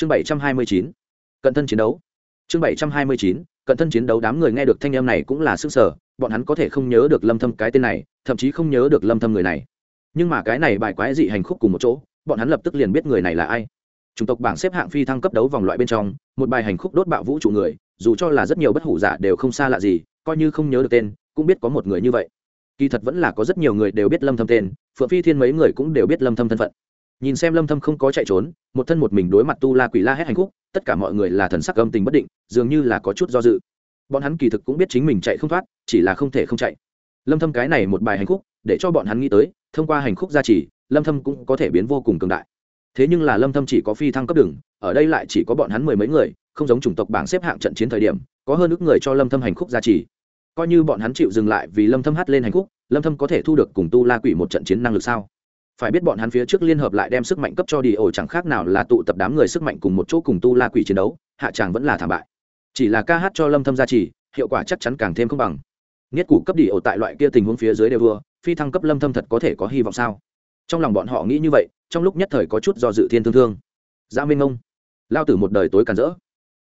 chương bảy trăm hai mươi chín, cận thân chiến đấu. Chương bảy trăm hai mươi chín, cận thân chiến đấu, đám người nghe được thanh em này cũng là sức sở, bọn hắn có thể không nhớ được lâm thâm cái tên này, thậm chí không nhớ được lâm thâm người này. Nhưng mà cái này bài quái dị hành khúc cùng một chỗ, bọn hắn lập tức liền biết người này là ai. Chủng tộc bảng xếp hạng phi thăng cấp đấu vòng loại bên trong, một bài hành khúc đốt bạo vũ trụ người, dù cho là rất nhiều bất hủ giả đều không xa lạ gì, coi như không nhớ được tên, cũng biết có một người như vậy. Kỳ thật vẫn là có rất nhiều người đều biết lâm thâm tên, phượng phi thiên mấy người cũng đều biết lâm thâm thân phận nhìn xem lâm thâm không có chạy trốn, một thân một mình đối mặt tu la quỷ la hét hành khúc, tất cả mọi người là thần sắc âm tình bất định, dường như là có chút do dự. Bọn hắn kỳ thực cũng biết chính mình chạy không thoát, chỉ là không thể không chạy. Lâm thâm cái này một bài hành khúc, để cho bọn hắn nghĩ tới, thông qua hành khúc gia trì, lâm thâm cũng có thể biến vô cùng cường đại. Thế nhưng là lâm thâm chỉ có phi thăng cấp đường, ở đây lại chỉ có bọn hắn mười mấy người, không giống chủng tộc bảng xếp hạng trận chiến thời điểm, có hơn ước người cho lâm thâm hành khúc gia trì. Coi như bọn hắn chịu dừng lại vì lâm thâm hát lên hành khúc, lâm thâm có thể thu được cùng tu la quỷ một trận chiến năng lực sao? Phải biết bọn hắn phía trước liên hợp lại đem sức mạnh cấp cho đi ổ, chẳng khác nào là tụ tập đám người sức mạnh cùng một chỗ cùng tu la quỷ chiến đấu, hạ tràng vẫn là thảm bại. Chỉ là ca hát cho lâm thâm gia trì, hiệu quả chắc chắn càng thêm không bằng. Nghiết củ cấp đi ổ tại loại kia tình huống phía dưới đều vừa phi thăng cấp lâm thâm thật có thể có hy vọng sao? Trong lòng bọn họ nghĩ như vậy, trong lúc nhất thời có chút do dự thiên thương thương. Dã minh ông lao tử một đời tối càn rỡ.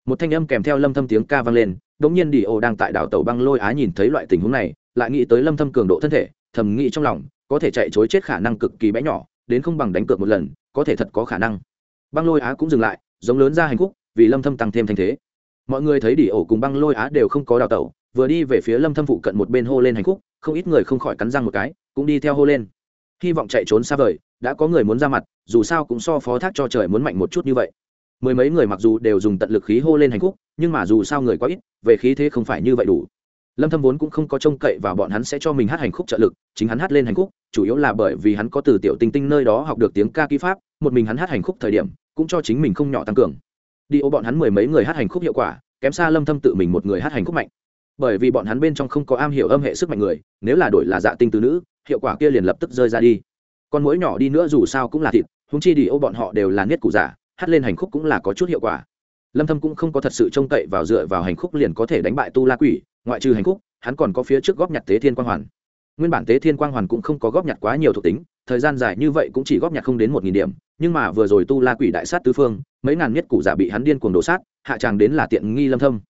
Một thanh âm kèm theo lâm thâm tiếng ca vang lên, đống nhiên đi ổ đang tại đảo tàu băng lôi á nhìn thấy loại tình huống này, lại nghĩ tới lâm thâm cường độ thân thể, thầm nghĩ trong lòng có thể chạy chối chết khả năng cực kỳ bé nhỏ, đến không bằng đánh cược một lần, có thể thật có khả năng. Băng lôi á cũng dừng lại, giống lớn ra hành khúc, vì lâm thâm tăng thêm thanh thế. Mọi người thấy đỉ ổ cùng băng lôi á đều không có đào tẩu, vừa đi về phía lâm thâm phụ cận một bên hô lên hành khúc, không ít người không khỏi cắn răng một cái, cũng đi theo hô lên. Hy vọng chạy trốn xa vời, đã có người muốn ra mặt, dù sao cũng so phó thác cho trời muốn mạnh một chút như vậy. Mười mấy người mặc dù đều dùng tận lực khí hô lên hành khúc, nhưng mà dù sao người quá ít, về khí thế không phải như vậy đủ lâm thâm vốn cũng không có trông cậy vào bọn hắn sẽ cho mình hát hành khúc trợ lực, chính hắn hát lên hành khúc, chủ yếu là bởi vì hắn có từ tiểu tinh tinh nơi đó học được tiếng ca kỹ pháp, một mình hắn hát hành khúc thời điểm, cũng cho chính mình không nhỏ tăng cường. Đi ô bọn hắn mười mấy người hát hành khúc hiệu quả, kém xa lâm thâm tự mình một người hát hành khúc mạnh. Bởi vì bọn hắn bên trong không có am hiểu âm hệ sức mạnh người, nếu là đổi là dạ tinh từ nữ, hiệu quả kia liền lập tức rơi ra đi. Con mũi nhỏ đi nữa dù sao cũng là thịt húng chi đi ô bọn họ đều là niết cụ giả, hát lên hành khúc cũng là có chút hiệu quả lâm thâm cũng không có thật sự trông cậy vào dựa vào hành khúc liền có thể đánh bại tu la quỷ, ngoại trừ hành khúc, hắn còn có phía trước góp nhặt tế thiên quang hoàn. Nguyên bản tế thiên quang hoàn cũng không có góp nhặt quá nhiều thuộc tính, thời gian dài như vậy cũng chỉ góp nhặt không đến một nghìn điểm, nhưng mà vừa rồi tu la quỷ đại sát tứ phương, mấy ngàn nhất cụ giả bị hắn điên cuồng đổ sát, hạ tràng đến là tiện nghi lâm thâm.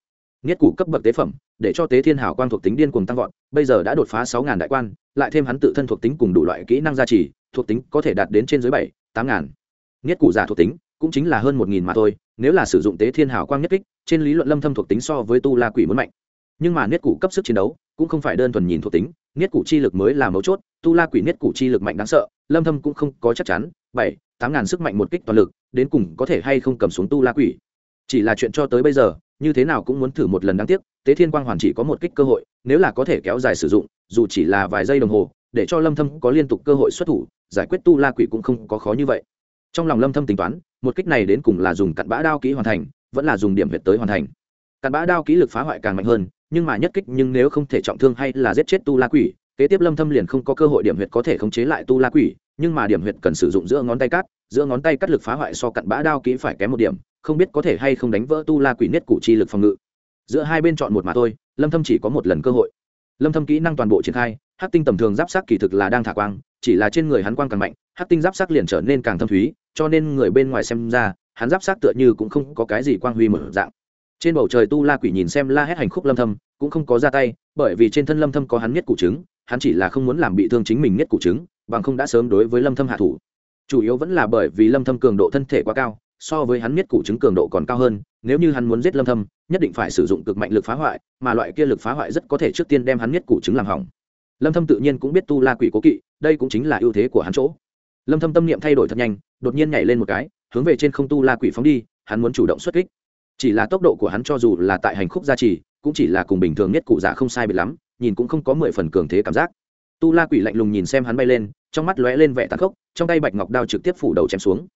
Nhất cụ cấp bậc tế phẩm, để cho tế thiên hảo quang thuộc tính điên cuồng tăng vọt, bây giờ đã đột phá sáu ngàn đại quan, lại thêm hắn tự thân thuộc tính cùng đủ loại kỹ năng gia trì, thuộc tính có thể đạt đến trên dưới bảy, tám ngàn. Nhất cụ giả thuộc tính cũng chính là hơn một nghìn mà thôi nếu là sử dụng tế thiên hảo quang nhất kích, trên lý luận lâm thâm thuộc tính so với tu la quỷ muốn mạnh. Nhưng mà niết cụ cấp sức chiến đấu, cũng không phải đơn thuần nhìn thuộc tính, niết cụ chi lực mới là mấu chốt, tu la quỷ niết cụ chi lực mạnh đáng sợ, lâm thâm cũng không có chắc chắn, bảy, tám ngàn sức mạnh một kích toàn lực, đến cùng có thể hay không cầm xuống tu la quỷ. Chỉ là chuyện cho tới bây giờ, như thế nào cũng muốn thử một lần đáng tiếc, tế thiên quang hoàn chỉ có một kích cơ hội, nếu là có thể kéo dài sử dụng, dù chỉ là vài giây đồng hồ, để cho lâm thâm có liên tục cơ hội xuất thủ, giải quyết tu la quỷ cũng không có khó như vậy. Trong lòng lâm thâm tính toán một kích này đến cùng là dùng cặn bã đao kỹ hoàn thành, vẫn là dùng điểm huyệt tới hoàn thành. Cặn bã đao kỹ lực phá hoại càng mạnh hơn, nhưng mà nhất kích nhưng nếu không thể trọng thương hay là giết chết tu la quỷ, kế tiếp lâm thâm liền không có cơ hội điểm huyệt có thể khống chế lại tu la quỷ, nhưng mà điểm huyệt cần sử dụng giữa ngón tay cắt, giữa ngón tay cắt lực phá hoại so cặn bã đao kỹ phải kém một điểm, không biết có thể hay không đánh vỡ tu la quỷ niết cụ chi lực phòng ngự. Giữa hai bên chọn một mà thôi, lâm thâm chỉ có một lần cơ hội. Lâm thâm kỹ năng toàn bộ triển khai, hắc tinh tầm thường giáp sắc kỳ thực là đang thả quang, chỉ là trên người hắn quang càng mạnh, hắc tinh giáp sắc liền trở nên càng thâm thúy cho nên người bên ngoài xem ra, hắn giáp sát tựa như cũng không có cái gì quang huy mở dạng. Trên bầu trời tu la quỷ nhìn xem la hét hành khúc lâm thâm, cũng không có ra tay, bởi vì trên thân lâm thâm có hắn nhất cụ trứng, hắn chỉ là không muốn làm bị thương chính mình nhất cụ trứng, bằng không đã sớm đối với lâm thâm hạ thủ. Chủ yếu vẫn là bởi vì lâm thâm cường độ thân thể quá cao, so với hắn nhất cụ trứng cường độ còn cao hơn, nếu như hắn muốn giết lâm thâm, nhất định phải sử dụng cực mạnh lực phá hoại, mà loại kia lực phá hoại rất có thể trước tiên đem hắn nhất cụ trứng làm hỏng. Lâm thâm tự nhiên cũng biết tu la quỷ cố kỵ, đây cũng chính là ưu thế của hắn chỗ. Lâm thâm tâm niệm thay đổi thật nhanh đột nhiên nhảy lên một cái, hướng về trên không tu la quỷ phóng đi, hắn muốn chủ động xuất kích. Chỉ là tốc độ của hắn cho dù là tại hành khúc gia trì, cũng chỉ là cùng bình thường nhất cụ giả không sai biệt lắm, nhìn cũng không có mười phần cường thế cảm giác. Tu la quỷ lạnh lùng nhìn xem hắn bay lên, trong mắt lóe lên vẻ tàn khốc, trong tay bạch ngọc đao trực tiếp phủ đầu chém xuống.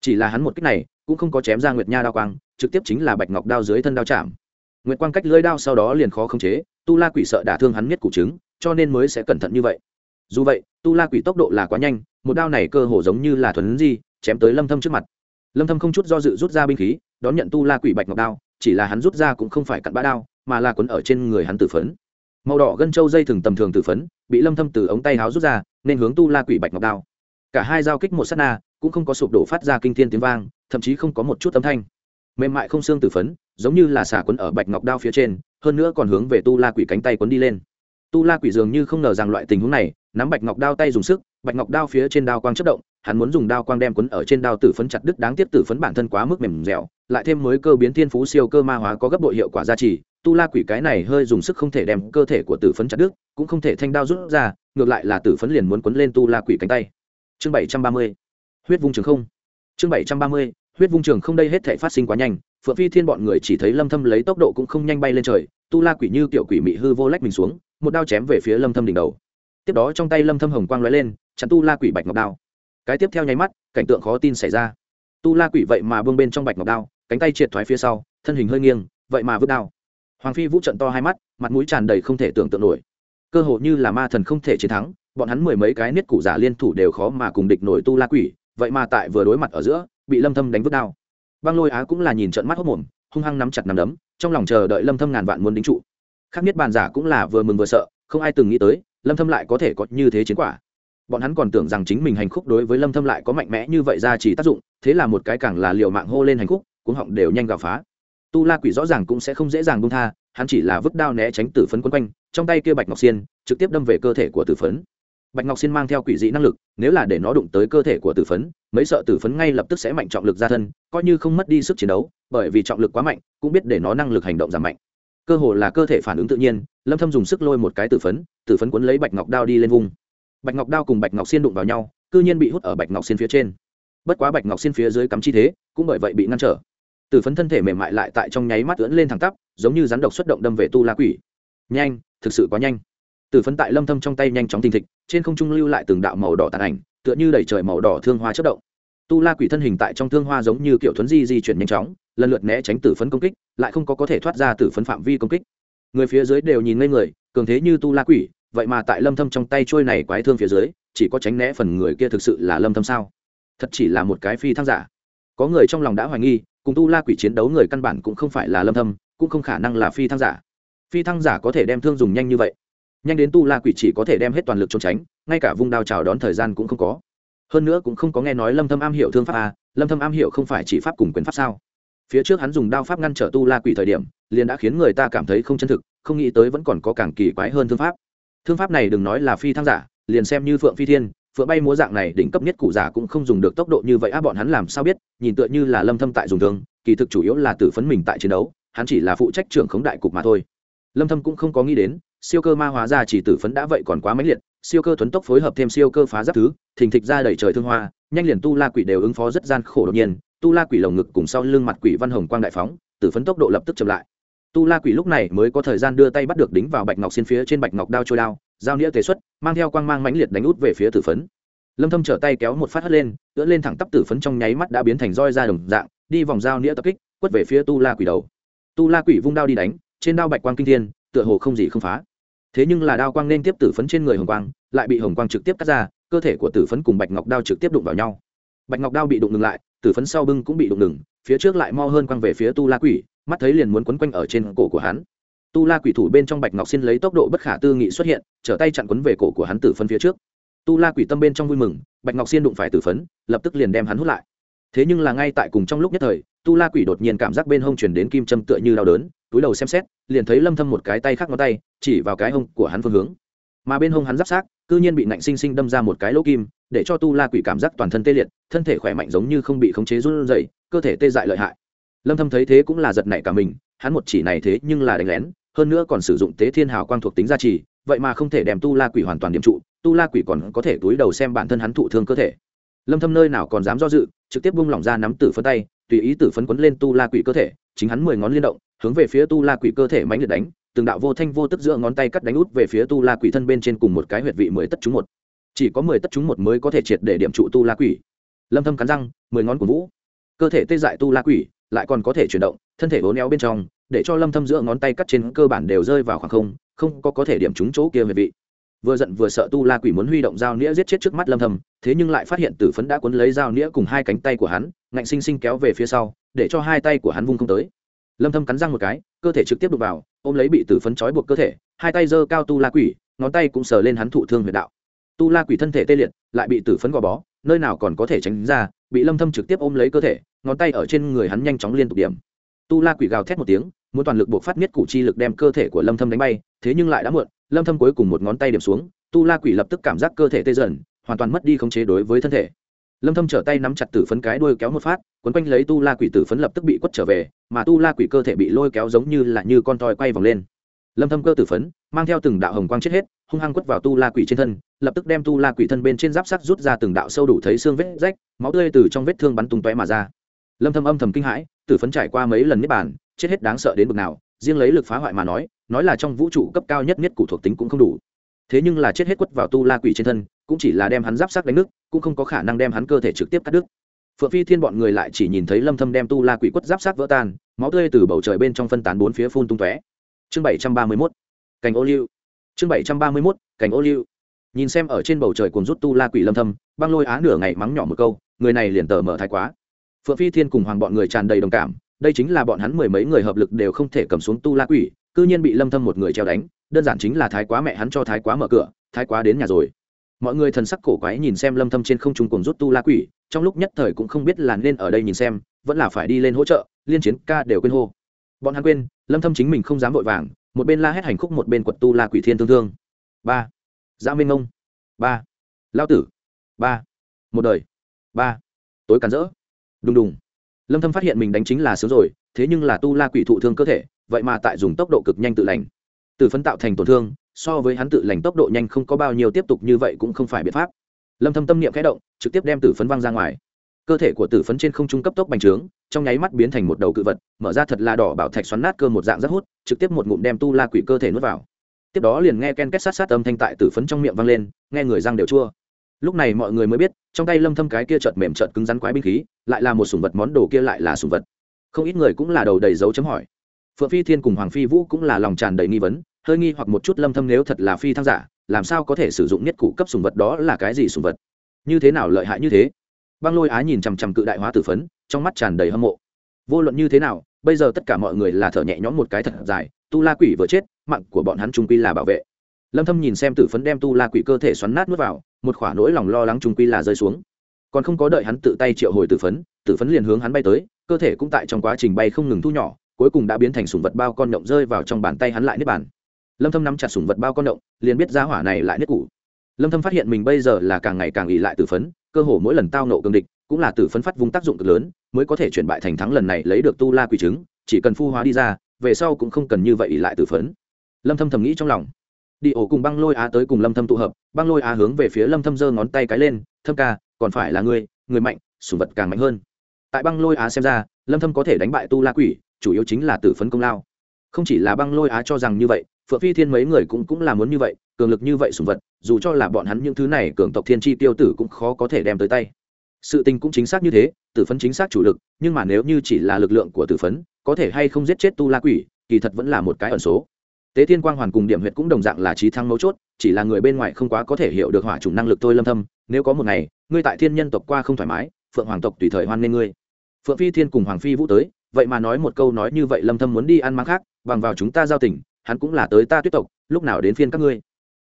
Chỉ là hắn một cách này, cũng không có chém ra nguyệt nha đao quang, trực tiếp chính là bạch ngọc đao dưới thân đao chạm. Nguyệt quang cách lưỡi đao sau đó liền khó khống chế, tu la quỷ sợ đả thương hắn nhất cụ trứng cho nên mới sẽ cẩn thận như vậy. Dù vậy, tu la quỷ tốc độ là quá nhanh, một đao này cơ hồ giống như là thuần di chém tới lâm thâm trước mặt. Lâm thâm không chút do dự rút ra binh khí, đón nhận tu la quỷ bạch ngọc đao, chỉ là hắn rút ra cũng không phải cặn bã đao, mà là quấn ở trên người hắn tử phấn. Màu đỏ gân châu dây thường tầm thường tử phấn, bị lâm thâm từ ống tay háo rút ra, nên hướng tu la quỷ bạch ngọc đao. Cả hai giao kích một sát na, cũng không có sụp đổ phát ra kinh thiên tiếng vang, thậm chí không có một chút âm thanh. Mềm mại không xương tử phấn, giống như là xả quấn ở bạch ngọc đao phía trên, hơn nữa còn hướng về tu la quỷ cánh tay quấn đi lên. Tu la quỷ dường như không ngờ rằng loại tình huống này, nắm bạch ngọc đao tay dùng sức, bạch ngọc đao phía trên đao quang chất động hắn muốn dùng đao quang đem quấn ở trên đao tử phấn chặt đứt đáng tiếc tử phấn bản thân quá mức mềm dẻo, lại thêm mới cơ biến thiên phú siêu cơ ma hóa có gấp bội hiệu quả gia trì, tu la quỷ cái này hơi dùng sức không thể đem cơ thể của tử phấn chặt đứt, cũng không thể thanh đao rút ra, ngược lại là tử phấn liền muốn quấn lên tu la quỷ cánh tay. Chương bảy trăm ba mươi, huyết vung trường không. Chương bảy trăm ba mươi, huyết vung trường không đây hết thể phát sinh quá nhanh, phượng phi thiên bọn người chỉ thấy lâm thâm lấy tốc độ cũng không nhanh bay lên trời, tu la quỷ như kiểu quỷ mị hư vô lách mình xuống, một đao chém về phía lâm thâm đỉnh đầu. Tiếp đó trong tay lâm thâm hồng quang lóe lên, chặn tu la quỷ bạch ngọc đao cái tiếp theo nháy mắt, cảnh tượng khó tin xảy ra. Tu la quỷ vậy mà bưng bên trong bạch ngọc đao, cánh tay triệt thoái phía sau, thân hình hơi nghiêng, vậy mà vứt đao. Hoàng phi vũ trận to hai mắt, mặt mũi tràn đầy không thể tưởng tượng nổi. Cơ hội như là ma thần không thể chiến thắng, bọn hắn mười mấy cái niết cụ giả liên thủ đều khó mà cùng địch nổi tu la quỷ, vậy mà tại vừa đối mặt ở giữa, bị lâm thâm đánh vứt đao. Băng lôi á cũng là nhìn trận mắt hốt mồm, hung hăng nắm chặt nắm đấm, trong lòng chờ đợi lâm thâm ngàn vạn muốn đính trụ. Khác niết bàn giả cũng là vừa mừng vừa sợ, không ai từng nghĩ tới, lâm thâm lại có thể có như thế chiến quả bọn hắn còn tưởng rằng chính mình hành khúc đối với lâm thâm lại có mạnh mẽ như vậy ra chỉ tác dụng, thế là một cái càng là liều mạng hô lên hành khúc, cuống họng đều nhanh gào phá. Tu la quỷ rõ ràng cũng sẽ không dễ dàng buông tha, hắn chỉ là vứt đao né tránh tử phấn quấn quanh, trong tay kia bạch ngọc xiên trực tiếp đâm về cơ thể của tử phấn. Bạch ngọc xiên mang theo quỷ dị năng lực, nếu là để nó đụng tới cơ thể của tử phấn, mấy sợ tử phấn ngay lập tức sẽ mạnh trọng lực ra thân, coi như không mất đi sức chiến đấu, bởi vì trọng lực quá mạnh, cũng biết để nó năng lực hành động giảm mạnh. Cơ hồ là cơ thể phản ứng tự nhiên, lâm thâm dùng sức lôi một cái tử phấn tử phấn cuốn lấy bạch ngọc đao đi lên vùng bạch ngọc đao cùng bạch ngọc xiên đụng vào nhau, cư nhiên bị hút ở bạch ngọc xiên phía trên. Bất quá bạch ngọc xiên phía dưới cắm chi thế, cũng bởi vậy bị ngăn trở. Tử phấn thân thể mềm mại lại tại trong nháy mắt ưỡn lên thẳng tắp, giống như rắn độc xuất động đâm về tu la quỷ. Nhanh, thực sự quá nhanh. Tử phấn tại lâm thâm trong tay nhanh chóng thình thịch, trên không trung lưu lại từng đạo màu đỏ tàn ảnh, tựa như đầy trời màu đỏ thương hoa chất động. Tu la quỷ thân hình tại trong thương hoa giống như kiểu thuấn di di chuyển nhanh chóng, lần lượt né tránh tử phấn công kích, lại không có có thể thoát ra tử phấn phạm vi công kích. Người phía dưới đều nhìn ngây người, cường thế như tu la quỷ vậy mà tại lâm thâm trong tay trôi này quái thương phía dưới, chỉ có tránh né phần người kia thực sự là lâm thâm sao? Thật chỉ là một cái phi thăng giả. Có người trong lòng đã hoài nghi, cùng tu la quỷ chiến đấu người căn bản cũng không phải là lâm thâm, cũng không khả năng là phi thăng giả. Phi thăng giả có thể đem thương dùng nhanh như vậy. Nhanh đến tu la quỷ chỉ có thể đem hết toàn lực trốn tránh, ngay cả vung đao chào đón thời gian cũng không có. Hơn nữa cũng không có nghe nói lâm thâm am hiểu thương pháp à lâm thâm am hiểu không phải chỉ pháp cùng quyền pháp sao? Phía trước hắn dùng đao pháp ngăn trở tu la quỷ thời điểm, liền đã khiến người ta cảm thấy không chân thực, không nghĩ tới vẫn còn có càng kỳ quái hơn thương pháp thương pháp này đừng nói là phi thăng giả, liền xem như phượng phi thiên, phượng bay múa dạng này đỉnh cấp nhất cụ giả cũng không dùng được tốc độ như vậy á, bọn hắn làm sao biết, nhìn tựa như là lâm thâm tại dùng thương, kỳ thực chủ yếu là tử phấn mình tại chiến đấu, hắn chỉ là phụ trách trưởng khống đại cục mà thôi. Lâm thâm cũng không có nghĩ đến, siêu cơ ma hóa ra chỉ tử phấn đã vậy còn quá mãnh liệt, siêu cơ thuấn tốc phối hợp thêm siêu cơ phá giáp thứ, thình thịch ra đầy trời thương hoa, nhanh liền tu la quỷ đều ứng phó rất gian khổ đột nhiên, tu la quỷ lồng ngực cùng sau lưng mặt quỷ văn hồng quang đại phóng tử phấn tốc độ lập tức chậm lại tu la quỷ lúc này mới có thời gian đưa tay bắt được đính vào bạch ngọc xin phía trên bạch ngọc đao trôi đao, Giao nghĩa tế xuất, mang theo quang mang mãnh liệt đánh út về phía tử phấn. Lâm thâm trở tay kéo một phát hất lên ưỡn lên thẳng tắp tử phấn trong nháy mắt đã biến thành roi ra đồng dạng, đi vòng giao nghĩa tập kích, quất về phía tu la quỷ đầu. Tu la quỷ vung đao đi đánh, trên đao bạch quang kinh thiên, tựa hồ không gì không phá. Thế nhưng là đao quang nên tiếp tử phấn trên người hồng quang, lại bị hồng quang trực tiếp cắt ra, cơ thể của tử phấn cùng bạch ngọc đao trực tiếp đụng vào nhau. Bạch ngọc đao bị đụng ngừng lại, tử phấn sau bưng cũng bị đụng ngừng, phía trước lại mo hơn quang về phía tu la quỷ mắt thấy liền muốn quấn quanh ở trên cổ của hắn. Tu la quỷ thủ bên trong bạch ngọc xin lấy tốc độ bất khả tư nghị xuất hiện trở tay chặn quấn về cổ của hắn tử phấn phía trước. Tu la quỷ tâm bên trong vui mừng bạch ngọc xin đụng phải tử phấn lập tức liền đem hắn hút lại. Thế nhưng là ngay tại cùng trong lúc nhất thời tu la quỷ đột nhiên cảm giác bên hông chuyển đến kim châm tựa như đau đớn túi đầu xem xét liền thấy lâm thâm một cái tay khác ngón tay chỉ vào cái hông của hắn phương hướng. Mà bên hông hắn giáp xác, cư nhiên bị nạnh sinh sinh đâm ra một cái lỗ kim để cho tu la quỷ cảm giác toàn thân tê liệt thân thể khỏe mạnh giống như không bị khống chế run rẩy cơ thể tê dại lợi hại lâm thâm thấy thế cũng là giật nảy cả mình, hắn một chỉ này thế nhưng là đánh lén, hơn nữa còn sử dụng tế thiên hào quang thuộc tính gia trì, vậy mà không thể đem tu la quỷ hoàn toàn điểm trụ, tu la quỷ còn có thể túi đầu xem bản thân hắn thụ thương cơ thể. Lâm thâm nơi nào còn dám do dự, trực tiếp buông lỏng ra nắm tử phấn tay, tùy ý tử phấn quấn lên tu la quỷ cơ thể, chính hắn mười ngón liên động, hướng về phía tu la quỷ cơ thể mãnh liệt đánh, từng đạo vô thanh vô tức giữa ngón tay cắt đánh út về phía tu la quỷ thân bên trên cùng một cái huyệt vị mười tất chúng một. Chỉ có mười tất chúng một mới có thể triệt để điểm trụ tu la quỷ. Lâm thâm cắn răng, mười ngón của vũ. Cơ thể tê dại tu la quỷ lại còn có thể chuyển động, thân thể vốn éo bên trong, để cho lâm thâm giữa ngón tay cắt trên cơ bản đều rơi vào khoảng không không có có thể điểm trúng chỗ kia về vị. Vừa giận vừa sợ tu la quỷ muốn huy động dao nĩa giết chết trước mắt lâm thâm, thế nhưng lại phát hiện tử phấn đã cuốn lấy dao nĩa cùng hai cánh tay của hắn, ngạnh sinh sinh kéo về phía sau, để cho hai tay của hắn vung không tới. Lâm thâm cắn răng một cái, cơ thể trực tiếp đụng vào, ôm lấy bị tử phấn trói buộc cơ thể, hai tay giơ cao tu la quỷ, ngón tay cũng sờ lên hắn thụ thương huyệt đạo. Tu la quỷ thân thể tê liệt, lại bị tử phấn gò bó, nơi nào còn có thể tránh ra, bị lâm thâm trực tiếp ôm lấy cơ thể ngón tay ở trên người hắn nhanh chóng liên tục điểm. Tu la quỷ gào thét một tiếng, muốn toàn lực buộc phát miết cụ chi lực đem cơ thể của lâm thâm đánh bay, thế nhưng lại đã muộn, lâm thâm cuối cùng một ngón tay điểm xuống, tu la quỷ lập tức cảm giác cơ thể tê dần, hoàn toàn mất đi khống chế đối với thân thể. Lâm thâm trở tay nắm chặt tử phấn cái đuôi kéo một phát, quấn quanh lấy tu la quỷ tử phấn lập tức bị quất trở về, mà tu la quỷ cơ thể bị lôi kéo giống như là như con toy quay vòng lên. Lâm thâm cơ tử phấn, mang theo từng đạo hồng quang chết hết, hung hăng quất vào tu la quỷ trên thân, lập tức đem tu la quỷ thân bên trên giáp sắt rút ra từng đạo sâu đủ thấy xương vết rách, máu tươi từ trong vết thương bắn tung tóe mà ra lâm thâm âm thầm kinh hãi, tử phấn trải qua mấy lần niết bàn, chết hết đáng sợ đến bực nào, riêng lấy lực phá hoại mà nói nói là trong vũ trụ cấp cao nhất nhất cụ thuộc tính cũng không đủ. Thế nhưng là chết hết quất vào tu la quỷ trên thân, cũng chỉ là đem hắn giáp sắc đánh nước cũng không có khả năng đem hắn cơ thể trực tiếp cắt đứt. Phượng phi thiên bọn người lại chỉ nhìn thấy lâm thâm đem tu la quỷ quất giáp sắc vỡ tan, máu tươi từ bầu trời bên trong phân tán bốn phía phun tung tóe. Chương 731 cảnh ô liu. Chương 731 cảnh ô liu. Nhìn xem ở trên bầu trời cuồng rút tu la quỷ lâm thâm, băng lôi á nửa ngày mắng nhỏ một câu, người này liền tờ mở thái quá phượng phi thiên cùng hoàng bọn người tràn đầy đồng cảm, đây chính là bọn hắn mười mấy người hợp lực đều không thể cầm xuống tu la quỷ, cư nhiên bị lâm thâm một người treo đánh, đơn giản chính là thái quá mẹ hắn cho thái quá mở cửa, thái quá đến nhà rồi. Mọi người thần sắc cổ quái nhìn xem lâm thâm trên không trung cùng rút tu la quỷ, trong lúc nhất thời cũng không biết là nên ở đây nhìn xem, vẫn là phải đi lên hỗ trợ, liên chiến ca đều quên hô. Bọn hắn quên, lâm thâm chính mình không dám vội vàng, một bên la hét hành khúc một bên quật tu la quỷ thiên thương thương. Ba. Dạ minh ngông. Ba. Lao tử. Ba. Một đời. Ba. Tối cắn rỡ đùng đùng. Lâm thâm phát hiện mình đánh chính là sướng rồi, thế nhưng là tu la quỷ thụ thương cơ thể, vậy mà tại dùng tốc độ cực nhanh tự lành. Từ phân tạo thành tổn thương, so với hắn tự lành tốc độ nhanh không có bao nhiêu tiếp tục như vậy cũng không phải biện pháp. Lâm thâm tâm niệm khẽ động, trực tiếp đem tử phấn văng ra ngoài. Cơ thể của tử phấn trên không trung cấp tốc bành trướng, trong nháy mắt biến thành một đầu cự vật, mở ra thật là đỏ bảo thạch xoắn nát cơ một dạng rất hút, trực tiếp một ngụm đem tu la quỷ cơ thể nuốt vào. Tiếp đó liền nghe ken két sát sát âm thanh tại tử phấn trong miệng vang lên, nghe người răng đều chua lúc này mọi người mới biết, trong tay lâm thâm cái kia chợt mềm chợt cứng rắn quái binh khí, lại là một sủng vật, món đồ kia lại là sủng vật. Không ít người cũng là đầu đầy dấu chấm hỏi. Phượng phi thiên cùng hoàng phi vũ cũng là lòng tràn đầy nghi vấn, hơi nghi hoặc một chút lâm thâm nếu thật là phi thăng giả, làm sao có thể sử dụng nhất cụ cấp sủng vật đó là cái gì sủng vật? Như thế nào lợi hại như thế? Băng lôi á nhìn chằm chằm cự đại hóa tử phấn, trong mắt tràn đầy hâm mộ. Vô luận như thế nào, bây giờ tất cả mọi người là thở nhẹ nhõm một cái thật dài, tu la quỷ vừa chết, mạng của bọn hắn trung quy là bảo vệ. Lâm thâm nhìn xem tử phấn đem tu la quỷ cơ thể xoắn nát nuốt vào một khỏa nỗi lòng lo lắng trung quy là rơi xuống. Còn không có đợi hắn tự tay triệu hồi tử phấn tử phấn liền hướng hắn bay tới cơ thể cũng tại trong quá trình bay không ngừng thu nhỏ cuối cùng đã biến thành sủng vật bao con động rơi vào trong bàn tay hắn lại nếp bàn. Lâm thâm nắm chặt sủng vật bao con động liền biết ra hỏa này lại nếp cũ lâm thâm phát hiện mình bây giờ là càng ngày càng ỉ lại tử phấn cơ hồ mỗi lần tao nộ cường địch cũng là tử phấn phát vùng tác dụng cực lớn mới có thể chuyển bại thành thắng lần này lấy được tu la quỷ chứng, chỉ cần phu hóa đi ra về sau cũng không cần như vậy ỉ lại tử phấn. Lâm thâm thầm nghĩ trong lòng đi ổ cùng băng lôi á tới cùng lâm thâm tụ hợp, băng lôi á hướng về phía lâm thâm giơ ngón tay cái lên, thâm ca, còn phải là ngươi, người mạnh, sủng vật càng mạnh hơn. Tại băng lôi á xem ra, lâm thâm có thể đánh bại tu la quỷ, chủ yếu chính là tử phấn công lao. Không chỉ là băng lôi á cho rằng như vậy, phượng phi thiên mấy người cũng cũng là muốn như vậy, cường lực như vậy sủng vật, dù cho là bọn hắn những thứ này cường tộc thiên chi tiêu tử cũng khó có thể đem tới tay. Sự tình cũng chính xác như thế tử phấn chính xác chủ lực, nhưng mà nếu như chỉ là lực lượng của tử phấn, có thể hay không giết chết tu la quỷ, kỳ thật vẫn là một cái ẩn số tế thiên quang hoàn cùng điểm huyệt cũng đồng dạng là trí thăng mấu chốt, chỉ là người bên ngoài không quá có thể hiểu được hỏa chủng năng lực tôi lâm thâm, nếu có một ngày, ngươi tại thiên nhân tộc qua không thoải mái, phượng hoàng tộc tùy thời hoan nên ngươi. Phượng phi thiên cùng hoàng phi vũ tới, vậy mà nói một câu nói như vậy lâm thâm muốn đi ăn mang khác, bằng vào chúng ta giao tình, hắn cũng là tới ta tuyết tộc, lúc nào đến phiên các ngươi?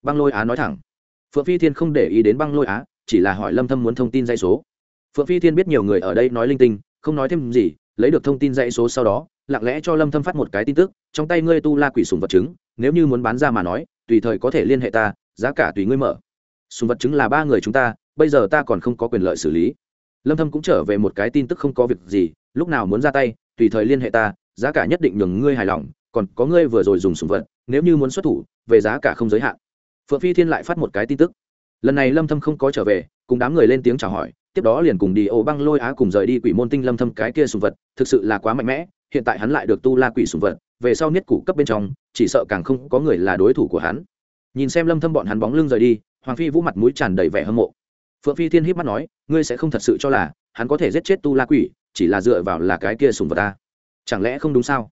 Băng lôi á nói thẳng. Phượng phi thiên không để ý đến băng lôi á, chỉ là hỏi lâm thâm muốn thông tin dây số. Phượng phi thiên biết nhiều người ở đây nói linh tinh, không nói thêm gì lấy được thông tin dãy số sau đó, lặng lẽ cho lâm thâm phát một cái tin tức, trong tay ngươi tu la quỷ sùng vật chứng nếu như muốn bán ra mà nói, tùy thời có thể liên hệ ta, giá cả tùy ngươi mở. Sùng vật chứng là ba người chúng ta, bây giờ ta còn không có quyền lợi xử lý. Lâm thâm cũng trở về một cái tin tức không có việc gì, lúc nào muốn ra tay, tùy thời liên hệ ta, giá cả nhất định nhường ngươi hài lòng, còn có ngươi vừa rồi dùng sùng vật, nếu như muốn xuất thủ, về giá cả không giới hạn. Phượng phi thiên lại phát một cái tin tức. Lần này lâm thâm không có trở về, cùng đám người lên tiếng chào hỏi tiếp đó liền cùng đi ô băng lôi á cùng rời đi quỷ môn tinh lâm thâm cái kia sùng vật, thực sự là quá mạnh mẽ, hiện tại hắn lại được tu la quỷ sùng vật, về sau niết củ cấp bên trong, chỉ sợ càng không có người là đối thủ của hắn. Nhìn xem lâm thâm bọn hắn bóng lưng rời đi, hoàng phi vũ mặt mũi tràn đầy vẻ hâm mộ. Phượng phi thiên híp mắt nói, ngươi sẽ không thật sự cho là hắn có thể giết chết tu la quỷ, chỉ là dựa vào là cái kia sùng vật ta. Chẳng lẽ không đúng sao?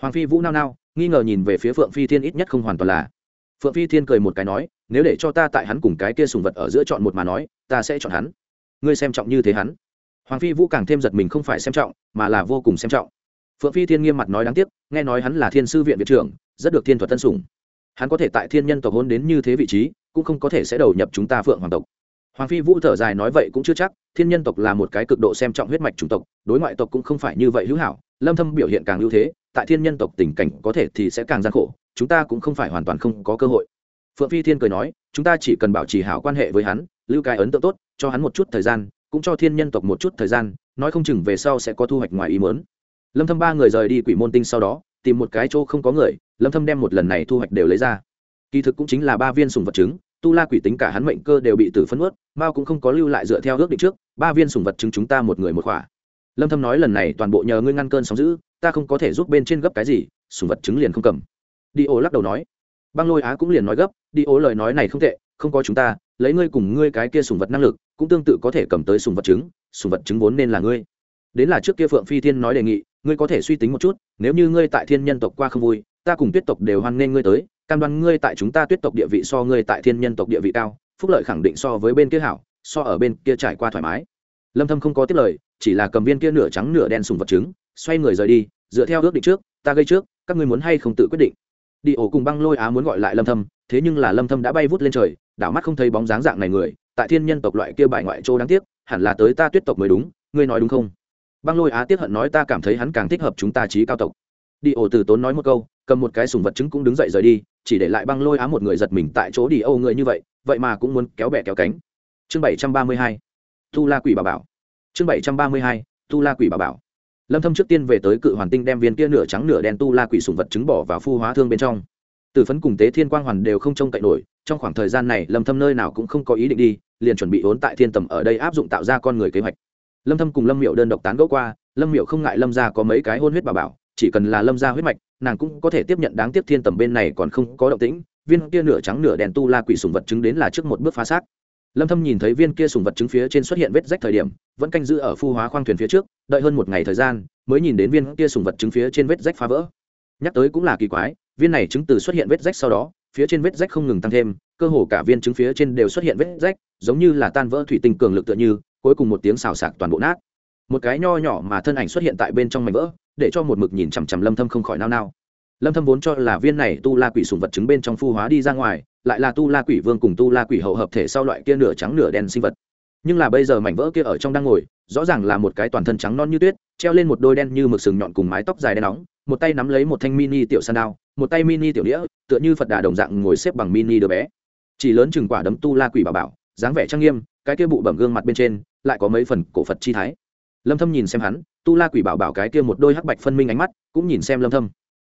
Hoàng phi vũ nao nao, nghi ngờ nhìn về phía phượng phi thiên ít nhất không hoàn toàn là. Phượng phi thiên cười một cái nói, nếu để cho ta tại hắn cùng cái kia sùng vật ở giữa chọn một mà nói, ta sẽ chọn hắn ngươi xem trọng như thế hắn. Hoàng phi vũ càng thêm giật mình không phải xem trọng, mà là vô cùng xem trọng. Phượng phi thiên nghiêm mặt nói đáng tiếc, nghe nói hắn là thiên sư viện viện trưởng, rất được thiên thuật tân sủng. Hắn có thể tại thiên nhân tộc hôn đến như thế vị trí, cũng không có thể sẽ đầu nhập chúng ta phượng hoàng tộc. Hoàng phi vũ thở dài nói vậy cũng chưa chắc, thiên nhân tộc là một cái cực độ xem trọng huyết mạch chủng tộc, đối ngoại tộc cũng không phải như vậy hữu hảo, lâm thâm biểu hiện càng ưu thế, tại thiên nhân tộc tình cảnh có thể thì sẽ càng gian khổ, chúng ta cũng không phải hoàn toàn không có cơ hội. Phượng phi thiên cười nói, chúng ta chỉ cần bảo trì hảo quan hệ với hắn, lưu cái ấn tượng tốt cho hắn một chút thời gian, cũng cho thiên nhân tộc một chút thời gian, nói không chừng về sau sẽ có thu hoạch ngoài ý muốn. Lâm thâm ba người rời đi quỷ môn tinh sau đó, tìm một cái chỗ không có người, lâm thâm đem một lần này thu hoạch đều lấy ra. Kỳ thực cũng chính là ba viên sùng vật trứng, tu la quỷ tính cả hắn mệnh cơ đều bị tử phân ướt mao cũng không có lưu lại dựa theo ước định trước, ba viên sùng vật trứng chúng ta một người một khỏa. Lâm thâm nói lần này toàn bộ nhờ ngươi ngăn cơn sóng dữ, ta không có thể giúp bên trên gấp cái gì, sùng vật trứng liền không cầm. Đi ô lắc đầu nói. Băng lôi á cũng liền nói gấp, đi ô lời nói này không tệ, không có chúng ta lấy ngươi cùng ngươi cái kia sùng vật năng lực, cũng tương tự có thể cầm tới sùng vật trứng, sùng vật trứng vốn nên là ngươi. Đến là trước kia phượng phi thiên nói đề nghị, ngươi có thể suy tính một chút, nếu như ngươi tại thiên nhân tộc qua không vui, ta cùng tuyết tộc đều hoan nghênh ngươi tới, cam đoan ngươi tại chúng ta tuyết tộc địa vị so ngươi tại thiên nhân tộc địa vị cao, phúc lợi khẳng định so với bên kia hảo, so ở bên kia trải qua thoải mái. Lâm thâm không có tiếp lời, chỉ là cầm viên kia nửa trắng nửa đen sùng vật trứng, xoay người rời đi, dựa theo ước định trước, ta gây trước, các ngươi muốn hay không tự quyết định. Đi ổ cùng băng lôi á muốn gọi lại lâm thâm, thế nhưng là lâm thâm đã bay vút lên trời đảo mắt không thấy bóng dáng dạng này người, tại thiên nhân tộc loại kia bại ngoại châu đáng tiếc, hẳn là tới ta tuyết tộc mới đúng, ngươi nói đúng không? Băng lôi á tiếc hận nói ta cảm thấy hắn càng thích hợp chúng ta trí cao tộc. Đi ổ từ tốn nói một câu, cầm một cái sùng vật trứng cũng đứng dậy rời đi, chỉ để lại băng lôi á một người giật mình tại chỗ đi âu người như vậy vậy mà cũng muốn kéo bè kéo cánh. Chương bảy trăm ba mươi hai tu la quỷ bà bảo. Chương bảy trăm ba mươi hai tu la quỷ bà bảo. Lâm thâm trước tiên về tới cự hoàn tinh đem viên kia nửa trắng nửa đen tu la quỷ sùng vật trứng bỏ vào phu hóa thương bên trong. Từ phấn cùng tế thiên quang hoàn đều không trông cậy nổi trong khoảng thời gian này lâm thâm nơi nào cũng không có ý định đi, liền chuẩn bị ốn tại thiên tầm ở đây áp dụng tạo ra con người kế hoạch. Lâm thâm cùng lâm miệu đơn độc tán gẫu qua, lâm miệu không ngại lâm gia có mấy cái hôn huyết bà bảo, chỉ cần là lâm gia huyết mạch, nàng cũng có thể tiếp nhận đáng tiếc thiên tầm bên này còn không có động tĩnh, viên kia nửa trắng nửa đèn tu la quỷ sùng vật chứng đến là trước một bước phá xác. Lâm thâm nhìn thấy viên kia sùng vật chứng phía trên xuất hiện vết rách thời điểm, vẫn canh giữ ở phu hóa khoang thuyền phía trước, đợi hơn một ngày thời gian, mới nhìn đến viên kia sùng vật chứng phía trên vết rách phá vỡ. Nhắc tới cũng là kỳ quái, viên này chứng từ xuất hiện vết rách sau đó phía trên vết rách không ngừng tăng thêm, cơ hồ cả viên trứng phía trên đều xuất hiện vết rách, giống như là tan vỡ thủy tinh cường lực tựa như, cuối cùng một tiếng xào xạc toàn bộ nát. Một cái nho nhỏ mà thân ảnh xuất hiện tại bên trong mảnh vỡ, để cho một mực nhìn chằm chằm lâm thâm không khỏi nao nao. Lâm thâm vốn cho là viên này tu la quỷ sùng vật chứng bên trong phu hóa đi ra ngoài, lại là tu la quỷ vương cùng tu la quỷ hậu hợp thể sau loại kia nửa trắng nửa đen sinh vật. Nhưng là bây giờ mảnh vỡ kia ở trong đang ngồi, rõ ràng là một cái toàn thân trắng non như tuyết, treo lên một đôi đen như mực sừng nhọn cùng mái tóc dài đen nóng một tay nắm lấy một thanh mini tiểu san đao một tay mini tiểu đĩa, tựa như phật đà đồng dạng ngồi xếp bằng mini đứa bé. Chỉ lớn chừng quả đấm tu la quỷ bảo bảo, dáng vẻ trang nghiêm, cái kia bụ bẩm gương mặt bên trên lại có mấy phần cổ phật chi thái. Lâm thâm nhìn xem hắn, tu la quỷ bảo bảo cái kia một đôi hắc bạch phân minh ánh mắt, cũng nhìn xem lâm thâm.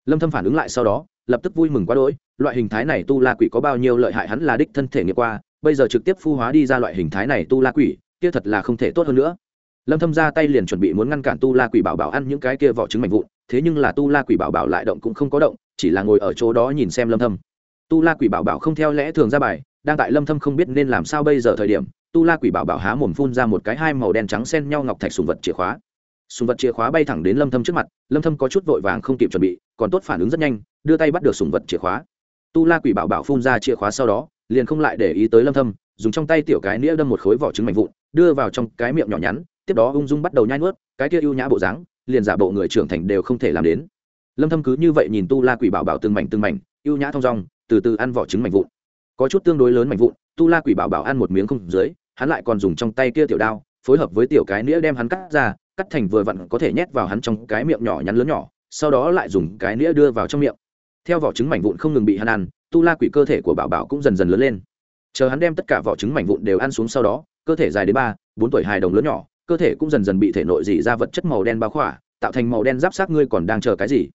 Lâm thâm phản ứng lại sau đó, lập tức vui mừng quá đỗi, loại hình thái này tu la quỷ có bao nhiêu lợi hại hắn là đích thân thể nghiệm qua, bây giờ trực tiếp phu hóa đi ra loại hình thái này tu la quỷ, kia thật là không thể tốt hơn nữa. Lâm thâm ra tay liền chuẩn bị muốn ngăn cản tu la quỷ bảo bảo ăn những cái kia vỏ trứng mảnh vụn thế nhưng là tu la quỷ bảo bảo lại động cũng không có động, chỉ là ngồi ở chỗ đó nhìn xem lâm thâm. Tu la quỷ bảo bảo không theo lẽ thường ra bài, đang tại lâm thâm không biết nên làm sao bây giờ thời điểm, tu la quỷ bảo bảo há mồm phun ra một cái hai màu đen trắng xen nhau ngọc thạch sùng vật chìa khóa. Sùng vật chìa khóa bay thẳng đến lâm thâm trước mặt, lâm thâm có chút vội vàng không kịp chuẩn bị, còn tốt phản ứng rất nhanh, đưa tay bắt được sùng vật chìa khóa. Tu la quỷ bảo bảo phun ra chìa khóa sau đó, liền không lại để ý tới lâm thâm, dùng trong tay tiểu cái nĩa đâm một khối vỏ trứng mảnh vụn, đưa vào trong cái miệng nhỏ nhắn, tiếp đó ung dung bắt đầu nhai nuốt, cái kia ưu nhã bộ dáng liền giả bộ người trưởng thành đều không thể làm đến. Lâm thâm cứ như vậy nhìn tu la quỷ bảo bảo từng mảnh từng mảnh yêu nhã thong dong, từ từ ăn vỏ trứng mảnh vụn. Có chút tương đối lớn mảnh vụn, tu la quỷ bảo bảo ăn một miếng không dưới, hắn lại còn dùng trong tay kia tiểu đao, phối hợp với tiểu cái nĩa đem hắn cắt ra, cắt thành vừa vặn có thể nhét vào hắn trong cái miệng nhỏ nhắn lớn nhỏ, sau đó lại dùng cái nĩa đưa vào trong miệng. Theo vỏ trứng mảnh vụn không ngừng bị hắn ăn, tu la quỷ cơ thể của bảo bảo cũng dần dần lớn lên. Chờ hắn đem tất cả vỏ trứng mảnh vụn đều ăn xuống sau đó, cơ thể dài đến ba, bốn tuổi hài đồng lớn nhỏ cơ thể cũng dần dần bị thể nội dị ra vật chất màu đen bao khỏa, tạo thành màu đen giáp sát ngươi còn đang chờ cái gì.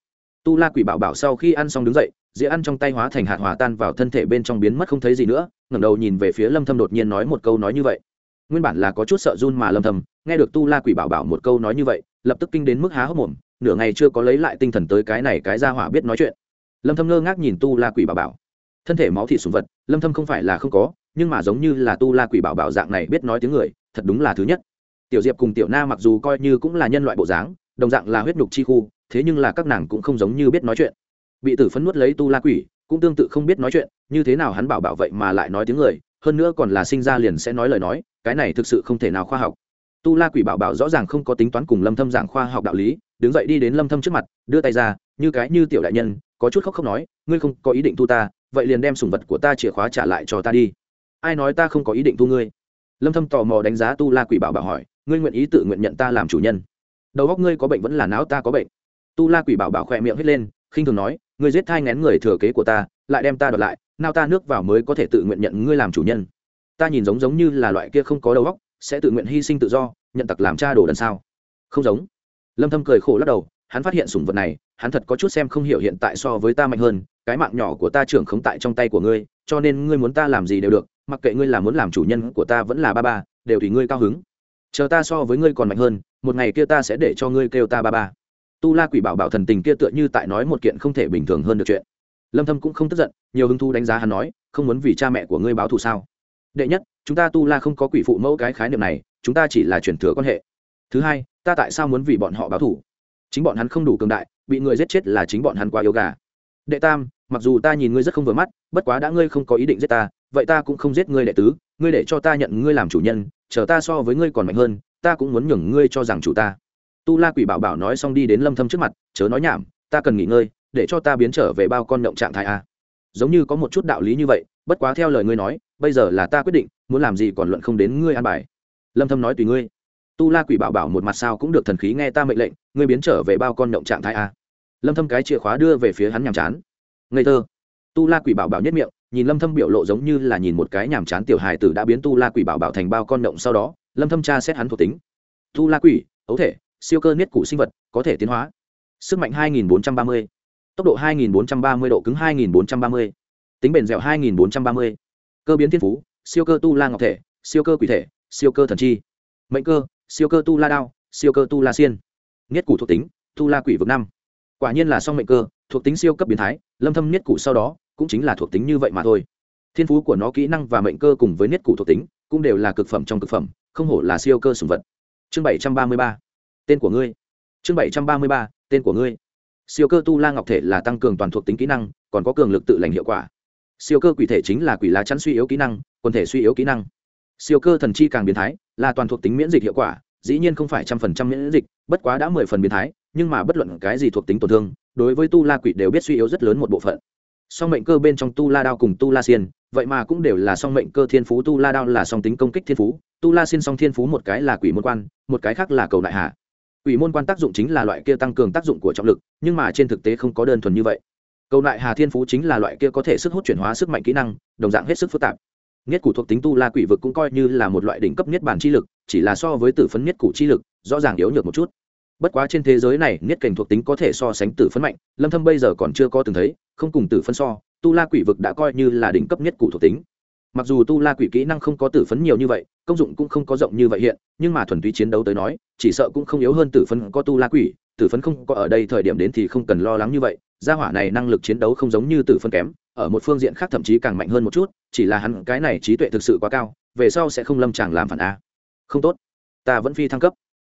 Tu la quỷ bảo bảo sau khi ăn xong đứng dậy, dĩa ăn trong tay hóa thành hạt hòa tan vào thân thể bên trong biến mất không thấy gì nữa, ngẩng đầu nhìn về phía lâm thâm đột nhiên nói một câu nói như vậy. Nguyên bản là có chút sợ run mà lâm thâm, nghe được tu la quỷ bảo bảo một câu nói như vậy, lập tức kinh đến mức há hốc mồm, nửa ngày chưa có lấy lại tinh thần tới cái này cái ra hỏa biết nói chuyện. Lâm thâm ngơ ngác nhìn tu la quỷ bảo bảo. Thân thể máu thịt sùng vật, lâm thâm không phải là không có, nhưng mà giống như là tu la quỷ bảo bảo dạng này biết nói tiếng người, thật đúng là thứ nhất tiểu diệp cùng tiểu na mặc dù coi như cũng là nhân loại bộ dáng, đồng dạng là huyết nhục chi khu, thế nhưng là các nàng cũng không giống như biết nói chuyện. Bị tử phấn nuốt lấy tu la quỷ, cũng tương tự không biết nói chuyện, như thế nào hắn bảo bảo vậy mà lại nói tiếng người, hơn nữa còn là sinh ra liền sẽ nói lời nói, cái này thực sự không thể nào khoa học. Tu la quỷ bảo bảo rõ ràng không có tính toán cùng lâm thâm giảng khoa học đạo lý, đứng dậy đi đến lâm thâm trước mặt, đưa tay ra, như cái như tiểu đại nhân, có chút khóc không nói, ngươi không có ý định tu ta, vậy liền đem sủng vật của ta chìa khóa trả lại cho ta đi. Ai nói ta không có ý định tu ngươi? Lâm thâm tò mò đánh giá tu la quỷ bảo bảo hỏi ngươi nguyện ý tự nguyện nhận ta làm chủ nhân. Đầu óc ngươi có bệnh vẫn là não ta có bệnh. Tu la quỷ bảo bảo khỏe miệng hết lên, khinh thường nói, ngươi giết thai ngén người thừa kế của ta, lại đem ta đoạt lại, nào ta nước vào mới có thể tự nguyện nhận ngươi làm chủ nhân. Ta nhìn giống giống như là loại kia không có đầu óc, sẽ tự nguyện hy sinh tự do, nhận tặc làm cha đồ đần sao? Không giống. Lâm thâm cười khổ lắc đầu, hắn phát hiện sủng vật này, hắn thật có chút xem không hiểu hiện tại so với ta mạnh hơn, cái mạng nhỏ của ta trưởng không tại trong tay của ngươi, cho nên ngươi muốn ta làm gì đều được, mặc kệ ngươi là muốn làm chủ nhân của ta vẫn là ba ba, đều tùy ngươi cao hứng chờ ta so với ngươi còn mạnh hơn, một ngày kia ta sẽ để cho ngươi kêu ta ba ba. Tu la quỷ bảo bảo thần tình kia tựa như tại nói một kiện không thể bình thường hơn được chuyện. Lâm thâm cũng không tức giận, nhiều hứng thú đánh giá hắn nói, không muốn vì cha mẹ của ngươi báo thù sao? Đệ nhất, chúng ta tu la không có quỷ phụ mẫu cái khái niệm này, chúng ta chỉ là truyền thừa quan hệ. Thứ hai, ta tại sao muốn vì bọn họ báo thù? Chính bọn hắn không đủ cường đại, bị người giết chết là chính bọn hắn quá yếu gà. Đệ tam, mặc dù ta nhìn ngươi rất không vừa mắt, bất quá đã ngươi không có ý định giết ta, vậy ta cũng không giết ngươi đệ tứ, ngươi để cho ta nhận ngươi làm chủ nhân chờ ta so với ngươi còn mạnh hơn, ta cũng muốn nhường ngươi cho rằng chủ ta. Tu la quỷ bảo bảo nói xong đi đến lâm thâm trước mặt, chớ nói nhảm, ta cần nghỉ ngơi, để cho ta biến trở về bao con động trạng thái a. Giống như có một chút đạo lý như vậy, bất quá theo lời ngươi nói, bây giờ là ta quyết định, muốn làm gì còn luận không đến ngươi an bài. Lâm thâm nói tùy ngươi. Tu la quỷ bảo bảo một mặt sao cũng được thần khí nghe ta mệnh lệnh, ngươi biến trở về bao con động trạng thái a. Lâm thâm cái chìa khóa đưa về phía hắn nhàm chán. Ngây thơ. Tu la quỷ bảo bảo nhất miệng nhìn lâm thâm biểu lộ giống như là nhìn một cái nhàm chán tiểu hài tử đã biến tu la quỷ bảo bảo thành bao con động sau đó lâm thâm tra xét hắn thuộc tính. Tu la quỷ ấu thể siêu cơ niết cụ sinh vật có thể tiến hóa. Sức mạnh 2430, tốc độ 2430 độ cứng 2430, tính bền dẻo 2430, cơ biến thiên phú siêu cơ tu la ngọc thể siêu cơ quỷ thể siêu cơ thần chi. Mệnh cơ siêu cơ tu la đao siêu cơ tu la xiên. Niết cụ thuộc tính tu la quỷ vực năm. Quả nhiên là song mệnh cơ thuộc tính siêu cấp biến thái lâm thâm niết cụ sau đó cũng chính là thuộc tính như vậy mà thôi. Thiên phú của nó, kỹ năng và mệnh cơ cùng với niết cụ thuộc tính cũng đều là cực phẩm trong cực phẩm, không hổ là siêu cơ sùng vật. Chương 733 tên của ngươi. Chương 733 tên của ngươi. Siêu cơ tu la ngọc thể là tăng cường toàn thuộc tính kỹ năng, còn có cường lực tự lành hiệu quả. Siêu cơ quỷ thể chính là quỷ lá chắn suy yếu kỹ năng, quần thể suy yếu kỹ năng. Siêu cơ thần chi càng biến thái, là toàn thuộc tính miễn dịch hiệu quả, dĩ nhiên không phải trăm phần trăm miễn dịch, bất quá đã mười phần biến thái, nhưng mà bất luận cái gì thuộc tính tổn thương, đối với tu la quỷ đều biết suy yếu rất lớn một bộ phận song mệnh cơ bên trong tu la đao cùng tu la xiên vậy mà cũng đều là song mệnh cơ thiên phú tu la đao là song tính công kích thiên phú tu la xiên song thiên phú một cái là quỷ môn quan một cái khác là cầu đại hạ. Quỷ môn quan tác dụng chính là loại kia tăng cường tác dụng của trọng lực nhưng mà trên thực tế không có đơn thuần như vậy. Cầu đại hà thiên phú chính là loại kia có thể sức hút chuyển hóa sức mạnh kỹ năng đồng dạng hết sức phức tạp. Niết cụ thuộc tính tu la quỷ vực cũng coi như là một loại đỉnh cấp niết bản chi lực, chỉ là so với tử phấn niết cụ chi lực, rõ ràng yếu nhược một chút. Bất quá trên thế giới này, niết cảnh thuộc tính có thể so sánh tử phấn mạnh, Lâm Thâm bây giờ còn chưa có từng thấy, không cùng tử phấn so, tu la quỷ vực đã coi như là đỉnh cấp nhất cụ thuộc tính. Mặc dù tu la quỷ kỹ năng không có tử phấn nhiều như vậy, công dụng cũng không có rộng như vậy hiện, nhưng mà thuần túy chiến đấu tới nói, chỉ sợ cũng không yếu hơn tử phấn có tu la quỷ, tử phấn không có ở đây thời điểm đến thì không cần lo lắng như vậy, gia hỏa này năng lực chiến đấu không giống như tử phấn kém, ở một phương diện khác thậm chí càng mạnh hơn một chút chỉ là hắn cái này trí tuệ thực sự quá cao về sau sẽ không lâm chàng làm phản a không tốt ta vẫn phi thăng cấp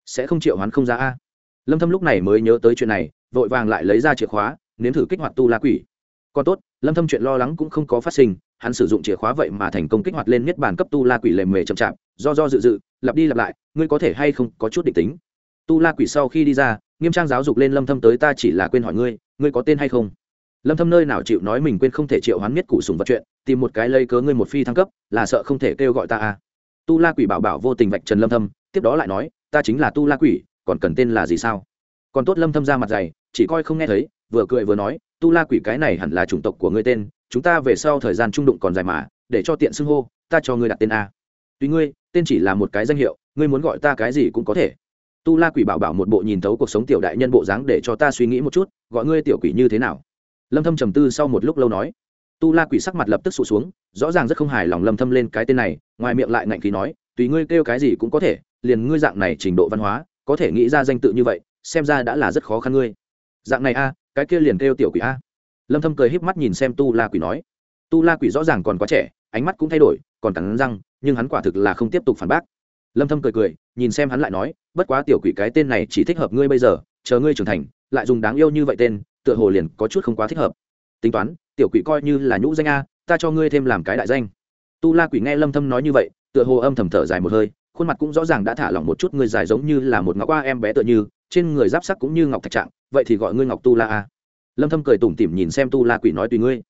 sẽ không chịu hắn không ra a lâm thâm lúc này mới nhớ tới chuyện này, vội vàng lại lấy ra chìa khóa, nếm thử kích hoạt tu la quỷ. Còn tốt, lâm thâm chuyện lo lắng cũng không có phát sinh, hắn sử dụng chìa khóa vậy mà thành công kích hoạt lên nhất bản cấp tu la quỷ lề mề chậm chạp, do do dự dự, lặp đi lặp lại, ngươi có thể hay không có chút định tính. Tu la quỷ sau khi đi ra, nghiêm trang giáo dục lên lâm thâm tới ta chỉ là quên hỏi ngươi ngươi có tên hay không? Lâm thâm nơi nào chịu nói mình quên không thể triệu hoán miết cụ sùng vật chuyện, tìm một cái lây cớ ngươi một phi thăng cấp, là sợ không thể kêu gọi ta à. Tu la quỷ bảo bảo vô tình vạch trần lâm thâm, tiếp đó lại nói, ta chính là tu la quỷ còn cần tên là gì sao? Còn tốt lâm thâm ra mặt dày, chỉ coi không nghe thấy, vừa cười vừa nói, tu la quỷ cái này hẳn là chủng tộc của ngươi tên, chúng ta về sau thời gian trung đụng còn dài mà, để cho tiện xưng hô, ta cho ngươi đặt tên a. Tuy ngươi, tên chỉ là một cái danh hiệu, ngươi muốn gọi ta cái gì cũng có thể. Tu la quỷ bảo bảo một bộ nhìn thấu cuộc sống tiểu đại nhân bộ dáng để cho ta suy nghĩ một chút, gọi ngươi tiểu quỷ như thế nào? Lâm thâm trầm tư sau một lúc lâu nói. Tu la quỷ sắc mặt lập tức sụt xuống, rõ ràng rất không hài lòng lâm thâm lên cái tên này, ngoài miệng lại ngạnh khí nói, tùy ngươi kêu cái gì cũng có thể, liền ngươi dạng này trình độ văn hóa có thể nghĩ ra danh tự như vậy, xem ra đã là rất khó khăn ngươi. Dạng này a, cái kia liền kêu tiểu quỷ a. Lâm thâm cười híp mắt nhìn xem tu la quỷ nói. Tu la quỷ rõ ràng còn quá trẻ, ánh mắt cũng thay đổi, còn cắn răng, nhưng hắn quả thực là không tiếp tục phản bác. Lâm thâm cười cười, nhìn xem hắn lại nói, bất quá tiểu quỷ cái tên này chỉ thích hợp ngươi bây giờ, chờ ngươi trưởng thành, lại dùng đáng yêu như vậy tên, tựa hồ liền có chút không quá thích hợp. Tính toán, tiểu quỷ coi như là nhũ danh a, ta cho ngươi thêm làm cái đại danh. Tu la quỷ nghe lâm thâm nói như vậy, tựa hồ âm thầm thở dài một hơi khuôn mặt cũng rõ ràng đã thả lỏng một chút, người dài giống như là một ngọc qua em bé tựa như, trên người giáp sắc cũng như ngọc thạch trạng, vậy thì gọi ngươi ngọc tu la a lâm thâm cười tủm tỉm nhìn xem tu la quỷ nói tùy ngươi.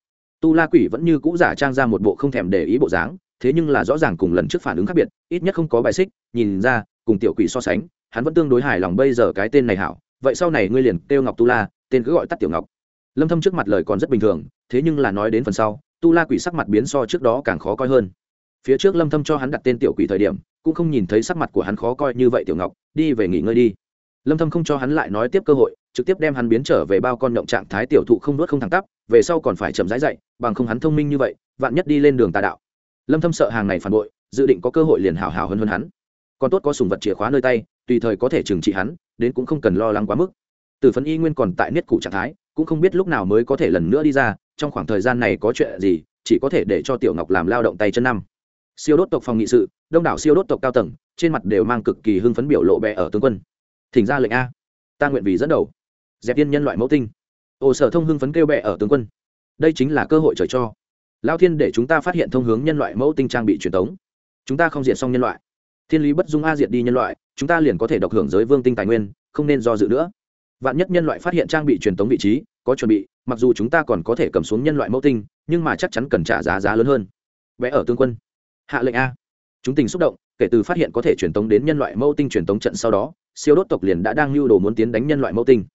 Tu la quỷ vẫn như cũ giả trang ra một bộ không thèm để ý bộ dáng, thế nhưng là rõ ràng cùng lần trước phản ứng khác biệt, ít nhất không có bài xích, nhìn ra, cùng tiểu quỷ so sánh, hắn vẫn tương đối hài lòng bây giờ cái tên này hảo, vậy sau này ngươi liền kêu ngọc tu la, tên cứ gọi tắt tiểu ngọc. Lâm thâm trước mặt lời còn rất bình thường, thế nhưng là nói đến phần sau, tu la quỷ sắc mặt biến so trước đó càng khó coi hơn. Phía trước lâm thâm cho hắn đặt tên tiểu quỷ thời điểm cũng không nhìn thấy sắc mặt của hắn khó coi như vậy, tiểu ngọc, đi về nghỉ ngơi đi. Lâm thâm không cho hắn lại nói tiếp cơ hội, trực tiếp đem hắn biến trở về bao con động trạng thái tiểu thụ không nuốt không thẳng tắp, về sau còn phải chậm rãi dậy, bằng không hắn thông minh như vậy, vạn nhất đi lên đường tà đạo. Lâm thâm sợ hàng này phản bội, dự định có cơ hội liền hảo hảo hơn hơn hắn. Còn tốt có sùng vật chìa khóa nơi tay, tùy thời có thể trừng trị hắn, đến cũng không cần lo lắng quá mức. Từ phấn y nguyên còn tại niết cụ trạng thái, cũng không biết lúc nào mới có thể lần nữa đi ra, trong khoảng thời gian này có chuyện gì, chỉ có thể để cho tiểu ngọc làm lao động tay chân năm siêu đốt tộc phòng nghị sự, đông đảo siêu đốt tộc cao tầng, trên mặt đều mang cực kỳ hưng phấn biểu lộ bè ở tướng quân. Thỉnh ra lệnh a. Ta nguyện vì dẫn đầu. Dẹp tiên nhân loại mẫu tinh. Ồ sở thông hưng phấn kêu bè ở tướng quân. Đây chính là cơ hội trời cho. Lao thiên để chúng ta phát hiện thông hướng nhân loại mẫu tinh trang bị truyền thống chúng ta không diệt xong nhân loại. Thiên lý bất dung a diệt đi nhân loại, chúng ta liền có thể độc hưởng giới vương tinh tài nguyên, không nên do dự nữa. Vạn nhất nhân loại phát hiện trang bị truyền thống vị trí, có chuẩn bị, mặc dù chúng ta còn có thể cầm xuống nhân loại mẫu tinh, nhưng mà chắc chắn cần trả giá giá lớn hơn. Vẽ ở tương quân hạ lệnh a. Chúng tình xúc động kể từ phát hiện có thể truyền tống đến nhân loại mẫu tinh truyền tống trận sau đó siêu đốt tộc liền đã đang lưu đồ muốn tiến đánh nhân loại mẫu tinh.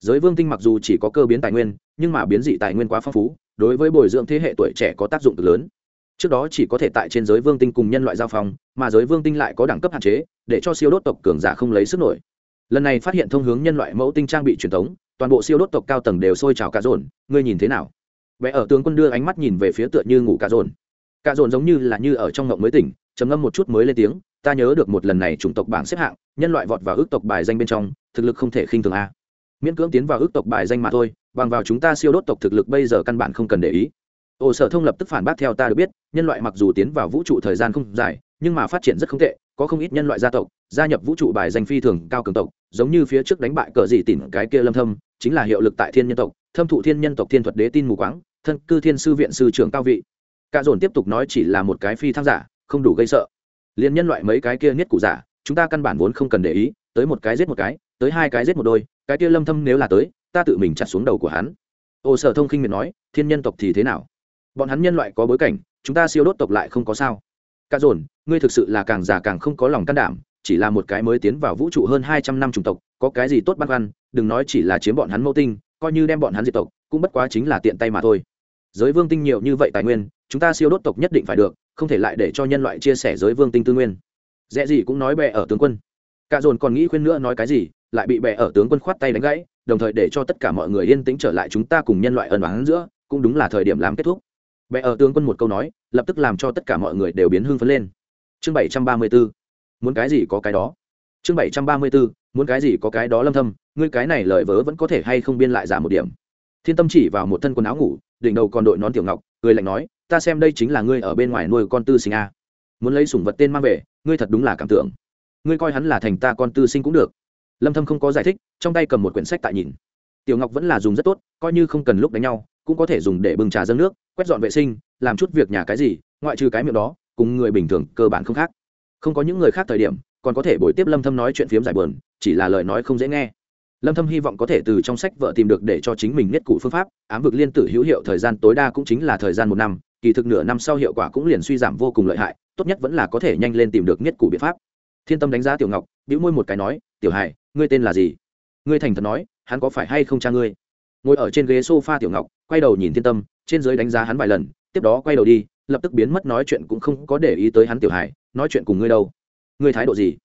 Giới vương tinh mặc dù chỉ có cơ biến tài nguyên nhưng mà biến dị tài nguyên quá phong phú đối với bồi dưỡng thế hệ tuổi trẻ có tác dụng cực lớn. Trước đó chỉ có thể tại trên giới vương tinh cùng nhân loại giao phong mà giới vương tinh lại có đẳng cấp hạn chế để cho siêu đốt tộc cường giả không lấy sức nổi. Lần này phát hiện thông hướng nhân loại mẫu tinh trang bị truyền thống toàn bộ siêu đốt tộc cao tầng đều sôi trào cả rồn, ngươi nhìn thế nào? Vẽ ở tướng quân đưa ánh mắt nhìn về phía tựa như ngủ cả rồn cả dồn giống như là như ở trong ngộng mới tỉnh, trầm ngâm một chút mới lên tiếng, ta nhớ được một lần này chủng tộc bảng xếp hạng, nhân loại vọt vào ước tộc bài danh bên trong, thực lực không thể khinh thường a. Miễn cưỡng tiến vào ước tộc bài danh mà thôi, bằng vào chúng ta siêu đốt tộc thực lực bây giờ căn bản không cần để ý. Ồ, sở thông lập tức phản bác theo ta được biết, nhân loại mặc dù tiến vào vũ trụ thời gian không dài, nhưng mà phát triển rất không tệ, có không ít nhân loại gia tộc, gia nhập vũ trụ bài danh phi thường cao cường tộc, giống như phía trước đánh bại cờ dị tỉn cái kia lâm thâm, chính là hiệu lực tại thiên nhân tộc, thâm thụ thiên nhân tộc thiên thuật đế tin mù quáng, thân cư thiên sư viện sư trưởng cao vị cả dồn tiếp tục nói chỉ là một cái phi thăng giả, không đủ gây sợ. Liên nhân loại mấy cái kia niết cụ giả, chúng ta căn bản vốn không cần để ý, tới một cái giết một cái, tới hai cái giết một đôi, cái kia lâm thâm nếu là tới, ta tự mình chặt xuống đầu của hắn. Ô sở thông khinh miệt nói, thiên nhân tộc thì thế nào? Bọn hắn nhân loại có bối cảnh, chúng ta siêu đốt tộc lại không có sao. Cả dồn, ngươi thực sự là càng già càng không có lòng can đảm, chỉ là một cái mới tiến vào vũ trụ hơn hai trăm năm chủng tộc, có cái gì tốt băn khoăn, đừng nói chỉ là chiếm bọn hắn mẫu tinh, coi như đem bọn hắn diệt tộc, cũng bất quá chính là tiện tay mà thôi. Giới vương tinh nhiều như vậy tài nguyên chúng ta siêu đốt tộc nhất định phải được, không thể lại để cho nhân loại chia sẻ giới vương tinh tư nguyên. Dễ gì cũng nói bè ở tướng quân. Cả dồn còn nghĩ khuyên nữa nói cái gì, lại bị bè ở tướng quân khoát tay đánh gãy, đồng thời để cho tất cả mọi người yên tĩnh trở lại chúng ta cùng nhân loại ẩn oán giữa, cũng đúng là thời điểm làm kết thúc. Bè ở tướng quân một câu nói, lập tức làm cho tất cả mọi người đều biến hưng phấn lên. Chương bảy trăm ba mươi 734 muốn cái gì có cái đó. Chương bảy trăm ba mươi 734 muốn cái gì có cái đó lâm thâm, ngươi cái này lời vớ vẫn có thể hay không biên lại giảm một điểm. Thiên tâm chỉ vào một thân quần áo ngủ, đỉnh đầu còn đội nón tiểu ngọc người lạnh nói ta xem đây chính là ngươi ở bên ngoài nuôi con tư sinh a. Muốn lấy sủng vật tên mang về, ngươi thật đúng là cảm tưởng. Ngươi coi hắn là thành ta con tư sinh cũng được. Lâm thâm không có giải thích, trong tay cầm một quyển sách tại nhìn. Tiểu ngọc vẫn là dùng rất tốt, coi như không cần lúc đánh nhau, cũng có thể dùng để bưng trà dâng nước, quét dọn vệ sinh, làm chút việc nhà cái gì, ngoại trừ cái miệng đó, cùng người bình thường cơ bản không khác. Không có những người khác thời điểm, còn có thể buổi tiếp lâm thâm nói chuyện phiếm giải buồn, chỉ là lời nói không dễ nghe. Lâm thâm hy vọng có thể từ trong sách vợ tìm được để cho chính mình nhất cụ phương pháp, ám vực liên tử hữu hiệu thời gian tối đa cũng chính là thời gian một năm kỳ thực nửa năm sau hiệu quả cũng liền suy giảm vô cùng lợi hại, tốt nhất vẫn là có thể nhanh lên tìm được nhất cụ biện pháp. Thiên tâm đánh giá tiểu ngọc, bĩu môi một cái nói, tiểu hải, ngươi tên là gì? Ngươi thành thật nói, hắn có phải hay không cha ngươi? Ngồi ở trên ghế sofa tiểu ngọc, quay đầu nhìn thiên tâm, trên dưới đánh giá hắn vài lần, tiếp đó quay đầu đi, lập tức biến mất nói chuyện cũng không có để ý tới hắn tiểu hải, nói chuyện cùng ngươi đâu? Ngươi thái độ gì?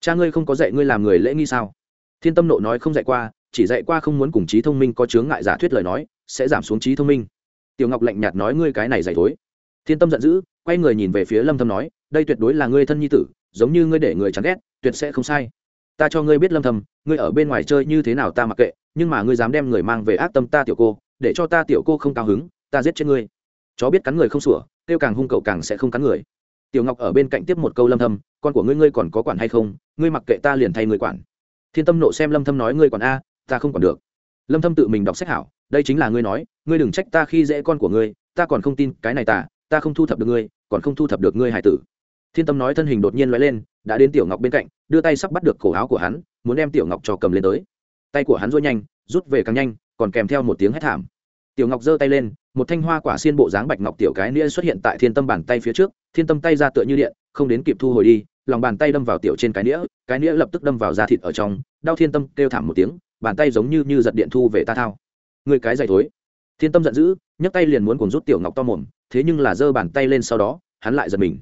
Cha ngươi không có dạy ngươi làm người lễ nghi sao? Thiên tâm nộ nói không dạy qua, chỉ dạy qua không muốn cùng trí thông minh có chướng ngại giả thuyết lời nói, sẽ giảm xuống trí thông minh tiểu ngọc lạnh nhạt nói, ngươi cái này dày thối. Thiên tâm giận dữ, quay người nhìn về phía lâm thâm nói, đây tuyệt đối là ngươi thân nhi tử, giống như ngươi để người chán ghét, tuyệt sẽ không sai. Ta cho ngươi biết lâm thâm, ngươi ở bên ngoài chơi như thế nào ta mặc kệ, nhưng mà ngươi dám đem người mang về ác tâm ta tiểu cô, để cho ta tiểu cô không cao hứng, ta giết chết ngươi. Chó biết cắn người không sủa tiêu càng hung cậu càng sẽ không cắn người. Tiểu ngọc ở bên cạnh tiếp một câu lâm thâm, con của ngươi ngươi còn có quản hay không? Ngươi mặc kệ ta liền thay ngươi quản. Thiên tâm nộ xem lâm thâm nói, ngươi quản a, ta không quản được lâm thâm tự mình đọc sách hảo, đây chính là ngươi nói, ngươi đừng trách ta khi dễ con của ngươi, ta còn không tin cái này ta ta không thu thập được ngươi, còn không thu thập được ngươi hải tử. Thiên tâm nói thân hình đột nhiên lóe lên, đã đến tiểu ngọc bên cạnh, đưa tay sắp bắt được cổ áo của hắn, muốn đem tiểu ngọc cho cầm lên tới. Tay của hắn duỗi nhanh, rút về càng nhanh, còn kèm theo một tiếng hét thảm. Tiểu ngọc giơ tay lên, một thanh hoa quả xiên bộ dáng bạch ngọc tiểu cái nĩa xuất hiện tại thiên tâm bàn tay phía trước, thiên tâm tay ra tựa như điện, không đến kịp thu hồi đi, lòng bàn tay đâm vào tiểu trên cái nĩa cái nĩa lập tức đâm vào da thịt ở trong, đau thiên tâm kêu thảm một tiếng bàn tay giống như như giật điện thu về ta thao. Người cái dày thối. Thiên tâm giận dữ, nhấc tay liền muốn cùng rút tiểu ngọc to mồm, thế nhưng là giơ bàn tay lên sau đó, hắn lại giật mình.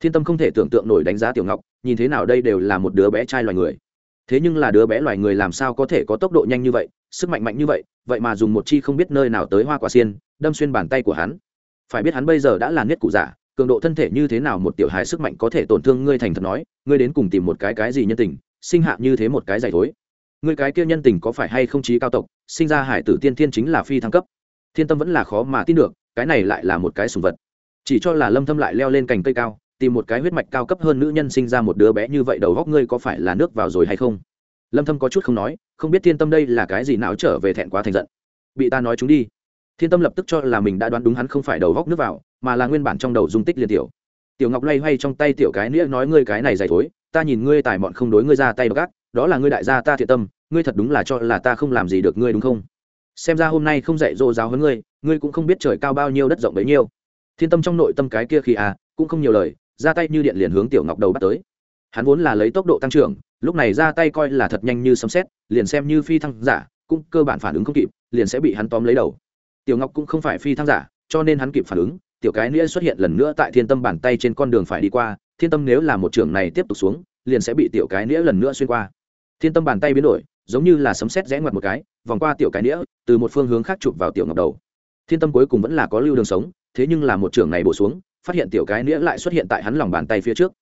Thiên tâm không thể tưởng tượng nổi đánh giá tiểu ngọc, nhìn thế nào đây đều là một đứa bé trai loài người. Thế nhưng là đứa bé loài người làm sao có thể có tốc độ nhanh như vậy, sức mạnh mạnh như vậy vậy mà dùng một chi không biết nơi nào tới hoa quả xiên, đâm xuyên bàn tay của hắn. Phải biết hắn bây giờ đã là niết cụ giả, cường độ thân thể như thế nào một tiểu hài sức mạnh có thể tổn thương ngươi thành thật nói, ngươi đến cùng tìm một cái cái gì nhân tình, sinh hạ như thế một cái giải thối ngươi cái kia nhân tình có phải hay không chí cao tộc, sinh ra hải tử tiên thiên chính là phi thăng cấp. Thiên tâm vẫn là khó mà tin được, cái này lại là một cái sùng vật. Chỉ cho là lâm thâm lại leo lên cành cây cao, tìm một cái huyết mạch cao cấp hơn nữ nhân sinh ra một đứa bé như vậy đầu góc ngươi có phải là nước vào rồi hay không? Lâm thâm có chút không nói, không biết thiên tâm đây là cái gì não trở về thẹn quá thành giận. Bị ta nói chúng đi. Thiên tâm lập tức cho là mình đã đoán đúng hắn không phải đầu góc nước vào, mà là nguyên bản trong đầu dung tích liên tiểu. Tiểu ngọc loay hoay trong tay tiểu cái nĩa nói ngươi cái này dày thối, ta nhìn ngươi tài mọn không đối ngươi ra tay gác, đó là ngươi đại gia ta thiện tâm ngươi thật đúng là cho là ta không làm gì được ngươi đúng không? Xem ra hôm nay không dạy dỗ giáo hơn ngươi ngươi cũng không biết trời cao bao nhiêu đất rộng bấy nhiêu. Thiên tâm trong nội tâm cái kia khi à cũng không nhiều lời, ra tay như điện liền hướng tiểu ngọc đầu bắt tới. Hắn vốn là lấy tốc độ tăng trưởng, lúc này ra tay coi là thật nhanh như sấm xét liền xem như phi thăng giả, cũng cơ bản phản ứng không kịp, liền sẽ bị hắn tóm lấy đầu. Tiểu ngọc cũng không phải phi thăng giả, cho nên hắn kịp phản ứng, tiểu cái nĩa xuất hiện lần nữa tại thiên tâm bàn tay trên con đường phải đi qua, thiên tâm nếu là một trường này tiếp tục xuống, liền sẽ bị tiểu cái nĩa lần nữa xuyên qua. Thiên tâm bàn tay biến đổi giống như là sấm sét rẽ ngoặt một cái, vòng qua tiểu cái nĩa, từ một phương hướng khác chụp vào tiểu ngọc đầu. Thiên tâm cuối cùng vẫn là có lưu đường sống, thế nhưng là một trường này bổ xuống, phát hiện tiểu cái nĩa lại xuất hiện tại hắn lòng bàn tay phía trước.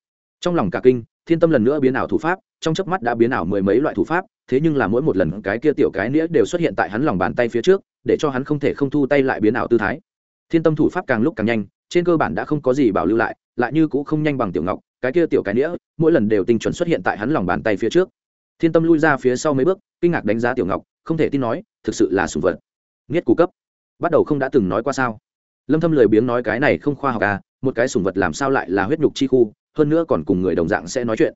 Trong lòng cả kinh, thiên tâm lần nữa biến ảo thủ pháp, trong chớp mắt đã biến ảo mười mấy loại thủ pháp, thế nhưng là mỗi một lần cái kia tiểu cái nĩa đều xuất hiện tại hắn lòng bàn tay phía trước, để cho hắn không thể không thu tay lại biến ảo tư thái. Thiên tâm thủ pháp càng lúc càng nhanh, trên cơ bản đã không có gì bảo lưu lại lại như cũng không nhanh bằng tiểu ngọc, cái kia tiểu cái nĩa, mỗi lần đều tinh chuẩn xuất hiện tại hắn lòng bàn tay phía trước thiên tâm lui ra phía sau mấy bước, kinh ngạc đánh giá tiểu ngọc, không thể tin nói, thực sự là sùng vật. Nghiết cú cấp. Bắt đầu không đã từng nói qua sao? Lâm thâm lười biếng nói cái này không khoa học à một cái sùng vật làm sao lại là huyết nhục chi khu, hơn nữa còn cùng người đồng dạng sẽ nói chuyện.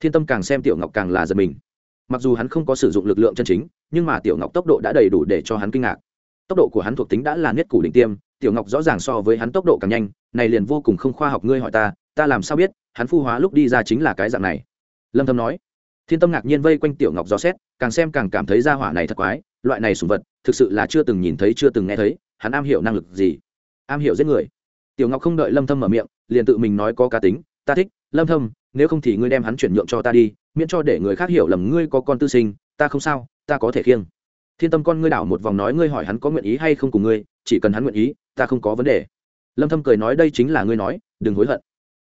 Thiên tâm càng xem tiểu ngọc càng là giật mình. Mặc dù hắn không có sử dụng lực lượng chân chính, nhưng mà tiểu ngọc tốc độ đã đầy đủ để cho hắn kinh ngạc. Tốc độ của hắn thuộc tính đã là nhất củ đỉnh tiêm, tiểu ngọc rõ ràng so với hắn tốc độ càng nhanh, này liền vô cùng không khoa học, ngươi hỏi ta ta làm sao biết, hắn phu hóa lúc đi ra chính là cái dạng này? Lâm thâm nói thiên tâm ngạc nhiên vây quanh tiểu ngọc gió xét, càng xem càng cảm thấy gia hỏa này thật quái, loại này sủng vật, thực sự là chưa từng nhìn thấy, chưa từng nghe thấy, hắn am hiểu năng lực gì? Am hiểu giết người. Tiểu ngọc không đợi lâm thâm mở miệng, liền tự mình nói có cá tính, ta thích, lâm thâm, nếu không thì ngươi đem hắn chuyển nhượng cho ta đi, miễn cho để người khác hiểu lầm ngươi có con tư sinh, ta không sao, ta có thể khiêng. Thiên tâm con ngươi đảo một vòng nói, ngươi hỏi hắn có nguyện ý hay không cùng ngươi, chỉ cần hắn nguyện ý, ta không có vấn đề. Lâm thâm cười nói, đây chính là ngươi nói, đừng hối hận.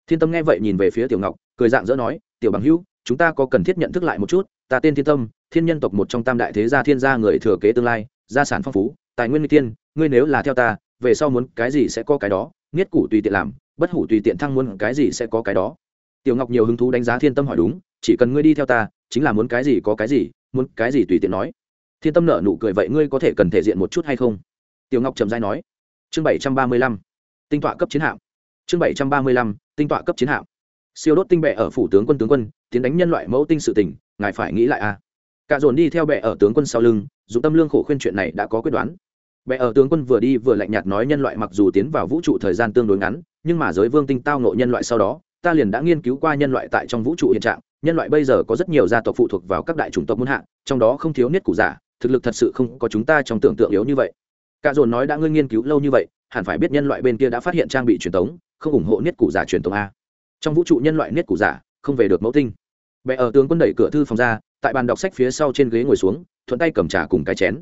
Thiên tâm nghe vậy nhìn về phía tiểu ngọc, cười dạng dỡ nói, tiểu bằng hữu chúng ta có cần thiết nhận thức lại một chút, ta tên thiên tâm, thiên nhân tộc một trong tam đại thế gia thiên gia người thừa kế tương lai, gia sản phong phú, tài nguyên thiên, ngươi nếu là theo ta, về sau muốn cái gì sẽ có cái đó, nghiết củ tùy tiện làm, bất hủ tùy tiện thăng muốn cái gì sẽ có cái đó. Tiểu ngọc nhiều hứng thú đánh giá thiên tâm hỏi đúng, chỉ cần ngươi đi theo ta, chính là muốn cái gì có cái gì, muốn cái gì tùy tiện nói. Thiên tâm nợ nụ cười vậy ngươi có thể cần thể diện một chút hay không? Tiểu ngọc trầm dai nói. Chương bảy trăm ba mươi lăm, tinh tọa cấp chiến hạm. Chương bảy trăm ba mươi lăm, tinh tọa cấp chiến hạm siêu đốt tinh bệ ở phủ tướng quân tướng quân, tiến đánh nhân loại mẫu tinh sự tỉnh ngài phải nghĩ lại a à. cả dồn đi theo bệ ở tướng quân sau lưng dùng tâm lương khổ khuyên chuyện này đã có quyết đoán. Bệ ở tướng quân vừa đi vừa lạnh nhạt nói nhân loại mặc dù tiến vào vũ trụ thời gian tương đối ngắn, nhưng mà giới vương tinh tao nộ nhân loại sau đó, ta liền đã nghiên cứu qua nhân loại tại trong vũ trụ hiện trạng. Nhân loại bây giờ có rất nhiều gia tộc phụ thuộc vào các đại chủng tộc muôn hạ trong đó không thiếu niết cụ giả, thực lực thật sự không có chúng ta trong tưởng tượng yếu như vậy. Cả dồn nói đã ngươi nghiên cứu lâu như vậy, hẳn phải biết nhân loại bên kia đã phát hiện trang bị truyền thống không ủng hộ niết cụ giả truyền thống a trong vũ trụ nhân loại niết cụ giả, không về được mẫu tinh. Bệ ở tướng quân đẩy cửa thư phòng ra, tại bàn đọc sách phía sau trên ghế ngồi xuống, thuận tay cầm trà cùng cái chén.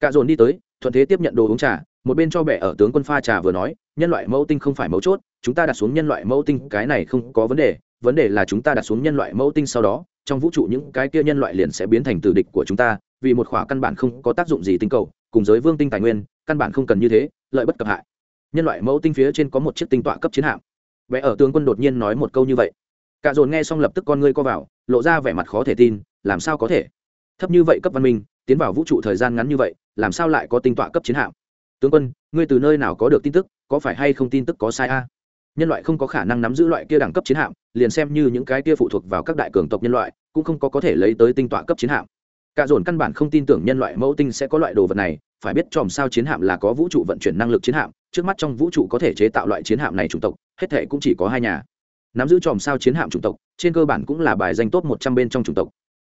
Cả dồn đi tới, thuận thế tiếp nhận đồ uống trà, một bên cho bệ ở tướng quân pha trà vừa nói, nhân loại mẫu tinh không phải mấu chốt, chúng ta đặt xuống nhân loại mẫu tinh, cái này không có vấn đề vấn đề là chúng ta đặt xuống nhân loại mẫu tinh sau đó, trong vũ trụ những cái kia nhân loại liền sẽ biến thành tử địch của chúng ta, vì một khỏa căn bản không có tác dụng gì tinh cầu, cùng giới vương tinh tài nguyên, căn bản không cần như thế, lợi bất cập hại. Nhân loại mẫu tinh phía trên có một chiếc tinh tọa cấp chiến hạm vẽ ở tướng quân đột nhiên nói một câu như vậy. Cả dồn nghe xong lập tức con ngươi co vào, lộ ra vẻ mặt khó thể tin, làm sao có thể? Thấp như vậy cấp văn minh, tiến vào vũ trụ thời gian ngắn như vậy, làm sao lại có tinh tọa cấp chiến hạm? Tướng quân, ngươi từ nơi nào có được tin tức, có phải hay không tin tức có sai a? Nhân loại không có khả năng nắm giữ loại kia đẳng cấp chiến hạm, liền xem như những cái kia phụ thuộc vào các đại cường tộc nhân loại, cũng không có có thể lấy tới tinh tọa cấp chiến hạm. Cả dồn căn bản không tin tưởng nhân loại mẫu tinh sẽ có loại đồ vật này, phải biết chòm sao chiến hạm là có vũ trụ vận chuyển năng lực chiến hạm, trước mắt trong vũ trụ có thể chế tạo loại chiến hạm này chủng tộc hết thệ cũng chỉ có hai nhà. Nắm giữ chòm sao chiến hạm chủng tộc, trên cơ bản cũng là bài danh top một trăm bên trong chủng tộc.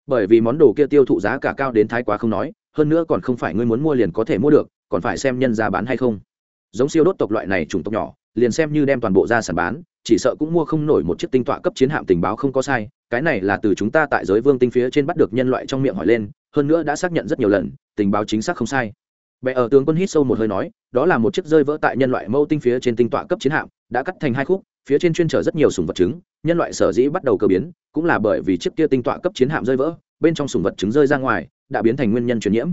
Bởi vì món đồ kia tiêu thụ giá cả cao đến thái quá không nói, hơn nữa còn không phải ngươi muốn mua liền có thể mua được, còn phải xem nhân ra bán hay không. Giống siêu đốt tộc loại này chủng tộc nhỏ, liền xem như đem toàn bộ ra sản bán, chỉ sợ cũng mua không nổi một chiếc tinh tọa cấp chiến hạm tình báo không có sai, cái này là từ chúng ta tại giới vương tinh phía trên bắt được nhân loại trong miệng hỏi lên, hơn nữa đã xác nhận rất nhiều lần, tình báo chính xác không sai. Bệ ở tướng quân hít sâu một hơi nói, đó là một chiếc rơi vỡ tại nhân loại mâu tinh phía trên tinh tọa cấp chiến hạm đã cắt thành hai khúc, phía trên chuyên chở rất nhiều sùng vật trứng, nhân loại sở dĩ bắt đầu cơ biến, cũng là bởi vì chiếc kia tinh tọa cấp chiến hạm rơi vỡ, bên trong sùng vật trứng rơi ra ngoài, đã biến thành nguyên nhân truyền nhiễm.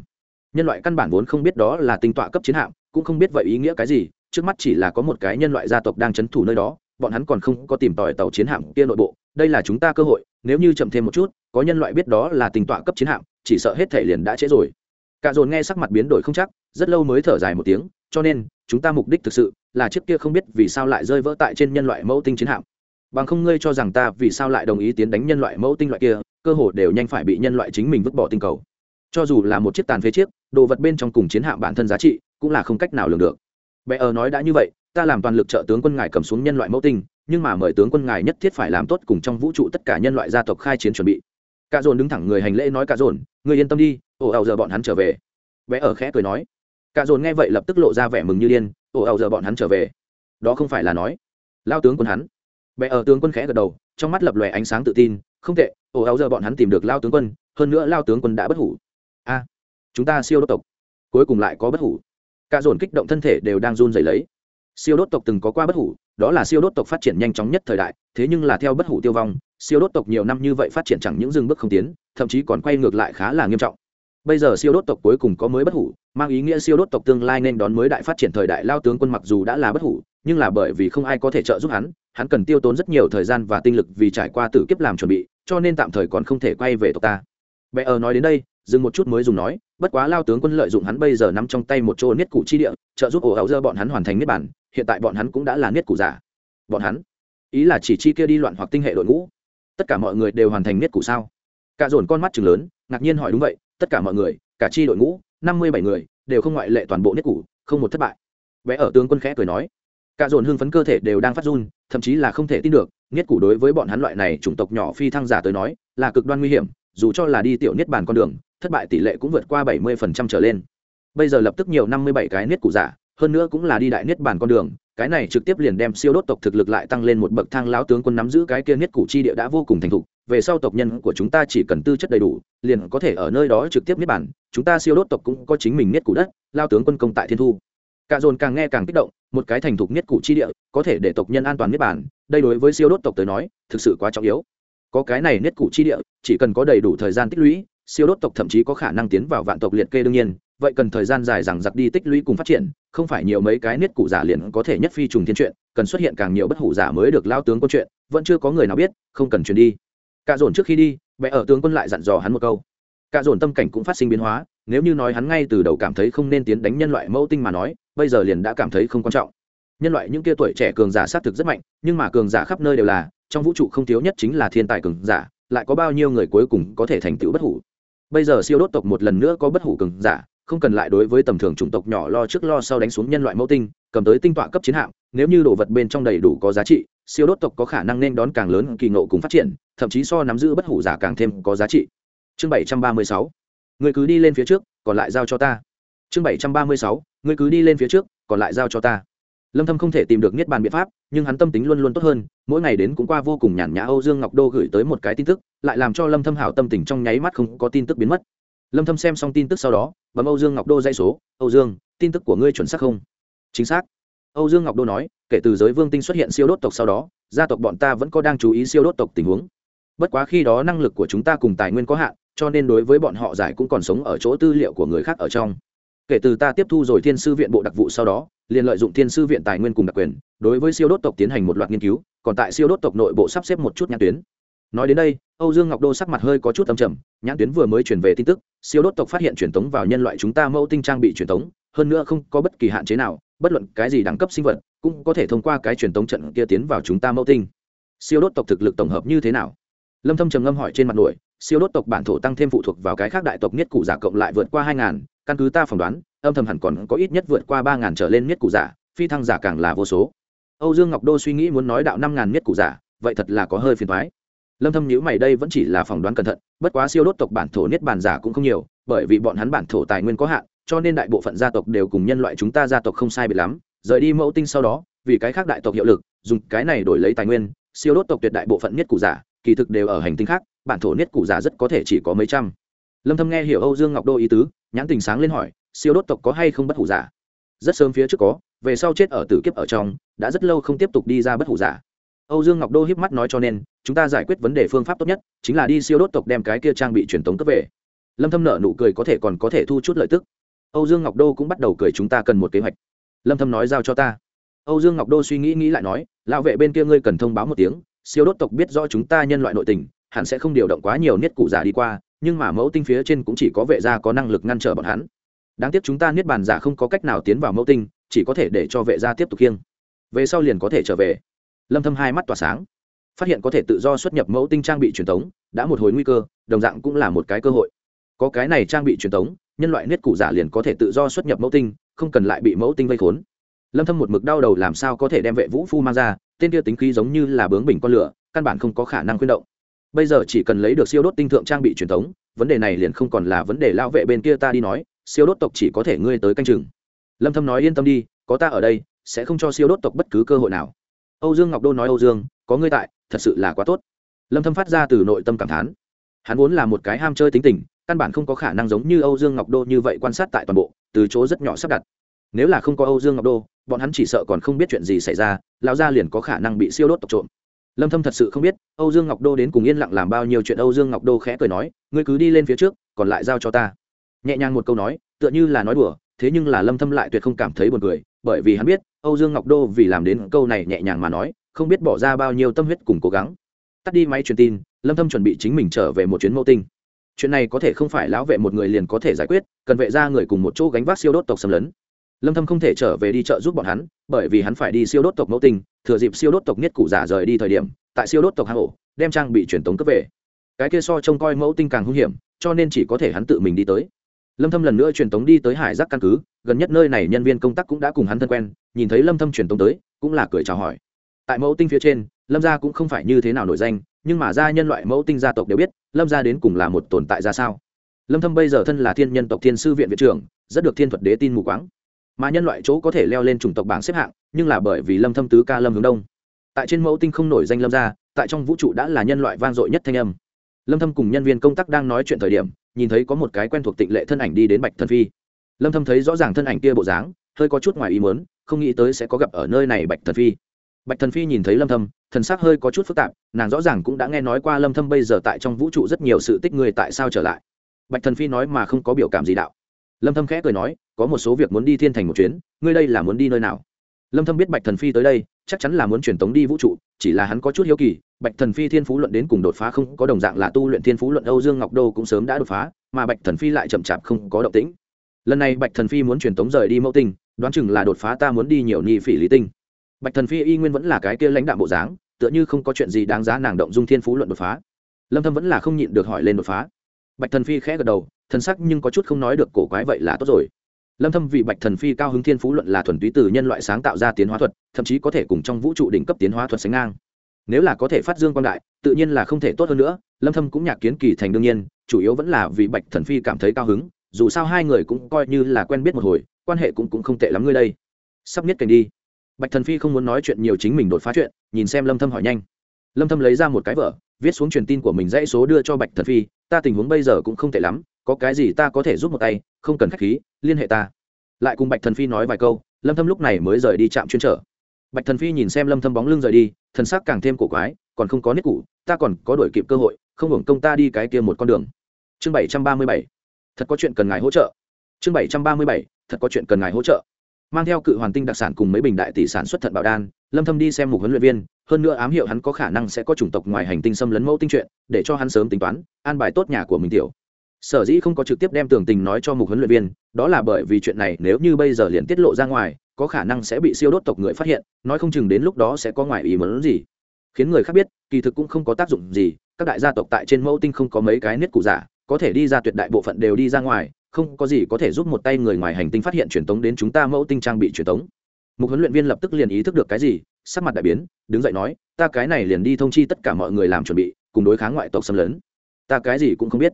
Nhân loại căn bản vốn không biết đó là tinh tọa cấp chiến hạm, cũng không biết vậy ý nghĩa cái gì, trước mắt chỉ là có một cái nhân loại gia tộc đang c h ấ n thủ nơi đó, bọn hắn còn không có tìm tòi tàu chiến hạm kia nội bộ, đây là chúng ta cơ hội, nếu như chậm thêm một chút, có nhân loại biết đó là tinh tọa cấp chiến hạm, chỉ sợ hết thể liền đã trễ rồi. Cả dồn nghe sắc mặt biến đổi không chắc, rất lâu mới thở dài một tiếng, cho nên chúng ta mục đích thực sự là chiếc kia không biết vì sao lại rơi vỡ tại trên nhân loại mẫu tinh chiến hạm. Bằng không ngươi cho rằng ta vì sao lại đồng ý tiến đánh nhân loại mẫu tinh loại kia, cơ hồ đều nhanh phải bị nhân loại chính mình vứt bỏ tinh cầu. Cho dù là một chiếc tàn phế chiếc, đồ vật bên trong cùng chiến hạm bản thân giá trị cũng là không cách nào lường được. Bé ở nói đã như vậy, ta làm toàn lực trợ tướng quân ngài cầm xuống nhân loại mẫu tinh, nhưng mà mời tướng quân ngài nhất thiết phải làm tốt cùng trong vũ trụ tất cả nhân loại gia tộc khai chiến chuẩn bị. Cả dồn đứng thẳng người hành lễ nói cả dồn người yên tâm đi, ồ, ào giờ bọn hắn trở về. Bé ở khẽ cười nói cả dồn nghe vậy lập tức lộ ra vẻ mừng như điên ồ ẩu giờ bọn hắn trở về. Đó không phải là nói. Lao tướng quân hắn. Bé ở tướng quân khẽ gật đầu, trong mắt lập lòe ánh sáng tự tin, không tệ ồ ẩu giờ bọn hắn tìm được lao tướng quân, hơn nữa lao tướng quân đã bất hủ. A, chúng ta siêu đốt tộc. Cuối cùng lại có bất hủ. Cả dồn kích động thân thể đều đang run rẩy lấy. Siêu đốt tộc từng có qua bất hủ, đó là siêu đốt tộc phát triển nhanh chóng nhất thời đại, thế nhưng là theo bất hủ tiêu vong, siêu đốt tộc nhiều năm như vậy phát triển chẳng những dừng bước không tiến, thậm chí còn quay ngược lại khá là nghiêm trọng bây giờ siêu đốt tộc cuối cùng có mới bất hủ, mang ý nghĩa siêu đốt tộc tương lai nên đón mới đại phát triển thời đại lao tướng quân mặc dù đã là bất hủ, nhưng là bởi vì không ai có thể trợ giúp hắn hắn cần tiêu tốn rất nhiều thời gian và tinh lực vì trải qua tử kiếp làm chuẩn bị, cho nên tạm thời còn không thể quay về tộc ta. Bé ở nói đến đây, dừng một chút mới dùng nói, bất quá lao tướng quân lợi dụng hắn bây giờ nắm trong tay một chỗ niết cụ chi địa, trợ giúp ổ ảo dơ bọn hắn hoàn thành niết bản hiện tại bọn hắn cũng đã là niết cụ giả. Bọn hắn, ý là chỉ chi kia đi loạn hoặc tinh hệ đội ngũ, tất cả mọi người đều hoàn thành niết cụ sao? Cả dồn con mắt chừng lớn, ngạc nhiên hỏi đúng vậy tất cả mọi người cả chi đội ngũ năm mươi bảy người đều không ngoại lệ toàn bộ niết cũ, không một thất bại. Vẽ ở tướng quân khẽ cười nói. Cả dồn hưng phấn cơ thể đều đang phát run thậm chí là không thể tin được niết cũ đối với bọn hắn loại này chủng tộc nhỏ phi thăng giả tới nói là cực đoan nguy hiểm dù cho là đi tiểu niết bàn con đường thất bại tỷ lệ cũng vượt qua bảy mươi phần trăm trở lên. Bây giờ lập tức nhiều năm mươi bảy cái niết cũ giả hơn nữa cũng là đi đại niết bàn con đường cái này trực tiếp liền đem siêu đốt tộc thực lực lại tăng lên một bậc thang lão tướng quân nắm giữ cái kia niết cũ chi địa đã vô cùng thành thục về sau tộc nhân của chúng ta chỉ cần tư chất đầy đủ, liền có thể ở nơi đó trực tiếp niết bàn. Chúng ta siêu đốt tộc cũng có chính mình niết cụ đất, lao tướng quân công tại thiên thu. Cả dồn càng nghe càng kích động, một cái thành thục niết cụ chi địa, có thể để tộc nhân an toàn niết bàn. Đây đối với siêu đốt tộc tới nói, thực sự quá trọng yếu. Có cái này niết cụ chi địa, chỉ cần có đầy đủ thời gian tích lũy, siêu đốt tộc thậm chí có khả năng tiến vào vạn tộc liệt kê đương nhiên. Vậy cần thời gian dài rằng giặc đi tích lũy cùng phát triển, không phải nhiều mấy cái niết cụ giả liền có thể nhất phi trùng thiên chuyện, cần xuất hiện càng nhiều bất hủ giả mới được lao tướng câu chuyện, vẫn chưa có người nào biết, không cần truyền đi cả dồn trước khi đi vẽ ở tướng quân lại dặn dò hắn một câu. Cả dồn tâm cảnh cũng phát sinh biến hóa, nếu như nói hắn ngay từ đầu cảm thấy không nên tiến đánh nhân loại mẫu tinh mà nói, bây giờ liền đã cảm thấy không quan trọng. Nhân loại những kia tuổi trẻ cường giả xác thực rất mạnh, nhưng mà cường giả khắp nơi đều là, trong vũ trụ không thiếu nhất chính là thiên tài cường giả, lại có bao nhiêu người cuối cùng có thể thành tựu bất hủ. Bây giờ siêu đốt tộc một lần nữa có bất hủ cường giả, không cần lại đối với tầm thường chủng tộc nhỏ lo trước lo sau đánh xuống nhân loại mẫu tinh, cầm tới tinh tọa cấp chiến hạm, nếu như đồ vật bên trong đầy đủ có giá trị siêu đốt tộc có khả năng nên đón càng lớn kỳ ngộ cùng phát triển, thậm chí so nắm giữ bất hủ giả càng thêm có giá trị. Chương bảy trăm ba mươi sáu. Người cứ đi lên phía trước, còn lại giao cho ta. Chương bảy trăm ba mươi sáu. Người cứ đi lên phía trước, còn lại giao cho ta. Lâm thâm không thể tìm được niết bàn biện pháp, nhưng hắn tâm tính luôn luôn tốt hơn, mỗi ngày đến cũng qua vô cùng nhàn nhã. Âu dương ngọc đô gửi tới một cái tin tức, lại làm cho lâm thâm hảo tâm tình trong nháy mắt không có tin tức biến mất. Lâm thâm xem xong tin tức sau đó, bấm âu dương ngọc đô dây số. Âu dương, tin tức của ngươi chuẩn xác không? Chính xác âu dương ngọc đô nói, kể từ giới vương tinh xuất hiện siêu đốt tộc sau đó, gia tộc bọn ta vẫn có đang chú ý siêu đốt tộc tình huống. Bất quá khi đó năng lực của chúng ta cùng tài nguyên có hạn, cho nên đối với bọn họ giải cũng còn sống ở chỗ tư liệu của người khác ở trong. Kể từ ta tiếp thu rồi thiên sư viện bộ đặc vụ sau đó, liền lợi dụng thiên sư viện tài nguyên cùng đặc quyền, đối với siêu đốt tộc tiến hành một loạt nghiên cứu, còn tại siêu đốt tộc nội bộ sắp xếp một chút nhãn tuyến. Nói đến đây, âu dương ngọc đô sắc mặt hơi có chút âm trầm, nhãn tuyến vừa mới truyền về tin tức, siêu đốt tộc phát hiện truyền tống vào nhân loại chúng ta mẫu tinh trang bị truyền tống, hơn nữa không có bất kỳ hạn chế nào bất luận cái gì đẳng cấp sinh vật, cũng có thể thông qua cái truyền tống trận kia tiến vào chúng ta mẫu tinh. Siêu đốt tộc thực lực tổng hợp như thế nào? Lâm thâm trầm ngâm hỏi trên mặt nổi siêu đốt tộc bản thổ tăng thêm phụ thuộc vào cái khác đại tộc nhất cụ giả cộng lại vượt qua hai ngàn, căn cứ ta phỏng đoán, âm thầm hẳn còn có ít nhất vượt qua ba ngàn trở lên nhất cụ giả, phi thăng giả càng là vô số. Âu dương ngọc đô suy nghĩ muốn nói đạo năm ngàn nhất cụ giả, vậy thật là có hơi phiền toái. Lâm thâm nhíu mày đây vẫn chỉ là phỏng đoán cẩn thận, bất quá siêu đốt tộc bản thổ niết bàn giả cũng không nhiều, bởi vì bọn hắn bản thổ tài nguyên có hạn cho nên đại bộ phận gia tộc đều cùng nhân loại chúng ta gia tộc không sai biệt lắm. Rời đi mẫu tinh sau đó, vì cái khác đại tộc hiệu lực, dùng cái này đổi lấy tài nguyên, siêu đốt tộc tuyệt đại bộ phận niết cụ giả, kỳ thực đều ở hành tinh khác, bản thổ niết cụ giả rất có thể chỉ có mấy trăm. Lâm thâm nghe hiểu âu dương ngọc đô ý tứ, nhãn tình sáng lên hỏi, siêu đốt tộc có hay không bất hủ giả? Rất sớm phía trước có, về sau chết ở tử kiếp ở trong, đã rất lâu không tiếp tục đi ra bất hủ giả. Âu dương ngọc đô hiếp mắt nói cho nên, chúng ta giải quyết vấn đề phương pháp tốt nhất, chính là đi siêu đốt tộc đem cái kia trang bị truyền tống cấp về. Lâm thâm nợ nụ cười có thể còn có thể thu chút lợi tức âu dương ngọc đô cũng bắt đầu cười chúng ta cần một kế hoạch. Lâm thâm nói giao cho ta. Âu dương ngọc đô suy nghĩ nghĩ lại nói, lão vệ bên kia ngươi cần thông báo một tiếng, siêu đốt tộc biết rõ chúng ta nhân loại nội tình, hẳn sẽ không điều động quá nhiều niết cụ giả đi qua, nhưng mà mẫu tinh phía trên cũng chỉ có vệ gia có năng lực ngăn trở bọn hắn. Đáng tiếc chúng ta niết bàn giả không có cách nào tiến vào mẫu tinh, chỉ có thể để cho vệ gia tiếp tục kiêng về sau liền có thể trở về. Lâm thâm hai mắt tỏa sáng. Phát hiện có thể tự do xuất nhập mẫu tinh trang bị truyền thống, đã một hồi nguy cơ, đồng dạng cũng là một cái cơ hội. Có cái này trang bị truyền thống nhân loại niết cụ giả liền có thể tự do xuất nhập mẫu tinh, không cần lại bị mẫu tinh vây khốn. Lâm thâm một mực đau đầu làm sao có thể đem vệ vũ phu mang ra, tên kia tính khí giống như là bướng bình con lửa, căn bản không có khả năng khuyên động. Bây giờ chỉ cần lấy được siêu đốt tinh thượng trang bị truyền thống, vấn đề này liền không còn là vấn đề lao vệ bên kia ta đi nói, siêu đốt tộc chỉ có thể ngươi tới canh chừng. Lâm thâm nói yên tâm đi, có ta ở đây, sẽ không cho siêu đốt tộc bất cứ cơ hội nào. Âu dương ngọc đô nói âu dương, có ngươi tại, thật sự là quá tốt. Lâm thâm phát ra từ nội tâm cảm thán hắn vốn là một cái ham chơi tính tình, căn bản không có khả năng giống như âu dương ngọc đô như vậy quan sát tại toàn bộ, từ chỗ rất nhỏ sắp đặt. Nếu là không có âu dương ngọc đô, bọn hắn chỉ sợ còn không biết chuyện gì xảy ra, lão gia liền có khả năng bị siêu đốt tộc trộm. Lâm thâm thật sự không biết, âu dương ngọc đô đến cùng yên lặng làm bao nhiêu chuyện âu dương ngọc đô khẽ cười nói, ngươi cứ đi lên phía trước, còn lại giao cho ta. Nhẹ nhàng một câu nói, tựa như là nói đùa, thế nhưng là lâm thâm lại tuyệt không cảm thấy buồn cười, bởi vì hắn biết, âu dương ngọc đô vì làm đến câu này nhẹ nhàng mà nói, không biết bỏ ra bao nhiêu tâm huyết cùng cố gắng. Tắt đi máy truyền tin lâm thâm chuẩn bị chính mình trở về một chuyến mẫu tinh chuyện này có thể không phải lão vệ một người liền có thể giải quyết cần vệ ra người cùng một chỗ gánh vác siêu đốt tộc xâm lấn lâm thâm không thể trở về đi chợ giúp bọn hắn bởi vì hắn phải đi siêu đốt tộc mẫu tinh thừa dịp siêu đốt tộc nhất cụ giả rời đi thời điểm tại siêu đốt tộc hang ổ đem trang bị truyền tống cấp về cái kia so trông coi mẫu tinh càng hung hiểm cho nên chỉ có thể hắn tự mình đi tới lâm thâm lần nữa truyền tống đi tới hải giác căn cứ gần nhất nơi này nhân viên công tác cũng đã cùng hắn thân quen nhìn thấy lâm thâm truyền tống tới cũng là cười chào hỏi tại mẫu tinh phía trên lâm gia cũng không phải như thế nào nổi danh nhưng mà gia nhân loại mẫu tinh gia tộc đều biết, lâm gia đến cùng là một tồn tại ra sao? Lâm thâm bây giờ thân là thiên nhân tộc thiên sư viện viện trưởng, rất được thiên thuật đế tin mù quáng. Mà nhân loại chỗ có thể leo lên chủng tộc bảng xếp hạng, nhưng là bởi vì lâm thâm tứ ca lâm hướng đông. Tại trên mẫu tinh không nổi danh lâm gia, tại trong vũ trụ đã là nhân loại vang dội nhất thanh âm. Lâm thâm cùng nhân viên công tác đang nói chuyện thời điểm, nhìn thấy có một cái quen thuộc tịnh lệ thân ảnh đi đến bạch thần phi. Lâm thâm thấy rõ ràng thân ảnh kia bộ dáng, hơi có chút ngoài ý muốn, không nghĩ tới sẽ có gặp ở nơi này bạch thần phi. Bạch thần phi nhìn thấy lâm thâm thần sắc hơi có chút phức tạp, nàng rõ ràng cũng đã nghe nói qua lâm thâm bây giờ tại trong vũ trụ rất nhiều sự tích người tại sao trở lại. Bạch thần phi nói mà không có biểu cảm gì đạo. Lâm thâm khẽ cười nói, có một số việc muốn đi thiên thành một chuyến, ngươi đây là muốn đi nơi nào? Lâm thâm biết bạch thần phi tới đây, chắc chắn là muốn truyền tống đi vũ trụ, chỉ là hắn có chút hiếu kỳ, bạch thần phi thiên phú luận đến cùng đột phá không có đồng dạng là tu luyện thiên phú luận âu dương ngọc đô cũng sớm đã đột phá, mà bạch thần phi lại chậm chạp không có động tĩnh. Lần này bạch thần phi muốn truyền tống rời đi mẫu tinh, đoán chừng là đột phá ta muốn đi nhiều nhị phỉ lý tinh bạch thần phi y nguyên vẫn là cái kia lãnh đạo bộ dáng, tựa như không có chuyện gì đáng giá nàng động dung thiên phú luận đột phá. Lâm thâm vẫn là không nhịn được hỏi lên đột phá. Bạch thần phi khẽ gật đầu, thần sắc nhưng có chút không nói được cổ quái vậy là tốt rồi. Lâm thâm vì bạch thần phi cao hứng thiên phú luận là thuần túy từ nhân loại sáng tạo ra tiến hóa thuật, thậm chí có thể cùng trong vũ trụ đỉnh cấp tiến hóa thuật sánh ngang. Nếu là có thể phát dương quan đại, tự nhiên là không thể tốt hơn nữa, lâm thâm cũng nhạc kiến kỳ thành đương nhiên, chủ yếu vẫn là vì bạch thần phi cảm thấy cao hứng, dù sao hai người cũng coi như là quen biết một hồi, quan hệ cũng cũng không tệ lắm ngươi đây. Sắp nhất cảnh đi bạch thần phi không muốn nói chuyện nhiều chính mình đột phá chuyện, nhìn xem lâm thâm hỏi nhanh. Lâm thâm lấy ra một cái vở, viết xuống truyền tin của mình dãy số đưa cho bạch thần phi, ta tình huống bây giờ cũng không tệ lắm, có cái gì ta có thể giúp một tay, không cần khách khí, liên hệ ta. Lại cùng bạch thần phi nói vài câu, lâm thâm lúc này mới rời đi trạm chuyên trở. Bạch thần phi nhìn xem lâm thâm bóng lưng rời đi, thần sắc càng thêm cổ quái, còn không có nết cũ ta còn có đổi kịp cơ hội, không hưởng công ta đi cái kia một con đường. Chương 737 thật có chuyện cần ngài hỗ trợ. Chương 737 thật có chuyện cần ngài hỗ trợ mang theo cự hoàn tinh đặc sản cùng mấy bình đại tỷ sản xuất thận bảo đan, lâm thâm đi xem mục huấn luyện viên, hơn nữa ám hiệu hắn có khả năng sẽ có chủng tộc ngoài hành tinh xâm lấn mẫu tinh chuyện, để cho hắn sớm tính toán, an bài tốt nhà của mình tiểu. Sở dĩ không có trực tiếp đem tường tình nói cho mục huấn luyện viên, đó là bởi vì chuyện này nếu như bây giờ liền tiết lộ ra ngoài, có khả năng sẽ bị siêu đốt tộc người phát hiện, nói không chừng đến lúc đó sẽ có ngoài ý muốn gì. Khiến người khác biết, kỳ thực cũng không có tác dụng gì, các đại gia tộc tại trên mẫu tinh không có mấy cái niết cụ giả, có thể đi ra tuyệt đại bộ phận đều đi ra ngoài không có gì có thể giúp một tay người ngoài hành tinh phát hiện truyền tống đến chúng ta mẫu tinh trang bị truyền tống. Một huấn luyện viên lập tức liền ý thức được cái gì, sắc mặt đại biến, đứng dậy nói, ta cái này liền đi thông chi tất cả mọi người làm chuẩn bị, cùng đối kháng ngoại tộc xâm lấn. Ta cái gì cũng không biết.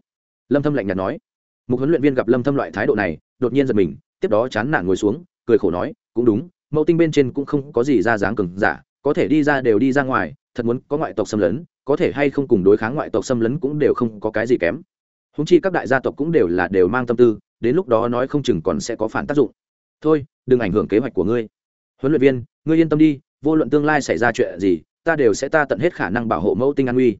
Lâm thâm lạnh nhạt nói. Một huấn luyện viên gặp lâm thâm loại thái độ này, đột nhiên giật mình, tiếp đó chán nản ngồi xuống, cười khổ nói, cũng đúng, mẫu tinh bên trên cũng không có gì ra dáng cường giả, có thể đi ra đều đi ra ngoài, thật muốn có ngoại tộc xâm lấn, có thể hay không cùng đối kháng ngoại tộc xâm lấn cũng đều không có cái gì kém húng chi các đại gia tộc cũng đều là đều mang tâm tư, đến lúc đó nói không chừng còn sẽ có phản tác dụng. Thôi, đừng ảnh hưởng kế hoạch của ngươi. Huấn luyện viên, ngươi yên tâm đi, vô luận tương lai xảy ra chuyện gì, ta đều sẽ ta tận hết khả năng bảo hộ mẫu tinh an nguy.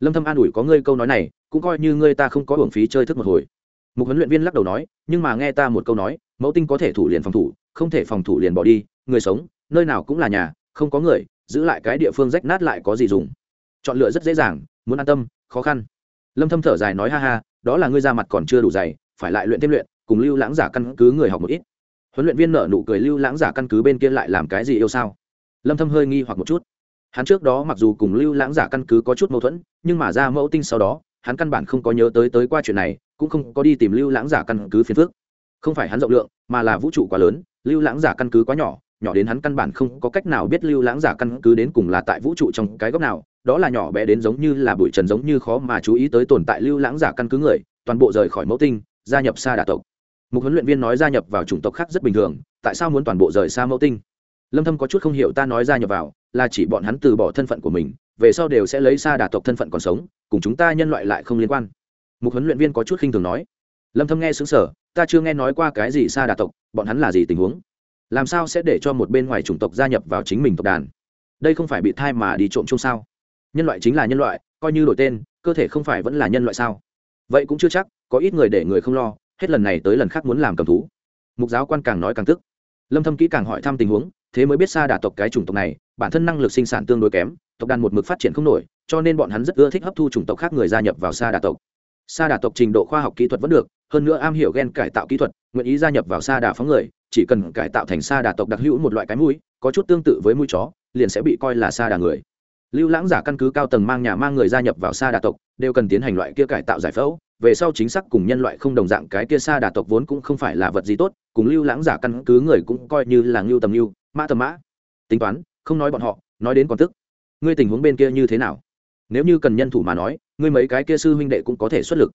Lâm thâm an ủi có ngươi câu nói này, cũng coi như ngươi ta không có hưởng phí chơi thức một hồi. Một huấn luyện viên lắc đầu nói, nhưng mà nghe ta một câu nói, mẫu tinh có thể thủ liền phòng thủ, không thể phòng thủ liền bỏ đi, người sống, nơi nào cũng là nhà, không có người, giữ lại cái địa phương rách nát lại có gì dùng. Chọn lựa rất dễ dàng, muốn an tâm, khó khăn. Lâm thâm thở dài nói ha ha đó là ngươi ra mặt còn chưa đủ dày, phải lại luyện thêm luyện, cùng lưu lãng giả căn cứ người học một ít. Huấn luyện viên nở nụ cười lưu lãng giả căn cứ bên kia lại làm cái gì yêu sao? Lâm thâm hơi nghi hoặc một chút. Hắn trước đó mặc dù cùng lưu lãng giả căn cứ có chút mâu thuẫn, nhưng mà ra mẫu tinh sau đó, hắn căn bản không có nhớ tới tới qua chuyện này, cũng không có đi tìm lưu lãng giả căn cứ phiền phức. Không phải hắn rộng lượng, mà là vũ trụ quá lớn, lưu lãng giả căn cứ quá nhỏ nhỏ đến hắn căn bản không có cách nào biết lưu lãng giả căn cứ đến cùng là tại vũ trụ trong cái góc nào đó là nhỏ bé đến giống như là bụi trần giống như khó mà chú ý tới tồn tại lưu lãng giả căn cứ người, toàn bộ rời khỏi mẫu tinh, gia nhập xa đà tộc. Một huấn luyện viên nói gia nhập vào chủng tộc khác rất bình thường, tại sao muốn toàn bộ rời xa mẫu tinh? Lâm thâm có chút không hiểu ta nói gia nhập vào, là chỉ bọn hắn từ bỏ thân phận của mình, về sau đều sẽ lấy xa đà tộc thân phận còn sống, cùng chúng ta nhân loại lại không liên quan. Một huấn luyện viên có chút khinh thường nói. Lâm thâm nghe sững sờ, ta chưa nghe nói qua cái gì xa đà tộc, bọn hắn là gì tình huống? Làm sao sẽ để cho một bên ngoài chủng tộc gia nhập vào chính mình tộc đàn? Đây không phải bị thai mà đi trộm chung sao? Nhân loại chính là nhân loại, coi như đổi tên, cơ thể không phải vẫn là nhân loại sao? Vậy cũng chưa chắc, có ít người để người không lo, hết lần này tới lần khác muốn làm cầm thú. Mục giáo quan càng nói càng tức. Lâm thâm kỹ càng hỏi thăm tình huống, thế mới biết xa đà tộc cái chủng tộc này, bản thân năng lực sinh sản tương đối kém, tộc đàn một mực phát triển không nổi, cho nên bọn hắn rất ưa thích hấp thu chủng tộc khác người gia nhập vào xa đà tộc. Xa đà tộc trình độ khoa học kỹ thuật vẫn được, hơn nữa am hiểu gen cải tạo kỹ thuật, nguyện ý gia nhập vào xa đà phóng người, chỉ cần cải tạo thành xa đà tộc đặc hữu một loại cái mũi, có chút tương tự với mũi chó, liền sẽ bị coi là xa đà người lưu lãng giả căn cứ cao tầng mang nhà mang người gia nhập vào xa đà tộc, đều cần tiến hành loại kia cải tạo giải phẫu. Về sau chính xác cùng nhân loại không đồng dạng, cái kia xa đà tộc vốn cũng không phải là vật gì tốt, cùng lưu lãng giả căn cứ người cũng coi như là ngưu tầm ngưu, mã tầm mã. Tính toán, không nói bọn họ, nói đến còn tức. Ngươi tình huống bên kia như thế nào? Nếu như cần nhân thủ mà nói, ngươi mấy cái kia sư huynh đệ cũng có thể xuất lực.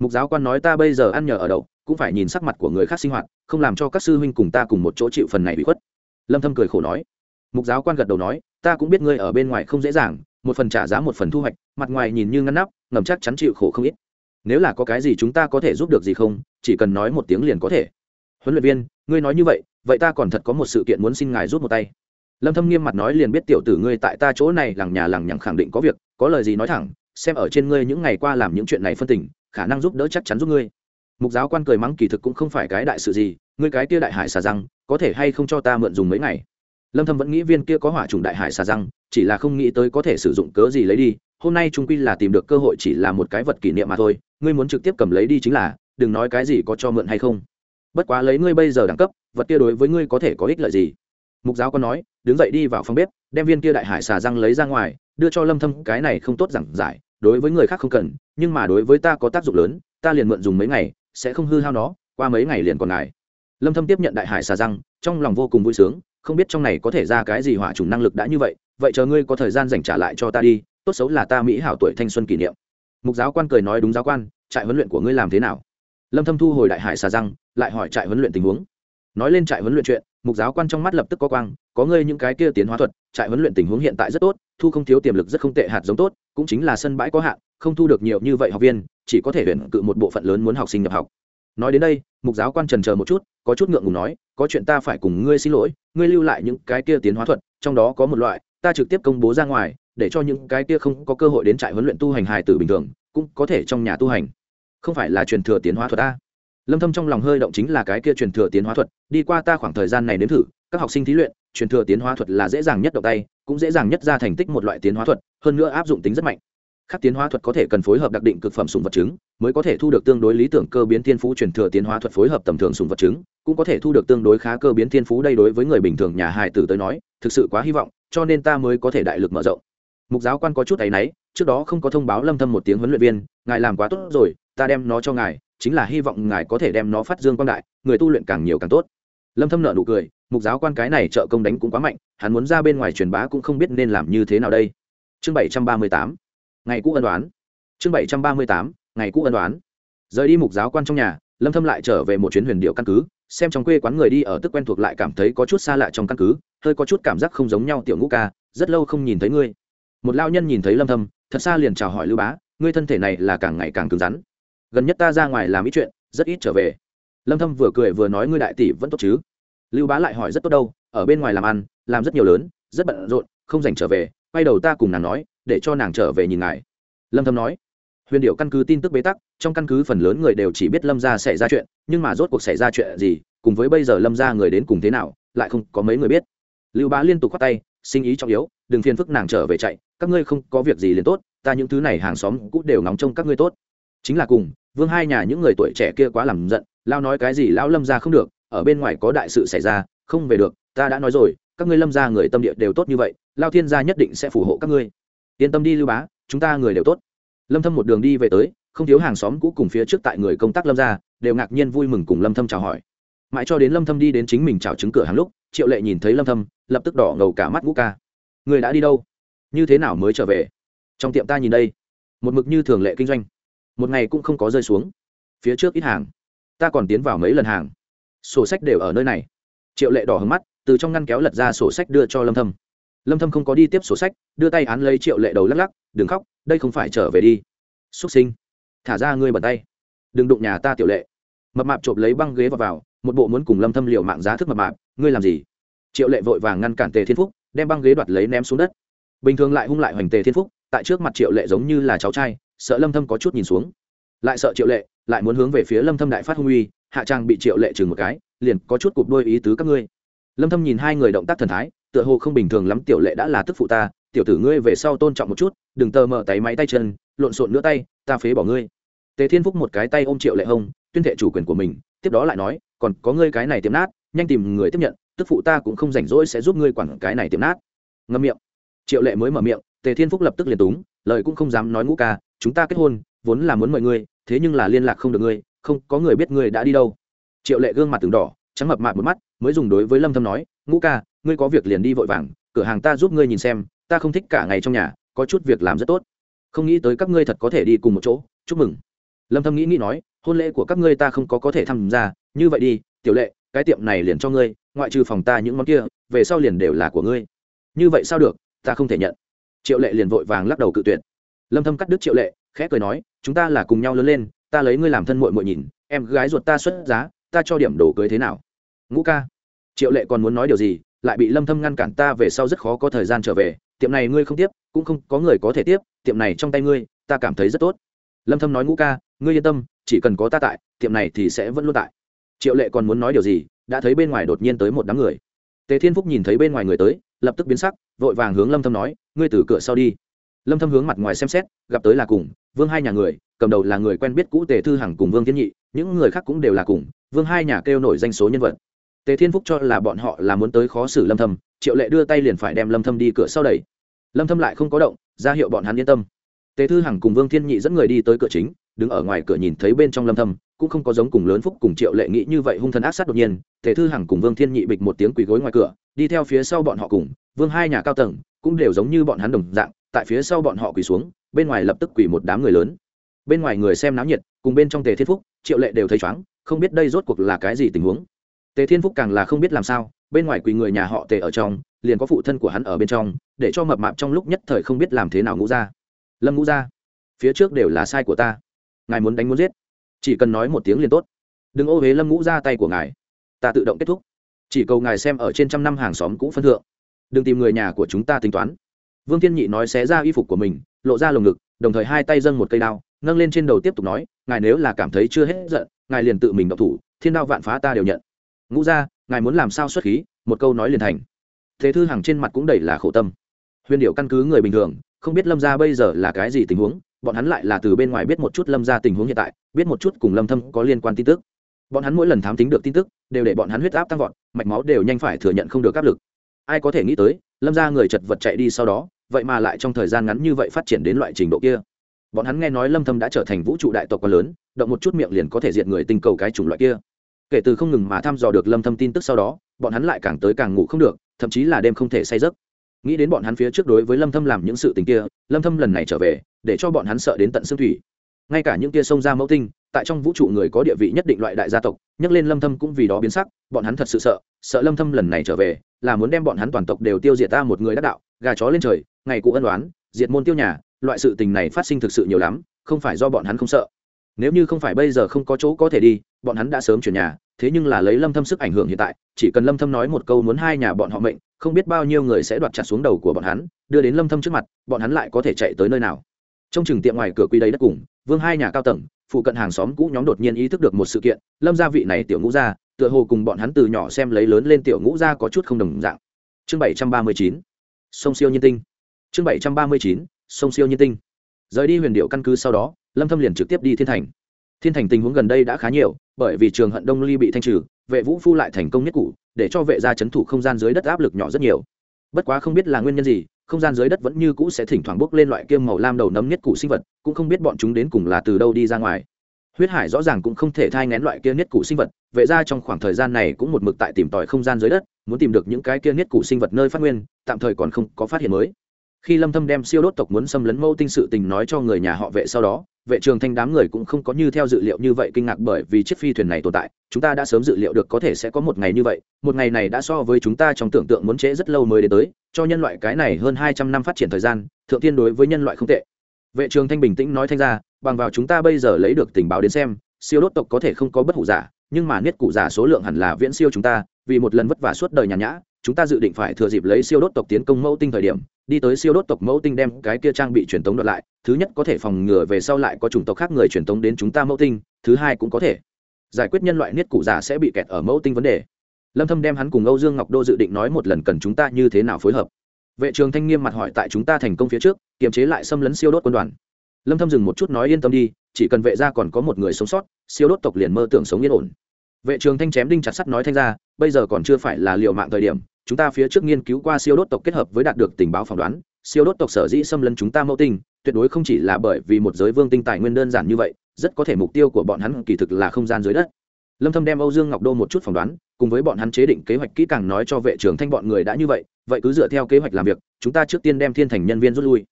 Mục giáo quan nói ta bây giờ ăn nhờ ở đậu, cũng phải nhìn sắc mặt của người khác sinh hoạt, không làm cho các sư huynh cùng ta cùng một chỗ chịu phần này bị khuất. Lâm thâm cười khổ nói mục giáo quan gật đầu nói ta cũng biết ngươi ở bên ngoài không dễ dàng một phần trả giá một phần thu hoạch mặt ngoài nhìn như ngăn nắp ngầm chắc chắn chịu khổ không ít. Nếu là có cái gì chúng ta có thể giúp được gì không chỉ cần nói một tiếng liền có thể. Huấn luyện viên ngươi nói như vậy vậy ta còn thật có một sự kiện muốn xin ngài rút một tay. Lâm thâm nghiêm mặt nói liền biết tiểu tử ngươi tại ta chỗ này lằng nhà lằng nhằng khẳng định có việc có lời gì nói thẳng xem ở trên ngươi những ngày qua làm những chuyện này phân tình khả năng giúp đỡ chắc chắn giúp ngươi. Mục giáo quan cười mắng kỳ thực cũng không phải cái đại sự gì ngươi cái kia đại hải xà rằng, có thể hay không cho ta mượn dùng mấy ngày? Lâm thâm vẫn nghĩ viên kia có hỏa trùng đại hải xà răng, chỉ là không nghĩ tới có thể sử dụng cớ gì lấy đi. Hôm nay trung quy là tìm được cơ hội chỉ là một cái vật kỷ niệm mà thôi. Ngươi muốn trực tiếp cầm lấy đi chính là, đừng nói cái gì có cho mượn hay không. Bất quá lấy ngươi bây giờ đẳng cấp, vật kia đối với ngươi có thể có ích lợi gì? Mục giáo có nói, đứng dậy đi vào phòng bếp, đem viên kia đại hải xà răng lấy ra ngoài, đưa cho lâm thâm, cái này không tốt giảng giải, đối với người khác không cần, nhưng mà đối với ta có tác dụng lớn, ta liền mượn dùng mấy ngày, sẽ không hư hao nó, qua mấy ngày liền còn ngài lâm thâm tiếp nhận đại hải xà răng, trong lòng vô cùng vui sướng không biết trong này có thể ra cái gì hỏa trùng năng lực đã như vậy vậy chờ ngươi có thời gian dành trả lại cho ta đi, tốt xấu là ta mỹ hảo tuổi thanh xuân kỷ niệm. Mục giáo quan cười nói đúng giáo quan, trại huấn luyện của ngươi làm thế nào? Lâm thâm thu hồi đại hải xà răng, lại hỏi trại huấn luyện tình huống. Nói lên trại huấn luyện chuyện, mục giáo quan trong mắt lập tức có quang, có ngươi những cái kia tiến hóa thuật, trại huấn luyện tình huống hiện tại rất tốt, thu không thiếu tiềm lực rất không tệ hạt giống tốt, cũng chính là sân bãi có hạn, không thu được nhiều như vậy học viên, chỉ có thể huyện cự một bộ phận lớn muốn học sinh nhập học nói đến đây, mục giáo quan trần chờ một chút, có chút ngượng ngùng nói, có chuyện ta phải cùng ngươi xin lỗi, ngươi lưu lại những cái kia tiến hóa thuật, trong đó có một loại, ta trực tiếp công bố ra ngoài, để cho những cái kia không có cơ hội đến trại huấn luyện tu hành hài tử bình thường, cũng có thể trong nhà tu hành. Không phải là truyền thừa tiến hóa thuật ta? Lâm thâm trong lòng hơi động chính là cái kia truyền thừa tiến hóa thuật, đi qua ta khoảng thời gian này nếm thử, các học sinh thí luyện, truyền thừa tiến hóa thuật là dễ dàng nhất động tay, cũng dễ dàng nhất ra thành tích một loại tiến hóa thuật, hơn nữa áp dụng tính rất mạnh khác tiến hóa thuật có thể cần phối hợp đặc định cực phẩm sùng vật chứng, mới có thể thu được tương đối lý tưởng cơ biến thiên phú truyền thừa tiến hóa thuật phối hợp tầm thường sùng vật chứng, cũng có thể thu được tương đối khá cơ biến thiên phú đây đối với người bình thường nhà hài tử tới nói, thực sự quá hy vọng, cho nên ta mới có thể đại lực mở rộng. Mục giáo quan có chút áy náy, trước đó không có thông báo lâm thâm một tiếng huấn luyện viên, ngài làm quá tốt rồi, ta đem nó cho ngài, chính là hy vọng ngài có thể đem nó phát dương quang đại, người tu luyện càng nhiều càng tốt. Lâm thâm nợ nụ cười, mục giáo quan cái này trợ công đánh cũng quá mạnh, hắn muốn ra bên ngoài truyền bá cũng không biết nên làm như thế nào đây. Chương 738 ngày cũ ân đoán chương 738 ngày cũ ân đoán rời đi mục giáo quan trong nhà, lâm thâm lại trở về một chuyến huyền điệu căn cứ, xem trong quê quán người đi ở tức quen thuộc lại cảm thấy có chút xa lạ trong căn cứ, hơi có chút cảm giác không giống nhau tiểu ngũ ca, rất lâu không nhìn thấy ngươi. Một lao nhân nhìn thấy lâm thâm, thật xa liền chào hỏi lưu bá, ngươi thân thể này là càng ngày càng cứng rắn. Gần nhất ta ra ngoài làm ít chuyện, rất ít trở về. Lâm thâm vừa cười vừa nói ngươi đại tỷ vẫn tốt chứ? Lưu bá lại hỏi rất tốt đâu, ở bên ngoài làm ăn, làm rất nhiều lớn, rất bận rộn, không dành trở về, quay đầu ta cùng nàng nói để cho nàng trở về nhìn ngài. Lâm thâm nói, huyền điệu căn cứ tin tức bế tắc, trong căn cứ phần lớn người đều chỉ biết lâm gia xảy ra chuyện, nhưng mà rốt cuộc xảy ra chuyện gì, cùng với bây giờ lâm gia người đến cùng thế nào, lại không có mấy người biết. Lưu bá liên tục khoát tay, sinh ý trọng yếu, đừng phiền phức nàng trở về chạy, các ngươi không có việc gì liền tốt, ta những thứ này hàng xóm cũng đều nóng trông các ngươi tốt. Chính là cùng, vương hai nhà những người tuổi trẻ kia quá làm giận, lao nói cái gì lão lâm gia không được, ở bên ngoài có đại sự xảy ra, không về được, ta đã nói rồi, các ngươi lâm gia người tâm địa đều tốt như vậy, lao thiên gia nhất định sẽ phù hộ các ngươi yên tâm đi, lưu bá, chúng ta người đều tốt. Lâm thâm một đường đi về tới, không thiếu hàng xóm cũ cùng phía trước tại người công tác lâm gia, đều ngạc nhiên vui mừng cùng lâm thâm chào hỏi. Mãi cho đến lâm thâm đi đến chính mình chào chứng cửa hàng lúc, triệu lệ nhìn thấy lâm thâm, lập tức đỏ ngầu cả mắt ngũ ca. Người đã đi đâu? Như thế nào mới trở về? Trong tiệm ta nhìn đây. Một mực như thường lệ kinh doanh. Một ngày cũng không có rơi xuống. Phía trước ít hàng. Ta còn tiến vào mấy lần hàng. Sổ sách đều ở nơi này. Triệu lệ đỏ hứng mắt, từ trong ngăn kéo lật ra sổ sách đưa cho lâm thâm lâm thâm không có đi tiếp sổ sách đưa tay án lấy triệu lệ đầu lắc lắc đừng khóc đây không phải trở về đi. Xuất sinh. Thả ra ngươi bẩn tay. Đừng đụng nhà ta tiểu lệ. Mập mạp trộm lấy băng ghế vào, vào một bộ muốn cùng lâm thâm liều mạng giá thức mập mạp ngươi làm gì? Triệu lệ vội vàng ngăn cản tề thiên phúc đem băng ghế đoạt lấy ném xuống đất. Bình thường lại hung lại hoành tề thiên phúc tại trước mặt triệu lệ giống như là cháu trai sợ lâm thâm có chút nhìn xuống. Lại sợ triệu lệ lại muốn hướng về phía lâm thâm đại phát hung uy hạ trang bị triệu lệ chừng một cái liền có chút cụp đôi ý tứ các ngươi. Lâm thâm nhìn hai người động tác thần thái tựa hồ không bình thường lắm, tiểu lệ đã là tức phụ ta, tiểu tử ngươi về sau tôn trọng một chút, đừng tờ mở tay máy tay chân, lộn xộn nữa tay, ta phế bỏ ngươi. Tề thiên phúc một cái tay ôm triệu lệ hông tuyên thệ chủ quyền của mình, tiếp đó lại nói, còn có ngươi cái này tiệm nát, nhanh tìm người tiếp nhận, tức phụ ta cũng không rảnh rỗi sẽ giúp ngươi quản cái này tiệm nát. Ngâm miệng. Triệu lệ mới mở miệng, tề thiên phúc lập tức liền túng, lời cũng không dám nói ngũ ca, chúng ta kết hôn, vốn là muốn mời ngươi, thế nhưng là liên lạc không được ngươi, không có người biết ngươi đã đi đâu. Triệu lệ gương mặt từng đỏ, trắng mập mạp một mắt, mới dùng đối với lâm thâm nói, ngũ ca ngươi có việc liền đi vội vàng, cửa hàng ta giúp ngươi nhìn xem, ta không thích cả ngày trong nhà, có chút việc làm rất tốt. Không nghĩ tới các ngươi thật có thể đi cùng một chỗ, chúc mừng. Lâm thâm nghĩ nghĩ nói, hôn lễ của các ngươi ta không có có thể tham gia, như vậy đi, tiểu lệ, cái tiệm này liền cho ngươi, ngoại trừ phòng ta những món kia, về sau liền đều là của ngươi. Như vậy sao được, ta không thể nhận. Triệu lệ liền vội vàng lắc đầu cự tuyệt. Lâm thâm cắt đứt triệu lệ, khẽ cười nói, chúng ta là cùng nhau lớn lên, ta lấy ngươi làm thân muội muội nhìn, em gái ruột ta xuất giá, ta cho điểm đồ cưới thế nào? Ngũ ca. Triệu lệ còn muốn nói điều gì lại bị lâm thâm ngăn cản ta về sau rất khó có thời gian trở về, tiệm này ngươi không tiếp, cũng không có người có thể tiếp, tiệm này trong tay ngươi, ta cảm thấy rất tốt. Lâm thâm nói ngũ ca, ngươi yên tâm, chỉ cần có ta tại, tiệm này thì sẽ vẫn luôn tại. Triệu lệ còn muốn nói điều gì, đã thấy bên ngoài đột nhiên tới một đám người. Tề thiên phúc nhìn thấy bên ngoài người tới, lập tức biến sắc, vội vàng hướng lâm thâm nói, ngươi từ cửa sau đi. Lâm thâm hướng mặt ngoài xem xét, gặp tới là cùng, vương hai nhà người, cầm đầu là người quen biết cũ tề thư hằng cùng vương thiên nhị, những người khác cũng đều là cùng, vương hai nhà kêu nổi danh số nhân vật tề thiên phúc cho là bọn họ là muốn tới khó xử lâm thâm, triệu lệ đưa tay liền phải đem lâm thâm đi cửa sau đẩy. Lâm thâm lại không có động, ra hiệu bọn hắn yên tâm. Tề thư hằng cùng vương thiên nhị dẫn người đi tới cửa chính, đứng ở ngoài cửa nhìn thấy bên trong lâm thâm, cũng không có giống cùng lớn phúc cùng triệu lệ nghĩ như vậy hung thần ác sát đột nhiên. Tề thư hằng cùng vương thiên nhị bịch một tiếng quỳ gối ngoài cửa, đi theo phía sau bọn họ cùng, vương hai nhà cao tầng, cũng đều giống như bọn hắn đồng dạng, tại phía sau bọn họ quỳ xuống, bên ngoài lập tức quỳ một đám người lớn. Bên ngoài người xem náo nhiệt, cùng bên trong tề thiên phúc, triệu lệ đều thấy chóng không biết đây rốt cuộc là cái gì tình huống tề thiên phúc càng là không biết làm sao, bên ngoài quỳ người nhà họ tề ở trong, liền có phụ thân của hắn ở bên trong, để cho mập mạp trong lúc nhất thời không biết làm thế nào ngũ ra. Lâm ngũ ra, phía trước đều là sai của ta. Ngài muốn đánh muốn giết. Chỉ cần nói một tiếng liền tốt. Đừng ô huế lâm ngũ ra tay của ngài. Ta tự động kết thúc. Chỉ cầu ngài xem ở trên trăm năm hàng xóm cũ phân thượng. Đừng tìm người nhà của chúng ta tính toán. Vương thiên nhị nói xé ra y phục của mình, lộ ra lồng ngực, đồng thời hai tay dâng một cây đao, nâng lên trên đầu tiếp tục nói, ngài nếu là cảm thấy chưa hết giận, ngài liền tự mình độc thủ, thiên đao vạn phá ta đều nhận ngũ ra ngài muốn làm sao xuất khí? Một câu nói liền thành. Thế thư hàng trên mặt cũng đầy là khổ tâm. Huyền điệu căn cứ người bình thường, không biết lâm ra bây giờ là cái gì tình huống, bọn hắn lại là từ bên ngoài biết một chút lâm ra tình huống hiện tại, biết một chút cùng lâm thâm có liên quan tin tức. Bọn hắn mỗi lần thám tính được tin tức, đều để bọn hắn huyết áp tăng vọt, mạch máu đều nhanh phải thừa nhận không được áp lực. Ai có thể nghĩ tới, lâm ra người chật vật chạy đi sau đó, vậy mà lại trong thời gian ngắn như vậy phát triển đến loại trình độ kia. Bọn hắn nghe nói lâm thâm đã trở thành vũ trụ đại tộc quá lớn, động một chút miệng liền có thể diệt người tinh cầu cái chủng loại kia kể từ không ngừng mà thăm dò được lâm thâm tin tức sau đó, bọn hắn lại càng tới càng ngủ không được, thậm chí là đêm không thể say giấc. Nghĩ đến bọn hắn phía trước đối với lâm thâm làm những sự tình kia, lâm thâm lần này trở về, để cho bọn hắn sợ đến tận xương thủy. Ngay cả những kia sông ra mẫu tinh, tại trong vũ trụ người có địa vị nhất định loại đại gia tộc, nhắc lên lâm thâm cũng vì đó biến sắc, bọn hắn thật sự sợ sợ lâm thâm lần này trở về, là muốn đem bọn hắn toàn tộc đều tiêu diệt ta một người đắc đạo, gà chó lên trời, ngày cụ ân đoán diệt môn tiêu nhà, loại sự tình này phát sinh thực sự nhiều lắm, không phải do bọn hắn không sợ nếu như không phải bây giờ không có chỗ có thể đi, bọn hắn đã sớm chuyển nhà, thế nhưng là lấy lâm thâm sức ảnh hưởng hiện tại, chỉ cần lâm thâm nói một câu muốn hai nhà bọn họ mệnh, không biết bao nhiêu người sẽ đoạt chặt xuống đầu của bọn hắn, đưa đến lâm thâm trước mặt, bọn hắn lại có thể chạy tới nơi nào. Trong trường tiệm ngoài cửa quy đầy đất cùng, vương hai nhà cao tầng, phụ cận hàng xóm cũ nhóm đột nhiên ý thức được một sự kiện, lâm gia vị này tiểu ngũ gia, tựa hồ cùng bọn hắn từ nhỏ xem lấy lớn lên tiểu ngũ gia có chút không đồng dạng. Chương 739 sông siêu nhân tinh. Chương 739 sông siêu nhân tinh. Rời đi huyền điệu căn cứ sau đó lâm thâm liền trực tiếp đi thiên thành. Thiên thành tình huống gần đây đã khá nhiều, bởi vì trường hận đông ly bị thanh trừ, vệ vũ phu lại thành công nhất cũ để cho vệ gia chấn thủ không gian dưới đất áp lực nhỏ rất nhiều. Bất quá không biết là nguyên nhân gì, không gian dưới đất vẫn như cũ sẽ thỉnh thoảng bốc lên loại kiêm màu lam đầu nấm nhất cũ sinh vật, cũng không biết bọn chúng đến cùng là từ đâu đi ra ngoài. Huyết hải rõ ràng cũng không thể thai ngén loại kia nhất cụ sinh vật, vệ ra trong khoảng thời gian này cũng một mực tại tìm tòi không gian dưới đất, muốn tìm được những cái kia nhất cụ sinh vật nơi phát nguyên, tạm thời còn không có phát hiện mới khi lâm thâm đem siêu đốt tộc muốn xâm lấn mâu tinh sự tình nói cho người nhà họ vệ sau đó, vệ trường thanh đám người cũng không có như theo dự liệu như vậy kinh ngạc bởi vì chiếc phi thuyền này tồn tại, chúng ta đã sớm dự liệu được có thể sẽ có một ngày như vậy, một ngày này đã so với chúng ta trong tưởng tượng muốn trễ rất lâu mới đến tới, cho nhân loại cái này hơn hai trăm năm phát triển thời gian, thượng tiên đối với nhân loại không tệ. Vệ trường thanh bình tĩnh nói thanh ra, bằng vào chúng ta bây giờ lấy được tình báo đến xem, siêu đốt tộc có thể không có bất hủ giả, nhưng mà niết cụ giả số lượng hẳn là viễn siêu chúng ta, vì một lần vất vả suốt đời nhàn nhã chúng ta dự định phải thừa dịp lấy siêu đốt tộc tiến công mẫu tinh thời điểm, đi tới siêu đốt tộc mẫu tinh đem cái kia trang bị truyền tống đoạt lại, thứ nhất có thể phòng ngừa về sau lại có chủng tộc khác người truyền tống đến chúng ta mẫu tinh, thứ hai cũng có thể. Giải quyết nhân loại niết cụ giả sẽ bị kẹt ở mẫu tinh vấn đề. Lâm thâm đem hắn cùng âu dương ngọc đô dự định nói một lần cần chúng ta như thế nào phối hợp. Vệ trường thanh nghiêm mặt hỏi tại chúng ta thành công phía trước, kiềm chế lại xâm lấn siêu đốt quân đoàn. Lâm thâm dừng một chút nói yên tâm đi, chỉ cần vệ gia còn có một người sống sót, siêu đốt tộc liền mơ tưởng sống yên ổn vệ trường thanh chém đinh chặt sắt nói thanh ra, bây giờ còn chưa phải là liều mạng thời điểm, chúng ta phía trước nghiên cứu qua siêu đốt tộc kết hợp với đạt được tình báo phỏng đoán, siêu đốt tộc sở dĩ xâm lấn chúng ta mẫu tinh, tuyệt đối không chỉ là bởi vì một giới vương tinh tài nguyên đơn giản như vậy, rất có thể mục tiêu của bọn hắn kỳ thực là không gian dưới đất. Lâm thâm đem âu dương ngọc đô một chút phỏng đoán, cùng với bọn hắn chế định kế hoạch kỹ càng nói cho vệ trưởng thanh bọn người đã như vậy vậy cứ dựa theo kế hoạch làm việc, chúng ta trước tiên đem thiên thành nhân viên rút lui.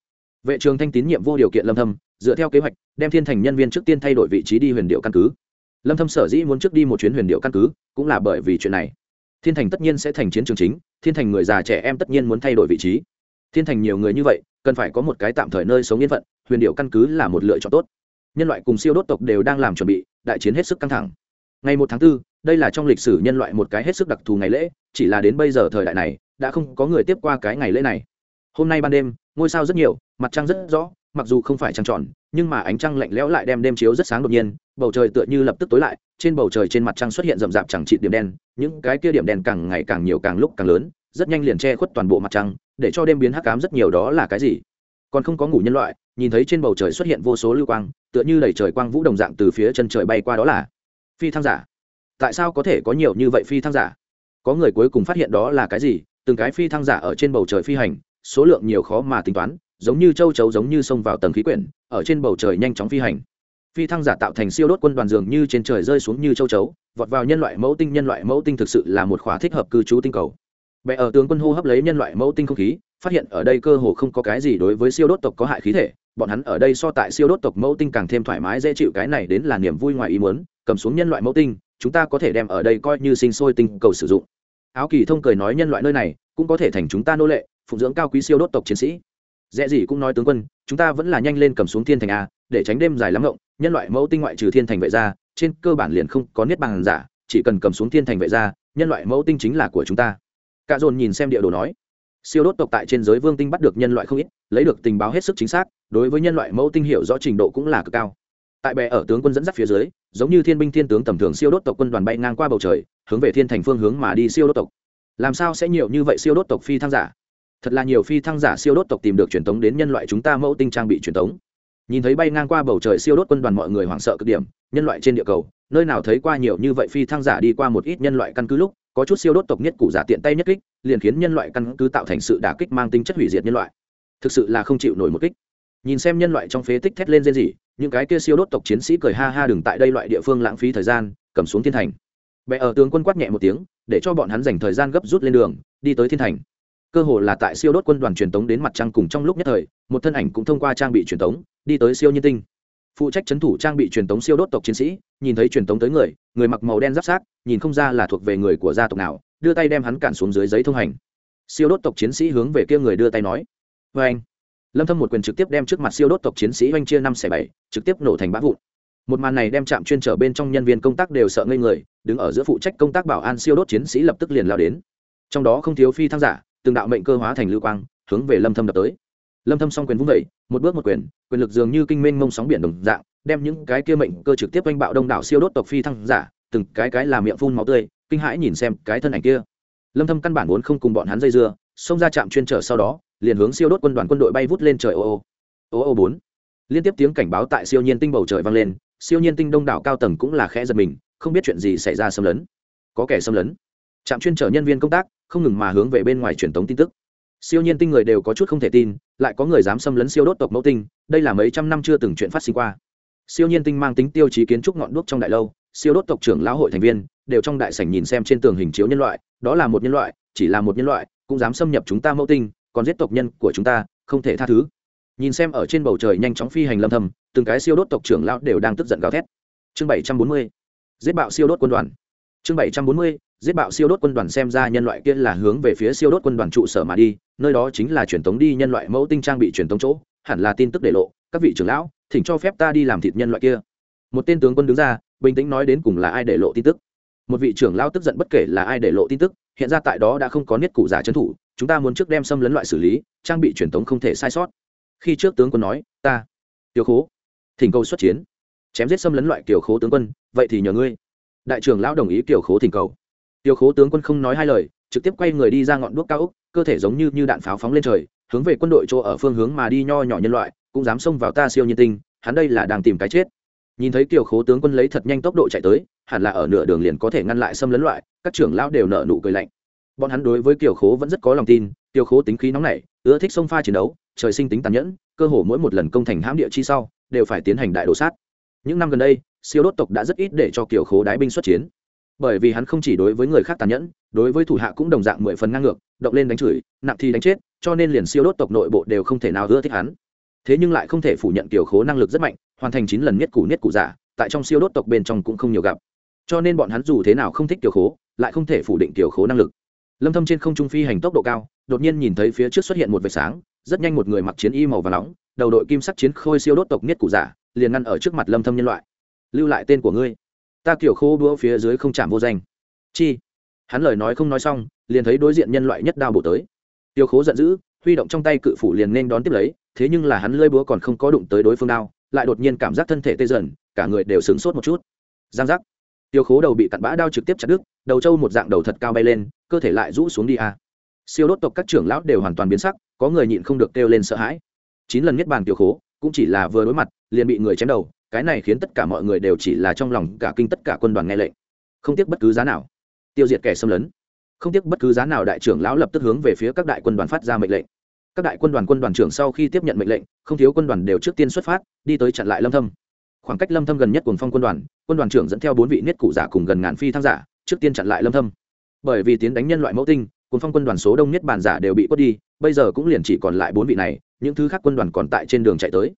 Vệ trường thanh tín nhiệm vô điều kiện lâm thâm, dựa theo kế hoạch, đem thiên thành nhân viên trước tiên thay đổi vị trí đi huyền điệu căn cứ lâm thâm sở dĩ muốn trước đi một chuyến huyền điệu căn cứ cũng là bởi vì chuyện này. Thiên thành tất nhiên sẽ thành chiến trường chính thiên thành người già trẻ em tất nhiên muốn thay đổi vị trí. Thiên thành nhiều người như vậy cần phải có một cái tạm thời nơi sống yên phận huyền điệu căn cứ là một lựa chọn tốt. Nhân loại cùng siêu đốt tộc đều đang làm chuẩn bị đại chiến hết sức căng thẳng. Ngày một tháng 4, đây là trong lịch sử nhân loại một cái hết sức đặc thù ngày lễ chỉ là đến bây giờ thời đại này đã không có người tiếp qua cái ngày lễ này. Hôm nay ban đêm ngôi sao rất nhiều mặt trăng rất rõ mặc dù không phải trăng tròn, nhưng mà ánh trăng lạnh lẽo lại đem đêm chiếu rất sáng đột nhiên, bầu trời tựa như lập tức tối lại, trên bầu trời trên mặt trăng xuất hiện rậm rạp chẳng trị điểm đen, những cái kia điểm đen càng ngày càng nhiều càng lúc càng lớn, rất nhanh liền che khuất toàn bộ mặt trăng, để cho đêm biến hắc ám rất nhiều đó là cái gì? Còn không có ngủ nhân loại, nhìn thấy trên bầu trời xuất hiện vô số lưu quang, tựa như đẩy trời quang vũ đồng dạng từ phía chân trời bay qua đó là phi thăng giả. Tại sao có thể có nhiều như vậy phi thăng giả? Có người cuối cùng phát hiện đó là cái gì? Từng cái phi thăng giả ở trên bầu trời phi hành, số lượng nhiều khó mà tính toán giống như châu chấu giống như xông vào tầng khí quyển, ở trên bầu trời nhanh chóng phi hành. Phi thăng giả tạo thành siêu đốt quân đoàn dường như trên trời rơi xuống như châu chấu, vọt vào nhân loại mẫu tinh, nhân loại mẫu tinh thực sự là một khóa thích hợp cư trú tinh cầu. Bệ ở tướng quân hô hấp lấy nhân loại mẫu tinh không khí, phát hiện ở đây cơ hồ không có cái gì đối với siêu đốt tộc có hại khí thể, bọn hắn ở đây so tại siêu đốt tộc mẫu tinh càng thêm thoải mái dễ chịu cái này đến là niềm vui ngoài ý muốn, cầm xuống nhân loại mẫu tinh, chúng ta có thể đem ở đây coi như sinh sôi tinh cầu sử dụng. Áo kỳ thông cười nói nhân loại nơi này cũng có thể thành chúng ta nô lệ, phụng dưỡng cao quý siêu đốt tộc chiến sĩ dễ gì cũng nói tướng quân, chúng ta vẫn là nhanh lên cầm xuống thiên thành a, để tránh đêm dài lắm ngộng, nhân loại mẫu tinh ngoại trừ thiên thành vệ ra, trên cơ bản liền không có niết bàn giả, chỉ cần cầm xuống thiên thành vệ ra, nhân loại mẫu tinh chính là của chúng ta. Cả dồn nhìn xem địa đồ nói, siêu đốt tộc tại trên giới vương tinh bắt được nhân loại không ít, lấy được tình báo hết sức chính xác, đối với nhân loại mẫu tinh hiểu rõ trình độ cũng là cực cao. Tại bè ở tướng quân dẫn dắt phía dưới, giống như thiên binh thiên tướng tầm thường siêu đốt tộc quân đoàn bay ngang qua bầu trời, hướng về thiên thành phương hướng mà đi siêu đốt tộc. Làm sao sẽ nhiều như vậy siêu đốt tộc phi thăng giả? Thật là nhiều phi thăng giả siêu đốt tộc tìm được truyền thống đến nhân loại chúng ta mẫu tinh trang bị truyền thống. Nhìn thấy bay ngang qua bầu trời siêu đốt quân đoàn mọi người hoảng sợ cực điểm, nhân loại trên địa cầu, nơi nào thấy qua nhiều như vậy phi thăng giả đi qua một ít nhân loại căn cứ lúc, có chút siêu đốt tộc nhất cụ giả tiện tay nhất kích, liền khiến nhân loại căn cứ tạo thành sự đả kích mang tính chất hủy diệt nhân loại. Thực sự là không chịu nổi một kích. Nhìn xem nhân loại trong phế tích thét lên rên rỉ, những cái kia siêu đốt tộc chiến sĩ cười ha ha đừng tại đây loại địa phương lãng phí thời gian, cầm xuống thiên thành. Bệ ở tướng quân quát nhẹ một tiếng, để cho bọn hắn dành thời gian gấp rút lên đường, đi tới thiên thành cơ hồ là tại siêu đốt quân đoàn truyền tống đến mặt trăng cùng trong lúc nhất thời, một thân ảnh cũng thông qua trang bị truyền tống, đi tới siêu nhiên tinh. Phụ trách chấn thủ trang bị truyền tống siêu đốt tộc chiến sĩ, nhìn thấy truyền tống tới người người mặc màu đen giáp sát nhìn không ra là thuộc về người của gia tộc nào, đưa tay đem hắn cản xuống dưới giấy thông hành. Siêu đốt tộc chiến sĩ hướng về kia người đưa tay nói vê anh. Lâm thâm một quyền trực tiếp đem trước mặt siêu đốt tộc chiến sĩ oanh chia năm xẻ bảy, trực tiếp nổ thành bã vụn. Một màn này đem chạm chuyên trở bên trong nhân viên công tác đều sợ ngây người, đứng ở giữa phụ trách công tác bảo an siêu đốt chiến sĩ lập tức liền lao đến. Trong đó không thiếu phi thăng giả từng đạo mệnh cơ hóa thành lưu quang, hướng về lâm thâm đập tới. Lâm thâm song quyền vung vẩy một bước một quyền quyền lực dường như kinh minh mông sóng biển đồng dạng, đem những cái kia mệnh cơ trực tiếp oanh bạo đông đảo siêu đốt tộc phi thăng giả, từng cái cái là miệng phun máu tươi, kinh hãi nhìn xem cái thân ảnh kia. Lâm thâm căn bản vốn không cùng bọn hắn dây dưa, xông ra chạm chuyên trở sau đó, liền hướng siêu đốt quân đoàn quân đội bay vút lên trời ô ô. Ô ô bốn. Liên tiếp tiếng cảnh báo tại siêu nhiên tinh bầu trời vang lên, siêu nhiên tinh đông đảo cao tầng cũng là khẽ giật mình, không biết chuyện gì xảy ra xâm lấn. Có kẻ xâm lấn. Trạm chuyên trở nhân viên công tác không ngừng mà hướng về bên ngoài truyền tống tin tức. Siêu nhiên tinh người đều có chút không thể tin, lại có người dám xâm lấn siêu đốt tộc mẫu tinh, đây là mấy trăm năm chưa từng chuyện phát sinh qua. Siêu nhiên tinh mang tính tiêu chí kiến trúc ngọn đuốc trong đại lâu, siêu đốt tộc trưởng lão hội thành viên, đều trong đại sảnh nhìn xem trên tường hình chiếu nhân loại, đó là một nhân loại, chỉ là một nhân loại, cũng dám xâm nhập chúng ta mẫu tinh, còn giết tộc nhân của chúng ta, không thể tha thứ. Nhìn xem ở trên bầu trời nhanh chóng phi hành lâm thầm từng cái siêu đốt tộc trưởng lão đều đang tức giận gào thét. Chương bảy trăm bốn mươi, giết bạo siêu đốt quân đoàn. Chương bảy trăm bốn mươi giết bạo siêu đốt quân đoàn xem ra nhân loại kia là hướng về phía siêu đốt quân đoàn trụ sở mà đi, nơi đó chính là truyền tống đi nhân loại mẫu tinh trang bị truyền tống chỗ, hẳn là tin tức để lộ, các vị trưởng lão, thỉnh cho phép ta đi làm thịt nhân loại kia. Một tên tướng quân đứng ra, bình tĩnh nói đến cùng là ai để lộ tin tức? Một vị trưởng lão tức giận bất kể là ai để lộ tin tức, hiện ra tại đó đã không có niết cụ giả trấn thủ, chúng ta muốn trước đem xâm lấn loại xử lý, trang bị truyền tống không thể sai sót. Khi trước tướng quân nói, ta, tiểu khố, thỉnh cầu xuất chiến, chém giết xâm lấn loại tiểu khố tướng quân, vậy thì nhờ ngươi. Đại trưởng lão đồng ý tiểu khố thỉnh cầu tiêu khố tướng quân không nói hai lời, trực tiếp quay người đi ra ngọn đuốc cao ốc, cơ thể giống như như đạn pháo phóng lên trời, hướng về quân đội chỗ ở phương hướng mà đi nho nhỏ nhân loại, cũng dám xông vào ta siêu nhiên tinh, hắn đây là đang tìm cái chết. Nhìn thấy kiều khố tướng quân lấy thật nhanh tốc độ chạy tới, hẳn là ở nửa đường liền có thể ngăn lại xâm lấn loại, các trưởng lão đều nợ nụ cười lạnh. Bọn hắn đối với kiều khố vẫn rất có lòng tin kiều khố tính khí nóng nảy, ưa thích xông pha chiến đấu, trời sinh tính tàn nhẫn, cơ hồ mỗi một lần công thành hãm địa chi sau, đều phải tiến hành đại đồ sát. Những năm gần đây, siêu đốt tộc đã rất ít để cho kiều khố đái binh xuất chiến bởi vì hắn không chỉ đối với người khác tàn nhẫn, đối với thủ hạ cũng đồng dạng mười phần ngang ngược, động lên đánh chửi, nặng thì đánh chết, cho nên liền siêu đốt tộc nội bộ đều không thể nào ưa thích hắn. Thế nhưng lại không thể phủ nhận tiểu khố năng lực rất mạnh, hoàn thành chín lần nhất củ nhất cụ giả, tại trong siêu đốt tộc bên trong cũng không nhiều gặp. Cho nên bọn hắn dù thế nào không thích tiểu khố, lại không thể phủ định tiểu khố năng lực. Lâm thâm trên không trung phi hành tốc độ cao, đột nhiên nhìn thấy phía trước xuất hiện một vệt sáng, rất nhanh một người mặc chiến y màu và nóng, đầu đội kim sắc chiến khôi siêu đốt tộc nhất cụ giả, liền ngăn ở trước mặt lâm thâm nhân loại. Lưu lại tên của ngươi ta kiểu khô đũa phía dưới không chạm vô danh. Chi? Hắn lời nói không nói xong, liền thấy đối diện nhân loại nhất đao bổ tới. Tiêu khố giận dữ, huy động trong tay cự phủ liền nên đón tiếp lấy, thế nhưng là hắn lơi búa còn không có đụng tới đối phương đao, lại đột nhiên cảm giác thân thể tê dần, cả người đều sướng sốt một chút. Giang giác. Tiêu khố đầu bị cặn bã đao trực tiếp chặt đứt, đầu trâu một dạng đầu thật cao bay lên, cơ thể lại rũ xuống đi a siêu đốt tộc các trưởng lão đều hoàn toàn biến sắc, có người nhịn không được kêu lên sợ hãi. Chín lần nhất bàn tiêu khố, cũng chỉ là vừa đối mặt, liền bị người chém đầu cái này khiến tất cả mọi người đều chỉ là trong lòng cả kinh tất cả quân đoàn nghe lệnh. Không tiếc bất cứ giá nào. Tiêu diệt kẻ xâm lấn. Không tiếc bất cứ giá nào đại trưởng lão lập tức hướng về phía các đại quân đoàn phát ra mệnh lệnh. Các đại quân đoàn quân đoàn trưởng sau khi tiếp nhận mệnh lệnh, không thiếu quân đoàn đều trước tiên xuất phát, đi tới chặn lại lâm thâm. Khoảng cách lâm thâm gần nhất cùng phong quân đoàn quân đoàn trưởng dẫn theo bốn vị niết cụ giả cùng gần ngàn phi thăng giả, trước tiên chặn lại lâm thâm. Bởi vì tiến đánh nhân loại mẫu tinh cùng phong quân đoàn số đông nhất bản giả đều bị quất đi, bây giờ cũng liền chỉ còn lại bốn vị này, những thứ khác quân đoàn còn tại trên đường chạy tới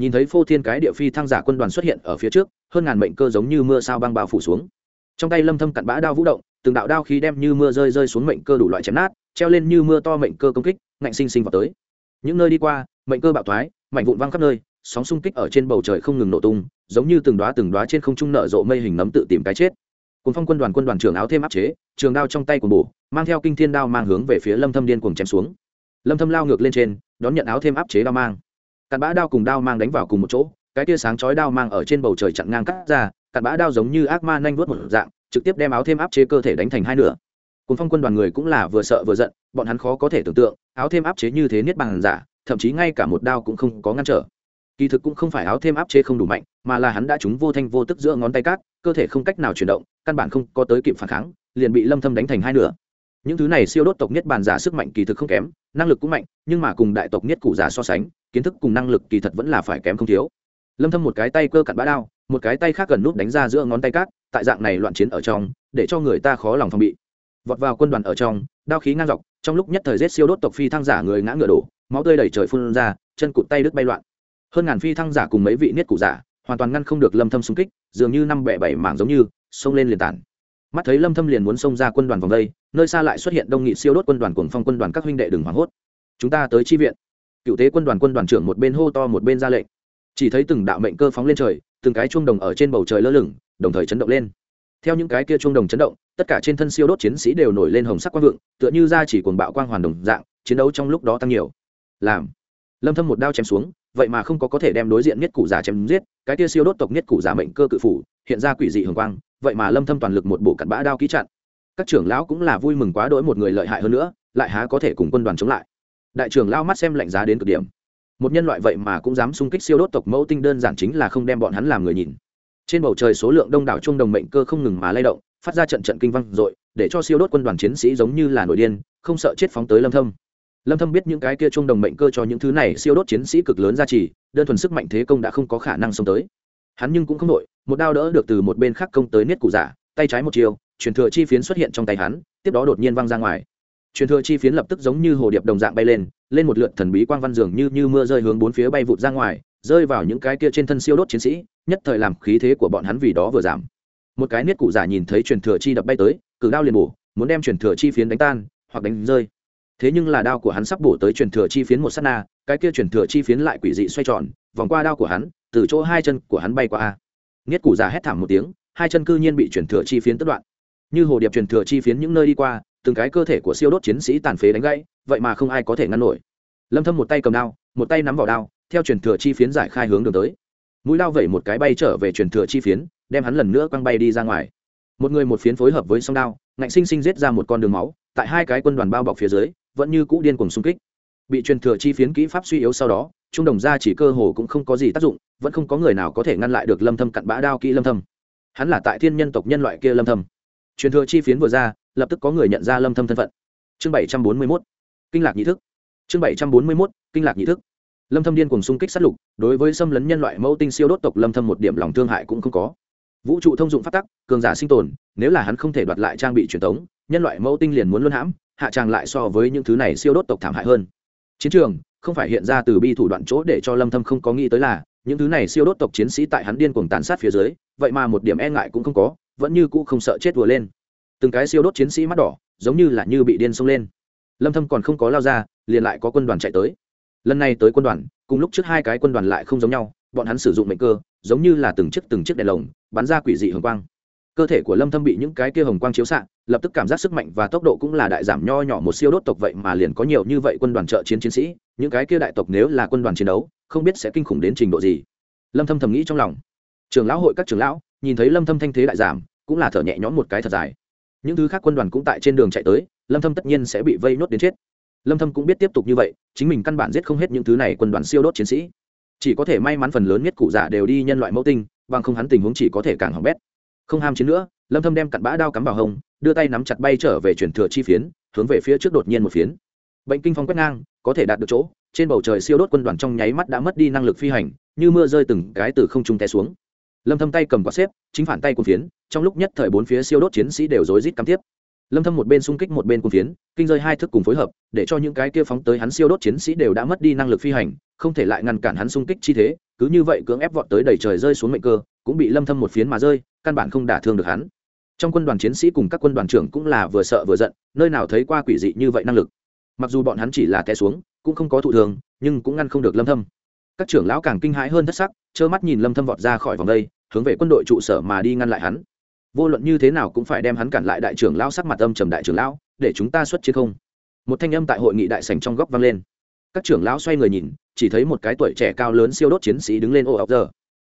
nhìn thấy phô thiên cái địa phi thăng giả quân đoàn xuất hiện ở phía trước, hơn ngàn mệnh cơ giống như mưa sao băng bao phủ xuống. Trong tay lâm thâm cặn bã đao vũ động, từng đạo đao khí đem như mưa rơi rơi xuống mệnh cơ đủ loại chém nát, treo lên như mưa to mệnh cơ công kích, ngạnh sinh sinh vào tới. Những nơi đi qua, mệnh cơ bạo thoái, mảnh vụn văng khắp nơi, sóng xung kích ở trên bầu trời không ngừng nổ tung, giống như từng đóa từng đóa trên không trung nở rộ mây hình nấm tự tìm cái chết. Cùng phong quân đoàn quân đoàn trưởng áo thêm áp chế, trường đao trong tay của bổ, mang theo kinh thiên đao mang hướng về phía lâm thâm điên cuồng chém xuống. Lâm thâm lao ngược lên trên, đón nhận áo thêm áp chế đao mang cặn bã đao cùng đao mang đánh vào cùng một chỗ, cái tia sáng chói đao mang ở trên bầu trời chặn ngang cắt ra, cặn bã đao giống như ác ma nhanh vuốt một dạng, trực tiếp đem áo thêm áp chế cơ thể đánh thành hai nửa. Cùng phong quân đoàn người cũng là vừa sợ vừa giận, bọn hắn khó có thể tưởng tượng, áo thêm áp chế như thế niết bằng giả, thậm chí ngay cả một đao cũng không có ngăn trở. Kỳ thực cũng không phải áo thêm áp chế không đủ mạnh, mà là hắn đã trúng vô thanh vô tức giữa ngón tay cát, cơ thể không cách nào chuyển động, căn bản không có tới kịp phản kháng, liền bị lâm thâm đánh thành hai nửa những thứ này siêu đốt tộc niết bàn giả sức mạnh kỳ thực không kém, năng lực cũng mạnh, nhưng mà cùng đại tộc niết cụ giả so sánh, kiến thức cùng năng lực kỳ thật vẫn là phải kém không thiếu. Lâm thâm một cái tay cơ cặn bã đao, một cái tay khác gần nút đánh ra giữa ngón tay cát, tại dạng này loạn chiến ở trong, để cho người ta khó lòng phòng bị. Vọt vào quân đoàn ở trong, đao khí ngang dọc, trong lúc nhất thời giết siêu đốt tộc phi thăng giả người ngã ngựa đổ, máu tươi đầy trời phun ra, chân cụt tay đứt bay loạn. Hơn ngàn phi thăng giả cùng mấy vị niết cụ giả, hoàn toàn ngăn không được lâm thâm xung kích, dường như năm bẻ bảy mảng giống như, xông lên liền tản mắt thấy lâm thâm liền muốn xông ra quân đoàn vòng đây, nơi xa lại xuất hiện đông nghị siêu đốt quân đoàn cuồng phong quân đoàn các huynh đệ đừng hoảng hốt. Chúng ta tới chi viện. Cựu tế quân đoàn quân đoàn trưởng một bên hô to một bên ra lệnh. Chỉ thấy từng đạo mệnh cơ phóng lên trời, từng cái chuông đồng ở trên bầu trời lơ lửng, đồng thời chấn động lên. Theo những cái kia chuông đồng chấn động, tất cả trên thân siêu đốt chiến sĩ đều nổi lên hồng sắc quang vượng, tựa như ra chỉ cuồng bạo quang hoàn đồng dạng, chiến đấu trong lúc đó tăng nhiều. Làm. Lâm thâm một đao chém xuống, vậy mà không có có thể đem đối diện nhất cụ giả chém giết, cái kia siêu đốt tộc nhất cụ giả mệnh cơ cự phủ, hiện ra quỷ dị hồng quang vậy mà lâm thâm toàn lực một bộ cặn bã đao ký chặn. Các trưởng lão cũng là vui mừng quá đỗi một người lợi hại hơn nữa, lại há có thể cùng quân đoàn chống lại. Đại trưởng lão mắt xem lạnh giá đến cực điểm. Một nhân loại vậy mà cũng dám xung kích siêu đốt tộc mẫu tinh đơn giản chính là không đem bọn hắn làm người nhìn. Trên bầu trời số lượng đông đảo trung đồng mệnh cơ không ngừng mà lay động, phát ra trận trận kinh vang dội, để cho siêu đốt quân đoàn chiến sĩ giống như là nổi điên, không sợ chết phóng tới lâm thâm. Lâm thâm biết những cái kia trung đồng mệnh cơ cho những thứ này siêu đốt chiến sĩ cực lớn gia trì đơn thuần sức mạnh thế công đã không có khả năng xông tới hắn nhưng cũng không nổi một đao đỡ được từ một bên khác công tới niết cụ giả, tay trái một chiều, truyền thừa chi phiến xuất hiện trong tay hắn, tiếp đó đột nhiên văng ra ngoài. Truyền thừa chi phiến lập tức giống như hồ điệp đồng dạng bay lên lên một lượt thần bí quang văn dường như như mưa rơi hướng bốn phía bay vụt ra ngoài, rơi vào những cái kia trên thân siêu đốt chiến sĩ, nhất thời làm khí thế của bọn hắn vì đó vừa giảm. Một cái niết cụ giả nhìn thấy truyền thừa chi đập bay tới, cử đao liền bổ, muốn đem truyền thừa chi phiến đánh tan, hoặc đánh rơi. Thế nhưng là đao của hắn sắp bổ tới truyền thừa chi phiến một sát na, cái kia truyền thừa chi phiến lại quỷ dị xoay tròn, vòng qua đao của hắn từ chỗ hai chân của hắn bay qua a. Nghiết củ già hét thảm một tiếng, hai chân cư nhiên bị truyền thừa chi phiến tất đoạn. Như hồ điệp truyền thừa chi phiến những nơi đi qua, từng cái cơ thể của siêu đốt chiến sĩ tàn phế đánh gãy, vậy mà không ai có thể ngăn nổi. Lâm thâm một tay cầm đao, một tay nắm vào đao, theo truyền thừa chi phiến giải khai hướng đường tới. Mũi đao vẩy một cái bay trở về truyền thừa chi phiến, đem hắn lần nữa quăng bay đi ra ngoài. Một người một phiến phối hợp với song đao, ngạnh sinh sinh giết ra một con đường máu, tại hai cái quân đoàn bao bọc phía dưới, vẫn như cũ điên cuồng xung kích bị truyền thừa chi phiến kỹ pháp suy yếu sau đó, trung đồng gia chỉ cơ hồ cũng không có gì tác dụng, vẫn không có người nào có thể ngăn lại được lâm thâm cặn bã đao kỹ lâm thâm. Hắn là tại thiên nhân tộc nhân loại kia lâm thâm. Truyền thừa chi phiến vừa ra, lập tức có người nhận ra lâm thâm thân phận. Chương 741 kinh lạc nhị thức. Chương 741 kinh lạc nhị thức. Lâm thâm điên cuồng xung kích sát lục, đối với xâm lấn nhân loại mẫu tinh siêu đốt tộc lâm thâm một điểm lòng thương hại cũng không có. Vũ trụ thông dụng phát tắc, cường giả sinh tồn, nếu là hắn không thể đoạt lại trang bị truyền thống, nhân loại mẫu tinh liền muốn luân hãm, hạ tràng lại so với những thứ này siêu đốt tộc thảm hại hơn chiến trường không phải hiện ra từ bi thủ đoạn chỗ để cho lâm thâm không có nghĩ tới là, những thứ này siêu đốt tộc chiến sĩ tại hắn điên cuồng tàn sát phía dưới, vậy mà một điểm e ngại cũng không có, vẫn như cũ không sợ chết vừa lên. Từng cái siêu đốt chiến sĩ mắt đỏ, giống như là như bị điên xông lên. Lâm thâm còn không có lao ra, liền lại có quân đoàn chạy tới. Lần này tới quân đoàn, cùng lúc trước hai cái quân đoàn lại không giống nhau, bọn hắn sử dụng mệnh cơ, giống như là từng chiếc từng chiếc đèn lồng, bắn ra quỷ dị hồng quang cơ thể của lâm thâm bị những cái kia hồng quang chiếu xạ, lập tức cảm giác sức mạnh và tốc độ cũng là đại giảm nho nhỏ một siêu đốt tộc vậy mà liền có nhiều như vậy quân đoàn trợ chiến chiến sĩ, những cái kia đại tộc nếu là quân đoàn chiến đấu, không biết sẽ kinh khủng đến trình độ gì. Lâm thâm thầm nghĩ trong lòng. Trưởng lão hội các trưởng lão, nhìn thấy lâm thâm thanh thế đại giảm, cũng là thở nhẹ nhõm một cái thật dài. Những thứ khác quân đoàn cũng tại trên đường chạy tới, lâm thâm tất nhiên sẽ bị vây nốt đến chết. Lâm thâm cũng biết tiếp tục như vậy, chính mình căn bản giết không hết những thứ này quân đoàn siêu đốt chiến sĩ. Chỉ có thể may mắn phần lớn nhất cụ giả đều đi nhân loại mẫu tinh, bằng không hắn tình huống chỉ có thể càng hỏng bét không ham chiến nữa, lâm thâm đem cặn bã đao cắm vào hông, đưa tay nắm chặt bay trở về chuyển thừa chi phiến, hướng về phía trước đột nhiên một phiến. Bệnh kinh phong quét ngang, có thể đạt được chỗ, trên bầu trời siêu đốt quân đoàn trong nháy mắt đã mất đi năng lực phi hành, như mưa rơi từng cái từ không trung té xuống. Lâm thâm tay cầm quạt xếp, chính phản tay cuốn phiến, trong lúc nhất thời bốn phía siêu đốt chiến sĩ đều rối rít cắm tiếp. Lâm thâm một bên xung kích một bên cuốn phiến, kinh rơi hai thức cùng phối hợp, để cho những cái kia phóng tới hắn siêu đốt chiến sĩ đều đã mất đi năng lực phi hành, không thể lại ngăn cản hắn xung kích chi thế, cứ như vậy cưỡng ép vọt tới đầy trời rơi xuống mệnh cơ, cũng bị lâm thâm một phiến mà rơi căn bản không đả thương được hắn. Trong quân đoàn chiến sĩ cùng các quân đoàn trưởng cũng là vừa sợ vừa giận, nơi nào thấy qua quỷ dị như vậy năng lực. Mặc dù bọn hắn chỉ là té xuống, cũng không có thụ thường nhưng cũng ngăn không được lâm thâm. Các trưởng lão càng kinh hãi hơn thất sắc, trơ mắt nhìn lâm thâm vọt ra khỏi vòng đây, hướng về quân đội trụ sở mà đi ngăn lại hắn. Vô luận như thế nào cũng phải đem hắn cản lại đại trưởng lão sắc mặt âm trầm đại trưởng lão, để chúng ta xuất chiến không? Một thanh âm tại hội nghị đại sảnh trong góc vang lên. Các trưởng lão xoay người nhìn, chỉ thấy một cái tuổi trẻ cao lớn siêu đốt chiến sĩ đứng lên ô ọc giờ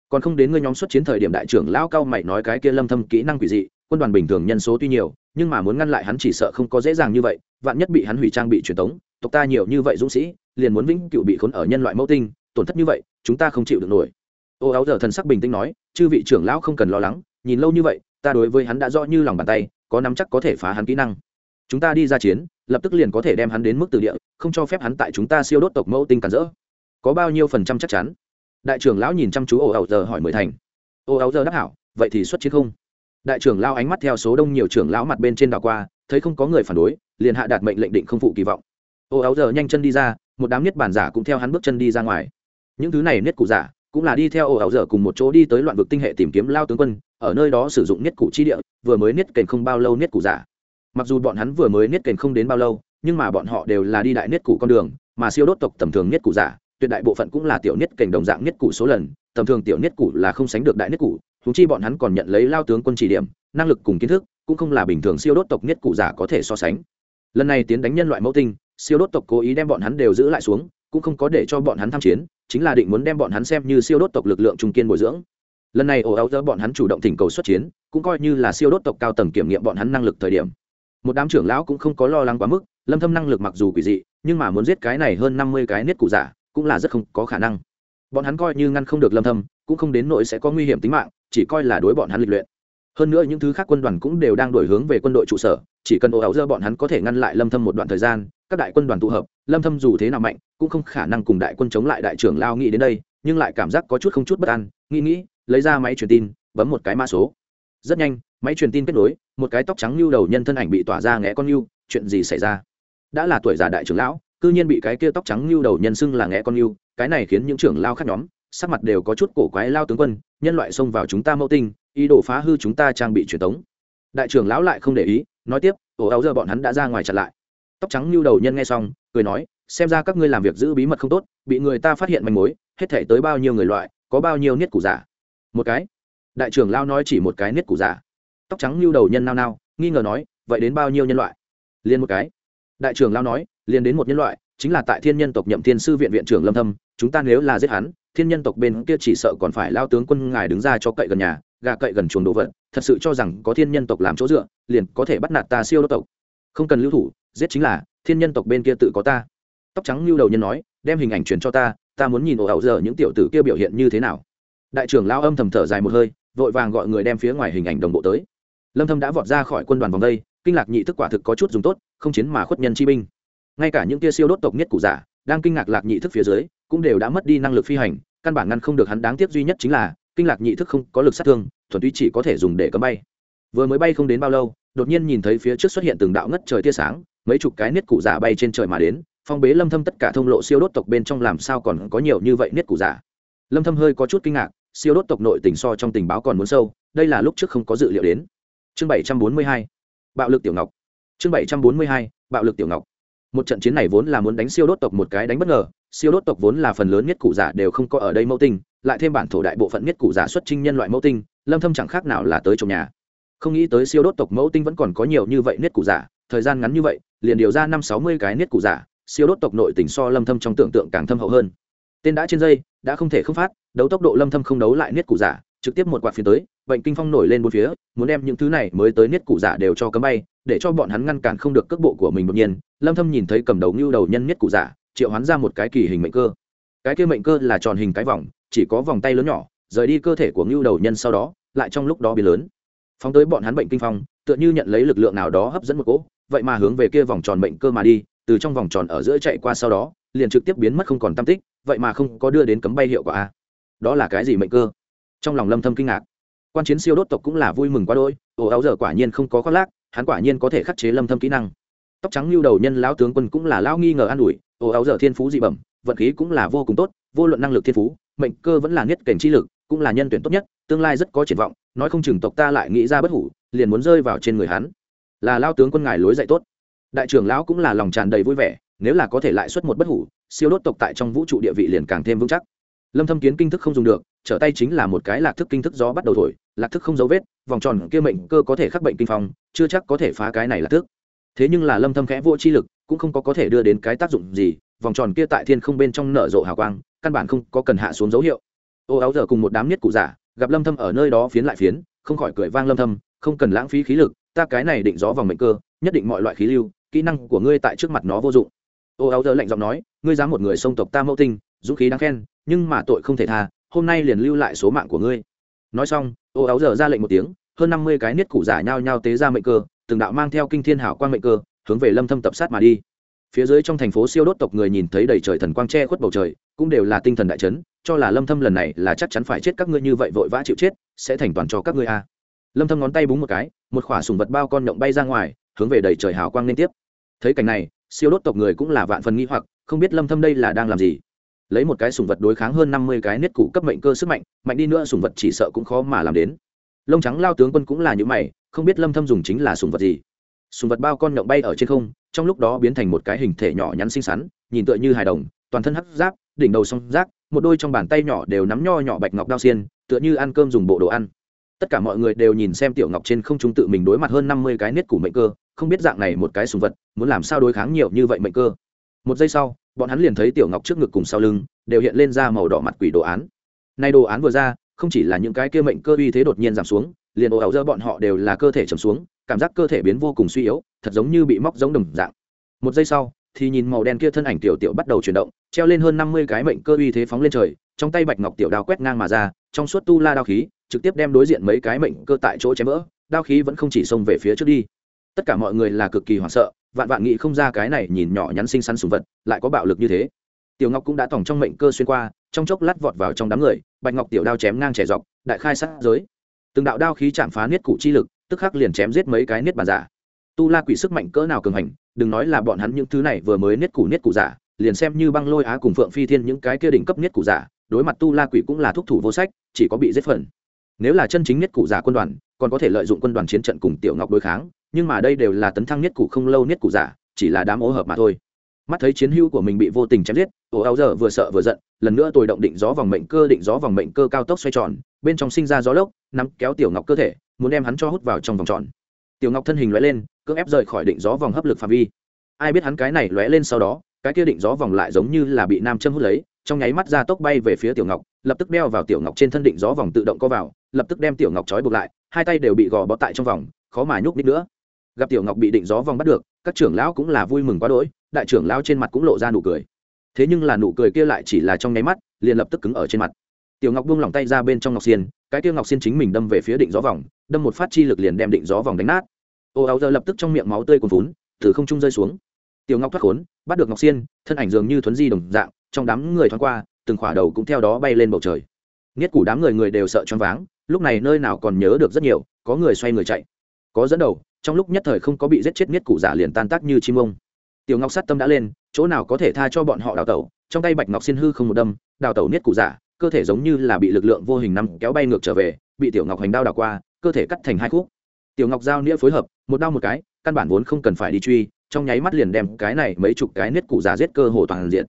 còn không đến ngươi nhóm xuất chiến thời điểm đại trưởng lão cao mày nói cái kia lâm thâm kỹ năng quỷ dị, quân đoàn bình thường nhân số tuy nhiều, nhưng mà muốn ngăn lại hắn chỉ sợ không có dễ dàng như vậy, vạn nhất bị hắn hủy trang bị truyền tống, tộc ta nhiều như vậy dũng sĩ, liền muốn vĩnh cựu bị khốn ở nhân loại mẫu tinh, tổn thất như vậy, chúng ta không chịu được nổi. Ô áo giờ thần sắc bình tĩnh nói, chư vị trưởng lão không cần lo lắng, nhìn lâu như vậy, ta đối với hắn đã rõ như lòng bàn tay, có nắm chắc có thể phá hắn kỹ năng. Chúng ta đi ra chiến, lập tức liền có thể đem hắn đến mức từ địa, không cho phép hắn tại chúng ta siêu đốt tộc mẫu tinh cản rỡ. Có bao nhiêu phần trăm chắc chắn? Đại trưởng lão nhìn chăm chú ồ ẩu giờ hỏi mười thành. Ồ ẩu giờ đáp hảo, vậy thì xuất chiến không? Đại trưởng lão ánh mắt theo số đông nhiều trưởng lão mặt bên trên đảo qua, thấy không có người phản đối, liền hạ đạt mệnh lệnh định không phụ kỳ vọng. Ồ ẩu giờ nhanh chân đi ra, một đám niết bản giả cũng theo hắn bước chân đi ra ngoài. Những thứ này niết cụ giả cũng là đi theo ồ ẩu giờ cùng một chỗ đi tới loạn vực tinh hệ tìm kiếm lao tướng quân, ở nơi đó sử dụng niết cụ chi địa, vừa mới niết kền không bao lâu niết cụ giả. Mặc dù bọn hắn vừa mới niết kền không đến bao lâu, nhưng mà bọn họ đều là đi đại niết cụ con đường, mà siêu đốt tộc tầm thường niết cụ giả tuyệt đại bộ phận cũng là tiểu niết cảnh đồng dạng niết cụ số lần, tầm thường tiểu niết cụ là không sánh được đại niết cụ thú chi bọn hắn còn nhận lấy lao tướng quân chỉ điểm, năng lực cùng kiến thức, cũng không là bình thường siêu đốt tộc niết cụ giả có thể so sánh. Lần này tiến đánh nhân loại mẫu tinh, siêu đốt tộc cố ý đem bọn hắn đều giữ lại xuống, cũng không có để cho bọn hắn tham chiến, chính là định muốn đem bọn hắn xem như siêu đốt tộc lực lượng trung kiên bồi dưỡng. Lần này ổ áo dỡ bọn hắn chủ động thỉnh cầu xuất chiến, cũng coi như là siêu đốt tộc cao tầng kiểm nghiệm bọn hắn năng lực thời điểm. Một đám trưởng lão cũng không có lo lắng quá mức, lâm thâm năng lực mặc dù quỷ dị, nhưng mà muốn giết cái này hơn 50 cái niết cụ giả cũng là rất không có khả năng. Bọn hắn coi như ngăn không được lâm thâm, cũng không đến nỗi sẽ có nguy hiểm tính mạng, chỉ coi là đối bọn hắn lịch luyện. Hơn nữa những thứ khác quân đoàn cũng đều đang đổi hướng về quân đội trụ sở, chỉ cần ồ ảo dơ bọn hắn có thể ngăn lại lâm thâm một đoạn thời gian, các đại quân đoàn tụ hợp, lâm thâm dù thế nào mạnh, cũng không khả năng cùng đại quân chống lại đại trưởng lao nghĩ đến đây, nhưng lại cảm giác có chút không chút bất an, nghĩ nghĩ, lấy ra máy truyền tin, bấm một cái mã số. Rất nhanh, máy truyền tin kết nối, một cái tóc trắng lưu đầu nhân thân ảnh bị tỏa ra ngẽ con lưu, chuyện gì xảy ra? Đã là tuổi già đại trưởng lão cư nhiên bị cái kia tóc trắng lưu đầu nhân xưng là ngẽ con lưu cái này khiến những trưởng lao khác nhóm, sắc mặt đều có chút cổ quái lao tướng quân, nhân loại xông vào chúng ta mẫu tinh, ý đồ phá hư chúng ta trang bị truyền tống. Đại trưởng lão lại không để ý, nói tiếp ổ áo giờ bọn hắn đã ra ngoài chặn lại. Tóc trắng lưu đầu nhân nghe xong, cười nói, xem ra các ngươi làm việc giữ bí mật không tốt, bị người ta phát hiện manh mối, hết thể tới bao nhiêu người loại, có bao nhiêu niết củ giả? Một cái. Đại trưởng lao nói chỉ một cái niết củ giả. Tóc trắng lưu đầu nhân nao nao, nghi ngờ nói, vậy đến bao nhiêu nhân loại? Liền một cái. Đại trưởng lao nói liền đến một nhân loại, chính là tại thiên nhân tộc nhậm thiên sư viện viện trưởng lâm thâm, chúng ta nếu là giết hắn, thiên nhân tộc bên kia chỉ sợ còn phải lao tướng quân ngài đứng ra cho cậy gần nhà, gà cậy gần chuồng đồ vật, thật sự cho rằng có thiên nhân tộc làm chỗ dựa, liền có thể bắt nạt ta siêu đốc tộc. Không cần lưu thủ, giết chính là, thiên nhân tộc bên kia tự có ta. Tóc trắng lưu đầu nhân nói, đem hình ảnh truyền cho ta ta muốn nhìn ồ ảo giờ những tiểu tử kia biểu hiện như thế nào. Đại trưởng lao âm thầm thở dài một hơi, vội vàng gọi người đem phía ngoài hình ảnh đồng bộ tới. Lâm thâm đã vọt ra khỏi quân đoàn vòng đây, kinh lạc nhị thức quả thực có chút dùng tốt, không chiến mà khuất nhân chi binh ngay cả những tia siêu đốt tộc nhất cụ giả, đang kinh ngạc lạc nhị thức phía dưới, cũng đều đã mất đi năng lực phi hành, căn bản ngăn không được hắn đáng tiếc duy nhất chính là, kinh lạc nhị thức không có lực sát thương, thuần túy chỉ có thể dùng để cấm bay. Vừa mới bay không đến bao lâu, đột nhiên nhìn thấy phía trước xuất hiện từng đạo ngất trời tia sáng, mấy chục cái niết cụ giả bay trên trời mà đến, phong bế lâm thâm tất cả thông lộ siêu đốt tộc bên trong làm sao còn có nhiều như vậy niết cụ giả. Lâm thâm hơi có chút kinh ngạc, siêu đốt tộc nội tình so trong tình báo còn muốn sâu, đây là lúc trước không có dự liệu đến. Chương 742 bạo lực tiểu ngọc. Chương 742 bạo lực tiểu ngọc một trận chiến này vốn là muốn đánh siêu đốt tộc một cái đánh bất ngờ, siêu đốt tộc vốn là phần lớn nhất cụ giả đều không có ở đây mẫu tinh, lại thêm bản thổ đại bộ phận nhất cụ giả xuất trinh nhân loại mẫu tinh, lâm thâm chẳng khác nào là tới trong nhà. Không nghĩ tới siêu đốt tộc mẫu tinh vẫn còn có nhiều như vậy nhất cụ giả, thời gian ngắn như vậy, liền điều ra năm sáu mươi cái nhất cụ giả, siêu đốt tộc nội tình so lâm thâm trong tưởng tượng càng thâm hậu hơn. Tên đã trên dây, đã không thể không phát, đấu tốc độ lâm thâm không đấu lại nhất cụ giả, trực tiếp một quạt phía tới, bệnh kinh phong nổi lên bốn phía, muốn đem những thứ này mới tới niết cụ giả đều cho cấm bay để cho bọn hắn ngăn cản không được cước bộ của mình đột nhiên, lâm thâm nhìn thấy cầm đầu như đầu nhân nhất cụ giả triệu hoán ra một cái kỳ hình mệnh cơ. Cái kia mệnh cơ là tròn hình cái vòng, chỉ có vòng tay lớn nhỏ, rời đi cơ thể của ngưu đầu nhân sau đó, lại trong lúc đó biến lớn. Phóng tới bọn hắn bệnh kinh phong, tựa như nhận lấy lực lượng nào đó hấp dẫn một cỗ, vậy mà hướng về kia vòng tròn mệnh cơ mà đi, từ trong vòng tròn ở giữa chạy qua sau đó, liền trực tiếp biến mất không còn tâm tích, vậy mà không có đưa đến cấm bay hiệu quả a. Đó là cái gì mệnh cơ? Trong lòng lâm thâm kinh ngạc. Quan chiến siêu đốt tộc cũng là vui mừng quá đôi ồ áo giờ quả nhiên không có khoác lác hắn quả nhiên có thể khắc chế lâm thâm kỹ năng. Tóc trắng lưu đầu nhân lão tướng quân cũng là lão nghi ngờ an ủi ồ áo giờ thiên phú dị bẩm, vận khí cũng là vô cùng tốt, vô luận năng lực thiên phú, mệnh cơ vẫn là nhất cảnh chi lực, cũng là nhân tuyển tốt nhất, tương lai rất có triển vọng, nói không chừng tộc ta lại nghĩ ra bất hủ, liền muốn rơi vào trên người hắn. Là lao tướng quân ngài lối dạy tốt. Đại trưởng lão cũng là lòng tràn đầy vui vẻ, nếu là có thể lại xuất một bất hủ, siêu đốt tộc tại trong vũ trụ địa vị liền càng thêm vững chắc lâm thâm kiến kinh thức không dùng được, trở tay chính là một cái lạc thức kinh thức gió bắt đầu thổi, lạc thức không dấu vết, vòng tròn kia mệnh cơ có thể khắc bệnh kinh phong, chưa chắc có thể phá cái này lạc thức. Thế nhưng là lâm thâm khẽ vô chi lực, cũng không có có thể đưa đến cái tác dụng gì, vòng tròn kia tại thiên không bên trong nở rộ hào quang, căn bản không có cần hạ xuống dấu hiệu. Ô áo giờ cùng một đám nhất cụ giả, gặp lâm thâm ở nơi đó phiến lại phiến, không khỏi cười vang lâm thâm, không cần lãng phí khí lực, ta cái này định gió vòng mệnh cơ, nhất định mọi loại khí lưu, kỹ năng của ngươi tại trước mặt nó vô dụng. Ô áo giờ lạnh giọng nói, ngươi dám một người sông tộc ta mẫu tinh, dũng khí đáng khen nhưng mà tội không thể tha, hôm nay liền lưu lại số mạng của ngươi. Nói xong, ô áo giờ ra lệnh một tiếng, hơn năm mươi cái niết cụ giả nhao nhao tế ra mệnh cơ, từng đạo mang theo kinh thiên hảo quan mệnh cơ, hướng về lâm thâm tập sát mà đi. Phía dưới trong thành phố siêu đốt tộc người nhìn thấy đầy trời thần quang che khuất bầu trời, cũng đều là tinh thần đại chấn, cho là lâm thâm lần này là chắc chắn phải chết các ngươi như vậy vội vã chịu chết, sẽ thành toàn cho các ngươi a. Lâm thâm ngón tay búng một cái, một khỏa sùng vật bao con nhộng bay ra ngoài, hướng về đầy trời hào quang liên tiếp. Thấy cảnh này, siêu đốt tộc người cũng là vạn phần nghi hoặc, không biết lâm thâm đây là đang làm gì lấy một cái sùng vật đối kháng hơn 50 cái niết cụ cấp mệnh cơ sức mạnh mạnh đi nữa sùng vật chỉ sợ cũng khó mà làm đến. Lông trắng lao tướng quân cũng là như mày, không biết lâm thâm dùng chính là sùng vật gì. Sùng vật bao con nhộng bay ở trên không, trong lúc đó biến thành một cái hình thể nhỏ nhắn xinh xắn, nhìn tựa như hài đồng, toàn thân hắc giáp, đỉnh đầu song giáp, một đôi trong bàn tay nhỏ đều nắm nho nhỏ bạch ngọc đao xiên, tựa như ăn cơm dùng bộ đồ ăn. Tất cả mọi người đều nhìn xem tiểu ngọc trên không trung tự mình đối mặt hơn năm mươi cái niết cụ mệnh cơ, không biết dạng này một cái sùng vật muốn làm sao đối kháng nhiều như vậy mệnh cơ. Một giây sau bọn hắn liền thấy tiểu ngọc trước ngực cùng sau lưng đều hiện lên ra màu đỏ mặt quỷ đồ án. Nay đồ án vừa ra, không chỉ là những cái kia mệnh cơ uy thế đột nhiên giảm xuống, liền ồ ẩu dơ bọn họ đều là cơ thể trầm xuống, cảm giác cơ thể biến vô cùng suy yếu, thật giống như bị móc giống đồng dạng. Một giây sau, thì nhìn màu đen kia thân ảnh tiểu tiểu bắt đầu chuyển động, treo lên hơn năm mươi cái mệnh cơ uy thế phóng lên trời, trong tay bạch ngọc tiểu đao quét ngang mà ra, trong suốt tu la đao khí, trực tiếp đem đối diện mấy cái mệnh cơ tại chỗ chém vỡ, đao khí vẫn không chỉ xông về phía trước đi. Tất cả mọi người là cực kỳ hoảng sợ vạn vạn nghĩ không ra cái này nhìn nhỏ nhắn xinh xắn sùng vật lại có bạo lực như thế. Tiểu ngọc cũng đã tỏng trong mệnh cơ xuyên qua, trong chốc lát vọt vào trong đám người, bạch ngọc tiểu đao chém ngang trẻ dọc, đại khai sát giới. Từng đạo đao khí chạm phá niết cụ chi lực, tức khắc liền chém giết mấy cái niết bàn giả. Tu la quỷ sức mạnh cỡ nào cường hành, đừng nói là bọn hắn những thứ này vừa mới niết cụ niết cụ giả, liền xem như băng lôi á cùng phượng phi thiên những cái kia đỉnh cấp niết cụ giả, đối mặt tu la quỷ cũng là thúc thủ vô sách, chỉ có bị giết phần. Nếu là chân chính niết cụ giả quân đoàn, còn có thể lợi dụng quân đoàn chiến trận cùng tiểu ngọc đối kháng nhưng mà đây đều là tấn thăng niết cụ không lâu niết cụ giả, chỉ là đám ố hợp mà thôi. Mắt thấy chiến hữu của mình bị vô tình chém giết ổ áo giờ vừa sợ vừa giận, lần nữa tôi động định gió vòng mệnh cơ, định gió vòng mệnh cơ cao tốc xoay tròn, bên trong sinh ra gió lốc, nắm kéo tiểu ngọc cơ thể, muốn đem hắn cho hút vào trong vòng tròn. Tiểu ngọc thân hình lóe lên, cưỡng ép rời khỏi định gió vòng hấp lực phạm vi. Ai biết hắn cái này lóe lên sau đó, cái kia định gió vòng lại giống như là bị nam châm hút lấy, trong nháy mắt ra tốc bay về phía tiểu ngọc, lập tức đeo vào tiểu ngọc trên thân định gió vòng tự động co vào, lập tức đem tiểu ngọc trói buộc lại, hai tay đều bị gò bó tại trong vòng, khó mà nhúc nít nữa gặp tiểu ngọc bị định gió vòng bắt được, các trưởng lão cũng là vui mừng quá đỗi, đại trưởng lão trên mặt cũng lộ ra nụ cười. Thế nhưng là nụ cười kia lại chỉ là trong nháy mắt, liền lập tức cứng ở trên mặt. Tiểu ngọc buông lỏng tay ra bên trong ngọc xiên, cái kia ngọc xiên chính mình đâm về phía định gió vòng, đâm một phát chi lực liền đem định gió vòng đánh nát. Ô áo giờ lập tức trong miệng máu tươi cuồn vún từ không trung rơi xuống. Tiểu ngọc thoát khốn, bắt được ngọc xiên, thân ảnh dường như thuấn di đồng dạng, trong đám người thoáng qua, từng khỏa đầu cũng theo đó bay lên bầu trời. Nghiết củ đám người người đều sợ choáng váng, lúc này nơi nào còn nhớ được rất nhiều, có người xoay người chạy, có dẫn đầu trong lúc nhất thời không có bị giết chết miết cụ giả liền tan tác như chim ông. Tiểu ngọc sát tâm đã lên, chỗ nào có thể tha cho bọn họ đào tẩu, trong tay bạch ngọc xin hư không một đâm, đào tẩu niết cụ giả, cơ thể giống như là bị lực lượng vô hình nằm kéo bay ngược trở về, bị tiểu ngọc hành đao đào qua, cơ thể cắt thành hai khúc. Tiểu ngọc giao nghĩa phối hợp, một đao một cái, căn bản vốn không cần phải đi truy, trong nháy mắt liền đem cái này mấy chục cái niết cụ giả giết cơ hồ toàn diện.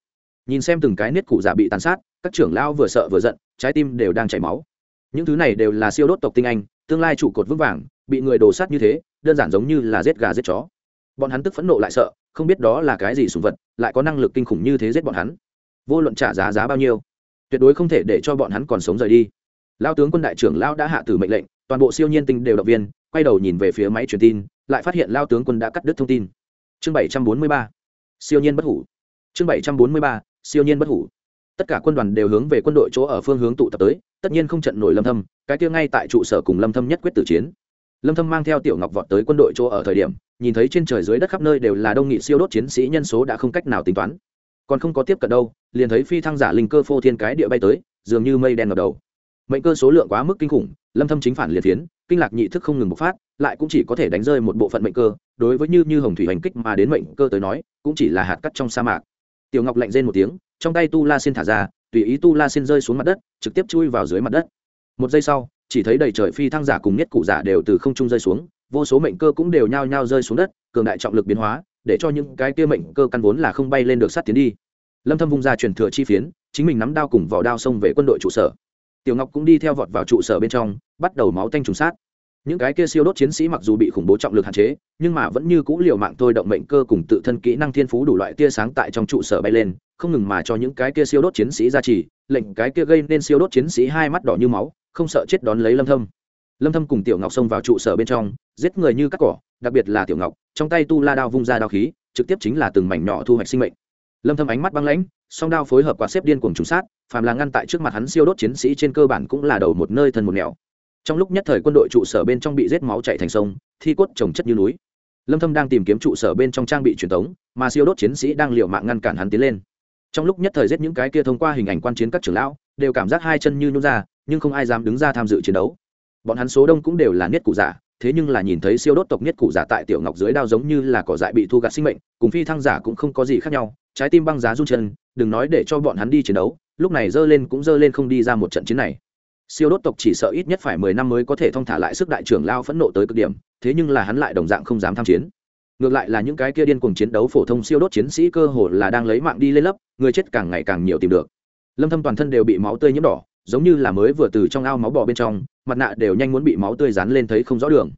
Nhìn xem từng cái niết cụ giả bị tàn sát, các trưởng lão vừa sợ vừa giận, trái tim đều đang chảy máu. Những thứ này đều là siêu đốt tộc tinh anh, tương lai trụ cột vững vàng bị người đồ sát như thế, đơn giản giống như là giết gà giết chó. Bọn hắn tức phẫn nộ lại sợ, không biết đó là cái gì sùng vật, lại có năng lực kinh khủng như thế giết bọn hắn. Vô luận trả giá giá bao nhiêu, tuyệt đối không thể để cho bọn hắn còn sống rời đi. Lao tướng quân đại trưởng lao đã hạ tử mệnh lệnh, toàn bộ siêu nhiên tinh đều động viên, quay đầu nhìn về phía máy truyền tin, lại phát hiện lao tướng quân đã cắt đứt thông tin. Chương bảy trăm bốn mươi ba, siêu nhiên bất hủ. Chương bảy trăm bốn mươi ba, siêu nhiên bất hủ. Tất cả quân đoàn đều hướng về quân đội chỗ ở phương hướng tụ tập tới, tất nhiên không trận nổi lâm thâm, cái kia ngay tại trụ sở cùng lâm thâm nhất quyết tử chiến lâm thâm mang theo tiểu ngọc vọt tới quân đội chỗ ở thời điểm, nhìn thấy trên trời dưới đất khắp nơi đều là đông nghị siêu đốt chiến sĩ nhân số đã không cách nào tính toán. Còn không có tiếp cận đâu, liền thấy phi thăng giả linh cơ phô thiên cái địa bay tới, dường như mây đen ngập đầu. Mệnh cơ số lượng quá mức kinh khủng, lâm thâm chính phản liền phiến, kinh lạc nhị thức không ngừng bộc phát, lại cũng chỉ có thể đánh rơi một bộ phận mệnh cơ, đối với như như hồng thủy hành kích mà đến mệnh cơ tới nói, cũng chỉ là hạt cát trong sa mạc. Tiểu ngọc lạnh rên một tiếng, trong tay tu la xin thả ra, tùy ý tu la xin rơi xuống mặt đất, trực tiếp chui vào dưới mặt đất. Một giây sau chỉ thấy đầy trời phi thăng giả cùng nhất cụ giả đều từ không trung rơi xuống, vô số mệnh cơ cũng đều nhao nhao rơi xuống đất, cường đại trọng lực biến hóa, để cho những cái kia mệnh cơ căn vốn là không bay lên được sát tiến đi. Lâm thâm vung ra truyền thừa chi phiến, chính mình nắm đao cùng vỏ đao xông về quân đội trụ sở. Tiểu ngọc cũng đi theo vọt vào trụ sở bên trong, bắt đầu máu tanh trùng sát. Những cái kia siêu đốt chiến sĩ mặc dù bị khủng bố trọng lực hạn chế, nhưng mà vẫn như cũ liều mạng thôi động mệnh cơ cùng tự thân kỹ năng thiên phú đủ loại tia sáng tại trong trụ sở bay lên, không ngừng mà cho những cái kia siêu đốt chiến sĩ ra trì lệnh cái kia gây nên siêu đốt chiến sĩ hai mắt đỏ như máu không sợ chết đón lấy lâm thâm. Lâm thâm cùng tiểu ngọc xông vào trụ sở bên trong, giết người như cắt cỏ, đặc biệt là tiểu ngọc, trong tay tu la đao vung ra đao khí, trực tiếp chính là từng mảnh nhỏ thu hoạch sinh mệnh. Lâm thâm ánh mắt băng lãnh, song đao phối hợp quả xếp điên cuồng trùng sát, phàm là ngăn tại trước mặt hắn siêu đốt chiến sĩ trên cơ bản cũng là đầu một nơi thân một nẻo. Trong lúc nhất thời quân đội trụ sở bên trong bị giết máu chảy thành sông, thi cốt trồng chất như núi. Lâm thâm đang tìm kiếm trụ sở bên trong trang bị truyền thống mà siêu đốt chiến sĩ đang liều mạng ngăn cản hắn tiến lên. Trong lúc nhất thời giết những cái kia thông qua hình ảnh quan chiến các trưởng lão đều cảm giác hai chân như nhún ra, nhưng không ai dám đứng ra tham dự chiến đấu. Bọn hắn số đông cũng đều là niết cụ giả, thế nhưng là nhìn thấy siêu đốt tộc niết cụ giả tại tiểu ngọc dưới đao giống như là cỏ dại bị thu gạt sinh mệnh, cùng phi thăng giả cũng không có gì khác nhau, trái tim băng giá run chân, đừng nói để cho bọn hắn đi chiến đấu, lúc này dơ lên cũng dơ lên không đi ra một trận chiến này. Siêu đốt tộc chỉ sợ ít nhất phải mười năm mới có thể thông thả lại sức đại trưởng lao phẫn nộ tới cực điểm, thế nhưng là hắn lại đồng dạng không dám tham chiến. Ngược lại là những cái kia điên cuồng chiến đấu phổ thông siêu đốt chiến sĩ cơ hồ là đang lấy mạng đi lên lớp, người chết càng ngày càng nhiều tìm được lâm thâm toàn thân đều bị máu tươi nhiễm đỏ, giống như là mới vừa từ trong ao máu bò bên trong, mặt nạ đều nhanh muốn bị máu tươi dán lên thấy không rõ đường.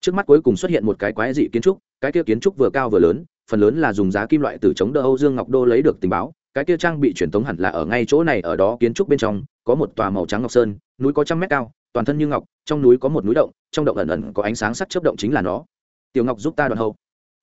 Trước mắt cuối cùng xuất hiện một cái quái dị kiến trúc, cái kia kiến trúc vừa cao vừa lớn, phần lớn là dùng giá kim loại từ chống đỡ âu dương ngọc đô lấy được tình báo, cái kia trang bị truyền thống hẳn là ở ngay chỗ này ở đó kiến trúc bên trong, có một tòa màu trắng ngọc sơn, núi có trăm mét cao, toàn thân như ngọc, trong núi có một núi động, trong động ẩn ẩn có ánh sáng sắc chớp động chính là nó. Tiểu ngọc giúp ta đoạn hậu.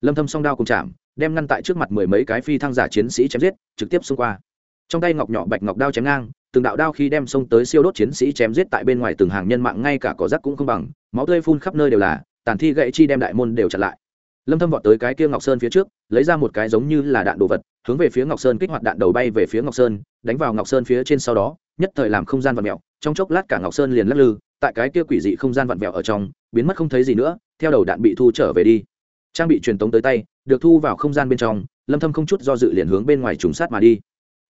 Lâm thâm song đao cùng chạm, đem ngăn tại trước mặt mười mấy cái phi thăng giả chiến sĩ chém giết, trực tiếp xung qua trong tay ngọc nhỏ bạch ngọc đao chém ngang, từng đạo đao khi đem xông tới siêu đốt chiến sĩ chém giết tại bên ngoài từng hàng nhân mạng, ngay cả cỏ rác cũng không bằng, máu tươi phun khắp nơi đều là, tàn thi gãy chi đem đại môn đều chặn lại. Lâm thâm vọt tới cái kia ngọc sơn phía trước, lấy ra một cái giống như là đạn đồ vật, hướng về phía ngọc sơn kích hoạt đạn đầu bay về phía ngọc sơn, đánh vào ngọc sơn phía trên sau đó, nhất thời làm không gian vặn mèo, trong chốc lát cả ngọc sơn liền lắc lư, tại cái kia quỷ dị không gian vặn vẹo ở trong, biến mất không thấy gì nữa, theo đầu đạn bị thu trở về đi. Trang bị truyền tống tới tay, được thu vào không gian bên trong, lâm thâm không chút do dự liền hướng bên ngoài trùng sát mà đi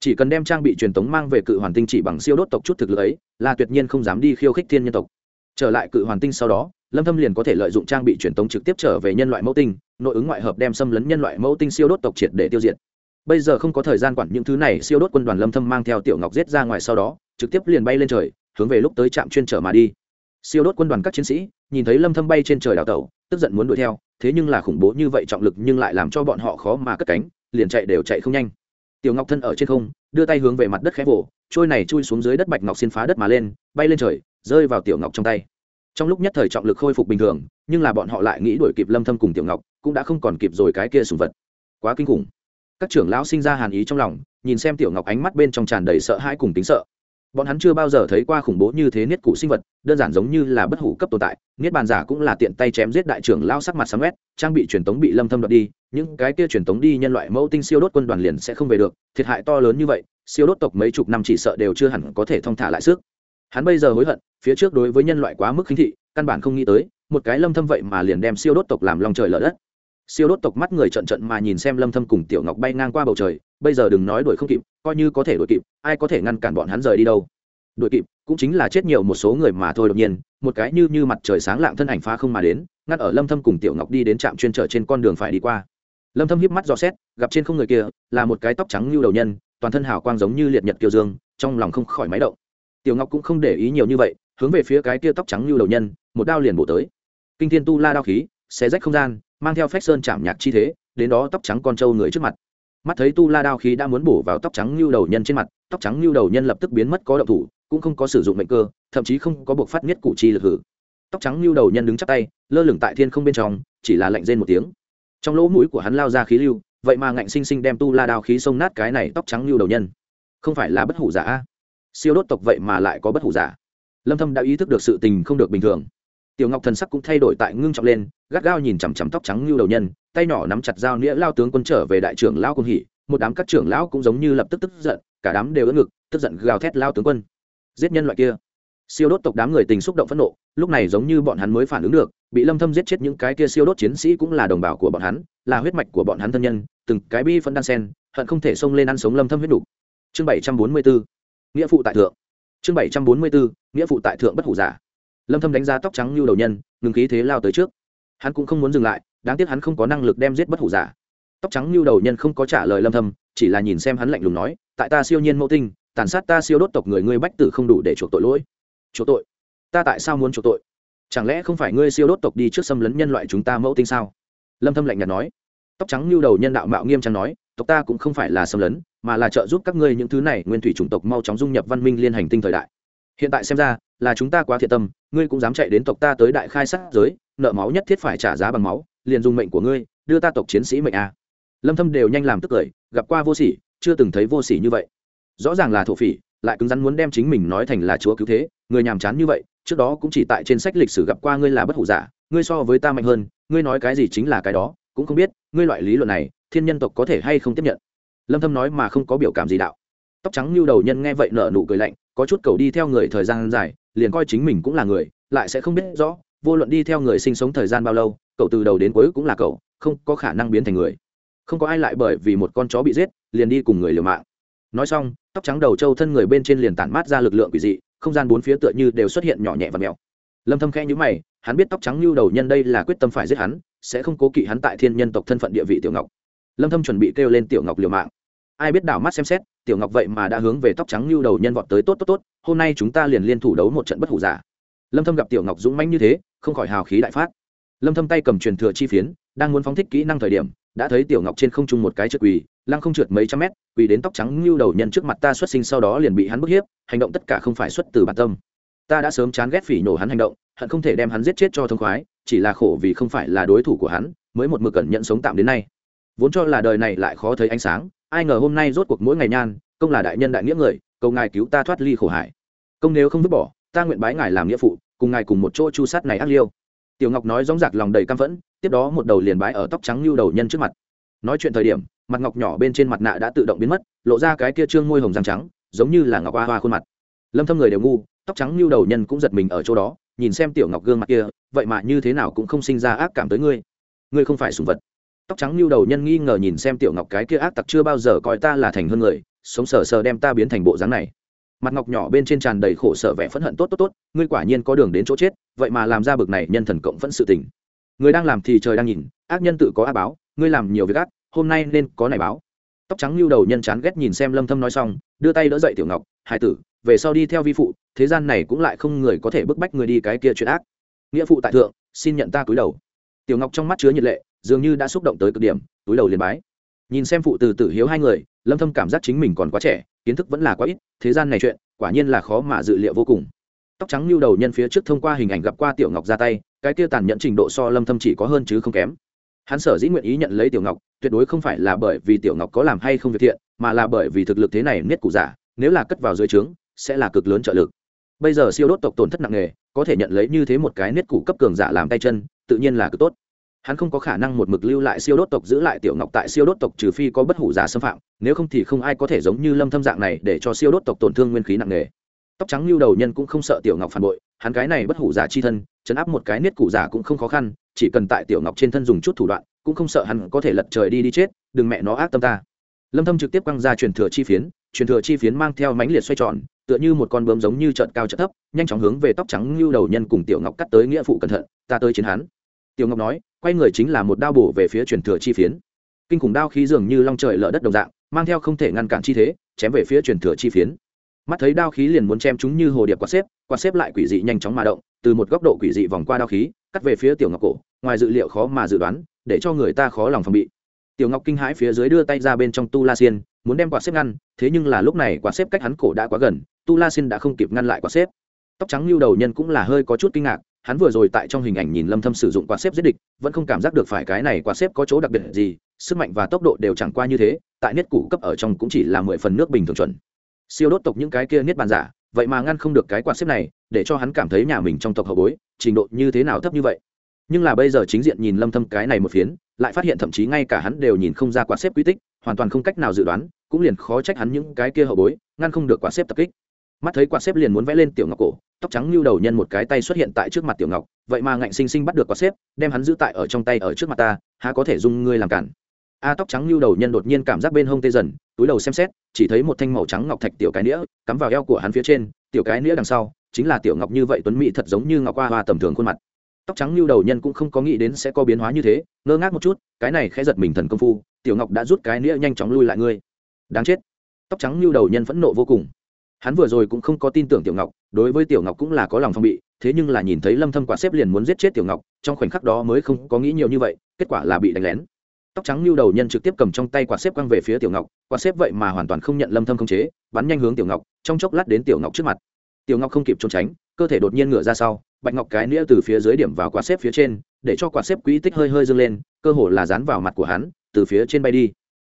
chỉ cần đem trang bị truyền tống mang về cự hoàn tinh chỉ bằng siêu đốt tộc chút thực lực ấy, là tuyệt nhiên không dám đi khiêu khích thiên nhân tộc. Trở lại cự hoàn tinh sau đó, lâm thâm liền có thể lợi dụng trang bị truyền tống trực tiếp trở về nhân loại mẫu tinh, nội ứng ngoại hợp đem xâm lấn nhân loại mẫu tinh siêu đốt tộc triệt để tiêu diệt. Bây giờ không có thời gian quản những thứ này, siêu đốt quân đoàn lâm thâm mang theo tiểu ngọc giết ra ngoài sau đó, trực tiếp liền bay lên trời, hướng về lúc tới trạm chuyên trở mà đi. Siêu đốt quân đoàn các chiến sĩ, nhìn thấy lâm thâm bay trên trời đảo tàu tức giận muốn đuổi theo, thế nhưng là khủng bố như vậy trọng lực nhưng lại làm cho bọn họ khó mà cất cánh, liền chạy đều chạy không nhanh tiểu ngọc thân ở trên không, đưa tay hướng về mặt đất khẽ vỗ trôi này chui xuống dưới đất bạch ngọc xin phá đất mà lên, bay lên trời, rơi vào tiểu ngọc trong tay. Trong lúc nhất thời trọng lực khôi phục bình thường, nhưng là bọn họ lại nghĩ đuổi kịp lâm thâm cùng tiểu ngọc, cũng đã không còn kịp rồi cái kia sùng vật. Quá kinh khủng. Các trưởng lão sinh ra hàn ý trong lòng, nhìn xem tiểu ngọc ánh mắt bên trong tràn đầy sợ hãi cùng tính sợ bọn hắn chưa bao giờ thấy qua khủng bố như thế niết cụ sinh vật, đơn giản giống như là bất hủ cấp tồn tại. Niết bàn giả cũng là tiện tay chém giết đại trưởng lao sắc mặt sáng quét trang bị truyền tống bị lâm thâm đoạt đi, những cái kia truyền tống đi nhân loại mẫu tinh siêu đốt quân đoàn liền sẽ không về được. Thiệt hại to lớn như vậy, siêu đốt tộc mấy chục năm chỉ sợ đều chưa hẳn có thể thông thả lại sức. Hắn bây giờ hối hận, phía trước đối với nhân loại quá mức khinh thị, căn bản không nghĩ tới, một cái lâm thâm vậy mà liền đem siêu đốt tộc làm lòng trời lở đất siêu đốt tộc mắt người trận trận mà nhìn xem lâm thâm cùng tiểu ngọc bay ngang qua bầu trời, bây giờ đừng nói đuổi không kịp, coi như có thể đuổi kịp, ai có thể ngăn cản bọn hắn rời đi đâu. Đuổi kịp, cũng chính là chết nhiều một số người mà thôi đột nhiên, một cái như như mặt trời sáng lạng thân ảnh phá không mà đến ngắt ở lâm thâm cùng tiểu ngọc đi đến trạm chuyên trở trên con đường phải đi qua. Lâm thâm híp mắt dò xét, gặp trên không người kia, là một cái tóc trắng như đầu nhân, toàn thân hào quang giống như liệt nhật kiều dương, trong lòng không khỏi máy động. Tiểu ngọc cũng không để ý nhiều như vậy, hướng về phía cái kia tóc trắng như đầu nhân, một đao liền bổ tới. Kinh thiên tu la đao khí, xé rách không gian mang theo phách sơn chạm nhạc chi thế, đến đó tóc trắng con trâu người trước mặt. Mắt thấy tu la đao khí đã muốn bổ vào tóc trắng như đầu nhân trên mặt, tóc trắng như đầu nhân lập tức biến mất có động thủ, cũng không có sử dụng mệnh cơ, thậm chí không có buộc phát nhất cụ chi lực hử. Tóc trắng như đầu nhân đứng chắp tay, lơ lửng tại thiên không bên trong, chỉ là lạnh rên một tiếng. Trong lỗ mũi của hắn lao ra khí lưu, vậy mà ngạnh sinh sinh đem tu la đao khí xông nát cái này tóc trắng như đầu nhân. Không phải là bất hủ giả siêu đốt tộc vậy mà lại có bất hủ giả. Lâm thâm đã ý thức được sự tình không được bình thường tiểu ngọc thần sắc cũng thay đổi tại ngưng trọng lên, gắt gao nhìn chằm chằm tóc trắng như đầu nhân, tay nhỏ nắm chặt dao nghĩa lao tướng quân trở về đại trưởng lao công hỉ, một đám các trưởng lão cũng giống như lập tức tức giận, cả đám đều ưỡn ngực, tức giận gào thét lao tướng quân. Giết nhân loại kia. Siêu đốt tộc đám người tình xúc động phẫn nộ, lúc này giống như bọn hắn mới phản ứng được, bị lâm thâm giết chết những cái kia siêu đốt chiến sĩ cũng là đồng bào của bọn hắn, là huyết mạch của bọn hắn thân nhân, từng cái bi phân đan sen, hận không thể xông lên ăn sống lâm thâm huyết đủ chương 744 nghĩa phụ tại thượng. Chương 744 nghĩa phụ tại thượng bất hủ giả lâm thâm đánh ra tóc trắng như đầu nhân, ngừng khí thế lao tới trước. Hắn cũng không muốn dừng lại, đáng tiếc hắn không có năng lực đem giết bất hủ giả. Tóc trắng như đầu nhân không có trả lời lâm thâm, chỉ là nhìn xem hắn lạnh lùng nói, tại ta siêu nhiên mẫu tinh, tàn sát ta siêu đốt tộc người ngươi bách tử không đủ để chuộc tội lỗi. Chuộc tội? Ta tại sao muốn chuộc tội? Chẳng lẽ không phải ngươi siêu đốt tộc đi trước xâm lấn nhân loại chúng ta mẫu tinh sao? Lâm thâm lạnh nhạt nói. Tóc trắng như đầu nhân đạo mạo nghiêm trang nói, tộc ta cũng không phải là xâm lấn, mà là trợ giúp các ngươi những thứ này nguyên thủy chủng tộc mau chóng dung nhập văn minh liên hành tinh thời đại. Hiện tại xem ra là chúng ta quá thiệt tâm, ngươi cũng dám chạy đến tộc ta tới đại khai sát giới, nợ máu nhất thiết phải trả giá bằng máu, liền dùng mệnh của ngươi, đưa ta tộc chiến sĩ mệnh a. Lâm thâm đều nhanh làm tức cười, gặp qua vô sỉ, chưa từng thấy vô sỉ như vậy. Rõ ràng là thổ phỉ, lại cứng rắn muốn đem chính mình nói thành là chúa cứu thế, người nhàm chán như vậy, trước đó cũng chỉ tại trên sách lịch sử gặp qua ngươi là bất hủ giả, ngươi so với ta mạnh hơn, ngươi nói cái gì chính là cái đó, cũng không biết, ngươi loại lý luận này, thiên nhân tộc có thể hay không tiếp nhận. Lâm thâm nói mà không có biểu cảm gì đạo. Tóc trắng như đầu nhân nghe vậy nở nụ cười lạnh, có chút cầu đi theo người thời gian dài liền coi chính mình cũng là người, lại sẽ không biết rõ, vô luận đi theo người sinh sống thời gian bao lâu, cậu từ đầu đến cuối cũng là cậu, không có khả năng biến thành người. Không có ai lại bởi vì một con chó bị giết, liền đi cùng người liều mạng. Nói xong, tóc trắng đầu trâu thân người bên trên liền tản mát ra lực lượng quỷ dị, không gian bốn phía tựa như đều xuất hiện nhỏ nhẹ và mèo lâm thâm khẽ nhíu mày, hắn biết tóc trắng lưu đầu nhân đây là quyết tâm phải giết hắn, sẽ không cố kỵ hắn tại thiên nhân tộc thân phận địa vị tiểu ngọc. Lâm thâm chuẩn bị kêu lên tiểu ngọc liều mạng ai biết đảo mắt xem xét, tiểu ngọc vậy mà đã hướng về tóc trắng như đầu nhân vọt tới tốt tốt tốt, hôm nay chúng ta liền liên thủ đấu một trận bất hủ giả. Lâm thâm gặp tiểu ngọc dũng mãnh như thế, không khỏi hào khí đại phát. Lâm thâm tay cầm truyền thừa chi phiến, đang muốn phóng thích kỹ năng thời điểm, đã thấy tiểu ngọc trên không trung một cái trượt quỳ, lăng không trượt mấy trăm mét, quỳ đến tóc trắng như đầu nhân trước mặt ta xuất sinh sau đó liền bị hắn bức hiếp, hành động tất cả không phải xuất từ bản tâm. Ta đã sớm chán ghét phỉ nổ hắn hành động, hận không thể đem hắn giết chết cho thông khoái, chỉ là khổ vì không phải là đối thủ của hắn, mới một mực cẩn nhận sống tạm đến nay. Vốn cho là đời này lại khó thấy ánh sáng ai ngờ hôm nay rốt cuộc mỗi ngày nhan, công là đại nhân đại nghĩa người, cầu ngài cứu ta thoát ly khổ hải công nếu không vứt bỏ, ta nguyện bái ngài làm nghĩa phụ, cùng ngài cùng một chỗ chu sát này ác liêu. Tiểu ngọc nói dóng dạc lòng đầy căm phẫn, tiếp đó một đầu liền bái ở tóc trắng lưu đầu nhân trước mặt. Nói chuyện thời điểm, mặt ngọc nhỏ bên trên mặt nạ đã tự động biến mất, lộ ra cái kia trương môi hồng răng trắng, giống như là ngọc hoa hoa khuôn mặt. Lâm thâm người đều ngu, tóc trắng lưu đầu nhân cũng giật mình ở chỗ đó, nhìn xem tiểu ngọc gương mặt kia, vậy mà như thế nào cũng không sinh ra ác cảm tới ngươi. Ngươi không phải sùng vật tóc trắng như đầu nhân nghi ngờ nhìn xem tiểu ngọc cái kia ác tặc chưa bao giờ coi ta là thành hơn người, sống sờ sờ đem ta biến thành bộ dáng này. Mặt ngọc nhỏ bên trên tràn đầy khổ sở vẻ phẫn hận tốt tốt tốt, ngươi quả nhiên có đường đến chỗ chết, vậy mà làm ra bực này nhân thần cộng vẫn sự tình. Người đang làm thì trời đang nhìn, ác nhân tự có ác báo, ngươi làm nhiều việc ác, hôm nay nên có này báo. Tóc trắng lưu đầu nhân chán ghét nhìn xem lâm thâm nói xong, đưa tay đỡ dậy tiểu ngọc hai tử, về sau đi theo vi phụ, thế gian này cũng lại không người có thể bức bách người đi cái kia chuyện ác. Nghĩa phụ tại thượng, xin nhận ta cúi đầu. Tiểu ngọc trong mắt chứa nhiệt lệ dường như đã xúc động tới cực điểm, túi đầu liền bái. Nhìn xem phụ từ tử hiếu hai người, lâm thâm cảm giác chính mình còn quá trẻ, kiến thức vẫn là quá ít, thế gian này chuyện, quả nhiên là khó mà dự liệu vô cùng. Tóc trắng lưu đầu nhân phía trước thông qua hình ảnh gặp qua tiểu ngọc ra tay, cái kia tàn nhẫn trình độ so lâm thâm chỉ có hơn chứ không kém. Hắn sở dĩ nguyện ý nhận lấy tiểu ngọc, tuyệt đối không phải là bởi vì tiểu ngọc có làm hay không việc thiện, mà là bởi vì thực lực thế này niết cụ giả, nếu là cất vào dưới trướng, sẽ là cực lớn trợ lực. Bây giờ siêu đốt tộc tổn thất nặng nề, có thể nhận lấy như thế một cái niết cụ cấp cường giả làm tay chân, tự nhiên là cực tốt hắn không có khả năng một mực lưu lại siêu đốt tộc giữ lại tiểu ngọc tại siêu đốt tộc trừ phi có bất hủ giả xâm phạm, nếu không thì không ai có thể giống như lâm thâm dạng này để cho siêu đốt tộc tổn thương nguyên khí nặng nề. Tóc trắng lưu đầu nhân cũng không sợ tiểu ngọc phản bội, hắn cái này bất hủ giả chi thân chấn áp một cái niết cụ giả cũng không khó khăn, chỉ cần tại tiểu ngọc trên thân dùng chút thủ đoạn, cũng không sợ hắn có thể lật trời đi đi chết, đừng mẹ nó ác tâm ta. Lâm thâm trực tiếp quăng ra truyền thừa chi phiến, truyền thừa chi phiến mang theo mãnh liệt xoay tròn, tựa như một con bướm giống như trợn cao trợn thấp, nhanh chóng hướng về tóc trắng lưu đầu nhân cùng tiểu ngọc cắt tới nghĩa phụ cẩn thận, ta tới chiến hắn. Tiểu ngọc nói quay người chính là một đao bổ về phía truyền thừa chi phiến. Kinh khủng đao khí dường như long trời lở đất đồng dạng, mang theo không thể ngăn cản chi thế, chém về phía truyền thừa chi phiến. Mắt thấy đao khí liền muốn chém chúng như hồ điệp quạt xếp quạt xếp lại quỷ dị nhanh chóng mà động, từ một góc độ quỷ dị vòng qua đao khí, cắt về phía tiểu ngọc cổ, ngoài dự liệu khó mà dự đoán, để cho người ta khó lòng phòng bị. Tiểu ngọc kinh hãi phía dưới đưa tay ra bên trong tu la xiên, muốn đem quạt xếp ngăn, thế nhưng là lúc này quạt xếp cách hắn cổ đã quá gần, tu la xiên đã không kịp ngăn lại quạt xếp. Tóc trắng lưu đầu nhân cũng là hơi có chút kinh ngạc hắn vừa rồi tại trong hình ảnh nhìn lâm thâm sử dụng quạt xếp giết địch, vẫn không cảm giác được phải cái này quạt xếp có chỗ đặc biệt gì, sức mạnh và tốc độ đều chẳng qua như thế, tại niết cụ cấp ở trong cũng chỉ là mười phần nước bình thường chuẩn. Siêu đốt tộc những cái kia niết bàn giả, vậy mà ngăn không được cái quạt xếp này, để cho hắn cảm thấy nhà mình trong tộc hậu bối, trình độ như thế nào thấp như vậy. Nhưng là bây giờ chính diện nhìn lâm thâm cái này một phiến, lại phát hiện thậm chí ngay cả hắn đều nhìn không ra quạt xếp quy tích, hoàn toàn không cách nào dự đoán, cũng liền khó trách hắn những cái kia hậu bối, ngăn không được quạt xếp tập kích. Mắt thấy quạt xếp liền muốn vẽ lên tiểu ngọc cổ tóc trắng như đầu nhân một cái tay xuất hiện tại trước mặt tiểu ngọc, vậy mà ngạnh sinh sinh bắt được quạt xếp, đem hắn giữ tại ở trong tay ở trước mặt ta, há có thể dung ngươi làm cản. A tóc trắng như đầu nhân đột nhiên cảm giác bên hông tê dần, túi đầu xem xét, chỉ thấy một thanh màu trắng ngọc thạch tiểu cái nĩa, cắm vào eo của hắn phía trên, tiểu cái nĩa đằng sau, chính là tiểu ngọc như vậy tuấn mỹ thật giống như ngọc hoa hoa tầm thường khuôn mặt. Tóc trắng như đầu nhân cũng không có nghĩ đến sẽ có biến hóa như thế, ngơ ngác một chút, cái này khẽ giật mình thần công phu, tiểu ngọc đã rút cái nĩa nhanh chóng lui lại ngươi. Đáng chết. Tóc trắng như đầu nhân phẫn nộ vô cùng hắn vừa rồi cũng không có tin tưởng tiểu ngọc, đối với tiểu ngọc cũng là có lòng phong bị, thế nhưng là nhìn thấy lâm thâm quả xếp liền muốn giết chết tiểu ngọc, trong khoảnh khắc đó mới không có nghĩ nhiều như vậy, kết quả là bị đánh lén. Tóc trắng lưu đầu nhân trực tiếp cầm trong tay quả xếp quăng về phía tiểu ngọc quả xếp vậy mà hoàn toàn không nhận lâm thâm không chế, bắn nhanh hướng tiểu ngọc, trong chốc lát đến tiểu ngọc trước mặt. Tiểu ngọc không kịp trốn tránh, cơ thể đột nhiên ngửa ra sau, bạch ngọc cái nĩa từ phía dưới điểm vào quả xếp phía trên, để cho quả xếp quỹ tích hơi hơi dâng lên, cơ hồ là dán vào mặt của hắn, từ phía trên bay đi.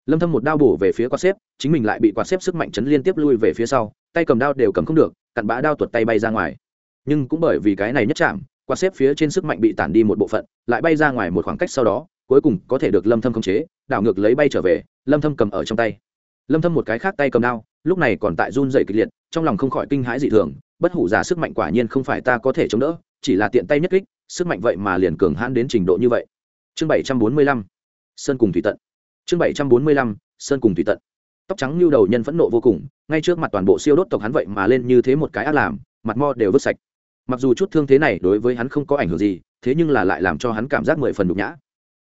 Lâm thâm một đao bổ về phía quả xếp, chính mình lại bị quả xếp sức mạnh chấn liên tiếp lui về phía sau tay cầm đao đều cầm không được, cặn bã đao tuột tay bay ra ngoài. Nhưng cũng bởi vì cái này nhất chạm quạt xếp phía trên sức mạnh bị tản đi một bộ phận, lại bay ra ngoài một khoảng cách sau đó, cuối cùng có thể được lâm thâm khống chế, đảo ngược lấy bay trở về, lâm thâm cầm ở trong tay. Lâm thâm một cái khác tay cầm đao, lúc này còn tại run rẩy kịch liệt, trong lòng không khỏi kinh hãi dị thường, bất hủ giả sức mạnh quả nhiên không phải ta có thể chống đỡ, chỉ là tiện tay nhất kích, sức mạnh vậy mà liền cường hãn đến trình độ như vậy. Chương 745 sơn cùng thủy tận. Chương 745 sơn cùng thủy tận tóc trắng lưu đầu nhân phẫn nộ vô cùng, ngay trước mặt toàn bộ siêu đốt tộc hắn vậy mà lên như thế một cái ác làm, mặt mo đều vứt sạch. Mặc dù chút thương thế này đối với hắn không có ảnh hưởng gì, thế nhưng là lại làm cho hắn cảm giác mười phần nhục nhã.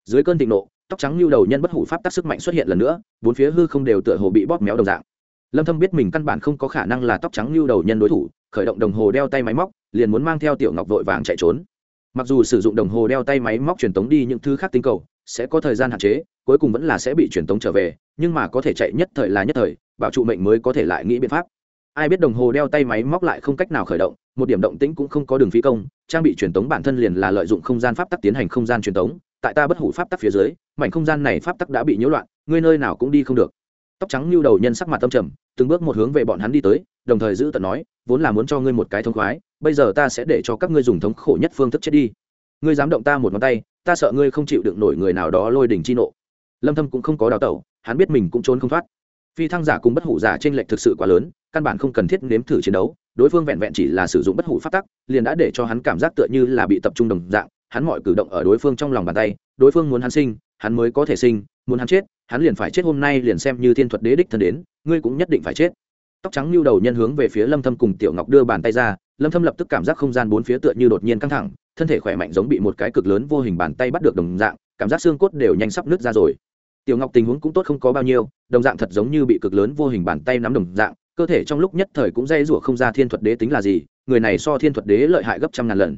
Dưới cơn thịnh nộ, tóc trắng lưu đầu nhân bất hủ pháp tác sức mạnh xuất hiện lần nữa, bốn phía hư không đều tựa hồ bị bóp méo đồng dạng. Lâm thâm biết mình căn bản không có khả năng là tóc trắng lưu đầu nhân đối thủ, khởi động đồng hồ đeo tay máy móc, liền muốn mang theo tiểu ngọc vội vàng chạy trốn. Mặc dù sử dụng đồng hồ đeo tay máy móc truyền tống đi những thứ khác tinh cầu, sẽ có thời gian hạn chế cuối cùng vẫn là sẽ bị truyền tống trở về, nhưng mà có thể chạy nhất thời là nhất thời, bảo trụ mệnh mới có thể lại nghĩ biện pháp. Ai biết đồng hồ đeo tay máy móc lại không cách nào khởi động, một điểm động tĩnh cũng không có đường phi công, trang bị truyền tống bản thân liền là lợi dụng không gian pháp tắc tiến hành không gian truyền tống, tại ta bất hủ pháp tắc phía dưới, mảnh không gian này pháp tắc đã bị nhiễu loạn, ngươi nơi nào cũng đi không được. Tóc trắng lưu đầu nhân sắc mặt tâm trầm, từng bước một hướng về bọn hắn đi tới, đồng thời giữ tận nói, vốn là muốn cho ngươi một cái thống khoái, bây giờ ta sẽ để cho các ngươi dùng thống khổ nhất phương thức chết đi. Ngươi dám động ta một ngón tay, ta sợ ngươi không chịu đựng nổi người nào đó lôi đỉnh chi nộ lâm thâm cũng không có đào tẩu, hắn biết mình cũng trốn không thoát. Phi thăng giả cùng bất hủ giả trên lệch thực sự quá lớn, căn bản không cần thiết nếm thử chiến đấu, đối phương vẹn vẹn chỉ là sử dụng bất hủ pháp tắc, liền đã để cho hắn cảm giác tựa như là bị tập trung đồng dạng, hắn mọi cử động ở đối phương trong lòng bàn tay, đối phương muốn hắn sinh, hắn mới có thể sinh, muốn hắn chết, hắn liền phải chết hôm nay liền xem như thiên thuật đế đích thân đến, ngươi cũng nhất định phải chết. Tóc trắng lưu đầu nhân hướng về phía lâm thâm cùng tiểu ngọc đưa bàn tay ra, lâm thâm lập tức cảm giác không gian bốn phía tựa như đột nhiên căng thẳng, thân thể khỏe mạnh giống bị một cái cực lớn vô hình bàn tay bắt được đồng dạng, cảm giác xương cốt đều nhanh sắp nứt ra rồi tiểu ngọc tình huống cũng tốt không có bao nhiêu, đồng dạng thật giống như bị cực lớn vô hình bàn tay nắm đồng dạng, cơ thể trong lúc nhất thời cũng dây rủa không ra thiên thuật đế tính là gì, người này so thiên thuật đế lợi hại gấp trăm ngàn lần.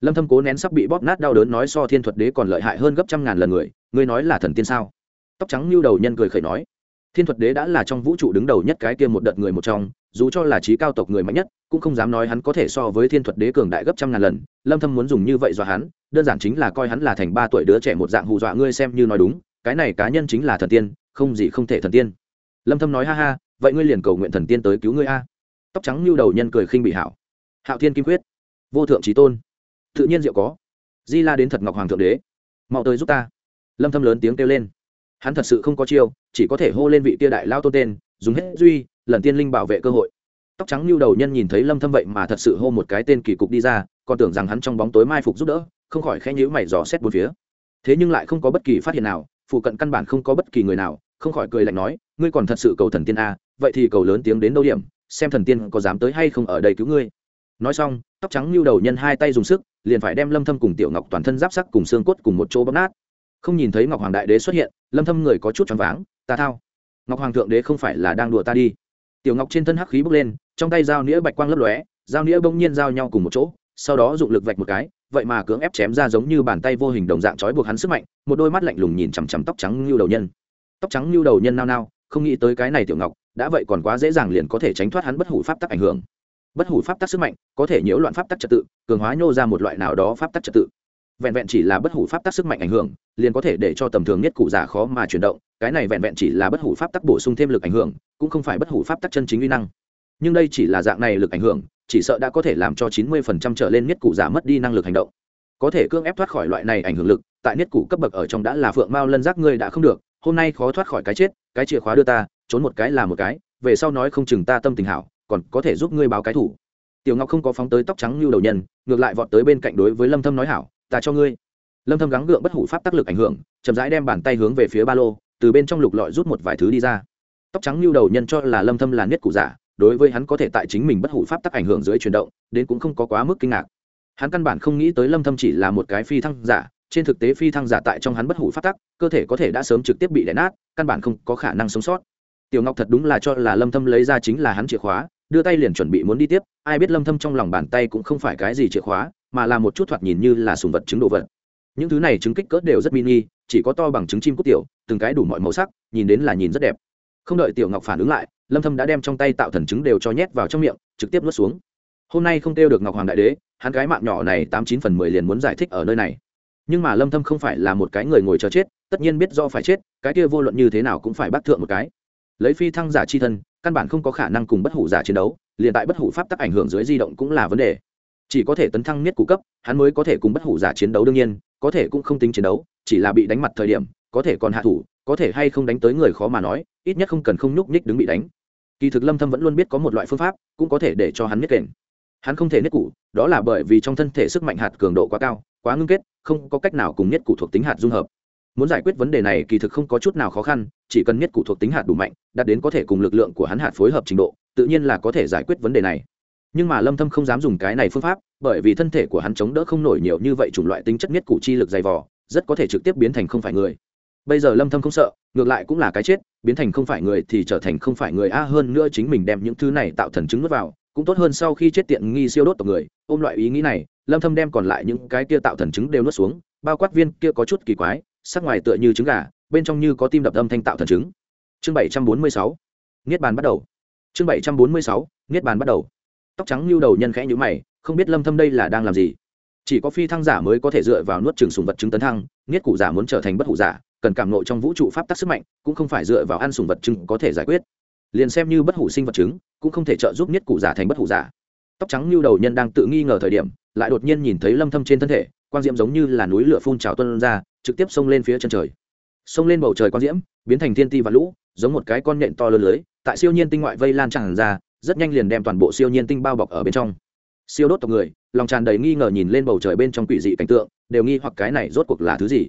Lâm thâm cố nén sắp bị bóp nát đau đớn nói so thiên thuật đế còn lợi hại hơn gấp trăm ngàn lần người, ngươi nói là thần tiên sao? Tóc trắng lưu đầu nhân cười khẩy nói, thiên thuật đế đã là trong vũ trụ đứng đầu nhất cái kia một đợt người một trong, dù cho là trí cao tộc người mạnh nhất, cũng không dám nói hắn có thể so với thiên thuật đế cường đại gấp trăm ngàn lần. Lâm thâm muốn dùng như vậy dọa hắn, đơn giản chính là coi hắn là thành ba tuổi đứa trẻ một dạng hù dọa ngươi xem như nói đúng cái này cá nhân chính là thần tiên, không gì không thể thần tiên. Lâm thâm nói, ha ha, vậy ngươi liền cầu nguyện thần tiên tới cứu ngươi a. Tóc trắng lưu đầu nhân cười khinh bị hảo. Hạo thiên kim quyết vô thượng trí tôn, tự nhiên diệu có. Di la đến thật ngọc hoàng thượng đế, mau tới giúp ta. Lâm thâm lớn tiếng kêu lên. Hắn thật sự không có chiêu, chỉ có thể hô lên vị kia đại lao tôn tên, dùng hết duy, lần tiên linh bảo vệ cơ hội. Tóc trắng lưu đầu nhân nhìn thấy lâm thâm vậy mà thật sự hô một cái tên kỳ cục đi ra, còn tưởng rằng hắn trong bóng tối mai phục giúp đỡ, không khỏi khẽ nhíu mày dò xét bốn phía. Thế nhưng lại không có bất kỳ phát hiện nào phụ cận căn bản không có bất kỳ người nào, không khỏi cười lạnh nói, ngươi còn thật sự cầu thần tiên a, vậy thì cầu lớn tiếng đến đâu điểm, xem thần tiên có dám tới hay không ở đây cứu ngươi. Nói xong, tóc trắng lưu đầu nhân hai tay dùng sức, liền phải đem lâm thâm cùng tiểu ngọc toàn thân giáp sắc cùng xương cốt cùng một chỗ bóp nát. Không nhìn thấy ngọc hoàng đại đế xuất hiện, lâm thâm người có chút choáng váng, ta thao, ngọc hoàng thượng đế không phải là đang đùa ta đi. Tiểu ngọc trên thân hắc khí bốc lên, trong tay dao nĩa bạch quang lấp lóe, dao nĩa bỗng nhiên giao nhau cùng một chỗ, sau đó dụng lực vạch một cái vậy mà cưỡng ép chém ra giống như bàn tay vô hình đồng dạng trói buộc hắn sức mạnh, một đôi mắt lạnh lùng nhìn chằm chằm tóc trắng như đầu nhân. Tóc trắng như đầu nhân nao nao, không nghĩ tới cái này tiểu ngọc, đã vậy còn quá dễ dàng liền có thể tránh thoát hắn bất hủ pháp tắc ảnh hưởng. Bất hủ pháp tắc sức mạnh, có thể nhiễu loạn pháp tắc trật tự, cường hóa nhô ra một loại nào đó pháp tắc trật tự. Vẹn vẹn chỉ là bất hủ pháp tắc sức mạnh ảnh hưởng, liền có thể để cho tầm thường nhất cụ giả khó mà chuyển động, cái này vẹn vẹn chỉ là bất hủ pháp tắc bổ sung thêm lực ảnh hưởng, cũng không phải bất hủ pháp tắc chân chính uy năng. Nhưng đây chỉ là dạng này lực ảnh hưởng chỉ sợ đã có thể làm cho chín mươi phần trăm trở lên niết cụ giả mất đi năng lực hành động. Có thể cưỡng ép thoát khỏi loại này ảnh hưởng lực, tại niết cụ cấp bậc ở trong đã là phượng mao lân giác ngươi đã không được, hôm nay khó thoát khỏi cái chết, cái chìa khóa đưa ta, trốn một cái là một cái, về sau nói không chừng ta tâm tình hảo, còn có thể giúp ngươi báo cái thủ. Tiểu ngọc không có phóng tới tóc trắng như đầu nhân, ngược lại vọt tới bên cạnh đối với lâm thâm nói hảo, ta cho ngươi. Lâm thâm gắng gượng bất hủ pháp tác lực ảnh hưởng, chậm rãi đem bàn tay hướng về phía ba lô, từ bên trong lục lọi rút một vài thứ đi ra. Tóc trắng như đầu nhân cho là lâm thâm là niết cụ giả đối với hắn có thể tại chính mình bất hủ pháp tắc ảnh hưởng dưới chuyển động, đến cũng không có quá mức kinh ngạc. Hắn căn bản không nghĩ tới lâm thâm chỉ là một cái phi thăng giả, trên thực tế phi thăng giả tại trong hắn bất hủ pháp tắc, cơ thể có thể đã sớm trực tiếp bị đè nát, căn bản không có khả năng sống sót. Tiểu ngọc thật đúng là cho là lâm thâm lấy ra chính là hắn chìa khóa, đưa tay liền chuẩn bị muốn đi tiếp, ai biết lâm thâm trong lòng bàn tay cũng không phải cái gì chìa khóa, mà là một chút thoạt nhìn như là sùng vật trứng đồ vật. Những thứ này trứng kích cỡ đều rất mini, chỉ có to bằng trứng chim cút tiểu, từng cái đủ mọi màu sắc, nhìn đến là nhìn rất đẹp không đợi tiểu ngọc phản ứng lại, lâm thâm đã đem trong tay tạo thần trứng đều cho nhét vào trong miệng, trực tiếp nuốt xuống. Hôm nay không tiêu được ngọc hoàng đại đế, hắn gái mạng nhỏ này tám chín phần mười liền muốn giải thích ở nơi này. Nhưng mà lâm thâm không phải là một cái người ngồi chờ chết, tất nhiên biết do phải chết, cái kia vô luận như thế nào cũng phải bắt thượng một cái. Lấy phi thăng giả chi thân, căn bản không có khả năng cùng bất hủ giả chiến đấu, liền tại bất hủ pháp tắc ảnh hưởng dưới di động cũng là vấn đề. Chỉ có thể tấn thăng niết cụ cấp, hắn mới có thể cùng bất hủ giả chiến đấu đương nhiên, có thể cũng không tính chiến đấu, chỉ là bị đánh mặt thời điểm, có thể còn hạ thủ có thể hay không đánh tới người khó mà nói, ít nhất không cần không nhúc nhích đứng bị đánh. Kỳ thực lâm thâm vẫn luôn biết có một loại phương pháp, cũng có thể để cho hắn niết kền. Hắn không thể niết cụ đó là bởi vì trong thân thể sức mạnh hạt cường độ quá cao, quá ngưng kết, không có cách nào cùng niết cụ thuộc tính hạt dung hợp. Muốn giải quyết vấn đề này kỳ thực không có chút nào khó khăn, chỉ cần niết cụ thuộc tính hạt đủ mạnh, đạt đến có thể cùng lực lượng của hắn hạt phối hợp trình độ, tự nhiên là có thể giải quyết vấn đề này. Nhưng mà lâm thâm không dám dùng cái này phương pháp, bởi vì thân thể của hắn chống đỡ không nổi nhiều như vậy chủng loại tính chất niết cụ chi lực dày vò, rất có thể trực tiếp biến thành không phải người bây giờ lâm thâm không sợ, ngược lại cũng là cái chết, biến thành không phải người thì trở thành không phải người a hơn nữa chính mình đem những thứ này tạo thần chứng nuốt vào, cũng tốt hơn sau khi chết tiện nghi siêu đốt tộc người, ôm loại ý nghĩ này, lâm thâm đem còn lại những cái kia tạo thần chứng đều nuốt xuống, bao quát viên kia có chút kỳ quái, sắc ngoài tựa như trứng gà, bên trong như có tim đập âm thanh tạo thần chứng. Chương 746 niết bàn bắt đầu. Chương 746 niết bàn bắt đầu. Tóc trắng lưu đầu nhân khẽ nhíu mày, không biết lâm thâm đây là đang làm gì. Chỉ có phi thăng giả mới có thể dựa vào nuốt trường sùng vật chứng tấn thăng, niết cụ giả muốn trở thành bất hủ giả cần cảm nộ trong vũ trụ pháp tắc sức mạnh, cũng không phải dựa vào ăn sùng vật chứng có thể giải quyết. Liền xem như bất hủ sinh vật chứng, cũng không thể trợ giúp nhất cụ giả thành bất hủ giả tóc trắng như đầu nhân đang tự nghi ngờ thời điểm, lại đột nhiên nhìn thấy lâm thâm trên thân thể, quang diễm giống như là núi lửa phun trào tuôn ra, trực tiếp xông lên phía chân trời. Xông lên bầu trời quang diễm, biến thành thiên ti và lũ, giống một cái con nhện to lớn lưới, tại siêu nhiên tinh ngoại vây lan tràn ra, rất nhanh liền đem toàn bộ siêu nhiên tinh bao bọc ở bên trong. Siêu đốt tộc người, lòng tràn đầy nghi ngờ nhìn lên bầu trời bên trong quỷ dị cảnh tượng, đều nghi hoặc cái này rốt cuộc là thứ gì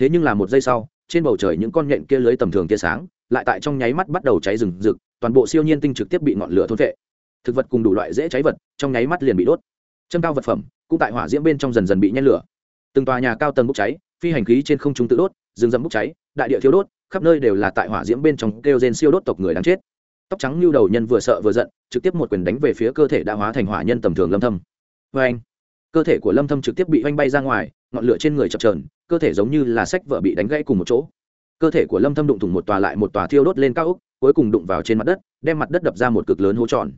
thế nhưng là một giây sau, trên bầu trời những con nhện kia lưới tầm thường tia sáng, lại tại trong nháy mắt bắt đầu cháy rừng rực, toàn bộ siêu nhiên tinh trực tiếp bị ngọn lửa thôn vệ thực vật cùng đủ loại dễ cháy vật, trong nháy mắt liền bị đốt. Châm cao vật phẩm, cũng tại hỏa diễm bên trong dần dần bị nhen lửa. Từng tòa nhà cao tầng bốc cháy, phi hành khí trên không trung tự đốt, rừng rậm bốc cháy, đại địa thiếu đốt, khắp nơi đều là tại hỏa diễm bên trong kêu gen siêu đốt tộc người đáng chết. Tóc trắng như đầu nhân vừa sợ vừa giận, trực tiếp một quyền đánh về phía cơ thể đã hóa thành hỏa nhân tầm thường lâm thâm. Vê anh cơ thể của lâm thâm trực tiếp bị oanh bay ra ngoài, ngọn lửa trên người chập chờn cơ thể giống như là sách vợ bị đánh gãy cùng một chỗ. Cơ thể của lâm thâm đụng thủng một tòa lại một tòa thiêu đốt lên cao ốc, cuối cùng đụng vào trên mặt đất, đem mặt đất đập ra một cực lớn hố tròn.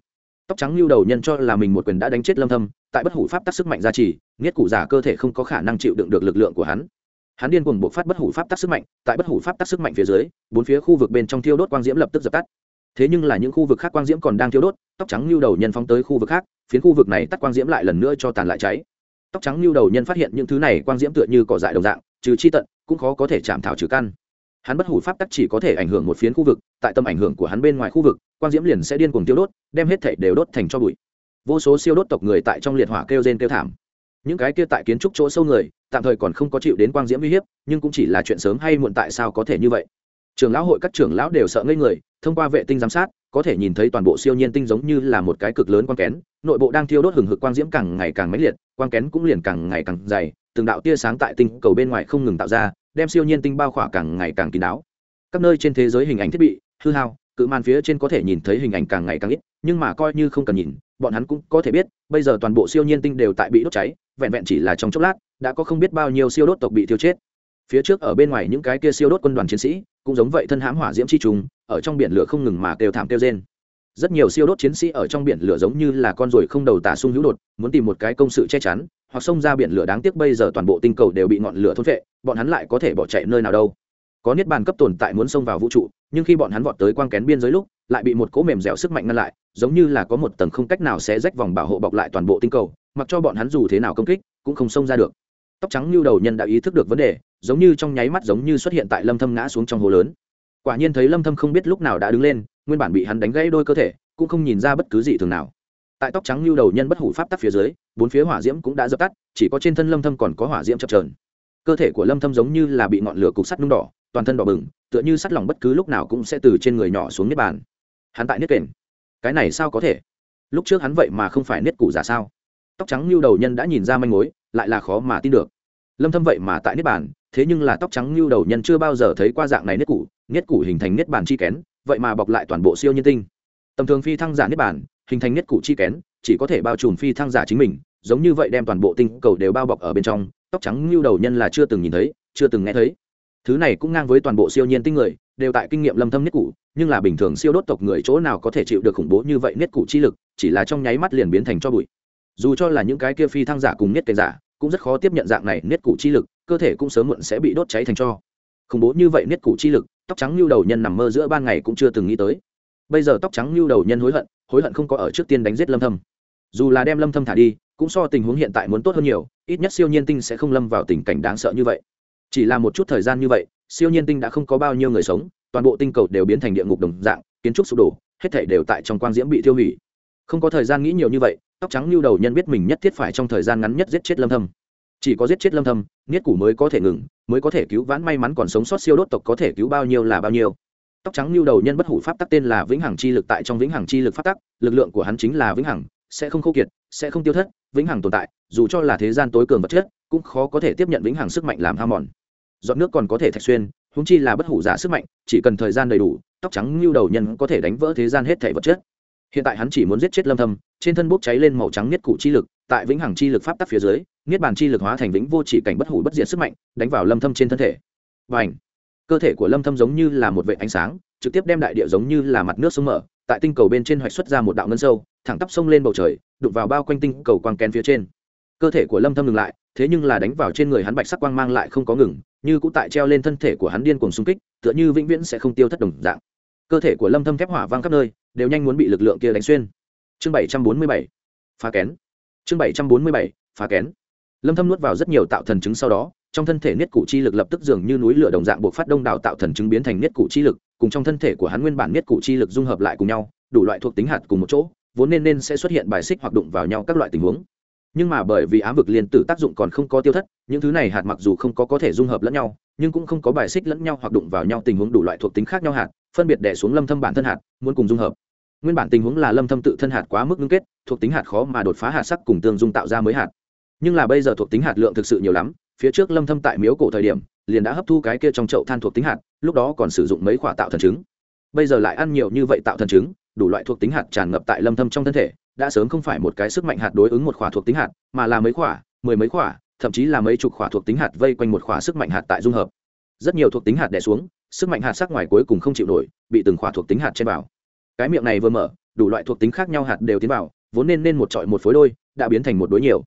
Tóc trắng lưu đầu nhân cho là mình một quyền đã đánh chết lâm thâm, tại bất hủ pháp tác sức mạnh gia trì, nghiết cụ giả cơ thể không có khả năng chịu đựng được lực lượng của hắn. Hắn điên cuồng buộc phát bất hủ pháp tác sức mạnh, tại bất hủ pháp tác sức mạnh phía dưới, bốn phía khu vực bên trong thiêu đốt quang diễm lập tức dập tắt. Thế nhưng là những khu vực khác quang diễm còn đang thiêu đốt, tóc trắng lưu đầu nhân phóng tới khu vực khác, phiến khu vực này tắt quang diễm lại lần nữa cho tàn lại cháy tóc trắng lưu đầu nhân phát hiện những thứ này quang diễm tựa như cỏ dại đồng dạng, trừ chi tận, cũng khó có thể chạm thảo trừ căn. Hắn bất hủ pháp tắc chỉ có thể ảnh hưởng một phiến khu vực, tại tâm ảnh hưởng của hắn bên ngoài khu vực, quang diễm liền sẽ điên cuồng tiêu đốt, đem hết thể đều đốt thành cho bụi. Vô số siêu đốt tộc người tại trong liệt hỏa kêu rên kêu thảm. Những cái kia tại kiến trúc chỗ sâu người, tạm thời còn không có chịu đến quang diễm uy hiếp, nhưng cũng chỉ là chuyện sớm hay muộn tại sao có thể như vậy? Trường lão hội các trưởng lão đều sợ ngây người, thông qua vệ tinh giám sát, có thể nhìn thấy toàn bộ siêu nhiên tinh giống như là một cái cực lớn quang kén, nội bộ đang thiêu đốt hừng hực quang diễm càng ngày càng mãnh liệt, quang kén cũng liền càng ngày càng dày, từng đạo tia sáng tại tinh cầu bên ngoài không ngừng tạo ra, đem siêu nhiên tinh bao khỏa càng ngày càng kín đáo. Các nơi trên thế giới hình ảnh thiết bị, hư hao, cự màn phía trên có thể nhìn thấy hình ảnh càng ngày càng ít, nhưng mà coi như không cần nhìn, bọn hắn cũng có thể biết, bây giờ toàn bộ siêu nhiên tinh đều tại bị đốt cháy, vẹn vẹn chỉ là trong chốc lát, đã có không biết bao nhiêu siêu đốt tộc bị thiêu chết phía trước ở bên ngoài những cái kia siêu đốt quân đoàn chiến sĩ, cũng giống vậy thân hãm hỏa diễm chi trùng, ở trong biển lửa không ngừng mà kêu thảm kêu rên. Rất nhiều siêu đốt chiến sĩ ở trong biển lửa giống như là con ruồi không đầu tả sung hữu đột, muốn tìm một cái công sự che chắn, hoặc xông ra biển lửa đáng tiếc bây giờ toàn bộ tinh cầu đều bị ngọn lửa thôn vệ bọn hắn lại có thể bỏ chạy nơi nào đâu. Có niết bàn cấp tồn tại muốn xông vào vũ trụ, nhưng khi bọn hắn vọt tới quang kén biên giới lúc, lại bị một cỗ mềm dẻo sức mạnh ngăn lại, giống như là có một tầng không cách nào sẽ rách vòng bảo hộ bọc lại toàn bộ tinh cầu, mặc cho bọn hắn dù thế nào công kích, cũng không xông ra được. Tóc trắng như đầu nhân đã ý thức được vấn đề giống như trong nháy mắt giống như xuất hiện tại lâm thâm ngã xuống trong hồ lớn. Quả nhiên thấy lâm thâm không biết lúc nào đã đứng lên, nguyên bản bị hắn đánh gãy đôi cơ thể, cũng không nhìn ra bất cứ gì thường nào. Tại tóc trắng lưu đầu nhân bất hủ pháp tắc phía dưới, bốn phía hỏa diễm cũng đã dập tắt, chỉ có trên thân lâm thâm còn có hỏa diễm chập chờn. Cơ thể của lâm thâm giống như là bị ngọn lửa cục sắt nung đỏ, toàn thân đỏ bừng, tựa như sắt lỏng bất cứ lúc nào cũng sẽ từ trên người nhỏ xuống niết bàn. Hắn tại niết kềnh cái này sao có thể? Lúc trước hắn vậy mà không phải niết cụ giả sao? Tóc trắng lưu đầu nhân đã nhìn ra manh mối, lại là khó mà tin được lâm thâm vậy mà tại niết bàn, thế nhưng là tóc trắng như đầu nhân chưa bao giờ thấy qua dạng này niết cụ niết cụ hình thành niết bàn chi kén, vậy mà bọc lại toàn bộ siêu nhân tinh. Tầm thường phi thăng giả niết bàn, hình thành niết cụ chi kén, chỉ có thể bao trùm phi thăng giả chính mình, giống như vậy đem toàn bộ tinh cầu đều bao bọc ở bên trong, tóc trắng như đầu nhân là chưa từng nhìn thấy, chưa từng nghe thấy. Thứ này cũng ngang với toàn bộ siêu nhiên tinh người, đều tại kinh nghiệm lâm thâm niết cụ nhưng là bình thường siêu đốt tộc người chỗ nào có thể chịu được khủng bố như vậy niết cụ chi lực, chỉ là trong nháy mắt liền biến thành cho bụi. Dù cho là những cái kia phi thăng giả cùng niết cảnh giả cũng rất khó tiếp nhận dạng này niết cụ chi lực, cơ thể cũng sớm muộn sẽ bị đốt cháy thành cho. Khủng bố như vậy niết cụ chi lực, tóc trắng lưu đầu nhân nằm mơ giữa ban ngày cũng chưa từng nghĩ tới. Bây giờ tóc trắng lưu đầu nhân hối hận hối hận không có ở trước tiên đánh giết lâm thâm. Dù là đem lâm thâm thả đi, cũng so tình huống hiện tại muốn tốt hơn nhiều, ít nhất siêu nhiên tinh sẽ không lâm vào tình cảnh đáng sợ như vậy. Chỉ là một chút thời gian như vậy, siêu nhiên tinh đã không có bao nhiêu người sống, toàn bộ tinh cầu đều biến thành địa ngục đồng dạng, kiến trúc sụp đổ, hết thảy đều tại trong quang diễm bị tiêu hủy. Không có thời gian nghĩ nhiều như vậy tóc trắng lưu đầu nhân biết mình nhất thiết phải trong thời gian ngắn nhất giết chết lâm thâm. Chỉ có giết chết lâm thâm niết củ mới có thể ngừng, mới có thể cứu vãn may mắn còn sống sót siêu đốt tộc có thể cứu bao nhiêu là bao nhiêu. Tóc trắng lưu đầu nhân bất hủ pháp tắc tên là vĩnh hằng chi lực tại trong vĩnh hằng chi lực pháp tắc, lực lượng của hắn chính là vĩnh hằng, sẽ không khô kiệt, sẽ không tiêu thất, vĩnh hằng tồn tại, dù cho là thế gian tối cường vật chất, cũng khó có thể tiếp nhận vĩnh hằng sức mạnh làm hao mòn. Giọt nước còn có thể thạch xuyên húng chi là bất hủ giả sức mạnh, chỉ cần thời gian đầy đủ, tóc trắng lưu đầu nhân có thể đánh vỡ thế gian hết thể vật chất hiện tại hắn chỉ muốn giết chết lâm thâm, trên thân bốc cháy lên màu trắng niết cụ chi lực, tại vĩnh hằng chi lực pháp tắc phía dưới, niết bàn chi lực hóa thành vĩnh vô chỉ cảnh bất hủ bất diệt sức mạnh, đánh vào lâm thâm trên thân thể. Bành! Cơ thể của lâm thâm giống như là một vệ ánh sáng, trực tiếp đem đại địa giống như là mặt nước sông mở, tại tinh cầu bên trên hoạch xuất ra một đạo ngân sâu, thẳng tắp sông lên bầu trời, đụng vào bao quanh tinh cầu quang kén phía trên. Cơ thể của lâm thâm ngừng lại, thế nhưng là đánh vào trên người hắn bạch sắc quang mang lại không có ngừng, như cũng tại treo lên thân thể của hắn điên cuồng xung kích, tựa như vĩnh viễn sẽ không tiêu thất đồng dạng. Cơ thể của lâm thâm thép hỏa vang khắp nơi đều nhanh muốn bị lực lượng kia đánh xuyên. Chương 747 phá kén. Chương 747 phá kén. Lâm thâm nuốt vào rất nhiều tạo thần chứng sau đó, trong thân thể niết cụ chi lực lập tức dường như núi lửa đồng dạng buộc phát đông đảo tạo thần chứng biến thành niết cụ chi lực, cùng trong thân thể của hắn nguyên bản niết cụ chi lực dung hợp lại cùng nhau, đủ loại thuộc tính hạt cùng một chỗ, vốn nên nên sẽ xuất hiện bài xích hoặc đụng vào nhau các loại tình huống. Nhưng mà bởi vì ám vực liên tử tác dụng còn không có tiêu thất, những thứ này hạt mặc dù không có có thể dung hợp lẫn nhau, nhưng cũng không có bài xích lẫn nhau hoặc đụng vào nhau tình huống đủ loại thuộc tính khác nhau hạt phân biệt đè xuống lâm thâm bản thân hạt, muốn cùng dung hợp. Nguyên bản tình huống là lâm thâm tự thân hạt quá mức ngưng kết, thuộc tính hạt khó mà đột phá hạt sắc cùng tương dung tạo ra mới hạt. Nhưng là bây giờ thuộc tính hạt lượng thực sự nhiều lắm, phía trước lâm thâm tại miếu cổ thời điểm, liền đã hấp thu cái kia trong chậu than thuộc tính hạt, lúc đó còn sử dụng mấy quả tạo thần trứng. Bây giờ lại ăn nhiều như vậy tạo thần trứng, đủ loại thuộc tính hạt tràn ngập tại lâm thâm trong thân thể, đã sớm không phải một cái sức mạnh hạt đối ứng một khỏa thuộc tính hạt, mà là mấy khỏa mười mấy khỏa thậm chí là mấy chục khỏa thuộc tính hạt vây quanh một khỏa sức mạnh hạt tại dung hợp rất nhiều thuộc tính hạt đè xuống, sức mạnh hạt sắc ngoài cuối cùng không chịu nổi, bị từng khỏa thuộc tính hạt trên vào. Cái miệng này vừa mở, đủ loại thuộc tính khác nhau hạt đều tiến vào, vốn nên nên một trọi một phối đôi, đã biến thành một đối nhiều.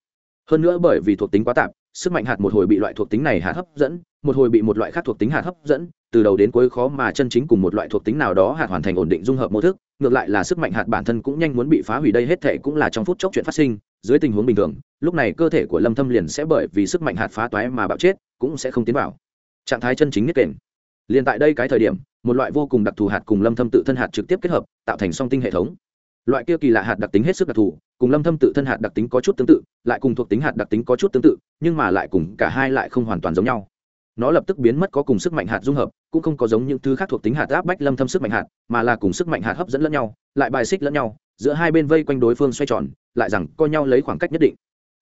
Hơn nữa bởi vì thuộc tính quá tạp, sức mạnh hạt một hồi bị loại thuộc tính này hạt hấp dẫn, một hồi bị một loại khác thuộc tính hạt hấp dẫn, từ đầu đến cuối khó mà chân chính cùng một loại thuộc tính nào đó hạt hoàn thành ổn định dung hợp mô thức, ngược lại là sức mạnh hạt bản thân cũng nhanh muốn bị phá hủy đây hết thể cũng là trong phút chốc chuyện phát sinh, dưới tình huống bình thường, lúc này cơ thể của lâm thâm liền sẽ bởi vì sức mạnh hạt phá toái mà bạo chết, cũng sẽ không tiến vào trạng thái chân chính nhất kềnh, liền tại đây cái thời điểm một loại vô cùng đặc thù hạt cùng lâm thâm tự thân hạt trực tiếp kết hợp tạo thành song tinh hệ thống. Loại kia kỳ lạ hạt đặc tính hết sức đặc thù cùng lâm thâm tự thân hạt đặc tính có chút tương tự lại cùng thuộc tính hạt đặc tính có chút tương tự nhưng mà lại cùng cả hai lại không hoàn toàn giống nhau. Nó lập tức biến mất có cùng sức mạnh hạt dung hợp cũng không có giống những thứ khác thuộc tính hạt áp bách lâm thâm sức mạnh hạt mà là cùng sức mạnh hạt hấp dẫn lẫn nhau lại bài xích lẫn nhau giữa hai bên vây quanh đối phương xoay tròn lại rằng coi nhau lấy khoảng cách nhất định.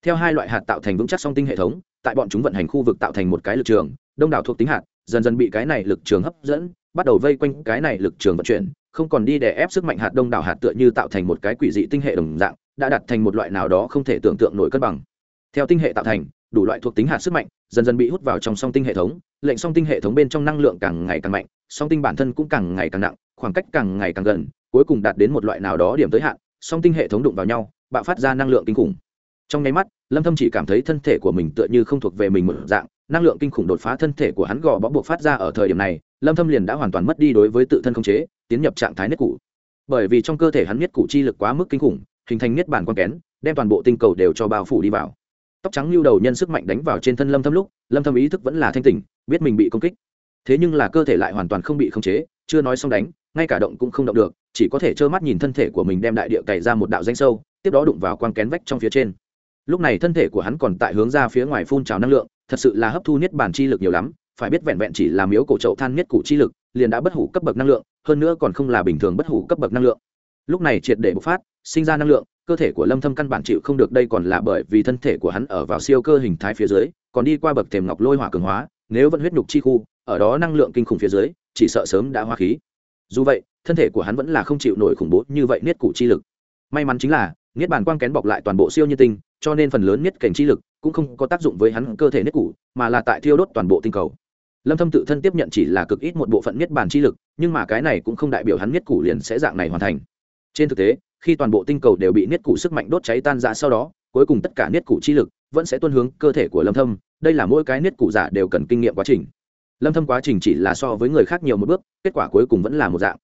Theo hai loại hạt tạo thành vững chắc song tinh hệ thống tại bọn chúng vận hành khu vực tạo thành một cái lực trường đông đảo thuộc tính hạt, dần dần bị cái này lực trường hấp dẫn, bắt đầu vây quanh cái này lực trường vận chuyển, không còn đi để ép sức mạnh hạt đông đảo hạt tựa như tạo thành một cái quỷ dị tinh hệ đồng dạng, đã đặt thành một loại nào đó không thể tưởng tượng nổi cân bằng. Theo tinh hệ tạo thành, đủ loại thuộc tính hạt sức mạnh, dần dần bị hút vào trong song tinh hệ thống, lệnh song tinh hệ thống bên trong năng lượng càng ngày càng mạnh, song tinh bản thân cũng càng ngày càng nặng, khoảng cách càng ngày càng gần, cuối cùng đạt đến một loại nào đó điểm tới hạn, song tinh hệ thống đụng vào nhau, bạo phát ra năng lượng kinh khủng. Trong nháy mắt, lâm thâm chỉ cảm thấy thân thể của mình tựa như không thuộc về mình một dạng năng lượng kinh khủng đột phá thân thể của hắn gò bó buộc phát ra ở thời điểm này, lâm thâm liền đã hoàn toàn mất đi đối với tự thân không chế, tiến nhập trạng thái nhất cụ bởi vì trong cơ thể hắn nhất cụ chi lực quá mức kinh khủng, hình thành nhất bản quan kén, đem toàn bộ tinh cầu đều cho bao phủ đi vào. Tóc trắng lưu đầu nhân sức mạnh đánh vào trên thân lâm thâm lúc, lâm thâm ý thức vẫn là thanh tỉnh, biết mình bị công kích. Thế nhưng là cơ thể lại hoàn toàn không bị khống chế, chưa nói xong đánh, ngay cả động cũng không động được, chỉ có thể trơ mắt nhìn thân thể của mình đem đại địa cày ra một đạo danh sâu, tiếp đó đụng vào quang kén vách trong phía trên. Lúc này thân thể của hắn còn tại hướng ra phía ngoài phun trào năng lượng thật sự là hấp thu niết bản chi lực nhiều lắm, phải biết vẹn vẹn chỉ là miếu cổ chậu than niết cụ chi lực, liền đã bất hủ cấp bậc năng lượng, hơn nữa còn không là bình thường bất hủ cấp bậc năng lượng. Lúc này triệt để bộc phát, sinh ra năng lượng, cơ thể của lâm thâm căn bản chịu không được, đây còn là bởi vì thân thể của hắn ở vào siêu cơ hình thái phía dưới, còn đi qua bậc thềm ngọc lôi hỏa cường hóa, nếu vẫn huyết nhục chi khu, ở đó năng lượng kinh khủng phía dưới, chỉ sợ sớm đã hoa khí. Dù vậy, thân thể của hắn vẫn là không chịu nổi khủng bố như vậy niết cụ chi lực. May mắn chính là, niết bàn quang kén bọc lại toàn bộ siêu nhân tinh, cho nên phần lớn niết cảnh chi lực cũng không có tác dụng với hắn cơ thể niết cũ, mà là tại thiêu đốt toàn bộ tinh cầu. Lâm thâm tự thân tiếp nhận chỉ là cực ít một bộ phận niết bàn chi lực nhưng mà cái này cũng không đại biểu hắn niết cũ liền sẽ dạng này hoàn thành. Trên thực tế khi toàn bộ tinh cầu đều bị niết cũ sức mạnh đốt cháy tan ra sau đó cuối cùng tất cả niết cũ chi lực vẫn sẽ tuân hướng cơ thể của lâm thâm đây là mỗi cái niết cũ giả đều cần kinh nghiệm quá trình. Lâm thâm quá trình chỉ là so với người khác nhiều một bước kết quả cuối cùng vẫn là một dạng.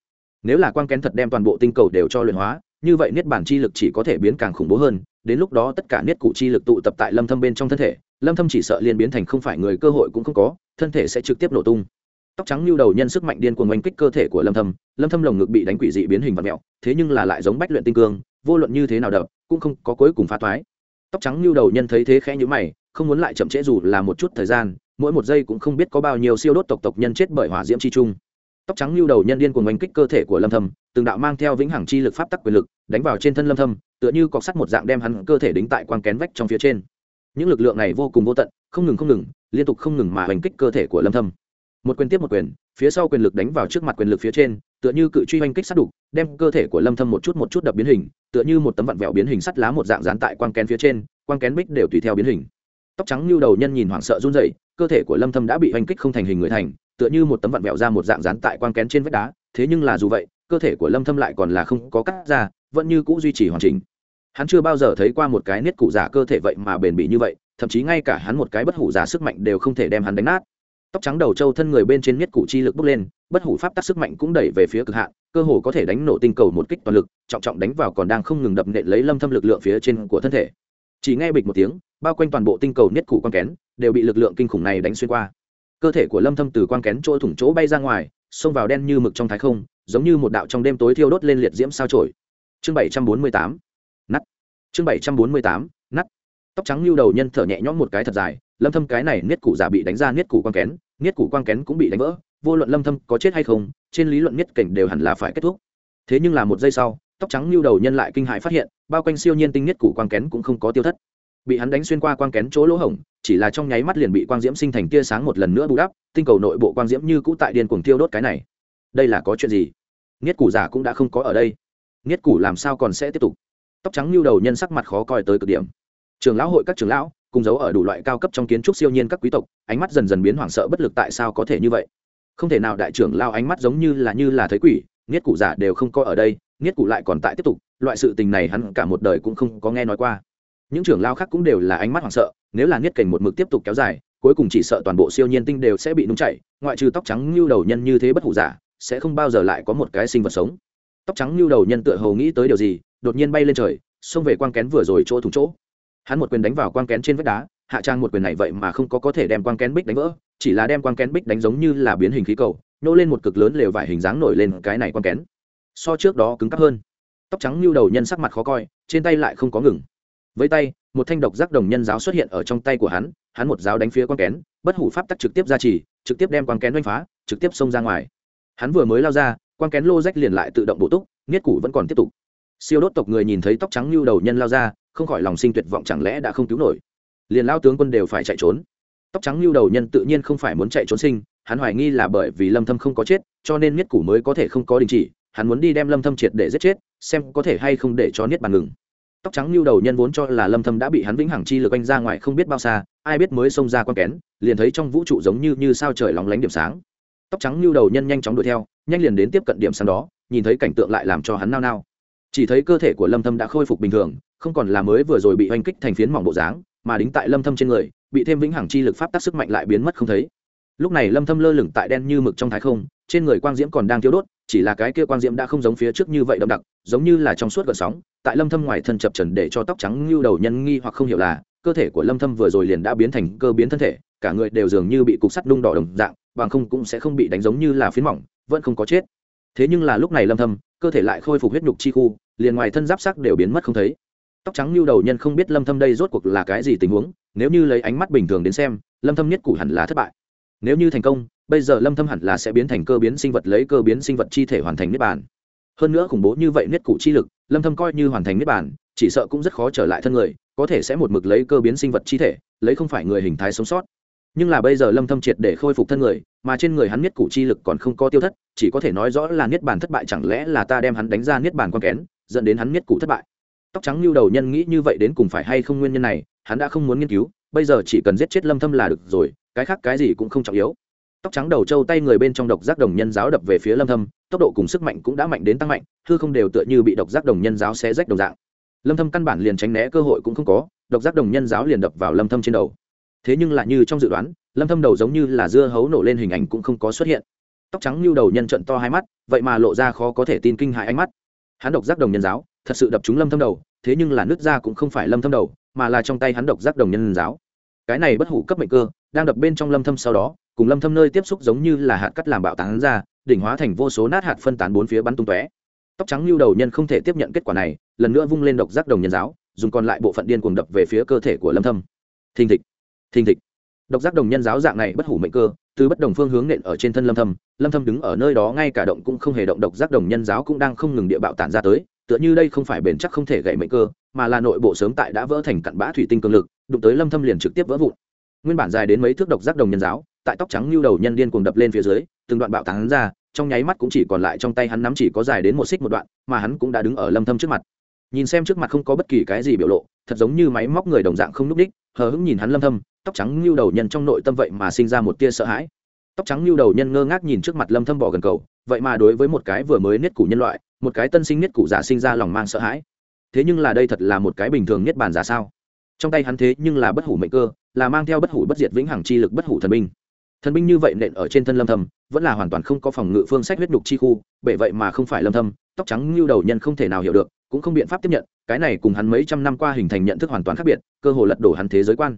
Nếu là quang kén thật đem toàn bộ tinh cầu đều cho luyện hóa như vậy niết bản chi lực chỉ có thể biến càng khủng bố hơn đến lúc đó tất cả niết cụ chi lực tụ tập tại lâm thâm bên trong thân thể lâm thâm chỉ sợ liền biến thành không phải người cơ hội cũng không có thân thể sẽ trực tiếp nổ tung. Tóc trắng lưu đầu nhân sức mạnh điên cuồng oanh kích cơ thể của lâm thâm lâm thâm lồng ngực bị đánh quỷ dị biến hình vật mèo, thế nhưng là lại giống bách luyện tinh cương vô luận như thế nào đập cũng không có cuối cùng phá thoái tóc trắng lưu đầu nhân thấy thế khẽ như mày không muốn lại chậm trễ dù là một chút thời gian mỗi một giây cũng không biết có bao nhiêu siêu đốt tộc tộc nhân chết bởi hỏa diễm chi trung tóc trắng lưu đầu nhân điên cuồng oanh kích cơ thể của lâm thâm, từng đạo mang theo vĩnh hằng chi lực pháp tắc quyền lực, đánh vào trên thân lâm thâm, tựa như cọc sắt một dạng đem hắn cơ thể đính tại quang kén vách trong phía trên. Những lực lượng này vô cùng vô tận, không ngừng không ngừng, liên tục không ngừng mà oanh kích cơ thể của lâm thâm. Một quyền tiếp một quyền, phía sau quyền lực đánh vào trước mặt quyền lực phía trên, tựa như cự truy oanh kích sát đục, đem cơ thể của lâm thâm một chút một chút đập biến hình, tựa như một tấm vặn vẹo biến hình sắt lá một dạng dán tại quang kén phía trên, quang kén bích đều tùy theo biến hình. Tóc trắng lưu đầu nhân nhìn hoảng sợ run rẩy, cơ thể của lâm thâm đã bị oanh kích không thành hình người thành tựa như một tấm vặn vẹo ra một dạng dán tại quang kén trên vách đá, thế nhưng là dù vậy, cơ thể của lâm thâm lại còn là không có cắt ra, vẫn như cũ duy trì hoàn chỉnh. Hắn chưa bao giờ thấy qua một cái niết cụ giả cơ thể vậy mà bền bỉ như vậy, thậm chí ngay cả hắn một cái bất hủ giả sức mạnh đều không thể đem hắn đánh nát. Tóc trắng đầu trâu thân người bên trên niết cụ chi lực bốc lên, bất hủ pháp tắc sức mạnh cũng đẩy về phía cực hạn, cơ hồ có thể đánh nổ tinh cầu một kích toàn lực, trọng trọng đánh vào còn đang không ngừng đập nện lấy lâm thâm lực lượng phía trên của thân thể. Chỉ nghe bịch một tiếng, bao quanh toàn bộ tinh cầu niết cụ quan kén đều bị lực lượng kinh khủng này đánh xuyên qua cơ thể của lâm thâm từ quang kén chỗ thủng chỗ bay ra ngoài, xông vào đen như mực trong thái không, giống như một đạo trong đêm tối thiêu đốt lên liệt diễm sao chổi. Chương 748 nắt chương 748 nắt tóc trắng lưu đầu nhân thở nhẹ nhõm một cái thật dài, lâm thâm cái này niết cụ giả bị đánh ra niết cụ quang kén, niết cụ quang kén cũng bị đánh vỡ, vô luận lâm thâm có chết hay không, trên lý luận niết cảnh đều hẳn là phải kết thúc. Thế nhưng là một giây sau, tóc trắng lưu đầu nhân lại kinh hãi phát hiện, bao quanh siêu nhiên tinh niết cụ quang kén cũng không có tiêu thất. Bị hắn đánh xuyên qua quang kén chỗ lỗ hổng chỉ là trong nháy mắt liền bị quang diễm sinh thành tia sáng một lần nữa bù đắp, tinh cầu nội bộ quang diễm như cũ tại điên cuồng tiêu đốt cái này. Đây là có chuyện gì? Nghiết củ giả cũng đã không có ở đây. Nghiết củ làm sao còn sẽ tiếp tục? Tóc trắng lưu đầu nhân sắc mặt khó coi tới cực điểm. Trường lão hội các trường lão, cùng giấu ở đủ loại cao cấp trong kiến trúc siêu nhiên các quý tộc, ánh mắt dần dần biến hoảng sợ bất lực tại sao có thể như vậy? Không thể nào đại trưởng lao ánh mắt giống như là như là thấy quỷ, nghiết cụ giả đều không có ở đây, nghiết cụ lại còn tại tiếp tục, loại sự tình này hắn cả một đời cũng không có nghe nói qua. Những trưởng lao khác cũng đều là ánh mắt hoảng sợ nếu là niết cảnh một mực tiếp tục kéo dài, cuối cùng chỉ sợ toàn bộ siêu nhiên tinh đều sẽ bị nung chảy, ngoại trừ tóc trắng như đầu nhân như thế bất hủ giả, sẽ không bao giờ lại có một cái sinh vật sống. Tóc trắng như đầu nhân tựa hầu nghĩ tới điều gì, đột nhiên bay lên trời, xông về quang kén vừa rồi chỗ thủng chỗ. Hắn một quyền đánh vào quang kén trên vách đá, hạ trang một quyền này vậy mà không có có thể đem quang kén bích đánh vỡ, chỉ là đem quang kén bích đánh giống như là biến hình khí cầu, nô lên một cực lớn lều vải hình dáng nổi lên cái này quang kén. So trước đó cứng cắp hơn. Tóc trắng như đầu nhân sắc mặt khó coi, trên tay lại không có ngừng. Với tay một thanh độc giác đồng nhân giáo xuất hiện ở trong tay của hắn hắn một giáo đánh phía quan kén, bất hủ pháp tắc trực tiếp ra chỉ trực tiếp đem quan kén đánh phá, trực tiếp xông ra ngoài. Hắn vừa mới lao ra quan kén lô rách liền lại tự động bổ túc niết củ vẫn còn tiếp tục. Siêu đốt tộc người nhìn thấy tóc trắng như đầu nhân lao ra, không khỏi lòng sinh tuyệt vọng chẳng lẽ đã không cứu nổi. Liền lao tướng quân đều phải chạy trốn. Tóc trắng lưu đầu nhân tự nhiên không phải muốn chạy trốn sinh, hắn hoài nghi là bởi vì lâm thâm không có chết, cho nên niết củ mới có thể không có đình chỉ, hắn muốn đi đem lâm thâm triệt để giết chết, xem có thể hay không để cho niết bàn ngừng tóc trắng lưu đầu nhân vốn cho là lâm thâm đã bị hắn vĩnh hằng chi lực anh ra ngoài không biết bao xa, ai biết mới xông ra quan kén, liền thấy trong vũ trụ giống như như sao trời lóng lánh điểm sáng. Tóc trắng lưu đầu nhân nhanh chóng đuổi theo, nhanh liền đến tiếp cận điểm sáng đó, nhìn thấy cảnh tượng lại làm cho hắn nao nao. Chỉ thấy cơ thể của lâm thâm đã khôi phục bình thường, không còn là mới vừa rồi bị oanh kích thành phiến mỏng bộ dáng, mà đính tại lâm thâm trên người, bị thêm vĩnh hằng chi lực pháp tác sức mạnh lại biến mất không thấy. Lúc này lâm thâm lơ lửng tại đen như mực trong thái không, trên người quang diễm còn đang thiêu đốt chỉ là cái kia quang diễm đã không giống phía trước như vậy đậm đặc, giống như là trong suốt gợn sóng, tại lâm thâm ngoài thân chập trần để cho tóc trắng như đầu nhân nghi hoặc không hiểu là, cơ thể của lâm thâm vừa rồi liền đã biến thành cơ biến thân thể, cả người đều dường như bị cục sắt nung đỏ đồng dạng, bằng không cũng sẽ không bị đánh giống như là phiến mỏng, vẫn không có chết. Thế nhưng là lúc này lâm thâm, cơ thể lại khôi phục huyết nhục chi khu, liền ngoài thân giáp sắc đều biến mất không thấy. Tóc trắng như đầu nhân không biết lâm thâm đây rốt cuộc là cái gì tình huống, nếu như lấy ánh mắt bình thường đến xem, lâm thâm nhất củ hẳn là thất bại. Nếu như thành công bây giờ lâm thâm hẳn là sẽ biến thành cơ biến sinh vật lấy cơ biến sinh vật chi thể hoàn thành niết bàn. Hơn nữa khủng bố như vậy niết cụ chi lực, lâm thâm coi như hoàn thành niết bàn, chỉ sợ cũng rất khó trở lại thân người, có thể sẽ một mực lấy cơ biến sinh vật chi thể, lấy không phải người hình thái sống sót. Nhưng là bây giờ lâm thâm triệt để khôi phục thân người, mà trên người hắn niết cụ chi lực còn không có tiêu thất, chỉ có thể nói rõ là niết bàn thất bại chẳng lẽ là ta đem hắn đánh ra niết bàn quan kén, dẫn đến hắn niết cụ thất bại. Tóc trắng lưu đầu nhân nghĩ như vậy đến cùng phải hay không nguyên nhân này, hắn đã không muốn nghiên cứu, bây giờ chỉ cần giết chết lâm thâm là được rồi, cái khác cái gì cũng không trọng yếu tóc trắng đầu trâu tay người bên trong độc giác đồng nhân giáo đập về phía lâm thâm, tốc độ cùng sức mạnh cũng đã mạnh đến tăng mạnh, hư không đều tựa như bị độc giác đồng nhân giáo xé rách đồng dạng. Lâm thâm căn bản liền tránh né cơ hội cũng không có, độc giác đồng nhân giáo liền đập vào lâm thâm trên đầu. Thế nhưng lại như trong dự đoán, lâm thâm đầu giống như là dưa hấu nổ lên hình ảnh cũng không có xuất hiện. Tóc trắng lưu đầu nhân trận to hai mắt, vậy mà lộ ra khó có thể tin kinh hại ánh mắt. Hắn độc giác đồng nhân giáo, thật sự đập trúng lâm thâm đầu, thế nhưng là nước ra cũng không phải lâm thâm đầu, mà là trong tay hắn độc giác đồng nhân giáo cái này bất hủ cấp mệnh cơ, đang đập bên trong lâm thâm sau đó, cùng lâm thâm nơi tiếp xúc giống như là hạt cắt làm bạo tán ra, đỉnh hóa thành vô số nát hạt phân tán bốn phía bắn tung tóe. Tóc trắng lưu đầu nhân không thể tiếp nhận kết quả này, lần nữa vung lên độc giác đồng nhân giáo, dùng còn lại bộ phận điên cuồng đập về phía cơ thể của lâm thâm. Thình thịch thình thịch. Độc giác đồng nhân giáo dạng này bất hủ mệnh cơ, từ bất đồng phương hướng nện ở trên thân lâm thâm lâm thâm đứng ở nơi đó ngay cả động cũng không hề động, độc giác đồng nhân giáo cũng đang không ngừng địa bạo tản ra tới, tựa như đây không phải bền chắc không thể gãy mệnh cơ mà là nội bộ sớm tại đã vỡ thành cặn bã thủy tinh cường lực, đụng tới lâm thâm liền trực tiếp vỡ vụn. Nguyên bản dài đến mấy thước độc giác đồng nhân giáo, tại tóc trắng lưu đầu nhân điên cuồng đập lên phía dưới, từng đoạn bạo tán ra, trong nháy mắt cũng chỉ còn lại trong tay hắn nắm chỉ có dài đến một xích một đoạn, mà hắn cũng đã đứng ở lâm thâm trước mặt. Nhìn xem trước mặt không có bất kỳ cái gì biểu lộ, thật giống như máy móc người đồng dạng không núp đích, hờ hững nhìn hắn lâm thâm, tóc trắng lưu đầu nhân trong nội tâm vậy mà sinh ra một tia sợ hãi. Tóc trắng lưu đầu nhân ngơ ngác nhìn trước mặt lâm thâm bỏ gần cầu, vậy mà đối với một cái vừa mới niết củ nhân loại, một cái tân sinh niết củ giả sinh ra lòng mang sợ hãi thế nhưng là đây thật là một cái bình thường niết bàn giả sao? Trong tay hắn thế nhưng là bất hủ mệnh cơ, là mang theo bất hủ bất diệt vĩnh hằng chi lực bất hủ thần binh. Thần binh như vậy nện ở trên thân lâm thâm, vẫn là hoàn toàn không có phòng ngự phương sách huyết đục chi khu, bệ vậy mà không phải lâm thâm, tóc trắng lưu đầu nhân không thể nào hiểu được, cũng không biện pháp tiếp nhận, cái này cùng hắn mấy trăm năm qua hình thành nhận thức hoàn toàn khác biệt, cơ hồ lật đổ hắn thế giới quan.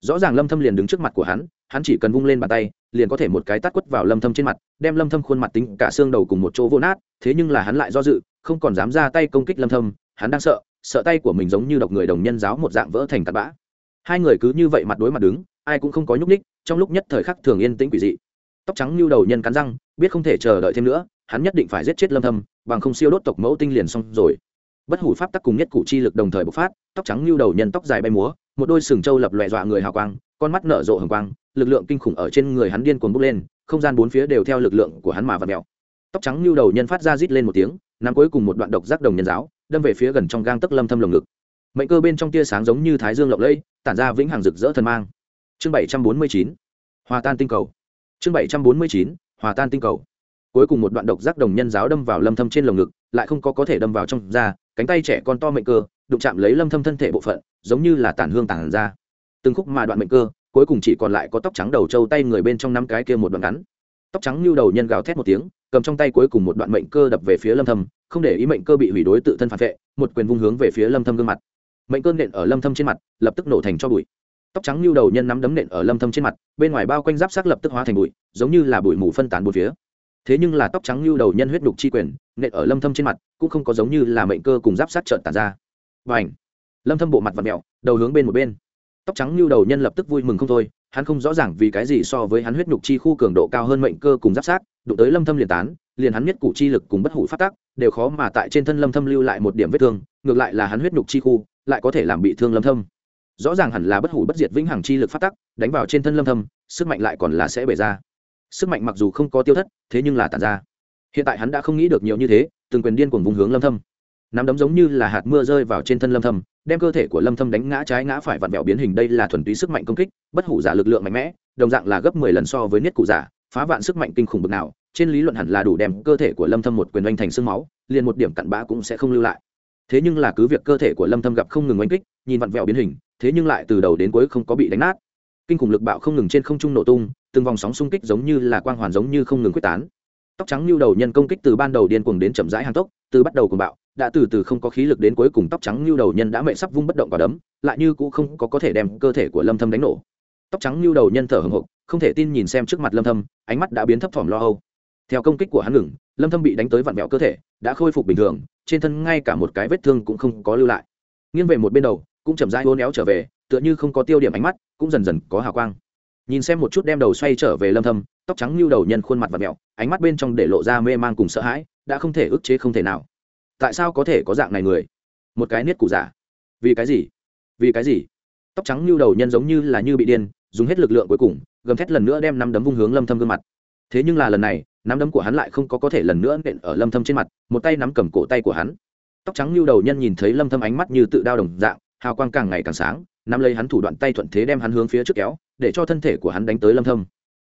Rõ ràng lâm thâm liền đứng trước mặt của hắn hắn chỉ cần vung lên bàn tay, liền có thể một cái tát quất vào lâm thâm trên mặt, đem lâm thâm khuôn mặt tính cả xương đầu cùng một chỗ vô nát, thế nhưng là hắn lại do dự, không còn dám ra tay công kích lâm thâm hắn đang sợ sợ tay của mình giống như độc người đồng nhân giáo một dạng vỡ thành tạt bã. Hai người cứ như vậy mặt đối mặt đứng, ai cũng không có nhúc ních trong lúc nhất thời khắc thường yên tĩnh quỷ dị. Tóc trắng như đầu nhân cắn răng, biết không thể chờ đợi thêm nữa, hắn nhất định phải giết chết lâm thâm, bằng không siêu đốt tộc mẫu tinh liền xong rồi. Bất hủ pháp tắc cùng nhất cụ chi lực đồng thời bộc phát, tóc trắng như đầu nhân tóc dài bay múa, một đôi sừng trâu lập loè dọa người hào quang, con mắt nở rộ hừng quang, lực lượng kinh khủng ở trên người hắn điên cuồng bốc lên, không gian bốn phía đều theo lực lượng của hắn mà vặn mèo tóc trắng như đầu nhân phát ra rít lên một tiếng, nắm cuối cùng một đoạn độc giác đồng nhân giáo đâm về phía gần trong gang tấc lâm thâm lồng ngực. Mệnh cơ bên trong tia sáng giống như thái dương lộng lẫy, tản ra vĩnh hằng rực rỡ thần mang. Chương 749 hòa tan tinh cầu. Chương 749 hòa tan tinh cầu. Cuối cùng một đoạn độc giác đồng nhân giáo đâm vào lâm thâm trên lồng ngực, lại không có có thể đâm vào trong da, cánh tay trẻ con to mệnh cơ, đụng chạm lấy lâm thâm thân thể bộ phận, giống như là tản hương tản ra. Từng khúc mà đoạn mệnh cơ, cuối cùng chỉ còn lại có tóc trắng đầu trâu tay người bên trong năm cái kia một đoạn ngắn. Tóc trắng như đầu nhân gào thét một tiếng cầm trong tay cuối cùng một đoạn mệnh cơ đập về phía lâm thâm, không để ý mệnh cơ bị hủy đối tự thân phản vệ, một quyền vung hướng về phía lâm thâm gương mặt. Mệnh cơn nện ở lâm thâm trên mặt, lập tức nổ thành cho bụi. Tóc trắng lưu đầu nhân nắm đấm nện ở lâm thâm trên mặt, bên ngoài bao quanh giáp sắc lập tức hóa thành bụi, giống như là bụi mù phân tán bốn phía. Thế nhưng là tóc trắng lưu đầu nhân huyết đục chi quyền, nện ở lâm thâm trên mặt, cũng không có giống như là mệnh cơ cùng giáp sắc trợn tản ra. Và ảnh lâm thâm bộ mặt vặn mèo đầu hướng bên một bên tóc trắng lưu đầu nhân lập tức vui mừng không thôi, hắn không rõ ràng vì cái gì so với hắn huyết nhục chi khu cường độ cao hơn mệnh cơ cùng giáp sát, đụng tới lâm thâm liền tán, liền hắn nhất cụ chi lực cùng bất hủ phát tác đều khó mà tại trên thân lâm thâm lưu lại một điểm vết thương, ngược lại là hắn huyết nhục chi khu, lại có thể làm bị thương lâm thâm. Rõ ràng hẳn là bất hủ bất diệt vĩnh hằng chi lực phát tác đánh vào trên thân lâm thâm, sức mạnh lại còn là sẽ bể ra. Sức mạnh mặc dù không có tiêu thất, thế nhưng là tản ra. Hiện tại hắn đã không nghĩ được nhiều như thế, từng quyền điên cuồng vùng hướng lâm thâm nắm đấm giống như là hạt mưa rơi vào trên thân lâm thâm, đem cơ thể của lâm thâm đánh ngã trái ngã phải vặn vẹo biến hình đây là thuần túy sức mạnh công kích, bất hủ giả lực lượng mạnh mẽ, đồng dạng là gấp 10 lần so với niết cụ giả, phá vạn sức mạnh kinh khủng bực nào, trên lý luận hẳn là đủ đem cơ thể của lâm thâm một quyền oanh thành xương máu, liền một điểm cặn bã cũng sẽ không lưu lại. Thế nhưng là cứ việc cơ thể của lâm thâm gặp không ngừng oanh kích, nhìn vặn vẹo biến hình, thế nhưng lại từ đầu đến cuối không có bị đánh nát. Kinh khủng lực bạo không ngừng trên không trung nổ tung, từng vòng sóng xung kích giống như là quang hoàn giống như không ngừng quyết tán. Tóc trắng lưu đầu nhân công kích từ ban đầu điên cuồng đến chậm rãi hàng tốc, từ bắt đầu cuồng bạo đã từ từ không có khí lực đến cuối cùng tóc trắng như đầu nhân đã mẹ sắp vung bất động quả đấm, lại như cũng không có có thể đem cơ thể của lâm thâm đánh nổ. Tóc trắng như đầu nhân thở hừng hực không thể tin nhìn xem trước mặt lâm thâm, ánh mắt đã biến thấp thỏm lo âu. Theo công kích của hắn ngừng, lâm thâm bị đánh tới vặn vẹo cơ thể, đã khôi phục bình thường, trên thân ngay cả một cái vết thương cũng không có lưu lại. Nghiêng về một bên đầu, cũng chậm rãi uốn éo trở về, tựa như không có tiêu điểm ánh mắt, cũng dần dần có hào quang. Nhìn xem một chút đem đầu xoay trở về lâm thâm, tóc trắng như đầu nhân khuôn mặt vặn vẹo, ánh mắt bên trong để lộ ra mê mang cùng sợ hãi, đã không thể ức chế không thể nào tại sao có thể có dạng này người? Một cái niết cụ giả. Vì cái gì? Vì cái gì? Tóc trắng như đầu nhân giống như là như bị điên, dùng hết lực lượng cuối cùng, gầm thét lần nữa đem năm đấm vung hướng lâm thâm gương mặt. Thế nhưng là lần này, nắm đấm của hắn lại không có có thể lần nữa nện ở lâm thâm trên mặt, một tay nắm cầm cổ tay của hắn. Tóc trắng như đầu nhân nhìn thấy lâm thâm ánh mắt như tự đao đồng dạng, hào quang càng ngày càng sáng, nắm lấy hắn thủ đoạn tay thuận thế đem hắn hướng phía trước kéo, để cho thân thể của hắn đánh tới lâm thâm.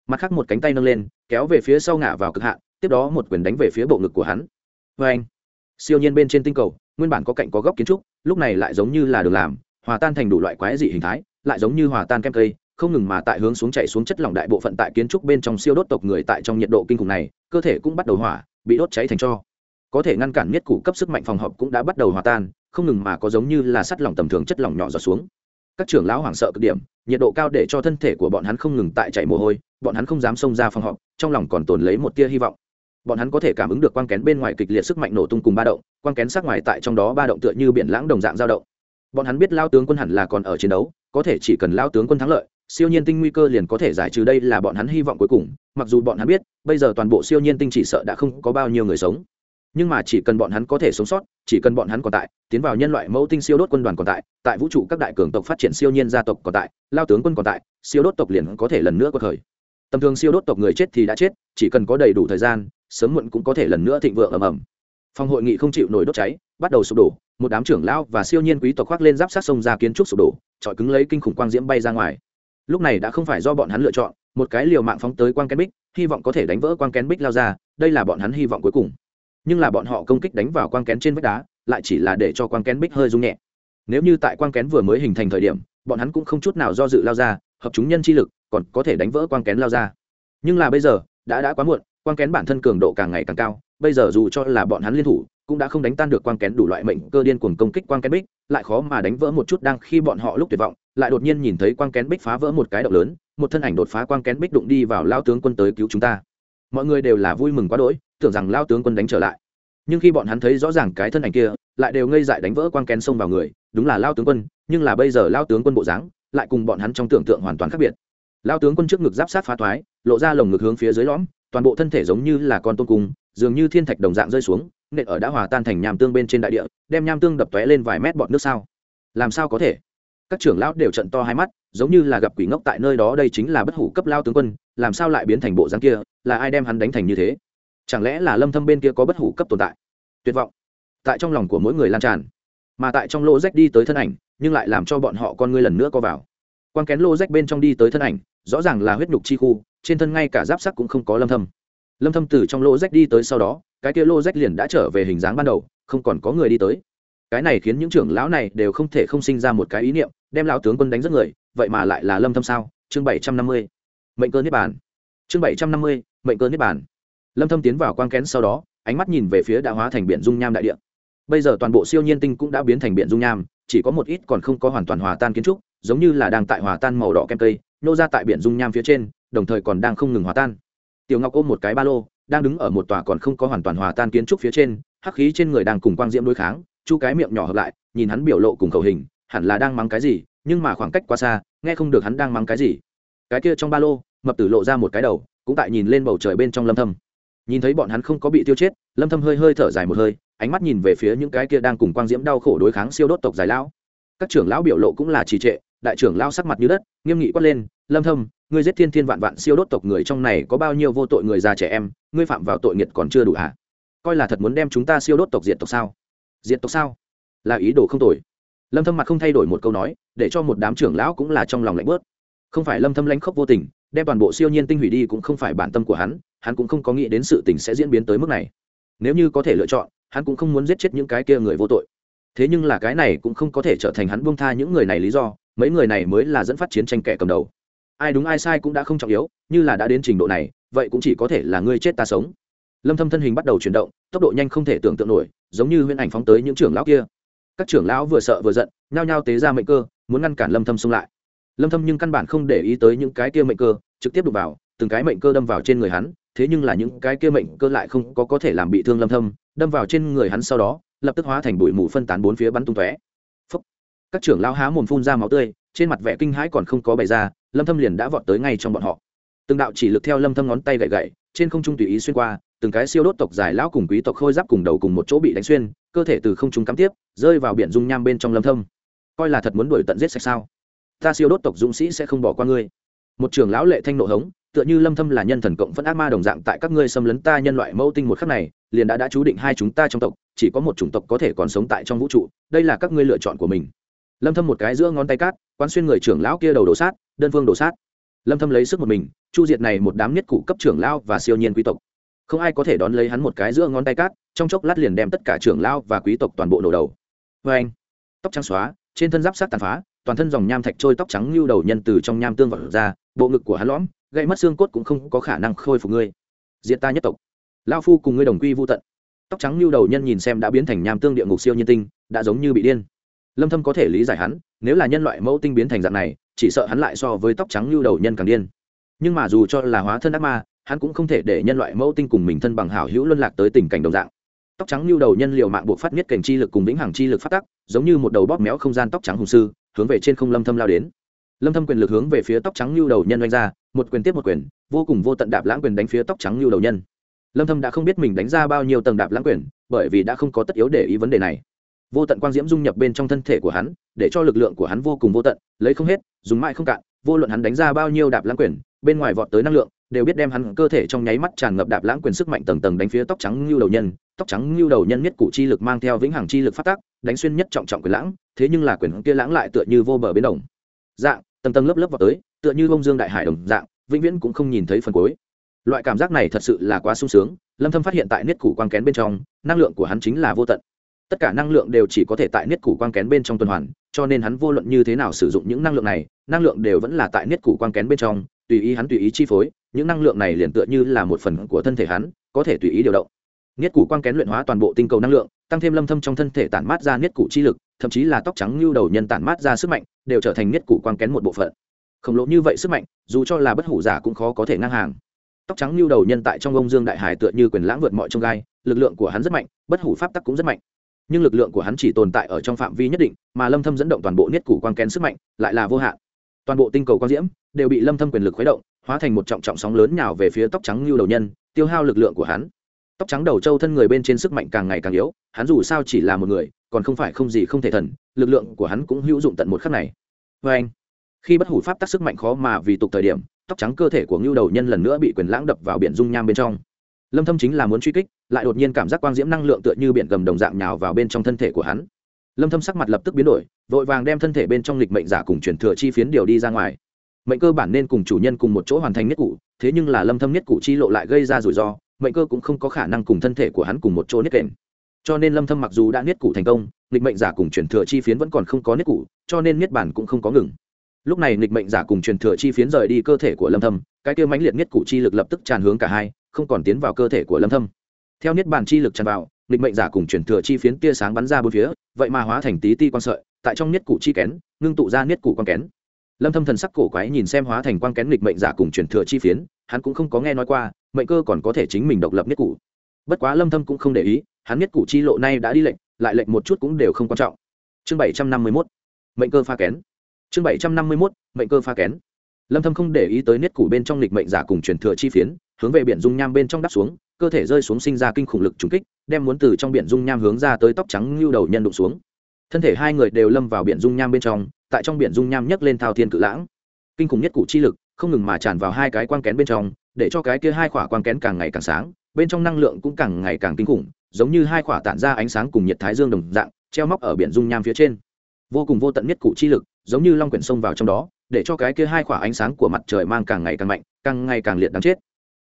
Mặt khác một cánh tay nâng lên, kéo về phía sau ngã vào cực hạn, tiếp đó một quyền đánh về phía bộ ngực của hắn. Với anh siêu nhiên bên trên tinh cầu, nguyên bản có cạnh có góc kiến trúc, lúc này lại giống như là đường làm, hòa tan thành đủ loại quái dị hình thái, lại giống như hòa tan kem cây, không ngừng mà tại hướng xuống chạy xuống chất lỏng đại bộ phận tại kiến trúc bên trong siêu đốt tộc người tại trong nhiệt độ kinh khủng này, cơ thể cũng bắt đầu hỏa, bị đốt cháy thành cho. Có thể ngăn cản nhất củ cấp sức mạnh phòng họp cũng đã bắt đầu hòa tan, không ngừng mà có giống như là sắt lỏng tầm thường chất lỏng nhỏ giọt xuống. Các trưởng lão hoảng sợ cực điểm, nhiệt độ cao để cho thân thể của bọn hắn không ngừng tại chảy mồ hôi, bọn hắn không dám xông ra phòng họp, trong lòng còn tồn lấy một tia hy vọng bọn hắn có thể cảm ứng được quang kén bên ngoài kịch liệt sức mạnh nổ tung cùng ba động, quang kén sắc ngoài tại trong đó ba động tựa như biển lãng đồng dạng dao động. Bọn hắn biết lao tướng quân hẳn là còn ở chiến đấu, có thể chỉ cần lao tướng quân thắng lợi, siêu nhiên tinh nguy cơ liền có thể giải trừ đây là bọn hắn hy vọng cuối cùng. Mặc dù bọn hắn biết, bây giờ toàn bộ siêu nhiên tinh chỉ sợ đã không có bao nhiêu người sống. Nhưng mà chỉ cần bọn hắn có thể sống sót, chỉ cần bọn hắn còn tại, tiến vào nhân loại mẫu tinh siêu đốt quân đoàn còn tại tại vũ trụ các đại cường tộc phát triển siêu nhiên gia tộc còn tại, lao tướng quân còn tại, siêu đốt tộc liền có thể lần nữa có thời. Tầm thường siêu đốt tộc người chết thì đã chết, chỉ cần có đầy đủ thời gian sớm muộn cũng có thể lần nữa thịnh vượng ầm ầm. Phòng hội nghị không chịu nổi đốt cháy, bắt đầu sụp đổ, một đám trưởng lão và siêu nhiên quý tộc khoác lên giáp sát sông ra kiến trúc sụp đổ trọi cứng lấy kinh khủng quang diễm bay ra ngoài. Lúc này đã không phải do bọn hắn lựa chọn, một cái liều mạng phóng tới quang kén bích, hy vọng có thể đánh vỡ quang kén bích lao ra, đây là bọn hắn hy vọng cuối cùng. Nhưng là bọn họ công kích đánh vào quang kén trên vách đá, lại chỉ là để cho quang kén bích hơi rung nhẹ. Nếu như tại quang kén vừa mới hình thành thời điểm, bọn hắn cũng không chút nào do dự lao ra, hợp chúng nhân chi lực, còn có thể đánh vỡ quang kén lao ra. Nhưng là bây giờ, đã đã quá muộn quang kén bản thân cường độ càng ngày càng cao, bây giờ dù cho là bọn hắn liên thủ, cũng đã không đánh tan được quang kén đủ loại mệnh cơ điên cuồng công kích quang kén bích, lại khó mà đánh vỡ một chút đang khi bọn họ lúc tuyệt vọng, lại đột nhiên nhìn thấy quang kén bích phá vỡ một cái động lớn, một thân ảnh đột phá quang kén bích đụng đi vào lao tướng quân tới cứu chúng ta. Mọi người đều là vui mừng quá đỗi, tưởng rằng lao tướng quân đánh trở lại. Nhưng khi bọn hắn thấy rõ ràng cái thân ảnh kia, lại đều ngây dại đánh vỡ quang kén xông vào người, đúng là lao tướng quân, nhưng là bây giờ lao tướng quân bộ dáng, lại cùng bọn hắn trong tưởng tượng hoàn toàn khác biệt. Lao tướng quân trước ngực giáp sát phá thoái, lộ ra lồng ngực hướng phía dưới lõm toàn bộ thân thể giống như là con tôm cung dường như thiên thạch đồng dạng rơi xuống, nện ở đã hòa tan thành nham tương bên trên đại địa, đem nham tương đập tóe lên vài mét bọt nước sao. Làm sao có thể? Các trưởng lão đều trận to hai mắt, giống như là gặp quỷ ngốc tại nơi đó đây chính là bất hủ cấp lao tướng quân, làm sao lại biến thành bộ dáng kia, là ai đem hắn đánh thành như thế? Chẳng lẽ là lâm thâm bên kia có bất hủ cấp tồn tại? Tuyệt vọng. Tại trong lòng của mỗi người lan tràn. Mà tại trong lỗ rách đi tới thân ảnh, nhưng lại làm cho bọn họ con ngươi lần nữa co vào. Quan kén lỗ rách bên trong đi tới thân ảnh rõ ràng là huyết nhục chi khu, trên thân ngay cả giáp sắc cũng không có lâm thâm. Lâm thâm từ trong lỗ rách đi tới sau đó, cái kia lỗ rách liền đã trở về hình dáng ban đầu, không còn có người đi tới. Cái này khiến những trưởng lão này đều không thể không sinh ra một cái ý niệm, đem lão tướng quân đánh rất người, vậy mà lại là lâm thâm sao? Chương 750 mệnh cơ niết bàn. Chương 750 mệnh cơ niết bàn. Lâm thâm tiến vào quang kén sau đó, ánh mắt nhìn về phía đã hóa thành biển dung nham đại địa. Bây giờ toàn bộ siêu nhiên tinh cũng đã biến thành biển dung nham, chỉ có một ít còn không có hoàn toàn hòa tan kiến trúc, giống như là đang tại hòa tan màu đỏ kem cây nô ra tại biển dung nham phía trên, đồng thời còn đang không ngừng hòa tan. Tiểu ngọc ôm một cái ba lô, đang đứng ở một tòa còn không có hoàn toàn hòa tan kiến trúc phía trên, hắc khí trên người đang cùng quang diễm đối kháng, chu cái miệng nhỏ hợp lại, nhìn hắn biểu lộ cùng khẩu hình, hẳn là đang mắng cái gì, nhưng mà khoảng cách quá xa, nghe không được hắn đang mắng cái gì. Cái kia trong ba lô, mập tử lộ ra một cái đầu, cũng tại nhìn lên bầu trời bên trong lâm thâm. Nhìn thấy bọn hắn không có bị tiêu chết, lâm thâm hơi hơi thở dài một hơi, ánh mắt nhìn về phía những cái kia đang cùng quang diễm đau khổ đối kháng siêu đốt tộc dài lão. Các trưởng lão biểu lộ cũng là trì trệ đại trưởng lão sắc mặt như đất, nghiêm nghị quát lên, lâm thâm, ngươi giết thiên thiên vạn vạn siêu đốt tộc người trong này có bao nhiêu vô tội người già trẻ em, ngươi phạm vào tội nghiệt còn chưa đủ hả? Coi là thật muốn đem chúng ta siêu đốt tộc diệt tộc sao? Diệt tộc sao? Là ý đồ không tồi. Lâm thâm mặt không thay đổi một câu nói, để cho một đám trưởng lão cũng là trong lòng lạnh bớt. Không phải lâm thâm lãnh khốc vô tình, đem toàn bộ siêu nhiên tinh hủy đi cũng không phải bản tâm của hắn hắn cũng không có nghĩ đến sự tình sẽ diễn biến tới mức này. Nếu như có thể lựa chọn, hắn cũng không muốn giết chết những cái kia người vô tội. Thế nhưng là cái này cũng không có thể trở thành hắn buông tha những người này lý do mấy người này mới là dẫn phát chiến tranh kẻ cầm đầu. Ai đúng ai sai cũng đã không trọng yếu, như là đã đến trình độ này, vậy cũng chỉ có thể là ngươi chết ta sống. Lâm thâm thân hình bắt đầu chuyển động, tốc độ nhanh không thể tưởng tượng nổi, giống như huyễn ảnh phóng tới những trưởng lão kia. Các trưởng lão vừa sợ vừa giận, nhao nhao tế ra mệnh cơ, muốn ngăn cản lâm thâm xông lại. Lâm thâm nhưng căn bản không để ý tới những cái kia mệnh cơ, trực tiếp đụng vào, từng cái mệnh cơ đâm vào trên người hắn, thế nhưng là những cái kia mệnh cơ lại không có có thể làm bị thương lâm thâm, đâm vào trên người hắn sau đó, lập tức hóa thành bụi mù phân tán bốn phía bắn tung tóe các trưởng lão há mồm phun ra máu tươi, trên mặt vẻ kinh hãi còn không có bày ra, lâm thâm liền đã vọt tới ngay trong bọn họ. Từng đạo chỉ lực theo lâm thâm ngón tay gậy gậy, trên không trung tùy ý xuyên qua, từng cái siêu đốt tộc giải lão cùng quý tộc khôi giáp cùng đầu cùng một chỗ bị đánh xuyên, cơ thể từ không trung cắm tiếp, rơi vào biển dung nham bên trong lâm thâm. Coi là thật muốn đuổi tận giết sạch sao? Ta siêu đốt tộc dũng sĩ sẽ không bỏ qua ngươi. Một trưởng lão lệ thanh nộ hống, tựa như lâm thâm là nhân thần cộng phân ác ma đồng dạng tại các ngươi xâm lấn ta nhân loại mâu tinh một khắc này, liền đã đã chú định hai chúng ta trong tộc, chỉ có một chủng tộc có thể còn sống tại trong vũ trụ, đây là các ngươi lựa chọn của mình lâm thâm một cái giữa ngón tay cát, quán xuyên người trưởng lão kia đầu đổ sát, đơn phương đổ sát. Lâm thâm lấy sức một mình, chu diệt này một đám nhất cụ cấp trưởng lão và siêu nhiên quý tộc. Không ai có thể đón lấy hắn một cái giữa ngón tay cát, trong chốc lát liền đem tất cả trưởng lão và quý tộc toàn bộ nổ đầu. Với anh, tóc trắng xóa, trên thân giáp sát tàn phá, toàn thân dòng nham thạch trôi tóc trắng lưu đầu nhân từ trong nham tương vọt ra, bộ ngực của hắn lõm, gãy mất xương cốt cũng không có khả năng khôi phục ngươi. Diện ta nhất tộc. Lão phu cùng ngươi đồng quy vu tận. Tóc trắng lưu đầu nhân nhìn xem đã biến thành nham tương địa ngục siêu nhân tinh, đã giống như bị điên lâm thâm có thể lý giải hắn, nếu là nhân loại mẫu tinh biến thành dạng này, chỉ sợ hắn lại so với tóc trắng lưu đầu nhân càng điên. Nhưng mà dù cho là hóa thân ác ma, hắn cũng không thể để nhân loại mẫu tinh cùng mình thân bằng hảo hữu luân lạc tới tình cảnh đồng dạng. Tóc trắng lưu đầu nhân liều mạng buộc phát nhất cảnh chi lực cùng vĩnh hằng chi lực phát tắc, giống như một đầu bóp méo không gian tóc trắng hùng sư, hướng về trên không lâm thâm lao đến. Lâm thâm quyền lực hướng về phía tóc trắng lưu đầu nhân đánh ra, một quyền tiếp một quyền, vô cùng vô tận đạp lãng quyền đánh phía tóc trắng lưu đầu nhân. Lâm thâm đã không biết mình đánh ra bao nhiêu tầng đạp lãng quyền, bởi vì đã không có tất yếu để ý vấn đề này vô tận quang diễm dung nhập bên trong thân thể của hắn, để cho lực lượng của hắn vô cùng vô tận, lấy không hết, dùng mãi không cạn, vô luận hắn đánh ra bao nhiêu đạp lãng quyền, bên ngoài vọt tới năng lượng, đều biết đem hắn cơ thể trong nháy mắt tràn ngập đạp lãng quyền sức mạnh tầng tầng đánh phía tóc trắng lưu đầu nhân, tóc trắng lưu đầu nhân nhất cụ chi lực mang theo vĩnh hằng chi lực phát tác, đánh xuyên nhất trọng trọng quyền lãng, thế nhưng là quyền kia lãng lại tựa như vô bờ biến động dạng, tầng tầng lớp lớp vào tới, tựa như bông dương đại hải đồng dạng, vĩnh viễn cũng không nhìn thấy phần cuối. Loại cảm giác này thật sự là quá sung sướng, lâm thâm phát hiện tại niết củ quang kén bên trong, năng lượng của hắn chính là vô tận tất cả năng lượng đều chỉ có thể tại niết củ quang kén bên trong tuần hoàn, cho nên hắn vô luận như thế nào sử dụng những năng lượng này, năng lượng đều vẫn là tại niết củ quang kén bên trong, tùy ý hắn tùy ý chi phối, những năng lượng này liền tựa như là một phần của thân thể hắn, có thể tùy ý điều động. Niết củ quang kén luyện hóa toàn bộ tinh cầu năng lượng, tăng thêm lâm thâm trong thân thể tản mát ra niết củ chi lực, thậm chí là tóc trắng lưu đầu nhân tản mát ra sức mạnh, đều trở thành niết củ quang kén một bộ phận. Khổng lồ như vậy sức mạnh, dù cho là bất hủ giả cũng khó có thể ngang hàng. Tóc trắng lưu đầu nhân tại trong ông dương đại hải tựa như quyền lãng vượt mọi trông gai, lực lượng của hắn rất mạnh, bất hủ pháp tắc cũng rất mạnh nhưng lực lượng của hắn chỉ tồn tại ở trong phạm vi nhất định, mà lâm thâm dẫn động toàn bộ niết củ quang kén sức mạnh lại là vô hạn. Toàn bộ tinh cầu quang diễm đều bị lâm thâm quyền lực khuấy động, hóa thành một trọng trọng sóng lớn nhào về phía tóc trắng lưu đầu nhân, tiêu hao lực lượng của hắn. Tóc trắng đầu châu thân người bên trên sức mạnh càng ngày càng yếu, hắn dù sao chỉ là một người, còn không phải không gì không thể thần, lực lượng của hắn cũng hữu dụng tận một khắc này. Với anh, khi bất hủ pháp tác sức mạnh khó mà vì tục thời điểm, tóc trắng cơ thể của ngưu đầu nhân lần nữa bị quyền lãng đập vào biển dung nham bên trong lâm thâm chính là muốn truy kích, lại đột nhiên cảm giác quang diễm năng lượng tựa như biển gầm đồng dạng nhào vào bên trong thân thể của hắn. Lâm thâm sắc mặt lập tức biến đổi, vội vàng đem thân thể bên trong lịch mệnh giả cùng truyền thừa chi phiến điều đi ra ngoài. Mệnh cơ bản nên cùng chủ nhân cùng một chỗ hoàn thành nhất cụ thế nhưng là lâm thâm nhất cụ chi lộ lại gây ra rủi ro, mệnh cơ cũng không có khả năng cùng thân thể của hắn cùng một chỗ nhất kềnh cho nên lâm thâm mặc dù đã niết cụ thành công lịch mệnh giả cùng truyền thừa chi phiến vẫn còn không có niết cụ cho nên niết bản cũng không có ngừng. Lúc này nghịch mệnh giả cùng truyền thừa chi phiến rời đi cơ thể của lâm thâm, cái kia mãnh liệt niết cụ chi lực lập tức tràn hướng cả hai không còn tiến vào cơ thể của lâm thâm. Theo niết bàn chi lực tràn vào, nghịch mệnh giả cùng chuyển thừa chi phiến tia sáng bắn ra bốn phía, vậy mà hóa thành tí ti quan sợi, tại trong niết cụ chi kén, ngưng tụ ra niết cụ quan kén. Lâm thâm thần sắc cổ quái nhìn xem hóa thành quang kén nghịch mệnh giả cùng chuyển thừa chi phiến, hắn cũng không có nghe nói qua, mệnh cơ còn có thể chính mình độc lập niết cụ. Bất quá lâm thâm cũng không để ý, hắn niết cụ chi lộ nay đã đi lệnh lại lệnh một chút cũng đều không quan trọng. Chương 751 mệnh cơ pha kén. Chương 751 mệnh cơ pha kén. Lâm thâm không để ý tới niết cụ bên trong lịch mệnh giả cùng truyền thừa chi phiến hướng về biển dung nham bên trong đắp xuống, cơ thể rơi xuống sinh ra kinh khủng lực trùng kích, đem muốn từ trong biển dung nham hướng ra tới tóc trắng như đầu nhân đụng xuống. Thân thể hai người đều lâm vào biển dung nham bên trong, tại trong biển dung nham nhấc lên thao thiên cự lãng. Kinh khủng nhất cụ chi lực, không ngừng mà tràn vào hai cái quang kén bên trong, để cho cái kia hai khỏa quang kén càng ngày càng sáng, bên trong năng lượng cũng càng ngày càng kinh khủng, giống như hai khỏa tản ra ánh sáng cùng nhiệt thái dương đồng dạng, treo móc ở biển dung nham phía trên. Vô cùng vô tận nhất cụ chi lực, giống như long quyển sông vào trong đó, để cho cái kia hai khỏa ánh sáng của mặt trời mang càng ngày càng mạnh, càng ngày càng liệt đáng chết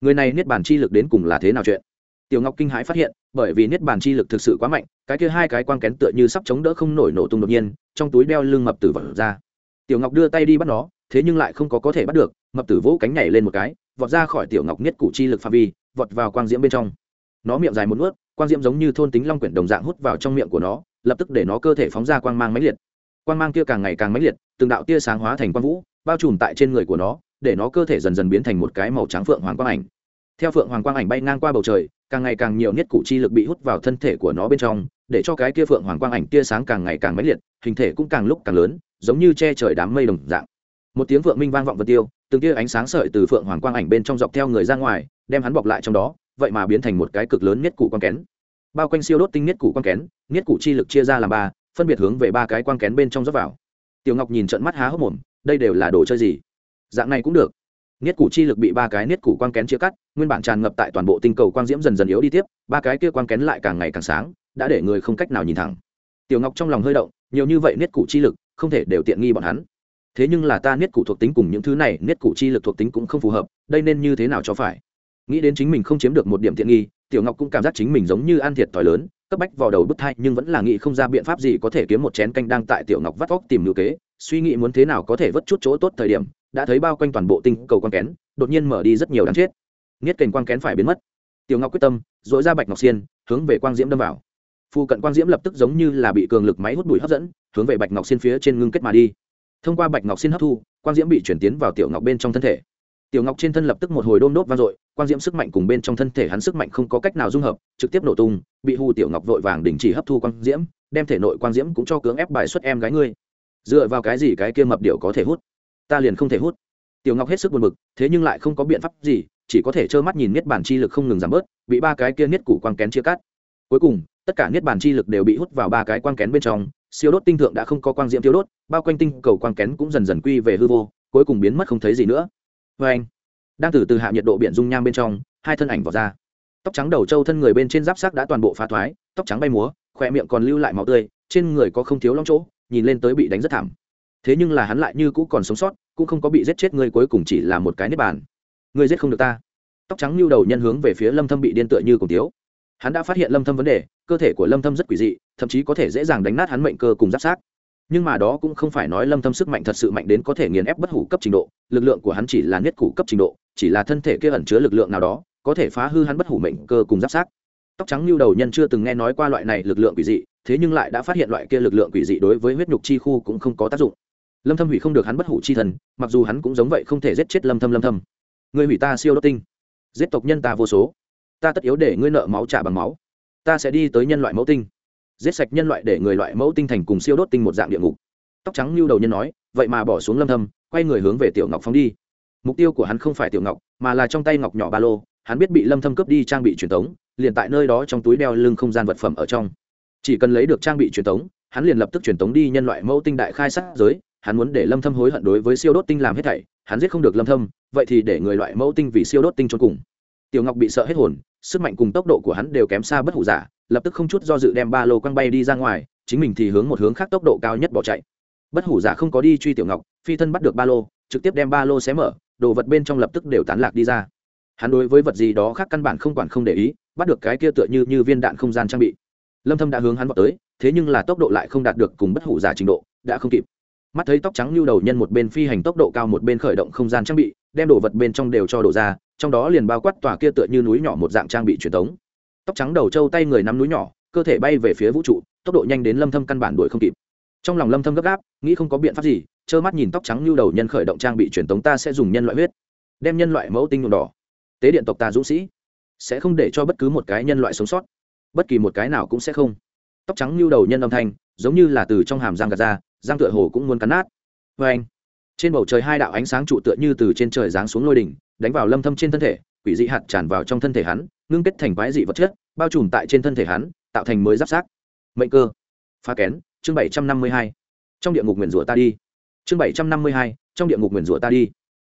người này niết bàn chi lực đến cùng là thế nào chuyện? Tiểu ngọc kinh hãi phát hiện, bởi vì niết bàn chi lực thực sự quá mạnh, cái kia hai cái quang kén tựa như sắp chống đỡ không nổi nổ tung đột nhiên, trong túi đeo lưng mập tử vật ra. Tiểu ngọc đưa tay đi bắt nó, thế nhưng lại không có có thể bắt được, mập tử vỗ cánh nhảy lên một cái, vọt ra khỏi tiểu ngọc niết cụ chi lực pha vi, vọt vào quang diễm bên trong. Nó miệng dài một nuốt, quang diễm giống như thôn tính long quyển đồng dạng hút vào trong miệng của nó, lập tức để nó cơ thể phóng ra quang mang mãnh liệt. Quang mang kia càng ngày càng mãnh liệt, từng đạo tia sáng hóa thành quang vũ, bao trùm tại trên người của nó, để nó cơ thể dần dần biến thành một cái màu trắng phượng hoàng quang ảnh theo phượng hoàng quang ảnh bay ngang qua bầu trời, càng ngày càng nhiều niết cụ chi lực bị hút vào thân thể của nó bên trong, để cho cái kia phượng hoàng quang ảnh tia sáng càng ngày càng mãnh liệt, hình thể cũng càng lúc càng lớn, giống như che trời đám mây đồng dạng. Một tiếng phượng minh vang vọng vân tiêu, từng tia ánh sáng sợi từ phượng hoàng quang ảnh bên trong dọc theo người ra ngoài, đem hắn bọc lại trong đó, vậy mà biến thành một cái cực lớn niết cụ quang kén. Bao quanh siêu đốt tinh niết cụ quang kén, niết cụ chi lực chia ra làm ba, phân biệt hướng về ba cái quang kén bên trong rót vào. Tiểu ngọc nhìn trận mắt há hốc mồm, đây đều là đồ chơi gì? Dạng này cũng được niết cụ chi lực bị ba cái niết cụ quang kén chia cắt, nguyên bản tràn ngập tại toàn bộ tinh cầu quang diễm dần dần yếu đi tiếp, ba cái kia quang kén lại càng ngày càng sáng, đã để người không cách nào nhìn thẳng. Tiểu ngọc trong lòng hơi động, nhiều như vậy niết cụ chi lực, không thể đều tiện nghi bọn hắn. Thế nhưng là ta niết cụ thuộc tính cùng những thứ này, niết cụ chi lực thuộc tính cũng không phù hợp, đây nên như thế nào cho phải? Nghĩ đến chính mình không chiếm được một điểm tiện nghi, tiểu ngọc cũng cảm giác chính mình giống như ăn thiệt thòi lớn, cấp bách vào đầu bức thai, nhưng vẫn là nghĩ không ra biện pháp gì có thể kiếm một chén canh đang tại tiểu ngọc vắt vóc tìm ngữ kế, suy nghĩ muốn thế nào có thể vớt chút chỗ tốt thời điểm đã thấy bao quanh toàn bộ tinh cầu quang kén, đột nhiên mở đi rất nhiều đáng chết. Nghiết kềnh quang kén phải biến mất. Tiểu ngọc quyết tâm dội ra bạch ngọc xiên, hướng về quang diễm đâm vào. Phụ cận quang diễm lập tức giống như là bị cường lực máy hút bụi hấp dẫn, hướng về bạch ngọc xiên phía trên ngưng kết mà đi. Thông qua bạch ngọc xiên hấp thu, quang diễm bị chuyển tiến vào tiểu ngọc bên trong thân thể. Tiểu ngọc trên thân lập tức một hồi đôm đốt vang dội, quang diễm sức mạnh cùng bên trong thân thể hắn sức mạnh không có cách nào dung hợp, trực tiếp nổ tung, bị hù tiểu ngọc vội vàng đình chỉ hấp thu quang diễm, đem thể nội quang diễm cũng cho cưỡng ép bài xuất em gái ngươi. Dựa vào cái gì cái kia mập điệu có thể hút? Ta liền không thể hút. Tiểu ngọc hết sức buồn bực, thế nhưng lại không có biện pháp gì, chỉ có thể trơ mắt nhìn niết bàn chi lực không ngừng giảm bớt, bị ba cái kia niết củ quang kén chia cắt. Cuối cùng, tất cả niết bàn chi lực đều bị hút vào ba cái quang kén bên trong, siêu đốt tinh thượng đã không có quang diễm tiêu đốt, bao quanh tinh cầu quang kén cũng dần dần quy về hư vô, cuối cùng biến mất không thấy gì nữa. Vê anh, đang từ từ hạ nhiệt độ biển dung nham bên trong, hai thân ảnh vào ra. Tóc trắng đầu trâu thân người bên trên giáp sắc đã toàn bộ phá thoái, tóc trắng bay múa khỏe miệng còn lưu lại máu tươi, trên người có không thiếu long chỗ, nhìn lên tới bị đánh rất thảm. Thế nhưng là hắn lại như cũ còn sống sót cũng không có bị giết chết, ngươi cuối cùng chỉ là một cái nếp bàn. Ngươi giết không được ta. Tóc trắng lưu đầu nhân hướng về phía lâm thâm bị điên tựa như cùng tiếu hắn đã phát hiện lâm thâm vấn đề, cơ thể của lâm thâm rất quỷ dị, thậm chí có thể dễ dàng đánh nát hắn mệnh cơ cùng giáp sát nhưng mà đó cũng không phải nói lâm thâm sức mạnh thật sự mạnh đến có thể nghiền ép bất hủ cấp trình độ, lực lượng của hắn chỉ là nhất củ cấp trình độ, chỉ là thân thể kia ẩn chứa lực lượng nào đó, có thể phá hư hắn bất hủ mệnh cơ cùng giáp sát tóc trắng lưu đầu nhân chưa từng nghe nói qua loại này lực lượng quỷ dị, thế nhưng lại đã phát hiện loại kia lực lượng quỷ dị đối với huyết nhục chi khu cũng không có tác dụng lâm thâm hủy không được hắn bất hủ chi thần, mặc dù hắn cũng giống vậy không thể giết chết lâm thâm lâm thâm. Ngươi hủy ta siêu đốt tinh. Giết tộc nhân ta vô số. Ta tất yếu để ngươi nợ máu trả bằng máu. Ta sẽ đi tới nhân loại mẫu tinh. Giết sạch nhân loại để người loại mẫu tinh thành cùng siêu đốt tinh một dạng địa ngục. Tóc trắng lưu đầu nhân nói, vậy mà bỏ xuống lâm thâm, quay người hướng về tiểu ngọc phóng đi. Mục tiêu của hắn không phải tiểu ngọc, mà là trong tay ngọc nhỏ ba lô. Hắn biết bị lâm thâm cướp đi trang bị truyền tống, liền tại nơi đó trong túi đeo lưng không gian vật phẩm ở trong. Chỉ cần lấy được trang bị truyền tống, hắn liền lập tức truyền tống đi nhân loại mẫu tinh đại khai sát giới hắn muốn để lâm thâm hối hận đối với siêu đốt tinh làm hết thảy, hắn giết không được lâm thâm, vậy thì để người loại mẫu tinh vì siêu đốt tinh trốn cùng. Tiểu ngọc bị sợ hết hồn, sức mạnh cùng tốc độ của hắn đều kém xa bất hủ giả, lập tức không chút do dự đem ba lô quăng bay đi ra ngoài, chính mình thì hướng một hướng khác tốc độ cao nhất bỏ chạy. Bất hủ giả không có đi truy tiểu ngọc, phi thân bắt được ba lô, trực tiếp đem ba lô xé mở, đồ vật bên trong lập tức đều tán lạc đi ra. Hắn đối với vật gì đó khác căn bản không quản không để ý, bắt được cái kia tựa như như viên đạn không gian trang bị. Lâm thâm đã hướng hắn vào tới, thế nhưng là tốc độ lại không đạt được cùng bất hủ giả trình độ, đã không kịp mắt thấy tóc trắng lưu đầu nhân một bên phi hành tốc độ cao một bên khởi động không gian trang bị, đem đồ vật bên trong đều cho đổ ra, trong đó liền bao quát tòa kia tựa như núi nhỏ một dạng trang bị truyền thống. Tóc trắng đầu trâu tay người nắm núi nhỏ, cơ thể bay về phía vũ trụ, tốc độ nhanh đến lâm thâm căn bản đuổi không kịp. Trong lòng lâm thâm gấp gáp, nghĩ không có biện pháp gì, trơ mắt nhìn tóc trắng lưu đầu nhân khởi động trang bị truyền thống ta sẽ dùng nhân loại huyết, đem nhân loại mẫu tinh nhuộm đỏ. Tế điện tộc ta dũng sĩ, sẽ không để cho bất cứ một cái nhân loại sống sót, bất kỳ một cái nào cũng sẽ không. Tóc trắng lưu đầu nhân âm thanh, giống như là từ trong hàm răng gạt ra răng tựa hồ cũng muốn cắn nát. Vê anh, trên bầu trời hai đạo ánh sáng trụ tựa như từ trên trời giáng xuống lôi đỉnh, đánh vào lâm thâm trên thân thể, quỷ dị hạt tràn vào trong thân thể hắn, ngưng kết thành quái dị vật chất, bao trùm tại trên thân thể hắn, tạo thành mới giáp sát mệnh cơ. Phá kén. Chương 752 trong địa ngục nguyền rủa ta đi. Chương 752 trong địa ngục nguyền rủa ta đi.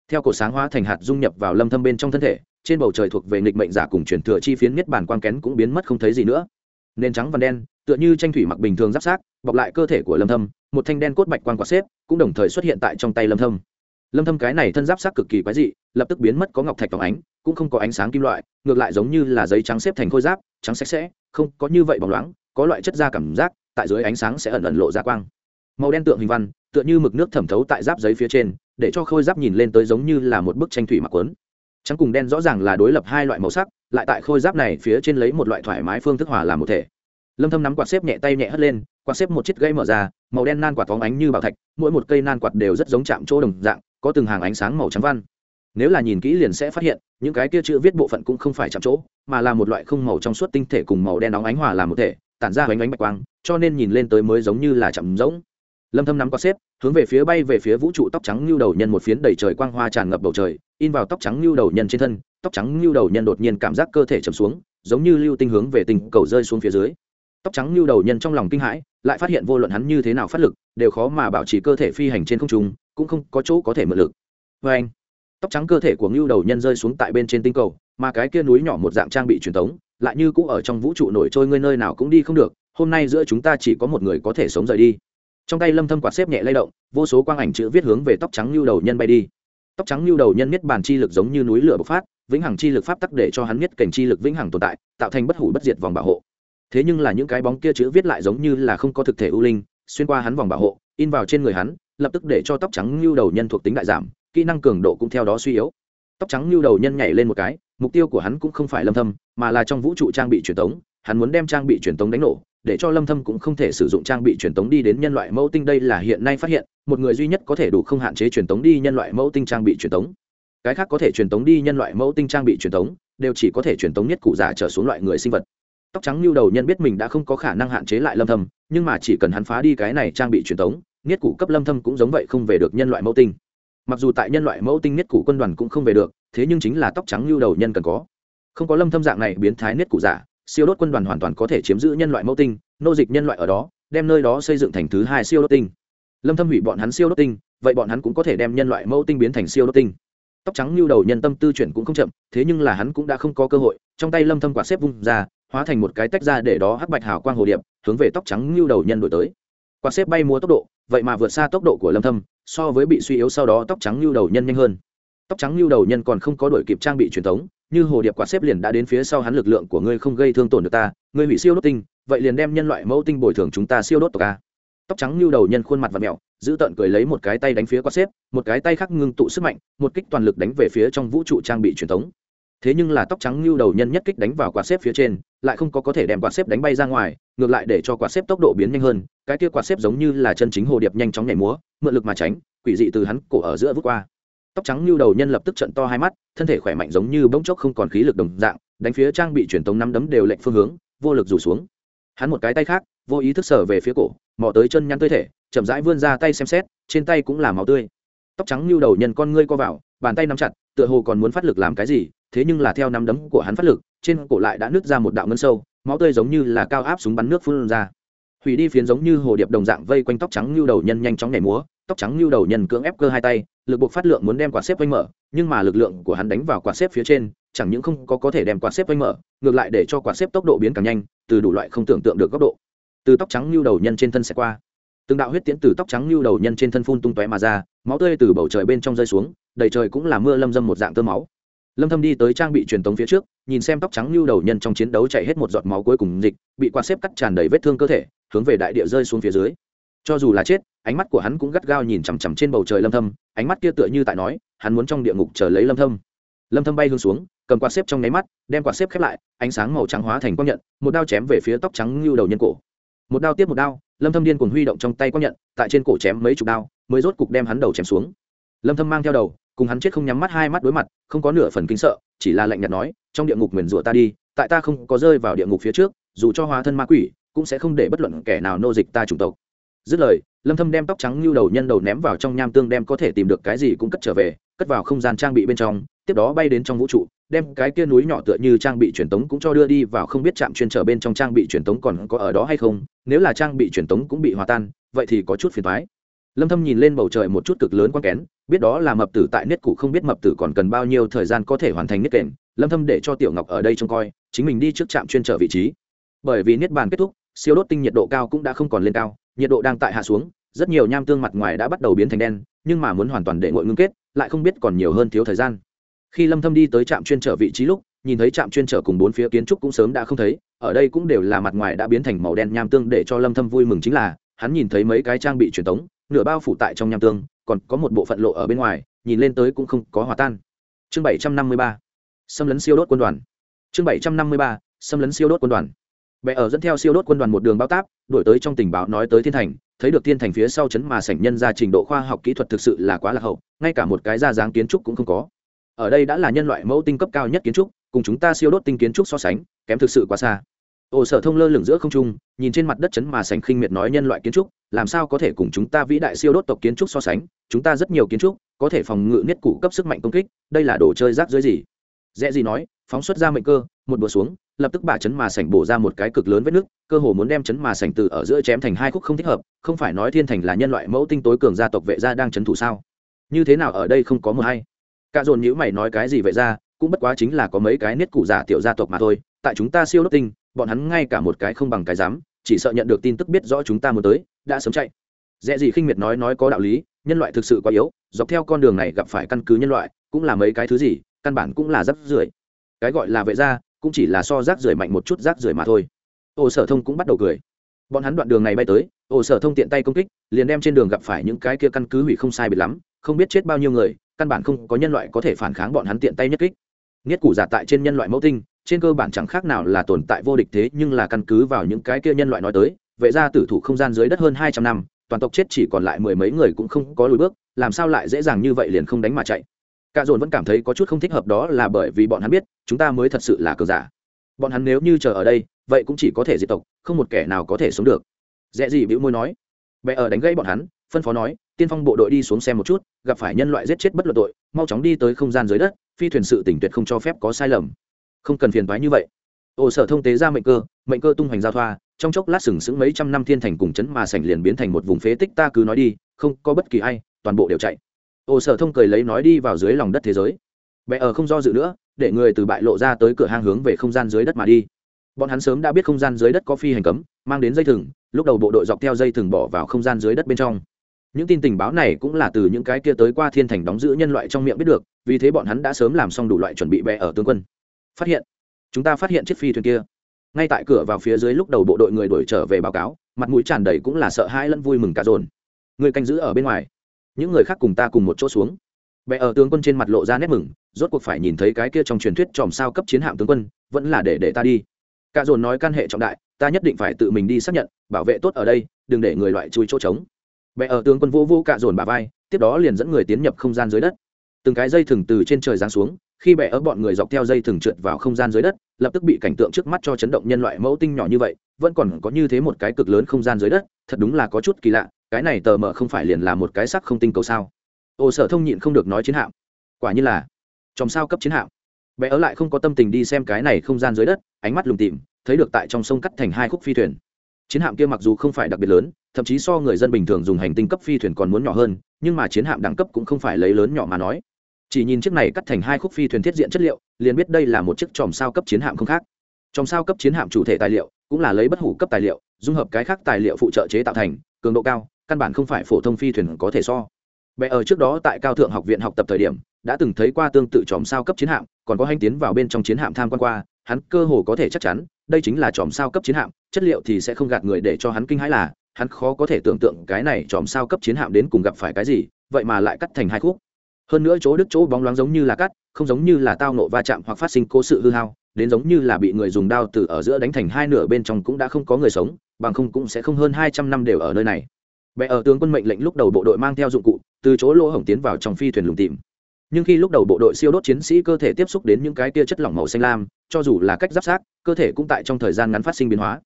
Theo cổ sáng hóa thành hạt dung nhập vào lâm thâm bên trong thân thể, trên bầu trời thuộc về nghịch mệnh giả cùng truyền thừa chi phiến miết bản quang kén cũng biến mất không thấy gì nữa. Nên trắng và đen tựa như tranh thủy mặc bình thường giáp sát bọc lại cơ thể của lâm thâm, một thanh đen cốt bạch quang quả xếp, cũng đồng thời xuất hiện tại trong tay lâm thâm. Lâm thâm cái này thân giáp sát cực kỳ quái dị, lập tức biến mất có ngọc thạch tỏa ánh, cũng không có ánh sáng kim loại, ngược lại giống như là giấy trắng xếp thành khôi giáp, trắng sạch sẽ, không có như vậy bóng loáng, có loại chất da cảm giác, tại dưới ánh sáng sẽ ẩn ẩn lộ ra quang. Màu đen tượng hình văn, tựa như mực nước thẩm thấu tại giáp giấy phía trên, để cho khôi giáp nhìn lên tới giống như là một bức tranh thủy mặc quấn. Trắng cùng đen rõ ràng là đối lập hai loại màu sắc, lại tại khôi giáp này phía trên lấy một loại thoải mái phương thức hòa làm một thể lâm thâm nắm quạt xếp nhẹ tay nhẹ hất lên, quạt xếp một chiếc gây mở ra, màu đen nan quạt phóng ánh như bảo thạch, mỗi một cây nan quạt đều rất giống chạm chỗ đồng dạng, có từng hàng ánh sáng màu trắng văn. Nếu là nhìn kỹ liền sẽ phát hiện, những cái kia chữ viết bộ phận cũng không phải chạm chỗ, mà là một loại không màu trong suốt tinh thể cùng màu đen nóng ánh hòa làm một thể, tản ra ánh ánh bạch quang, cho nên nhìn lên tới mới giống như là chạm giống lâm thâm nắm quạt xếp, hướng về phía bay về phía vũ trụ tóc trắng lưu đầu nhân một phiến đầy trời quang hoa tràn ngập bầu trời, in vào tóc trắng lưu đầu nhân trên thân, tóc trắng lưu đầu nhân đột nhiên cảm giác cơ thể chầm xuống, giống như lưu tinh hướng về tình cầu rơi xuống phía dưới tóc trắng lưu đầu nhân trong lòng kinh hãi, lại phát hiện vô luận hắn như thế nào phát lực, đều khó mà bảo trì cơ thể phi hành trên không trung, cũng không có chỗ có thể mượn lực. Vê anh, tóc trắng cơ thể của ngưu đầu nhân rơi xuống tại bên trên tinh cầu, mà cái kia núi nhỏ một dạng trang bị truyền thống lại như cũ ở trong vũ trụ nổi trôi, ngươi nơi nào cũng đi không được, hôm nay giữa chúng ta chỉ có một người có thể sống rời đi. Trong tay lâm thâm quạt xếp nhẹ lay động, vô số quang ảnh chữ viết hướng về tóc trắng lưu đầu nhân bay đi. Tóc trắng lưu đầu nhân miết bản chi lực giống như núi lửa bộc phát, vĩnh hằng chi lực pháp tắc để cho hắn miết cảnh chi lực vĩnh hằng tồn tại, tạo thành bất hủ bất diệt vòng bảo hộ thế nhưng là những cái bóng kia chữ viết lại giống như là không có thực thể ưu linh, xuyên qua hắn vòng bảo hộ, in vào trên người hắn, lập tức để cho tóc trắng lưu đầu nhân thuộc tính đại giảm, kỹ năng cường độ cũng theo đó suy yếu. Tóc trắng lưu đầu nhân nhảy lên một cái, mục tiêu của hắn cũng không phải lâm thâm, mà là trong vũ trụ trang bị truyền tống, hắn muốn đem trang bị truyền tống đánh nổ, để cho lâm thâm cũng không thể sử dụng trang bị truyền tống đi đến nhân loại mẫu tinh, đây là hiện nay phát hiện, một người duy nhất có thể đủ không hạn chế truyền tống đi nhân loại mẫu tinh trang bị truyền tống. Cái khác có thể truyền tống đi nhân loại mẫu tinh trang bị truyền tống, đều chỉ có thể truyền tống nhất cụ giả trở xuống loại người sinh vật tóc trắng lưu đầu nhân biết mình đã không có khả năng hạn chế lại lâm thâm, nhưng mà chỉ cần hắn phá đi cái này trang bị truyền thống niết cụ cấp lâm thâm cũng giống vậy không về được nhân loại mẫu tinh. Mặc dù tại nhân loại mẫu tinh niết cụ quân đoàn cũng không về được, thế nhưng chính là tóc trắng lưu đầu nhân cần có. Không có lâm thâm dạng này biến thái niết cụ giả, siêu đốt quân đoàn hoàn toàn có thể chiếm giữ nhân loại mẫu tinh, nô dịch nhân loại ở đó, đem nơi đó xây dựng thành thứ hai siêu đốt tinh. Lâm thâm hủy bọn hắn siêu đốt tinh, vậy bọn hắn cũng có thể đem nhân loại mẫu tinh biến thành siêu đốt tinh. Tóc trắng lưu đầu nhân tâm tư chuyển cũng không chậm, thế nhưng là hắn cũng đã không có cơ hội, trong tay lâm thâm quả xếp vung ra hóa thành một cái tách ra để đó hắc bạch hào quang hồ điệp, hướng về tóc trắng lưu đầu nhân đổi tới. Quả xếp bay múa tốc độ, vậy mà vượt xa tốc độ của lâm thâm, so với bị suy yếu sau đó tóc trắng lưu đầu nhân nhanh hơn. Tóc trắng lưu đầu nhân còn không có đổi kịp trang bị truyền thống, như hồ điệp quả xếp liền đã đến phía sau hắn lực lượng của ngươi không gây thương tổn được ta, ngươi hủy siêu đốt tinh, vậy liền đem nhân loại mẫu tinh bồi thường chúng ta siêu đốt tộc a. Tóc trắng lưu đầu nhân khuôn mặt và mẹo, giữ tận cười lấy một cái tay đánh phía quạt xếp, một cái tay khác ngưng tụ sức mạnh, một kích toàn lực đánh về phía trong vũ trụ trang bị truyền thống thế nhưng là tóc trắng lưu đầu nhân nhất kích đánh vào quạt xếp phía trên, lại không có có thể đem quạt xếp đánh bay ra ngoài, ngược lại để cho quạt xếp tốc độ biến nhanh hơn, cái kia quạt xếp giống như là chân chính hồ điệp nhanh chóng nhảy múa, mượn lực mà tránh, quỷ dị từ hắn cổ ở giữa vút qua. Tóc trắng lưu đầu nhân lập tức trận to hai mắt, thân thể khỏe mạnh giống như bỗng chốc không còn khí lực đồng dạng, đánh phía trang bị truyền tống năm đấm đều lệnh phương hướng, vô lực rủ xuống. Hắn một cái tay khác, vô ý thức sở về phía cổ, mò tới chân nhăn tươi thể, chậm rãi vươn ra tay xem xét, trên tay cũng là máu tươi. Tóc trắng lưu đầu nhân con ngươi co vào, bàn tay nắm chặt, tựa hồ còn muốn phát lực làm cái gì thế nhưng là theo nắm đấm của hắn phát lực, trên cổ lại đã nứt ra một đạo ngân sâu, máu tươi giống như là cao áp súng bắn nước phun ra. Hủy đi phiến giống như hồ điệp đồng dạng vây quanh tóc trắng lưu đầu nhân nhanh chóng nhảy múa, tóc trắng lưu đầu nhân cưỡng ép cơ hai tay, lực buộc phát lượng muốn đem quả xếp quanh mở, nhưng mà lực lượng của hắn đánh vào quả xếp phía trên, chẳng những không có có thể đem quả xếp quanh mở, ngược lại để cho quả xếp tốc độ biến càng nhanh, từ đủ loại không tưởng tượng được góc độ. Từ tóc trắng lưu đầu nhân trên thân sẽ qua, từng đạo huyết tiễn từ tóc trắng lưu đầu nhân trên thân phun tung tóe mà ra, máu tươi từ bầu trời bên trong rơi xuống, đầy trời cũng là mưa lâm dâm một dạng tơ máu lâm thâm đi tới trang bị truyền tống phía trước, nhìn xem tóc trắng lưu đầu nhân trong chiến đấu chảy hết một giọt máu cuối cùng dịch, bị quạt xếp cắt tràn đầy vết thương cơ thể, hướng về đại địa rơi xuống phía dưới. Cho dù là chết, ánh mắt của hắn cũng gắt gao nhìn chằm chằm trên bầu trời lâm thâm, ánh mắt kia tựa như tại nói, hắn muốn trong địa ngục chờ lấy lâm thâm. Lâm thâm bay hướng xuống, cầm quạt xếp trong nháy mắt, đem quạt xếp khép lại, ánh sáng màu trắng hóa thành quang nhận, một đao chém về phía tóc trắng lưu đầu nhân cổ. Một đao tiếp một đao, lâm thâm điên cuồng huy động trong tay quang nhận, tại trên cổ chém mấy chục đao, mới rốt cục đem hắn đầu chém xuống. Lâm thâm mang theo đầu cùng hắn chết không nhắm mắt hai mắt đối mặt, không có nửa phần kinh sợ, chỉ là lạnh nhạt nói, trong địa ngục nguyền rủa ta đi, tại ta không có rơi vào địa ngục phía trước, dù cho hóa thân ma quỷ, cũng sẽ không để bất luận kẻ nào nô dịch ta chủng tộc. Dứt lời, lâm thâm đem tóc trắng lưu đầu nhân đầu ném vào trong nham tương đem có thể tìm được cái gì cũng cất trở về, cất vào không gian trang bị bên trong, tiếp đó bay đến trong vũ trụ, đem cái kia núi nhỏ tựa như trang bị truyền tống cũng cho đưa đi vào không biết chạm chuyên trở bên trong trang bị truyền tống còn có ở đó hay không, nếu là trang bị truyền tống cũng bị hòa tan, vậy thì có chút phiền toái lâm thâm nhìn lên bầu trời một chút cực lớn quan kén, biết đó là mập tử tại niết cụ không biết mập tử còn cần bao nhiêu thời gian có thể hoàn thành niết kền, lâm thâm để cho tiểu ngọc ở đây trông coi, chính mình đi trước trạm chuyên trở vị trí bởi vì niết bàn kết thúc, siêu đốt tinh nhiệt độ cao cũng đã không còn lên cao, nhiệt độ đang tại hạ xuống, rất nhiều nham tương mặt ngoài đã bắt đầu biến thành đen, nhưng mà muốn hoàn toàn để ngội ngưng kết, lại không biết còn nhiều hơn thiếu thời gian khi lâm thâm đi tới trạm chuyên trở vị trí lúc, nhìn thấy trạm chuyên trở cùng bốn phía kiến trúc cũng sớm đã không thấy, ở đây cũng đều là mặt ngoài đã biến thành màu đen nham tương để cho lâm thâm vui mừng chính là, hắn nhìn thấy mấy cái trang bị truyền thống nửa bao phủ tại trong nham tương, còn có một bộ phận lộ ở bên ngoài, nhìn lên tới cũng không có hòa tan. Chương 753 xâm lấn siêu đốt quân đoàn. Chương 753 xâm lấn siêu đốt quân đoàn. Bệ ở dẫn theo siêu đốt quân đoàn một đường bao táp đổi tới trong tình báo nói tới thiên thành, thấy được thiên thành phía sau chấn mà sảnh nhân ra trình độ khoa học kỹ thuật thực sự là quá lạc hậu, ngay cả một cái ra dáng kiến trúc cũng không có. Ở đây đã là nhân loại mẫu tinh cấp cao nhất kiến trúc, cùng chúng ta siêu đốt tinh kiến trúc so sánh, kém thực sự quá xa. Ồ sở thông lơ lửng giữa không trung, nhìn trên mặt đất chấn mà sành khinh miệt nói nhân loại kiến trúc làm sao có thể cùng chúng ta vĩ đại siêu đốt tộc kiến trúc so sánh? Chúng ta rất nhiều kiến trúc có thể phòng ngự nhất cụ cấp sức mạnh công kích, đây là đồ chơi rác dưới gì? Dễ gì nói, phóng xuất ra mệnh cơ, một bữa xuống, lập tức bà chấn mà sảnh bổ ra một cái cực lớn vết nước, cơ hồ muốn đem chấn mà sảnh từ ở giữa chém thành hai khúc không thích hợp, không phải nói thiên thành là nhân loại mẫu tinh tối cường gia tộc vệ gia đang chấn thủ sao? Như thế nào ở đây không có mờ hay? Cả dồn nhữ mày nói cái gì vậy ra cũng bất quá chính là có mấy cái niết cụ giả tiểu gia tộc mà thôi, tại chúng ta siêu đốt tinh, bọn hắn ngay cả một cái không bằng cái dám, chỉ sợ nhận được tin tức biết rõ chúng ta muốn tới đã sớm chạy. Dễ gì khinh miệt nói nói có đạo lý, nhân loại thực sự quá yếu, dọc theo con đường này gặp phải căn cứ nhân loại, cũng là mấy cái thứ gì, căn bản cũng là rác rưởi. Cái gọi là vệ gia, cũng chỉ là so rác rưởi mạnh một chút rác rưởi mà thôi. Ô sở thông cũng bắt đầu cười. Bọn hắn đoạn đường này bay tới, ô sở thông tiện tay công kích, liền đem trên đường gặp phải những cái kia căn cứ hủy không sai biệt lắm, không biết chết bao nhiêu người, căn bản không có nhân loại có thể phản kháng bọn hắn tiện tay nhất kích. Nghiết củ giả tại trên nhân loại mẫu tinh, trên cơ bản chẳng khác nào là tồn tại vô địch thế nhưng là căn cứ vào những cái kia nhân loại nói tới vệ gia tử thủ không gian dưới đất hơn hai trăm năm, toàn tộc chết chỉ còn lại mười mấy người cũng không có lùi bước, làm sao lại dễ dàng như vậy liền không đánh mà chạy. Cả dồn vẫn cảm thấy có chút không thích hợp đó là bởi vì bọn hắn biết, chúng ta mới thật sự là cờ giả. Bọn hắn nếu như chờ ở đây, vậy cũng chỉ có thể diệt tộc, không một kẻ nào có thể sống được. Dễ gì bĩu môi nói. Bệ ở đánh gãy bọn hắn, phân phó nói, tiên phong bộ đội đi xuống xem một chút, gặp phải nhân loại giết chết bất luận tội, mau chóng đi tới không gian dưới đất, phi thuyền sự tỉnh tuyệt không cho phép có sai lầm. Không cần phiền toái như vậy. Ồ, sở thông tế ra mệnh cơ mệnh cơ tung hoành giao thoa trong chốc lát sừng sững mấy trăm năm thiên thành cùng chấn mà sảnh liền biến thành một vùng phế tích, ta cứ nói đi, không có bất kỳ ai, toàn bộ đều chạy. Ô sở thông cười lấy nói đi vào dưới lòng đất thế giới. Bệ ở không do dự nữa, để người từ bại lộ ra tới cửa hang hướng về không gian dưới đất mà đi. Bọn hắn sớm đã biết không gian dưới đất có phi hành cấm, mang đến dây thừng, lúc đầu bộ đội dọc theo dây thừng bỏ vào không gian dưới đất bên trong. Những tin tình báo này cũng là từ những cái kia tới qua thiên thành đóng giữ nhân loại trong miệng biết được, vì thế bọn hắn đã sớm làm xong đủ loại chuẩn bị bè ở tướng quân. Phát hiện. Chúng ta phát hiện chiếc phi thuyền kia ngay tại cửa vào phía dưới lúc đầu bộ đội người đuổi trở về báo cáo, mặt mũi tràn đầy cũng là sợ hãi lẫn vui mừng cả dồn. Người canh giữ ở bên ngoài. Những người khác cùng ta cùng một chỗ xuống. Bé ở tướng quân trên mặt lộ ra nét mừng, rốt cuộc phải nhìn thấy cái kia trong truyền thuyết tròm sao cấp chiến hạm tướng quân, vẫn là để để ta đi. Cả dồn nói can hệ trọng đại, ta nhất định phải tự mình đi xác nhận, bảo vệ tốt ở đây, đừng để người loại chui chỗ trống. Bé ở tướng quân vô vô cả dồn bà vai, tiếp đó liền dẫn người tiến nhập không gian dưới đất. Từng cái dây thừng từ trên trời giáng xuống khi bẻ ở bọn người dọc theo dây thừng trượt vào không gian dưới đất, lập tức bị cảnh tượng trước mắt cho chấn động nhân loại mẫu tinh nhỏ như vậy, vẫn còn có như thế một cái cực lớn không gian dưới đất, thật đúng là có chút kỳ lạ, cái này tờ mờ không phải liền là một cái sắc không tinh cầu sao? Ồ sở thông nhịn không được nói chiến hạm. Quả như là trong sao cấp chiến hạm. Bé ở lại không có tâm tình đi xem cái này không gian dưới đất, ánh mắt lùng tìm thấy được tại trong sông cắt thành hai khúc phi thuyền. Chiến hạm kia mặc dù không phải đặc biệt lớn, thậm chí so người dân bình thường dùng hành tinh cấp phi thuyền còn muốn nhỏ hơn, nhưng mà chiến hạm đẳng cấp cũng không phải lấy lớn nhỏ mà nói chỉ nhìn chiếc này cắt thành hai khúc phi thuyền thiết diện chất liệu, liền biết đây là một chiếc tròm sao cấp chiến hạm không khác. Trong sao cấp chiến hạm chủ thể tài liệu, cũng là lấy bất hủ cấp tài liệu, dung hợp cái khác tài liệu phụ trợ chế tạo thành, cường độ cao, căn bản không phải phổ thông phi thuyền có thể so. Bệ ở trước đó tại cao thượng học viện học tập thời điểm, đã từng thấy qua tương tự tròm sao cấp chiến hạm, còn có hành tiến vào bên trong chiến hạm tham quan qua, hắn cơ hồ có thể chắc chắn, đây chính là tròm sao cấp chiến hạm, chất liệu thì sẽ không gạt người để cho hắn kinh hãi là, hắn khó có thể tưởng tượng cái này tròm sao cấp chiến hạm đến cùng gặp phải cái gì, vậy mà lại cắt thành hai khúc hơn nữa chỗ đứt chỗ bóng loáng giống như là cắt, không giống như là tao nộ va chạm hoặc phát sinh cố sự hư hao, đến giống như là bị người dùng đao từ ở giữa đánh thành hai nửa bên trong cũng đã không có người sống, bằng không cũng sẽ không hơn hai trăm năm đều ở nơi này. Bệ ở tướng quân mệnh lệnh lúc đầu bộ đội mang theo dụng cụ, từ chỗ lỗ hổng tiến vào trong phi thuyền lùng tìm nhưng khi lúc đầu bộ đội siêu đốt chiến sĩ cơ thể tiếp xúc đến những cái tia chất lỏng màu xanh lam, cho dù là cách giáp sát cơ thể cũng tại trong thời gian ngắn phát sinh biến hóa.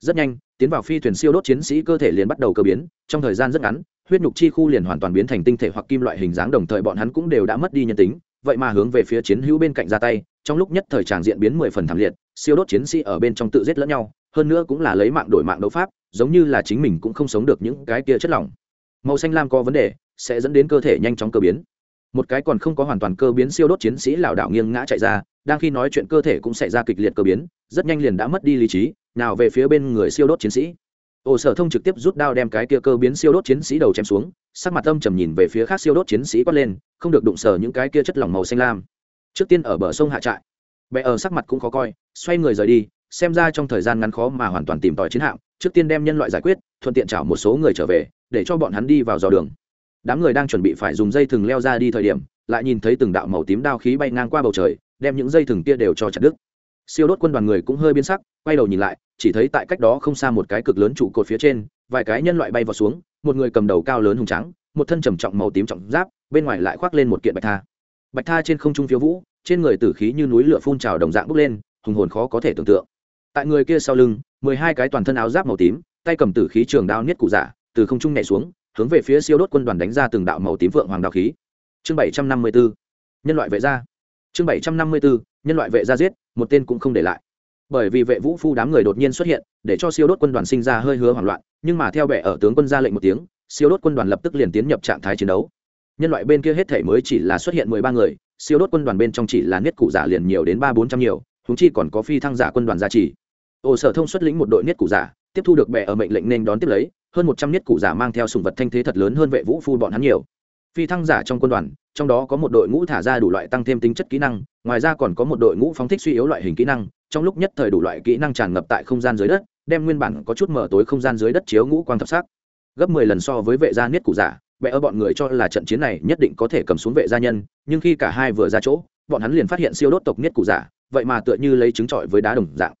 Rất nhanh, tiến vào phi thuyền siêu đốt chiến sĩ cơ thể liền bắt đầu cơ biến, trong thời gian rất ngắn huyết nhục chi khu liền hoàn toàn biến thành tinh thể hoặc kim loại hình dáng, đồng thời bọn hắn cũng đều đã mất đi nhân tính. Vậy mà hướng về phía chiến hữu bên cạnh ra tay, trong lúc nhất thời tràng diện biến mười phần thảm liệt, siêu đốt chiến sĩ ở bên trong tự giết lẫn nhau, hơn nữa cũng là lấy mạng đổi mạng đấu pháp, giống như là chính mình cũng không sống được những cái kia chất lỏng. Màu xanh lam có vấn đề, sẽ dẫn đến cơ thể nhanh chóng cơ biến. Một cái còn không có hoàn toàn cơ biến siêu đốt chiến sĩ lảo đảo nghiêng ngã chạy ra, đang khi nói chuyện cơ thể cũng xảy ra kịch liệt cơ biến, rất nhanh liền đã mất đi lý trí, nào về phía bên người siêu đốt chiến sĩ ổ sở thông trực tiếp rút đao đem cái kia cơ biến siêu đốt chiến sĩ đầu chém xuống, sắc mặt âm trầm nhìn về phía khác siêu đốt chiến sĩ quát lên, không được đụng sở những cái kia chất lỏng màu xanh lam. Trước tiên ở bờ sông hạ trại. Bệ ở sắc mặt cũng khó coi, xoay người rời đi, xem ra trong thời gian ngắn khó mà hoàn toàn tìm tòi chiến hạm, trước tiên đem nhân loại giải quyết, thuận tiện chảo một số người trở về, để cho bọn hắn đi vào dò đường. Đám người đang chuẩn bị phải dùng dây thừng leo ra đi thời điểm, lại nhìn thấy từng đạo màu tím đao khí bay ngang qua bầu trời, đem những dây thừng kia đều cho chặt đứt. Siêu đốt quân đoàn người cũng hơi biến sắc, quay đầu nhìn lại chỉ thấy tại cách đó không xa một cái cực lớn trụ cột phía trên, vài cái nhân loại bay vào xuống, một người cầm đầu cao lớn hùng trắng một thân trầm trọng màu tím trọng giáp, bên ngoài lại khoác lên một kiện bạch tha. Bạch tha trên không trung phiếu vũ, trên người tử khí như núi lửa phun trào đồng dạng bốc lên, hùng hồn khó có thể tưởng tượng. Tại người kia sau lưng, mười hai cái toàn thân áo giáp màu tím, tay cầm tử khí trường đao niết cụ giả, từ không trung nhảy xuống, hướng về phía siêu đốt quân đoàn đánh ra từng đạo màu tím vượng hoàng đạo khí. Chương bảy trăm năm mươi bốn nhân loại vệ gia. Chương bảy trăm năm mươi bốn nhân loại vệ gia giết, một tên cũng không để lại bởi vì vệ vũ phu đám người đột nhiên xuất hiện, để cho siêu đốt quân đoàn sinh ra hơi hứa hoảng loạn, nhưng mà theo bệ ở tướng quân ra lệnh một tiếng, siêu đốt quân đoàn lập tức liền tiến nhập trạng thái chiến đấu. Nhân loại bên kia hết thể mới chỉ là xuất hiện mười ba người, siêu đốt quân đoàn bên trong chỉ là niết cụ giả liền nhiều đến ba bốn trăm nhiều húng chi còn có phi thăng giả quân đoàn gia trì. Ồ sở thông xuất lĩnh một đội niết cụ giả, tiếp thu được bệ ở mệnh lệnh nên đón tiếp lấy, hơn một trăm niết cụ giả mang theo sùng vật thanh thế thật lớn hơn vệ vũ phu bọn hắn nhiều. Phi thăng giả trong quân đoàn, trong đó có một đội ngũ thả ra đủ loại tăng thêm tính chất kỹ năng, ngoài ra còn có một đội ngũ phóng thích suy yếu loại hình kỹ năng trong lúc nhất thời đủ loại kỹ năng tràn ngập tại không gian dưới đất, đem nguyên bản có chút mở tối không gian dưới đất chiếu ngũ quang thập sắc. Gấp mười lần so với vệ gia niết cụ giả vẽ ở bọn người cho là trận chiến này nhất định có thể cầm xuống vệ gia nhân, nhưng khi cả hai vừa ra chỗ, bọn hắn liền phát hiện siêu đốt tộc niết cụ giả, vậy mà tựa như lấy trứng trọi với đá đồng dạng.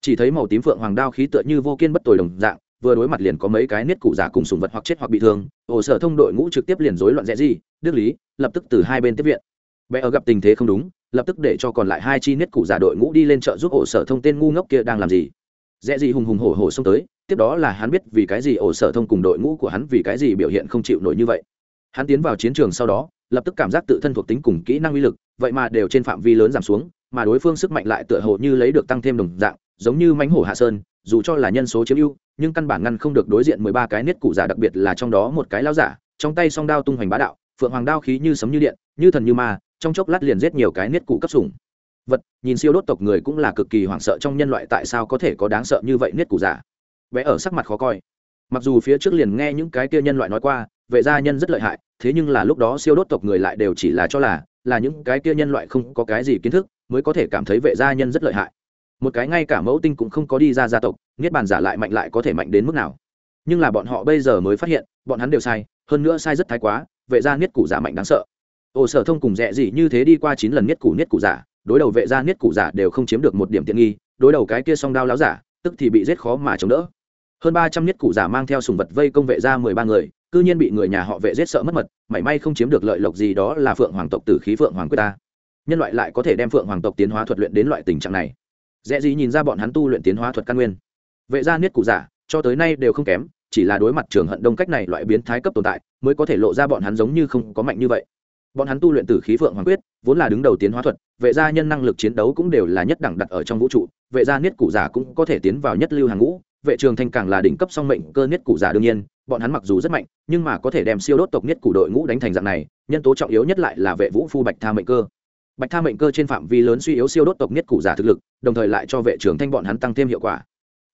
Chỉ thấy màu tím phượng hoàng đao khí tựa như vô kiên bất tồi đồng dạng, vừa đối mặt liền có mấy cái niết cụ giả cùng sùng vật hoặc chết hoặc bị thương ổ sở thông đội ngũ trực tiếp liền rối loạn rẽ gì, đức lý, lập tức từ hai bên tiếp viện. Bé ở gặp tình thế không đúng lập tức để cho còn lại hai chi niết cụ giả đội ngũ đi lên chợ giúp ổ sở thông tên ngu ngốc kia đang làm gì. Dễ gì hùng hùng hổ hổ xông tới, tiếp đó là hắn biết vì cái gì ổ sở thông cùng đội ngũ của hắn vì cái gì biểu hiện không chịu nổi như vậy. Hắn tiến vào chiến trường sau đó, lập tức cảm giác tự thân thuộc tính cùng kỹ năng uy lực, vậy mà đều trên phạm vi lớn giảm xuống, mà đối phương sức mạnh lại tựa hồ như lấy được tăng thêm đồng dạng, giống như mánh hổ hạ sơn, dù cho là nhân số chiếm ưu, nhưng căn bản ngăn không được đối diện mười ba cái niết cụ giả, đặc biệt là trong đó một cái lao giả, trong tay song đao tung hoành bá đạo, phượng hoàng đao khí như sấm như điện, như thần như ma trong chốc lát liền giết nhiều cái niết cụ cấp sủng. Vật, nhìn siêu đốt tộc người cũng là cực kỳ hoảng sợ trong nhân loại tại sao có thể có đáng sợ như vậy niết cụ giả. Vẽ ở sắc mặt khó coi. Mặc dù phía trước liền nghe những cái kia nhân loại nói qua, vệ gia nhân rất lợi hại, thế nhưng là lúc đó siêu đốt tộc người lại đều chỉ là cho là là những cái kia nhân loại không có cái gì kiến thức, mới có thể cảm thấy vệ gia nhân rất lợi hại. Một cái ngay cả mẫu tinh cũng không có đi ra gia tộc, niết bàn giả lại mạnh lại có thể mạnh đến mức nào. Nhưng là bọn họ bây giờ mới phát hiện, bọn hắn đều sai, hơn nữa sai rất thái quá, vệ gia niết cụ giả mạnh đáng sợ ồ, sở thông cùng rẻ gì như thế đi qua chín lần niết cụ niết cụ giả, đối đầu vệ gia niết cụ giả đều không chiếm được một điểm tiện nghi, đối đầu cái kia song đao láo giả, tức thì bị giết khó mà chống đỡ. Hơn ba trăm niết cụ giả mang theo sùng vật vây công vệ gia mười ba người, cư nhiên bị người nhà họ vệ giết sợ mất mật, mảy may không chiếm được lợi lộc gì đó là phượng hoàng tộc tử khí phượng hoàng quyết ta. Nhân loại lại có thể đem phượng hoàng tộc tiến hóa thuật luyện đến loại tình trạng này. Dễ gì nhìn ra bọn hắn tu luyện tiến hóa thuật căn nguyên. Vệ gia niết cụ giả, cho tới nay đều không kém, chỉ là đối mặt trường hận đông cách này loại biến thái cấp tồn tại, mới có thể lộ ra bọn hắn giống như không có mạnh như vậy bọn hắn tu luyện tử khí phượng hoàng quyết, vốn là đứng đầu tiến hóa thuật, vệ gia nhân năng lực chiến đấu cũng đều là nhất đẳng đặt ở trong vũ trụ, vệ gia niết cụ giả cũng có thể tiến vào nhất lưu hàng ngũ, vệ trường thanh càng là đỉnh cấp song mệnh cơ niết cụ giả đương nhiên, bọn hắn mặc dù rất mạnh, nhưng mà có thể đem siêu đốt tộc niết cụ đội ngũ đánh thành dạng này, nhân tố trọng yếu nhất lại là vệ vũ phu bạch tha mệnh cơ. Bạch tha mệnh cơ trên phạm vi lớn suy yếu siêu đốt tộc niết cụ giả thực lực, đồng thời lại cho vệ trường thanh bọn hắn tăng thêm hiệu quả.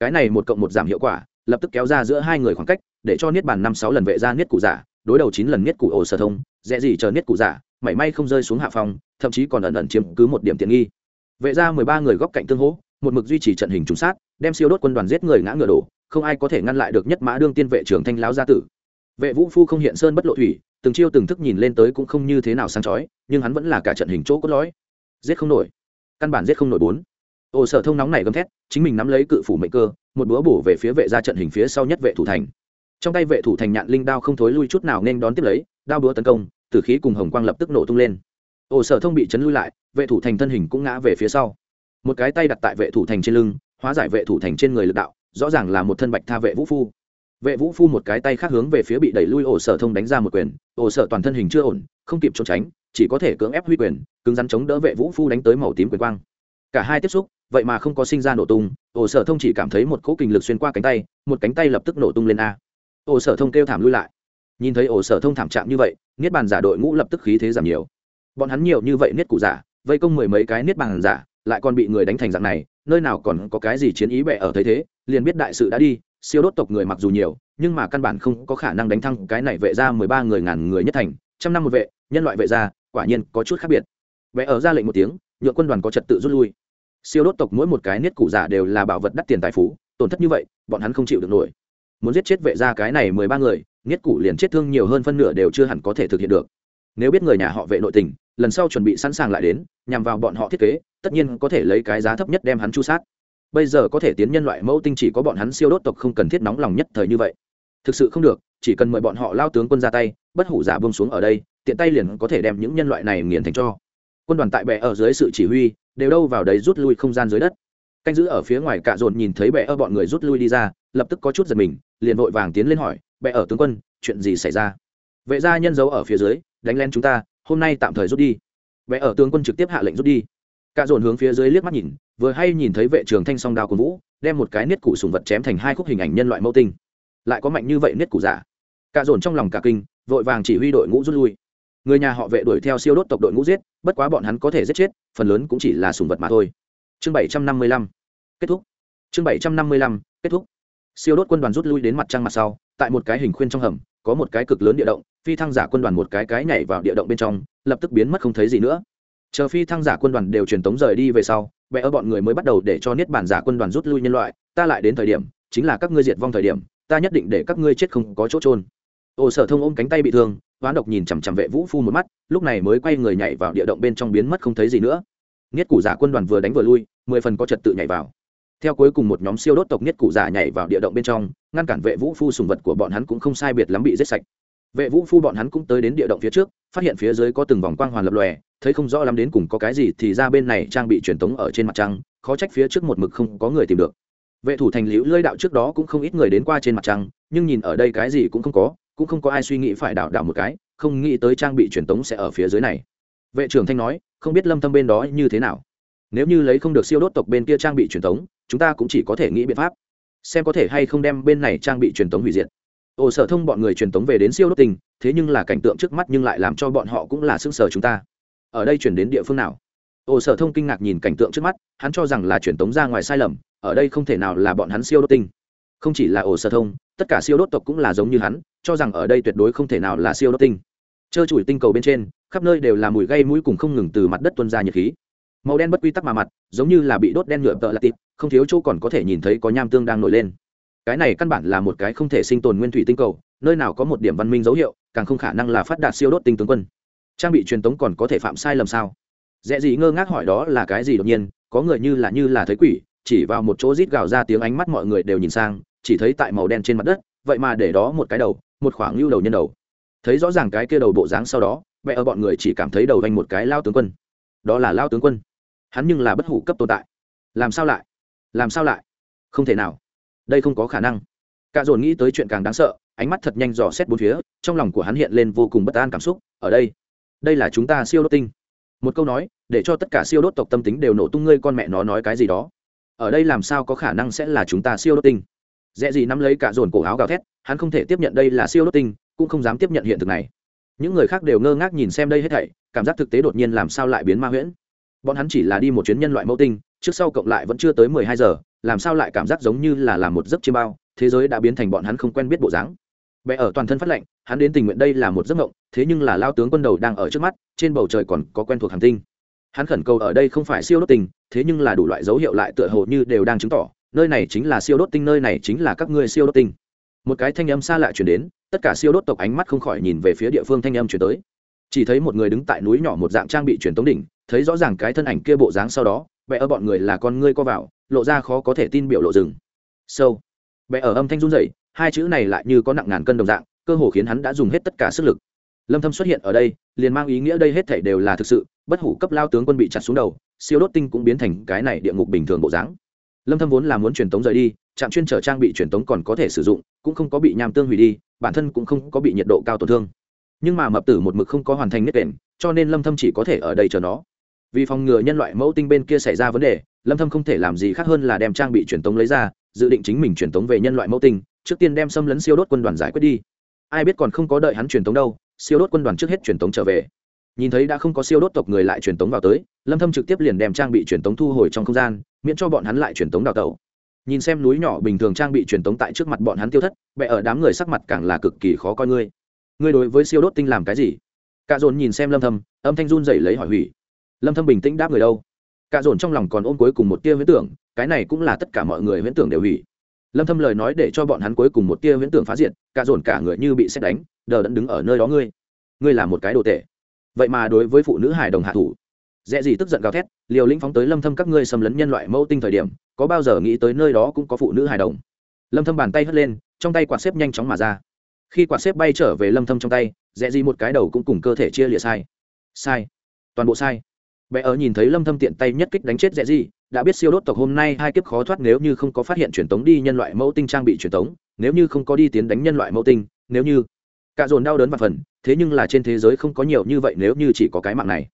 Cái này một cộng một giảm hiệu quả, lập tức kéo ra giữa hai người khoảng cách, để cho niết bàn năm sáu lần vệ gia niết cụ giả đối đầu chín lần niết cụ ổ sở thông, dễ gì chờ niết cụ giả, mảy may không rơi xuống hạ phòng thậm chí còn ẩn ẩn chiếm cứ một điểm tiện nghi. Vệ ra mười ba người góc cạnh tương hỗ, một mực duy trì trận hình trùng sát, đem siêu đốt quân đoàn giết người ngã ngựa đổ, không ai có thể ngăn lại được nhất mã đương tiên vệ trưởng thanh lão gia tử. Vệ vũ phu không hiện sơn bất lộ thủy, từng chiêu từng thức nhìn lên tới cũng không như thế nào sáng chói, nhưng hắn vẫn là cả trận hình chỗ cốt lõi. Giết không nổi. Căn bản giết không nổi bốn. Ồ sở thông nóng này gầm thét, chính mình nắm lấy cự phủ mệnh cơ, một búa bổ về phía vệ ra trận hình phía sau nhất vệ thủ thành trong tay vệ thủ thành nhạn linh đao không thối lui chút nào nên đón tiếp lấy, đao búa tấn công, tử khí cùng hồng quang lập tức nổ tung lên. Ổ sở thông bị chấn lui lại, vệ thủ thành thân hình cũng ngã về phía sau. Một cái tay đặt tại vệ thủ thành trên lưng, hóa giải vệ thủ thành trên người lực đạo, rõ ràng là một thân bạch tha vệ vũ phu. Vệ vũ phu một cái tay khác hướng về phía bị đẩy lui ổ sở thông đánh ra một quyền, ổ sở toàn thân hình chưa ổn, không kịp trốn tránh, chỉ có thể cưỡng ép huy quyền, cứng rắn chống đỡ vệ vũ phu đánh tới màu tím quyền quang. Cả hai tiếp xúc, vậy mà không có sinh ra nổ tung, ổ sở thông chỉ cảm thấy một cỗ kình lực xuyên qua cánh tay, một cánh tay lập tức nổ tung lên a ổ sở thông kêu thảm lui lại. Nhìn thấy ổ sở thông thảm trạng như vậy, niết bàn giả đội ngũ lập tức khí thế giảm nhiều. Bọn hắn nhiều như vậy niết cụ giả, vây công mười mấy cái niết bàn giả, lại còn bị người đánh thành dạng này, nơi nào còn có cái gì chiến ý bệ ở thế thế, liền biết đại sự đã đi, siêu đốt tộc người mặc dù nhiều, nhưng mà căn bản không có khả năng đánh thăng cái này vệ ra mười ba người ngàn người nhất thành, trăm năm một vệ, nhân loại vệ gia quả nhiên có chút khác biệt. Vẽ ở ra lệnh một tiếng, nhượng quân đoàn có trật tự rút lui. Siêu đốt tộc mỗi một cái niết cụ giả đều là bảo vật đắt tiền tài phú, tổn thất như vậy, bọn hắn không chịu được nổi muốn giết chết vệ gia cái này mười ba người niết cụ liền chết thương nhiều hơn phân nửa đều chưa hẳn có thể thực hiện được. Nếu biết người nhà họ vệ nội tình, lần sau chuẩn bị sẵn sàng lại đến, nhằm vào bọn họ thiết kế, tất nhiên có thể lấy cái giá thấp nhất đem hắn chu sát. Bây giờ có thể tiến nhân loại mẫu tinh chỉ có bọn hắn siêu đốt tộc không cần thiết nóng lòng nhất thời như vậy. Thực sự không được, chỉ cần mời bọn họ lao tướng quân ra tay, bất hủ giả bông xuống ở đây, tiện tay liền có thể đem những nhân loại này nghiền thành cho. Quân đoàn tại bệ ở dưới sự chỉ huy, đều đâu vào đấy rút lui không gian dưới đất. Canh giữ ở phía ngoài cạ dồn nhìn thấy bệ ở bọn người rút lui đi ra lập tức có chút giật mình, liền vội vàng tiến lên hỏi, bệ ở tướng quân, chuyện gì xảy ra? Vệ gia nhân dấu ở phía dưới, đánh len chúng ta, hôm nay tạm thời rút đi. Bệ ở tướng quân trực tiếp hạ lệnh rút đi. Cả dồn hướng phía dưới liếc mắt nhìn, vừa hay nhìn thấy vệ trường thanh song đao của vũ, đem một cái niết cụ sùng vật chém thành hai khúc hình ảnh nhân loại mẫu tinh. Lại có mạnh như vậy niết cụ giả. Cả dồn trong lòng cả kinh, vội vàng chỉ huy đội ngũ rút lui. Người nhà họ vệ đuổi theo siêu đốt tộc đội ngũ giết, bất quá bọn hắn có thể giết chết, phần lớn cũng chỉ là sùng vật mà thôi. Chương bảy trăm năm mươi lăm, kết thúc. Chương bảy trăm năm mươi lăm, kết thúc siêu đốt quân đoàn rút lui đến mặt trăng mặt sau, tại một cái hình khuyên trong hầm, có một cái cực lớn địa động, phi thăng giả quân đoàn một cái cái nhảy vào địa động bên trong, lập tức biến mất không thấy gì nữa. Chờ phi thăng giả quân đoàn đều truyền tống rời đi về sau vẽ ở bọn người mới bắt đầu để cho niết bản giả quân đoàn rút lui nhân loại, ta lại đến thời điểm, chính là các ngươi diệt vong thời điểm, ta nhất định để các ngươi chết không có chỗ trôn ồ sở thông ôm cánh tay bị thương, hoán độc nhìn chằm chằm vệ vũ phu một mắt, lúc này mới quay người nhảy vào địa động bên trong biến mất không thấy gì nữa. Niết củ giả quân đoàn vừa đánh vừa lui, mười phần có trật tự nhảy vào theo cuối cùng một nhóm siêu đốt tộc nhất cụ giả nhảy vào địa động bên trong, ngăn cản vệ vũ phu sùng vật của bọn hắn cũng không sai biệt lắm bị giết sạch. Vệ vũ phu bọn hắn cũng tới đến địa động phía trước, phát hiện phía dưới có từng vòng quang hoàn lập lòe, thấy không rõ lắm đến cùng có cái gì thì ra bên này trang bị truyền tống ở trên mặt trăng, khó trách phía trước một mực không có người tìm được. Vệ thủ thành liễu lơi đạo trước đó cũng không ít người đến qua trên mặt trăng, nhưng nhìn ở đây cái gì cũng không có, cũng không có ai suy nghĩ phải đảo đảo một cái, không nghĩ tới trang bị truyền tống sẽ ở phía dưới này. Vệ trưởng thanh nói, không biết lâm thâm bên đó như thế nào. Nếu như lấy không được siêu đốt tộc bên kia trang bị truyền tống chúng ta cũng chỉ có thể nghĩ biện pháp, xem có thể hay không đem bên này trang bị truyền tống hủy diệt. Ồ, sở thông bọn người truyền tống về đến siêu đốt tình, thế nhưng là cảnh tượng trước mắt nhưng lại làm cho bọn họ cũng là xương sở chúng ta. Ở đây chuyển đến địa phương nào? Ồ, sở thông kinh ngạc nhìn cảnh tượng trước mắt, hắn cho rằng là truyền tống ra ngoài sai lầm, ở đây không thể nào là bọn hắn siêu đốt tinh không chỉ là ồ, sở thông, tất cả siêu đốt tộc cũng là giống như hắn, cho rằng ở đây tuyệt đối không thể nào là siêu đốt tinh trơ trụi tinh cầu bên trên, khắp nơi đều là mùi gây mũi cùng không ngừng từ mặt đất tuôn ra nhiệt khí màu đen bất quy tắc mà mặt, giống như là bị đốt đen nhựa tợ là tịp, không thiếu chỗ còn có thể nhìn thấy có nham tương đang nổi lên. Cái này căn bản là một cái không thể sinh tồn nguyên thủy tinh cầu, nơi nào có một điểm văn minh dấu hiệu, càng không khả năng là phát đạt siêu đốt tinh tướng quân. Trang bị truyền tống còn có thể phạm sai lầm sao? Dễ gì ngơ ngác hỏi đó là cái gì đột nhiên, có người như là như là thấy quỷ, chỉ vào một chỗ rít gào ra tiếng ánh mắt mọi người đều nhìn sang, chỉ thấy tại màu đen trên mặt đất, vậy mà để đó một cái đầu, một khoảng lưu đầu nhân đầu. Thấy rõ ràng cái kia đầu bộ dáng sau đó vẽ ở bọn người chỉ cảm thấy đầu vanh một cái lao tướng quân. Đó là lao tướng quân hắn nhưng là bất hủ cấp tồn tại. Làm sao lại? Làm sao lại? Không thể nào. Đây không có khả năng. Cả dồn nghĩ tới chuyện càng đáng sợ, ánh mắt thật nhanh dò xét bốn phía, trong lòng của hắn hiện lên vô cùng bất an cảm xúc. Ở đây đây là chúng ta siêu đốt tinh. Một câu nói, để cho tất cả siêu đốt tộc tâm tính đều nổ tung ngươi con mẹ nó nói cái gì đó. Ở đây làm sao có khả năng sẽ là chúng ta siêu đốt tinh? Dễ gì nắm lấy cả dồn cổ áo gào thét, hắn không thể tiếp nhận đây là siêu đốt tinh, cũng không dám tiếp nhận hiện thực này. Những người khác đều ngơ ngác nhìn xem đây hết thảy, cảm giác thực tế đột nhiên làm sao lại biến ma huyễn? Bọn hắn chỉ là đi một chuyến nhân loại mẫu tinh trước sau cộng lại vẫn chưa tới mười hai giờ làm sao lại cảm giác giống như là làm một giấc chiêm bao thế giới đã biến thành bọn hắn không quen biết bộ dáng Bệ ở toàn thân phát lệnh, hắn đến tình nguyện đây là một giấc mộng, thế nhưng là lao tướng quân đầu đang ở trước mắt, trên bầu trời còn có quen thuộc hành tinh. Hắn khẩn cầu ở đây không phải siêu đốt tinh, thế nhưng là đủ loại dấu hiệu lại tựa hồ như đều đang chứng tỏ, nơi này chính là siêu đốt tinh, nơi này chính là các ngươi siêu đốt tinh. Một cái thanh âm xa lạ truyền đến, tất cả siêu đốt tộc ánh mắt không khỏi nhìn về phía địa phương thanh âm truyền tới. Chỉ thấy một người đứng tại núi nhỏ một dạng trang bị truyền tống đỉnh, thấy rõ ràng cái thân ảnh kia bộ dáng sau đó, bệ ở bọn người là con ngươi co vào, lộ ra khó có thể tin biểu lộ rừng. Sâu. So, bệ ở âm thanh run rẩy, hai chữ này lại như có nặng ngàn cân đồng dạng cơ hồ khiến hắn đã dùng hết tất cả sức lực lâm thâm xuất hiện ở đây liền mang ý nghĩa đây hết thảy đều là thực sự bất hủ cấp lao tướng quân bị chặt xuống đầu siêu đốt tinh cũng biến thành cái này địa ngục bình thường bộ dáng lâm thâm vốn là muốn truyền tống rời đi trạm chuyên trở trang bị truyền tống còn có thể sử dụng cũng không có bị nham tương hủy đi bản thân cũng không có bị nhiệt độ cao tổn thương nhưng mà mập tử một mực không có hoàn thành nhất định cho nên lâm thâm chỉ có thể ở đây chờ nó. Vì phòng ngừa nhân loại mẫu tinh bên kia xảy ra vấn đề, lâm thâm không thể làm gì khác hơn là đem trang bị truyền tống lấy ra, dự định chính mình truyền tống về nhân loại mẫu tinh, trước tiên đem xâm lấn siêu đốt quân đoàn giải quyết đi. Ai biết còn không có đợi hắn truyền tống đâu, siêu đốt quân đoàn trước hết truyền tống trở về. Nhìn thấy đã không có siêu đốt tộc người lại truyền tống vào tới, lâm thâm trực tiếp liền đem trang bị truyền tống thu hồi trong không gian, miễn cho bọn hắn lại truyền tống đào tẩu. Nhìn xem núi nhỏ bình thường trang bị truyền tống tại trước mặt bọn hắn tiêu thất bệ ở đám người sắc mặt càng là cực kỳ khó coi ngươi ngươi đối với siêu đốt tinh làm cái gì? Cả dồn nhìn xem lâm thâm, âm thanh run rẩy lấy hỏi hủy. Lâm thâm bình tĩnh đáp người đâu? Cả dồn trong lòng còn ôm cuối cùng một tia huyễn tưởng, cái này cũng là tất cả mọi người huyễn tưởng đều hủy. Lâm thâm lời nói để cho bọn hắn cuối cùng một tia huyễn tưởng phá diệt, cả dồn cả người như bị xét đánh, đờ đẫn đứng ở nơi đó ngươi. Ngươi là một cái đồ tệ. Vậy mà đối với phụ nữ hài đồng hạ thủ. Dễ gì tức giận gào thét, liều lĩnh phóng tới lâm thâm các ngươi xâm lấn nhân loại mẫu tinh thời điểm, có bao giờ nghĩ tới nơi đó cũng có phụ nữ hài đồng. Lâm thâm bàn tay hất lên, trong tay quạt xếp nhanh chóng mà ra khi quạt xếp bay trở về lâm thâm trong tay dễ gì một cái đầu cũng cùng cơ thể chia lìa sai. Sai. Toàn bộ sai. Bé ở nhìn thấy lâm thâm tiện tay nhất kích đánh chết dễ gì, đã biết siêu đốt tộc hôm nay hai kiếp khó thoát nếu như không có phát hiện truyền tống đi nhân loại mẫu tinh trang bị truyền tống, nếu như không có đi tiến đánh nhân loại mẫu tinh, nếu như cả dồn đau đớn và phần, thế nhưng là trên thế giới không có nhiều như vậy nếu như chỉ có cái mạng này.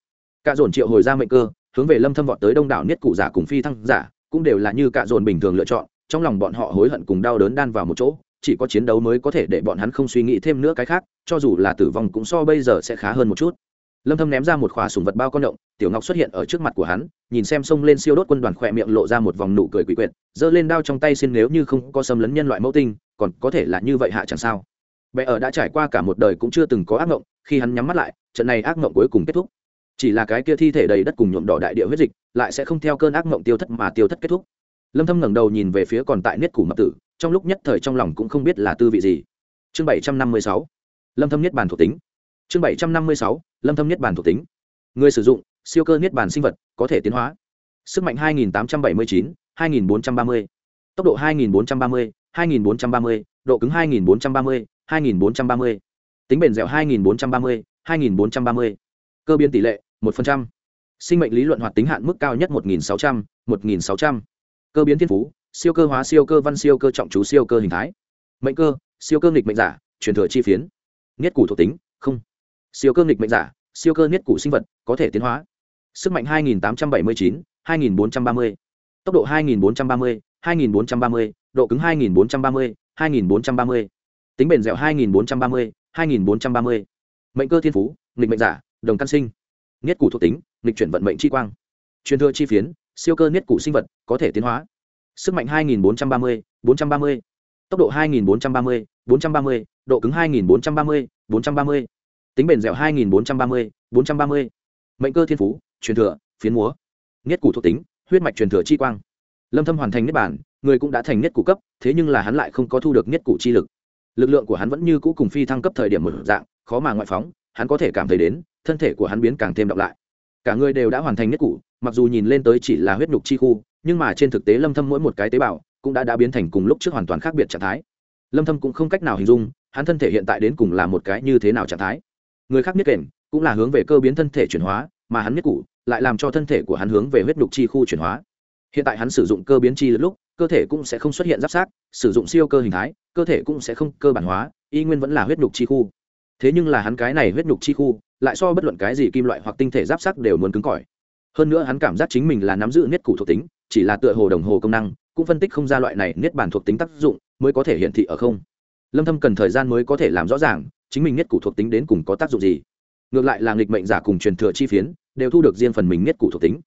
Cả dồn triệu hồi ra mệnh cơ, hướng về lâm thâm vọt tới đông đảo niết cụ giả cùng phi thăng giả, cũng đều là như cả dồn bình thường lựa chọn, trong lòng bọn họ hối hận cùng đau đớn đan vào một chỗ chỉ có chiến đấu mới có thể để bọn hắn không suy nghĩ thêm nữa cái khác, cho dù là tử vong cũng so bây giờ sẽ khá hơn một chút. Lâm thâm ném ra một khóa sùng vật bao con động, tiểu ngọc xuất hiện ở trước mặt của hắn, nhìn xem sông lên siêu đốt quân đoàn khỏe miệng lộ ra một vòng nụ cười quỷ quyệt, giơ lên đao trong tay xin nếu như không có xâm lấn nhân loại mẫu tinh, còn có thể là như vậy hạ chẳng sao. Bé ở đã trải qua cả một đời cũng chưa từng có ác mộng, khi hắn nhắm mắt lại, trận này ác mộng cuối cùng kết thúc. Chỉ là cái kia thi thể đầy đất cùng nhuộm đỏ đại địa huyết dịch, lại sẽ không theo cơn ác mộng tiêu thất mà tiêu thất kết thúc lâm thâm ngẩng đầu nhìn về phía còn tại niết củ mập tử trong lúc nhất thời trong lòng cũng không biết là tư vị gì chương 756 lâm thâm niết bàn thuộc tính chương 756 lâm thâm niết bàn thuộc tính người sử dụng siêu cơ niết bàn sinh vật có thể tiến hóa sức mạnh 2879, 2430. tốc độ 2430, 2430, độ cứng 2430, 2430. tính bền dẻo 2430, 2430. cơ biến tỷ lệ 1%. sinh mệnh lý luận hoạt tính hạn mức cao nhất 1600, 1600 cơ biến thiên phú siêu cơ hóa siêu cơ văn siêu cơ trọng chú siêu cơ hình thái. Mệnh cơ siêu cơ nghịch mệnh giả truyền thừa chi phiến. Nghiết củ thuộc tính không. Siêu cơ nghịch mệnh giả siêu cơ nghiết củ sinh vật có thể tiến hóa. Sức mạnh 2879, 2430. tốc độ 2430, 2430, độ cứng 2430, 2430. tính bền dẻo 2430, 2430. mệnh cơ thiên phú nghịch mệnh giả đồng căn sinh. Nghiết củ thuộc tính nghịch chuyển vận mệnh chi quang. Truyền thừa chi phiến siêu cơ niết cụ sinh vật có thể tiến hóa sức mạnh 2430, 430. tốc độ 2430, 430, độ cứng 2430, 430. tính bền dẻo 2430, 430. mệnh cơ thiên phú truyền thừa phiến múa niết cụ thuộc tính huyết mạch truyền thừa chi quang lâm thâm hoàn thành niết bản người cũng đã thành niết cụ cấp thế nhưng là hắn lại không có thu được niết cụ chi lực lực lượng của hắn vẫn như cũ cùng phi thăng cấp thời điểm một dạng khó mà ngoại phóng hắn có thể cảm thấy đến thân thể của hắn biến càng thêm đậm lại cả người đều đã hoàn thành niết cụ mặc dù nhìn lên tới chỉ là huyết nhục chi khu, nhưng mà trên thực tế lâm thâm mỗi một cái tế bào cũng đã đã biến thành cùng lúc trước hoàn toàn khác biệt trạng thái. Lâm thâm cũng không cách nào hình dung, hắn thân thể hiện tại đến cùng là một cái như thế nào trạng thái. Người khác biết kềnh cũng là hướng về cơ biến thân thể chuyển hóa, mà hắn biết cụ, lại làm cho thân thể của hắn hướng về huyết nhục chi khu chuyển hóa. Hiện tại hắn sử dụng cơ biến chi lúc, cơ thể cũng sẽ không xuất hiện giáp sát, sử dụng siêu cơ hình thái, cơ thể cũng sẽ không cơ bản hóa, y nguyên vẫn là huyết nhục chi khu. Thế nhưng là hắn cái này huyết nhục chi khu, lại so bất luận cái gì kim loại hoặc tinh thể giáp sắc đều muốn cứng cỏi hơn nữa hắn cảm giác chính mình là nắm giữ niết cụ thuộc tính, chỉ là tựa hồ đồng hồ công năng, cũng phân tích không ra loại này niết bản thuộc tính tác dụng, mới có thể hiện thị ở không. Lâm thâm cần thời gian mới có thể làm rõ ràng, chính mình niết cụ thuộc tính đến cùng có tác dụng gì. Ngược lại là nghịch mệnh giả cùng truyền thừa chi phiến, đều thu được riêng phần mình niết cụ thuộc tính.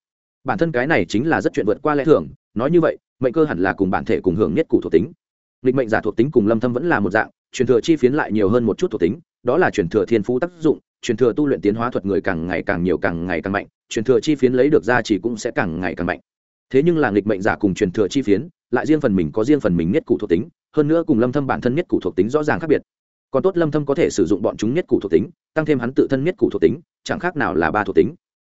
Bản thân cái này chính là rất chuyện vượt qua lẽ thường, nói như vậy, mệnh cơ hẳn là cùng bản thể cùng hưởng niết cụ thuộc tính. Nghịch mệnh giả thuộc tính cùng lâm thâm vẫn là một dạng, truyền thừa chi phiến lại nhiều hơn một chút thuộc tính, đó là truyền thừa thiên phú tác dụng truyền thừa tu luyện tiến hóa thuật người càng ngày càng nhiều càng ngày càng mạnh, truyền thừa chi phiến lấy được ra chỉ cũng sẽ càng ngày càng mạnh. Thế nhưng là nghịch mệnh giả cùng truyền thừa chi phiến, lại riêng phần mình có riêng phần mình nhất cụ thuộc tính, hơn nữa cùng lâm thâm bản thân nhất cụ thuộc tính rõ ràng khác biệt. Còn tốt lâm thâm có thể sử dụng bọn chúng nhất cụ thuộc tính, tăng thêm hắn tự thân nhất cụ thuộc tính, chẳng khác nào là ba thuộc tính.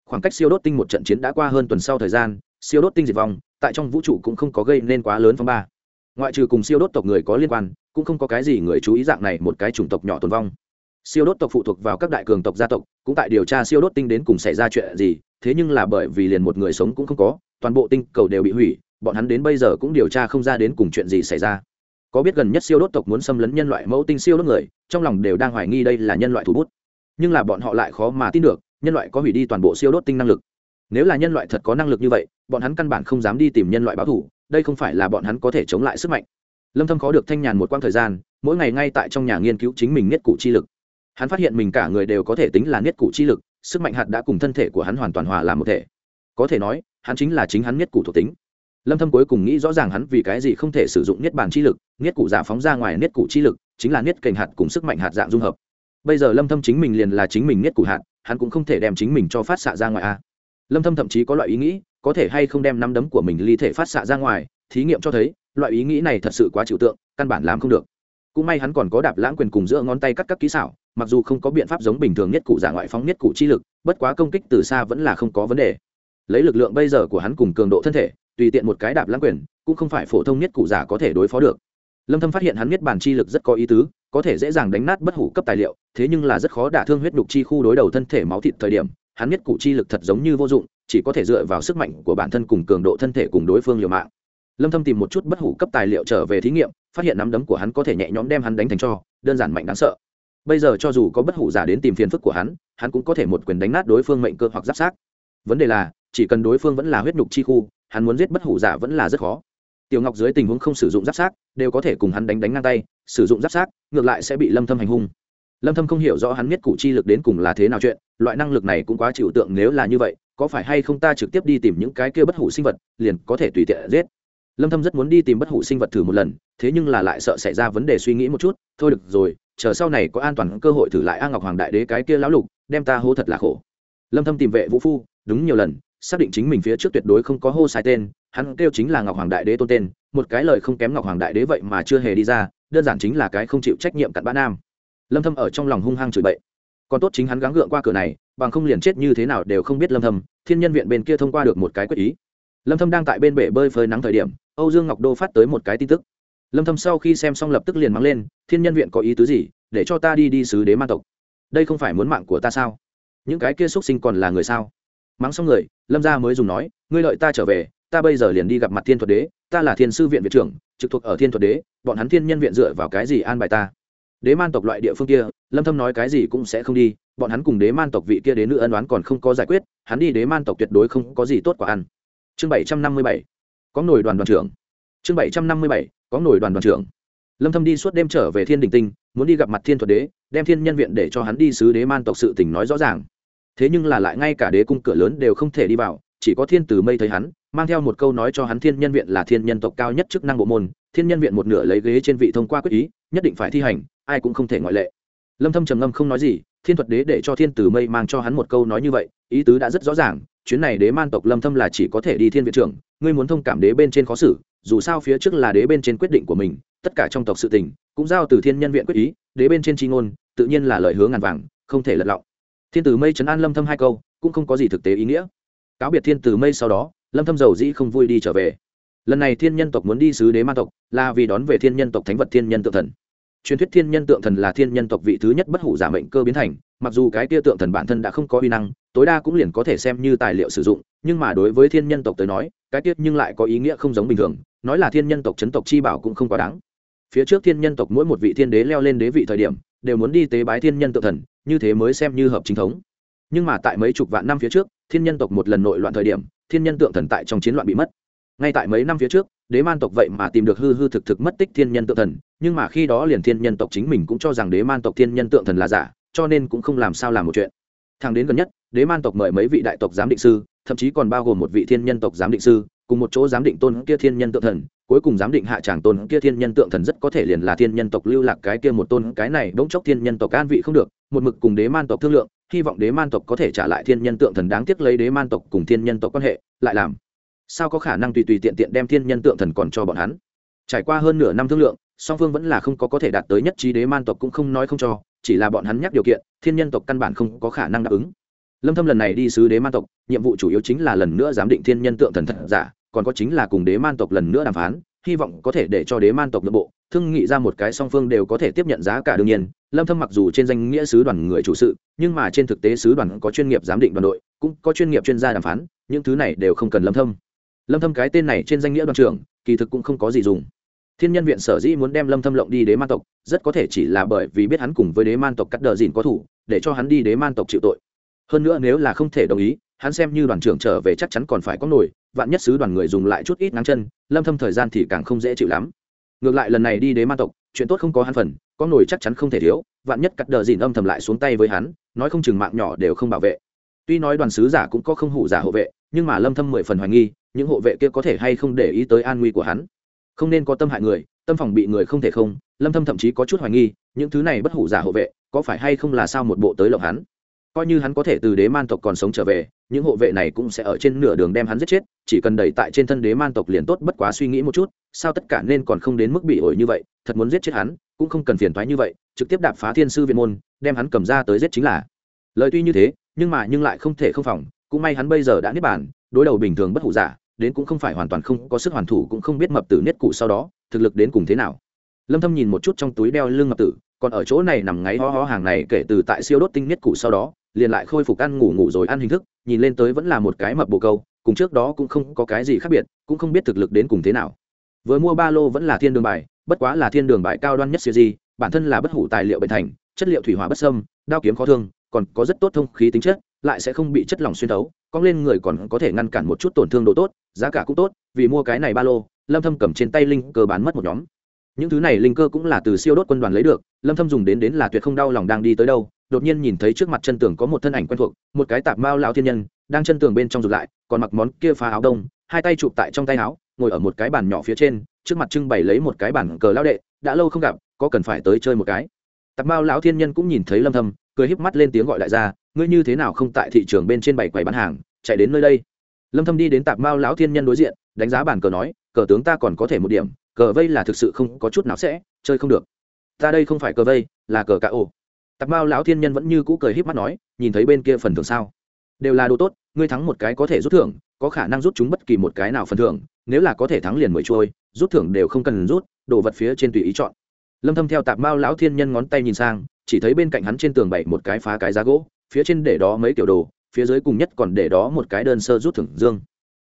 Khoảng cách siêu đốt tinh một trận chiến đã qua hơn tuần sau thời gian, siêu đốt tinh diệt vong, tại trong vũ trụ cũng không có gây nên quá lớn phong ba. Ngoại trừ cùng siêu đốt tộc người có liên quan, cũng không có cái gì người chú ý dạng này một cái chủng tộc nhỏ tồn vong siêu đốt tộc phụ thuộc vào các đại cường tộc gia tộc, cũng tại điều tra siêu đốt tinh đến cùng xảy ra chuyện gì, thế nhưng là bởi vì liền một người sống cũng không có, toàn bộ tinh cầu đều bị hủy, bọn hắn đến bây giờ cũng điều tra không ra đến cùng chuyện gì xảy ra. Có biết gần nhất siêu đốt tộc muốn xâm lấn nhân loại mẫu tinh siêu đốt người, trong lòng đều đang hoài nghi đây là nhân loại thủ bút. Nhưng là bọn họ lại khó mà tin được, nhân loại có hủy đi toàn bộ siêu đốt tinh năng lực. Nếu là nhân loại thật có năng lực như vậy, bọn hắn căn bản không dám đi tìm nhân loại báo thủ, đây không phải là bọn hắn có thể chống lại sức mạnh. Lâm thâm khó được thanh nhàn một quãng thời gian, mỗi ngày ngay tại trong nhà nghiên cứu chính mình nhất cụ chi lực hắn phát hiện mình cả người đều có thể tính là niết cụ chi lực, sức mạnh hạt đã cùng thân thể của hắn hoàn toàn hòa làm một thể. Có thể nói, hắn chính là chính hắn niết cụ thuộc tính. Lâm thâm cuối cùng nghĩ rõ ràng hắn vì cái gì không thể sử dụng niết bàn chi lực, niết cụ giả phóng ra ngoài niết cụ chi lực, chính là niết kềnh hạt cùng sức mạnh hạt dạng dung hợp. Bây giờ lâm thâm chính mình liền là chính mình niết cụ hạt, hắn cũng không thể đem chính mình cho phát xạ ra ngoài a. Lâm thâm thậm chí có loại ý nghĩ, có thể hay không đem năm đấm của mình ly thể phát xạ ra ngoài, thí nghiệm cho thấy, loại ý nghĩ này thật sự quá chịu tượng, căn bản làm không được cũng may hắn còn có đạp lãng quyền cùng giữa ngón tay cắt các kỹ xảo, mặc dù không có biện pháp giống bình thường nhất cụ giả ngoại phóng nhất cụ chi lực, bất quá công kích từ xa vẫn là không có vấn đề. Lấy lực lượng bây giờ của hắn cùng cường độ thân thể, tùy tiện một cái đạp lãng quyền, cũng không phải phổ thông nhất cụ giả có thể đối phó được. Lâm thâm phát hiện hắn nhất bản chi lực rất có ý tứ, có thể dễ dàng đánh nát bất hủ cấp tài liệu, thế nhưng là rất khó đả thương huyết đục chi khu đối đầu thân thể máu thịt thời điểm, hắn nhất cụ chi lực thật giống như vô dụng, chỉ có thể dựa vào sức mạnh của bản thân cùng cường độ thân thể cùng đối phương liều mạng. Lâm thâm tìm một chút bất hủ cấp tài liệu trở về thí nghiệm phát hiện nắm đấm của hắn có thể nhẹ nhõm đem hắn đánh thành cho, đơn giản mạnh đáng sợ. Bây giờ cho dù có bất hủ giả đến tìm phiền phức của hắn hắn cũng có thể một quyền đánh nát đối phương mệnh cơ hoặc giáp sát. Vấn đề là, chỉ cần đối phương vẫn là huyết nhục chi khu, hắn muốn giết bất hủ giả vẫn là rất khó. Tiểu ngọc dưới tình huống không sử dụng giáp sát, đều có thể cùng hắn đánh đánh ngang tay, sử dụng giáp sát, ngược lại sẽ bị lâm thâm hành hung. Lâm thâm không hiểu rõ hắn biết cụ chi lực đến cùng là thế nào chuyện, loại năng lực này cũng quá chịu tượng nếu là như vậy, có phải hay không ta trực tiếp đi tìm những cái kia bất hủ sinh vật, liền có thể tùy tiện giết. Lâm thâm rất muốn đi tìm bất hủ sinh vật thử một lần thế nhưng là lại sợ xảy ra vấn đề suy nghĩ một chút, thôi được rồi, chờ sau này có an toàn cơ hội thử lại a ngọc hoàng đại đế cái kia lão lục, đem ta hô thật là khổ. Lâm thâm tìm vệ vũ phu, đúng nhiều lần, xác định chính mình phía trước tuyệt đối không có hô sai tên, hắn kêu chính là ngọc hoàng đại đế tôn tên, một cái lời không kém ngọc hoàng đại đế vậy mà chưa hề đi ra, đơn giản chính là cái không chịu trách nhiệm cặn bã nam. Lâm thâm ở trong lòng hung hăng chửi bậy. Còn tốt chính hắn gắng gượng qua cửa này, bằng không liền chết như thế nào đều không biết lâm thâm, thiên nhân viện bên kia thông qua được một cái quyết ý. Lâm thâm đang tại bên bể bơi phơi nắng thời điểm, âu dương ngọc đô phát tới một cái tin tức lâm thâm sau khi xem xong lập tức liền mắng lên, thiên nhân viện có ý tứ gì? Để cho ta đi đi sứ đế man tộc. Đây không phải muốn mạng của ta sao? Những cái kia xuất sinh còn là người sao? Mắng xong người, lâm gia mới dùng nói, ngươi lợi ta trở về, ta bây giờ liền đi gặp mặt thiên thuật đế, ta là thiên sư viện viện trưởng, trực thuộc ở thiên thuật đế, bọn hắn thiên nhân viện dựa vào cái gì an bài ta? Đế man tộc loại địa phương kia, lâm thâm nói cái gì cũng sẽ không đi, bọn hắn cùng đế man tộc vị kia đến nữ ân đoán còn không có giải quyết, hắn đi đế man tộc tuyệt đối không có gì tốt quả ăn. Chương 757 có nổi đoàn đoàn trưởng. Chương 757 có nổi đoàn đoàn trưởng. Lâm thâm đi suốt đêm trở về thiên đình tinh, muốn đi gặp mặt thiên thuật đế, đem thiên nhân viện để cho hắn đi sứ đế man tộc sự tình nói rõ ràng. Thế nhưng là lại ngay cả đế cung cửa lớn đều không thể đi vào, chỉ có thiên tử mây thấy hắn, mang theo một câu nói cho hắn thiên nhân viện là thiên nhân tộc cao nhất chức năng bộ môn, thiên nhân viện một nửa lấy ghế trên vị thông qua quyết ý, nhất định phải thi hành, ai cũng không thể ngoại lệ. Lâm thâm trầm ngâm không nói gì, thiên thuật đế để cho thiên tử mây mang cho hắn một câu nói như vậy, ý tứ đã rất rõ ràng, chuyến này đế man tộc lâm thâm là chỉ có thể đi thiên viện trưởng ngươi muốn thông cảm đế bên trên khó xử, dù sao phía trước là đế bên trên quyết định của mình, tất cả trong tộc sự tình, cũng giao từ thiên nhân viện quyết ý, đế bên trên chi ngôn, tự nhiên là lời hứa ngàn vàng, không thể lật lọng. Thiên tử mây trấn an lâm thâm hai câu, cũng không có gì thực tế ý nghĩa. Cáo biệt thiên tử mây sau đó, lâm thâm dầu dĩ không vui đi trở về. Lần này thiên nhân tộc muốn đi sứ đế ma tộc, là vì đón về thiên nhân tộc thánh vật thiên nhân tự thần truyền thuyết thiên nhân tượng thần là thiên nhân tộc vị thứ nhất bất hủ giả mệnh cơ biến thành, mặc dù cái tia tượng thần bản thân đã không có uy năng, tối đa cũng liền có thể xem như tài liệu sử dụng, nhưng mà đối với thiên nhân tộc tới nói, cái tiết nhưng lại có ý nghĩa không giống bình thường, nói là thiên nhân tộc chấn tộc chi bảo cũng không quá đáng. Phía trước thiên nhân tộc mỗi một vị thiên đế leo lên đế vị thời điểm, đều muốn đi tế bái thiên nhân tượng thần, như thế mới xem như hợp chính thống. Nhưng mà tại mấy chục vạn năm phía trước, thiên nhân tộc một lần nội loạn thời điểm, thiên nhân tượng thần tại trong chiến loạn bị mất ngay tại mấy năm phía trước đế man tộc vậy mà tìm được hư hư thực thực mất tích thiên nhân tượng thần nhưng mà khi đó liền thiên nhân tộc chính mình cũng cho rằng đế man tộc thiên nhân tượng thần là giả cho nên cũng không làm sao làm một chuyện thằng đến gần nhất đế man tộc mời mấy vị đại tộc giám định sư thậm chí còn bao gồm một vị thiên nhân tộc giám định sư cùng một chỗ giám định tôn kia thiên nhân tượng thần cuối cùng giám định hạ tràng tôn kia thiên nhân tượng thần rất có thể liền là thiên nhân tộc lưu lạc cái kia một tôn cái này bỗng chốc thiên nhân tộc an vị không được một mực cùng đế man tộc thương lượng hy vọng đế man tộc có thể trả lại thiên nhân tượng thần đáng tiếc lấy đế man tộc cùng thiên nhân tộc quan hệ lại làm sao có khả năng tùy tùy tiện tiện đem thiên nhân tượng thần còn cho bọn hắn? Trải qua hơn nửa năm thương lượng, song phương vẫn là không có có thể đạt tới nhất trí đế man tộc cũng không nói không cho, chỉ là bọn hắn nhắc điều kiện, thiên nhân tộc căn bản không có khả năng đáp ứng. Lâm thâm lần này đi sứ đế man tộc, nhiệm vụ chủ yếu chính là lần nữa giám định thiên nhân tượng thần thật giả, còn có chính là cùng đế man tộc lần nữa đàm phán, hy vọng có thể để cho đế man tộc nội bộ, thương nghị ra một cái song phương đều có thể tiếp nhận giá cả đương nhiên. Lâm thâm mặc dù trên danh nghĩa sứ đoàn người chủ sự, nhưng mà trên thực tế sứ đoàn có chuyên nghiệp giám định đoàn đội, cũng có chuyên nghiệp chuyên gia đàm phán, những thứ này đều không cần lâm thâm lâm thâm cái tên này trên danh nghĩa đoàn trưởng, kỳ thực cũng không có gì dùng. Thiên nhân viện sở dĩ muốn đem lâm thâm lộng đi đế man tộc, rất có thể chỉ là bởi vì biết hắn cùng với đế man tộc cắt đờ dìn có thủ, để cho hắn đi đế man tộc chịu tội. Hơn nữa nếu là không thể đồng ý, hắn xem như đoàn trưởng trở về chắc chắn còn phải có nổi, vạn nhất sứ đoàn người dùng lại chút ít nắng chân, lâm thâm thời gian thì càng không dễ chịu lắm. Ngược lại lần này đi đế man tộc, chuyện tốt không có hắn phần, có nổi chắc chắn không thể thiếu, vạn nhất cắt đờ dìn âm thầm lại xuống tay với hắn, nói không chừng mạng nhỏ đều không bảo vệ. Tuy nói đoàn sứ giả cũng có không hủ giả hộ vệ, nhưng mà lâm thâm mười phần hoài nghi những hộ vệ kia có thể hay không để ý tới an nguy của hắn. Không nên có tâm hại người, tâm phòng bị người không thể không, lâm thâm thậm chí có chút hoài nghi, những thứ này bất hủ giả hộ vệ, có phải hay không là sao một bộ tới lộng hắn? Coi như hắn có thể từ đế man tộc còn sống trở về, những hộ vệ này cũng sẽ ở trên nửa đường đem hắn giết chết, chỉ cần đẩy tại trên thân đế man tộc liền tốt, bất quá suy nghĩ một chút, sao tất cả nên còn không đến mức bị ổi như vậy, thật muốn giết chết hắn, cũng không cần phiền thoái như vậy, trực tiếp đạp phá thiên sư viện môn, đem hắn cầm ra tới giết chính là. Lời tuy như thế, nhưng mà nhưng lại không thể không phòng, cũng may hắn bây giờ đã niết bản đối đầu bình thường bất hủ giả đến cũng không phải hoàn toàn không có sức hoàn thủ cũng không biết mập tử niết cụ sau đó, thực lực đến cùng thế nào. Lâm thâm nhìn một chút trong túi đeo lưng mập tử, còn ở chỗ này nằm ngáy ho ho hàng này kể từ tại siêu đốt tinh niết cụ sau đó, liền lại khôi phục ăn ngủ ngủ rồi ăn hình thức, nhìn lên tới vẫn là một cái mập bồ câu, cùng trước đó cũng không có cái gì khác biệt, cũng không biết thực lực đến cùng thế nào. Vừa mua ba lô vẫn là thiên đường bài, bất quá là thiên đường bài cao đoan nhất siêu di, bản thân là bất hủ tài liệu bệnh thành, chất liệu thủy hỏa bất sâm đao kiếm khó thương, còn có rất tốt thông khí tính chất, lại sẽ không bị chất lỏng xuyên tấu cong lên người còn có thể ngăn cản một chút tổn thương độ tốt giá cả cũng tốt, vì mua cái này ba lô, lâm thâm cầm trên tay linh cơ bán mất một nhóm. Những thứ này linh cơ cũng là từ siêu đốt quân đoàn lấy được, lâm thâm dùng đến đến là tuyệt không đau lòng đang đi tới đâu, đột nhiên nhìn thấy trước mặt chân tường có một thân ảnh quen thuộc, một cái tạp mao lão thiên nhân, đang chân tường bên trong rụt lại, còn mặc món kia phá áo đông, hai tay chụp tại trong tay áo, ngồi ở một cái bàn nhỏ phía trên, trước mặt trưng bày lấy một cái bàn cờ lão đệ, đã lâu không gặp, có cần phải tới chơi một cái. Tạp mao lão thiên nhân cũng nhìn thấy lâm thâm, cười híp mắt lên tiếng gọi đại gia, ngươi như thế nào không tại thị trường bên trên bảy quầy bán hàng, chạy đến nơi đây? Lâm thâm đi đến tạp mao lão thiên nhân đối diện, đánh giá bản cờ nói, cờ tướng ta còn có thể một điểm, cờ vây là thực sự không có chút nào sẽ, chơi không được. Ta đây không phải cờ vây, là cờ cạ ổ. Tạp mao lão thiên nhân vẫn như cũ cười híp mắt nói, nhìn thấy bên kia phần thưởng sao? Đều là đồ tốt, ngươi thắng một cái có thể rút thưởng, có khả năng rút chúng bất kỳ một cái nào phần thưởng, nếu là có thể thắng liền mười trôi rút thưởng đều không cần rút, đồ vật phía trên tùy ý chọn. Lâm thâm theo tạp mao lão thiên nhân ngón tay nhìn sang, chỉ thấy bên cạnh hắn trên tường bày một cái phá cái giá gỗ, phía trên để đó mấy tiểu đồ phía dưới cùng nhất còn để đó một cái đơn sơ rút thưởng dương.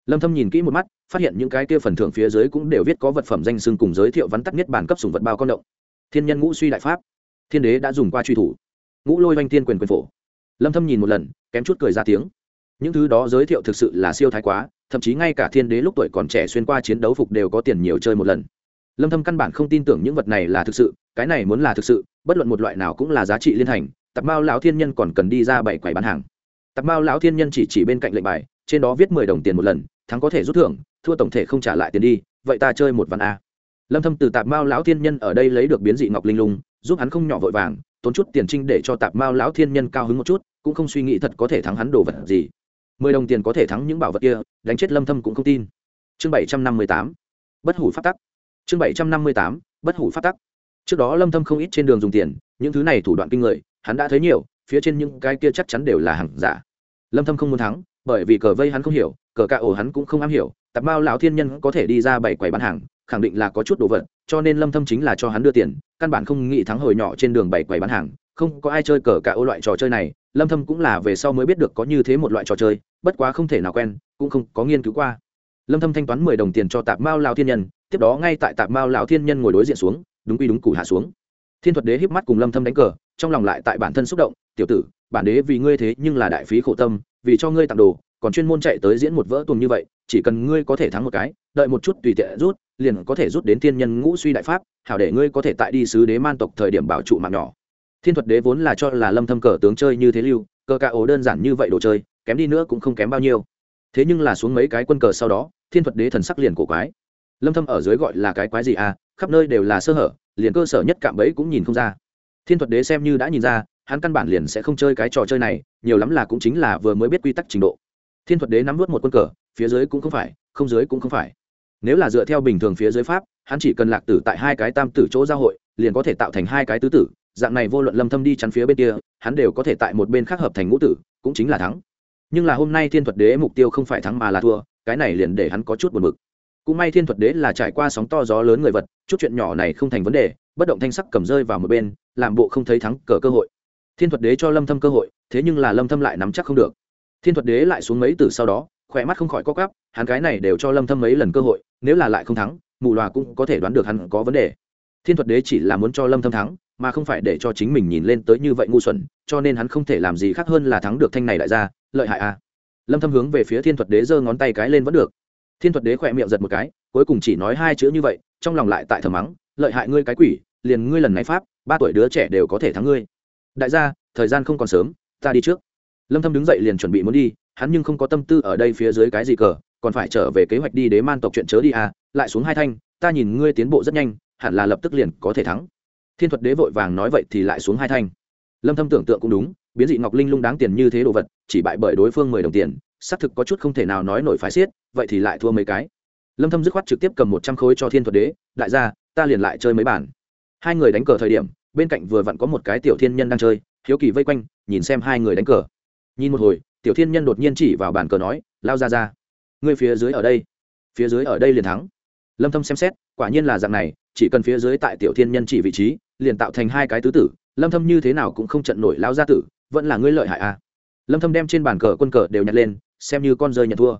Lâm thâm nhìn kỹ một mắt, phát hiện những cái kia phần thưởng phía dưới cũng đều viết có vật phẩm danh xưng cùng giới thiệu vắn tắt nhất bản cấp sùng vật bao con động. Thiên nhân ngũ suy đại pháp. Thiên đế đã dùng qua truy thủ. Ngũ lôi oanh tiên quyền quyền phổ. Lâm thâm nhìn một lần, kém chút cười ra tiếng. Những thứ đó giới thiệu thực sự là siêu thái quá, thậm chí ngay cả thiên đế lúc tuổi còn trẻ xuyên qua chiến đấu phục đều có tiền nhiều chơi một lần. Lâm thâm căn bản không tin tưởng những vật này là thực sự, cái này muốn là thực sự, bất luận một loại nào cũng là giá trị liên hành, tập mao lão thiên nhân còn cần đi ra bảy quầy bán hàng tạp mao lão thiên nhân chỉ chỉ bên cạnh lệnh bài, trên đó viết 10 đồng tiền một lần, thắng có thể rút thưởng, thua tổng thể không trả lại tiền đi, vậy ta chơi một ván a. Lâm thâm từ tạp mao lão thiên nhân ở đây lấy được biến dị ngọc linh lung, giúp hắn không nhỏ vội vàng, tốn chút tiền trinh để cho tạp mao lão thiên nhân cao hứng một chút, cũng không suy nghĩ thật có thể thắng hắn đồ vật gì. Mười đồng tiền có thể thắng những bảo vật kia, đánh chết lâm thâm cũng không tin. Chương 758 bất hủ pháp tắc. Chương 758 bất hủ pháp tắc. Trước đó lâm thâm không ít trên đường dùng tiền, những thứ này thủ đoạn kinh người, hắn đã thấy nhiều, phía trên những cái kia chắc chắn đều là hàng giả lâm thâm không muốn thắng, bởi vì cờ vây hắn không hiểu, cờ cạ ổ hắn cũng không am hiểu, tạp mao lão thiên nhân có thể đi ra bảy quầy bán hàng, khẳng định là có chút đồ vật, cho nên lâm thâm chính là cho hắn đưa tiền, căn bản không nghĩ thắng hồi nhỏ trên đường bảy quầy bán hàng, không có ai chơi cờ cạ ổ loại trò chơi này, lâm thâm cũng là về sau mới biết được có như thế một loại trò chơi, bất quá không thể nào quen, cũng không có nghiên cứu qua. Lâm thâm thanh toán 10 đồng tiền cho tạp mao lão thiên nhân, tiếp đó ngay tại tạp mao lão thiên nhân ngồi đối diện xuống, đúng quy đúng củ hạ xuống. Thiên thuật đế híp mắt cùng lâm thâm đánh cờ, trong lòng lại tại bản thân xúc động, tiểu tử bản đế vì ngươi thế nhưng là đại phí khổ tâm, vì cho ngươi tặng đồ, còn chuyên môn chạy tới diễn một vỡ tuồng như vậy, chỉ cần ngươi có thể thắng một cái, đợi một chút tùy tiện rút, liền có thể rút đến thiên nhân ngũ suy đại pháp, hảo để ngươi có thể tại đi sứ đế man tộc thời điểm bảo trụ mạng nhỏ. Thiên thuật đế vốn là cho là lâm thâm cờ tướng chơi như thế lưu, cờ ca ố đơn giản như vậy đồ chơi, kém đi nữa cũng không kém bao nhiêu. Thế nhưng là xuống mấy cái quân cờ sau đó, thiên thuật đế thần sắc liền cổ quái. Lâm thâm ở dưới gọi là cái quái gì à khắp nơi đều là sơ hở, liền cơ sở nhất cạm bẫy cũng nhìn không ra. Thiên thuật đế xem như đã nhìn ra hắn căn bản liền sẽ không chơi cái trò chơi này, nhiều lắm là cũng chính là vừa mới biết quy tắc trình độ. Thiên thuật đế nắm vớt một quân cờ, phía dưới cũng không phải, không dưới cũng không phải. Nếu là dựa theo bình thường phía dưới pháp, hắn chỉ cần lạc tử tại hai cái tam tử chỗ giao hội, liền có thể tạo thành hai cái tứ tử, dạng này vô luận lâm thâm đi chắn phía bên kia, hắn đều có thể tại một bên khác hợp thành ngũ tử, cũng chính là thắng. Nhưng là hôm nay thiên thuật đế mục tiêu không phải thắng mà là thua, cái này liền để hắn có chút buồn bực. Cũng may thiên thuật đế là trải qua sóng to gió lớn người vật, chút chuyện nhỏ này không thành vấn đề, bất động thanh sắc cầm rơi vào một bên, làm bộ không thấy thắng cờ cơ hội thiên thuật đế cho lâm thâm cơ hội thế nhưng là lâm thâm lại nắm chắc không được. Thiên thuật đế lại xuống mấy từ sau đó khỏe mắt không khỏi co quắp, hắn cái này đều cho lâm thâm mấy lần cơ hội nếu là lại không thắng mù loà cũng có thể đoán được hắn có vấn đề. Thiên thuật đế chỉ là muốn cho lâm thâm thắng mà không phải để cho chính mình nhìn lên tới như vậy ngu xuẩn cho nên hắn không thể làm gì khác hơn là thắng được thanh này đại gia lợi hại à. Lâm thâm hướng về phía thiên thuật đế giơ ngón tay cái lên vẫn được. Thiên thuật đế khỏe miệng giật một cái cuối cùng chỉ nói hai chữ như vậy trong lòng lại tại thầm mắng lợi hại ngươi cái quỷ liền ngươi lần này pháp ba tuổi đứa trẻ đều có thể thắng ngươi đại gia, thời gian không còn sớm, ta đi trước. Lâm thâm đứng dậy liền chuẩn bị muốn đi, hắn nhưng không có tâm tư ở đây phía dưới cái gì cờ, còn phải trở về kế hoạch đi đế man tộc chuyện chớ đi à lại xuống hai thanh, ta nhìn ngươi tiến bộ rất nhanh, hẳn là lập tức liền có thể thắng. Thiên thuật đế vội vàng nói vậy thì lại xuống hai thanh. Lâm thâm tưởng tượng cũng đúng, biến dị ngọc linh lung đáng tiền như thế đồ vật, chỉ bại bởi đối phương mười đồng tiền, xác thực có chút không thể nào nói nổi phải xiết, vậy thì lại thua mấy cái. Lâm thâm dứt khoát trực tiếp cầm một trăm khối cho thiên thuật đế, đại gia, ta liền lại chơi mấy bản. Hai người đánh cờ thời điểm bên cạnh vừa vặn có một cái tiểu thiên nhân đang chơi, hiếu kỳ vây quanh, nhìn xem hai người đánh cờ. Nhìn một hồi, tiểu thiên nhân đột nhiên chỉ vào bàn cờ nói, lao ra ra, ngươi phía dưới ở đây. Phía dưới ở đây liền thắng. Lâm thâm xem xét, quả nhiên là dạng này, chỉ cần phía dưới tại tiểu thiên nhân chỉ vị trí, liền tạo thành hai cái tứ tử. Lâm thâm như thế nào cũng không trận nổi lao gia tử, vẫn là ngươi lợi hại à. Lâm thâm đem trên bàn cờ quân cờ đều nhặt lên, xem như con rơi nhận thua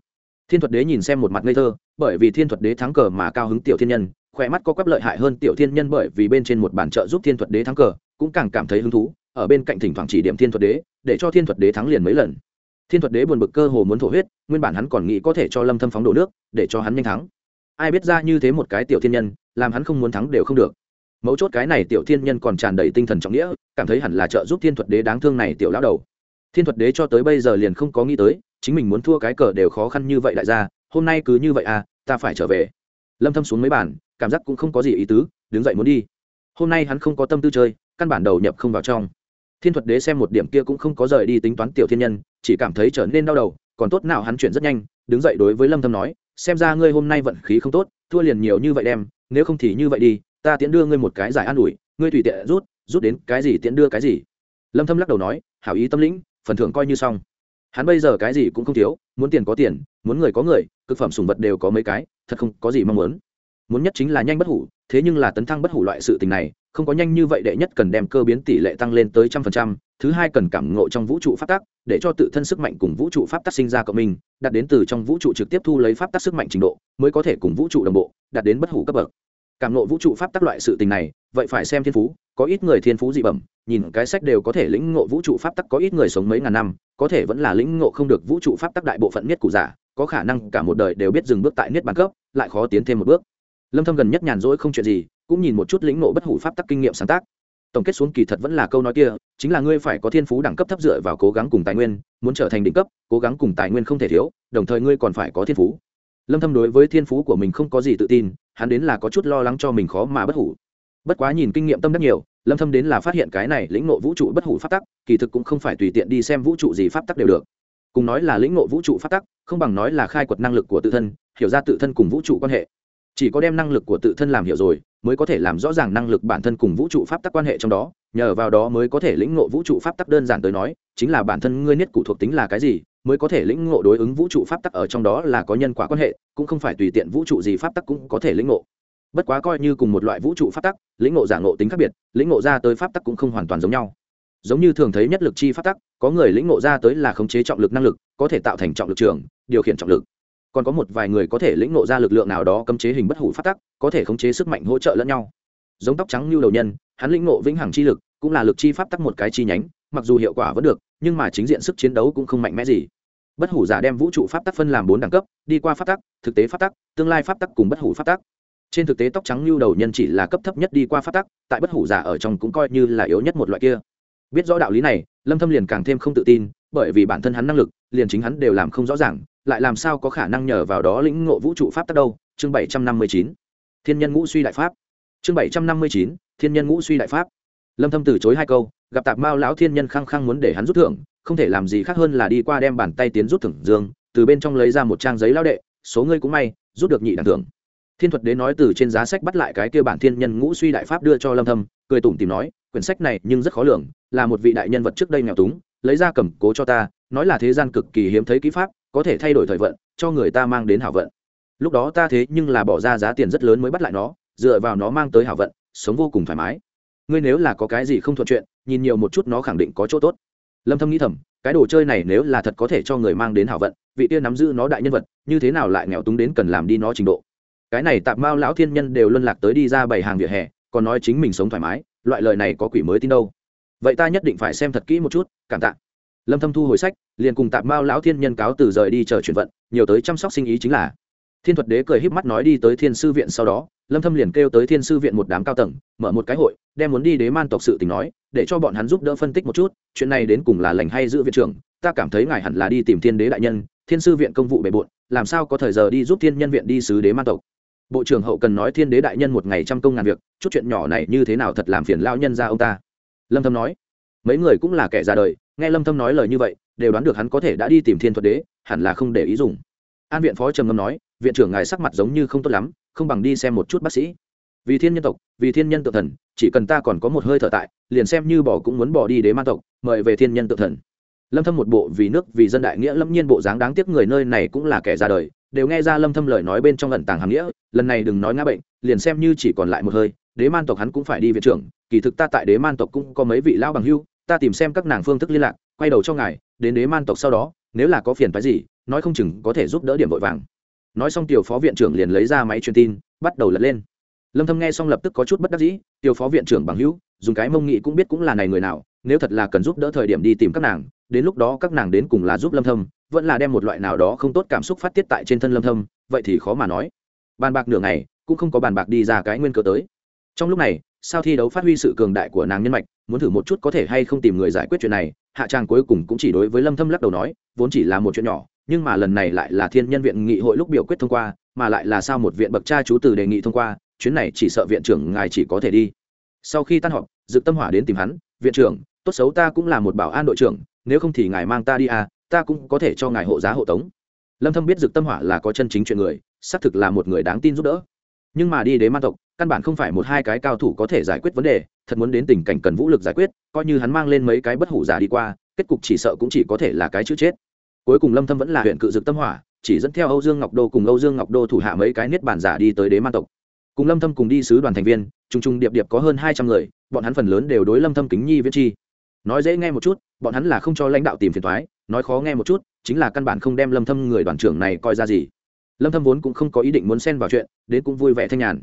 thiên thuật đế nhìn xem một mặt ngây thơ, bởi vì thiên thuật đế thắng cờ mà cao hứng tiểu thiên nhân, khỏe mắt có quắp lợi hại hơn tiểu thiên nhân bởi vì bên trên một bản trợ giúp thiên thuật đế thắng cờ, cũng càng cảm thấy hứng thú, ở bên cạnh thỉnh thoảng chỉ điểm thiên thuật đế, để cho thiên thuật đế thắng liền mấy lần. Thiên thuật đế buồn bực cơ hồ muốn thổ huyết, nguyên bản hắn còn nghĩ có thể cho lâm thâm phóng đổ nước, để cho hắn nhanh thắng. Ai biết ra như thế một cái tiểu thiên nhân, làm hắn không muốn thắng đều không được. Mấu chốt cái này tiểu thiên nhân còn tràn đầy tinh thần trọng nghĩa, cảm thấy hẳn là trợ giúp thiên thuật đế đáng thương này tiểu lão đầu. Thiên thuật đế cho tới bây giờ liền không có nghĩ tới chính mình muốn thua cái cờ đều khó khăn như vậy đại gia hôm nay cứ như vậy à ta phải trở về. Lâm thâm xuống mấy bàn, cảm giác cũng không có gì ý tứ, đứng dậy muốn đi. Hôm nay hắn không có tâm tư chơi, căn bản đầu nhập không vào trong. Thiên thuật đế xem một điểm kia cũng không có rời đi tính toán tiểu thiên nhân, chỉ cảm thấy trở nên đau đầu, còn tốt nào hắn chuyển rất nhanh, đứng dậy đối với lâm thâm nói, xem ra ngươi hôm nay vận khí không tốt, thua liền nhiều như vậy đem, nếu không thì như vậy đi, ta tiễn đưa ngươi một cái giải an ủi, ngươi tùy tiện rút rút đến cái gì tiễn đưa cái gì. Lâm thâm lắc đầu nói, hảo ý tâm lĩnh, phần thưởng coi như xong hắn bây giờ cái gì cũng không thiếu, muốn tiền có tiền, muốn người có người, cực phẩm sùng vật đều có mấy cái, thật không có gì mong muốn. Muốn nhất chính là nhanh bất hủ, thế nhưng là tấn thăng bất hủ loại sự tình này, không có nhanh như vậy đệ nhất cần đem cơ biến tỷ lệ tăng lên tới trăm phần trăm, thứ hai cần cảm ngộ trong vũ trụ pháp tắc, để cho tự thân sức mạnh cùng vũ trụ pháp tắc sinh ra cộng minh, đạt đến từ trong vũ trụ trực tiếp thu lấy pháp tắc sức mạnh trình độ, mới có thể cùng vũ trụ đồng bộ, đạt đến bất hủ cấp bậc cảm ngộ vũ trụ pháp tắc loại sự tình này, vậy phải xem thiên phú, có ít người thiên phú dị bẩm, nhìn cái sách đều có thể lĩnh ngộ vũ trụ pháp tắc có ít người sống mấy ngàn năm, có thể vẫn là lĩnh ngộ không được vũ trụ pháp tắc đại bộ phận nhất cụ giả, có khả năng cả một đời đều biết dừng bước tại niết bàn cấp, lại khó tiến thêm một bước. Lâm thâm gần nhất nhàn rỗi không chuyện gì, cũng nhìn một chút lĩnh ngộ bất hủ pháp tắc kinh nghiệm sáng tác. Tổng kết xuống kỳ thật vẫn là câu nói kia, chính là ngươi phải có thiên phú đẳng cấp thấp dựa vào cố gắng cùng tài nguyên, muốn trở thành đỉnh cấp, cố gắng cùng tài nguyên không thể thiếu, đồng thời ngươi còn phải có thiên phú lâm thâm đối với thiên phú của mình không có gì tự tin, hắn đến là có chút lo lắng cho mình khó mà bất hủ. Bất quá nhìn kinh nghiệm tâm đắc nhiều, lâm thâm đến là phát hiện cái này lĩnh ngộ vũ trụ bất hủ pháp tắc, kỳ thực cũng không phải tùy tiện đi xem vũ trụ gì pháp tắc đều được. Cùng nói là lĩnh ngộ vũ trụ pháp tắc, không bằng nói là khai quật năng lực của tự thân, hiểu ra tự thân cùng vũ trụ quan hệ. Chỉ có đem năng lực của tự thân làm hiểu rồi, mới có thể làm rõ ràng năng lực bản thân cùng vũ trụ pháp tắc quan hệ trong đó, nhờ vào đó mới có thể lĩnh ngộ vũ trụ pháp tắc đơn giản tới nói, chính là bản thân ngươi niết cụ thuộc tính là cái gì mới có thể lĩnh ngộ đối ứng vũ trụ pháp tắc ở trong đó là có nhân quả quan hệ, cũng không phải tùy tiện vũ trụ gì pháp tắc cũng có thể lĩnh ngộ. Bất quá coi như cùng một loại vũ trụ pháp tắc, lĩnh ngộ giả ngộ tính khác biệt, lĩnh ngộ ra tới pháp tắc cũng không hoàn toàn giống nhau. Giống như thường thấy nhất lực chi pháp tắc, có người lĩnh ngộ ra tới là khống chế trọng lực năng lực, có thể tạo thành trọng lực trường, điều khiển trọng lực. Còn có một vài người có thể lĩnh ngộ ra lực lượng nào đó cấm chế hình bất hủ pháp tắc, có thể khống chế sức mạnh hỗ trợ lẫn nhau. Giống tóc trắng như đầu nhân, hắn lĩnh ngộ vĩnh hằng chi lực, cũng là lực chi pháp tắc một cái chi nhánh, mặc dù hiệu quả vẫn được, nhưng mà chính diện sức chiến đấu cũng không mạnh mẽ gì bất hủ giả đem vũ trụ pháp tắc phân làm bốn đẳng cấp, đi qua pháp tắc, thực tế pháp tắc, tương lai pháp tắc cùng bất hủ pháp tắc. Trên thực tế tóc trắng lưu đầu nhân chỉ là cấp thấp nhất đi qua pháp tắc, tại bất hủ giả ở trong cũng coi như là yếu nhất một loại kia. Biết rõ đạo lý này, lâm thâm liền càng thêm không tự tin, bởi vì bản thân hắn năng lực, liền chính hắn đều làm không rõ ràng, lại làm sao có khả năng nhờ vào đó lĩnh ngộ vũ trụ pháp tắc đâu? Chương 759 thiên nhân ngũ suy đại pháp. Chương 759 thiên nhân ngũ suy đại pháp. Lâm thâm từ chối hai câu gặp tạp mao lão thiên nhân khăng khăng muốn để hắn rút thưởng, không thể làm gì khác hơn là đi qua đem bàn tay tiến rút thưởng dương, từ bên trong lấy ra một trang giấy lao đệ, số ngươi cũng may, rút được nhị đẳng thưởng. Thiên thuật đế nói từ trên giá sách bắt lại cái kia bản thiên nhân ngũ suy đại pháp đưa cho lâm thâm, cười tủm tìm nói, quyển sách này nhưng rất khó lường, là một vị đại nhân vật trước đây nghèo túng, lấy ra cầm cố cho ta, nói là thế gian cực kỳ hiếm thấy kỹ pháp, có thể thay đổi thời vận, cho người ta mang đến hảo vận. Lúc đó ta thế nhưng là bỏ ra giá tiền rất lớn mới bắt lại nó, dựa vào nó mang tới hảo vận, sống vô cùng thoải mái. Ngươi nếu là có cái gì không thuận chuyện nhìn nhiều một chút nó khẳng định có chỗ tốt. Lâm thâm nghĩ thầm, cái đồ chơi này nếu là thật có thể cho người mang đến hảo vận, vị tiên nắm giữ nó đại nhân vật, như thế nào lại nghèo túng đến cần làm đi nó trình độ? Cái này tạp mao lão thiên nhân đều luân lạc tới đi ra bảy hàng vỉa hè, còn nói chính mình sống thoải mái, loại lời này có quỷ mới tin đâu. Vậy ta nhất định phải xem thật kỹ một chút, cảm tạ. Lâm thâm thu hồi sách, liền cùng tạp mao lão thiên nhân cáo từ rời đi chờ chuyển vận, nhiều tới chăm sóc sinh ý chính là thiên thuật đế cười híp mắt nói đi tới thiên sư viện sau đó, lâm thâm liền kêu tới thiên sư viện một đám cao tầng, mở một cái hội, đem muốn đi đế man tộc sự tình nói, để cho bọn hắn giúp đỡ phân tích một chút, chuyện này đến cùng là lành hay giữ viện trưởng, ta cảm thấy ngài hẳn là đi tìm thiên đế đại nhân, thiên sư viện công vụ bề bộn, làm sao có thời giờ đi giúp thiên nhân viện đi sứ đế man tộc. Bộ trưởng hậu cần nói thiên đế đại nhân một ngày trăm công ngàn việc, chút chuyện nhỏ này như thế nào thật làm phiền lao nhân ra ông ta. Lâm thâm nói, mấy người cũng là kẻ già đời, nghe lâm thâm nói lời như vậy, đều đoán được hắn có thể đã đi tìm thiên thuật đế, hẳn là không để ý dùng. An viện phó trầm ngâm nói viện trưởng ngài sắc mặt giống như không tốt lắm, không bằng đi xem một chút bác sĩ. Vì thiên nhân tộc, vì thiên nhân tự thần, chỉ cần ta còn có một hơi thở tại, liền xem như bỏ cũng muốn bỏ đi đế ma tộc, mời về thiên nhân tự thần. Lâm thâm một bộ vì nước, vì dân đại nghĩa lâm nhiên bộ dáng đáng tiếc người nơi này cũng là kẻ ra đời, đều nghe ra lâm thâm lời nói bên trong ẩn tàng hàm nghĩa, lần này đừng nói ngã bệnh, liền xem như chỉ còn lại một hơi, đế man tộc hắn cũng phải đi viện trưởng, kỳ thực ta tại đế man tộc cũng có mấy vị lão bằng hưu, ta tìm xem các nàng phương thức liên lạc, quay đầu cho ngài, đến đế man tộc sau đó, nếu là có phiền phái gì, nói không chừng có thể giúp đỡ điểm vội vàng nói xong tiểu phó viện trưởng liền lấy ra máy truyền tin, bắt đầu lật lên. Lâm thâm nghe xong lập tức có chút bất đắc dĩ, tiểu phó viện trưởng bằng hữu, dùng cái mông nghị cũng biết cũng là này người nào, nếu thật là cần giúp đỡ thời điểm đi tìm các nàng, đến lúc đó các nàng đến cùng là giúp lâm thâm, vẫn là đem một loại nào đó không tốt cảm xúc phát tiết tại trên thân lâm thâm, vậy thì khó mà nói. Bàn bạc nửa ngày, cũng không có bàn bạc đi ra cái nguyên cớ tới. Trong lúc này, sau thi đấu phát huy sự cường đại của nàng nhân mạch, muốn thử một chút có thể hay không tìm người giải quyết chuyện này, hạ trang cuối cùng cũng chỉ đối với lâm thâm lắc đầu nói, vốn chỉ là một chuyện nhỏ nhưng mà lần này lại là thiên nhân viện nghị hội lúc biểu quyết thông qua, mà lại là sao một viện bậc cha chú từ đề nghị thông qua, chuyến này chỉ sợ viện trưởng ngài chỉ có thể đi. Sau khi tan họp dự tâm hỏa đến tìm hắn, viện trưởng, tốt xấu ta cũng là một bảo an đội trưởng, nếu không thì ngài mang ta đi à ta cũng có thể cho ngài hộ giá hộ tống. Lâm thâm biết dực tâm hỏa là có chân chính chuyện người, xác thực là một người đáng tin giúp đỡ. Nhưng mà đi đến man tộc, căn bản không phải một hai cái cao thủ có thể giải quyết vấn đề, thật muốn đến tình cảnh cần vũ lực giải quyết, coi như hắn mang lên mấy cái bất hủ giả đi qua, kết cục chỉ sợ cũng chỉ có thể là cái chữ chết cuối cùng lâm thâm vẫn là huyện cự dực tâm hỏa, chỉ dẫn theo âu dương ngọc đô cùng âu dương ngọc đô thủ hạ mấy cái niết bản giả đi tới đế man tộc. Cùng lâm thâm cùng đi sứ đoàn thành viên, trung trung điệp điệp có hơn 200 người, bọn hắn phần lớn đều đối lâm thâm kính nhi viễn chi. Nói dễ nghe một chút, bọn hắn là không cho lãnh đạo tìm phiền toái, nói khó nghe một chút, chính là căn bản không đem lâm thâm người đoàn trưởng này coi ra gì. Lâm thâm vốn cũng không có ý định muốn xen vào chuyện, đến cũng vui vẻ thanh nhàn.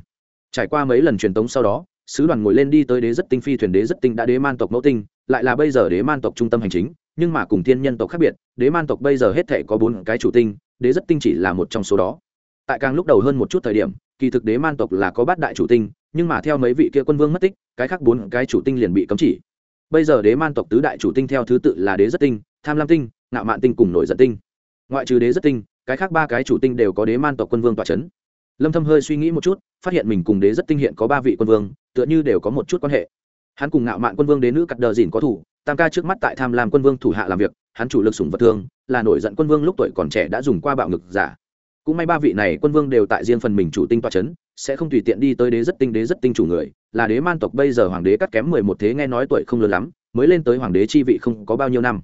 Trải qua mấy lần truyền tống sau đó, sứ đoàn ngồi lên đi tới đế rất tinh phi thuyền đế rất tinh đã đế man tộc mẫu tinh, lại là bây giờ đế man tộc trung tâm hành chính nhưng mà cùng thiên nhân tộc khác biệt, đế man tộc bây giờ hết thể có bốn cái chủ tinh, đế rất tinh chỉ là một trong số đó. Tại càng lúc đầu hơn một chút thời điểm, kỳ thực đế man tộc là có bát đại chủ tinh, nhưng mà theo mấy vị kia quân vương mất tích, cái khác bốn cái chủ tinh liền bị cấm chỉ. Bây giờ đế man tộc tứ đại chủ tinh theo thứ tự là đế rất tinh, tham lam tinh, ngạo mạn tinh cùng nổi giận tinh. Ngoại trừ đế rất tinh, cái khác ba cái chủ tinh đều có đế man tộc quân vương tọa c h ấ n lâm thâm hơi suy nghĩ một chút, phát hiện mình cùng đế rất tinh hiện có ba vị quân vương, tựa như đều có một chút quan hệ. Hắn cùng ngạo mạn quân vương đế nữ cắt đờ dìn có thủ tam ca trước mắt tại tham lam quân vương thủ hạ làm việc, hắn chủ lực sủng vật thương, là nổi giận quân vương lúc tuổi còn trẻ đã dùng qua bạo ngực giả. Cũng may ba vị này quân vương đều tại riêng phần mình chủ tinh toa c h ấ n sẽ không tùy tiện đi tới đế rất tinh đế rất tinh chủ người, là đế man tộc bây giờ hoàng đế cắt kém mười một thế nghe nói tuổi không lớn lắm, mới lên tới hoàng đế chi vị không có bao nhiêu năm.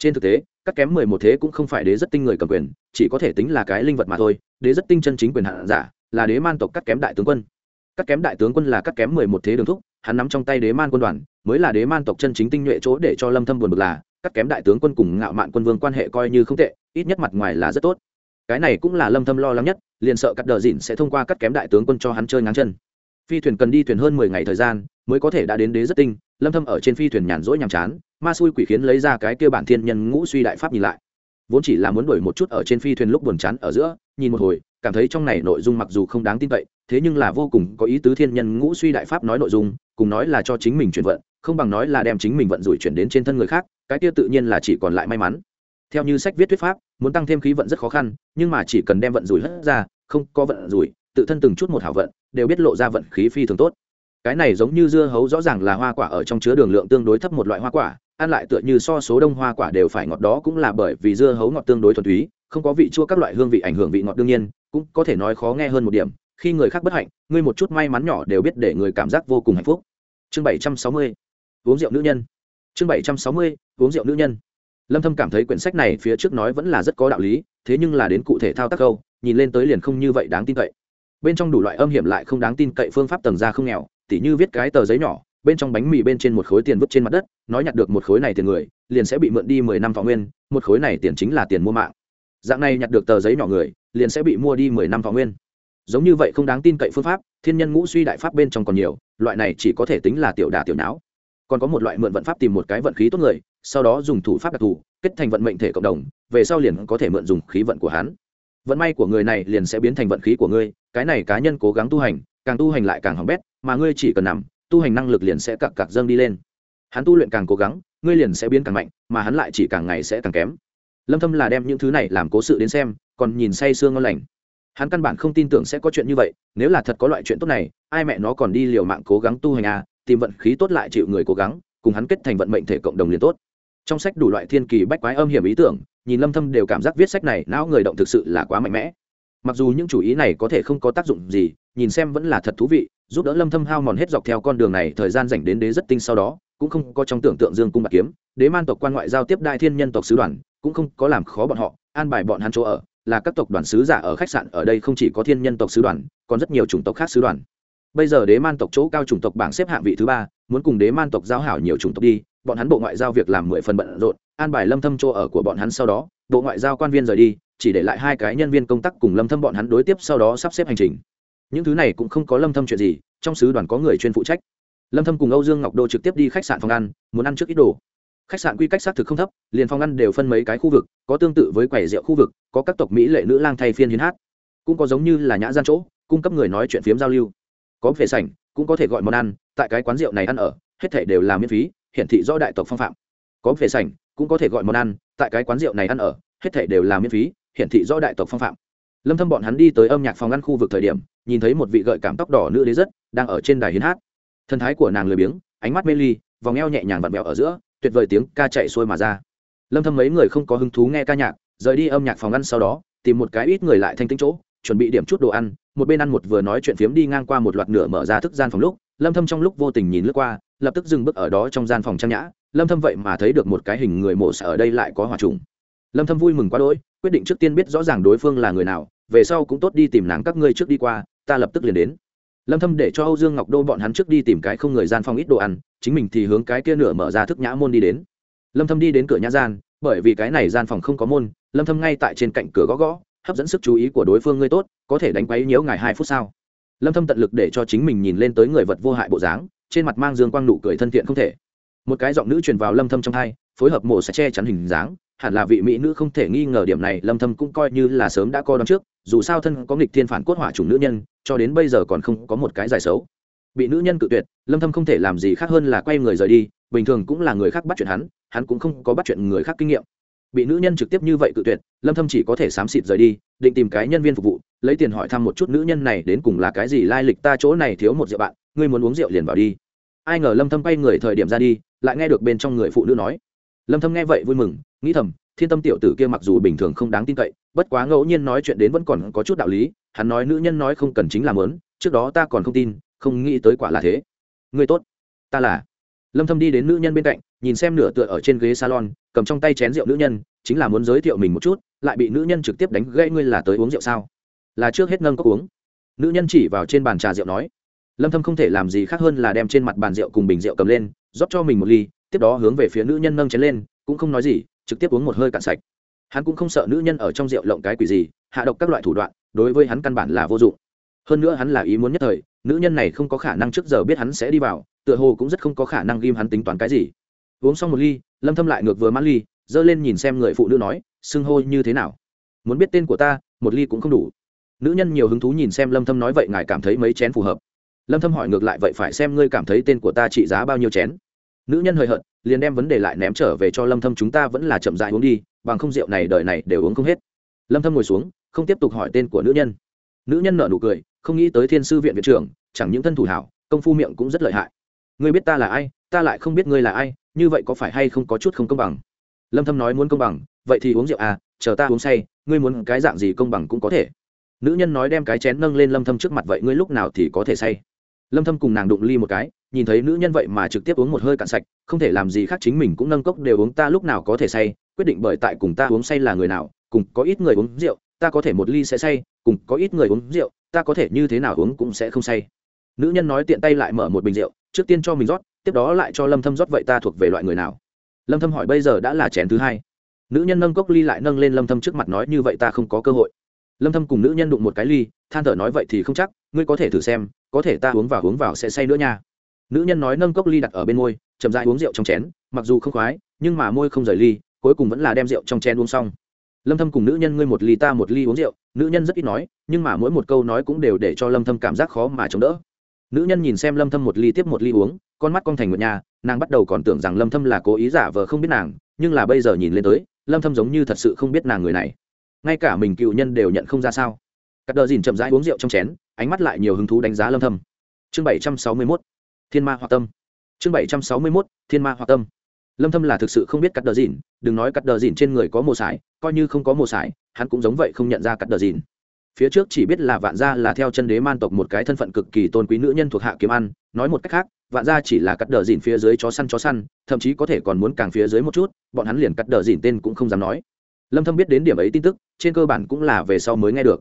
Trên thực tế, cắt kém mười một thế cũng không phải đế rất tinh người cầm quyền, chỉ có thể tính là cái linh vật mà thôi, đế rất tinh chân chính quyền hạn giả, là đế man tộc cắt kém đại tướng quân. Cắt kém đại tướng quân là cắt kém mười một thế đường thúc, hắn nắm trong tay đế man quân đoàn mới là đế man tộc chân chính tinh nhuệ chỗ để cho lâm thâm buồn bực là, các kém đại tướng quân cùng ngạo mạn quân vương quan hệ coi như không tệ, ít nhất mặt ngoài là rất tốt. Cái này cũng là lâm thâm lo lắng nhất, liền sợ cắt đờ dỉn sẽ thông qua các kém đại tướng quân cho hắn chơi ngang chân. Phi thuyền cần đi thuyền hơn 10 ngày thời gian, mới có thể đã đến đế rất tinh, lâm thâm ở trên phi thuyền nhàn rỗi nhàm chán, ma xui quỷ khiến lấy ra cái kia bản thiên nhân ngũ suy đại pháp nhìn lại. Vốn chỉ là muốn đuổi một chút ở trên phi thuyền lúc buồn chán ở giữa, nhìn một hồi, cảm thấy trong này nội dung mặc dù không đáng tin cậy, thế nhưng là vô cùng có ý tứ thiên nhân ngũ suy đại pháp nói nội dung, cùng nói là cho chính mình chuyển vận không bằng nói là đem chính mình vận rủi chuyển đến trên thân người khác, cái kia tự nhiên là chỉ còn lại may mắn. Theo như sách viết thuyết pháp, muốn tăng thêm khí vận rất khó khăn, nhưng mà chỉ cần đem vận rủi hất ra, không có vận rủi, tự thân từng chút một hảo vận, đều biết lộ ra vận khí phi thường tốt. Cái này giống như dưa hấu rõ ràng là hoa quả ở trong chứa đường lượng tương đối thấp một loại hoa quả, ăn lại tựa như so số đông hoa quả đều phải ngọt đó cũng là bởi vì dưa hấu ngọt tương đối thuần túy, không có vị chua các loại hương vị ảnh hưởng vị ngọt đương nhiên, cũng có thể nói khó nghe hơn một điểm, khi người khác bất hạnh, ngươi một chút may mắn nhỏ đều biết để người cảm giác vô cùng hạnh phúc. Chương bảy trăm sáu mươi uống rượu nữ nhân. Chương bảy trăm sáu mươi, uống rượu nữ nhân. Lâm thâm cảm thấy quyển sách này phía trước nói vẫn là rất có đạo lý, thế nhưng là đến cụ thể thao tác câu, nhìn lên tới liền không như vậy đáng tin cậy. Bên trong đủ loại âm hiểm lại không đáng tin cậy phương pháp tầng ra không nghèo, tỉ như viết cái tờ giấy nhỏ, bên trong bánh mì bên trên một khối tiền vứt trên mặt đất, nói nhặt được một khối này tiền người, liền sẽ bị mượn đi mười năm thọ nguyên, một khối này tiền chính là tiền mua mạng. Dạng này nhặt được tờ giấy nhỏ người, liền sẽ bị mua đi mười năm thọ nguyên. Giống như vậy không đáng tin cậy phương pháp, thiên nhân ngũ suy đại pháp bên trong còn nhiều, loại này chỉ có thể tính là tiểu đà tiểu não còn có một loại mượn vận pháp tìm một cái vận khí tốt người, sau đó dùng thủ pháp đặc thù, kết thành vận mệnh thể cộng đồng, về sau liền có thể mượn dùng khí vận của hắn. Vận may của người này liền sẽ biến thành vận khí của ngươi, cái này cá nhân cố gắng tu hành, càng tu hành lại càng hỏng bét, mà ngươi chỉ cần nằm, tu hành năng lực liền sẽ cặp cặp dâng đi lên. Hắn tu luyện càng cố gắng, ngươi liền sẽ biến càng mạnh, mà hắn lại chỉ càng ngày sẽ càng kém. Lâm thâm là đem những thứ này làm cố sự đến xem, còn nhìn say sương ngon lành. Hắn căn bản không tin tưởng sẽ có chuyện như vậy, nếu là thật có loại chuyện tốt này, ai mẹ nó còn đi liều mạng cố gắng tu hành à tìm vận khí tốt lại chịu người cố gắng, cùng hắn kết thành vận mệnh thể cộng đồng liền tốt. Trong sách đủ loại thiên kỳ bách quái âm hiểm ý tưởng, nhìn lâm thâm đều cảm giác viết sách này não người động thực sự là quá mạnh mẽ. Mặc dù những chủ ý này có thể không có tác dụng gì, nhìn xem vẫn là thật thú vị, giúp đỡ lâm thâm hao mòn hết dọc theo con đường này thời gian dành đến đế rất tinh sau đó, cũng không có trong tưởng tượng dương cung bạc kiếm, đế man tộc quan ngoại giao tiếp đại thiên nhân tộc sứ đoàn, cũng không có làm khó bọn họ, an bài bọn hắn chỗ ở, là các tộc đoàn sứ giả ở khách sạn, ở đây không chỉ có thiên nhân tộc sứ đoàn, còn rất nhiều chủng tộc khác sứ đoàn bây giờ đế man tộc chỗ cao chủng tộc bảng xếp hạng vị thứ ba, muốn cùng đế man tộc giao hảo nhiều chủng tộc đi, bọn hắn bộ ngoại giao việc làm mười phần bận rộn, an bài lâm thâm chỗ ở của bọn hắn sau đó, bộ ngoại giao quan viên rời đi, chỉ để lại hai cái nhân viên công tác cùng lâm thâm bọn hắn đối tiếp sau đó sắp xếp hành trình. Những thứ này cũng không có lâm thâm chuyện gì, trong sứ đoàn có người chuyên phụ trách. Lâm thâm cùng âu dương ngọc đô trực tiếp đi khách sạn phòng ăn, muốn ăn trước ít đồ. Khách sạn quy cách xác thực không thấp, liền phòng ăn đều phân mấy cái khu vực, có tương tự với quầy rượu khu vực, có các tộc mỹ lệ nữ lang thay phiên hiến hát. Cũng có giống như là nhã gian chỗ, cung cấp người nói chuyện phiếm giao lưu có về sảnh, cũng có thể gọi món ăn, tại cái quán rượu này ăn ở, hết thể đều là miễn phí, hiển thị do đại tộc phong phạm. Có về sảnh, cũng có thể gọi món ăn, tại cái quán rượu này ăn ở, hết thể đều là miễn phí, hiển thị do đại tộc phong phạm. Lâm thâm bọn hắn đi tới âm nhạc phòng ăn khu vực thời điểm, nhìn thấy một vị gợi cảm tóc đỏ nữ đế rất, đang ở trên đài hiến hát. Thân thái của nàng lười biếng, ánh mắt mê ly, vòng eo nhẹ nhàng vặn vẹo ở giữa, tuyệt vời tiếng ca chạy xuôi mà ra. Lâm thâm mấy người không có hứng thú nghe ca nhạc, rời đi âm nhạc phòng ăn sau đó, tìm một cái ít người lại thanh tĩnh chỗ chuẩn bị điểm chút đồ ăn, một bên ăn một vừa nói chuyện phiếm đi ngang qua một loạt nửa mở ra thức gian phòng lúc, lâm thâm trong lúc vô tình nhìn lướt qua, lập tức dừng bước ở đó trong gian phòng trang nhã. Lâm thâm vậy mà thấy được một cái hình người mổ xẻ ở đây lại có hỏa trùng. Lâm thâm vui mừng quá đỗi, quyết định trước tiên biết rõ ràng đối phương là người nào, về sau cũng tốt đi tìm nàng các ngươi trước đi qua, ta lập tức liền đến. Lâm thâm để cho âu dương ngọc đô bọn hắn trước đi tìm cái không người gian phòng ít đồ ăn, chính mình thì hướng cái kia nửa mở ra thức nhã môn đi đến. Lâm thâm đi đến cửa nhã gian, bởi vì cái này gian phòng không có môn, lâm thâm ngay tại trên cạnh cửa gõ gõ hấp dẫn sức chú ý của đối phương ngươi tốt, có thể đánh quấy nhiễu ngài hai phút sau. Lâm thâm tận lực để cho chính mình nhìn lên tới người vật vô hại bộ dáng, trên mặt mang dương quang nụ cười thân thiện không thể. Một cái giọng nữ truyền vào lâm thâm trong tai phối hợp mổ sẽ che chắn hình dáng, hẳn là vị mỹ nữ không thể nghi ngờ điểm này, lâm thâm cũng coi như là sớm đã coi đón trước, dù sao thân có nghịch thiên phản cốt hỏa chủng nữ nhân, cho đến bây giờ còn không có một cái giải xấu. Bị nữ nhân cự tuyệt, lâm thâm không thể làm gì khác hơn là quay người rời đi, bình thường cũng là người khác bắt chuyện hắn hắn cũng không có bắt chuyện người khác kinh nghiệm bị nữ nhân trực tiếp như vậy cự tuyệt, lâm thâm chỉ có thể xám xịt rời đi, định tìm cái nhân viên phục vụ, lấy tiền hỏi thăm một chút nữ nhân này đến cùng là cái gì lai lịch ta chỗ này thiếu một rượu bạn, ngươi muốn uống rượu liền vào đi. Ai ngờ lâm thâm quay người thời điểm ra đi, lại nghe được bên trong người phụ nữ nói. Lâm thâm nghe vậy vui mừng, nghĩ thầm, thiên tâm tiểu tử kia mặc dù bình thường không đáng tin cậy, bất quá ngẫu nhiên nói chuyện đến vẫn còn có chút đạo lý, hắn nói nữ nhân nói không cần chính là mớn trước đó ta còn không tin, không nghĩ tới quả là thế. Ngươi tốt, ta là lâm thâm đi đến nữ nhân bên cạnh, nhìn xem nửa tựa ở trên ghế salon, cầm trong tay chén rượu nữ nhân, chính là muốn giới thiệu mình một chút, lại bị nữ nhân trực tiếp đánh gãy ngươi là tới uống rượu sao? Là trước hết nâng cốc uống. Nữ nhân chỉ vào trên bàn trà rượu nói. Lâm thâm không thể làm gì khác hơn là đem trên mặt bàn rượu cùng bình rượu cầm lên, rót cho mình một ly, tiếp đó hướng về phía nữ nhân nâng chén lên, cũng không nói gì, trực tiếp uống một hơi cạn sạch. Hắn cũng không sợ nữ nhân ở trong rượu lộng cái quỷ gì, hạ độc các loại thủ đoạn, đối với hắn căn bản là vô dụng. Hơn nữa hắn là ý muốn nhất thời, nữ nhân này không có khả năng trước giờ biết hắn sẽ đi vào tựa hồ cũng rất không có khả năng ghim hắn tính toán cái gì. Uống xong một ly, lâm thâm lại ngược vừa mãn ly dơ lên nhìn xem người phụ nữ nói xưng hô như thế nào? Muốn biết tên của ta, một ly cũng không đủ. Nữ nhân nhiều hứng thú nhìn xem lâm thâm nói, vậy ngài cảm thấy mấy chén phù hợp? Lâm thâm hỏi ngược lại, vậy phải xem ngươi cảm thấy tên của ta trị giá bao nhiêu chén? Nữ nhân hơi hận liền đem vấn đề lại ném trở về cho lâm thâm, chúng ta vẫn là chậm rãi uống đi, bằng không rượu này đời này đều uống không hết. Lâm thâm ngồi xuống, không tiếp tục hỏi tên của nữ nhân. Nữ nhân nở nụ cười, không nghĩ tới thiên sư viện viện trưởng, chẳng những thân thủ hảo, công phu miệng cũng rất lợi hại ngươi biết ta là ai, ta lại không biết ngươi là ai, như vậy có phải hay không có chút không công bằng? Lâm thâm nói muốn công bằng, vậy thì uống rượu à chờ ta uống say, ngươi muốn cái dạng gì công bằng cũng có thể. Nữ nhân nói đem cái chén nâng lên lâm thâm trước mặt vậy ngươi lúc nào thì có thể say? Lâm thâm cùng nàng đụng ly một cái, nhìn thấy nữ nhân vậy mà trực tiếp uống một hơi cạn sạch, không thể làm gì khác chính mình cũng nâng cốc đều uống, ta lúc nào có thể say? Quyết định bởi tại cùng ta uống say là người nào, cùng có ít người uống rượu, ta có thể một ly sẽ say, cùng có ít người uống rượu, ta có thể như thế nào uống cũng sẽ không say. Nữ nhân nói tiện tay lại mở một bình rượu trước tiên cho mình rót, tiếp đó lại cho lâm thâm rót, vậy ta thuộc về loại người nào? Lâm thâm hỏi, bây giờ đã là chén thứ hai. Nữ nhân nâng cốc ly lại nâng lên lâm thâm trước mặt nói, như vậy ta không có cơ hội. Lâm thâm cùng nữ nhân đụng một cái ly, than thở nói, vậy thì không chắc, ngươi có thể thử xem, có thể ta uống vào uống vào sẽ say nữa nha. Nữ nhân nói nâng cốc ly đặt ở bên môi, chậm rãi uống rượu trong chén, mặc dù không khoái, nhưng mà môi không rời ly, cuối cùng vẫn là đem rượu trong chén uống xong. Lâm thâm cùng nữ nhân ngươi một ly ta một ly uống rượu, nữ nhân rất ít nói, nhưng mà mỗi một câu nói cũng đều để cho lâm thâm cảm giác khó mà chống đỡ nữ nhân nhìn xem lâm thâm một ly tiếp một ly uống, con mắt con thành nguyệt nhà nàng bắt đầu còn tưởng rằng lâm thâm là cố ý giả vờ không biết nàng, nhưng là bây giờ nhìn lên tới, lâm thâm giống như thật sự không biết nàng người này. Ngay cả mình cựu nhân đều nhận không ra sao. Cắt đờ dìn chậm rãi uống rượu trong chén, ánh mắt lại nhiều hứng thú đánh giá lâm thâm. Chương 761 thiên ma hoặc tâm. Chương 761 thiên ma hoặc tâm. Lâm thâm là thực sự không biết cắt đờ dìn, đừng nói cắt đờ dìn trên người có mồ sải, coi như không có mồ sải, hắn cũng giống vậy không nhận ra cắt đờ dìn phía trước chỉ biết là vạn gia là theo chân đế man tộc một cái thân phận cực kỳ tôn quý nữ nhân thuộc hạ kiếm ăn. Nói một cách khác, vạn gia chỉ là cắt đờ dìn phía dưới chó săn chó săn, thậm chí có thể còn muốn càng phía dưới một chút, bọn hắn liền cắt đờ dìn tên cũng không dám nói. Lâm thâm biết đến điểm ấy tin tức, trên cơ bản cũng là về sau mới nghe được.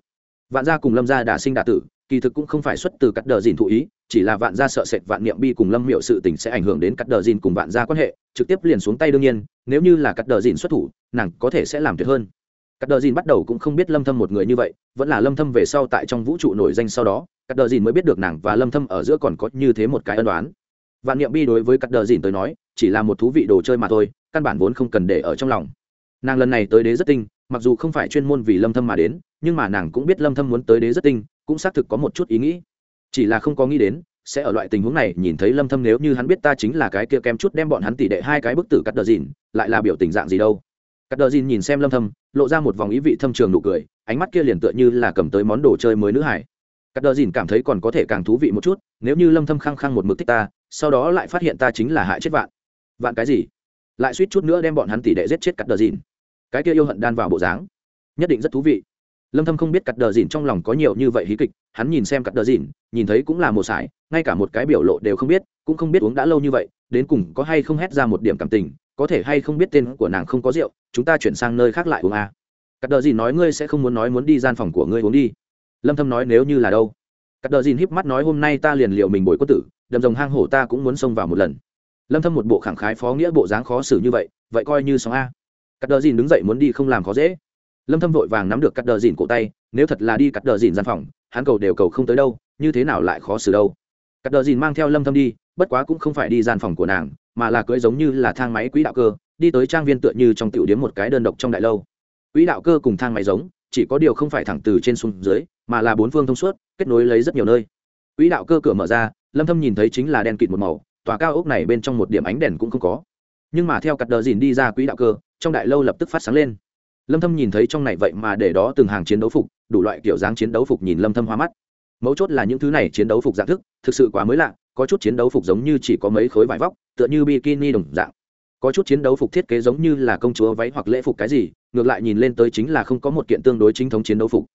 Vạn gia cùng lâm gia đã sinh đả tử, kỳ thực cũng không phải xuất từ cắt đờ dìn thụ ý, chỉ là vạn gia sợ sệt vạn niệm bi cùng lâm miệu sự tình sẽ ảnh hưởng đến cắt đờ dìn cùng vạn gia quan hệ, trực tiếp liền xuống tay đương nhiên, nếu như là cắt đờ dìn xuất thủ, nàng có thể sẽ làm tuyệt hơn cắt đờ dìn bắt đầu cũng không biết lâm thâm một người như vậy, vẫn là lâm thâm về sau tại trong vũ trụ nổi danh sau đó, cắt đờ dìn mới biết được nàng và lâm thâm ở giữa còn có như thế một cái ân đoán vạn niệm bi đối với cắt đờ dìn tới nói, chỉ là một thú vị đồ chơi mà thôi, căn bản vốn không cần để ở trong lòng. Nàng lần này tới đế rất tinh, mặc dù không phải chuyên môn vì lâm thâm mà đến, nhưng mà nàng cũng biết lâm thâm muốn tới đế rất tinh, cũng xác thực có một chút ý nghĩ. Chỉ là không có nghĩ đến, sẽ ở loại tình huống này, nhìn thấy lâm thâm nếu như hắn biết ta chính là cái kia kém chút đem bọn hắn tỷ đệ hai cái bức tử cắt đờ dìn, lại là biểu tình dạng gì đâu cắt đờ dìn nhìn xem lâm thâm, lộ ra một vòng ý vị thâm trường nụ cười, ánh mắt kia liền tựa như là cầm tới món đồ chơi mới nữ hải. Cắt đờ dìn cảm thấy còn có thể càng thú vị một chút, nếu như lâm thâm khăng khăng một mực thích ta, sau đó lại phát hiện ta chính là hại chết vạn. Vạn cái gì? Lại suýt chút nữa đem bọn hắn tỷ đệ giết chết cắt đờ dìn cái kia yêu hận đan vào bộ dáng, nhất định rất thú vị. Lâm thâm không biết cắt đờ dìn trong lòng có nhiều như vậy hí kịch, hắn nhìn xem cắt đờ dìn nhìn thấy cũng là một sải, ngay cả một cái biểu lộ đều không biết, cũng không biết uống đã lâu như vậy, đến cùng có hay không hét ra một điểm cảm tình, có thể hay không biết tên của nàng không có rượu chúng ta chuyển sang nơi khác lại uống à. cắt đờ dìn nói ngươi sẽ không muốn nói muốn đi gian phòng của ngươi uống đi. Lâm thâm nói nếu như là đâu? Cắt đờ dìn híp mắt nói hôm nay ta liền liệu mình bồi quân tử, đầm rồng hang hổ ta cũng muốn xông vào một lần. Lâm thâm một bộ khẳng khái phó nghĩa bộ dáng khó xử như vậy vậy coi như sóng a. Cắt đờ dìn đứng dậy muốn đi không làm khó dễ. Lâm thâm vội vàng nắm được cắt đờ dìn cổ tay, nếu thật là đi cắt đờ dìn gian phòng, hắn cầu đều cầu không tới đâu, như thế nào lại khó xử đâu? Cắt đờ dìn mang theo lâm thâm đi, bất quá cũng không phải đi gian phòng của nàng, mà là cưỡi giống như là thang máy quỹ đạo cơ đi tới trang viên tựa như trong tiểu điếm một cái đơn độc trong đại lâu. Quỹ đạo cơ cùng thang máy giống, chỉ có điều không phải thẳng từ trên xuống dưới, mà là bốn phương thông suốt, kết nối lấy rất nhiều nơi. Quỹ đạo cơ cửa mở ra, lâm thâm nhìn thấy chính là đen kịt một màu, tòa cao ốc này bên trong một điểm ánh đèn cũng không có. Nhưng mà theo cặt đờ dìn đi ra quỹ đạo cơ, trong đại lâu lập tức phát sáng lên. Lâm thâm nhìn thấy trong này vậy mà để đó từng hàng chiến đấu phục, đủ loại kiểu dáng chiến đấu phục nhìn lâm thâm hoa mắt. Mấu chốt là những thứ này chiến đấu phục dạng thức, thực sự quá mới lạ, có chút chiến đấu phục giống như chỉ có mấy khối vải vóc, tựa như bikini đồng dạng có chút chiến đấu phục thiết kế giống như là công chúa váy hoặc lễ phục cái gì, ngược lại nhìn lên tới chính là không có một kiện tương đối chính thống chiến đấu phục.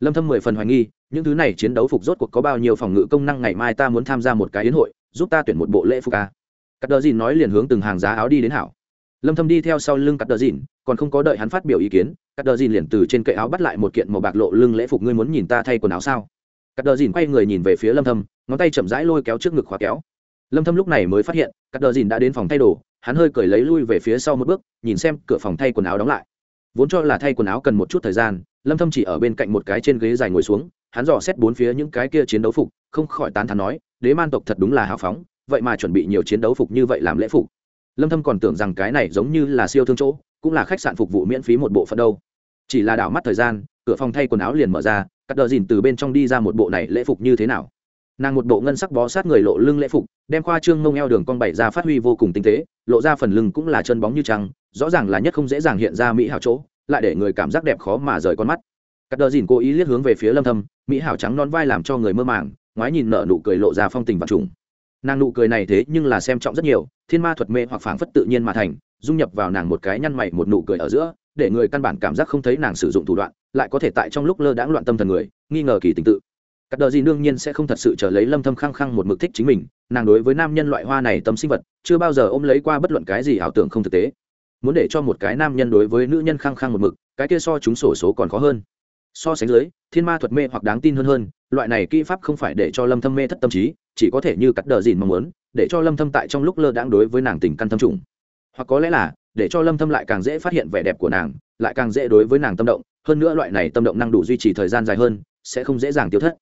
Lâm thâm mười phần hoài nghi, những thứ này chiến đấu phục rốt cuộc có bao nhiêu phòng ngự công năng ngày mai ta muốn tham gia một cái yến hội, giúp ta tuyển một bộ lễ phục a cắt đờ dìn nói liền hướng từng hàng giá áo đi đến hảo. Lâm thâm đi theo sau lưng cắt đờ dìn, còn không có đợi hắn phát biểu ý kiến, cắt đờ dìn liền từ trên kệ áo bắt lại một kiện màu bạc lộ lưng lễ phục, ngươi muốn nhìn ta thay quần áo sao? Cắt đờ dìn quay người nhìn về phía lâm thâm, ngón tay chậm rãi lôi kéo trước ngực khóa kéo. Lâm thâm lúc này mới phát hiện, cắt đờ dìn đã đến phòng thay đồ hắn hơi cởi lấy lui về phía sau một bước, nhìn xem cửa phòng thay quần áo đóng lại. Vốn cho là thay quần áo cần một chút thời gian, lâm thâm chỉ ở bên cạnh một cái trên ghế dài ngồi xuống, hắn dò xét bốn phía những cái kia chiến đấu phục, không khỏi tán thán nói, đế man tộc thật đúng là hào phóng, vậy mà chuẩn bị nhiều chiến đấu phục như vậy làm lễ phục. Lâm thâm còn tưởng rằng cái này giống như là siêu thương chỗ, cũng là khách sạn phục vụ miễn phí một bộ phận đâu. Chỉ là đảo mắt thời gian, cửa phòng thay quần áo liền mở ra, cắt đờ dìn từ bên trong đi ra một bộ này lễ phục như thế nào. Nàng một bộ ngân sắc bó sát người lộ lưng lễ phục, đem khoa trương mông eo đường cong bảy ra phát huy vô cùng tinh tế lộ ra phần lưng cũng là chân bóng như trăng, rõ ràng là nhất không dễ dàng hiện ra mỹ hảo chỗ, lại để người cảm giác đẹp khó mà rời con mắt. Cắt đờ dìn cố ý liếc hướng về phía lâm thâm, mỹ hảo trắng non vai làm cho người mơ màng, ngoái nhìn nở nụ cười lộ ra phong tình và trùng. Nàng nụ cười này thế nhưng là xem trọng rất nhiều, thiên ma thuật mê hoặc phảng phất tự nhiên mà thành, dung nhập vào nàng một cái nhăn mày một nụ cười ở giữa, để người căn bản cảm giác không thấy nàng sử dụng thủ đoạn, lại có thể tại trong lúc lơ đãng loạn tâm thần người, nghi ngờ kỳ tình tự cắt đờ gì đương nhiên sẽ không thật sự trở lấy lâm thâm khăng khăng một mực thích chính mình, nàng đối với nam nhân loại hoa này tâm sinh vật, chưa bao giờ ôm lấy qua bất luận cái gì ảo tưởng không thực tế. Muốn để cho một cái nam nhân đối với nữ nhân khăng khăng một mực, cái kia so chúng sổ số còn khó hơn. So sánh dưới, thiên ma thuật mê hoặc đáng tin hơn hơn, loại này kỹ pháp không phải để cho lâm thâm mê thất tâm trí, chỉ có thể như cắt đờ dìn mong muốn, để cho lâm thâm tại trong lúc lơ đãng đối với nàng tình căn thâm trùng. Hoặc có lẽ là, để cho lâm thâm lại càng dễ phát hiện vẻ đẹp của nàng, lại càng dễ đối với nàng tâm động, hơn nữa loại này tâm động năng đủ duy trì thời gian dài hơn, sẽ không dễ dàng tiêu thất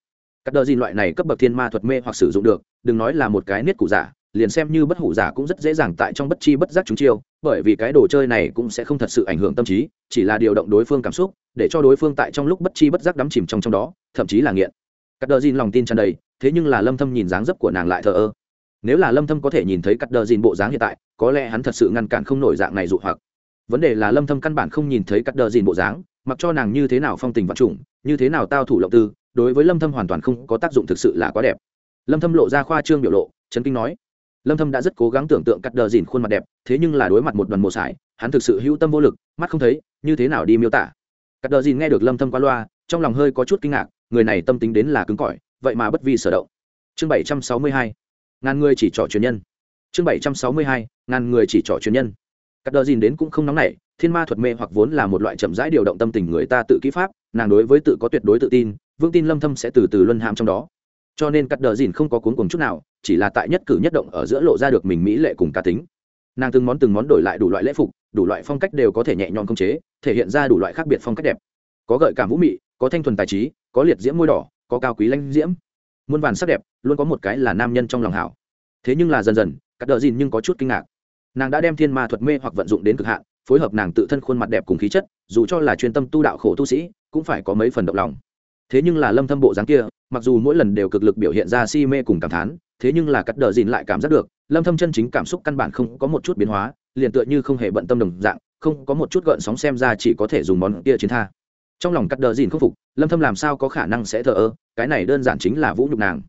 cắt đờ gì loại này cấp bậc thiên ma thuật mê hoặc sử dụng được, đừng nói là một cái niết cụ giả, liền xem như bất hủ giả cũng rất dễ dàng tại trong bất chi bất giác chúng chiêu, bởi vì cái đồ chơi này cũng sẽ không thật sự ảnh hưởng tâm trí, chỉ là điều động đối phương cảm xúc, để cho đối phương tại trong lúc bất chi bất giác đắm chìm trong trong đó, thậm chí là nghiện. Cắt đờ dìn lòng tin tràn đầy, thế nhưng là lâm thâm nhìn dáng dấp của nàng lại thờ ơ. Nếu là lâm thâm có thể nhìn thấy cắt đờ dìn bộ dáng hiện tại, có lẽ hắn thật sự ngăn cản không nổi dạng này dụ hoặc. Vấn đề là lâm thâm căn bản không nhìn thấy cắt đờ dìn bộ dáng, mặc cho nàng như thế nào phong tình vật trùng như thế nào tao thủ lộng tư, đối với lâm thâm hoàn toàn không có tác dụng thực sự là quá đẹp. Lâm thâm lộ ra khoa trương biểu lộ, chấn kinh nói. Lâm thâm đã rất cố gắng tưởng tượng cắt đờ dìn khuôn mặt đẹp, thế nhưng là đối mặt một đoàn mồ sải, hắn thực sự hữu tâm vô lực, mắt không thấy, như thế nào đi miêu tả. Cắt đờ dìn nghe được lâm thâm qua loa, trong lòng hơi có chút kinh ngạc, người này tâm tính đến là cứng cỏi, vậy mà bất vi sở động. Chương 762 ngàn người chỉ trỏ truyền nhân. Chương 762 ngàn người chỉ trỏ truyền nhân cắt đờ dìn đến cũng không nóng nảy, thiên ma thuật mê hoặc vốn là một loại chậm rãi điều động tâm tình người ta tự kỹ pháp, nàng đối với tự có tuyệt đối tự tin vương tin lâm thâm sẽ từ từ luân hãm trong đó. Cho nên cắt đờ dìn không có cuốn cùng chút nào, chỉ là tại nhất cử nhất động ở giữa lộ ra được mình mỹ lệ cùng cá tính. Nàng từng món từng món đổi lại đủ loại lễ phục, đủ loại phong cách đều có thể nhẹ nhõm công chế, thể hiện ra đủ loại khác biệt phong cách đẹp. Có gợi cảm vũ mị, có thanh thuần tài trí, có liệt diễm môi đỏ, có cao quý lanh diễm. Muôn vàn sắc đẹp, luôn có một cái là nam nhân trong lòng hảo. Thế nhưng là dần dần, cắt đờ dìn nhưng có chút kinh ngạc nàng đã đem thiên ma thuật mê hoặc vận dụng đến cực hạn, phối hợp nàng tự thân khuôn mặt đẹp cùng khí chất, dù cho là chuyên tâm tu đạo khổ tu sĩ, cũng phải có mấy phần động lòng. Thế nhưng là lâm thâm bộ dáng kia, mặc dù mỗi lần đều cực lực biểu hiện ra si mê cùng cảm thán, thế nhưng là cắt đờ dìn lại cảm giác được, lâm thâm chân chính cảm xúc căn bản không có một chút biến hóa, liền tựa như không hề bận tâm đồng dạng, không có một chút gợn sóng xem ra chỉ có thể dùng món kia chiến tha. Trong lòng cắt đờ dìn không phục, lâm thâm làm sao có khả năng sẽ thờ ơ, cái này đơn giản chính là vũ nhục nàng.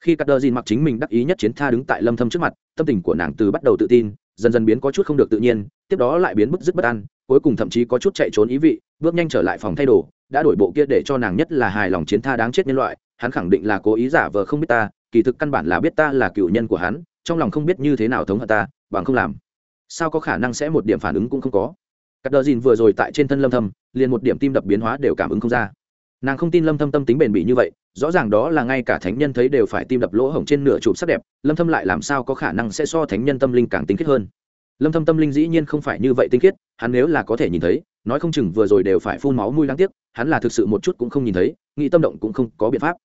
Khi cắt đờ dìn mặc chính mình đắc ý nhất chiến tha đứng tại lâm thâm trước mặt, tâm tình của nàng từ bắt đầu tự tin dần dần biến có chút không được tự nhiên, tiếp đó lại biến bức dứt bất an, cuối cùng thậm chí có chút chạy trốn ý vị, bước nhanh trở lại phòng thay đồ, đã đổi bộ kia để cho nàng nhất là hài lòng chiến tha đáng chết nhân loại, hắn khẳng định là cố ý giả vờ không biết ta, kỳ thực căn bản là biết ta là cựu nhân của hắn, trong lòng không biết như thế nào thống hận ta, bằng không làm. Sao có khả năng sẽ một điểm phản ứng cũng không có. Cắt đờ dìn vừa rồi tại trên thân lâm thâm, liền một điểm tim đập biến hóa đều cảm ứng không ra nàng không tin lâm thâm tâm tính bền bỉ như vậy, rõ ràng đó là ngay cả thánh nhân thấy đều phải tim đập lỗ hổng trên nửa chụp sắc đẹp, lâm thâm lại làm sao có khả năng sẽ so thánh nhân tâm linh càng tinh khiết hơn? Lâm thâm tâm linh dĩ nhiên không phải như vậy tinh khiết, hắn nếu là có thể nhìn thấy, nói không chừng vừa rồi đều phải phun máu mũi đáng tiếc, hắn là thực sự một chút cũng không nhìn thấy, nghĩ tâm động cũng không có biện pháp.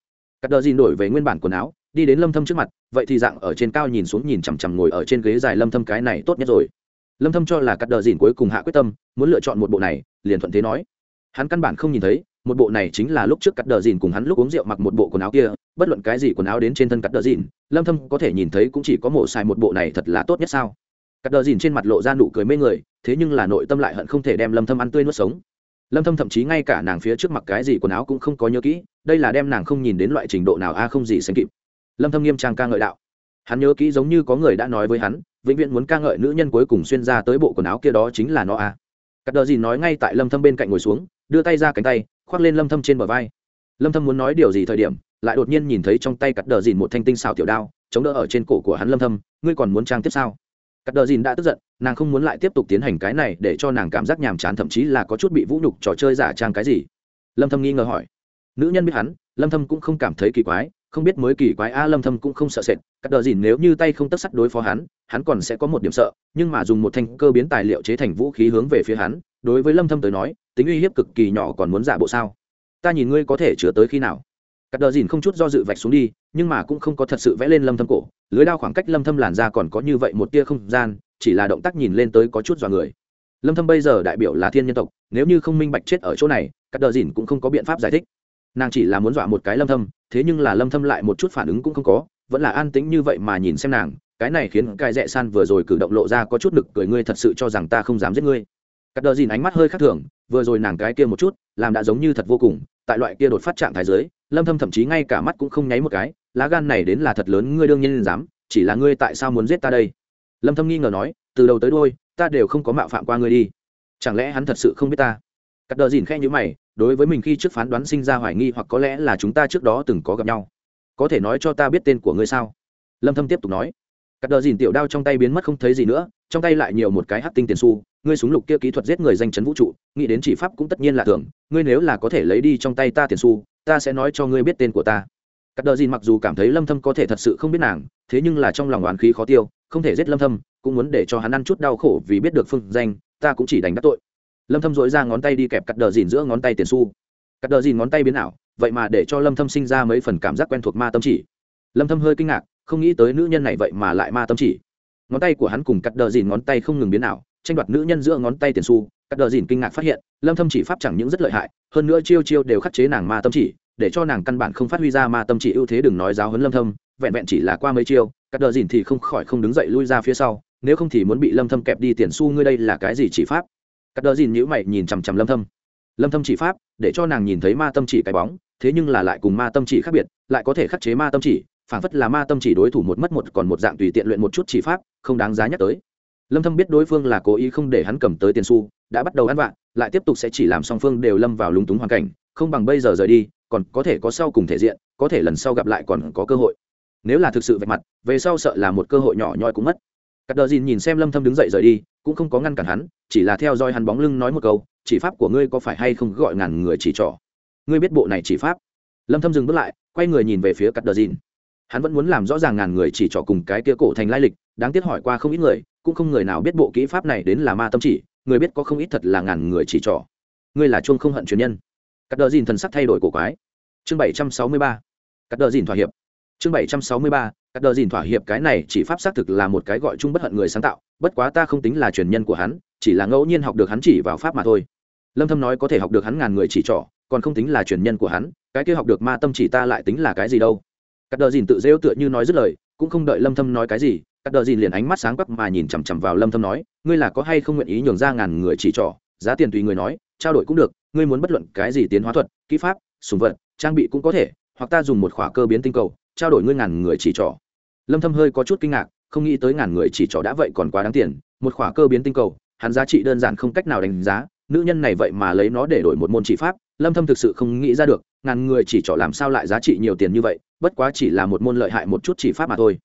Cắt đờ gì đổi về nguyên bản quần áo, đi đến lâm thâm trước mặt, vậy thì dạng ở trên cao nhìn xuống nhìn chằm chằm ngồi ở trên ghế dài lâm thâm cái này tốt nhất rồi. Lâm thâm cho là cắt đờ dìn cuối cùng hạ quyết tâm, muốn lựa chọn một bộ này, liền thuận thế nói. Hắn căn bản không nhìn thấy một bộ này chính là lúc trước cắt đờ dìn cùng hắn lúc uống rượu mặc một bộ quần áo kia, bất luận cái gì quần áo đến trên thân cắt đờ dìn, lâm thâm có thể nhìn thấy cũng chỉ có mổ xài một bộ này thật là tốt nhất sao? Cắt đờ dìn trên mặt lộ ra nụ cười mê người, thế nhưng là nội tâm lại hận không thể đem lâm thâm ăn tươi nuốt sống. Lâm thâm thậm chí ngay cả nàng phía trước mặc cái gì quần áo cũng không có nhớ kỹ, đây là đem nàng không nhìn đến loại trình độ nào a à không gì sánh kịp. Lâm thâm nghiêm trang ca ngợi đạo. Hắn nhớ kỹ giống như có người đã nói với hắn, vĩnh viễn muốn ca ngợi nữ nhân cuối cùng xuyên ra tới bộ quần áo kia đó chính là nó a. Cắt đờ dìn nói ngay tại lâm thâm bên cạnh ngồi xuống, đưa tay ra cánh tay khoác lên lâm thâm trên bờ vai. Lâm thâm muốn nói điều gì thời điểm, lại đột nhiên nhìn thấy trong tay cắt đờ dìn một thanh tinh xào tiểu đao, chống đỡ ở trên cổ của hắn lâm thâm, ngươi còn muốn trang tiếp sao? Cắt đờ dìn đã tức giận, nàng không muốn lại tiếp tục tiến hành cái này để cho nàng cảm giác nhàm chán, thậm chí là có chút bị vũ nhục trò chơi giả trang cái gì. Lâm thâm nghi ngờ hỏi. Nữ nhân biết hắn, lâm thâm cũng không cảm thấy kỳ quái không biết mới kỳ quái a lâm thâm cũng không sợ sệt, cắt đờ dìn nếu như tay không tất sắt đối phó hắn hắn còn sẽ có một điểm sợ, nhưng mà dùng một thanh cơ biến tài liệu chế thành vũ khí hướng về phía hắn, đối với lâm thâm tới nói, tính uy hiếp cực kỳ nhỏ còn muốn giả bộ sao? Ta nhìn ngươi có thể chứa tới khi nào? Cắt đờ dìn không chút do dự vạch xuống đi, nhưng mà cũng không có thật sự vẽ lên lâm thâm cổ, lưới đao khoảng cách lâm thâm làn ra còn có như vậy một tia không gian, chỉ là động tác nhìn lên tới có chút dọa người. Lâm thâm bây giờ đại biểu là thiên nhân tộc, nếu như không minh bạch chết ở chỗ này, cắt đờ dìn cũng không có biện pháp giải thích nàng chỉ là muốn dọa một cái lâm thâm, thế nhưng là lâm thâm lại một chút phản ứng cũng không có, vẫn là an tĩnh như vậy mà nhìn xem nàng, cái này khiến cai dẹ san vừa rồi cử động lộ ra có chút nực cười ngươi thật sự cho rằng ta không dám giết ngươi. Cắt đờ dìn ánh mắt hơi khác thường, vừa rồi nàng cái kia một chút, làm đã giống như thật vô cùng, tại loại kia đột phát trạng thái giới lâm thâm thậm chí ngay cả mắt cũng không nháy một cái, lá gan này đến là thật lớn, ngươi đương nhiên dám, chỉ là ngươi tại sao muốn giết ta đây? Lâm thâm nghi ngờ nói, từ đầu tới đuôi, ta đều không có mạo phạm qua ngươi đi. Chẳng lẽ hắn thật sự không biết ta? Cắt đờ dìn khẽ như mày đối với mình khi trước phán đoán sinh ra hoài nghi hoặc có lẽ là chúng ta trước đó từng có gặp nhau. Có thể nói cho ta biết tên của ngươi sao? Lâm thâm tiếp tục nói. Cắt đờ dìn tiểu đao trong tay biến mất không thấy gì nữa, trong tay lại nhiều một cái hắc tinh tiền xu, ngươi súng lục kia kỹ thuật giết người danh chấn vũ trụ, nghĩ đến chỉ pháp cũng tất nhiên là thường, ngươi nếu là có thể lấy đi trong tay ta tiền xu, ta sẽ nói cho ngươi biết tên của ta. Cắt đờ dìn mặc dù cảm thấy lâm thâm có thể thật sự không biết nàng, thế nhưng là trong lòng oán khí khó tiêu, không thể giết lâm thâm, cũng muốn để cho hắn ăn chút đau khổ vì biết được phương danh, ta cũng chỉ đành đắc tội lâm thâm dội ra ngón tay đi kẹp cắt đờ dìn giữa ngón tay tiền xu. Cắt đờ dìn ngón tay biến ảo, vậy mà để cho lâm thâm sinh ra mấy phần cảm giác quen thuộc ma tâm chỉ. Lâm thâm hơi kinh ngạc, không nghĩ tới nữ nhân này vậy mà lại ma tâm chỉ. Ngón tay của hắn cùng cắt đờ dìn ngón tay không ngừng biến ảo, tranh đoạt nữ nhân giữa ngón tay tiền xu. Cắt đờ dìn kinh ngạc phát hiện, lâm thâm chỉ pháp chẳng những rất lợi hại, hơn nữa chiêu chiêu đều khắc chế nàng ma tâm chỉ, để cho nàng căn bản không phát huy ra ma tâm chỉ ưu thế đừng nói giáo huấn lâm thâm, vẹn vẹn chỉ là qua mấy chiêu, cắt đờ dìn thì không khỏi không đứng dậy lui ra phía sau, nếu không thì muốn bị lâm thâm kẹp đi tiền xu, ngươi đây là cái gì chỉ pháp? Cắt đờ dìn nhữ mày nhìn chằm chằm lâm thâm. Lâm thâm chỉ pháp, để cho nàng nhìn thấy ma tâm chỉ cái bóng, thế nhưng là lại cùng ma tâm chỉ khác biệt, lại có thể khắc chế ma tâm chỉ, phản phất là ma tâm chỉ đối thủ một mất một còn một dạng tùy tiện luyện một chút chỉ pháp, không đáng giá nhắc tới. Lâm thâm biết đối phương là cố ý không để hắn cầm tới tiền xu, đã bắt đầu ăn vạ, lại tiếp tục sẽ chỉ làm song phương đều lâm vào lúng túng hoàn cảnh, không bằng bây giờ rời đi, còn có thể có sau cùng thể diện, có thể lần sau gặp lại còn có cơ hội. Nếu là thực sự vạch mặt, về sau sợ là một cơ hội nhỏ nhoi cũng mất. Cắt đờ dìn nhìn xem lâm thâm đứng dậy rời đi cũng không có ngăn cản hắn, chỉ là theo dõi hắn bóng lưng nói một câu, chỉ pháp của ngươi có phải hay không gọi ngàn người chỉ trỏ? Ngươi biết bộ này chỉ pháp? Lâm thâm dừng bước lại, quay người nhìn về phía cắt đờ dìn hắn vẫn muốn làm rõ ràng ngàn người chỉ trỏ cùng cái kia cổ thành lai lịch, đáng tiếc hỏi qua không ít người, cũng không người nào biết bộ kỹ pháp này đến là ma tâm chỉ, người biết có không ít thật là ngàn người chỉ trỏ. Ngươi là chuông không hận truyền nhân. Cắt đờ dìn thần sắc thay đổi cổ quái. Chương 763 cắt đờ dìn thỏa hiệp chương 763 các đờ dìn thỏa hiệp cái này chỉ pháp xác thực là một cái gọi chung bất hận người sáng tạo, bất quá ta không tính là truyền nhân của hắn, chỉ là ngẫu nhiên học được hắn chỉ vào pháp mà thôi. Lâm thâm nói có thể học được hắn ngàn người chỉ trỏ, còn không tính là truyền nhân của hắn, cái kia học được ma tâm chỉ ta lại tính là cái gì đâu. Các đờ dìn tự rêu tựa như nói dứt lời, cũng không đợi lâm thâm nói cái gì các đờ dìn liền ánh mắt sáng quắc mà nhìn chằm chằm vào lâm thâm nói, ngươi là có hay không nguyện ý nhường ra ngàn người chỉ trỏ? Giá tiền tùy người nói, trao đổi cũng được, ngươi muốn bất luận cái gì tiến hóa thuật, kỹ pháp sùng vật, trang bị cũng có thể, hoặc ta dùng một khỏa cơ biến tinh cầu trao đổi ngươi ngàn người chỉ trỏ. Lâm thâm hơi có chút kinh ngạc, không nghĩ tới ngàn người chỉ trỏ đã vậy còn quá đáng tiền, một khỏa cơ biến tinh cầu, hắn giá trị đơn giản không cách nào đánh giá, nữ nhân này vậy mà lấy nó để đổi một môn chỉ pháp, lâm thâm thực sự không nghĩ ra được, ngàn người chỉ trỏ làm sao lại giá trị nhiều tiền như vậy, bất quá chỉ là một môn lợi hại một chút chỉ pháp mà thôi.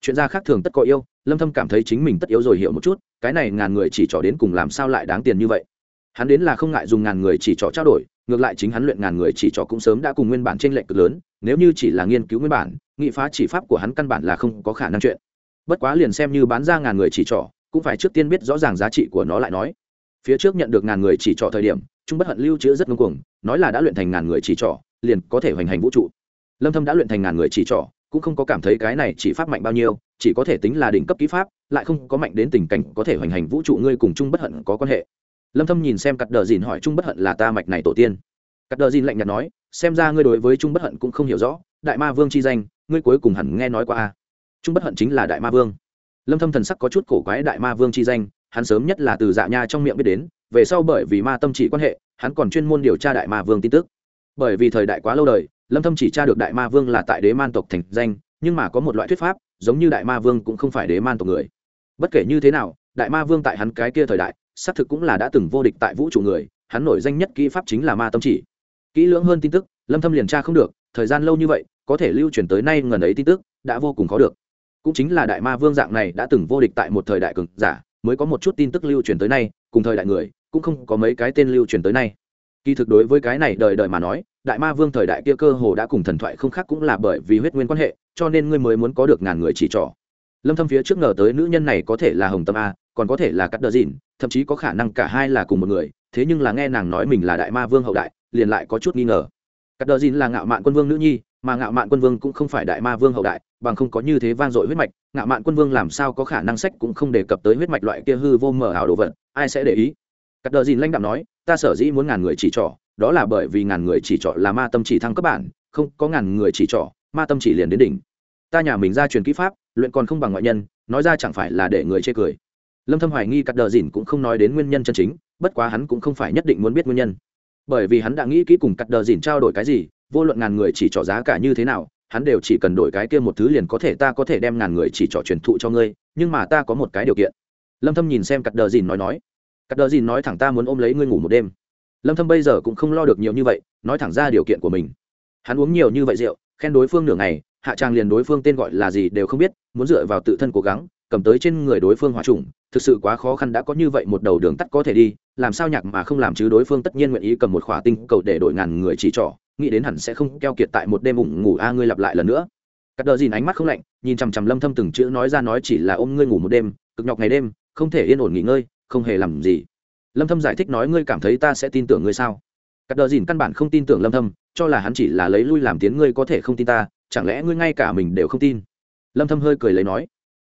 Chuyện ra khác thường tất có yêu, lâm thâm cảm thấy chính mình tất yếu rồi hiểu một chút, cái này ngàn người chỉ trỏ đến cùng làm sao lại đáng tiền như vậy. Hắn đến là không ngại dùng ngàn người chỉ trỏ trao đổi ngược lại chính hắn luyện ngàn người chỉ trò cũng sớm đã cùng nguyên bản trên lệnh cực lớn nếu như chỉ là nghiên cứu nguyên bản nghị phá chỉ pháp của hắn căn bản là không có khả năng chuyện. Bất quá liền xem như bán ra ngàn người chỉ trò cũng phải trước tiên biết rõ ràng giá trị của nó lại nói. Phía trước nhận được ngàn người chỉ trò thời điểm trung bất hận lưu trữ rất ngưng cuồng nói là đã luyện thành ngàn người chỉ trò, liền có thể hoành hành vũ trụ. Lâm thâm đã luyện thành ngàn người chỉ trỏ cũng không có cảm thấy cái này chỉ pháp mạnh bao nhiêu chỉ có thể tính là đỉnh cấp kỹ pháp lại không có mạnh đến tình cảnh có thể hoành hành vũ trụ ngươi cùng trung bất hận có quan hệ lâm thâm nhìn xem cắt đờ dìn hỏi trung bất hận là ta mạch này tổ tiên. Cắt đờ dìn lạnh nhạt nói, xem ra ngươi đối với trung bất hận cũng không hiểu rõ, đại ma vương chi danh, ngươi cuối cùng hẳn nghe nói qua a trung bất hận chính là đại ma vương. Lâm thâm thần sắc có chút cổ quái đại ma vương chi danh, hắn sớm nhất là từ dạ nha trong miệng biết đến, về sau bởi vì ma tâm chỉ quan hệ, hắn còn chuyên môn điều tra đại ma vương tin tức. Bởi vì thời đại quá lâu đời, lâm thâm chỉ tra được đại ma vương là tại đế man tộc thành danh, nhưng mà có một loại thuyết pháp, giống như đại ma vương cũng không phải đế man tộc người. Bất kể như thế nào, đại ma vương tại hắn cái kia thời đại xác thực cũng là đã từng vô địch tại vũ trụ người, hắn nổi danh nhất kỹ pháp chính là ma tâm chỉ. Kỹ lưỡng hơn tin tức, lâm thâm liền tra không được, thời gian lâu như vậy, có thể lưu truyền tới nay ngần ấy tin tức, đã vô cùng khó được. Cũng chính là đại ma vương dạng này đã từng vô địch tại một thời đại cường giả, mới có một chút tin tức lưu truyền tới nay, cùng thời đại người, cũng không có mấy cái tên lưu truyền tới nay. Kỳ thực đối với cái này đời đời mà nói, đại ma vương thời đại kia cơ hồ đã cùng thần thoại không khác cũng là bởi vì huyết nguyên quan hệ, cho nên ngươi mới muốn có được ngàn người chỉ trỏ. Lâm thâm phía trước ngờ tới nữ nhân này có thể là hồng tâm a còn có thể là cắt đờ dìn, thậm chí có khả năng cả hai là cùng một người, thế nhưng là nghe nàng nói mình là đại ma vương hậu đại, liền lại có chút nghi ngờ. Cắt đờ dìn là ngạo mạn quân vương nữ nhi, mà ngạo mạn quân vương cũng không phải đại ma vương hậu đại, bằng không có như thế vang dội huyết mạch, ngạo mạn quân vương làm sao có khả năng sách cũng không đề cập tới huyết mạch loại kia hư vô mở ảo đồ vật, ai sẽ để ý? Cắt đờ dìn lãnh đạo nói, ta sở dĩ muốn ngàn người chỉ trỏ, đó là bởi vì ngàn người chỉ trỏ là ma tâm chỉ thăng cấp bản, không, có ngàn người chỉ trỏ, ma tâm chỉ liền đến đỉnh. Ta nhà mình ra truyền kỹ pháp, luyện còn không bằng ngoại nhân, nói ra chẳng phải là để người chê cười lâm thâm hoài nghi cắt đờ dìn cũng không nói đến nguyên nhân chân chính, bất quá hắn cũng không phải nhất định muốn biết nguyên nhân. Bởi vì hắn đã nghĩ kỹ cùng cắt đờ dìn trao đổi cái gì, vô luận ngàn người chỉ trỏ giá cả như thế nào, hắn đều chỉ cần đổi cái kia một thứ liền có thể, ta có thể đem ngàn người chỉ trỏ truyền thụ cho ngươi, nhưng mà ta có một cái điều kiện. Lâm thâm nhìn xem cắt đờ dìn nói nói. Cắt đờ dìn nói thẳng ta muốn ôm lấy ngươi ngủ một đêm. Lâm thâm bây giờ cũng không lo được nhiều như vậy, nói thẳng ra điều kiện của mình. Hắn uống nhiều như vậy rượu, khen đối phương nửa ngày, hạ trang liền đối phương tên gọi là gì đều không biết, muốn dựa vào tự thân cố gắng cầm tới trên người đối phương hòa trùng, thực sự quá khó khăn đã có như vậy một đầu đường tắt có thể đi, làm sao nhạc mà không làm chứ đối phương tất nhiên nguyện ý cầm một khỏa tinh cầu để đổi ngàn người chỉ trỏ, nghĩ đến hẳn sẽ không keo kiệt tại một đêm ủng ngủ a ngươi lặp lại lần nữa. Cắt đờ dìn ánh mắt không lạnh, nhìn chằm chằm lâm thâm từng chữ nói ra nói chỉ là ôm ngươi ngủ một đêm, cực nhọc ngày đêm, không thể yên ổn nghỉ ngơi, không hề làm gì. Lâm thâm giải thích nói ngươi cảm thấy ta sẽ tin tưởng ngươi sao? Cắt đờ dìn căn bản không tin tưởng lâm thâm, cho là hắn chỉ là lấy lui làm tiếng ngươi có thể không tin ta, chẳng lẽ ngươi ngay cả mình đều không tin? Lâm thâm hơi cười lấy nói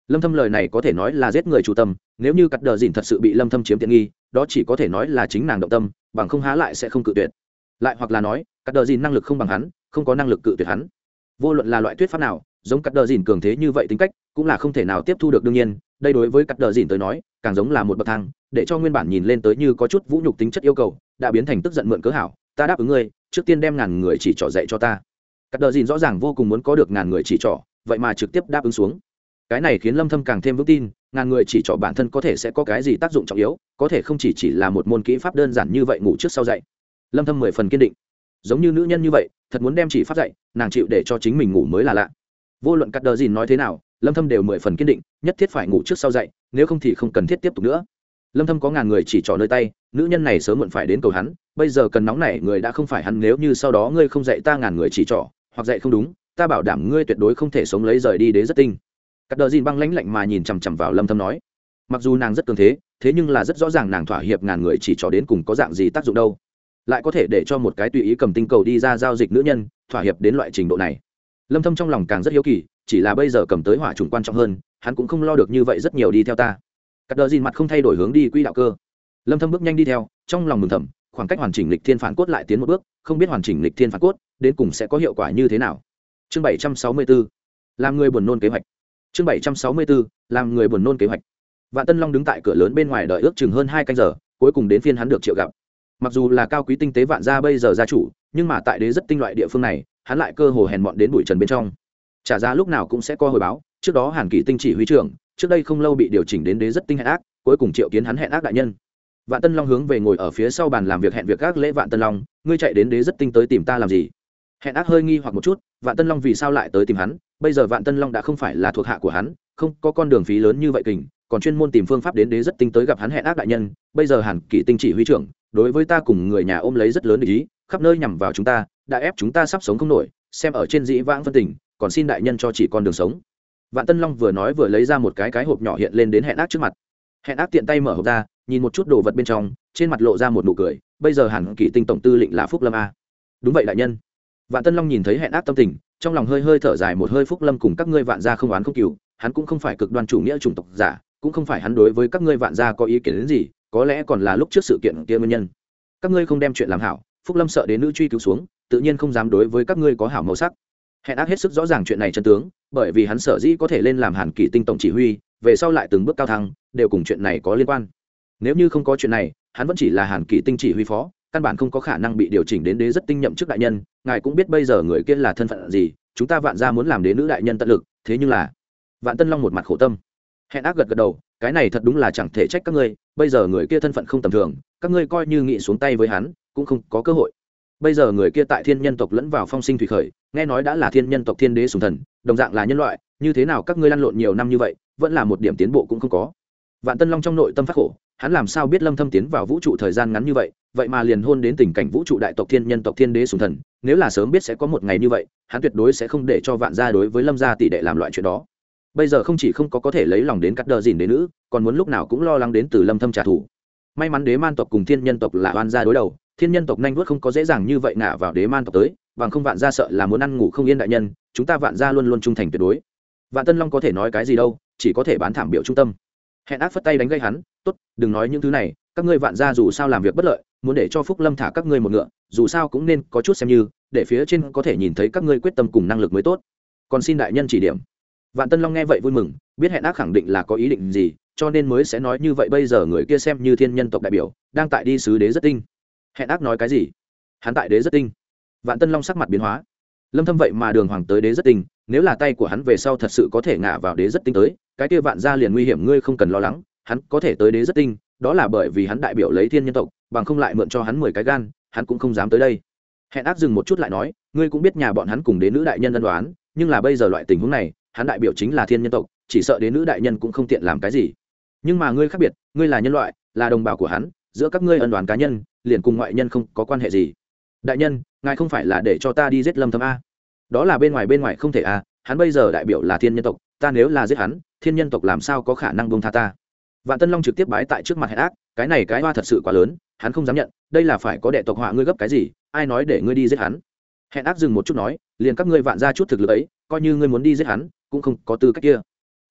lâm thâm lời này có thể nói là giết người chủ tâm, nếu như cắt đờ dìn thật sự bị lâm thâm chiếm tiện nghi, đó chỉ có thể nói là chính nàng động tâm, bằng không há lại sẽ không cự tuyệt. Lại hoặc là nói, cắt đờ dìn năng lực không bằng hắn, không có năng lực cự tuyệt hắn. Vô luận là loại thuyết pháp nào, giống cắt đờ dìn cường thế như vậy tính cách, cũng là không thể nào tiếp thu được đương nhiên, đây đối với cắt đờ dìn tới nói, càng giống là một bậc thang, để cho nguyên bản nhìn lên tới như có chút vũ nhục tính chất yêu cầu, đã biến thành tức giận mượn cớ hảo, ta đáp ứng ngươi, trước tiên đem ngàn người chỉ trỏ dạy cho ta. Cắt đờ dìn rõ ràng vô cùng muốn có được ngàn người chỉ trỏ, vậy mà trực tiếp đáp ứng xuống cái này khiến lâm thâm càng thêm vững tin, ngàn người chỉ trỏ bản thân có thể sẽ có cái gì tác dụng trọng yếu, có thể không chỉ chỉ là một môn kỹ pháp đơn giản như vậy ngủ trước sau dậy. Lâm thâm mười phần kiên định. Giống như nữ nhân như vậy, thật muốn đem chỉ pháp dạy, nàng chịu để cho chính mình ngủ mới là lạ. Vô luận cắt đờ gì nói thế nào, lâm thâm đều mười phần kiên định, nhất thiết phải ngủ trước sau dậy, nếu không thì không cần thiết tiếp tục nữa. Lâm thâm có ngàn người chỉ trỏ nơi tay, nữ nhân này sớm muộn phải đến cầu hắn, bây giờ cần nóng nảy, người đã không phải hắn, nếu như sau đó ngươi không dạy ta ngàn người chỉ trỏ, hoặc dạy không đúng, ta bảo đảm ngươi tuyệt đối không thể sống lấy rời đi đế rất tinh cắt đờ dìn băng lãnh lạnh mà nhìn chằm chằm vào lâm thâm nói. Mặc dù nàng rất cường thế thế nhưng là rất rõ ràng nàng thỏa hiệp ngàn người chỉ cho đến cùng có dạng gì tác dụng đâu. Lại có thể để cho một cái tùy ý cầm tinh cầu đi ra giao dịch nữ nhân, thỏa hiệp đến loại trình độ này. Lâm thâm trong lòng càng rất hiếu kỳ, chỉ là bây giờ cầm tới hỏa trùng quan trọng hơn, hắn cũng không lo được như vậy rất nhiều đi theo ta. Cắt đờ dìn mặt không thay đổi hướng đi quỹ đạo cơ. Lâm thâm bước nhanh đi theo, trong lòng mừng thầm, khoảng cách hoàn chỉnh lịch thiên phản cốt lại tiến một bước, không biết hoàn chỉnh lịch thiên phản cốt đến cùng sẽ có hiệu quả như thế nào. Chương 764 làm người buồn nôn kế hoạch chương 764 làm người buồn nôn kế hoạch. Vạn tân long đứng tại cửa lớn bên ngoài đợi ước chừng hơn hai canh giờ, cuối cùng đến phiên hắn được triệu gặp. Mặc dù là cao quý tinh tế vạn gia bây giờ gia chủ, nhưng mà tại đế rất tinh loại địa phương này, hắn lại cơ hồ hèn mọn đến bụi trần bên trong. Trả giá lúc nào cũng sẽ có hồi báo, trước đó hàn kỳ tinh chỉ huy trưởng, trước đây không lâu bị điều chỉnh đến đế rất tinh hẹn ác, cuối cùng triệu kiến hắn hẹn ác đại nhân. Vạn tân long hướng về ngồi ở phía sau bàn làm việc hẹn việc các lễ vạn tân long, ngươi chạy đến đế rất tinh tới tìm ta làm gì? Hẹn ác hơi nghi hoặc một chút vạn tân long vì sao lại tới tìm hắn? Bây giờ vạn tân long đã không phải là thuộc hạ của hắn, không có con đường phí lớn như vậy kình, còn chuyên môn tìm phương pháp đến đế rất tinh tới gặp hắn hẹn ác đại nhân. Bây giờ hàn kỷ tinh chỉ huy trưởng, đối với ta cùng người nhà ôm lấy rất lớn ý, khắp nơi nhằm vào chúng ta, đã ép chúng ta sắp sống không nổi, xem ở trên dĩ vãng phân tình, còn xin đại nhân cho chỉ con đường sống. Vạn tân long vừa nói vừa lấy ra một cái cái hộp nhỏ hiện lên đến hẹn ác trước mặt. Hẹn ác tiện tay mở hộp ra, nhìn một chút đồ vật bên trong, trên mặt lộ ra một nụ cười. Bây giờ hẳn kỷ tinh tổng tư lệnh là phúc lâm a. Đúng vậy đại nhân vạn tân long nhìn thấy hẹn ác tâm tình, trong lòng hơi hơi thở dài một hơi phúc lâm cùng các ngươi vạn gia không oán không cừu, hắn cũng không phải cực đoan chủ nghĩa chủng tộc giả, cũng không phải hắn đối với các ngươi vạn gia có ý kiến đến gì, có lẽ còn là lúc trước sự kiện kia nguyên nhân. Các ngươi không đem chuyện làm hảo, phúc lâm sợ đến nữ truy cứu xuống, tự nhiên không dám đối với các ngươi có hảo màu sắc. Hẹn ác hết sức rõ ràng chuyện này chân tướng, bởi vì hắn sở dĩ có thể lên làm hàn kỷ tinh tổng chỉ huy, về sau lại từng bước cao thăng, đều cùng chuyện này có liên quan. Nếu như không có chuyện này, hắn vẫn chỉ là hàn kỷ tinh chỉ huy phó căn bản không có khả năng bị điều chỉnh đến đế rất tinh nhậm chức đại nhân, ngài cũng biết bây giờ người kia là thân phận gì, chúng ta vạn ra muốn làm đế nữ đại nhân tận lực, thế nhưng là, vạn tân long một mặt khổ tâm. Hẹn ác gật gật đầu, cái này thật đúng là chẳng thể trách các ngươi, bây giờ người kia thân phận không tầm thường, các ngươi coi như nghị xuống tay với hắn, cũng không có cơ hội. Bây giờ người kia tại thiên nhân tộc lẫn vào phong sinh thủy khởi, nghe nói đã là thiên nhân tộc thiên đế sùng thần, đồng dạng là nhân loại, như thế nào các ngươi lăn lộn nhiều năm như vậy, vẫn là một điểm tiến bộ cũng không có. Vạn tân long trong nội tâm phát khổ, hắn làm sao biết lâm thâm tiến vào vũ trụ thời gian ngắn như vậy vậy mà liền hôn đến tình cảnh vũ trụ đại tộc thiên nhân tộc thiên đế sùng thần, nếu là sớm biết sẽ có một ngày như vậy, hắn tuyệt đối sẽ không để cho vạn gia đối với lâm gia tỷ đệ làm loại chuyện đó. Bây giờ không chỉ không có có thể lấy lòng đến cắt đờ dìn đến nữ, còn muốn lúc nào cũng lo lắng đến từ lâm thâm trả thù. May mắn đế man tộc cùng thiên nhân tộc là oan gia đối đầu, thiên nhân tộc nhanh vuốt không có dễ dàng như vậy ngả vào đế man tộc tới, bằng không vạn gia sợ là muốn ăn ngủ không yên đại nhân, chúng ta vạn gia luôn luôn trung thành tuyệt đối. Vạn tân long có thể nói cái gì đâu, chỉ có thể bán thảm biểu trung tâm. Hẹn ác phất tay đánh gây hắn, tốt, đừng nói những thứ này, các ngươi vạn gia dù sao làm việc bất lợi muốn để cho phúc lâm thả các ngươi một ngựa, dù sao cũng nên có chút xem như, để phía trên có thể nhìn thấy các ngươi quyết tâm cùng năng lực mới tốt. Còn xin đại nhân chỉ điểm. Vạn tân long nghe vậy vui mừng, biết hẹn ác khẳng định là có ý định gì, cho nên mới sẽ nói như vậy bây giờ người kia xem như thiên nhân tộc đại biểu, đang tại đi sứ đế rất tinh. Hẹn ác nói cái gì? Hắn tại đế rất tinh. Vạn tân long sắc mặt biến hóa. Lâm thâm vậy mà đường hoàng tới đế rất tinh, nếu là tay của hắn về sau thật sự có thể ngã vào đế rất tinh tới, cái kia vạn gia liền nguy hiểm, ngươi không cần lo lắng, hắn có thể tới đế rất tinh đó là bởi vì hắn đại biểu lấy thiên nhân tộc, bằng không lại mượn cho hắn mười cái gan, hắn cũng không dám tới đây. Hẹn ác dừng một chút lại nói, ngươi cũng biết nhà bọn hắn cùng đến nữ đại nhân ân đoán nhưng là bây giờ loại tình huống này, hắn đại biểu chính là thiên nhân tộc, chỉ sợ đến nữ đại nhân cũng không tiện làm cái gì. Nhưng mà ngươi khác biệt, ngươi là nhân loại, là đồng bào của hắn, giữa các ngươi ân đoán cá nhân, liền cùng ngoại nhân không có quan hệ gì. Đại nhân, ngài không phải là để cho ta đi giết lâm thâm a? Đó là bên ngoài bên ngoài không thể a, hắn bây giờ đại biểu là thiên nhân tộc, ta nếu là giết hắn, thiên nhân tộc làm sao có khả năng bông tha ta? Vạn tân long trực tiếp bái tại trước mặt hẹn ác, cái này cái hoa thật sự quá lớn, hắn không dám nhận, đây là phải có đệ tộc họa ngươi gấp cái gì, ai nói để ngươi đi giết hắn? Hẹn ác dừng một chút nói, liền các ngươi vạn ra chút thực lực ấy, coi như ngươi muốn đi giết hắn, cũng không có tư cách kia.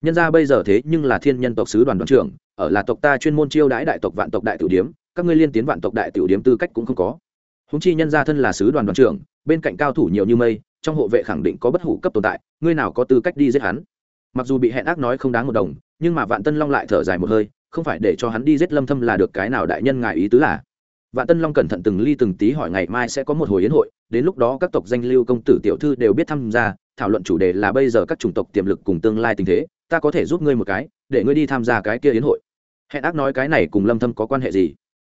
Nhân ra bây giờ thế nhưng là thiên nhân tộc sứ đoàn đoàn trưởng, ở là tộc ta chuyên môn chiêu đãi đại tộc vạn tộc đại tiểu điếm, các ngươi liên tiến vạn tộc đại tiểu điếm tư cách cũng không có. Húng chi nhân gia thân là sứ đoàn đoàn trưởng, bên cạnh cao thủ nhiều như mây, trong hộ vệ khẳng định có bất hủ cấp tồn tại, ngươi nào có tư cách đi giết hắn? Mặc dù bị hẹn ác nói không đáng một đồng nhưng mà vạn tân long lại thở dài một hơi, không phải để cho hắn đi giết lâm thâm là được cái nào đại nhân ngài ý tứ là? Vạn tân long cẩn thận từng ly từng tí hỏi ngày mai sẽ có một hồi yến hội, đến lúc đó các tộc danh lưu công tử tiểu thư đều biết tham gia, thảo luận chủ đề là bây giờ các chủng tộc tiềm lực cùng tương lai tình thế, ta có thể giúp ngươi một cái, để ngươi đi tham gia cái kia yến hội. Hẹn ác nói cái này cùng lâm thâm có quan hệ gì?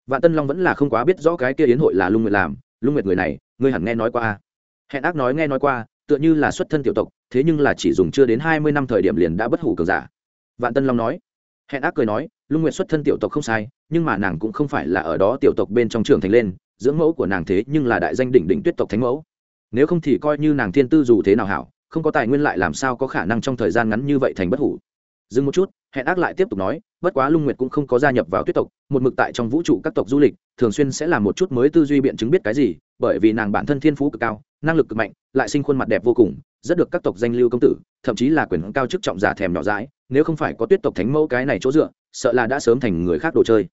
Vạn tân long vẫn là không quá biết rõ cái kia yến hội là lung nguyệt làm, lung nguyệt người này, ngươi hẳn nghe nói qua à? hẹn ác nói nghe nói qua, tựa như là xuất thân tiểu tộc, thế nhưng là chỉ dùng chưa đến hai mươi năm thời điểm liền đã bất hủ cường giả vạn tân long nói. Hẹn ác cười nói, lung nguyệt xuất thân tiểu tộc không sai, nhưng mà nàng cũng không phải là ở đó tiểu tộc bên trong trường thành lên, dưỡng mẫu của nàng thế nhưng là đại danh đỉnh đỉnh tuyết tộc thánh mẫu. Nếu không thì coi như nàng thiên tư dù thế nào hảo, không có tài nguyên lại làm sao có khả năng trong thời gian ngắn như vậy thành bất hủ. Dừng một chút hẹn ác lại tiếp tục nói, bất quá lung nguyệt cũng không có gia nhập vào tuyết tộc, một mực tại trong vũ trụ các tộc du lịch, thường xuyên sẽ làm một chút mới tư duy biện chứng biết cái gì, bởi vì nàng bản thân thiên phú cực cao, năng lực cực mạnh, lại sinh khuôn mặt đẹp vô cùng, rất được các tộc danh lưu công tử, thậm chí là quyền cao chức trọng giả thèm nhỏ dãi, nếu không phải có tuyết tộc thánh mẫu cái này chỗ dựa, sợ là đã sớm thành người khác đồ chơi.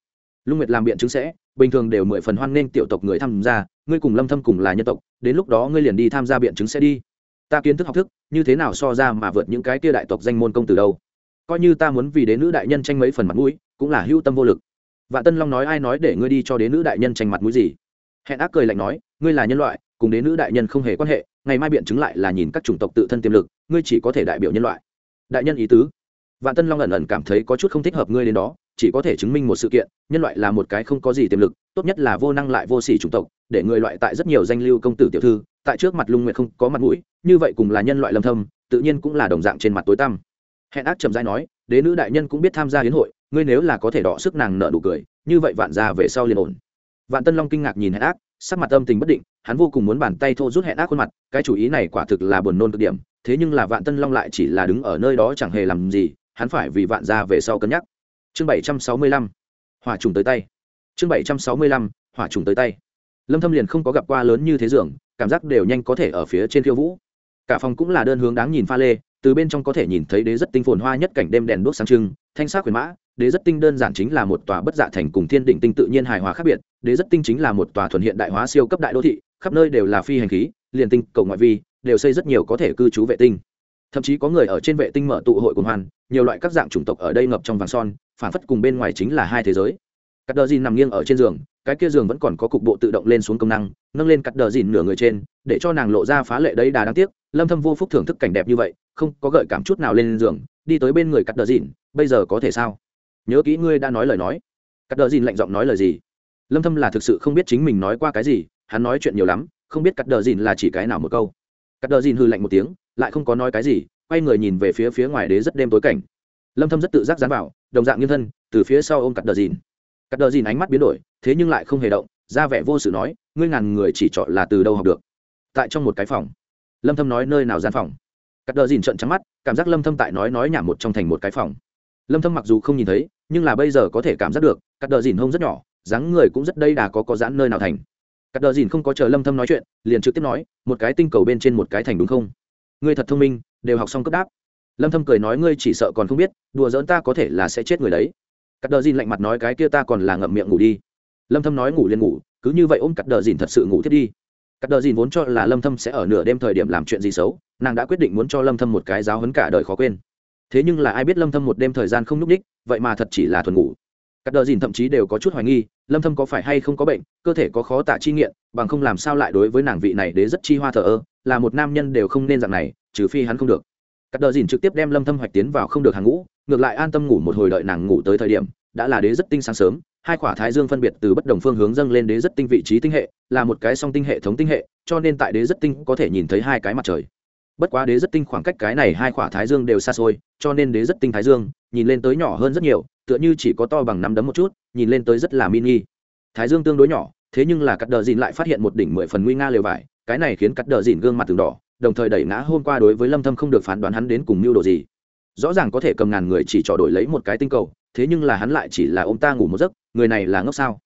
Lung nguyệt làm biện chứng sẽ, bình thường đều mười phần hoan nghênh tiểu tộc người tham gia, ngươi cùng lâm thâm cùng là nhân tộc, đến lúc đó ngươi liền đi tham gia biện chứng sẽ đi. Ta kiến thức học thức, như thế nào so ra mà vượt những cái kia đại tộc danh môn công tử đâu? Coi như ta muốn vì đế nữ đại nhân tranh mấy phần mặt mũi, cũng là hưu tâm vô lực. Vạn tân long nói ai nói để ngươi đi cho đế nữ đại nhân tranh mặt mũi gì? Hẹn ác cười lạnh nói, ngươi là nhân loại, cùng đế nữ đại nhân không hề quan hệ, ngày mai biện chứng lại là nhìn các chủng tộc tự thân tiềm lực, ngươi chỉ có thể đại biểu nhân loại. Đại nhân ý tứ. Vạn tân long ẩn ẩn cảm thấy có chút không thích hợp ngươi đến đó, chỉ có thể chứng minh một sự kiện, nhân loại là một cái không có gì tiềm lực, tốt nhất là vô năng lại vô sỉ chủng tộc, để người loại tại rất nhiều danh lưu công tử tiểu thư, tại trước mặt lung nguyệt không có mặt mũi, như vậy cùng là nhân loại lâm thâm, tự nhiên cũng là đồng dạng trên mặt tối tăm hẹn ác trầm dai nói, đế nữ đại nhân cũng biết tham gia hiến hội, ngươi nếu là có thể đọ sức nàng nợ đủ cười, như vậy vạn ra về sau liền ổn. Vạn tân long kinh ngạc nhìn hẹn ác, sắc mặt âm tình bất định, hắn vô cùng muốn bàn tay thô rút hẹn ác khuôn mặt, cái chủ ý này quả thực là buồn nôn cực điểm, thế nhưng là vạn tân long lại chỉ là đứng ở nơi đó chẳng hề làm gì, hắn phải vì vạn ra về sau cân nhắc. Chương bảy trăm sáu mươi lăm, hỏa trùng tới tay. Chương bảy trăm sáu mươi lăm, hỏa trùng tới tay. Lâm thâm liền không có gặp qua lớn như thế giường, cảm giác đều nhanh có thể ở phía trên khiêu vũ. Cả phòng cũng là đơn hướng đáng nhìn pha lê từ bên trong có thể nhìn thấy đế rất tinh phồn hoa nhất cảnh đêm đèn đuốc sáng trưng, thanh sắc quyền mã, đế rất tinh đơn giản chính là một tòa bất dạ thành cùng thiên định tinh tự nhiên hài hòa khác biệt, đế rất tinh chính là một tòa thuần hiện đại hóa siêu cấp đại đô thị, khắp nơi đều là phi hành khí, liền tinh, cầu ngoại vi, đều xây rất nhiều có thể cư trú vệ tinh. Thậm chí có người ở trên vệ tinh mở tụ hội cùng hoàn, nhiều loại các dạng chủng tộc ở đây ngập trong vàng son phản phất cùng bên ngoài chính là hai thế giới. Cắt đờ dìn nằm nghiêng ở trên giường, cái kia giường vẫn còn có cục bộ tự động lên xuống công năng, nâng lên cắt đờ dìn nửa người trên, để cho nàng lộ ra phá lệ đấy đà đáng tiếc, lâm thâm vô phúc thưởng thức cảnh đẹp như vậy không có gợi cảm chút nào lên giường, đi tới bên người cắt đờ dìn, bây giờ có thể sao? Nhớ kỹ ngươi đã nói lời nói. Cắt đờ dìn lạnh giọng nói lời gì? Lâm thâm là thực sự không biết chính mình nói qua cái gì, hắn nói chuyện nhiều lắm, không biết cắt đờ dìn là chỉ cái nào một câu. Cắt đờ dìn hư lạnh một tiếng, lại không có nói cái gì, quay người nhìn về phía phía ngoài đế rất đêm tối cảnh. Lâm thâm rất tự giác dán vào, đồng dạng nghiêng thân, từ phía sau ôm cắt đờ dìn. Cắt đờ dìn ánh mắt biến đổi, thế nhưng lại không hề động, ra vẻ vô sự nói, ngươi ngàn người chỉ chọn là từ đâu học được? Tại trong một cái phòng. Lâm thâm nói, nơi nào gian phòng? Cắt đờ dìn trận trắng mắt, cảm giác lâm thâm tại nói nói nhảm một trong thành một cái phòng. Lâm thâm mặc dù không nhìn thấy, nhưng là bây giờ có thể cảm giác được, cắt đờ dìn hông rất nhỏ, dáng người cũng rất đây đà có có giãn nơi nào thành. Cắt đờ dìn không có chờ lâm thâm nói chuyện, liền trực tiếp nói, một cái tinh cầu bên trên một cái thành đúng không? Ngươi thật thông minh, đều học xong cấp đáp. Lâm thâm cười nói, ngươi chỉ sợ còn không biết, đùa giỡn ta có thể là sẽ chết người đấy. Cắt đờ dìn lạnh mặt nói, cái kia ta còn là ngậm miệng ngủ đi. Lâm thâm nói, ngủ liền ngủ, cứ như vậy ôm cắt đờ dìn thật sự ngủ thiết đi. Cắt đờ dìn vốn cho là lâm thâm sẽ ở nửa đêm thời điểm làm chuyện gì xấu nàng đã quyết định muốn cho lâm thâm một cái giáo huấn cả đời khó quên thế nhưng là ai biết lâm thâm một đêm thời gian không núp đích vậy mà thật chỉ là thuần ngủ các đờ dìn thậm chí đều có chút hoài nghi lâm thâm có phải hay không có bệnh cơ thể có khó tả chi nghiện bằng không làm sao lại đối với nàng vị này đế rất chi hoa thờ ơ là một nam nhân đều không nên dạng này trừ phi hắn không được các đờ dìn trực tiếp đem lâm thâm hoạch tiến vào không được hàng ngũ ngược lại an tâm ngủ một hồi đợi nàng ngủ tới thời điểm đã là đế rất tinh sáng sớm hai quả thái dương phân biệt từ bất đồng phương hướng dâng lên đế rất tinh vị trí tinh hệ là một cái song tinh hệ thống tinh hệ cho nên tại đế rất tinh có thể nhìn thấy hai cái mặt trời bất quá đế rất tinh khoảng cách cái này hai quả thái dương đều xa xôi, cho nên đế rất tinh thái dương, nhìn lên tới nhỏ hơn rất nhiều, tựa như chỉ có to bằng nắm đấm một chút, nhìn lên tới rất là mini. Thái dương tương đối nhỏ, thế nhưng là cắt đờ dìn lại phát hiện một đỉnh mười phần nguy nga lều vải, cái này khiến cắt đờ dìn gương mặt từng đỏ, đồng thời đẩy ngã hôm qua đối với lâm thâm không được phán đoán hắn đến cùng mưu đồ gì. Rõ ràng có thể cầm ngàn người chỉ trò đổi lấy một cái tinh cầu, thế nhưng là hắn lại chỉ là ông ta ngủ một giấc, người này là ngốc sao?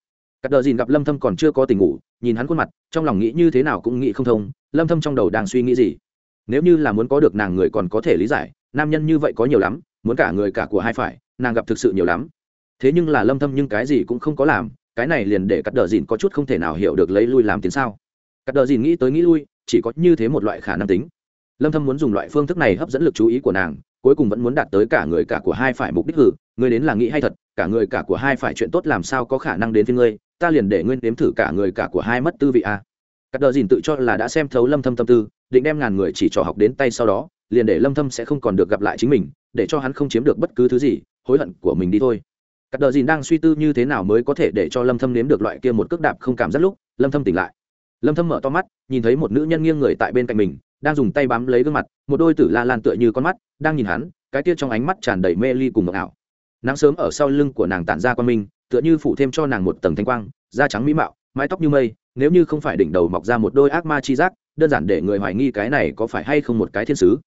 Cắt đờ dìn gặp lâm thâm còn chưa có tình ngủ, nhìn hắn khuôn mặt, trong lòng nghĩ như thế nào cũng nghĩ không thông, lâm thâm trong đầu đang suy nghĩ gì? Nếu như là muốn có được nàng người còn có thể lý giải, nam nhân như vậy có nhiều lắm, muốn cả người cả của hai phải, nàng gặp thực sự nhiều lắm. Thế nhưng là lâm thâm nhưng cái gì cũng không có làm, cái này liền để cắt đờ dìn có chút không thể nào hiểu được lấy lui làm tiếng sao. Cắt đờ dìn nghĩ tới nghĩ lui, chỉ có như thế một loại khả năng tính. Lâm thâm muốn dùng loại phương thức này hấp dẫn lực chú ý của nàng, cuối cùng vẫn muốn đạt tới cả người cả của hai phải mục đích hử, ngươi đến là nghĩ hay thật, cả người cả của hai phải chuyện tốt làm sao có khả năng đến với ngươi, ta liền để ngươi nếm thử cả người cả của hai mất tư vị a à. cắt đờ dìn tự cho là đã xem thấu lâm thâm tâm tư định đem ngàn người chỉ trò học đến tay sau đó, liền để lâm thâm sẽ không còn được gặp lại chính mình, để cho hắn không chiếm được bất cứ thứ gì, hối hận của mình đi thôi. Cắt đờ dìn đang suy tư như thế nào mới có thể để cho lâm thâm nếm được loại kia một cước đạp không cảm giác lúc, lâm thâm tỉnh lại. Lâm thâm mở to mắt, nhìn thấy một nữ nhân nghiêng người tại bên cạnh mình, đang dùng tay bám lấy gương mặt, một đôi tử la lan tựa như con mắt, đang nhìn hắn, cái kia trong ánh mắt tràn đầy mê ly cùng ngọc ảo nắng sớm ở sau lưng của nàng tản ra quan minh, tựa như phủ thêm cho nàng một tầng thanh quang, da trắng mỹ mạo, mái tóc như mây, nếu như không phải đỉnh đầu mọc ra một đôi ác ma chi giác đơn giản để người hoài nghi cái này có phải hay không một cái thiên sứ.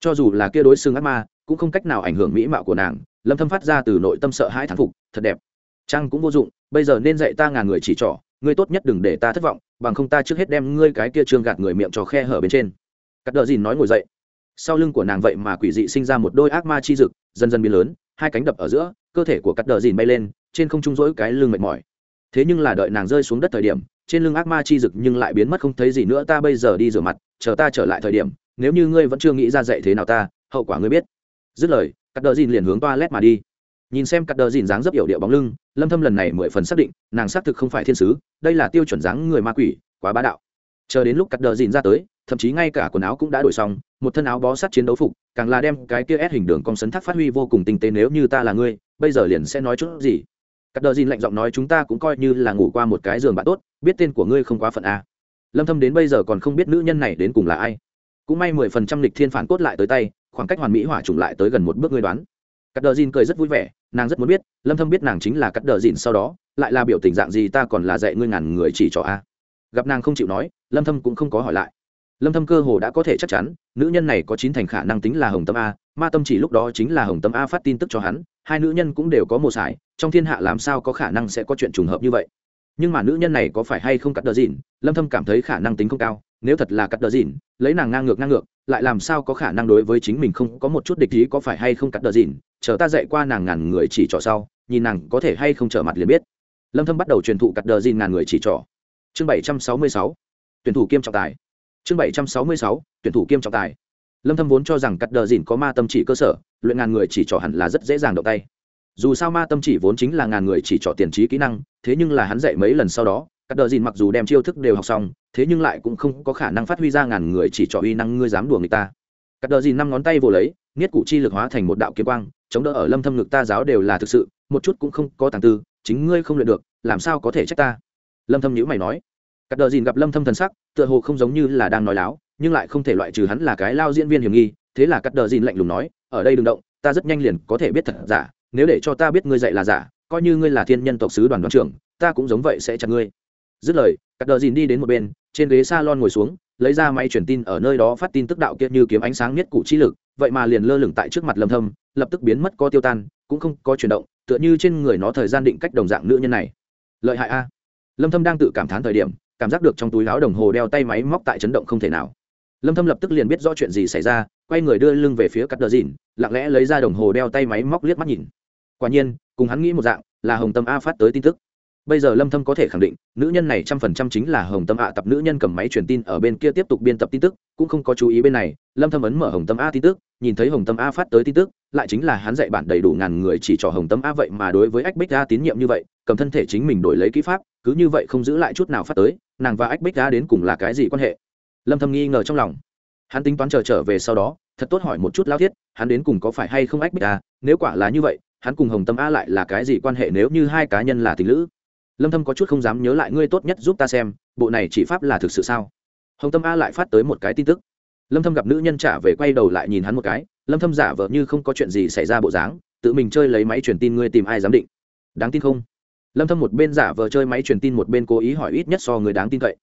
Cho dù là kia đối xương ác ma, cũng không cách nào ảnh hưởng mỹ mạo của nàng, lâm thâm phát ra từ nội tâm sợ hãi thán phục, thật đẹp. Trang cũng vô dụng, bây giờ nên dạy ta ngàn người chỉ trỏ, ngươi tốt nhất đừng để ta thất vọng, bằng không ta trước hết đem ngươi cái kia trương gạt người miệng cho khe hở bên trên. Cắt đờ dìn nói ngồi dậy. Sau lưng của nàng vậy mà quỷ dị sinh ra một đôi ác ma chi dực, dần dần biến lớn, hai cánh đập ở giữa, cơ thể của cắt đờ dìn bay lên, trên không trung rỗi cái lưng mệt mỏi thế nhưng là đợi nàng rơi xuống đất thời điểm, trên lưng ác ma chi dực nhưng lại biến mất không thấy gì nữa, ta bây giờ đi rửa mặt, chờ ta trở lại thời điểm, nếu như ngươi vẫn chưa nghĩ ra dạy thế nào ta, hậu quả ngươi biết. Dứt lời, cắt đờ dìn liền hướng toa lét mà đi. Nhìn xem cắt đờ dìn dáng dấp yểu điệu bóng lưng, lâm thâm lần này mười phần xác định, nàng xác thực không phải thiên sứ, đây là tiêu chuẩn dáng người ma quỷ, quá bá đạo. Chờ đến lúc cắt đờ dìn ra tới, thậm chí ngay cả quần áo cũng đã đổi xong, một thân áo bó sát chiến đấu phục, càng là đem cái kia ép hình đường cong sấn thác phát huy vô cùng tinh tế, nếu như ta là ngươi, bây giờ liền sẽ nói chút gì? Cắt Đở dìn lạnh giọng nói, chúng ta cũng coi như là ngủ qua một cái giường bạn tốt, biết tên của ngươi không quá phận a lâm thâm đến bây giờ còn không biết nữ nhân này đến cùng là ai. Cũng may mười phần trăm lịch thiên phản cốt lại tới tay, khoảng cách hoàn mỹ hỏa trùng lại tới gần một bước ngươi đoán. Cắt Đở dìn cười rất vui vẻ, nàng rất muốn biết, lâm thâm biết nàng chính là cắt Đở dìn sau đó, lại là biểu tình dạng gì ta còn là dạy ngươi ngàn người chỉ cho a à. gặp nàng không chịu nói, lâm thâm cũng không có hỏi lại. Lâm thâm cơ hồ đã có thể chắc chắn, nữ nhân này có chín thành khả năng tính là hồng tâm a, ma tâm chỉ lúc đó chính là hồng tâm a phát tin tức cho hắn hai nữ nhân cũng đều có một sải, trong thiên hạ làm sao có khả năng sẽ có chuyện trùng hợp như vậy? Nhưng mà nữ nhân này có phải hay không cắt đờ dìn lâm thâm cảm thấy khả năng tính không cao, nếu thật là cắt đờ dìn lấy nàng ngang ngược ngang ngược, lại làm sao có khả năng đối với chính mình không có một chút địch ý có phải hay không cắt đờ dìn chờ ta dạy qua nàng ngàn người chỉ trỏ sau, nhìn nàng có thể hay không trở mặt liền biết. Lâm thâm bắt đầu truyền thụ cắt đờ dìn ngàn người chỉ trỏ. Chương 766 tuyển thủ kiêm trọng tài. Chương 766 tuyển thủ kiêm trọng tài. Lâm thâm vốn cho rằng cắt đờ dìn có ma tâm chỉ cơ sở luyện ngàn người chỉ trỏ hẳn là rất dễ dàng động tay. Dù sao ma tâm chỉ vốn chính là ngàn người chỉ trỏ tiền trí kỹ năng, thế nhưng là hắn dạy mấy lần sau đó các đờ dìn mặc dù đem chiêu thức đều học xong, thế nhưng lại cũng không có khả năng phát huy ra ngàn người chỉ trỏ uy năng ngươi dám đùa người ta. Các đờ dìn năm ngón tay vồ lấy niết cụ chi lực hóa thành một đạo kiếm quang, chống đỡ ở lâm thâm ngực ta giáo đều là thực sự, một chút cũng không có tàng tư, chính ngươi không luyện được, làm sao có thể trách ta? Lâm thâm nhíu mày nói. Các đờ dìn gặp lâm thâm thần sắc, tựa hồ không giống như là đang nói láo, nhưng lại không thể loại trừ hắn là cái lao diễn viên hiểm nghi thế là cắt đờ dìn lạnh lùng nói, ở đây đừng động, ta rất nhanh liền có thể biết thật giả, nếu để cho ta biết ngươi dạy là giả, coi như ngươi là thiên nhân tộc sứ đoàn đoàn trưởng, ta cũng giống vậy sẽ chặt ngươi. Dứt lời, cắt đờ dìn đi đến một bên, trên ghế salon ngồi xuống, lấy ra máy truyền tin ở nơi đó phát tin tức đạo kiệt như kiếm ánh sáng nhất cụ chi lực, vậy mà liền lơ lửng tại trước mặt lâm thâm, lập tức biến mất có tiêu tan, cũng không có chuyển động, tựa như trên người nó thời gian định cách đồng dạng nữ nhân này. Lợi hại a. Lâm thâm đang tự cảm thán thời điểm, cảm giác được trong túi áo đồng hồ đeo tay máy móc tại chấn động không thể nào lâm thâm lập tức liền biết rõ chuyện gì xảy ra quay người đưa lưng về phía cắt đờ dìn lặng lẽ lấy ra đồng hồ đeo tay máy móc liếc mắt nhìn quả nhiên cùng hắn nghĩ một dạng là hồng tâm a phát tới tin tức bây giờ lâm thâm có thể khẳng định nữ nhân này trăm phần trăm chính là hồng tâm a tập nữ nhân cầm máy truyền tin ở bên kia tiếp tục biên tập tin tức cũng không có chú ý bên này lâm thâm ấn mở hồng tâm a tin tức nhìn thấy hồng tâm a phát tới tin tức lại chính là hắn dạy bản đầy đủ ngàn người chỉ cho hồng tâm a vậy mà đối với ách bích a tín nhiệm như vậy cầm thân thể chính mình đổi lấy kỹ pháp cứ như vậy không giữ lại chút nào phát tới nàng và ách bích a đến cùng là cái gì quan hệ lâm thâm nghi ngờ trong lòng hắn tính toán chờ trở về sau đó thật tốt hỏi một chút lao thiết hắn đến cùng có phải hay không ách bích a nếu quả là như vậy hắn cùng hồng tâm a lại là cái gì quan hệ nếu như hai cá nhân là tình lữ lâm thâm có chút không dám nhớ lại ngươi tốt nhất giúp ta xem bộ này chỉ pháp là thực sự sao hồng tâm a lại phát tới một cái tin tức lâm thâm gặp nữ nhân trả về quay đầu lại nhìn hắn một cái lâm thâm giả vờ như không có chuyện gì xảy ra bộ dáng tự mình chơi lấy máy truyền tin ngươi tìm ai dám định đáng tin không lâm thâm một bên giả vờ chơi máy truyền tin một bên cố ý hỏi ít nhất so người đáng tin cậy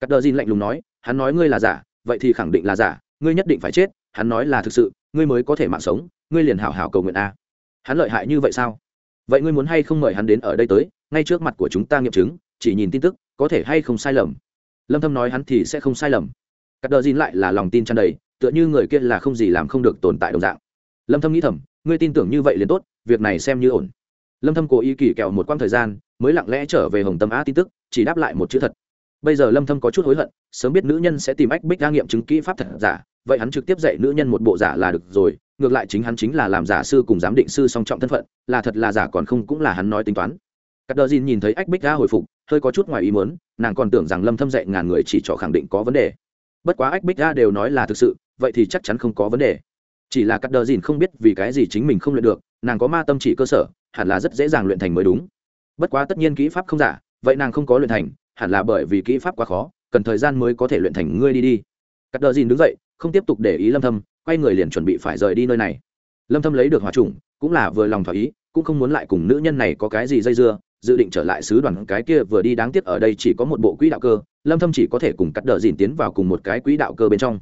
cắt đờ dìn lạnh lùng nói, hắn nói ngươi là giả, vậy thì khẳng định là giả, ngươi nhất định phải chết, hắn nói là thực sự, ngươi mới có thể mạng sống, ngươi liền hảo hảo cầu nguyện a. Hắn lợi hại như vậy sao? Vậy ngươi muốn hay không mời hắn đến ở đây tới, ngay trước mặt của chúng ta nghiệm chứng, chỉ nhìn tin tức, có thể hay không sai lầm? Lâm thâm nói hắn thì sẽ không sai lầm. Cắt đờ dìn lại là lòng tin tràn đầy, tựa như người kia là không gì làm không được tồn tại đồng dạng. Lâm thâm nghĩ thầm, ngươi tin tưởng như vậy liền tốt, việc này xem như ổn. Lâm thâm cố ý kỳ kẹo một quãng thời gian, mới lặng lẽ trở về hồng tâm á tin tức, chỉ đáp lại một chữ thật bây giờ lâm thâm có chút hối hận, sớm biết nữ nhân sẽ tìm ách bích ra nghiệm chứng kỹ pháp thật giả, vậy hắn trực tiếp dạy nữ nhân một bộ giả là được rồi, ngược lại chính hắn chính là làm giả sư cùng giám định sư song trọng thân phận, là thật là giả còn không cũng là hắn nói tính toán. Cắt đờ dìn nhìn thấy ách bích ra hồi phục, hơi có chút ngoài ý muốn, nàng còn tưởng rằng lâm thâm dạy ngàn người chỉ cho khẳng định có vấn đề. Bất quá ách bích ra đều nói là thực sự, vậy thì chắc chắn không có vấn đề. Chỉ là cắt đờ dìn không biết vì cái gì chính mình không luyện được, nàng có ma tâm chỉ cơ sở, hẳn là rất dễ dàng luyện thành mới đúng. Bất quá tất nhiên kỹ pháp không giả, vậy nàng không có luyện thành hẳn là bởi vì kỹ pháp quá khó, cần thời gian mới có thể luyện thành ngươi đi đi. Cắt đờ dìn đứng dậy, không tiếp tục để ý lâm thâm, quay người liền chuẩn bị phải rời đi nơi này. Lâm thâm lấy được hòa trùng cũng là vừa lòng thỏa ý, cũng không muốn lại cùng nữ nhân này có cái gì dây dưa, dự định trở lại sứ đoàn cái kia vừa đi đáng tiếc ở đây chỉ có một bộ quỹ đạo cơ, lâm thâm chỉ có thể cùng cắt đờ dìn tiến vào cùng một cái quỹ đạo cơ bên trong.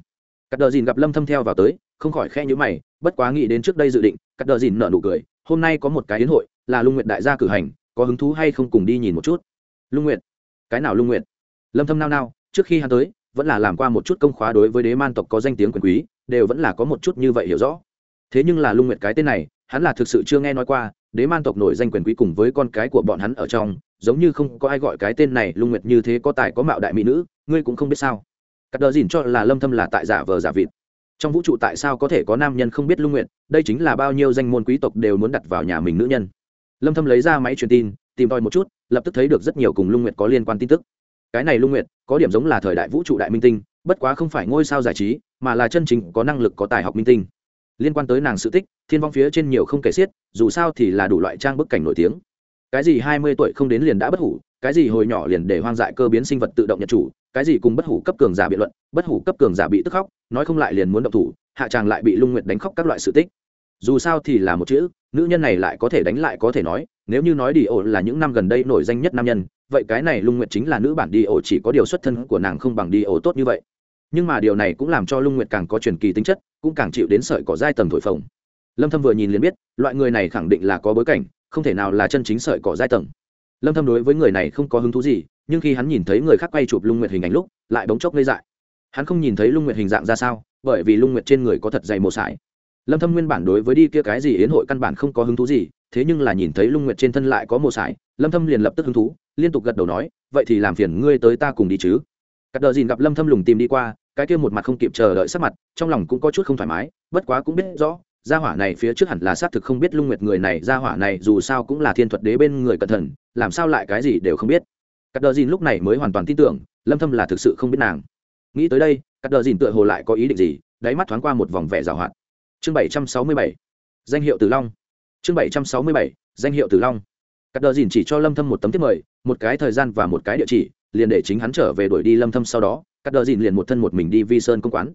Cắt đờ dìn gặp lâm thâm theo vào tới, không khỏi khẽ nhíu mày, bất quá nghĩ đến trước đây dự định, cắt đờ dìn nở nụ cười, hôm nay có một cái yến hội, là lung nguyện đại gia cử hành, có hứng thú hay không cùng đi nhìn một chút? Lung nguyện cái nào lung nguyện? Lâm thâm nao nao, trước khi hắn tới, vẫn là làm qua một chút công khóa đối với đế man tộc có danh tiếng quyền quý, đều vẫn là có một chút như vậy hiểu rõ. Thế nhưng là lung nguyệt cái tên này, hắn là thực sự chưa nghe nói qua, đế man tộc nổi danh quyền quý cùng với con cái của bọn hắn ở trong, giống như không có ai gọi cái tên này lung nguyệt như thế có tài có mạo đại mỹ nữ, ngươi cũng không biết sao? Cắt đờ dìn cho là lâm thâm là tại giả vờ giả vịt. Trong vũ trụ tại sao có thể có nam nhân không biết lung nguyệt đây chính là bao nhiêu danh môn quý tộc đều muốn đặt vào nhà mình nữ nhân. Lâm thâm lấy ra máy truyền tin tìm tòi một chút, lập tức thấy được rất nhiều cùng lung nguyệt có liên quan tin tức. Cái này lung nguyệt có điểm giống là thời đại vũ trụ đại minh tinh, bất quá không phải ngôi sao giải trí, mà là chân chính có năng lực có tài học minh tinh. Liên quan tới nàng sự tích, thiên vong phía trên nhiều không kể xiết, dù sao thì là đủ loại trang bức cảnh nổi tiếng. Cái gì hai mươi tuổi không đến liền đã bất hủ, cái gì hồi nhỏ liền để hoang dại cơ biến sinh vật tự động nhận chủ, cái gì cùng bất hủ cấp cường giả biện luận, bất hủ cấp cường giả bị tức khóc, nói không lại liền muốn động thủ, hạ tràng lại bị lung nguyệt đánh khóc các loại sự tích dù sao thì là một chữ, nữ nhân này lại có thể đánh lại có thể nói, nếu như nói đi ổ là những năm gần đây nổi danh nhất nam nhân, vậy cái này lung nguyệt chính là nữ bản đi ổ chỉ có điều xuất thân của nàng không bằng đi ổ tốt như vậy. Nhưng mà điều này cũng làm cho lung nguyệt càng có truyền kỳ tính chất, cũng càng chịu đến sợi cỏ dai tầng thổi phồng. Lâm thâm vừa nhìn liền biết, loại người này khẳng định là có bối cảnh, không thể nào là chân chính sợi cỏ dai tầng lâm thâm đối với người này không có hứng thú gì, nhưng khi hắn nhìn thấy người khác quay chụp lung nguyệt hình ảnh lúc, lại bỗng chốc ngây dại. Hắn không nhìn thấy lung nguyệt hình dạng ra sao, bởi vì lung nguyệt trên người có thật dày mồ sải lâm thâm nguyên bản đối với đi kia cái gì yến hội căn bản không có hứng thú gì, thế nhưng là nhìn thấy lung nguyệt trên thân lại có mồ sải, lâm thâm liền lập tức hứng thú, liên tục gật đầu nói, vậy thì làm phiền ngươi tới ta cùng đi chứ. Cắt đờ dìn gặp lâm thâm lùng tìm đi qua, cái kia một mặt không kịp chờ đợi sắc mặt, trong lòng cũng có chút không thoải mái, bất quá cũng biết rõ, gia hỏa này phía trước hẳn là xác thực không biết lung nguyệt người này, gia hỏa này dù sao cũng là thiên thuật đế bên người cẩn thận, làm sao lại cái gì đều không biết. Cắt đờ dìn lúc này mới hoàn toàn tin tưởng, lâm thâm là thực sự không biết nàng. Nghĩ tới đây, cắt đờ dìn tựa hồ lại có ý định gì, đáy mắt thoáng qua một vòng vẻ giảo hoạt chương 767 danh hiệu tử long. Chương 767 danh hiệu tử long. Cắt đờ dìn chỉ cho lâm thâm một tấm tiếp mời, một cái thời gian và một cái địa chỉ, liền để chính hắn trở về đuổi đi lâm thâm sau đó, cắt đờ dìn liền một thân một mình đi vi sơn công quán.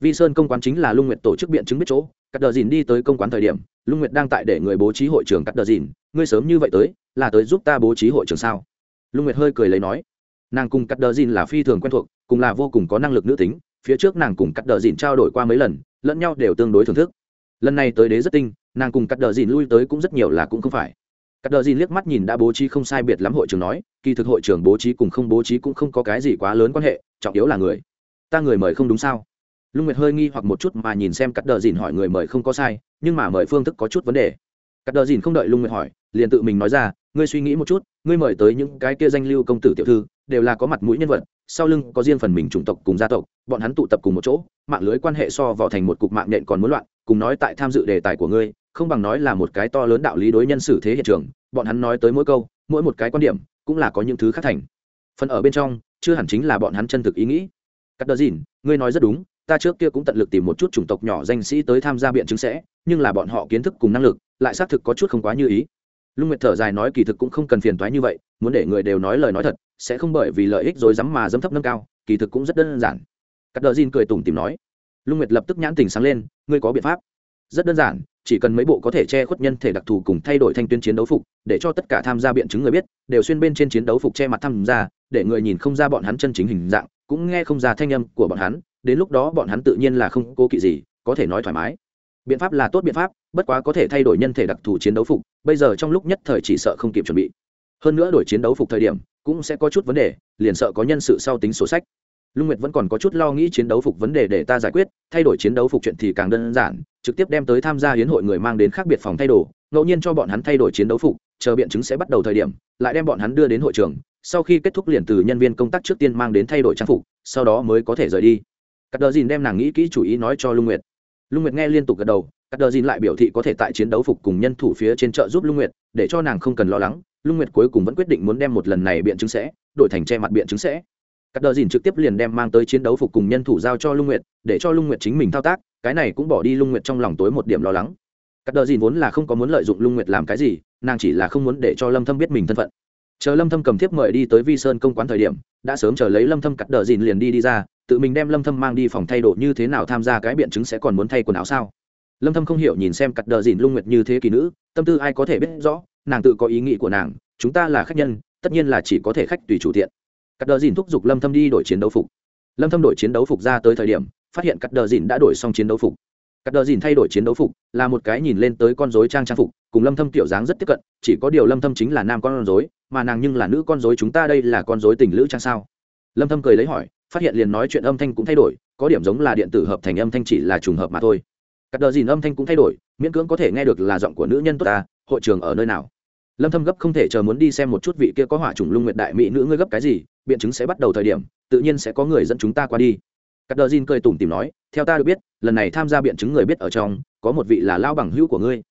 Vi sơn công quán chính là lung nguyệt tổ chức biện chứng biết chỗ, cắt đờ dìn đi tới công quán thời điểm, lung nguyệt đang tại để người bố trí hội trường cắt đờ dìn, ngươi sớm như vậy tới, là tới giúp ta bố trí hội trường sao? Lung nguyệt hơi cười lấy nói. Nàng cùng cắt đờ dìn là phi thường quen thuộc, cùng là vô cùng có năng lực nữ tính, phía trước nàng cùng cắt đờ dìn trao đổi qua mấy lần lẫn nhau đều tương đối thưởng thức. Lần này tới đế rất tinh, nàng cùng cắt đờ dìn lui tới cũng rất nhiều là cũng không phải. Cắt đờ dìn liếc mắt nhìn đã bố trí không sai biệt lắm hội trưởng nói, kỳ thực hội trưởng bố trí cùng không bố trí cũng không có cái gì quá lớn quan hệ, trọng yếu là người. Ta người mời không đúng sao? Lung nguyệt hơi nghi hoặc một chút mà nhìn xem cắt đờ dìn hỏi người mời không có sai, nhưng mà mời phương thức có chút vấn đề. Cắt đờ dìn không đợi lung nguyệt hỏi, liền tự mình nói ra, ngươi suy nghĩ một chút, ngươi mời tới những cái kia danh lưu công tử tiểu thư, đều là có mặt mũi nhân vật, sau lưng có riêng phần mình chủng tộc cùng gia tộc, bọn hắn tụ tập cùng một chỗ mạng lưới quan hệ so vào thành một cục mạng nhện còn muốn loạn, cùng nói tại tham dự đề tài của ngươi, không bằng nói là một cái to lớn đạo lý đối nhân xử thế hiện trường, bọn hắn nói tới mỗi câu, mỗi một cái quan điểm, cũng là có những thứ khác thành. Phần ở bên trong, chưa hẳn chính là bọn hắn chân thực ý nghĩ. Cắt đờ dìn ngươi nói rất đúng, ta trước kia cũng tận lực tìm một chút chủng tộc nhỏ danh sĩ tới tham gia biện chứng sẽ, nhưng là bọn họ kiến thức cùng năng lực, lại xác thực có chút không quá như ý. Lung nguyệt thở dài nói kỳ thực cũng không cần phiền toái như vậy, muốn để người đều nói lời nói thật, sẽ không bởi vì lợi ích rồi dám mà dâm thấp nâng cao, kỳ thực cũng rất đơn giản cắt đờ dìn cười tủm tìm nói. Lung nguyệt lập tức nhãn tình sáng lên, ngươi có biện pháp. Rất đơn giản, chỉ cần mấy bộ có thể che khuất nhân thể đặc thù cùng thay đổi thanh tuyến chiến đấu phục, để cho tất cả tham gia biện chứng người biết, đều xuyên bên trên chiến đấu phục che mặt tham gia, để người nhìn không ra bọn hắn chân chính hình dạng, cũng nghe không ra thanh âm của bọn hắn, đến lúc đó bọn hắn tự nhiên là không cố kỵ gì, có thể nói thoải mái. Biện pháp là tốt biện pháp, bất quá có thể thay đổi nhân thể đặc thù chiến đấu phục, bây giờ trong lúc nhất thời chỉ sợ không kịp chuẩn bị. Hơn nữa đổi chiến đấu phục thời điểm, cũng sẽ có chút vấn đề, liền sợ có nhân sự sau tính sổ sách lung nguyệt vẫn còn có chút lo nghĩ chiến đấu phục vấn đề để ta giải quyết, thay đổi chiến đấu phục chuyện thì càng đơn giản, trực tiếp đem tới tham gia hiến hội người mang đến khác biệt phòng thay đồ, ngẫu nhiên cho bọn hắn thay đổi chiến đấu phục, chờ biện chứng sẽ bắt đầu thời điểm, lại đem bọn hắn đưa đến hội trường, sau khi kết thúc liền từ nhân viên công tác trước tiên mang đến thay đổi trang phục, sau đó mới có thể rời đi. Cắt đờ dìn đem nàng nghĩ kỹ chủ ý nói cho lung nguyệt. Lung nguyệt nghe liên tục gật đầu, cắt đờ dìn lại biểu thị có thể tại chiến đấu phục cùng nhân thủ phía trên chợ giúp lung nguyệt, để cho nàng không cần lo lắng, lung nguyệt cuối cùng vẫn quyết định muốn đem một lần này biện chứng sẽ, đổi thành che mặt biện chứng sẽ cắt đờ dìn trực tiếp liền đem mang tới chiến đấu phục cùng nhân thủ giao cho lung nguyệt, để cho lung nguyệt chính mình thao tác, cái này cũng bỏ đi lung nguyệt trong lòng tối một điểm lo lắng. Cắt đờ dìn vốn là không có muốn lợi dụng lung nguyệt làm cái gì, nàng chỉ là không muốn để cho lâm thâm biết mình thân phận. Chờ lâm thâm cầm thiếp mời đi tới vi sơn công quán thời điểm, đã sớm chờ lấy lâm thâm cắt đờ dìn liền đi đi ra, tự mình đem lâm thâm mang đi phòng thay đồ như thế nào tham gia cái biện chứng sẽ còn muốn thay quần áo sao? Lâm thâm không hiểu nhìn xem cắt đờ dìn lung nguyệt như thế kỳ nữ, tâm tư ai có thể biết rõ, nàng tự có ý nghĩ của nàng, chúng ta là khách nhân, tất nhiên là chỉ có thể khách tùy chủ tiện cắt đờ dìn thúc giục lâm thâm đi đổi chiến đấu phục. Lâm thâm đổi chiến đấu phục ra tới thời điểm, phát hiện cắt đờ dìn đã đổi xong chiến đấu phục. Cắt đờ dìn thay đổi chiến đấu phục, là một cái nhìn lên tới con rối trang trang phục, cùng lâm thâm tiểu dáng rất tiếp cận, chỉ có điều lâm thâm chính là nam con rối, mà nàng nhưng là nữ con rối chúng ta đây là con rối tình lữ trang sao? Lâm thâm cười lấy hỏi, phát hiện liền nói chuyện âm thanh cũng thay đổi, có điểm giống là điện tử hợp thành âm thanh chỉ là trùng hợp mà thôi. Cắt đờ dìn âm thanh cũng thay đổi, miễn cưỡng có thể nghe được là giọng của nữ nhân tốt ta, hội trường ở nơi nào? Lâm thâm gấp không thể chờ muốn đi xem một chút vị kia có hỏa trùng lung nguyệt đại mỹ nữ ngươi gấp cái gì, biện chứng sẽ bắt đầu thời điểm, tự nhiên sẽ có người dẫn chúng ta qua đi. Cắt đờ dìn cười tủm tỉm nói, theo ta được biết, lần này tham gia biện chứng người biết ở trong, có một vị là Lão bằng hữu của ngươi.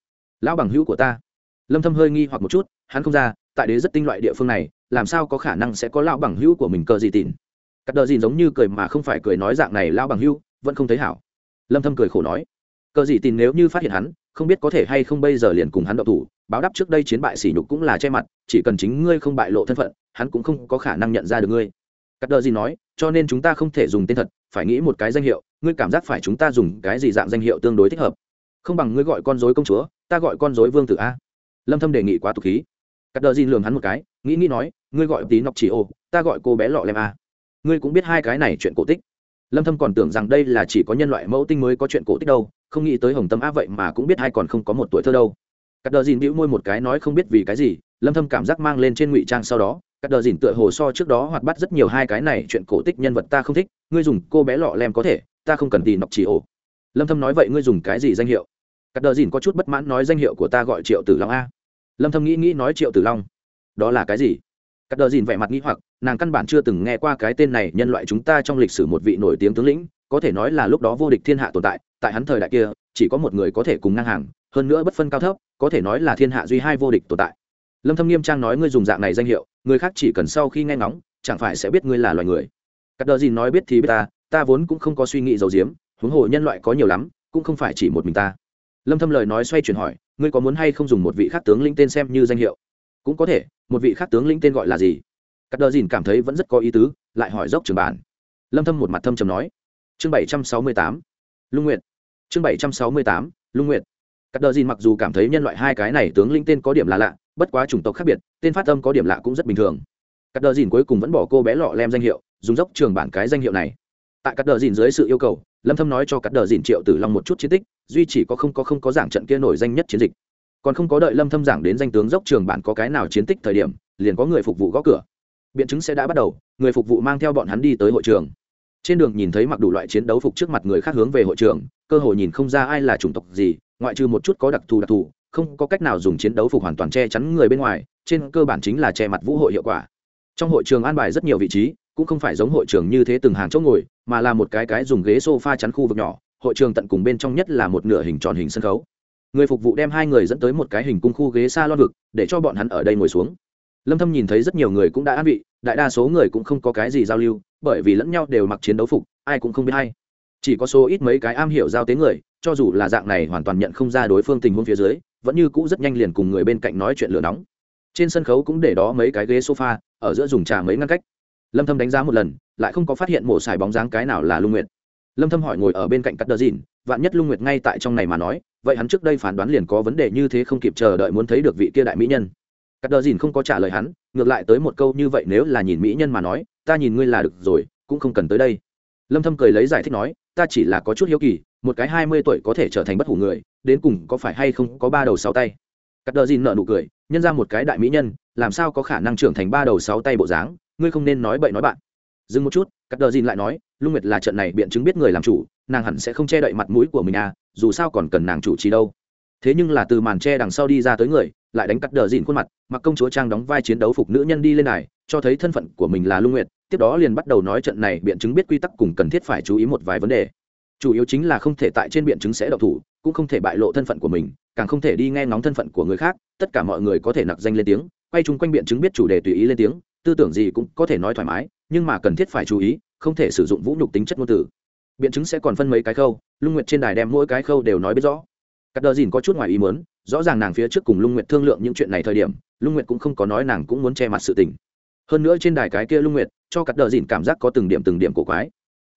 Lão bằng hữu của ta? Lâm thâm hơi nghi hoặc một chút, hắn không ra, tại đế rất tinh loại địa phương này, làm sao có khả năng sẽ có lão bằng hữu của mình cờ gì tỉn cắt đờ dìn giống như cười mà không phải cười nói dạng này lão bằng hữu, vẫn không thấy hảo. Lâm thâm cười khổ nói, cờ gì tịn nếu như phát hiện hắn, không biết có thể hay không bây giờ liền cùng hắn đậu thủ báo đáp trước đây chiến bại sỉ nhục cũng là che mặt, chỉ cần chính ngươi không bại lộ thân phận, hắn cũng không có khả năng nhận ra được ngươi. Cắt đờ gì nói, cho nên chúng ta không thể dùng tên thật, phải nghĩ một cái danh hiệu, ngươi cảm giác phải chúng ta dùng cái gì dạng danh hiệu tương đối thích hợp? Không bằng ngươi gọi con dối công chúa, ta gọi con dối vương tử a. Lâm thâm đề nghị quá tục khí. Cắt đờ gì lường hắn một cái, nghĩ nghĩ nói, ngươi gọi tí nọc chỉ ô, ta gọi cô bé lọ lem a. Ngươi cũng biết hai cái này chuyện cổ tích. Lâm thâm còn tưởng rằng đây là chỉ có nhân loại mẫu tinh mới có chuyện cổ tích đâu, không nghĩ tới hồng tâm a vậy mà cũng biết hai còn không có một tuổi thơ đâu cắt đờ dìn bĩu môi một cái nói không biết vì cái gì, lâm thâm cảm giác mang lên trên ngụy trang sau đó. Cắt đờ dìn tựa hồ so trước đó hoạt bắt rất nhiều hai cái này, chuyện cổ tích nhân vật ta không thích, ngươi dùng cô bé lọ lem có thể, ta không cần tì nọc chỉ ổ. Lâm thâm nói vậy ngươi dùng cái gì danh hiệu? Cắt đờ dìn có chút bất mãn nói danh hiệu của ta gọi triệu tử long a. Lâm thâm nghĩ nghĩ nói triệu tử long. Đó là cái gì? Cắt đờ dìn vẻ mặt nghĩ hoặc, nàng căn bản chưa từng nghe qua cái tên này, nhân loại chúng ta trong lịch sử một vị nổi tiếng tướng lĩnh, có thể nói là lúc đó vô địch thiên hạ tồn tại tại hắn thời đại kia, chỉ có một người có thể cùng ngang hàng hơn nữa bất phân cao thấp, có thể nói là thiên hạ duy hai vô địch tồn tại. Lâm thâm nghiêm trang nói ngươi dùng dạng này danh hiệu, người khác chỉ cần sau khi nghe ngóng, chẳng phải sẽ biết ngươi là loài người. Cắt đờ gì nói biết thì biết ta ta vốn cũng không có suy nghĩ dầu diếm huống hồ nhân loại có nhiều lắm, cũng không phải chỉ một mình ta. Lâm thâm lời nói xoay chuyển hỏi, ngươi có muốn hay không dùng một vị khác tướng lĩnh tên xem như danh hiệu? Cũng có thể, một vị khác tướng lĩnh tên gọi là gì? Cắt đờ dìn cảm thấy vẫn rất có ý tứ, lại hỏi dốc trường bản. Lâm thâm một mặt thâm trầm nói. Chương 768 lung nguyệt. Chương 768 lung nguyệt cắt đờ dìn mặc dù cảm thấy nhân loại hai cái này tướng lĩnh tên có điểm là lạ, bất quá chủng tộc khác biệt, tên phát âm có điểm lạ cũng rất bình thường. Cắt đờ dìn cuối cùng vẫn bỏ cô bé lọ lem danh hiệu, dùng dốc trường bản cái danh hiệu này. Tại cắt đờ dìn dưới sự yêu cầu, lâm thâm nói cho cắt đờ dìn triệu tử long một chút chiến tích, duy chỉ có không có không có giảng trận kia nổi danh nhất chiến dịch. Còn không có đợi lâm thâm giảng đến danh tướng dốc trường bản có cái nào chiến tích thời điểm, liền có người phục vụ gõ cửa. Biện chứng sẽ đã bắt đầu, người phục vụ mang theo bọn hắn đi tới hội trường. Trên đường nhìn thấy mặc đủ loại chiến đấu phục trước mặt người khác hướng về hội trường, cơ hội nhìn không ra ai là chủng tộc gì ngoại trừ một chút có đặc thù đặc thù, không có cách nào dùng chiến đấu phục hoàn toàn che chắn người bên ngoài, trên cơ bản chính là che mặt vũ hội hiệu quả. Trong hội trường an bài rất nhiều vị trí, cũng không phải giống hội trường như thế từng hàng chỗ ngồi, mà là một cái cái dùng ghế sofa chắn khu vực nhỏ, hội trường tận cùng bên trong nhất là một nửa hình tròn hình sân khấu. Người phục vụ đem hai người dẫn tới một cái hình cung khu ghế xa a lon vực, để cho bọn hắn ở đây ngồi xuống. Lâm thâm nhìn thấy rất nhiều người cũng đã an vị, đại đa số người cũng không có cái gì giao lưu, bởi vì lẫn nhau đều mặc chiến đấu phục, ai cũng không biết hay chỉ có số ít mấy cái am hiểu giao tế người, cho dù là dạng này hoàn toàn nhận không ra đối phương tình huống phía dưới, vẫn như cũ rất nhanh liền cùng người bên cạnh nói chuyện lửa nóng. Trên sân khấu cũng để đó mấy cái ghế sofa, ở giữa dùng trà mấy ngăn cách. Lâm thâm đánh giá một lần, lại không có phát hiện mổ xài bóng dáng cái nào là lung nguyệt. Lâm thâm hỏi ngồi ở bên cạnh cắt đờ dìn, vạn nhất lung nguyệt ngay tại trong này mà nói, vậy hắn trước đây phán đoán liền có vấn đề như thế không kịp chờ đợi muốn thấy được vị kia đại mỹ nhân. Cắt đờ dìn không có trả lời hắn, ngược lại tới một câu như vậy nếu là nhìn mỹ nhân mà nói, ta nhìn ngươi là được rồi, cũng không cần tới đây lâm thâm cười lấy giải thích nói, ta chỉ là có chút hiếu kỳ, một cái 20 tuổi có thể trở thành bất hủ người, đến cùng có phải hay không có ba đầu sáu tay? Cắt đờ dìn nở nụ cười, nhân ra một cái đại mỹ nhân, làm sao có khả năng trưởng thành ba đầu sáu tay bộ dáng? Ngươi không nên nói bậy nói bạn. Dừng một chút, cắt đờ dìn lại nói, lung nguyệt là trận này biện chứng biết người làm chủ, nàng hẳn sẽ không che đậy mặt mũi của mình à dù sao còn cần nàng chủ trì đâu. Thế nhưng là từ màn che đằng sau đi ra tới người, lại đánh cắt đờ dìn khuôn mặt, mặc công chúa trang đóng vai chiến đấu phục nữ nhân đi lên này cho thấy thân phận của mình là lung nguyệt tiếp đó liền bắt đầu nói trận này biện chứng biết quy tắc cùng cần thiết phải chú ý một vài vấn đề. Chủ yếu chính là không thể tại trên biện chứng sẽ độc thủ, cũng không thể bại lộ thân phận của mình, càng không thể đi nghe ngóng thân phận của người khác, tất cả mọi người có thể nặc danh lên tiếng, quay chung quanh biện chứng biết chủ đề tùy ý lên tiếng, tư tưởng gì cũng có thể nói thoải mái, nhưng mà cần thiết phải chú ý, không thể sử dụng vũ nhục tính chất ngôn từ. Biện chứng sẽ còn phân mấy cái khâu, lung nguyệt trên đài đem mỗi cái khâu đều nói biết rõ. Cắt đờ dìn có chút ngoài ý muốn, rõ ràng nàng phía trước cùng lung nguyệt thương lượng những chuyện này thời điểm, lung nguyệt cũng không có nói nàng cũng muốn che mặt sự tình. Hơn nữa trên đài cái kia lung nguyệt cho cắt đờ dìn cảm giác có từng điểm từng điểm cổ quái.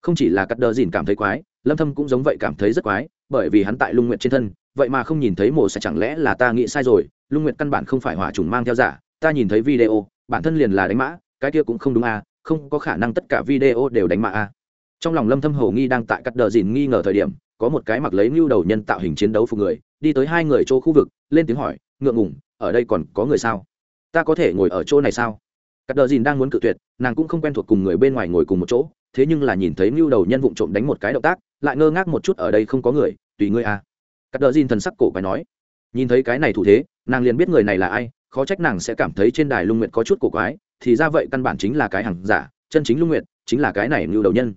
Không chỉ là cắt đờ dìn cảm thấy quái, lâm thâm cũng giống vậy cảm thấy rất quái, bởi vì hắn tại lung nguyệt trên thân, vậy mà không nhìn thấy mồ sẽ chẳng lẽ là ta nghĩ sai rồi, lung nguyệt căn bản không phải hỏa trùng mang theo giả, ta nhìn thấy video, bản thân liền là đánh mã, cái kia cũng không đúng à không có khả năng tất cả video đều đánh mã à. Trong lòng lâm thâm hầu nghi đang tại cắt đờ dìn nghi ngờ thời điểm, có một cái mặc lấy lưu đầu nhân tạo hình chiến đấu phục người, đi tới hai người chỗ khu vực, lên tiếng hỏi, ngượng ngùng, ở đây còn có người sao? Ta có thể ngồi ở chỗ này sao? Cắt đờ dìn đang muốn cự tuyệt, nàng cũng không quen thuộc cùng người bên ngoài ngồi cùng một chỗ, thế nhưng là nhìn thấy Nưu đầu nhân vụng trộm đánh một cái động tác, lại ngơ ngác một chút ở đây không có người, tùy ngươi à. Cắt đờ dìn thần sắc cổ quái nói. Nhìn thấy cái này thủ thế, nàng liền biết người này là ai, khó trách nàng sẽ cảm thấy trên đài lung nguyệt có chút cổ quái, thì ra vậy căn bản chính là cái hàng giả, chân chính lung nguyệt, chính là cái này Nưu đầu nhân.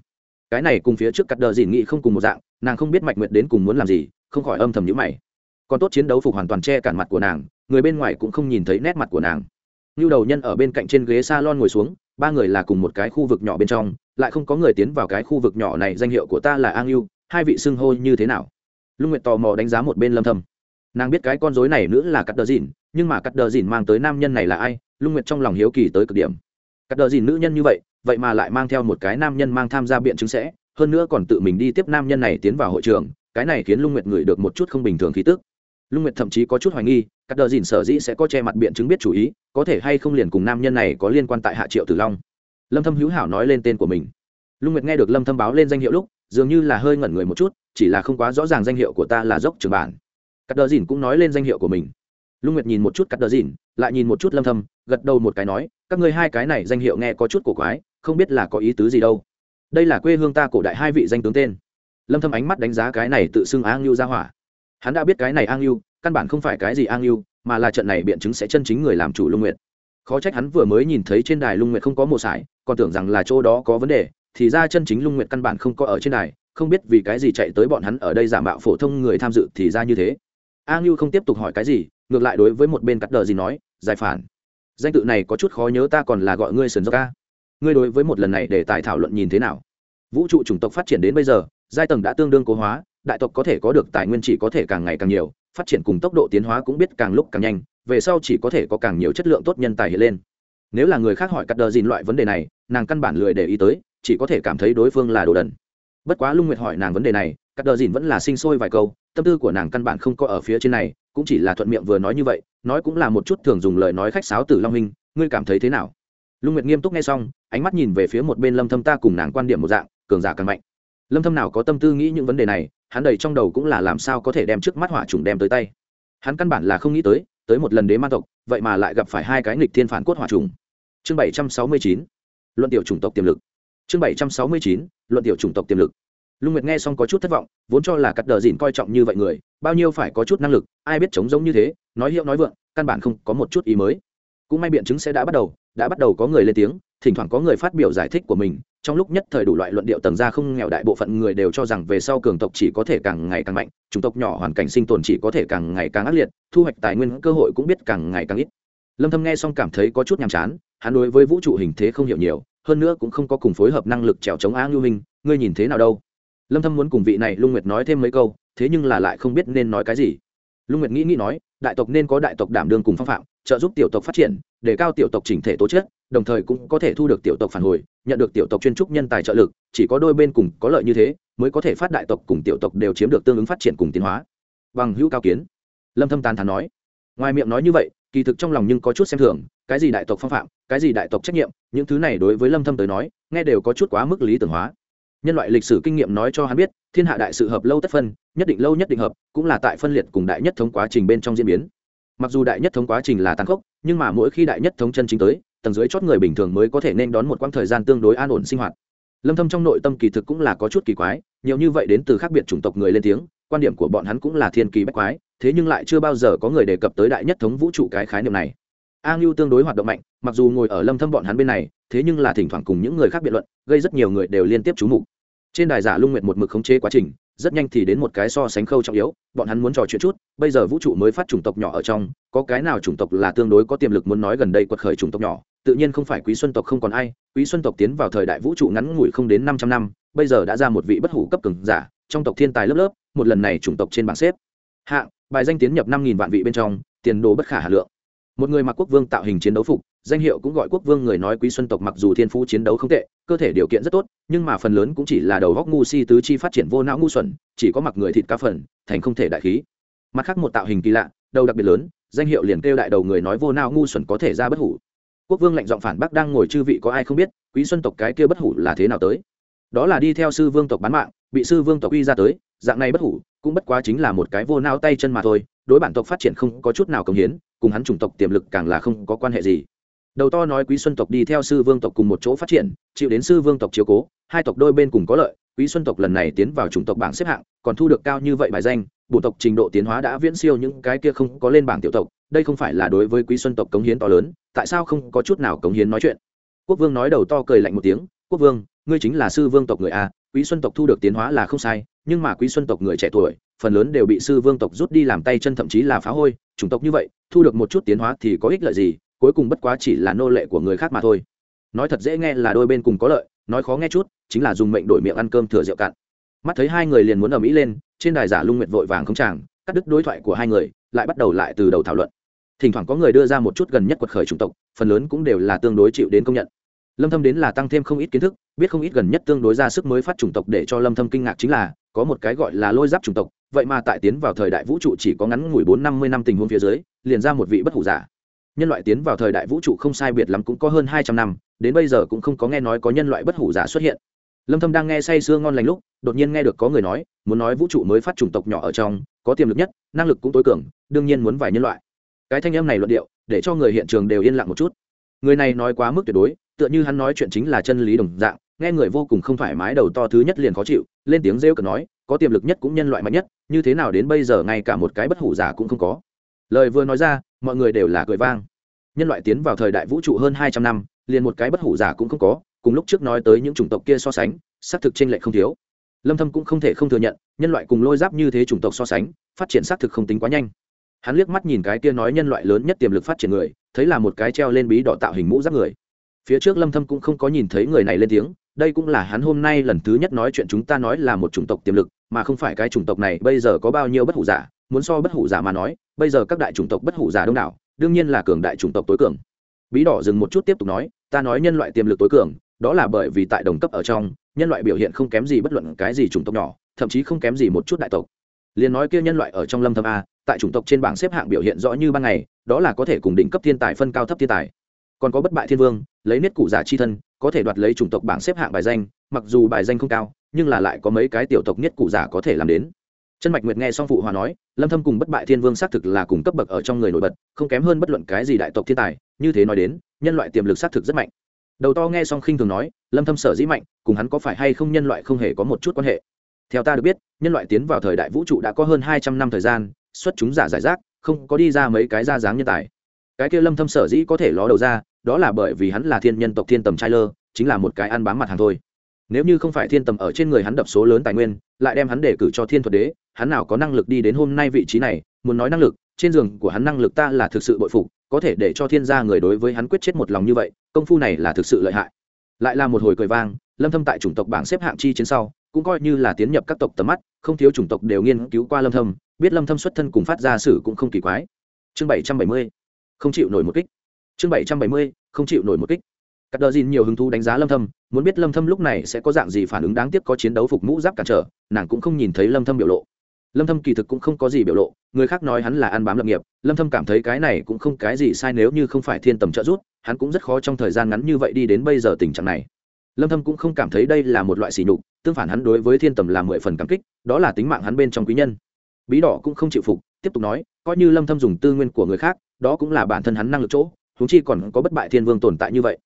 Cái này cùng phía trước cắt đờ dìn nghĩ không cùng một dạng, nàng không biết mạch nguyệt đến cùng muốn làm gì, không khỏi âm thầm nhíu mày. Còn tốt chiến đấu phục hoàn toàn che cản mặt của nàng, người bên ngoài cũng không nhìn thấy nét mặt của nàng. Nưu đầu nhân ở bên cạnh trên ghế salon ngồi xuống, ba người là cùng một cái khu vực nhỏ bên trong, lại không có người tiến vào cái khu vực nhỏ này, danh hiệu của ta là an yêu hai vị xưng hô như thế nào? Lung nguyệt tò mò đánh giá một bên lâm thâm. Nàng biết cái con rối này nữa là cắt đờ dìn nhưng mà cắt đờ dìn mang tới nam nhân này là ai? Lung nguyệt trong lòng hiếu kỳ tới cực điểm. Cắt đờ dìn nữ nhân như vậy vậy mà lại mang theo một cái nam nhân mang tham gia biện chứng sẽ, hơn nữa còn tự mình đi tiếp nam nhân này tiến vào hội trường, cái này khiến lung nguyệt ngửi được một chút không bình thường khí tức. Lung nguyệt thậm chí có chút hoài nghi cắt đờ dìn sở dĩ sẽ có che mặt biện chứng biết chủ ý, có thể hay không liền cùng nam nhân này có liên quan tại hạ triệu tử long. Lâm thâm hữu hảo nói lên tên của mình. Lung nguyệt nghe được lâm thâm báo lên danh hiệu lúc, dường như là hơi ngẩn người một chút, chỉ là không quá rõ ràng danh hiệu của ta là dốc trường bản. Cắt đờ dìn cũng nói lên danh hiệu của mình. Lung nguyệt nhìn một chút cắt đờ dìn, lại nhìn một chút lâm thâm, gật đầu một cái nói, các ngươi hai cái này danh hiệu nghe có chút cổ quái, không biết là có ý tứ gì đâu. Đây là quê hương ta cổ đại hai vị danh tướng tên. Lâm thâm ánh mắt đánh giá cái này tự xưng an lưu ra hỏa. Hắn đã biết cái này an lưu căn bản không phải cái gì an ưu, mà là trận này biện chứng sẽ chân chính người làm chủ lung nguyệt. Khó trách hắn vừa mới nhìn thấy trên đài lung nguyệt không có một sải, còn tưởng rằng là chỗ đó có vấn đề, thì ra chân chính lung nguyệt căn bản không có ở trên đài, không biết vì cái gì chạy tới bọn hắn ở đây giả mạo phổ thông người tham dự thì ra như thế. A ngưu không tiếp tục hỏi cái gì, ngược lại đối với một bên cắt đờ gì nói, giải phản. Danh tự này có chút khó nhớ, ta còn là gọi ngươi sườn do ca ngươi đối với một lần này để tài thảo luận nhìn thế nào? Vũ trụ chủng tộc phát triển đến bây giờ, giai tầng đã tương đương cố hóa, đại tộc có thể có được tài nguyên chỉ có thể càng ngày càng nhiều phát triển cùng tốc độ tiến hóa cũng biết càng lúc càng nhanh, về sau chỉ có thể có càng nhiều chất lượng tốt nhân tài hiện lên. Nếu là người khác hỏi cắt đờ dìn loại vấn đề này, nàng căn bản lười để ý tới, chỉ có thể cảm thấy đối phương là đồ đần. Bất quá lung nguyệt hỏi nàng vấn đề này, cắt đờ dìn vẫn là sinh sôi vài câu, tâm tư của nàng căn bản không có ở phía trên này, cũng chỉ là thuận miệng vừa nói như vậy, nói cũng là một chút thường dùng lời nói khách sáo từ long hình ngươi cảm thấy thế nào? Lung nguyệt nghiêm túc nghe xong, ánh mắt nhìn về phía một bên lâm thâm ta cùng nàng quan điểm một dạng, cường giả càng mạnh lâm thâm nào có tâm tư nghĩ những vấn đề này, hắn đầy trong đầu cũng là làm sao có thể đem trước mắt hỏa trùng đem tới tay. Hắn căn bản là không nghĩ tới tới một lần đế ma tộc, vậy mà lại gặp phải hai cái nghịch thiên phản cốt hỏa trùng. Chương 769 luận tiểu chủng tộc tiềm lực. Chương 769 luận tiểu chủng tộc tiềm lực. Lung nguyệt nghe xong có chút thất vọng, vốn cho là cắt đờ dìn coi trọng như vậy người, bao nhiêu phải có chút năng lực, ai biết chống giống như thế, nói hiệu nói vượng, căn bản không có một chút ý mới. Cũng may biện chứng sẽ đã bắt đầu, đã bắt đầu có người lên tiếng, thỉnh thoảng có người phát biểu giải thích của mình trong lúc nhất thời đủ loại luận điệu tầng ra không nghèo đại bộ phận người đều cho rằng về sau cường tộc chỉ có thể càng ngày càng mạnh, chủng tộc nhỏ hoàn cảnh sinh tồn chỉ có thể càng ngày càng ác liệt, thu hoạch tài nguyên cơ hội cũng biết càng ngày càng ít. Lâm thâm nghe xong cảm thấy có chút nhàm chán, hắn đối với vũ trụ hình thế không hiểu nhiều, hơn nữa cũng không có cùng phối hợp năng lực trèo chống á ngưu hình ngươi nhìn thế nào đâu? Lâm thâm muốn cùng vị này lung nguyệt nói thêm mấy câu, thế nhưng là lại không biết nên nói cái gì. Lung nguyệt nghĩ nghĩ nói, đại tộc nên có đại tộc đảm đương cùng phong phạm, trợ giúp tiểu tộc phát triển, để cao tiểu tộc chỉnh thể tố chất đồng thời cũng có thể thu được tiểu tộc phản hồi, nhận được tiểu tộc chuyên trúc nhân tài trợ lực, chỉ có đôi bên cùng có lợi như thế, mới có thể phát đại tộc cùng tiểu tộc đều chiếm được tương ứng phát triển cùng tiến hóa. Bằng hữu cao kiến. Lâm thâm tán thán nói. Ngoài miệng nói như vậy, kỳ thực trong lòng nhưng có chút xem thường, cái gì đại tộc phong phạm, cái gì đại tộc trách nhiệm, những thứ này đối với lâm thâm tới nói, nghe đều có chút quá mức lý tưởng hóa. Nhân loại lịch sử kinh nghiệm nói cho hắn biết, thiên hạ đại sự hợp lâu tất phân, nhất định lâu nhất định hợp, cũng là tại phân liệt cùng đại nhất thống quá trình bên trong diễn biến mặc dù đại nhất thống quá trình là tàn khốc, nhưng mà mỗi khi đại nhất thống chân chính tới, tầng dưới chót người bình thường mới có thể nên đón một quãng thời gian tương đối an ổn sinh hoạt. Lâm thâm trong nội tâm kỳ thực cũng là có chút kỳ quái, nhiều như vậy đến từ khác biệt chủng tộc người lên tiếng, quan điểm của bọn hắn cũng là thiên kỳ bách quái, thế nhưng lại chưa bao giờ có người đề cập tới đại nhất thống vũ trụ cái khái niệm này. A ngưu tương đối hoạt động mạnh, mặc dù ngồi ở lâm thâm bọn hắn bên này, thế nhưng là thỉnh thoảng cùng những người khác biện luận, gây rất nhiều người đều liên tiếp chú mục. Trên đài giả lung nguyệt một mực khống chế quá trình rất nhanh thì đến một cái so sánh khâu trọng yếu, bọn hắn muốn trò chuyện chút, bây giờ vũ trụ mới phát chủng tộc nhỏ ở trong, có cái nào chủng tộc là tương đối có tiềm lực muốn nói gần đây quật khởi chủng tộc nhỏ, tự nhiên không phải quý xuân tộc không còn ai, quý xuân tộc tiến vào thời đại vũ trụ ngắn ngủi không đến 500 năm, bây giờ đã ra một vị bất hủ cấp cường giả, trong tộc thiên tài lớp lớp, một lần này chủng tộc trên bảng xếp. Hạng bài danh tiến nhập năm nghìn vạn vị bên trong, tiền đồ bất khả hà lượng một người mặc quốc vương tạo hình chiến đấu phục, danh hiệu cũng gọi quốc vương người nói quý xuân tộc mặc dù thiên phú chiến đấu không tệ, cơ thể điều kiện rất tốt, nhưng mà phần lớn cũng chỉ là đầu góc ngu si tứ chi phát triển vô não ngu xuẩn, chỉ có mặc người thịt cá phần, thành không thể đại khí. Mặt khác một tạo hình kỳ lạ, đầu đặc biệt lớn, danh hiệu liền kêu đại đầu người nói vô não ngu xuẩn có thể ra bất hủ. Quốc vương lệnh giọng phản bác đang ngồi chư vị có ai không biết, quý xuân tộc cái kia bất hủ là thế nào tới? Đó là đi theo sư vương tộc bán mạng, bị sư vương tộc uy ra tới, dạng này bất hủ, cũng bất quá chính là một cái vô não tay chân mà thôi, đối bản tộc phát triển không có chút nào công hiến cùng hắn chủng tộc tiềm lực càng là không có quan hệ gì. Đầu to nói quý xuân tộc đi theo sư vương tộc cùng một chỗ phát triển, chịu đến sư vương tộc chiếu cố, hai tộc đôi bên cùng có lợi, quý xuân tộc lần này tiến vào chủng tộc bảng xếp hạng, còn thu được cao như vậy bài danh bộ tộc trình độ tiến hóa đã viễn siêu những cái kia không có lên bảng tiểu tộc, đây không phải là đối với quý xuân tộc cống hiến to lớn, tại sao không có chút nào cống hiến nói chuyện? Quốc vương nói đầu to cười lạnh một tiếng, quốc vương, ngươi chính là sư vương tộc người a, quý xuân tộc thu được tiến hóa là không sai, nhưng mà quý xuân tộc người trẻ tuổi phần lớn đều bị sư vương tộc rút đi làm tay chân, thậm chí là phá hôi, chủng tộc như vậy, thu được một chút tiến hóa thì có ích lợi gì, cuối cùng bất quá chỉ là nô lệ của người khác mà thôi. Nói thật dễ nghe là đôi bên cùng có lợi, nói khó nghe chút, chính là dùng mệnh đổi miệng ăn cơm thừa rượu cạn. Mắt thấy hai người liền muốn ở mỹ lên, trên đài giả lung nguyệt vội vàng không tràng cắt đứt đối thoại của hai người, lại bắt đầu lại từ đầu thảo luận. Thỉnh thoảng có người đưa ra một chút gần nhất quật khởi chủng tộc, phần lớn cũng đều là tương đối chịu đến công nhận. Lâm thâm đến là tăng thêm không ít kiến thức, biết không ít gần nhất tương đối ra sức mới phát chủng tộc để cho lâm thâm kinh ngạc chính là có một cái gọi là lôi giáp chủng tộc, vậy mà tại tiến vào thời đại vũ trụ chỉ có ngắn ngủi bốn năm mươi năm tình huống phía dưới, liền ra một vị bất hủ giả. Nhân loại tiến vào thời đại vũ trụ không sai biệt lắm cũng có hơn hai trăm năm, đến bây giờ cũng không có nghe nói có nhân loại bất hủ giả xuất hiện. Lâm thâm đang nghe say sưa ngon lành lúc, đột nhiên nghe được có người nói, muốn nói vũ trụ mới phát chủng tộc nhỏ ở trong, có tiềm lực nhất, năng lực cũng tối cường, đương nhiên muốn vài nhân loại. Cái thanh âm này luận điệu, để cho người hiện trường đều yên lặng một chút. Người này nói quá mức tuyệt đối tựa như hắn nói chuyện chính là chân lý đồng dạng, nghe người vô cùng không thoải mái đầu to thứ nhất liền khó chịu, lên tiếng rêu cờ nói, có tiềm lực nhất cũng nhân loại mạnh nhất, như thế nào đến bây giờ ngay cả một cái bất hủ giả cũng không có. Lời vừa nói ra, mọi người đều là cười vang. Nhân loại tiến vào thời đại vũ trụ hơn hai trăm năm, liền một cái bất hủ giả cũng không có, cùng lúc trước nói tới những chủng tộc kia so sánh, xác thực tranh lệch không thiếu. Lâm thâm cũng không thể không thừa nhận, nhân loại cùng lôi giáp như thế chủng tộc so sánh, phát triển xác thực không tính quá nhanh. Hắn liếc mắt nhìn cái kia nói nhân loại lớn nhất tiềm lực phát triển người, thấy là một cái treo lên bí đỏ tạo hình mũ giáp người phía trước lâm thâm cũng không có nhìn thấy người này lên tiếng, đây cũng là hắn hôm nay lần thứ nhất nói chuyện chúng ta nói là một chủng tộc tiềm lực, mà không phải cái chủng tộc này bây giờ có bao nhiêu bất hủ giả, muốn so bất hủ giả mà nói, bây giờ các đại chủng tộc bất hủ giả đông đảo, đương nhiên là cường đại chủng tộc tối cường. Bí đỏ dừng một chút tiếp tục nói, ta nói nhân loại tiềm lực tối cường, đó là bởi vì tại đồng cấp ở trong, nhân loại biểu hiện không kém gì bất luận cái gì chủng tộc nhỏ, thậm chí không kém gì một chút đại tộc. Liền nói kia nhân loại ở trong lâm thâm a, tại chủng tộc trên bảng xếp hạng biểu hiện rõ như ban ngày, đó là có thể cùng đỉnh cấp thiên tài phân cao thấp thiên tài còn có bất bại thiên vương, lấy nết cụ giả chi thân, có thể đoạt lấy chủng tộc bảng xếp hạng bài danh, mặc dù bài danh không cao, nhưng là lại có mấy cái tiểu tộc nhất cụ giả có thể làm đến. Chân mạch nguyệt nghe xong phụ hòa nói, lâm thâm cùng bất bại thiên vương xác thực là cùng cấp bậc ở trong người nổi bật, không kém hơn bất luận cái gì đại tộc thiên tài, như thế nói đến, nhân loại tiềm lực xác thực rất mạnh. Đầu to nghe xong khinh thường nói, lâm thâm sở dĩ mạnh, cùng hắn có phải hay không nhân loại không hề có một chút quan hệ. Theo ta được biết, nhân loại tiến vào thời đại vũ trụ đã có hơn 200 năm thời gian, xuất chúng giả giải rác, không có đi ra mấy cái ra dáng nhân tài. Cái kia lâm thâm sở dĩ có thể ló đầu ra đó là bởi vì hắn là thiên nhân tộc thiên tầm trai lơ chính là một cái ăn bám mặt hàng thôi. Nếu như không phải thiên tầm ở trên người hắn đập số lớn tài nguyên, lại đem hắn để cử cho thiên thuật đế, hắn nào có năng lực đi đến hôm nay vị trí này, muốn nói năng lực, trên giường của hắn năng lực ta là thực sự bội phục, có thể để cho thiên gia người đối với hắn quyết chết một lòng như vậy, công phu này là thực sự lợi hại. Lại là một hồi cười vang, lâm thâm tại chủng tộc bảng xếp hạng chi chiến sau, cũng coi như là tiến nhập các tộc tầm mắt, không thiếu chủng tộc đều nghiên cứu qua lâm thâm, biết lâm thâm xuất thân cùng phát ra sử cũng không kỳ quái. Chương 770 không chịu nổi một kích chương 770 không chịu nổi một kích Cắt Đờ Dìn nhiều hứng thú đánh giá Lâm Thâm, muốn biết Lâm Thâm lúc này sẽ có dạng gì phản ứng đáng tiếc có chiến đấu phục mũ giáp cản trở, nàng cũng không nhìn thấy Lâm Thâm biểu lộ. Lâm Thâm kỳ thực cũng không có gì biểu lộ, người khác nói hắn là ăn bám lập nghiệp, Lâm Thâm cảm thấy cái này cũng không cái gì sai nếu như không phải thiên tầm trợ giúp, hắn cũng rất khó trong thời gian ngắn như vậy đi đến bây giờ tình trạng này. Lâm Thâm cũng không cảm thấy đây là một loại sỉ nhục, tương phản hắn đối với thiên tầm là mười phần cảm kích, đó là tính mạng hắn bên trong quý nhân. Bí đỏ cũng không chịu phục, tiếp tục nói, coi như Lâm Thâm dùng tư nguyên của người khác, đó cũng là bản thân hắn năng lực chỗ, huống chi còn có bất bại thiên vương tồn tại như vậy.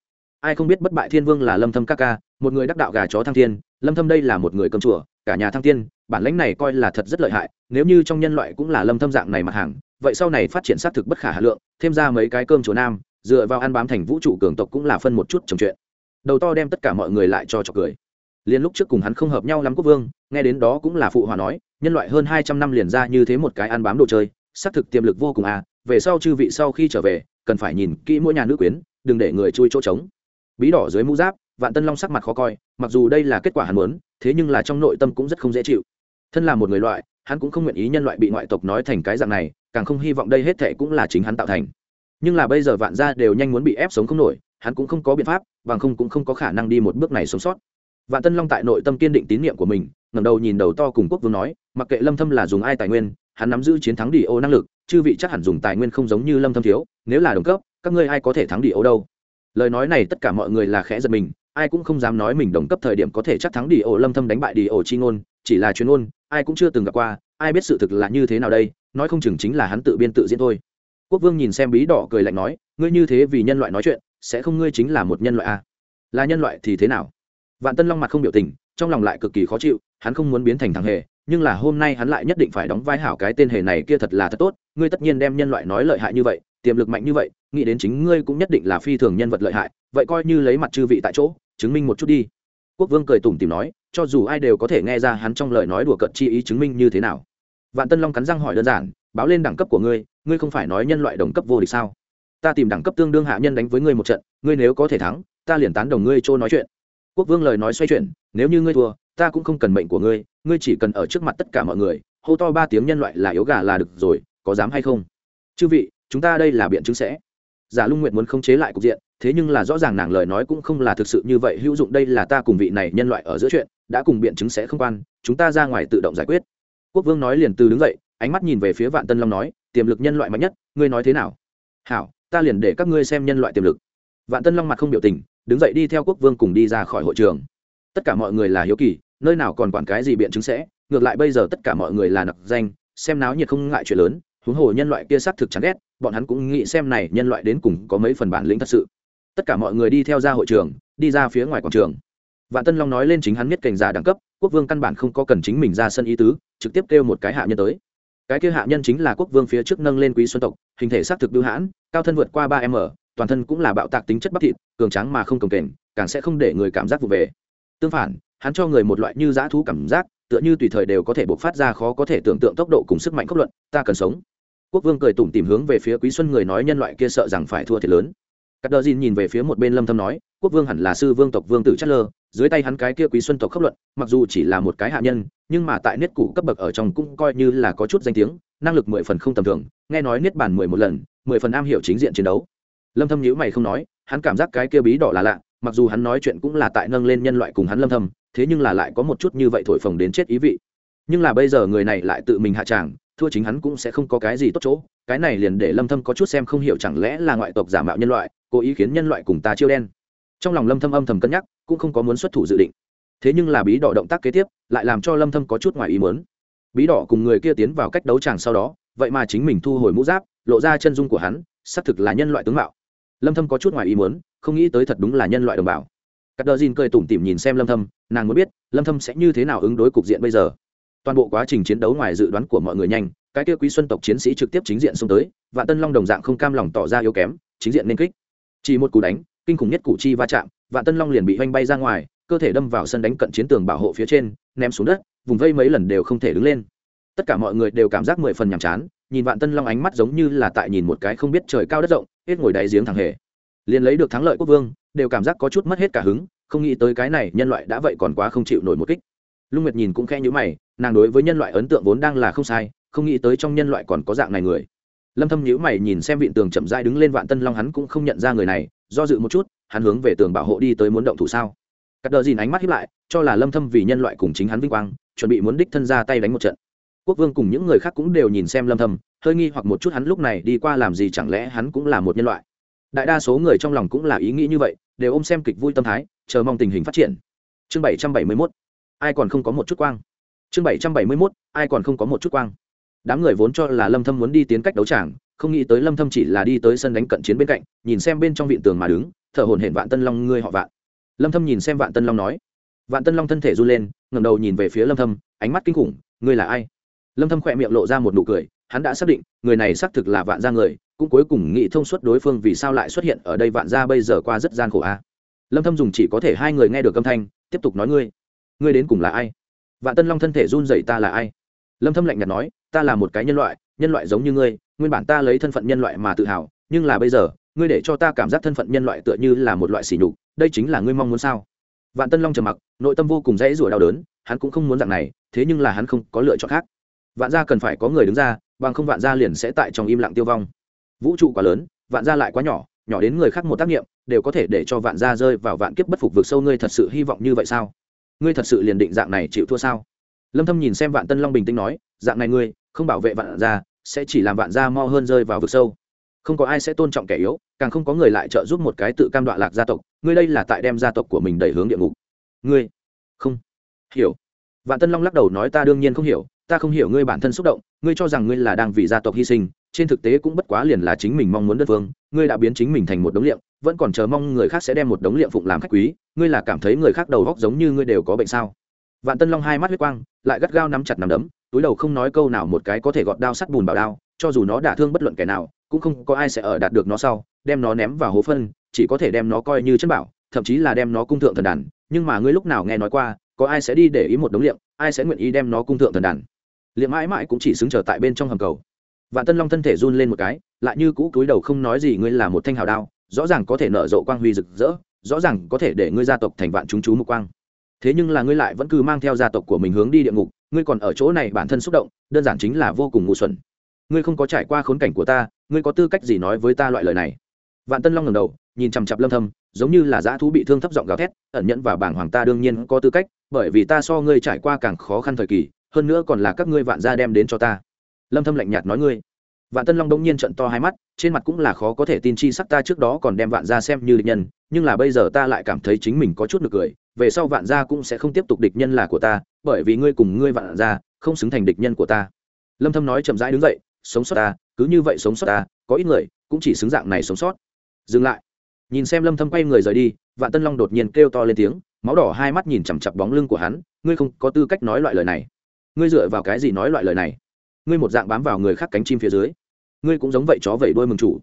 Ai không biết bất bại thiên vương là lâm thâm ca ca, một người đắc đạo gà chó thăng thiên, lâm thâm đây là một người cầm chùa, cả nhà thăng thiên bản lãnh này coi là thật rất lợi hại, nếu như trong nhân loại cũng là lâm thâm dạng này mặt hàng, vậy sau này phát triển sát thực bất khả hà lượng, thêm ra mấy cái cơm chùa nam, dựa vào ăn bám thành vũ trụ cường tộc cũng là phân một chút trồng chuyện đầu to đem tất cả mọi người lại cho chọc cười. Liền lúc trước cùng hắn không hợp nhau lắm quốc vương, nghe đến đó cũng là phụ hòa nói, nhân loại hơn 200 năm liền ra như thế một cái ăn bám đồ chơi xác thực tiềm lực vô cùng à về sau chư vị sau khi trở về cần phải nhìn kỹ mỗi nhà nữ quyến, đừng để người chui chỗ trống. Bí đỏ dưới mũ giáp, vạn tân long sắc mặt khó coi, mặc dù đây là kết quả hắn muốn, thế nhưng là trong nội tâm cũng rất không dễ chịu. Thân là một người loại, hắn cũng không nguyện ý nhân loại bị ngoại tộc nói thành cái dạng này, càng không hy vọng đây hết thệ cũng là chính hắn tạo thành. Nhưng là bây giờ vạn gia đều nhanh muốn bị ép sống không nổi, hắn cũng không có biện pháp, bằng không cũng không có khả năng đi một bước này sống sót. Vạn tân long tại nội tâm kiên định tín nhiệm của mình, ngẩng đầu nhìn đầu to cùng quốc vương nói, mặc kệ lâm thâm là dùng ai tài nguyên, hắn nắm giữ chiến thắng đi ô năng lực chư vị chắc hẳn dùng tài nguyên không giống như lâm thâm thiếu, nếu là đồng cấp, các ngươi ai có thể thắng đi ấu đâu? Lời nói này tất cả mọi người là khẽ giật mình, ai cũng không dám nói mình đồng cấp thời điểm có thể chắc thắng đi ổ lâm thâm đánh bại đi ổ chi ngôn, chỉ là chuyên ngôn, ai cũng chưa từng gặp qua, ai biết sự thực là như thế nào đây, nói không chừng chính là hắn tự biên tự diễn thôi. Quốc vương nhìn xem bí đỏ cười lạnh nói, ngươi như thế vì nhân loại nói chuyện, sẽ không ngươi chính là một nhân loại à? là nhân loại thì thế nào? Vạn tân long mặt không biểu tình, trong lòng lại cực kỳ khó chịu, hắn không muốn biến thành thằng hề nhưng là hôm nay hắn lại nhất định phải đóng vai hảo cái tên hề này kia thật là thật tốt, ngươi tất nhiên đem nhân loại nói lợi hại như vậy, tiềm lực mạnh như vậy, nghĩ đến chính ngươi cũng nhất định là phi thường nhân vật lợi hại, vậy coi như lấy mặt chư vị tại chỗ, chứng minh một chút đi. Quốc vương cười tủm tìm nói, cho dù ai đều có thể nghe ra hắn trong lời nói đùa cợt chi ý chứng minh như thế nào. Vạn tân long cắn răng hỏi đơn giản, báo lên đẳng cấp của ngươi ngươi không phải nói nhân loại đồng cấp vô địch sao? Ta tìm đẳng cấp tương đương hạ nhân đánh với ngươi một trận, ngươi nếu có thể thắng, ta liền tán đồng ngươi chỗ nói chuyện. Quốc vương lời nói xoay chuyển, nếu như ngươi thua ta cũng không cần mệnh của ngươi ngươi chỉ cần ở trước mặt tất cả mọi người, hô to ba tiếng nhân loại là yếu gà là được rồi, có dám hay không? Chư vị, chúng ta đây là biện chứng sẽ. Giả lung nguyện muốn khống chế lại cục diện, thế nhưng là rõ ràng nàng lời nói cũng không là thực sự như vậy, hữu dụng đây là ta cùng vị này nhân loại ở giữa chuyện, đã cùng biện chứng sẽ không quan, chúng ta ra ngoài tự động giải quyết. Quốc vương nói liền từ đứng dậy, ánh mắt nhìn về phía vạn tân long nói, tiềm lực nhân loại mạnh nhất, ngươi nói thế nào? Hảo, ta liền để các ngươi xem nhân loại tiềm lực. Vạn tân long mặt không biểu tình, đứng dậy đi theo quốc vương cùng đi ra khỏi hội trường tất cả mọi người là hiếu kỳ, nơi nào còn quản cái gì biện chứng sẽ, ngược lại bây giờ tất cả mọi người là nặc danh, xem náo nhiệt không ngại chuyện lớn, huống hồ nhân loại kia xác thực chán ghét, bọn hắn cũng nghĩ xem này nhân loại đến cùng có mấy phần bản lĩnh thật sự. Tất cả mọi người đi theo ra hội trường, đi ra phía ngoài quảng trường. Vạn tân long nói lên chính hắn biết cảnh già đẳng cấp, quốc vương căn bản không có cần chính mình ra sân ý tứ, trực tiếp kêu một cái hạ nhân tới. Cái kia hạ nhân chính là quốc vương phía trước nâng lên quý xuân tộc, hình thể xác thực bưu hãn, cao thân vượt qua ba m toàn thân cũng là bạo tạc tính chất bắp thịt, cường tráng mà không cồng kềnh, càng sẽ không để người cảm giác vụ về tương phản, hắn cho người một loại như dã thú cảm giác, tựa như tùy thời đều có thể bộc phát ra khó có thể tưởng tượng tốc độ cùng sức mạnh khốc luận, ta cần sống. Quốc vương cười tủm tìm hướng về phía quý xuân người nói nhân loại kia sợ rằng phải thua thiệt lớn. Cắt đờ dìn nhìn về phía một bên lâm thâm nói, quốc vương hẳn là sư vương tộc vương tử chất lơ dưới tay hắn cái kia quý xuân tộc khốc luận, mặc dù chỉ là một cái hạ nhân, nhưng mà tại niết cũ cấp bậc ở trong cũng coi như là có chút danh tiếng, năng lực mười phần không tầm thường, nghe nói niết bàn mười một lần, mười phần am hiểu chính diện chiến đấu. Lâm thâm nhíu mày không nói, hắn cảm giác cái kia bí đỏ là lạ mặc dù hắn nói chuyện cũng là tại nâng lên nhân loại cùng hắn lâm thâm, thế nhưng là lại có một chút như vậy thổi phồng đến chết ý vị. Nhưng là bây giờ người này lại tự mình hạ tràng, thua chính hắn cũng sẽ không có cái gì tốt chỗ, cái này liền để lâm thâm có chút xem không hiểu chẳng lẽ là ngoại tộc giả mạo nhân loại, cố ý khiến nhân loại cùng ta chiêu đen. Trong lòng lâm thâm âm thầm cân nhắc, cũng không có muốn xuất thủ dự định. Thế nhưng là bí đỏ động tác kế tiếp, lại làm cho lâm thâm có chút ngoài ý muốn. Bí đỏ cùng người kia tiến vào cách đấu tràng sau đó, vậy mà chính mình thu hồi mũ giáp, lộ ra chân dung của hắn, xác thực là nhân loại tướng mạo. Lâm thâm có chút ngoài ý muốn không nghĩ tới thật đúng là nhân loại đồng bào. Cắt đờ dìn cười tủm tỉm nhìn xem lâm thâm, nàng muốn biết, lâm thâm sẽ như thế nào ứng đối cục diện bây giờ? Toàn bộ quá trình chiến đấu ngoài dự đoán của mọi người nhanh, cái kia quý xuân tộc chiến sĩ trực tiếp chính diện xông tới vạn tân long đồng dạng không cam lòng tỏ ra yếu kém, chính diện nên kích. Chỉ một cú đánh, kinh khủng nhất củ chi va chạm vạn tân long liền bị hoanh bay ra ngoài, cơ thể đâm vào sân đánh cận chiến tường bảo hộ phía trên, ném xuống đất, vùng vây mấy lần đều không thể đứng lên. Tất cả mọi người đều cảm giác mười phần nhàm chán, nhìn vạn tân long ánh mắt giống như là tại nhìn một cái không biết trời cao đất rộng, hết ngồi đáy giếng thẳng hề liền lấy được thắng lợi quốc vương, đều cảm giác có chút mất hết cả hứng, không nghĩ tới cái này nhân loại đã vậy còn quá không chịu nổi một kích. Lung nguyệt nhìn cũng khe nhữ mày, nàng đối với nhân loại ấn tượng vốn đang là không sai, không nghĩ tới trong nhân loại còn có dạng này người. Lâm thâm nhữ mày nhìn xem vịn tường chậm rãi đứng lên vạn tân long hắn cũng không nhận ra người này, do dự một chút, hắn hướng về tường bảo hộ đi tới muốn động thủ sao? Cắt đờ dìn ánh mắt hiếp lại, cho là lâm thâm vì nhân loại cùng chính hắn vinh quang, chuẩn bị muốn đích thân ra tay đánh một trận. Quốc vương cùng những người khác cũng đều nhìn xem lâm thâm, hơi nghi hoặc một chút hắn lúc này đi qua làm gì chẳng lẽ hắn cũng là một nhân loại? Đại đa số người trong lòng cũng là ý nghĩ như vậy, đều ôm xem kịch vui tâm thái, chờ mong tình hình phát triển. Chương 771 ai còn không có một chút quang? Chương 771 ai còn không có một chút quang? Đám người vốn cho là lâm thâm muốn đi tiến cách đấu tràng, không nghĩ tới lâm thâm chỉ là đi tới sân đánh cận chiến bên cạnh, nhìn xem bên trong viện tường mà đứng, thở hổn hển vạn tân long ngươi họ vạn. Lâm thâm nhìn xem vạn tân long nói. Vạn tân long thân thể run lên, ngẩng đầu nhìn về phía lâm thâm, ánh mắt kinh khủng, ngươi là ai? Lâm thâm khỏe miệng lộ ra một nụ cười, hắn đã xác định, người này xác thực là vạn gia người cũng cuối cùng nghĩ thông suốt đối phương vì sao lại xuất hiện ở đây vạn gia bây giờ qua rất gian khổ a. Lâm thâm dùng chỉ có thể hai người nghe được âm thanh, tiếp tục nói ngươi ngươi đến cùng là ai? Vạn tân long thân thể run rẩy ta là ai? Lâm thâm lạnh nhạt nói, ta là một cái nhân loại nhân loại giống như ngươi, nguyên bản ta lấy thân phận nhân loại mà tự hào, nhưng là bây giờ, ngươi để cho ta cảm giác thân phận nhân loại tựa như là một loại sỉ nhục, đây chính là ngươi mong muốn sao? Vạn tân long trầm mặc, nội tâm vô cùng dễ rủa đau đớn, hắn cũng không muốn dạng này, thế nhưng là hắn không có lựa chọn khác. Vạn gia cần phải có người đứng ra, bằng không vạn gia liền sẽ tại trong im lặng tiêu vong vũ trụ quá lớn, vạn gia lại quá nhỏ nhỏ đến người khác một tác nghiệm, đều có thể để cho vạn gia rơi vào vạn kiếp bất phục vực sâu. Ngươi thật sự hy vọng như vậy sao? Ngươi thật sự liền định dạng này chịu thua sao? Lâm thâm nhìn xem vạn tân long bình tĩnh nói, dạng này ngươi, không bảo vệ vạn gia, sẽ chỉ làm vạn gia mo hơn rơi vào vực sâu. Không có ai sẽ tôn trọng kẻ yếu, càng không có người lại trợ giúp một cái tự cam đoạ lạc gia tộc. Ngươi đây là tại đem gia tộc của mình đẩy hướng địa ngục. Ngươi? Không. Hiểu. Vạn tân long lắc đầu nói, ta đương nhiên không hiểu, ta không hiểu ngươi bản thân xúc động, ngươi cho rằng ngươi là đang vì gia tộc hy sinh trên thực tế cũng bất quá liền là chính mình mong muốn đất vương ngươi đã biến chính mình thành một đống liệm, vẫn còn chờ mong người khác sẽ đem một đống liệm phụng làm khách quý, ngươi là cảm thấy người khác đầu góc giống như ngươi đều có bệnh sao? Vạn tân long hai mắt huyết quang, lại gắt gao nắm chặt nắm đấm, túi đầu không nói câu nào một cái có thể gọt đao sắt bùn bảo đao, cho dù nó đả thương bất luận kẻ nào, cũng không có ai sẽ ở đạt được nó sau, đem nó ném vào hố phân, chỉ có thể đem nó coi như chân bảo, thậm chí là đem nó cung thượng thần đàn. Nhưng mà ngươi lúc nào nghe nói qua, có ai sẽ đi để ý một đống liệm, ai sẽ nguyện ý đem nó cung thượng thần đàn? Liệm mãi mãi cũng chỉ xứng chờ tại bên trong hầm cầu vạn tân long thân thể run lên một cái, lại như cũ cúi đầu không nói gì, ngươi là một thanh hào đao, rõ ràng có thể nở rộ quang huy rực rỡ, rõ ràng có thể để ngươi gia tộc thành vạn chúng chú mục quang. Thế nhưng là ngươi lại vẫn cứ mang theo gia tộc của mình hướng đi địa ngục, ngươi còn ở chỗ này bản thân xúc động, đơn giản chính là vô cùng ngu xuẩn. Ngươi không có trải qua khốn cảnh của ta, ngươi có tư cách gì nói với ta loại lời này? Vạn tân long ngầm đầu, nhìn chằm chặp lâm thâm, giống như là dã thú bị thương thấp giọng gào thét, ẩn nhẫn và bảng hoàng ta đương nhiên có tư cách, bởi vì ta so ngươi trải qua càng khó khăn thời kỳ, hơn nữa còn là các ngươi vạn gia đem đến cho ta lâm thâm lạnh nhạt nói ngươi. Vạn tân long đông nhiên trận to hai mắt, trên mặt cũng là khó có thể tin chi sắc ta trước đó còn đem vạn gia xem như địch nhân, nhưng là bây giờ ta lại cảm thấy chính mình có chút nực cười, về sau vạn gia cũng sẽ không tiếp tục địch nhân là của ta, bởi vì ngươi cùng ngươi vạn gia không xứng thành địch nhân của ta. Lâm thâm nói chậm rãi đứng dậy, sống sót ta, cứ như vậy sống sót ta, có ít người cũng chỉ xứng dạng này sống sót. Dừng lại. Nhìn xem lâm thâm quay người rời đi, vạn tân long đột nhiên kêu to lên tiếng, máu đỏ hai mắt nhìn chằm chặp bóng lưng của hắn, ngươi không có tư cách nói loại lời này. Ngươi dựa vào cái gì nói loại lời này? Ngươi một dạng bám vào người khác cánh chim phía dưới. Ngươi cũng giống vậy chó vẩy đuôi mừng chủ.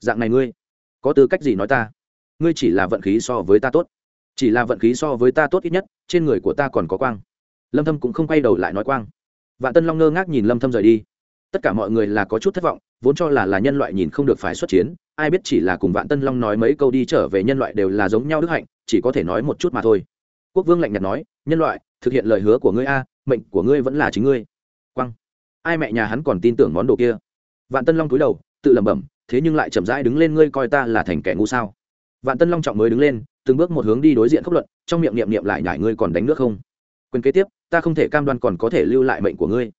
Dạng này ngươi, có tư cách gì nói ta? Ngươi chỉ là vận khí so với ta tốt. Chỉ là vận khí so với ta tốt ít nhất, trên người của ta còn có quang. Lâm thâm cũng không quay đầu lại nói quang. Vạn tân long ngơ ngác nhìn lâm thâm rời đi. Tất cả mọi người là có chút thất vọng, vốn cho là là nhân loại nhìn không được phải xuất chiến, ai biết chỉ là cùng vạn tân long nói mấy câu đi trở về nhân loại đều là giống nhau đức hạnh, chỉ có thể nói một chút mà thôi. Quốc vương lạnh nhạt nói, nhân loại, thực hiện lời hứa của ngươi a, mệnh của ngươi vẫn là chính ngươi. Quang ai mẹ nhà hắn còn tin tưởng món đồ kia? Vạn tân long cúi đầu, tự lẩm bẩm, thế nhưng lại chậm rãi đứng lên, ngươi coi ta là thành kẻ ngu sao? Vạn tân long trọng mới đứng lên, từng bước một hướng đi đối diện khốc luận, trong miệng niệm niệm lại nhải ngươi còn đánh nước không? Quyền kế tiếp, ta không thể cam đoan còn có thể lưu lại mệnh của ngươi.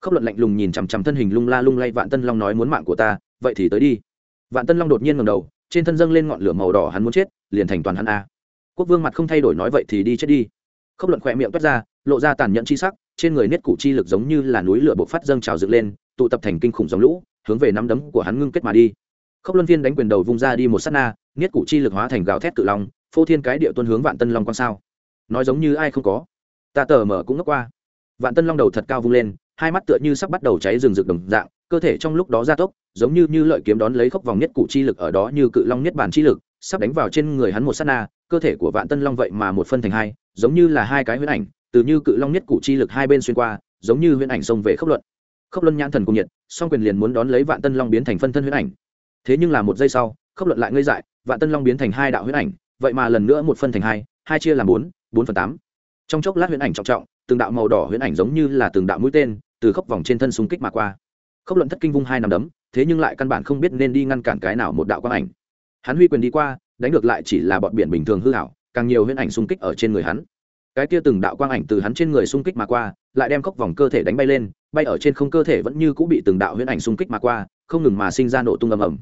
Khốc luận lạnh lùng nhìn chằm chằm thân hình lung la lung lay, vạn tân long nói muốn mạng của ta, vậy thì tới đi. Vạn tân long đột nhiên ngầm đầu, trên thân dâng lên ngọn lửa màu đỏ, hắn muốn chết, liền thành toàn hắn a. Quốc vương mặt không thay đổi nói vậy thì đi chết đi. Khốc luận khỏe miệng toát ra, lộ ra tàn nhẫn chi sắc trên người nết cụ chi lực giống như là núi lửa bộc phát dâng trào dựng lên, tụ tập thành kinh khủng dòng lũ, hướng về nắm đấm của hắn ngưng kết mà đi. Khốc luân viên đánh quyền đầu vung ra đi một s á t na, niết cụ chi lực hóa thành gào thét cự long, phô thiên cái địa tuân hướng vạn tân long con sao. Nói giống như ai không có. Ta tờ mở cũng ngất qua. Vạn tân long đầu thật cao vung lên, hai mắt tựa như sắp bắt đầu cháy rừng rực đồng dạng, cơ thể trong lúc đó gia tốc, giống như như lợi kiếm đón lấy khốc vòng nhất cụ chi lực ở đó như cự long nhất bản chi lực, sắp đánh vào trên người hắn một sát na, cơ thể của vạn tân long vậy mà một phân thành hai, giống như là hai cái huyễn ảnh từ như cự long nhất cụ chi lực hai bên xuyên qua, giống như huyễn ảnh xông về khốc luận. Khốc luân nhãn thần cùng nhiệt, song quyền liền muốn đón lấy vạn tân long biến thành phân thân huyễn ảnh. Thế nhưng là một giây sau, khốc luận lại ngây dại, vạn tân long biến thành hai đạo huyễn ảnh, vậy mà lần nữa một phân thành hai hai chia làm bốn bốn phần tám. Trong chốc lát huyễn ảnh trọng trọng, từng đạo màu đỏ huyễn ảnh giống như là từng đạo mũi tên, từ khốc vòng trên thân xung kích mà qua. Khốc luận thất kinh vung hai nằm đấm, thế nhưng lại căn bản không biết nên đi ngăn cản cái nào một đạo quang ảnh. Hắn huy quyền đi qua, đánh được lại chỉ là bọn biển bình thường hư hảo càng nhiều huyễn ảnh xung kích ở trên người hắn cái kia từng đạo quang ảnh từ hắn trên người xung kích mà qua, lại đem cốc vòng cơ thể đánh bay lên, bay ở trên không cơ thể vẫn như cũng bị từng đạo huyễn ảnh xung kích mà qua, không ngừng mà sinh ra nổ tung ầm ầm.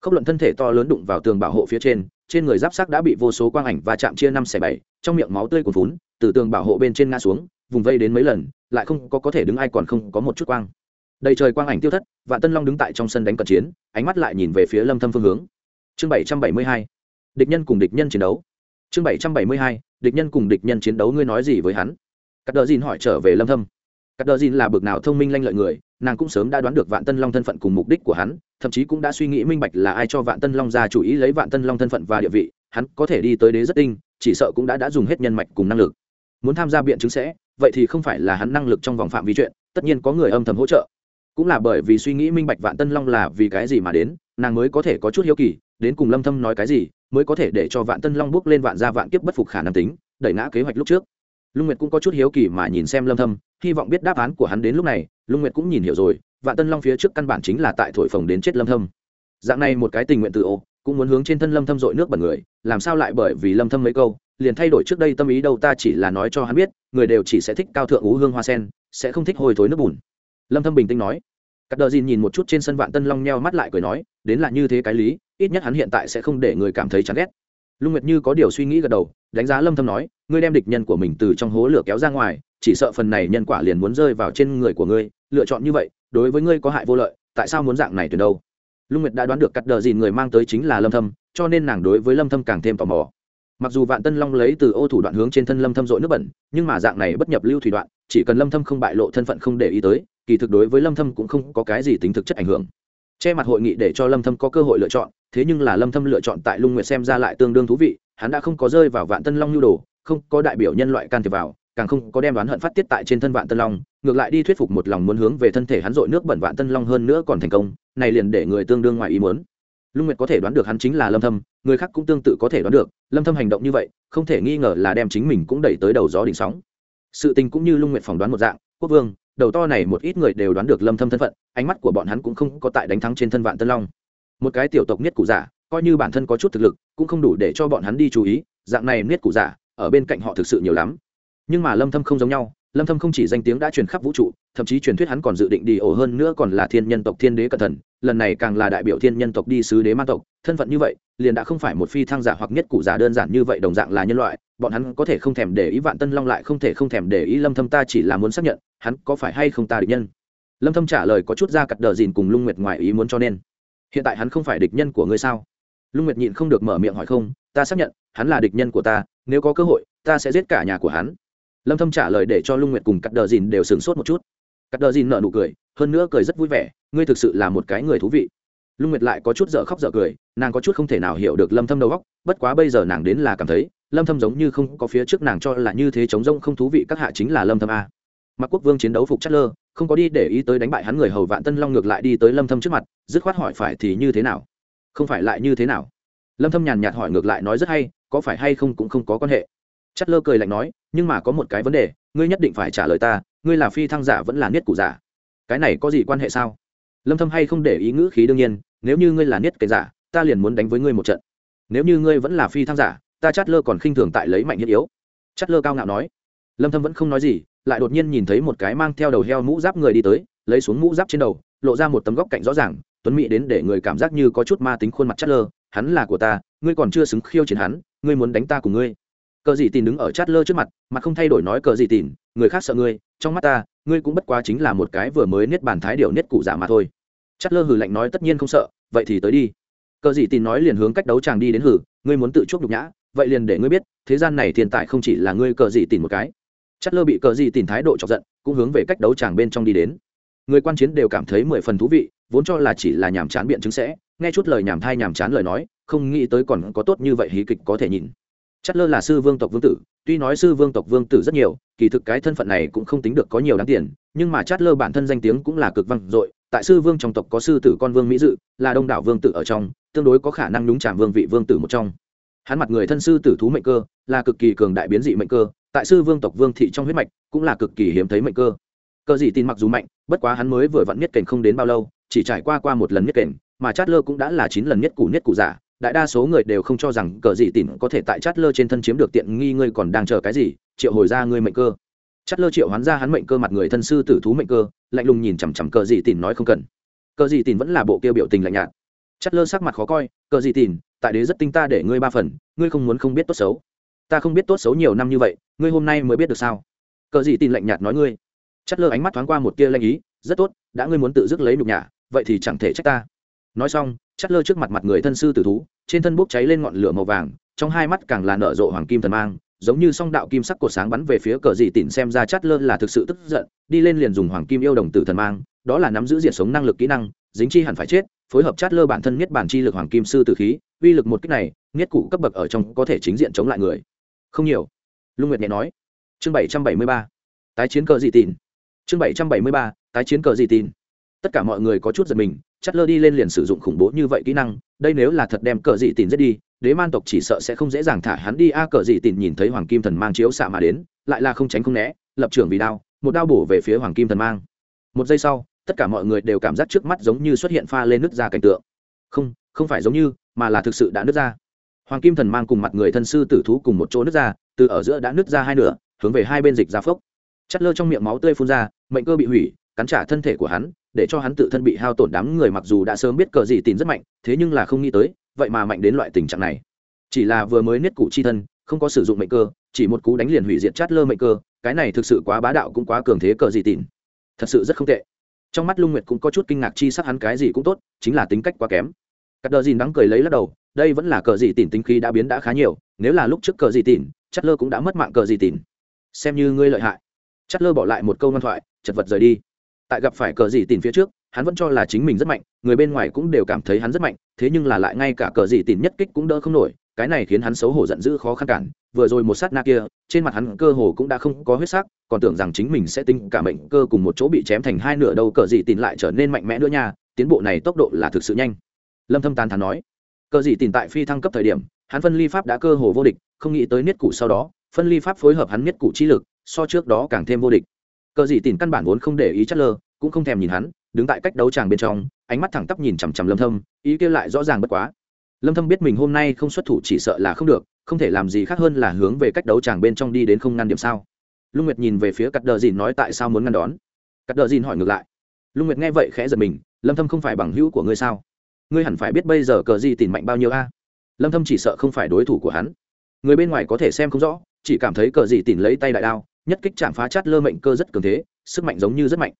Khốc luận thân thể to lớn đụng vào tường bảo hộ phía trên trên người giáp sắc đã bị vô số quang ảnh và chạm chia năm xẻ bảy, trong miệng máu tươi cuồn vốn từ tường bảo hộ bên trên ngã xuống, vùng vây đến mấy lần, lại không có có thể đứng ai còn không có một chút quang. Đầy trời quang ảnh tiêu thất, vạn tân long đứng tại trong sân đánh cận chiến, ánh mắt lại nhìn về phía lâm thâm phương hướng. Chương 772 địch nhân cùng địch nhân chiến đấu chương 772 địch nhân cùng địch nhân chiến đấu ngươi nói gì với hắn? Cắt đờ dìn hỏi trở về lâm thâm. Cắt đờ dìn là bực nào thông minh lanh lợi người, nàng cũng sớm đã đoán được vạn tân long thân phận cùng mục đích của hắn, thậm chí cũng đã suy nghĩ minh bạch là ai cho vạn tân long ra chủ ý lấy vạn tân long thân phận và địa vị, hắn có thể đi tới đế rất tinh, chỉ sợ cũng đã đã dùng hết nhân mạch cùng năng lực. Muốn tham gia biện chứng sẽ, vậy thì không phải là hắn năng lực trong vòng phạm vi chuyện, tất nhiên có người âm thầm hỗ trợ. Cũng là bởi vì suy nghĩ minh bạch vạn tân long là vì cái gì mà đến, nàng mới có thể có chút hiếu kỳ, đến cùng lâm thâm nói cái gì mới có thể để cho vạn tân long bước lên vạn gia vạn kiếp bất phục khả năng tính, đẩy ngã kế hoạch lúc trước. Lung nguyệt cũng có chút hiếu kỳ mà nhìn xem lâm thâm, hy vọng biết đáp án của hắn đến lúc này. Lung nguyệt cũng nhìn hiểu rồi, vạn tân long phía trước căn bản chính là tại thổi phồng đến chết lâm thâm. Dạng này một cái tình nguyện tự ô, cũng muốn hướng trên thân lâm thâm dội nước bẩn người, làm sao lại bởi vì lâm thâm mấy câu, liền thay đổi trước đây tâm ý đâu ta chỉ là nói cho hắn biết, người đều chỉ sẽ thích cao thượng ú hương hoa sen, sẽ không thích hồi thối nước bùn. Lâm thâm bình tĩnh nói. Cắt đờ dìn nhìn một chút trên sân vạn tân long nheo mắt lại cười nói, đến là như thế cái lý ít nhất hắn hiện tại sẽ không để người cảm thấy chán ghét. Lung nguyệt như có điều suy nghĩ gật đầu, đánh giá lâm thâm nói, ngươi đem địch nhân của mình từ trong hố lửa kéo ra ngoài, chỉ sợ phần này nhân quả liền muốn rơi vào trên người của ngươi, lựa chọn như vậy, đối với ngươi có hại vô lợi, tại sao muốn dạng này từ đâu? Lung nguyệt đã đoán được cắt đờ gì người mang tới chính là lâm thâm, cho nên nàng đối với lâm thâm càng thêm tò mò. Mặc dù vạn tân long lấy từ ô thủ đoạn hướng trên thân lâm thâm dội nước bẩn, nhưng mà dạng này bất nhập lưu thủy đoạn, chỉ cần lâm thâm không bại lộ thân phận không để ý tới, kỳ thực đối với lâm thâm cũng không có cái gì tính thực chất ảnh hưởng che mặt hội nghị để cho lâm thâm có cơ hội lựa chọn, thế nhưng là lâm thâm lựa chọn tại lung nguyệt xem ra lại tương đương thú vị, hắn đã không có rơi vào vạn tân long nhu đồ, không có đại biểu nhân loại can thiệp vào, càng không có đem đoán hận phát tiết tại trên thân vạn tân long, ngược lại đi thuyết phục một lòng muốn hướng về thân thể hắn dội nước bẩn vạn tân long hơn nữa còn thành công, này liền để người tương đương ngoài ý muốn. Lung nguyệt có thể đoán được hắn chính là lâm thâm, người khác cũng tương tự có thể đoán được, lâm thâm hành động như vậy, không thể nghi ngờ là đem chính mình cũng đẩy tới đầu gió đỉnh sóng. Sự tình cũng như lung Nguyệt phỏng đoán một dạng, quốc vương đầu to này một ít người đều đoán được lâm thâm thân phận ánh mắt của bọn hắn cũng không có tại đánh thắng trên thân vạn tân long. Một cái tiểu tộc niết cụ giả coi như bản thân có chút thực lực cũng không đủ để cho bọn hắn đi chú ý dạng này niết cụ giả ở bên cạnh họ thực sự nhiều lắm. Nhưng mà lâm thâm không giống nhau lâm thâm không chỉ danh tiếng đã truyền khắp vũ trụ thậm chí truyền thuyết hắn còn dự định đi ổ hơn nữa còn là thiên nhân tộc thiên đế cẩn thần, lần này càng là đại biểu thiên nhân tộc đi sứ đế man tộc thân phận như vậy liền đã không phải một phi thăng giả hoặc nhất cụ giả đơn giản như vậy đồng dạng là nhân loại bọn hắn có thể không thèm để ý vạn tân long lại không thể không thèm để ý lâm thâm ta chỉ là muốn xác nhận hắn có phải hay không ta địch nhân? Lâm thâm trả lời có chút ra cật đờ dìn cùng lung nguyệt ngoài ý muốn cho nên. Hiện tại hắn không phải địch nhân của ngươi sao? Lung nguyệt nhịn không được mở miệng hỏi không, ta xác nhận, hắn là địch nhân của ta, nếu có cơ hội, ta sẽ giết cả nhà của hắn. Lâm thâm trả lời để cho lung nguyệt cùng Cật đờ dìn đều sướng sốt một chút. Cật đờ dìn nở nụ cười, hơn nữa cười rất vui vẻ, ngươi thực sự là một cái người thú vị. Lung nguyệt lại có chút dở khóc dở cười, nàng có chút không thể nào hiểu được lâm thâm đầu óc, bất quá bây giờ nàng đến là cảm thấy, lâm thâm giống như không có phía trước nàng cho là như thế chống rông không thú vị, các hạ chính là lâm thâm a mặc quốc vương chiến đấu phục chất lơ, không có đi để ý tới đánh bại hắn người hầu vạn tân long ngược lại đi tới lâm thâm trước mặt, dứt khoát hỏi phải thì như thế nào? Không phải lại như thế nào? Lâm thâm nhàn nhạt hỏi ngược lại nói rất hay, có phải hay không cũng không có quan hệ. Chất lơ cười lạnh nói, nhưng mà có một cái vấn đề, ngươi nhất định phải trả lời ta, ngươi là phi thăng giả vẫn là niết cụ giả. Cái này có gì quan hệ sao? Lâm thâm hay không để ý ngữ khí đương nhiên, nếu như ngươi là niết cái giả, ta liền muốn đánh với ngươi một trận. Nếu như ngươi vẫn là phi thăng giả, ta chát lơ còn khinh thường tại lấy mạnh nhất yếu. Chát lơ cao ngạo nói. Lâm thâm vẫn không nói gì lại đột nhiên nhìn thấy một cái mang theo đầu heo mũ giáp người đi tới, lấy xuống mũ giáp trên đầu, lộ ra một tấm góc cạnh rõ ràng, tuấn mỹ đến để người cảm giác như có chút ma tính khuôn mặt chát lơ hắn là của ta, ngươi còn chưa xứng khiêu chiến hắn, ngươi muốn đánh ta cùng ngươi. Cờ gì tìm đứng ở chát lơ trước mặt, mà không thay đổi nói cờ gì tìm người khác sợ ngươi, trong mắt ta, ngươi cũng bất quá chính là một cái vừa mới niết bàn thái điều niết cụ giả mà thôi. Chát lơ hừ lạnh nói, tất nhiên không sợ, vậy thì tới đi. Cờ gì tìm nói liền hướng cách đấu chàng đi đến hử, ngươi muốn tự chuốc nhục nhã, vậy liền để ngươi biết, thế gian này thiên tài không chỉ là ngươi cờ gì tìm một cái chát lơ bị cờ gì tìm thái độ chọc giận, cũng hướng về cách đấu tràng bên trong đi đến. Người quan chiến đều cảm thấy mười phần thú vị, vốn cho là chỉ là nhàm chán biện chứng sẽ, nghe chút lời nhàm thai nhàm chán lời nói, không nghĩ tới còn có tốt như vậy hí kịch có thể nhìn. Chất lơ là sư vương tộc vương tử, tuy nói sư vương tộc vương tử rất nhiều, kỳ thực cái thân phận này cũng không tính được có nhiều đáng tiền, nhưng mà chát lơ bản thân danh tiếng cũng là cực vang dội, tại sư vương trong tộc có sư tử con vương mỹ dự, là đông đảo vương tử ở trong, tương đối có khả năng nhúng tràm vương vị vương tử một trong. Hắn mặt người thân sư tử thú mệnh cơ, là cực kỳ cường đại biến dị mệnh cơ tại sư vương tộc vương thị trong huyết mạch cũng là cực kỳ hiếm thấy mệnh cơ. Cơ dị tin mặc dù mạnh, bất quá hắn mới vừa vặn nhất kềnh không đến bao lâu, chỉ trải qua qua một lần nhất kềnh mà chát lơ cũng đã là chín lần nhất củ nhất cụ giả. Đại đa số người đều không cho rằng cờ dị tin có thể tại chát lơ trên thân chiếm được tiện nghi ngươi còn đang chờ cái gì, triệu hồi ra ngươi mệnh cơ. Chát lơ triệu hoán ra hắn mệnh cơ mặt người thân sư tử thú mệnh cơ, lạnh lùng nhìn chằm chằm cờ dị tin nói không cần. Cờ dị tin vẫn là bộ kêu biểu tình lạnh nhạt. Chát lơ sắc mặt khó coi, cờ dị tin, tại đế rất tinh ta để ngươi ba phần, ngươi không muốn không biết tốt xấu ta không biết tốt xấu nhiều năm như vậy, ngươi hôm nay mới biết được sao? Cờ gì tin lạnh nhạt nói ngươi. Chát lơ ánh mắt thoáng qua một tia lanh ý, rất tốt, đã ngươi muốn tự dứt lấy nhục nhà vậy thì chẳng thể trách ta. Nói xong chát lơ trước mặt mặt người thân sư tử thú, trên thân bốc cháy lên ngọn lửa màu vàng, trong hai mắt càng là nở rộ hoàng kim thần mang, giống như song đạo kim sắc cổ sáng bắn về phía cờ dị tịn xem ra chát lơ là thực sự tức giận, đi lên liền dùng hoàng kim yêu đồng tử thần mang, đó là nắm giữ diệt sống năng lực kỹ năng, dính chi hẳn phải chết, phối hợp chát lơ bản thân nhất bản chi lực hoàng kim sư tử khí, uy lực một cách này nhất cụ cấp bậc ở trong có thể chính diện chống lại người không nhiều. Lung nguyệt nhẹ nói. Chương bảy trăm bảy mươi ba. Tái chiến cờ dị tịn. Chương bảy trăm bảy mươi ba, tái chiến cờ dị tịn. Tất cả mọi người có chút giật mình chắt lơ đi lên liền sử dụng khủng bố như vậy kỹ năng, đây nếu là thật đem cờ dị tìn giết đi, đế man tộc chỉ sợ sẽ không dễ dàng thả hắn đi. A, cờ dị tìn nhìn thấy hoàng kim thần mang chiếu xạ mà đến, lại là không tránh không né, lập trường vì đao, một đao bổ về phía hoàng kim thần mang. Một giây sau, tất cả mọi người đều cảm giác trước mắt giống như xuất hiện pha lên nước ra cảnh tượng. Không không phải giống như, mà là thực sự đã nước ra hoàng kim thần mang cùng mặt người thân sư tử thú cùng một chỗ nứt ra, từ ở giữa đã nứt ra hai nửa, hướng về hai bên dịch ra phốc. Chất lơ trong miệng máu tươi phun ra, mệnh cơ bị hủy, cắn trả thân thể của hắn, để cho hắn tự thân bị hao tổn đám người mặc dù đã sớm biết cờ gì tìm rất mạnh, thế nhưng là không nghĩ tới, vậy mà mạnh đến loại tình trạng này. Chỉ là vừa mới niết cụ chi thân, không có sử dụng mệnh cơ, chỉ một cú đánh liền hủy diệt chát lơ mệnh cơ, cái này thực sự quá bá đạo cũng quá cường thế cờ gì tìm. Thật sự rất không tệ. Trong mắt lung nguyệt cũng có chút kinh ngạc chi sắc hắn cái gì cũng tốt, chính là tính cách quá kém. Cắt đờ dìn đắng cười lấy lắc đầu đây vẫn là cờ dị tìm tính khí đã biến đã khá nhiều, nếu là lúc trước cờ dị tìm Chất lơ cũng đã mất mạng cờ dị tìm xem như ngươi lợi hại. Chất lơ bỏ lại một câu ngoan thoại, chật vật rời đi. Tại gặp phải cờ dị tìm phía trước, hắn vẫn cho là chính mình rất mạnh, người bên ngoài cũng đều cảm thấy hắn rất mạnh, thế nhưng là lại ngay cả cờ dị tìm nhất kích cũng đỡ không nổi, cái này khiến hắn xấu hổ giận dữ khó khăn cản. Vừa rồi một sát na kia, trên mặt hắn cơ hồ cũng đã không có huyết sắc, còn tưởng rằng chính mình sẽ tính cả mệnh cơ cùng một chỗ bị chém thành hai nửa đâu cờ dị tìm lại trở nên mạnh mẽ nữa nha, tiến bộ này tốc độ là thực sự nhanh. Lâm thâm tán thán nói cờ dị tìm tại phi thăng cấp thời điểm, hắn phân ly pháp đã cơ hồ vô địch, không nghĩ tới niết cụ sau đó, phân ly pháp phối hợp hắn niết cụ chi lực, so trước đó càng thêm vô địch. Cờ dị tìm căn bản vốn không để ý chất lơ, cũng không thèm nhìn hắn, đứng tại cách đấu tràng bên trong, ánh mắt thẳng tắp nhìn chằm chằm lâm thâm, ý kia lại rõ ràng bất quá. Lâm thâm biết mình hôm nay không xuất thủ chỉ sợ là không được, không thể làm gì khác hơn là hướng về cách đấu tràng bên trong đi đến không ngăn điểm sao. Lung nguyệt nhìn về phía cắt đờ dìn nói tại sao muốn ngăn đón. Cắt đờ dìn hỏi ngược lại. Lung nguyệt nghe vậy khẽ giật mình, lâm thâm không phải bằng hữu của ngươi sao? Ngươi hẳn phải biết bây giờ cờ gì tìm mạnh bao nhiêu a? Lâm thâm chỉ sợ không phải đối thủ của hắn. Người bên ngoài có thể xem không rõ, chỉ cảm thấy cờ gì tìm lấy tay đại đao, nhất kích chạm phá chát lơ mệnh cơ rất cường thế, sức mạnh giống như rất mạnh.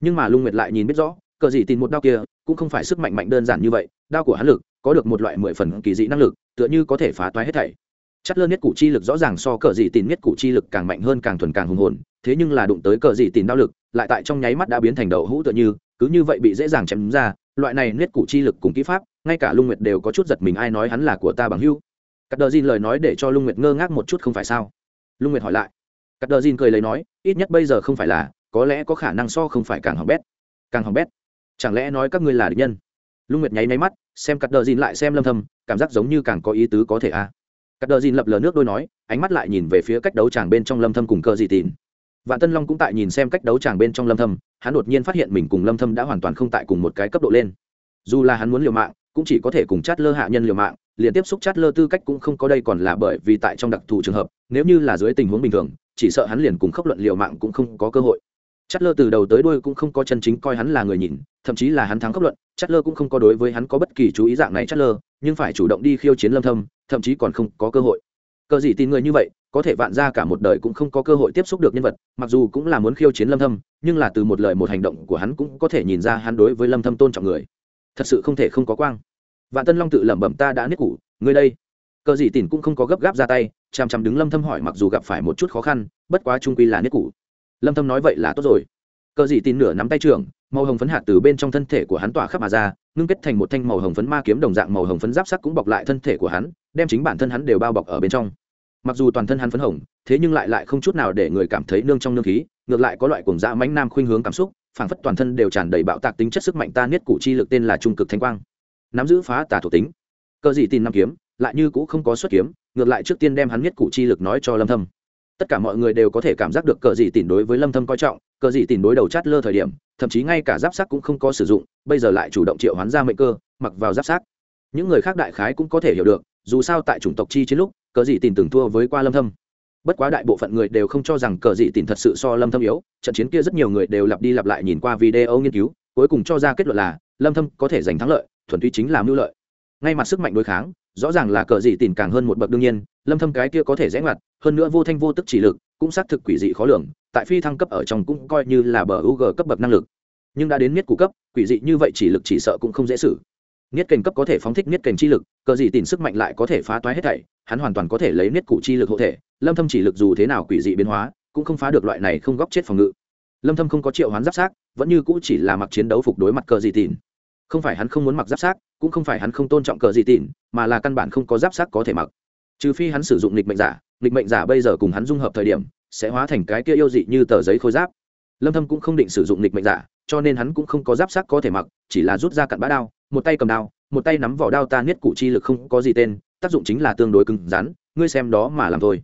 Nhưng mà lung nguyệt lại nhìn biết rõ, cờ gì tìm một đao kia cũng không phải sức mạnh mạnh đơn giản như vậy, đao của hắn lực có được một loại mười phần kỳ dị năng lực, tựa như có thể phá toái hết thảy. Chát lơ nhất cụ chi lực rõ ràng so cờ dị tìm nhất cụ chi lực càng mạnh hơn càng thuần càng hùng hồn, thế nhưng là đụng tới cờ dị tìm đao lực, lại tại trong nháy mắt đã biến thành đầu hũ tựa như, cứ như vậy bị dễ dàng chém ra loại này niết cụ chi lực cùng kỹ pháp, ngay cả lung nguyệt đều có chút giật mình ai nói hắn là của ta bằng hưu cắt đờ dìn lời nói để cho lung nguyệt ngơ ngác một chút không phải sao? Lung nguyệt hỏi lại. Cắt đờ dìn cười lấy nói, ít nhất bây giờ không phải là, có lẽ có khả năng so không phải càng hỏng bét. Càng hỏng bét? Chẳng lẽ nói các ngươi là địch nhân? Lung nguyệt nháy máy mắt, xem cắt đờ dìn lại xem lâm thâm, cảm giác giống như càng có ý tứ có thể a. À. cắt đờ dìn lập lờ nước đôi nói, ánh mắt lại nhìn về phía cách đấu tràng bên trong lâm thâm cùng cơ dị tín vạn tân long cũng tại nhìn xem cách đấu tràng bên trong lâm thâm, hắn đột nhiên phát hiện mình cùng lâm thâm đã hoàn toàn không tại cùng một cái cấp độ lên. Dù là hắn muốn liều mạng, cũng chỉ có thể cùng chát lơ hạ nhân liều mạng, liền tiếp xúc chát lơ tư cách cũng không có đây còn là bởi vì tại trong đặc thù trường hợp, nếu như là dưới tình huống bình thường, chỉ sợ hắn liền cùng khốc luận liều mạng cũng không có cơ hội. Chát lơ từ đầu tới đuôi cũng không có chân chính coi hắn là người nhìn, thậm chí là hắn thắng khốc luận chát lơ cũng không có đối với hắn có bất kỳ chú ý dạng này chát lơ nhưng phải chủ động đi khiêu chiến lâm thâm, thậm chí còn không có cơ hội. Cơ gì tin người như vậy có thể vạn ra cả một đời cũng không có cơ hội tiếp xúc được nhân vật, mặc dù cũng là muốn khiêu chiến lâm thâm, nhưng là từ một lời một hành động của hắn cũng có thể nhìn ra hắn đối với lâm thâm tôn trọng người. Thật sự không thể không có quang. Vạn tân long tự lẩm bẩm ta đã niết củ, ngươi đây. Cờ gì tỉn cũng không có gấp gáp ra tay chằm chằm đứng lâm thâm hỏi mặc dù gặp phải một chút khó khăn, bất quá trung quy là niết củ. Lâm thâm nói vậy là tốt rồi. Cờ gì tỉn nửa nắm tay trưởng, màu hồng phấn hạt từ bên trong thân thể của hắn tỏa khắp mà ra, ngưng kết thành một thanh màu hồng phấn ma kiếm đồng dạng màu hồng phấn giáp sắt cũng bọc lại thân thể của hắn, đem chính bản thân hắn đều bao bọc ở bên trong mặc dù toàn thân hắn phấn hồng, thế nhưng lại lại không chút nào để người cảm thấy nương trong nương khí, ngược lại có loại cùng dã mãnh nam khuynh hướng cảm xúc, phảng phất toàn thân đều tràn đầy bạo tạc tính chất sức mạnh ta niết cụ chi lực tên là trung cực thanh quang. Nắm giữ phá tà thuộc tính. Cơ gì tin năm kiếm, lại như cũng không có xuất kiếm, ngược lại trước tiên đem hắn niết cụ chi lực nói cho lâm thâm. Tất cả mọi người đều có thể cảm giác được cờ gì tìm đối với lâm thâm coi trọng, cờ gì tìm đối đầu chát lơ thời điểm, thậm chí ngay cả giáp sắc cũng không có sử dụng, bây giờ lại chủ động triệu hoán ra mệnh cơ, mặc vào giáp sắc. Những người khác đại khái cũng có thể hiểu được, dù sao tại chủng tộc chi chiến lúc cờ dị tìm từng thua với qua lâm thâm. Bất quá đại bộ phận người đều không cho rằng cờ dị tìm thật sự so lâm thâm yếu, trận chiến kia rất nhiều người đều lặp đi lặp lại nhìn qua video nghiên cứu, cuối cùng cho ra kết luận là, lâm thâm có thể giành thắng lợi, thuần túy chính là mưu lợi. Ngay mặt sức mạnh đối kháng, rõ ràng là cờ dị tìm càng hơn một bậc đương nhiên, lâm thâm cái kia có thể rẽ ngoặt, hơn nữa vô thanh vô tức chỉ lực, cũng xác thực quỷ dị khó lường, tại phi thăng cấp ở trong cũng coi như là bờ UG cấp bậc năng lực. Nhưng đã đến miết cụ cấp, quỷ dị như vậy chỉ lực chỉ sợ cũng không dễ xử. Niết kình cấp có thể phóng thích niết kình chi lực, cờ gì tìm sức mạnh lại có thể phá toái hết thảy hắn hoàn toàn có thể lấy niết cụ chi lực hộ thể lâm thâm chỉ lực dù thế nào quỷ dị biến hóa cũng không phá được loại này không góc chết phòng ngự. Lâm thâm không có triệu hoán giáp xác, vẫn như cũ chỉ là mặc chiến đấu phục đối mặt cờ dị tịn. không phải hắn không muốn mặc giáp xác, cũng không phải hắn không tôn trọng cờ dị tịn, mà là căn bản không có giáp xác có thể mặc. Trừ phi hắn sử dụng lịch mệnh giả lịch mệnh giả bây giờ cùng hắn dung hợp thời điểm sẽ hóa thành cái kia yêu dị như tờ giấy khối giáp. Lâm thâm cũng không định sử dụng lịch mệnh giả cho nên hắn cũng không có giáp xác có thể mặc chỉ là rút ra cặn bã đao một tay cầm đao một tay nắm vỏ đao ta niết cụ chi lực không có gì tên tác dụng chính là tương đối cứng rắn, ngươi xem đó mà làm thôi.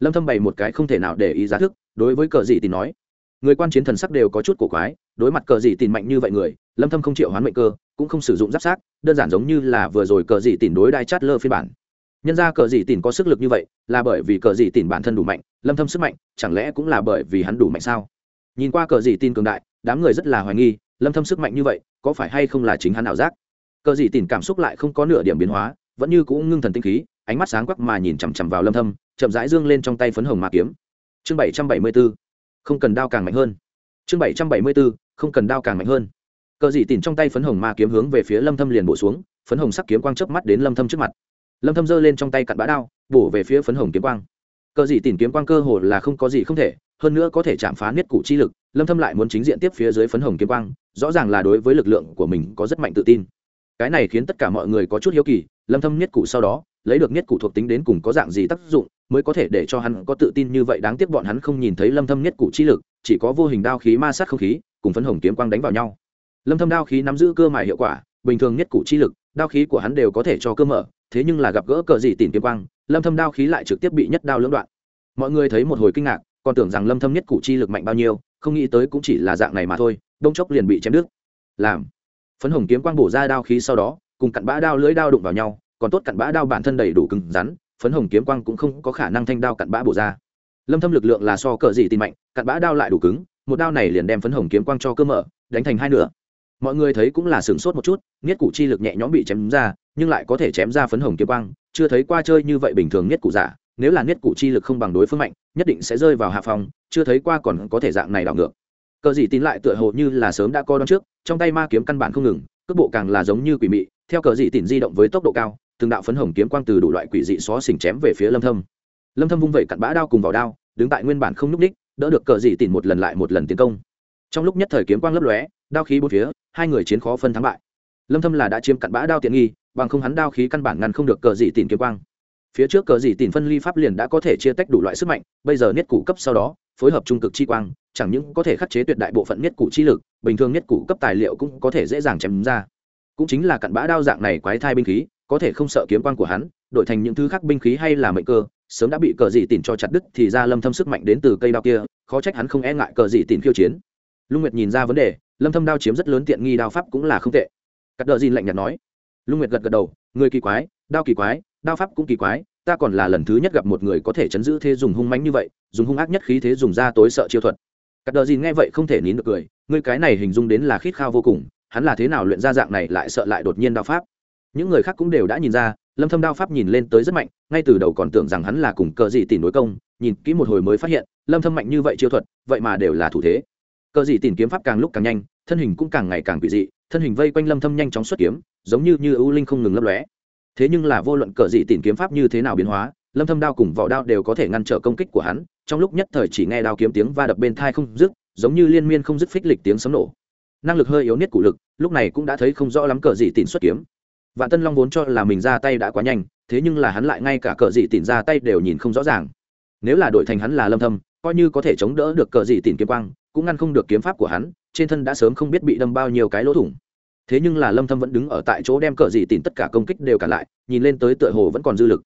Lâm thâm bày một cái không thể nào để ý giá thức, đối với cờ dị tìm nói. Người quan chiến thần sắc đều có chút cổ quái, đối mặt cờ dị tìm mạnh như vậy người, lâm thâm không chịu hoán mệnh cơ, cũng không sử dụng giáp sát, đơn giản giống như là vừa rồi cờ dị tìm đối đai chát lơ phiên bản. Nhân ra cờ dị tìm có sức lực như vậy, là bởi vì cờ dị tìm bản thân đủ mạnh, lâm thâm sức mạnh, chẳng lẽ cũng là bởi vì hắn đủ mạnh sao? Nhìn qua cờ dị tin cường đại, đám người rất là hoài nghi, lâm thâm sức mạnh như vậy, có phải hay không là chính hắn ảo giác? Cờ dị tìm cảm xúc lại không có nửa điểm biến hóa vẫn như cũng ngưng thần tinh khí, ánh mắt sáng quắc mà nhìn chằm chằm vào lâm thâm, chậm rãi dương lên trong tay phấn hồng ma kiếm. Chương 774 không cần đao càng mạnh hơn. Chương 774 không cần đao càng mạnh hơn. Cờ dị tìm trong tay phấn hồng ma kiếm hướng về phía lâm thâm liền bổ xuống, phấn hồng sắc kiếm quang chớp mắt đến lâm thâm trước mặt. Lâm thâm giơ lên trong tay cặn bã đao, bổ về phía phấn hồng kiếm quang. Cờ dị tìm kiếm quang cơ hồ là không có gì không thể, hơn nữa có thể chạm phá niết cụ chi lực, lâm thâm lại muốn chính diện tiếp phía dưới phấn hồng kiếm quang, rõ ràng là đối với lực lượng của mình có rất mạnh tự tin cái này khiến tất cả mọi người có chút hiếu kỳ, lâm thâm nhất cụ sau đó, lấy được nhất cụ thuộc tính đến cùng có dạng gì tác dụng, mới có thể để cho hắn có tự tin như vậy. Đáng tiếc bọn hắn không nhìn thấy lâm thâm nhất cụ chi lực, chỉ có vô hình đao khí ma sát không khí, cùng phấn hồng kiếm quang đánh vào nhau. Lâm thâm đao khí nắm giữ cơ mại hiệu quả, bình thường nhất cụ chi lực, đao khí của hắn đều có thể cho cơ mở, thế nhưng là gặp gỡ cờ gì tìm kiếm quang, lâm thâm đao khí lại trực tiếp bị nhất đao lưỡng đoạn. Mọi người thấy một hồi kinh ngạc, còn tưởng rằng lâm thâm nhất cụ chi lực mạnh bao nhiêu, không nghĩ tới cũng chỉ là dạng này mà thôi, đông chốc liền bị chém đứt. Làm phấn hồng kiếm quang bổ ra đao khí sau đó, cùng cặn bã đao lưỡi đao đụng vào nhau, còn tốt cặn bã đao bản thân đầy đủ cứng rắn, phấn hồng kiếm quang cũng không có khả năng thanh đao cặn bã bổ ra. Lâm thâm lực lượng là so cờ gì tin mạnh, cặn bã đao lại đủ cứng, một đao này liền đem phấn hồng kiếm quang cho cơ mở, đánh thành hai nửa. Mọi người thấy cũng là sửng sốt một chút, nghiết cụ chi lực nhẹ nhõm bị chém ra, nhưng lại có thể chém ra phấn hồng kiếm quang, chưa thấy qua chơi như vậy bình thường nghiết cụ giả, nếu là nghiết cụ chi lực không bằng đối phương mạnh, nhất định sẽ rơi vào hạ phòng chưa thấy qua còn có thể dạng này đảo ngược cờ Dị Tín lại tựa hồ như là sớm đã co đón trước, trong tay ma kiếm căn bản không ngừng, cước bộ càng là giống như quỷ mị, theo cờ dị Tín di động với tốc độ cao, từng đạo phấn hồng kiếm quang từ đủ loại quỷ dị xó xỉnh chém về phía lâm thâm. Lâm thâm vung vẩy cặn bã đao cùng vào đao, đứng tại nguyên bản không núc đích, đỡ được cờ dị Tín một lần lại một lần tiến công. Trong lúc nhất thời kiếm quang lấp lóe, đao khí bốn phía, hai người chiến khó phân thắng bại. Lâm thâm là đã chiếm cặn bã đao tiện nghi, bằng không hắn đao khí căn bản ngăn không được cờ dị Tín kiếm quang. Phía trước cờ dị Tín phân ly pháp liền đã có thể chia tách đủ loại sức mạnh, bây giờ niết củ cấp sau đó, phối hợp trung cực chi quang chẳng những có thể khắc chế tuyệt đại bộ phận nhất cụ chi lực, bình thường nhất cụ cấp tài liệu cũng có thể dễ dàng chém ra. Cũng chính là cặn bã đao dạng này quái thai binh khí, có thể không sợ kiếm quang của hắn, đổi thành những thứ khác binh khí hay là mệnh cơ, sớm đã bị cờ dị tìm cho chặt đứt thì ra lâm thâm sức mạnh đến từ cây đao kia, khó trách hắn không e ngại cờ dị tìm khiêu chiến. Lung nguyệt nhìn ra vấn đề, lâm thâm đao chiếm rất lớn tiện nghi đao pháp cũng là không tệ. Cắt đờ dìn lạnh nhạt nói. Lung nguyệt gật gật đầu, người kỳ quái, đao kỳ quái, đao pháp cũng kỳ quái, ta còn là lần thứ nhất gặp một người có thể chấn giữ thế dùng hung mãnh như vậy, dùng hung ác nhất khí thế dùng ra tối sợ chiêu thuật cắt đờ dìn nghe vậy không thể nín được cười, Ngươi cái này hình dung đến là khít khao vô cùng, hắn là thế nào luyện ra dạng này lại sợ lại đột nhiên đao pháp? Những người khác cũng đều đã nhìn ra, lâm thâm đao pháp nhìn lên tới rất mạnh, ngay từ đầu còn tưởng rằng hắn là cùng cờ gì tỉ đối công, nhìn kỹ một hồi mới phát hiện, lâm thâm mạnh như vậy chiêu thuật, vậy mà đều là thủ thế. Cờ gì tìm kiếm pháp càng lúc càng nhanh, thân hình cũng càng ngày càng quỷ dị, thân hình vây quanh lâm thâm nhanh chóng xuất kiếm, giống như như ưu linh không ngừng lấp lóe. Thế nhưng là vô luận cờ gì tìm kiếm pháp như thế nào biến hóa lâm thâm đao cùng vỏ đao đều có thể ngăn trở công kích của hắn, trong lúc nhất thời chỉ nghe đao kiếm tiếng va đập bên thai không dứt, giống như liên miên không dứt phích lịch tiếng sấm nổ. Năng lực hơi yếu nhất cụ lực, lúc này cũng đã thấy không rõ lắm cờ gì tìm xuất kiếm. Vạn tân long vốn cho là mình ra tay đã quá nhanh, thế nhưng là hắn lại ngay cả cờ gì tìm ra tay đều nhìn không rõ ràng. Nếu là đổi thành hắn là lâm thâm, coi như có thể chống đỡ được cờ gì tìm kiếm quang, cũng ngăn không được kiếm pháp của hắn, trên thân đã sớm không biết bị đâm bao nhiêu cái lỗ thủng. Thế nhưng là lâm thâm vẫn đứng ở tại chỗ đem cờ gì tìm tất cả công kích đều cả lại, nhìn lên tới tựa hồ vẫn còn dư lực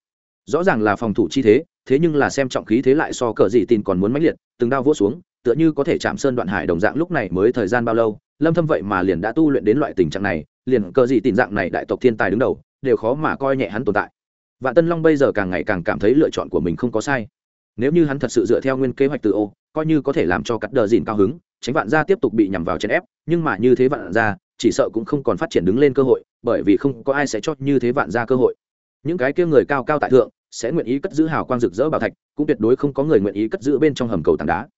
rõ ràng là phòng thủ chi thế thế nhưng là xem trọng khí thế lại so cờ dị tin còn muốn mãnh liệt, từng đao vỗ xuống, tựa như có thể chạm sơn đoạn hải đồng dạng lúc này mới thời gian bao lâu, lâm thâm vậy mà liền đã tu luyện đến loại tình trạng này, liền cờ dị tin dạng này đại tộc thiên tài đứng đầu, đều khó mà coi nhẹ hắn tồn tại. Vạn tân long bây giờ càng ngày càng cảm thấy lựa chọn của mình không có sai. Nếu như hắn thật sự dựa theo nguyên kế hoạch từ ô, coi như có thể làm cho cắt đờ dìn cao hứng, tránh vạn gia tiếp tục bị nhằm vào chèn ép, nhưng mà như thế vạn gia, chỉ sợ cũng không còn phát triển đứng lên cơ hội, bởi vì không có ai sẽ cho như thế vạn gia cơ hội những cái kia người cao cao tại thượng, sẽ nguyện ý cất giữ hào quang rực rỡ bảo thạch, cũng tuyệt đối không có người nguyện ý cất giữ bên trong hầm cầu tảng đá.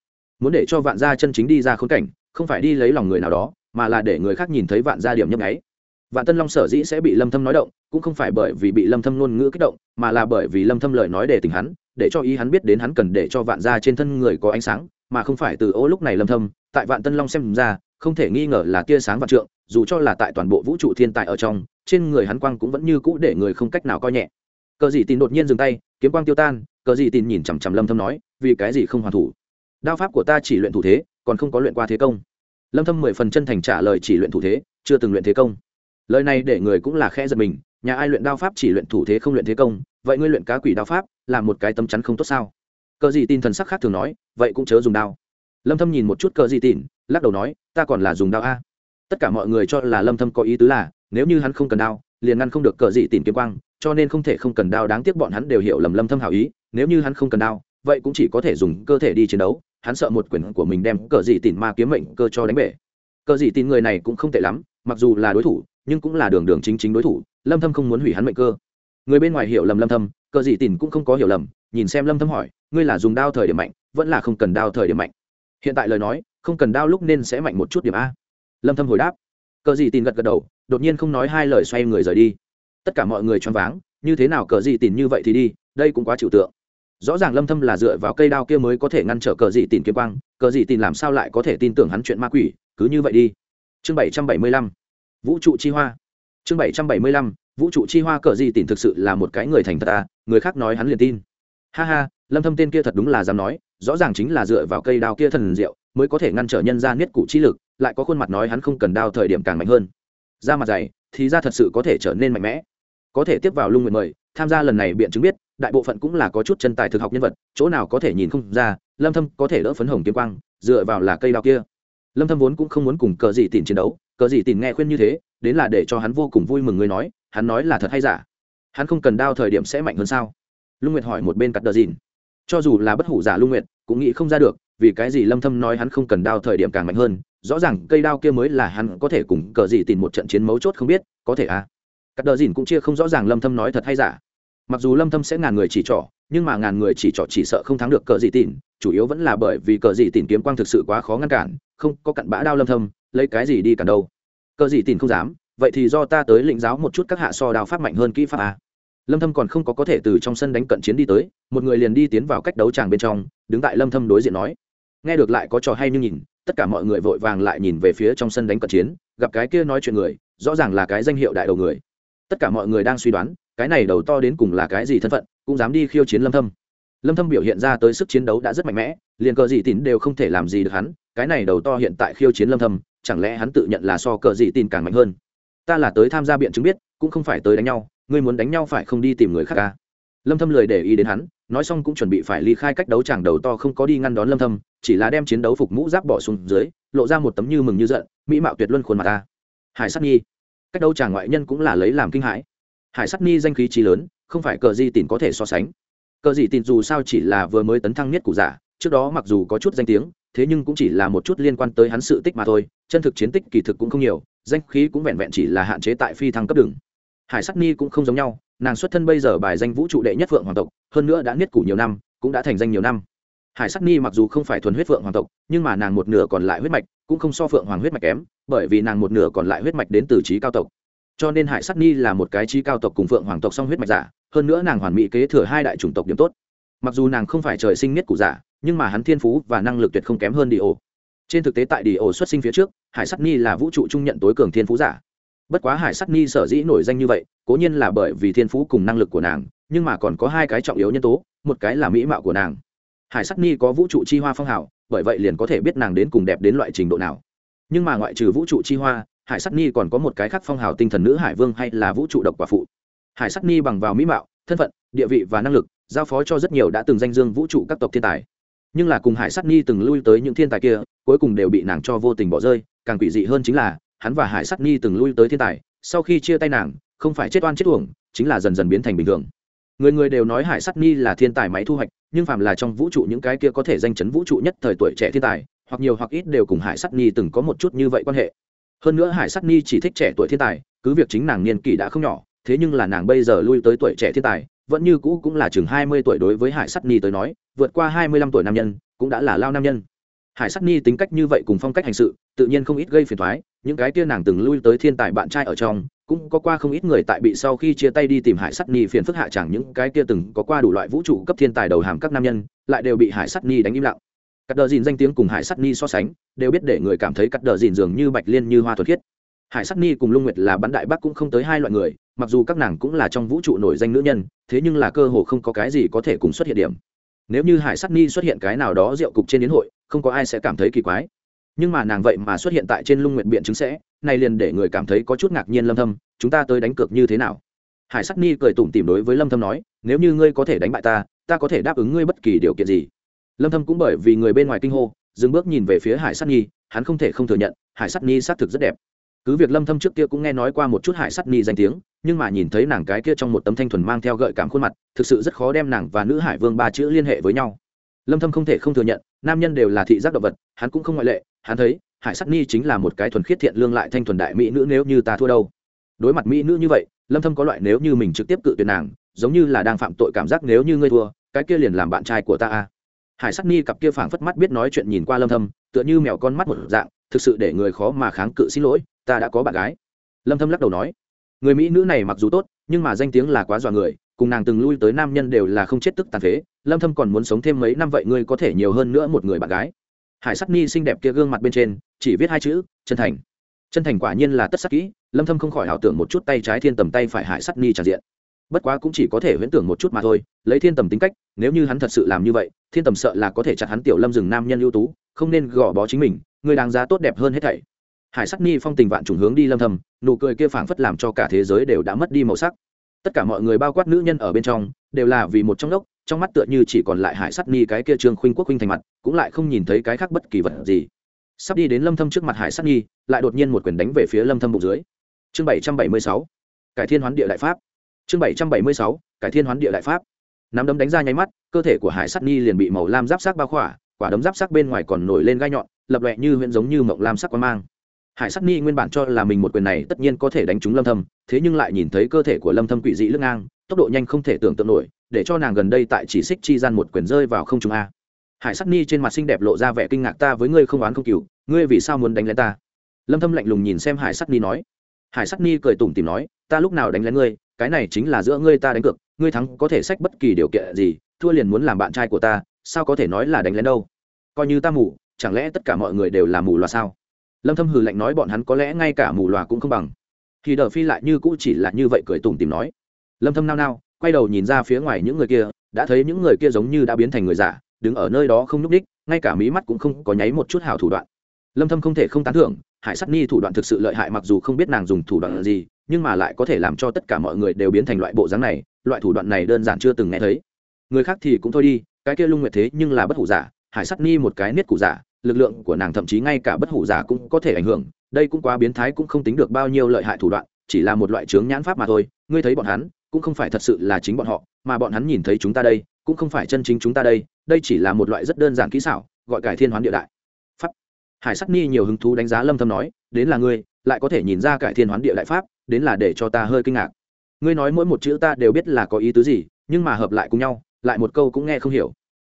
Muốn để cho vạn gia chân chính đi ra khốn cảnh, không phải đi lấy lòng người nào đó, mà là để người khác nhìn thấy vạn gia điểm nhấp nháy. Vạn tân long sở dĩ sẽ bị lâm thâm nói động, cũng không phải bởi vì bị lâm thâm ngôn ngữ kích động, mà là bởi vì lâm thâm lời nói để tình hắn, để cho ý hắn biết đến hắn cần để cho vạn gia trên thân người có ánh sáng, mà không phải từ ô lúc này lâm thâm, tại vạn tân long xem ra không thể nghi ngờ là tia sáng vạn trượng, dù cho là tại toàn bộ vũ trụ thiên tài ở trong, trên người hắn quang cũng vẫn như cũ để người không cách nào coi nhẹ. Cờ dị tin đột nhiên dừng tay, kiếm quang tiêu tan, cờ dị tin nhìn chằm chằm lâm thâm nói, vì cái gì không hoàn thủ? Đao pháp của ta chỉ luyện thủ thế, còn không có luyện qua thế công. Lâm thâm mười phần chân thành trả lời, chỉ luyện thủ thế, chưa từng luyện thế công. Lời này để người cũng là khẽ giật mình, nhà ai luyện đao pháp chỉ luyện thủ thế không luyện thế công? Vậy ngươi luyện cá quỷ đao pháp là một cái tấm chắn không tốt sao? Cờ gì tin thần sắc khác thường nói, vậy cũng chớ dùng đao lâm thâm nhìn một chút cờ gì tin lắc đầu nói, ta còn là dùng đao a. Tất cả mọi người cho là lâm thâm có ý tứ là, nếu như hắn không cần đao, liền ngăn không được cờ gì tìm kiếm quang, cho nên không thể không cần đao, đáng tiếc bọn hắn đều hiểu lầm lâm thâm hảo ý, nếu như hắn không cần đao, vậy cũng chỉ có thể dùng cơ thể đi chiến đấu, hắn sợ một quyền của mình đem cờ gì tìm ma kiếm mệnh cơ cho đánh bể. Cờ gì tin người này cũng không tệ lắm, mặc dù là đối thủ, nhưng cũng là đường đường chính chính đối thủ, lâm thâm không muốn hủy hắn mệnh cơ. Người bên ngoài hiểu lầm lâm thâm, cờ gì tin cũng không có hiểu lầm, nhìn xem lâm thâm hỏi, ngươi là dùng đao thời điểm mạnh, vẫn là không cần đao thời điểm mạnh? Hiện tại lời nói, không cần đao lúc nên sẽ mạnh một chút điểm a. Lâm thâm hồi đáp. Cờ gì tin gật gật đầu, đột nhiên không nói hai lời xoay người rời đi. Tất cả mọi người choáng váng, như thế nào cờ gì tin như vậy thì đi, đây cũng quá chịu tượng. Rõ ràng lâm thâm là dựa vào cây đao kia mới có thể ngăn trở cờ gì tin kiếm quang, cờ gì tin làm sao lại có thể tin tưởng hắn chuyện ma quỷ, cứ như vậy đi. Chương 775 vũ trụ chi hoa. Chương 775 vũ trụ chi hoa cờ gì tin thực sự là một cái người thành thật à người khác nói hắn liền tin. Ha ha, lâm thâm tên kia thật đúng là dám nói rõ ràng chính là dựa vào cây đao kia thần diệu mới có thể ngăn trở nhân ra niết cụ chi lực, lại có khuôn mặt nói hắn không cần đao thời điểm càng mạnh hơn. Ra mặt dày thì ra thật sự có thể trở nên mạnh mẽ. Có thể tiếp vào lung nguyện mời, tham gia lần này biện chứng biết, đại bộ phận cũng là có chút chân tài thực học nhân vật, chỗ nào có thể nhìn không ra, lâm thâm có thể đỡ phấn hồng kiếm quang, dựa vào là cây đao kia. Lâm thâm vốn cũng không muốn cùng cờ gì tìm chiến đấu, cờ gì tìm nghe khuyên như thế, đến là để cho hắn vô cùng vui mừng người nói, hắn nói là thật hay giả? Hắn không cần đao thời điểm sẽ mạnh hơn sao? Lung nguyệt hỏi một bên cắt đờ dìn cho dù là bất hủ giả lung nguyện cũng nghĩ không ra được, vì cái gì lâm thâm nói hắn không cần đao thời điểm càng mạnh hơn, rõ ràng cây đao kia mới là hắn có thể cùng cờ gì tìm một trận chiến mấu chốt không biết, có thể à? Cắt đờ dìn cũng chia không rõ ràng lâm thâm nói thật hay giả. Mặc dù lâm thâm sẽ ngàn người chỉ trỏ, nhưng mà ngàn người chỉ trỏ chỉ sợ không thắng được cờ gì tìm, chủ yếu vẫn là bởi vì cờ gì tìm kiếm quang thực sự quá khó ngăn cản, không có cặn bã đao lâm thâm, lấy cái gì đi cản đâu? Cờ gì tìm không dám, vậy thì do ta tới lĩnh giáo một chút các hạ so đao pháp mạnh hơn kỹ pháp à? Lâm thâm còn không có có thể từ trong sân đánh cận chiến đi tới, một người liền đi tiến vào cách đấu tràng bên trong, đứng tại lâm thâm đối diện nói. Nghe được lại có trò hay như nhìn, tất cả mọi người vội vàng lại nhìn về phía trong sân đánh cận chiến, gặp cái kia nói chuyện người, rõ ràng là cái danh hiệu đại đầu người. Tất cả mọi người đang suy đoán, cái này đầu to đến cùng là cái gì thân phận, cũng dám đi khiêu chiến lâm thâm. Lâm thâm biểu hiện ra tới sức chiến đấu đã rất mạnh mẽ, liền cờ gì tín đều không thể làm gì được hắn, cái này đầu to hiện tại khiêu chiến lâm thâm, chẳng lẽ hắn tự nhận là so cờ gì tin càng mạnh hơn? Ta là tới tham gia biện chứng biết, cũng không phải tới đánh nhau ngươi muốn đánh nhau phải không đi tìm người khác ca à? lâm thâm lười để ý đến hắn, nói xong cũng chuẩn bị phải ly khai cách đấu chàng đầu to không có đi ngăn đón lâm thâm, chỉ là đem chiến đấu phục mũ giáp bỏ xuống dưới, lộ ra một tấm như mừng như giận, mỹ mạo tuyệt luân khuôn mặt ta. Hải sát nhi. Cách đấu chàng ngoại nhân cũng là lấy làm kinh hãi. Hải sát nhi danh khí trí lớn, không phải cờ gì tìm có thể so sánh. Cờ gì tìm dù sao chỉ là vừa mới tấn thăng nhất cụ giả, trước đó mặc dù có chút danh tiếng, thế nhưng cũng chỉ là một chút liên quan tới hắn sự tích mà thôi, chân thực chiến tích kỳ thực cũng không nhiều, danh khí cũng vẹn vẹn chỉ là hạn chế tại phi thăng cấp đường hải sắc ni cũng không giống nhau, nàng xuất thân bây giờ bài danh vũ trụ đệ nhất phượng hoàng tộc, hơn nữa đã niết củ nhiều năm, cũng đã thành danh nhiều năm. Hải sắc ni mặc dù không phải thuần huyết phượng hoàng tộc, nhưng mà nàng một nửa còn lại huyết mạch, cũng không so phượng hoàng huyết mạch kém, bởi vì nàng một nửa còn lại huyết mạch đến từ trí cao tộc. Cho nên hải sắc ni là một cái trí cao tộc cùng phượng hoàng tộc song huyết mạch giả, hơn nữa nàng hoàn mỹ kế thừa hai đại chủng tộc điểm tốt. Mặc dù nàng không phải trời sinh nhất cụ giả, nhưng mà hắn thiên phú và năng lực tuyệt không kém hơn đi ổ. Trên thực tế tại đi ổ xuất sinh phía trước, hải sắc ni là vũ trụ trung nhận tối cường thiên phú giả bất quá hải sắc ni sở dĩ nổi danh như vậy, cố nhiên là bởi vì thiên phú cùng năng lực của nàng, nhưng mà còn có hai cái trọng yếu nhân tố, một cái là mỹ mạo của nàng. Hải sắc ni có vũ trụ chi hoa phong hào, bởi vậy liền có thể biết nàng đến cùng đẹp đến loại trình độ nào. Nhưng mà ngoại trừ vũ trụ chi hoa, hải sắc ni còn có một cái khác phong hào tinh thần nữ hải vương hay là vũ trụ độc quả phụ. Hải sắc ni bằng vào mỹ mạo, thân phận, địa vị và năng lực, giao phó cho rất nhiều đã từng danh dương vũ trụ các tộc thiên tài. Nhưng là cùng hải sắc ni từng lui tới những thiên tài kia, cuối cùng đều bị nàng cho vô tình bỏ rơi, càng quỷ dị hơn chính là hắn và hải sắc ni từng lui tới thiên tài, sau khi chia tay nàng, không phải chết oan chết uổng, chính là dần dần biến thành bình thường. Người người đều nói hải sắc ni là thiên tài máy thu hoạch, nhưng phàm là trong vũ trụ những cái kia có thể danh chấn vũ trụ nhất thời tuổi trẻ thiên tài, hoặc nhiều hoặc ít đều cùng hải sắc ni từng có một chút như vậy quan hệ. Hơn nữa hải sắc ni chỉ thích trẻ tuổi thiên tài, cứ việc chính nàng niên kỷ đã không nhỏ, thế nhưng là nàng bây giờ lui tới tuổi trẻ thiên tài, vẫn như cũ cũng là chừng hai mươi tuổi đối với hải sắc ni tới nói, vượt qua hai mươi lăm tuổi nam nhân, cũng đã là lao nam nhân. Hải sắc ni tính cách như vậy cùng phong cách hành sự tự nhiên không ít gây phiền thoái, những cái kia nàng từng lui tới thiên tài bạn trai ở trong, cũng có qua không ít người tại bị sau khi chia tay đi tìm hải sắt ni phiền phức hạ chẳng những cái kia từng có qua đủ loại vũ trụ cấp thiên tài đầu hàm các nam nhân, lại đều bị hải sắt ni đánh im lặng. Cắt đờ dìn danh tiếng cùng hải sắt ni so sánh, đều biết để người cảm thấy cắt đờ dìn dường như bạch liên như hoa thuật khiết. Hải sắt ni cùng lung nguyệt là bắn đại bắc cũng không tới hai loại người, mặc dù các nàng cũng là trong vũ trụ nổi danh nữ nhân, thế nhưng là cơ hồ không có cái gì có thể cùng xuất hiện điểm. Nếu như hải sắt ni xuất hiện cái nào đó rượu cục trên đến hội, không có ai sẽ cảm thấy kỳ quái nhưng mà nàng vậy mà xuất hiện tại trên lung nguyện biện chứng sẽ này liền để người cảm thấy có chút ngạc nhiên lâm thâm, chúng ta tới đánh cược như thế nào? Hải sắc ni cười tủm tỉm đối với lâm thâm nói, nếu như ngươi có thể đánh bại ta ta có thể đáp ứng ngươi bất kỳ điều kiện gì. Lâm thâm cũng bởi vì người bên ngoài kinh hô, dừng bước nhìn về phía hải sắc ni, hắn không thể không thừa nhận, hải sắc ni xác thực rất đẹp. Cứ việc lâm thâm trước kia cũng nghe nói qua một chút hải sắc ni danh tiếng, nhưng mà nhìn thấy nàng cái kia trong một tấm thanh thuần mang theo gợi cảm khuôn mặt, thực sự rất khó đem nàng và nữ hải vương ba chữ liên hệ với nhau. Lâm thâm không thể không thừa nhận, nam nhân đều là thị giác động vật, hắn cũng không ngoại lệ hắn thấy, hải sắc ni chính là một cái thuần khiết thiện lương lại thanh thuần đại mỹ nữ nếu như ta thua đâu. Đối mặt mỹ nữ như vậy, lâm thâm có loại nếu như mình trực tiếp cự tuyệt nàng, giống như là đang phạm tội cảm giác nếu như ngươi thua, cái kia liền làm bạn trai của ta a hải sắc ni cặp kia phảng phất mắt biết nói chuyện nhìn qua lâm thâm, tựa như mèo con mắt một dạng, thực sự để người khó mà kháng cự xin lỗi, ta đã có bạn gái. Lâm thâm lắc đầu nói, người mỹ nữ này mặc dù tốt, nhưng mà danh tiếng là quá dọa người, cùng nàng từng lui tới nam nhân đều là không chết tức tàn phế. Lâm thâm còn muốn sống thêm mấy năm vậy ngươi có thể nhiều hơn nữa một người bạn gái hải sắc ni xinh đẹp kia gương mặt bên trên, chỉ viết hai chữ, chân thành. Chân thành quả nhiên là tất sắc kỹ, lâm thâm không khỏi ảo tưởng một chút tay trái thiên tầm tay phải hải sắc ni tràn diện. Bất quá cũng chỉ có thể huyễn tưởng một chút mà thôi, lấy thiên tầm tính cách, nếu như hắn thật sự làm như vậy, thiên tầm sợ là có thể chặt hắn tiểu lâm rừng nam nhân ưu tú, không nên gò bó chính mình, người đáng giá tốt đẹp hơn hết thảy. Hải sắc ni phong tình vạn trùng hướng đi lâm thâm, nụ cười kia phảng phất làm cho cả thế giới đều đã mất đi màu sắc. Tất cả mọi người bao quát nữ nhân ở bên trong, đều là vì một trong đốc trong mắt tựa như chỉ còn lại hải Sắt ni cái kia trương khuynh quốc khuynh thành mặt, cũng lại không nhìn thấy cái khác bất kỳ vật gì. Sắp đi đến lâm thâm trước mặt hải Sắt ni, lại đột nhiên một quyền đánh về phía lâm thâm bụng dưới. Chương 776 cải thiên hoán địa đại pháp. Chương 776 cải thiên hoán địa đại pháp. Nắm đấm đánh ra nháy mắt, cơ thể của hải Sắt ni liền bị màu lam giáp sắc bao khỏa, quả đấm giáp sắc bên ngoài còn nổi lên gai nhọn, lập loè như huyễn giống như mộng lam sắc quan mang. Hải sắc ni nguyên bản cho là mình một quyền này tất nhiên có thể đánh trúng lâm thâm, thế nhưng lại nhìn thấy cơ thể của lâm thâm quỷ dị lưng ngang tốc độ nhanh không thể tưởng tượng nổi, để cho nàng gần đây tại chỉ xích chi gian một quyền rơi vào không trung a. Hải sắc ni trên mặt xinh đẹp lộ ra vẻ kinh ngạc, ta với ngươi không oán không cừu, ngươi vì sao muốn đánh lén ta? Lâm thâm lạnh lùng nhìn xem hải sắc ni nói. Hải sắc ni cười tủm tỉm nói, ta lúc nào đánh lén ngươi, cái này chính là giữa ngươi ta đánh cược, ngươi thắng có thể sách bất kỳ điều kiện gì, thua liền muốn làm bạn trai của ta, sao có thể nói là đánh lén đâu? Coi như ta mù, chẳng lẽ tất cả mọi người đều là mù loà sao? Lâm thâm hừ lạnh nói, bọn hắn có lẽ ngay cả mù loà cũng không bằng. Thì đờ phi lại như cũ chỉ là như vậy cười tủm tỉm nói lâm thâm nao nao, quay đầu nhìn ra phía ngoài những người kia, đã thấy những người kia giống như đã biến thành người giả, đứng ở nơi đó không nhúc đích ngay cả mí mắt cũng không có nháy một chút hảo thủ đoạn. Lâm thâm không thể không tán thưởng, hải sắt ni thủ đoạn thực sự lợi hại mặc dù không biết nàng dùng thủ đoạn gì, nhưng mà lại có thể làm cho tất cả mọi người đều biến thành loại bộ dáng này, loại thủ đoạn này đơn giản chưa từng nghe thấy. Người khác thì cũng thôi đi, cái kia lung nguyệt thế nhưng là bất hủ giả, hải sắt ni một cái niết cụ giả, lực lượng của nàng thậm chí ngay cả bất hủ giả cũng có thể ảnh hưởng, đây cũng quá biến thái cũng không tính được bao nhiêu lợi hại thủ đoạn chỉ là một loại chướng nhãn pháp mà thôi, ngươi thấy bọn hắn, cũng không phải thật sự là chính bọn họ, mà bọn hắn nhìn thấy chúng ta đây, cũng không phải chân chính chúng ta đây đây chỉ là một loại rất đơn giản kỹ xảo, gọi cải thiên hoán địa đại. Pháp. Hải sắc ni nhiều hứng thú đánh giá lâm thâm nói, đến là ngươi, lại có thể nhìn ra cải thiên hoán địa đại pháp, đến là để cho ta hơi kinh ngạc. Ngươi nói mỗi một chữ ta đều biết là có ý tứ gì, nhưng mà hợp lại cùng nhau, lại một câu cũng nghe không hiểu.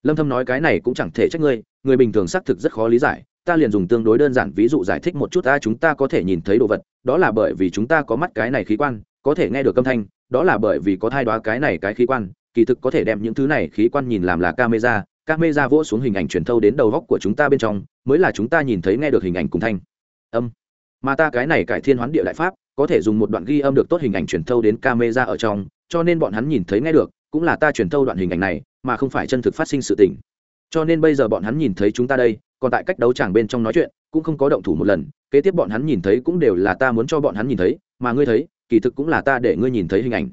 Lâm thâm nói cái này cũng chẳng thể trách ngươi, người bình thường xác thực rất khó lý giải, ta liền dùng tương đối đơn giản ví dụ giải thích một chút, ta, chúng ta có thể nhìn thấy đồ vật đó là bởi vì chúng ta có mắt cái này khí quan, có thể nghe được âm thanh, đó là bởi vì có thai đoá cái này cái khí quan, kỳ thực có thể đem những thứ này khí quan nhìn làm là camera camera vỗ xuống hình ảnh truyền thâu đến đầu góc của chúng ta bên trong, mới là chúng ta nhìn thấy nghe được hình ảnh cùng thanh, âm. Mà ta cái này cải thiên hoán địa đại pháp, có thể dùng một đoạn ghi âm được tốt hình ảnh truyền thâu đến camera ở trong, cho nên bọn hắn nhìn thấy nghe được, cũng là ta truyền thâu đoạn hình ảnh này, mà không phải chân thực phát sinh sự tình cho nên bây giờ bọn hắn nhìn thấy chúng ta đây, còn tại cách đấu tràng bên trong nói chuyện, cũng không có động thủ một lần, kế tiếp bọn hắn nhìn thấy cũng đều là ta muốn cho bọn hắn nhìn thấy, mà ngươi thấy, kỳ thực cũng là ta để ngươi nhìn thấy hình ảnh.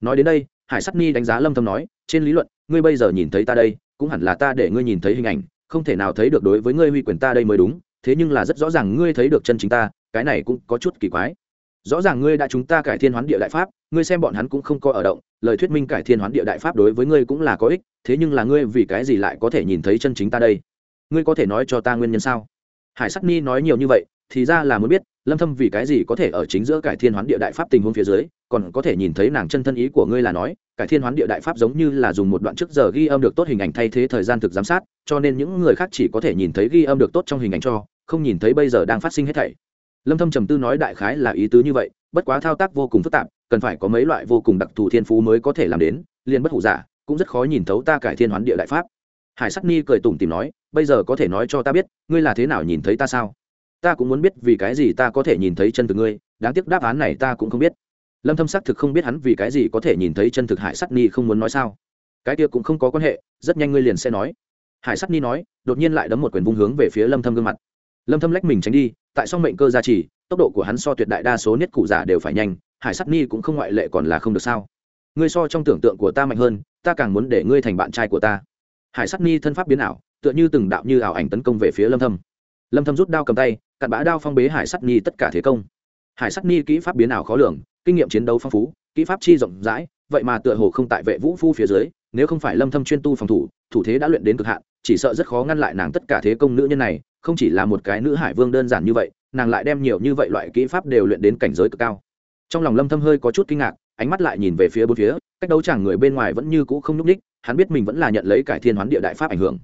Nói đến đây, hải sắt ni đánh giá lâm thâm nói, trên lý luận, ngươi bây giờ nhìn thấy ta đây, cũng hẳn là ta để ngươi nhìn thấy hình ảnh, không thể nào thấy được đối với ngươi huy quyền ta đây mới đúng, thế nhưng là rất rõ ràng ngươi thấy được chân chính ta, cái này cũng có chút kỳ quái rõ ràng ngươi đã chúng ta cải thiên hoán địa đại pháp, ngươi xem bọn hắn cũng không có ở động, lời thuyết minh cải thiên hoán địa đại pháp đối với ngươi cũng là có ích, thế nhưng là ngươi vì cái gì lại có thể nhìn thấy chân chính ta đây? Ngươi có thể nói cho ta nguyên nhân sao? Hải sắc ni nói nhiều như vậy, thì ra là muốn biết, lâm thâm vì cái gì có thể ở chính giữa cải thiên hoán địa đại pháp tình huống phía dưới, còn có thể nhìn thấy nàng chân thân ý của ngươi là nói, cải thiên hoán địa đại pháp giống như là dùng một đoạn trước giờ ghi âm được tốt hình ảnh thay thế thời gian thực giám sát, cho nên những người khác chỉ có thể nhìn thấy ghi âm được tốt trong hình ảnh cho, không nhìn thấy bây giờ đang phát sinh hết thảy lâm thâm trầm tư nói đại khái là ý tứ như vậy, bất quá thao tác vô cùng phức tạp, cần phải có mấy loại vô cùng đặc thù thiên phú mới có thể làm đến, liền bất hủ giả, cũng rất khó nhìn thấu ta cải thiên hoán địa đại pháp. Hải sắc ni cười tủm tìm nói, bây giờ có thể nói cho ta biết, ngươi là thế nào nhìn thấy ta sao? Ta cũng muốn biết vì cái gì ta có thể nhìn thấy chân thực ngươi, đáng tiếc đáp án này ta cũng không biết. Lâm thâm xác thực không biết hắn vì cái gì có thể nhìn thấy chân thực hải sắc ni không muốn nói sao. Cái kia cũng không có quan hệ, rất nhanh ngươi liền sẽ nói. Hải sắc ni nói, đột nhiên lại đấm một quyền vung hướng về phía lâm thâm gương mặt lâm thâm lách mình tránh đi, tại song mệnh cơ gia trì, tốc độ của hắn so tuyệt đại đa số niết cụ giả đều phải nhanh, hải Sắt ni cũng không ngoại lệ còn là không được sao. Ngươi so trong tưởng tượng của ta mạnh hơn, ta càng muốn để ngươi thành bạn trai của ta. Hải Sắt ni thân pháp biến ảo, tựa như từng đạo như ảo ảnh tấn công về phía lâm thâm. Lâm thâm rút đao cầm tay, cặn bã đao phong bế hải Sắt ni tất cả thế công. Hải Sắt ni kỹ pháp biến ảo khó lường, kinh nghiệm chiến đấu phong phú, kỹ pháp chi rộng rãi, vậy mà tựa hồ không tại vệ vũ phu phía dưới, nếu không phải lâm thâm chuyên tu phòng thủ thủ thế đã luyện đến cực hạn, chỉ sợ rất khó ngăn lại nàng tất cả thế công nữ nhân này không chỉ là một cái nữ hải vương đơn giản như vậy, nàng lại đem nhiều như vậy loại kỹ pháp đều luyện đến cảnh giới cực cao. Trong lòng lâm thâm hơi có chút kinh ngạc, ánh mắt lại nhìn về phía bốn phía, cách đấu chẳng người bên ngoài vẫn như cũ không nhúc ních hắn biết mình vẫn là nhận lấy cải thiên hoán địa đại pháp ảnh hưởng.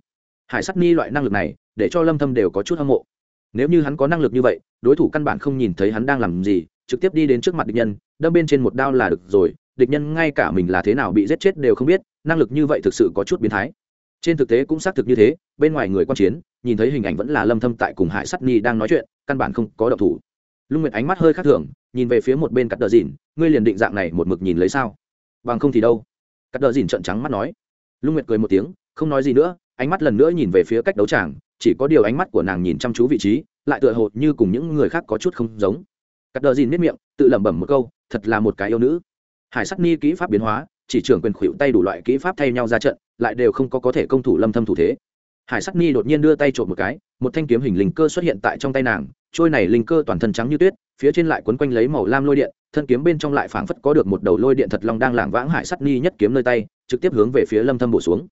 Hải sắc ni loại năng lực này, để cho lâm thâm đều có chút hâm mộ. Nếu như hắn có năng lực như vậy, đối thủ căn bản không nhìn thấy hắn đang làm gì, trực tiếp đi đến trước mặt địch nhân, đâm bên trên một đao là được rồi, địch nhân ngay cả mình là thế nào bị giết chết đều không biết, năng lực như vậy thực sự có chút biến thái trên thực tế cũng xác thực như thế, bên ngoài người quan chiến, nhìn thấy hình ảnh vẫn là lâm thâm tại cùng hải sắt ni đang nói chuyện, căn bản không có động thủ. Lung nguyệt ánh mắt hơi khác thường, nhìn về phía một bên cắt đờ dìn, ngươi liền định dạng này một mực nhìn lấy sao? Bằng không thì đâu? Cắt đờ dìn trợn trắng mắt nói. Lung nguyệt cười một tiếng, không nói gì nữa, ánh mắt lần nữa nhìn về phía cách đấu tràng, chỉ có điều ánh mắt của nàng nhìn chăm chú vị trí, lại tựa hồ như cùng những người khác có chút không giống. Cắt đờ dìn miết miệng, tự lẩm bẩm một câu, thật là một cái yêu nữ. Hải sắc ni kỹ pháp biến hóa chỉ trưởng quyền khuỵu tay đủ loại kỹ pháp thay nhau ra trận, lại đều không có có thể công thủ lâm thâm thủ thế. Hải sắc ni đột nhiên đưa tay trộm một cái, một thanh kiếm hình linh cơ xuất hiện tại trong tay nàng, trôi này linh cơ toàn thân trắng như tuyết, phía trên lại quấn quanh lấy màu lam lôi điện, thân kiếm bên trong lại phảng phất có được một đầu lôi điện thật long đang lảng vãng hải sắc ni nhất kiếm nơi tay, trực tiếp hướng về phía lâm thâm bổ xuống.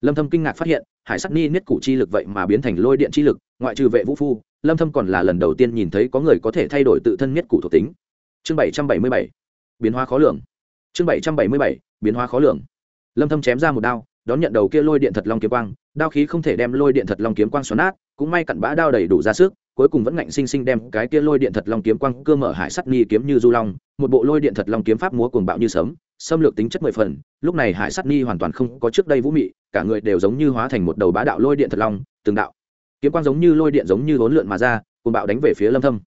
Lâm thâm kinh ngạc phát hiện, hải sắc ni nhất cụ chi lực vậy mà biến thành lôi điện chi lực, ngoại trừ vệ vũ phu, lâm thâm còn là lần đầu tiên nhìn thấy có người có thể thay đổi tự thân nhất cụ thuộc tính. Chương 777 biến hóa khó lường chương 777 biến hóa khó lường. Lâm thâm chém ra một đao, đón nhận đầu kia lôi điện thật long kiếm quang, đao khí không thể đem lôi điện thật long kiếm quang xoắn nát, cũng may cặn bã đao đầy đủ ra sức, cuối cùng vẫn ngạnh sinh sinh đem cái kia lôi điện thật long kiếm quang cơ mở hải sắt ni kiếm như du long, một bộ lôi điện thật long kiếm pháp múa cuồng bạo như sấm, xâm lược tính chất mười phần, lúc này hải sắt ni hoàn toàn không có trước đây vũ mị, cả người đều giống như hóa thành một đầu bá đạo lôi điện thật long, từng đạo kiếm quang giống như lôi điện giống như hỗn lượn mà ra, cuồng bạo đánh về phía lâm thâm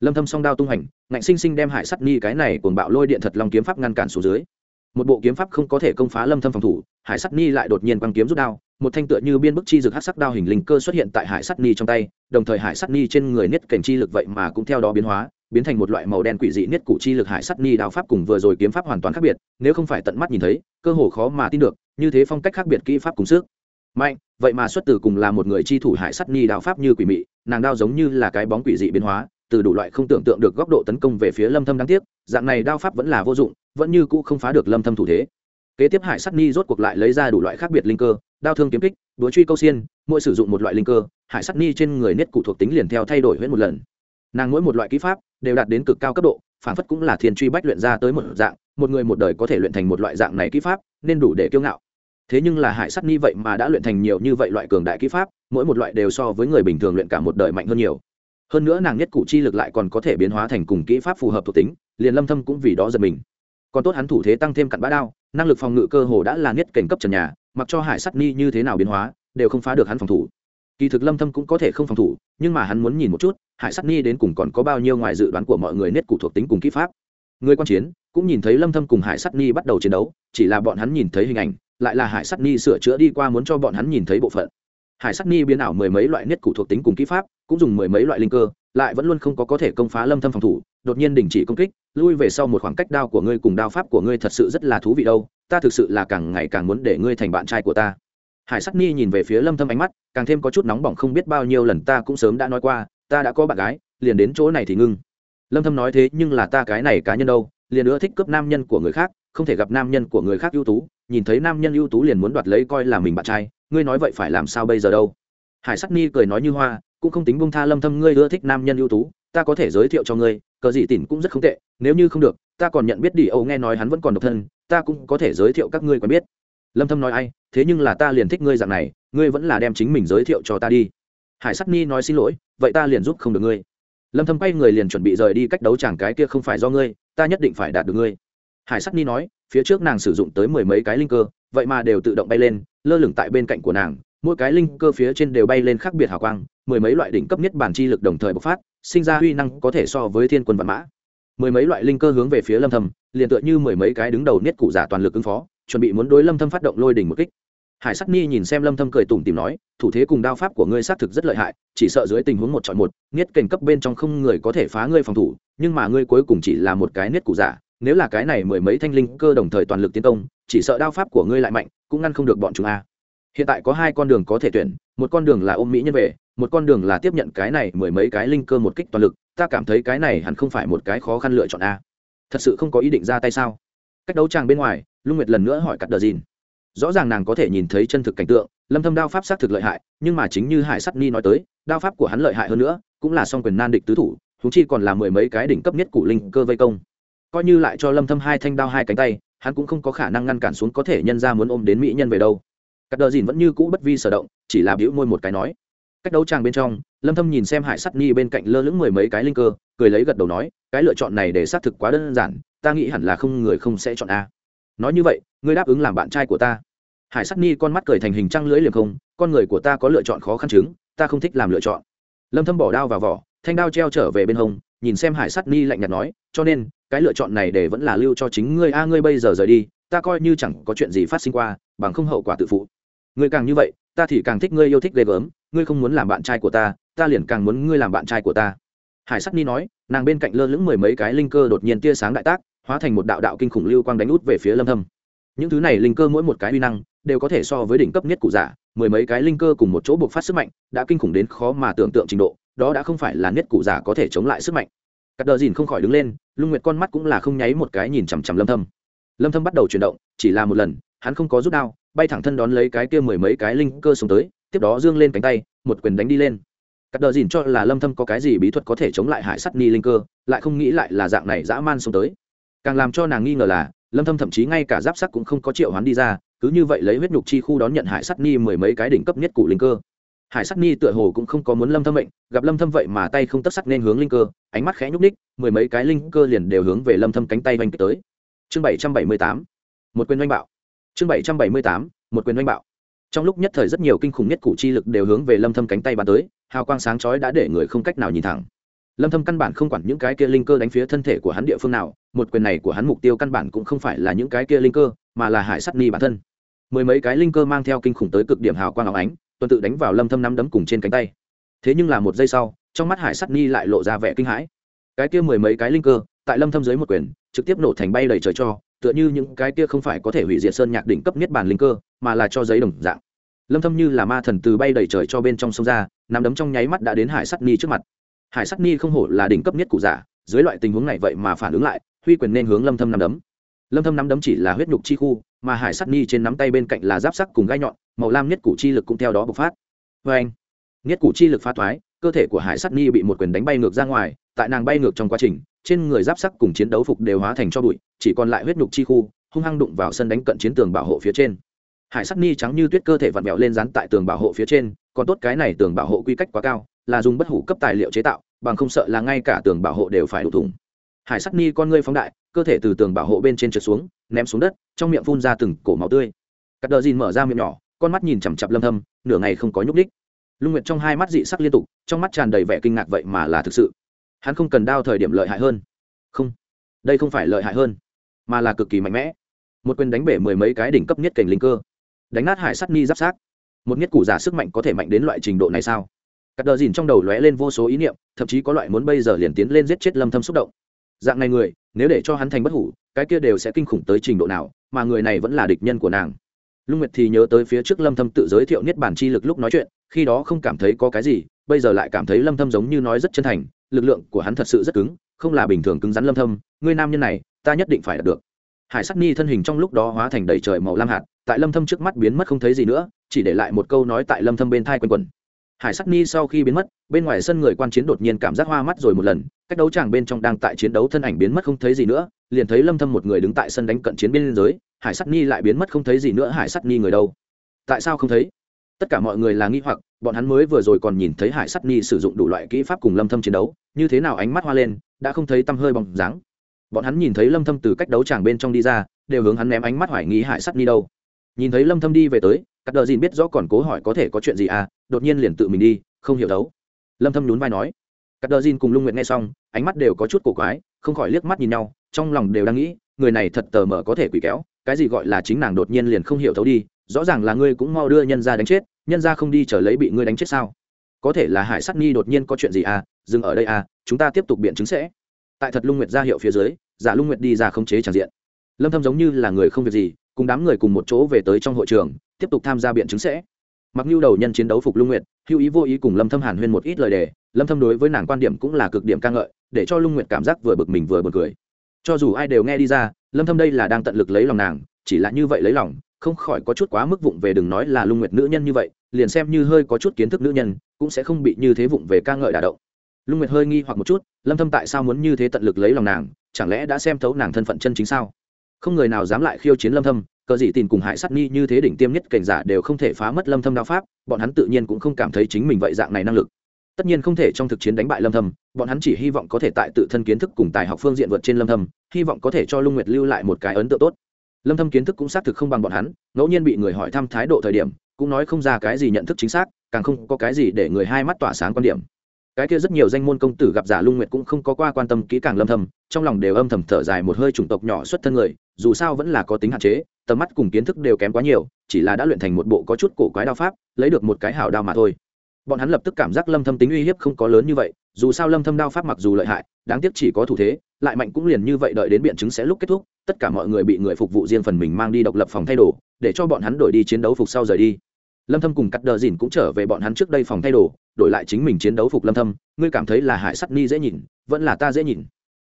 lâm thâm song đao tung hành ngạnh sinh sinh đem hải sắt ni cái này cuồng bạo lôi điện thật long kiếm pháp ngăn cản xuống dưới. Một bộ kiếm pháp không có thể công phá lâm thâm phòng thủ, hải sắt ni lại đột nhiên quăng kiếm rút đao, một thanh tựa như biên bức chi rực hắc sắc đao hình linh cơ xuất hiện tại hải sắt ni trong tay, đồng thời hải sắt ni trên người niết cảnh chi lực vậy mà cũng theo đó biến hóa, biến thành một loại màu đen quỷ dị niết cụ chi lực hải sắt ni đao pháp cùng vừa rồi kiếm pháp hoàn toàn khác biệt, nếu không phải tận mắt nhìn thấy, cơ hồ khó mà tin được, như thế phong cách khác biệt kỹ pháp cùng sức. Mạnh, vậy mà xuất từ cùng là một người chi thủ hải sắt ni đao pháp như quỷ mị, nàng đao giống như là cái bóng quỷ dị biến hóa từ đủ loại không tưởng tượng được góc độ tấn công về phía lâm thâm đáng tiếc, dạng này đao pháp vẫn là vô dụng, vẫn như cũ không phá được lâm thâm thủ thế. Kế tiếp hải sắt ni rốt cuộc lại lấy ra đủ loại khác biệt linh cơ, đao thương kiếm kích đúa truy câu xiên, mỗi sử dụng một loại linh cơ, hải sắt ni trên người nết cụ thuộc tính liền theo thay đổi huyết một lần. Nàng mỗi một loại kỹ pháp đều đạt đến cực cao cấp độ, phản phất cũng là thiên truy bách luyện ra tới một dạng, một người một đời có thể luyện thành một loại dạng này kỹ pháp, nên đủ để kiêu ngạo. Thế nhưng là hải sắt ni vậy mà đã luyện thành nhiều như vậy loại cường đại kỹ pháp, mỗi một loại đều so với người bình thường luyện cả một đời mạnh hơn nhiều hơn nữa nàng nhất cụ chi lực lại còn có thể biến hóa thành cùng kỹ pháp phù hợp thuộc tính, liền lâm thâm cũng vì đó giật mình. Còn tốt hắn thủ thế tăng thêm cặn bã đao, năng lực phòng ngự cơ hồ đã là nhất cảnh cấp trần nhà, mặc cho hải sắt ni như thế nào biến hóa, đều không phá được hắn phòng thủ. Kỳ thực lâm thâm cũng có thể không phòng thủ, nhưng mà hắn muốn nhìn một chút, hải sắt ni đến cùng còn có bao nhiêu ngoài dự đoán của mọi người nết cụ thuộc tính cùng kỹ pháp. Người quan chiến cũng nhìn thấy lâm thâm cùng hải sắt ni bắt đầu chiến đấu, chỉ là bọn hắn nhìn thấy hình ảnh, lại là hải sắt ni sửa chữa đi qua muốn cho bọn hắn nhìn thấy bộ phận hải sắt ni biến ảo mười mấy loại nhất cụ thuộc tính cùng kỹ pháp, cũng dùng mười mấy loại linh cơ, lại vẫn luôn không có có thể công phá lâm thâm phòng thủ, đột nhiên đình chỉ công kích, lui về sau một khoảng cách đao của ngươi cùng đao pháp của ngươi thật sự rất là thú vị đâu, ta thực sự là càng ngày càng muốn để ngươi thành bạn trai của ta. Hải sắc ni nhìn về phía lâm thâm ánh mắt, càng thêm có chút nóng bỏng không biết bao nhiêu lần ta cũng sớm đã nói qua, ta đã có bạn gái, liền đến chỗ này thì ngưng. Lâm thâm nói thế nhưng là ta cái này cá nhân đâu, liền nữa thích cướp nam nhân của người khác, không thể gặp nam nhân của người khác ưu tú, nhìn thấy nam nhân ưu tú liền muốn đoạt lấy coi là mình bạn trai ngươi nói vậy phải làm sao bây giờ đâu? Hải sắc ni cười nói như hoa, cũng không tính bung tha lâm thâm, ngươi ưa thích nam nhân ưu tú, ta có thể giới thiệu cho ngươi, cờ gì tỉn cũng rất không tệ, nếu như không được, ta còn nhận biết đi âu, nghe nói hắn vẫn còn độc thân, ta cũng có thể giới thiệu các ngươi quen biết. Lâm thâm nói ai, thế nhưng là ta liền thích ngươi dạng này, ngươi vẫn là đem chính mình giới thiệu cho ta đi. Hải sắc ni nói xin lỗi, vậy ta liền giúp không được ngươi. Lâm thâm quay người liền chuẩn bị rời đi cách đấu chẳng cái kia không phải do ngươi, ta nhất định phải đạt được ngươi. Hải sắc ni nói, phía trước nàng sử dụng tới mười mấy cái linh cơ vậy mà đều tự động bay lên, lơ lửng tại bên cạnh của nàng, mỗi cái linh cơ phía trên đều bay lên khác biệt hào quang, mười mấy loại đỉnh cấp nhất bản chi lực đồng thời bộc phát, sinh ra huy năng có thể so với thiên quân vạn mã. Mười mấy loại linh cơ hướng về phía lâm thâm, liền tựa như mười mấy cái đứng đầu niết cụ giả toàn lực ứng phó, chuẩn bị muốn đối lâm thâm phát động lôi đỉnh một kích. Hải sắc ni nhìn xem lâm thâm cười tủm tỉm nói, thủ thế cùng đao pháp của ngươi xác thực rất lợi hại, chỉ sợ dưới tình huống một chọn một niết cảnh cấp bên trong không người có thể phá ngươi phòng thủ, nhưng mà ngươi cuối cùng chỉ là một cái niết cụ giả, nếu là cái này mười mấy thanh linh cơ đồng thời toàn lực tiến công chỉ sợ đao pháp của ngươi lại mạnh, cũng ngăn không được bọn chúng a. Hiện tại có hai con đường có thể tuyển, một con đường là ôm mỹ nhân về, một con đường là tiếp nhận cái này mười mấy cái linh cơ một kích toàn lực, ta cảm thấy cái này hẳn không phải một cái khó khăn lựa chọn a. Thật sự không có ý định ra tay sao? Cách đấu tràng bên ngoài, lung nguyệt lần nữa hỏi cắt đờ dìn. Rõ ràng nàng có thể nhìn thấy chân thực cảnh tượng, lâm thâm đao pháp xác thực lợi hại, nhưng mà chính như hải sắt ni nói tới, đao pháp của hắn lợi hại hơn nữa, cũng là song quyền nan địch tứ thủ chúng chi còn là mười mấy cái đỉnh cấp nhất cụ linh cơ vây công. Coi như lại cho lâm thâm hai thanh đao hai cánh tay hắn cũng không có khả năng ngăn cản xuống có thể nhân ra muốn ôm đến mỹ nhân về đâu. Cắt đờ dìn vẫn như cũ bất vi sở động, chỉ là biểu môi một cái nói. Cách đấu tràng bên trong, lâm thâm nhìn xem hải sắt ni bên cạnh lơ lửng mười mấy cái linh cơ, cười lấy gật đầu nói, cái lựa chọn này để xác thực quá đơn giản, ta nghĩ hẳn là không người không sẽ chọn a. Nói như vậy, ngươi đáp ứng làm bạn trai của ta. Hải sắt ni con mắt cười thành hình trăng lưỡi liềm không, con người của ta có lựa chọn khó khăn chứng, ta không thích làm lựa chọn. Lâm thâm bỏ đao vào vỏ, thanh đao treo trở về bên hông, nhìn xem hải sắt ni lạnh nhạt nói, cho nên cái lựa chọn này để vẫn là lưu cho chính ngươi. A, ngươi bây giờ rời đi, ta coi như chẳng có chuyện gì phát sinh qua, bằng không hậu quả tự phụ. Ngươi càng như vậy, ta thì càng thích ngươi yêu thích ghê gớm. Ngươi không muốn làm bạn trai của ta ta liền càng muốn ngươi làm bạn trai của ta. Hải sắc ni nói, nàng bên cạnh lơ lững mười mấy cái linh cơ đột nhiên tia sáng đại tác, hóa thành một đạo đạo kinh khủng lưu quang đánh út về phía lâm thâm. Những thứ này linh cơ mỗi một cái uy năng, đều có thể so với đỉnh cấp nhất cụ giả. Mười mấy cái linh cơ cùng một chỗ buộc phát sức mạnh, đã kinh khủng đến khó mà tưởng tượng trình độ, đó đã không phải là nhất cụ giả có thể chống lại sức mạnh. Cắt đờ dìn không khỏi đứng lên lung nguyệt con mắt cũng là không nháy một cái nhìn chằm chằm lâm thâm lâm thâm bắt đầu chuyển động chỉ là một lần hắn không có rút đao bay thẳng thân đón lấy cái kia mười mấy cái linh cơ xuống tới tiếp đó dương lên cánh tay một quyền đánh đi lên cắt đờ dìn cho là lâm thâm có cái gì bí thuật có thể chống lại hải sắt ni linh cơ lại không nghĩ lại là dạng này dã man xuống tới càng làm cho nàng nghi ngờ là lâm thâm thậm chí ngay cả giáp sắt cũng không có triệu hoán đi ra cứ như vậy lấy huyết nhục chi khu đón nhận hải sắt ni mười mấy cái đỉnh cấp nhất cụ linh cơ hải sắt ni tựa hồ cũng không có muốn lâm thâm mệnh, gặp lâm thâm vậy mà tay không tất sắc nên hướng linh cơ, ánh mắt khẽ nhúc ních mười mấy cái linh cơ liền đều hướng về lâm thâm cánh tay vanh tới. Chương 778 một quyền oanh bạo. Chương 778 một quyền oanh bạo. Trong lúc nhất thời rất nhiều kinh khủng nhất củ chi lực đều hướng về lâm thâm cánh tay bắn tới, hào quang sáng chói đã để người không cách nào nhìn thẳng. Lâm thâm căn bản không quản những cái kia linh cơ đánh phía thân thể của hắn địa phương nào, một quyền này của hắn mục tiêu căn bản cũng không phải là những cái kia linh cơ, mà là hải sắt ni bản thân. Mười mấy cái linh cơ mang theo kinh khủng tới cực điểm hào quang óng ánh tuần tự đánh vào lâm thâm nắm đấm cùng trên cánh tay. Thế nhưng là một giây sau, trong mắt hải sắt ni lại lộ ra vẻ kinh hãi. Cái kia mười mấy cái linh cơ, tại lâm thâm dưới một quyền, trực tiếp nổ thành bay đầy trời cho, tựa như những cái kia không phải có thể hủy diệt sơn nhạc đỉnh cấp nhất bản linh cơ, mà là cho giấy đồng dạng. Lâm thâm như là ma thần từ bay đầy trời cho bên trong sông ra, nắm đấm trong nháy mắt đã đến hải sắt ni trước mặt. Hải sắt ni không hổ là đỉnh cấp nhất cụ giả, dưới loại tình huống này vậy mà phản ứng lại, huy quyền nên hướng lâm thâm nắm đấm lâm thâm nắm đấm chỉ là huyết nhục chi khu, mà hải sắt ni trên nắm tay bên cạnh là giáp sắc cùng gai nhọn, màu lam nhất củ chi lực cũng theo đó bộc phát. Với anh nhất củ chi lực phá thoái, cơ thể của hải sắt ni bị một quyền đánh bay ngược ra ngoài, tại nàng bay ngược trong quá trình, trên người giáp sắc cùng chiến đấu phục đều hóa thành cho bụi, chỉ còn lại huyết nhục chi khu, hung hăng đụng vào sân đánh cận chiến tường bảo hộ phía trên. Hải sắt ni trắng như tuyết cơ thể vặn vẹo lên dán tại tường bảo hộ phía trên, còn tốt cái này tường bảo hộ quy cách quá cao, là dùng bất hủ cấp tài liệu chế tạo, bằng không sợ là ngay cả tường bảo hộ đều phải đủ thủng hải sắt ni con ngươi phóng đại, cơ thể từ tường bảo hộ bên trên trượt xuống, ném xuống đất, trong miệng phun ra từng cổ máu tươi. Cắt đờ dìn mở ra miệng nhỏ, con mắt nhìn chằm chặp lâm thâm, nửa ngày không có nhúc đích lung nguyệt trong hai mắt dị sắc liên tục, trong mắt tràn đầy vẻ kinh ngạc vậy mà là thực sự. Hắn không cần đao thời điểm lợi hại hơn. Không, đây không phải lợi hại hơn, mà là cực kỳ mạnh mẽ. Một quyền đánh bể mười mấy cái đỉnh cấp nhất cảnh linh cơ. Đánh nát hải sắt ni giáp sát một nhất củ giả sức mạnh có thể mạnh đến loại trình độ này sao? Cắt đờ dìn trong đầu lóe lên vô số ý niệm, thậm chí có loại muốn bây giờ liền tiến lên giết chết lâm thâm xúc động dạng này người, nếu để cho hắn thành bất hủ, cái kia đều sẽ kinh khủng tới trình độ nào, mà người này vẫn là địch nhân của nàng. Lung nguyệt thì nhớ tới phía trước lâm thâm tự giới thiệu niết bản chi lực lúc nói chuyện, khi đó không cảm thấy có cái gì, bây giờ lại cảm thấy lâm thâm giống như nói rất chân thành, lực lượng của hắn thật sự rất cứng, không là bình thường cứng rắn lâm thâm, người nam nhân này, ta nhất định phải đạt được. Hải sắc ni thân hình trong lúc đó hóa thành đầy trời màu lam hạt, tại lâm thâm trước mắt biến mất không thấy gì nữa, chỉ để lại một câu nói tại lâm thâm bên thai quanh quẩn hải sắc ni sau khi biến mất, bên ngoài sân người quan chiến đột nhiên cảm giác hoa mắt rồi một lần, cách đấu tràng bên trong đang tại chiến đấu thân ảnh biến mất không thấy gì nữa, liền thấy lâm thâm một người đứng tại sân đánh cận chiến bên giới, hải sắc ni lại biến mất không thấy gì nữa, hải sắc ni người đâu? Tại sao không thấy? Tất cả mọi người là nghi hoặc, bọn hắn mới vừa rồi còn nhìn thấy hải sắc ni sử dụng đủ loại kỹ pháp cùng lâm thâm chiến đấu, như thế nào ánh mắt hoa lên, đã không thấy tâm hơi bóng dáng. Bọn hắn nhìn thấy lâm thâm từ cách đấu tràng bên trong đi ra, đều hướng hắn ném ánh mắt hoài nghi hải sắc ni đâu. Nhìn thấy lâm thâm đi về tới cắt đờ dìn biết rõ còn cố hỏi có thể có chuyện gì à đột nhiên liền tự mình đi, không hiểu đấu. Lâm thâm nhún vai nói. Cắt đờ dìn cùng lung nguyệt nghe xong, ánh mắt đều có chút cổ quái, không khỏi liếc mắt nhìn nhau, trong lòng đều đang nghĩ, người này thật tờ mở có thể quỷ kéo, cái gì gọi là chính nàng đột nhiên liền không hiểu thấu đi, rõ ràng là ngươi cũng mau đưa nhân ra đánh chết, nhân ra không đi chờ lấy bị ngươi đánh chết sao? Có thể là hải sắc nhi đột nhiên có chuyện gì à dừng ở đây à chúng ta tiếp tục biện chứng sẽ. Tại thật lung nguyệt ra hiệu phía dưới, giả lung nguyệt đi ra không chế tràn diện. Lâm thâm giống như là người không việc gì cùng đám người cùng một chỗ về tới trong hội trường, tiếp tục tham gia biện chứng sẽ. Mặc nhu đầu nhân chiến đấu phục lung nguyệt, hữu ý vô ý cùng lâm thâm hàn huyên một ít lời đề, lâm thâm đối với nàng quan điểm cũng là cực điểm ca ngợi, để cho lung nguyệt cảm giác vừa bực mình vừa bực cười. Cho dù ai đều nghe đi ra, lâm thâm đây là đang tận lực lấy lòng nàng, chỉ là như vậy lấy lòng, không khỏi có chút quá mức vụng về đừng nói là lung nguyệt nữ nhân như vậy, liền xem như hơi có chút kiến thức nữ nhân, cũng sẽ không bị như thế vụng về ca ngợi đả động. Lung nguyệt hơi nghi hoặc một chút, lâm thâm tại sao muốn như thế tận lực lấy lòng nàng, chẳng lẽ đã xem thấu nàng thân phận chân chính sao? Không người nào dám lại khiêu chiến lâm thâm, cờ dị tìm cùng hải sắt ni như thế đỉnh tiêm nhất cảnh giả đều không thể phá mất lâm thâm đao pháp, bọn hắn tự nhiên cũng không cảm thấy chính mình vậy dạng này năng lực. Tất nhiên không thể trong thực chiến đánh bại lâm thâm, bọn hắn chỉ hy vọng có thể tại tự thân kiến thức cùng tài học phương diện vượt trên lâm thâm, hy vọng có thể cho lung nguyệt lưu lại một cái ấn tượng tốt. Lâm thâm kiến thức cũng xác thực không bằng bọn hắn, ngẫu nhiên bị người hỏi thăm thái độ thời điểm, cũng nói không ra cái gì nhận thức chính xác, càng không có cái gì để người hai mắt tỏa sáng quan điểm cái kia rất nhiều danh môn công tử gặp giả lung nguyệt cũng không có qua quan tâm kỹ càng lâm thầm, trong lòng đều âm thầm thở dài một hơi chủng tộc nhỏ xuất thân người, dù sao vẫn là có tính hạn chế, tầm mắt cùng kiến thức đều kém quá nhiều, chỉ là đã luyện thành một bộ có chút cổ quái đao pháp, lấy được một cái hảo đao mà thôi. Bọn hắn lập tức cảm giác lâm thâm tính uy hiếp không có lớn như vậy, dù sao lâm thâm đao pháp mặc dù lợi hại, đáng tiếc chỉ có thủ thế, lại mạnh cũng liền như vậy đợi đến biện chứng sẽ lúc kết thúc, tất cả mọi người bị người phục vụ riêng phần mình mang đi độc lập phòng thay đồ, để cho bọn hắn đổi đi chiến đấu phục sau rời đi. Lâm thâm cùng cắt đờ dìn cũng trở về bọn hắn trước đây phòng thay đồ đổi lại chính mình chiến đấu phục lâm thâm, ngươi cảm thấy là hải sắt ni dễ nhìn, vẫn là ta dễ nhìn.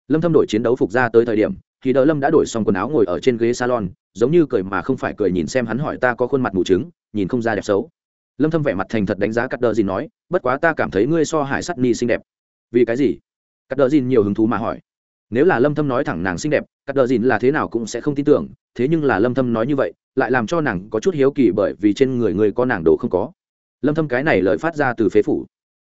Lâm thâm đổi chiến đấu phục ra tới thời điểm, thì đỡ lâm đã đổi xong quần áo ngồi ở trên ghế salon, giống như cười mà không phải cười nhìn xem hắn hỏi ta có khuôn mặt mù trứng, nhìn không ra đẹp xấu. Lâm thâm vẻ mặt thành thật đánh giá cắt đờ gì nói, bất quá ta cảm thấy ngươi so hải sắt ni xinh đẹp. Vì cái gì? Cắt đờ gì nhiều hứng thú mà hỏi. Nếu là lâm thâm nói thẳng nàng xinh đẹp, cắt đờ dìn là thế nào cũng sẽ không tin tưởng, thế nhưng là lâm thâm nói như vậy, lại làm cho nàng có chút hiếu kỳ bởi vì trên người người có nàng đồ không có lâm thâm cái này lời phát ra từ phế phủ.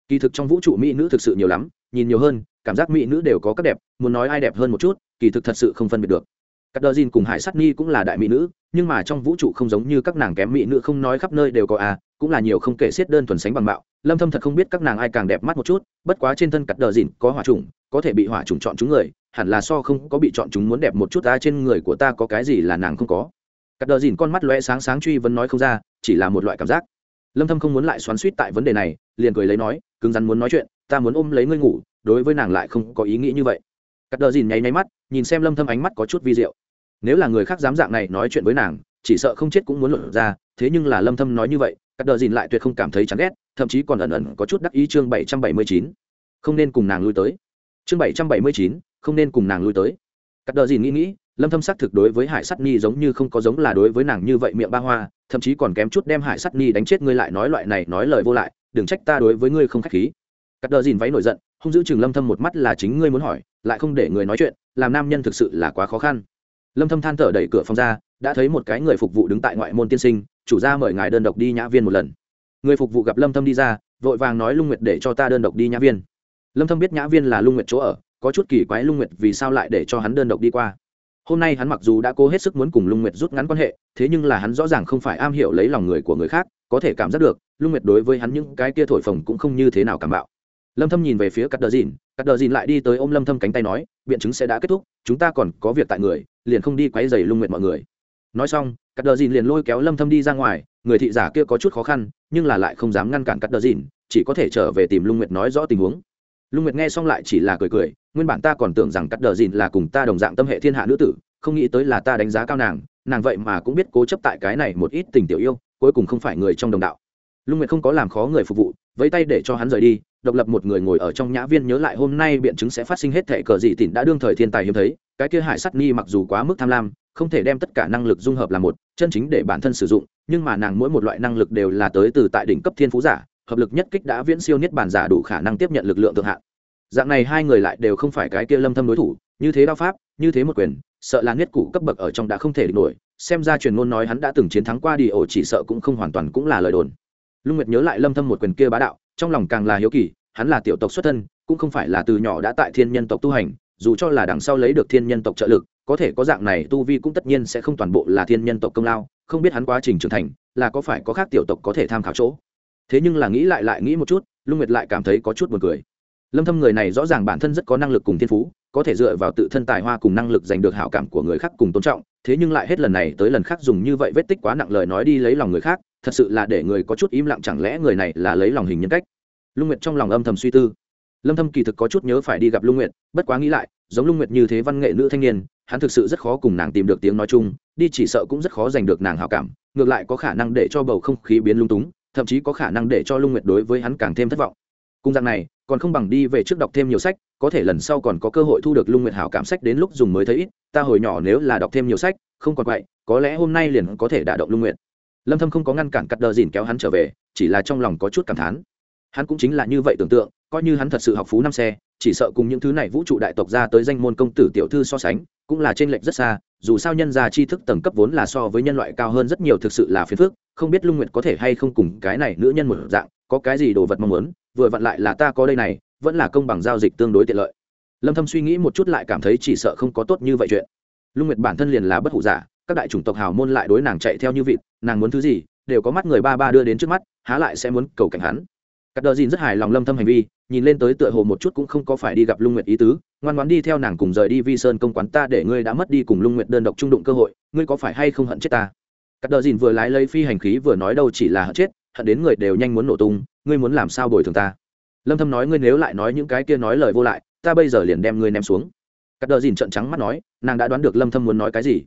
Kỳ thực trong vũ trụ mỹ nữ thực sự nhiều lắm, nhìn nhiều hơn, cảm giác mỹ nữ đều có các đẹp, muốn nói ai đẹp hơn một chút, kỳ thực thật sự không phân biệt được. Các đờ dìn cùng hải sát ni cũng là đại mỹ nữ, nhưng mà trong vũ trụ không giống như các nàng kém mỹ nữ không nói khắp nơi đều có à cũng là nhiều không kể xiết đơn thuần sánh bằng bạo lâm thâm thật không biết các nàng ai càng đẹp mắt một chút, bất quá trên thân cắt đờ dìn có hỏa trùng, có thể bị hỏa trùng chọn chúng người, hẳn là so không có bị chọn chúng muốn đẹp một chút ta trên người của ta có cái gì là nàng không có. Cắt đờ dìn con mắt lóe sáng sáng truy vẫn nói không ra, chỉ là một loại cảm giác lâm thâm không muốn lại xoắn xuýt tại vấn đề này, liền cười lấy nói, cứng rắn muốn nói chuyện, ta muốn ôm lấy ngươi ngủ, đối với nàng lại không có ý nghĩ như vậy. Cắt đờ dìn nháy nháy mắt, nhìn xem lâm thâm ánh mắt có chút vi diệu. Nếu là người khác dám dạng này nói chuyện với nàng, chỉ sợ không chết cũng muốn luận ra, thế nhưng là lâm thâm nói như vậy, cắt đờ dìn lại tuyệt không cảm thấy chán ghét, thậm chí còn ẩn ẩn có chút đắc ý chương 779 không nên cùng nàng lui tới. Chương 779 không nên cùng nàng lui tới. Cắt đờ dìn nghĩ nghĩ lâm thâm xác thực đối với hải sắt ni giống như không có giống là đối với nàng như vậy miệng ba hoa, thậm chí còn kém chút đem hải sắt ni đánh chết ngươi lại nói loại này nói lời vô lại, đừng trách ta đối với ngươi không khách khí. Cắt đờ dìn váy nổi giận không giữ chừng lâm thâm một mắt là chính ngươi muốn hỏi, lại không để người nói chuyện, làm nam nhân thực sự là quá khó khăn. Lâm thâm than thở đẩy cửa phòng ra, đã thấy một cái người phục vụ đứng tại ngoại môn tiên sinh, chủ gia mời ngài đơn độc đi nhã viên một lần. Người phục vụ gặp lâm thâm đi ra, vội vàng nói lung nguyệt để cho ta đơn độc đi nhã viên. Lâm thâm biết nhã viên là lung nguyệt chỗ ở, có chút kỳ quái lung nguyệt vì sao lại để cho hắn đơn độc đi qua hôm nay hắn mặc dù đã cố hết sức muốn cùng lung nguyệt rút ngắn quan hệ, thế nhưng là hắn rõ ràng không phải am hiểu lấy lòng người của người khác, có thể cảm giác được, lung nguyệt đối với hắn những cái kia thổi phồng cũng không như thế nào cảm bạo. Lâm thâm nhìn về phía cắt đờ dìn, cắt đờ dìn lại đi tới ôm lâm thâm cánh tay nói, biện chứng sẽ đã kết thúc, chúng ta còn có việc tại người, liền không đi quấy rầy lung nguyệt mọi người. Nói xong, cắt đờ dìn liền lôi kéo lâm thâm đi ra ngoài, người thị giả kia có chút khó khăn, nhưng là lại không dám ngăn cản cắt đờ dìn, chỉ có thể trở về tìm lung nguyệt nói rõ tình huống. Lung nguyệt nghe xong lại chỉ là cười cười nguyên bản ta còn tưởng rằng cắt đờ dìn là cùng ta đồng dạng tâm hệ thiên hạ nữ tử, không nghĩ tới là ta đánh giá cao nàng nàng vậy mà cũng biết cố chấp tại cái này một ít tình tiểu yêu, cuối cùng không phải người trong đồng đạo. Lung nguyệt không có làm khó người phục vụ, vẫy tay để cho hắn rời đi, độc lập một người ngồi ở trong nhã viên nhớ lại hôm nay biện chứng sẽ phát sinh hết thệ cờ dị tỉn đã đương thời thiên tài hiếm thấy, cái kia hải sắt ni mặc dù quá mức tham lam, không thể đem tất cả năng lực dung hợp là một, chân chính để bản thân sử dụng, nhưng mà nàng mỗi một loại năng lực đều là tới từ tại đỉnh cấp thiên phú giả, hợp lực nhất kích đã viễn siêu niết bản giả đủ khả năng tiếp nhận lực lượng thượng hạn dạng này hai người lại đều không phải cái kia lâm thâm đối thủ, như thế đao pháp, như thế một quyền, sợ là nghiết cụ cấp bậc ở trong đã không thể địch nổi. Xem ra truyền ngôn nói hắn đã từng chiến thắng qua đi, ổ chỉ sợ cũng không hoàn toàn cũng là lời đồn. Lung nguyệt nhớ lại lâm thâm một quyền kia bá đạo, trong lòng càng là hiếu kỳ, hắn là tiểu tộc xuất thân, cũng không phải là từ nhỏ đã tại thiên nhân tộc tu hành, dù cho là đằng sau lấy được thiên nhân tộc trợ lực, có thể có dạng này tu vi cũng tất nhiên sẽ không toàn bộ là thiên nhân tộc công lao, không biết hắn quá trình trưởng thành, là có phải có khác tiểu tộc có thể tham khảo chỗ. Thế nhưng là nghĩ lại lại nghĩ một chút, lung nguyệt lại cảm thấy có chút buồn cười lâm thâm người này rõ ràng bản thân rất có năng lực cùng thiên phú, có thể dựa vào tự thân tài hoa cùng năng lực giành được hảo cảm của người khác cùng tôn trọng, thế nhưng lại hết lần này tới lần khác dùng như vậy vết tích quá nặng lời nói đi lấy lòng người khác, thật sự là để người có chút im lặng chẳng lẽ người này là lấy lòng hình nhân cách? Lung nguyệt trong lòng âm thầm suy tư. Lâm thâm kỳ thực có chút nhớ phải đi gặp lung nguyệt, bất quá nghĩ lại, giống lung nguyệt như thế văn nghệ nữ thanh niên, hắn thực sự rất khó cùng nàng tìm được tiếng nói chung, đi chỉ sợ cũng rất khó giành được nàng hảo cảm, ngược lại có khả năng để cho bầu không khí biến lung túng, thậm chí có khả năng để cho lung nguyệt đối với hắn càng thêm thất vọng cùng dạng này, còn không bằng đi về trước đọc thêm nhiều sách, có thể lần sau còn có cơ hội thu được lung nguyệt hảo cảm sách đến lúc dùng mới thấy ít, ta hồi nhỏ nếu là đọc thêm nhiều sách, không còn vậy có lẽ hôm nay liền có thể đả động lung nguyệt. Lâm thâm không có ngăn cản cắt đờ dìn kéo hắn trở về, chỉ là trong lòng có chút cảm thán. Hắn cũng chính là như vậy tưởng tượng, coi như hắn thật sự học phú năm xe, chỉ sợ cùng những thứ này vũ trụ đại tộc ra tới danh môn công tử tiểu thư so sánh, cũng là trên lệch rất xa, dù sao nhân gia tri thức tầng cấp vốn là so với nhân loại cao hơn rất nhiều thực sự là phiền phức, không biết lung nguyệt có thể hay không cùng cái này nữ nhân một dạng, có cái gì đồ vật mong muốn vừa vặn lại là ta có đây này, vẫn là công bằng giao dịch tương đối tiện lợi. Lâm thâm suy nghĩ một chút lại cảm thấy chỉ sợ không có tốt như vậy chuyện. Lung nguyệt bản thân liền là bất hủ giả, các đại chủng tộc hào môn lại đối nàng chạy theo như vịt, nàng muốn thứ gì, đều có mắt người ba ba đưa đến trước mắt, há lại sẽ muốn cầu cảnh hắn. Cắt đờ dìn rất hài lòng lâm thâm hành vi, nhìn lên tới tựa hồ một chút cũng không có phải đi gặp lung nguyệt ý tứ, ngoan ngoãn đi theo nàng cùng rời đi vi sơn công quán ta để ngươi đã mất đi cùng lung nguyệt đơn độc trung đụng cơ hội, ngươi có phải hay không hận chết ta? Cắt đờ dìn vừa lái lấy phi hành khí vừa nói đâu chỉ là hận chết, hận đến người đều nhanh muốn nổ tung ngươi muốn làm sao bồi thường ta? Lâm thâm nói ngươi nếu lại nói những cái kia nói lời vô lại, ta bây giờ liền đem ngươi ném xuống. Cắt đờ dìn trợn trắng mắt nói, nàng đã đoán được lâm thâm muốn nói cái gì.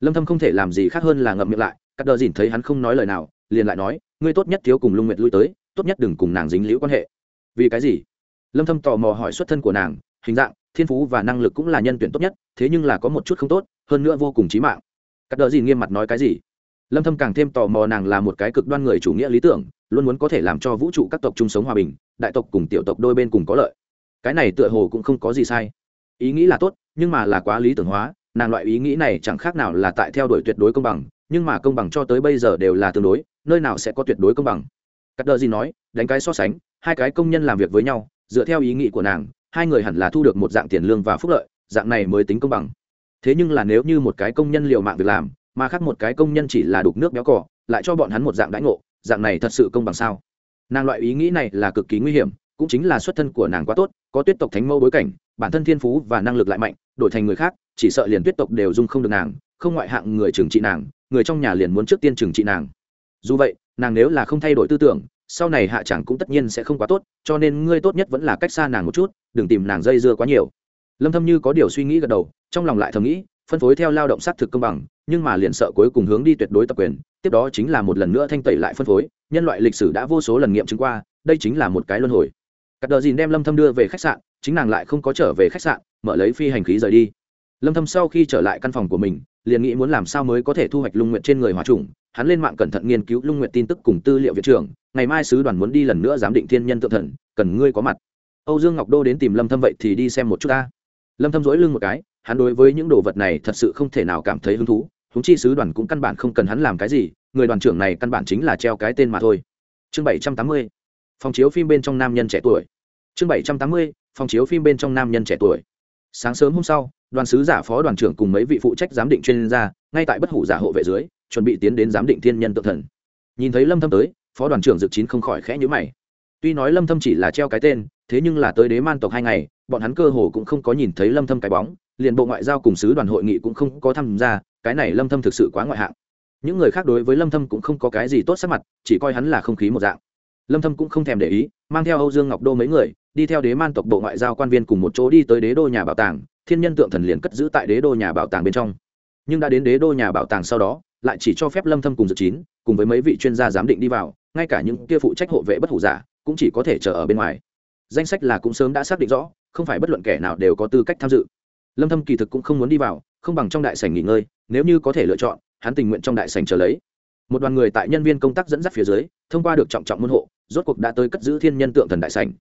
Lâm thâm không thể làm gì khác hơn là ngậm miệng lại, cắt đờ dìn thấy hắn không nói lời nào, liền lại nói, ngươi tốt nhất thiếu cùng lung nguyệt lui tới, tốt nhất đừng cùng nàng dính liễu quan hệ. Vì cái gì? Lâm thâm tò mò hỏi xuất thân của nàng, hình dạng, thiên phú và năng lực cũng là nhân tuyển tốt nhất, thế nhưng là có một chút không tốt, hơn nữa vô cùng chí mạng. Cắt đờ dìn nghiêm mặt nói cái gì? Lâm thâm càng thêm tò mò nàng là một cái cực đoan người chủ nghĩa lý tưởng, luôn muốn có thể làm cho vũ trụ các tộc chung sống hòa bình, đại tộc cùng tiểu tộc đôi bên cùng có lợi. Cái này tựa hồ cũng không có gì sai. Ý nghĩ là tốt, nhưng mà là quá lý tưởng hóa, nàng loại ý nghĩ này chẳng khác nào là tại theo đuổi tuyệt đối công bằng, nhưng mà công bằng cho tới bây giờ đều là tương đối, nơi nào sẽ có tuyệt đối công bằng? Cắt đờ gì nói, đánh cái so sánh, hai cái công nhân làm việc với nhau, dựa theo ý nghĩ của nàng, hai người hẳn là thu được một dạng tiền lương và phúc lợi, dạng này mới tính công bằng. Thế nhưng là nếu như một cái công nhân liều mạng việc làm mà khác một cái công nhân chỉ là đục nước béo cỏ lại cho bọn hắn một dạng đãi ngộ, dạng này thật sự công bằng sao? Nàng loại ý nghĩ này là cực kỳ nguy hiểm, cũng chính là xuất thân của nàng quá tốt, có tuyết tộc thánh mẫu bối cảnh, bản thân thiên phú và năng lực lại mạnh, đổi thành người khác, chỉ sợ liền tuyết tộc đều dung không được nàng, không ngoại hạng người trừng trị nàng, người trong nhà liền muốn trước tiên trừng trị nàng. Dù vậy, nàng nếu là không thay đổi tư tưởng, sau này hạ chẳng cũng tất nhiên sẽ không quá tốt, cho nên ngươi tốt nhất vẫn là cách xa nàng một chút, đừng tìm nàng dây dưa quá nhiều. Lâm thâm như có điều suy nghĩ gật đầu, trong lòng lại thầm nghĩ phân phối theo lao động xác thực công bằng, nhưng mà liền sợ cuối cùng hướng đi tuyệt đối tập quyền, tiếp đó chính là một lần nữa thanh tẩy lại phân phối, nhân loại lịch sử đã vô số lần nghiệm chứng qua, đây chính là một cái luân hồi. Cắt đờ dìn đem lâm thâm đưa về khách sạn, chính nàng lại không có trở về khách sạn, mở lấy phi hành khí rời đi. Lâm thâm sau khi trở lại căn phòng của mình, liền nghĩ muốn làm sao mới có thể thu hoạch lung nguyện trên người hòa trùng, hắn lên mạng cẩn thận nghiên cứu lung nguyện tin tức cùng tư liệu viện trưởng, ngày mai sứ đoàn muốn đi lần nữa giám định thiên nhân tự thần, cần ngươi có mặt. Âu dương ngọc đô đến tìm lâm thâm vậy thì đi xem một chút ta. Lâm thâm dỗi lưng một cái hắn đối với những đồ vật này thật sự không thể nào cảm thấy hứng thú. Húng chi sứ đoàn cũng căn bản không cần hắn làm cái gì, người đoàn trưởng này căn bản chính là treo cái tên mà thôi. Chương 780 phòng chiếu phim bên trong nam nhân trẻ tuổi. Chương 780 phòng chiếu phim bên trong nam nhân trẻ tuổi. Sáng sớm hôm sau, đoàn sứ giả phó đoàn trưởng cùng mấy vị phụ trách giám định chuyên gia, ngay tại bất hủ giả hộ vệ dưới, chuẩn bị tiến đến giám định thiên nhân tự thần. Nhìn thấy lâm thâm tới, phó đoàn trưởng dực chín không khỏi khẽ nhíu mày. Tuy nói lâm thâm chỉ là treo cái tên, thế nhưng là tới đế man tộc hai ngày, bọn hắn cơ hồ cũng không có nhìn thấy lâm thâm cái bóng liền bộ ngoại giao cùng sứ đoàn hội nghị cũng không có tham gia, cái này lâm thâm thực sự quá ngoại hạng. Những người khác đối với lâm thâm cũng không có cái gì tốt sắc mặt, chỉ coi hắn là không khí một dạng. Lâm thâm cũng không thèm để ý, mang theo âu dương ngọc đô mấy người, đi theo đế man tộc bộ ngoại giao quan viên cùng một chỗ đi tới đế đô nhà bảo tàng, thiên nhân tượng thần liền cất giữ tại đế đô nhà bảo tàng bên trong. Nhưng đã đến đế đô nhà bảo tàng sau đó, lại chỉ cho phép lâm thâm cùng dự chín, cùng với mấy vị chuyên gia giám định đi vào, ngay cả những kia phụ trách hộ vệ bất hủ giả, cũng chỉ có thể chờ ở bên ngoài. Danh sách là cũng sớm đã xác định rõ, không phải bất luận kẻ nào đều có tư cách tham dự lâm thâm kỳ thực cũng không muốn đi vào, không bằng trong đại sảnh nghỉ ngơi, nếu như có thể lựa chọn, hắn tình nguyện trong đại sảnh chờ lấy. Một đoàn người tại nhân viên công tác dẫn dắt phía dưới, thông qua được trọng trọng môn hộ, rốt cuộc đã tới cất giữ thiên nhân tượng thần đại sảnh.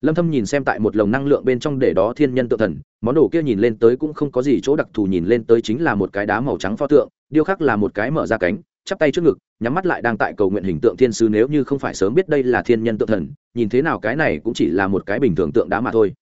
Lâm thâm nhìn xem tại một lồng năng lượng bên trong để đó thiên nhân tượng thần, món đồ kia nhìn lên tới cũng không có gì chỗ đặc thù nhìn lên tới chính là một cái đá màu trắng pho tượng, điêu khắc là một cái mở ra cánh, chắp tay trước ngực, nhắm mắt lại đang tại cầu nguyện hình tượng thiên sư nếu như không phải sớm biết đây là thiên nhân tượng thần, nhìn thế nào cái này cũng chỉ là một cái bình thường tượng đá mà thôi.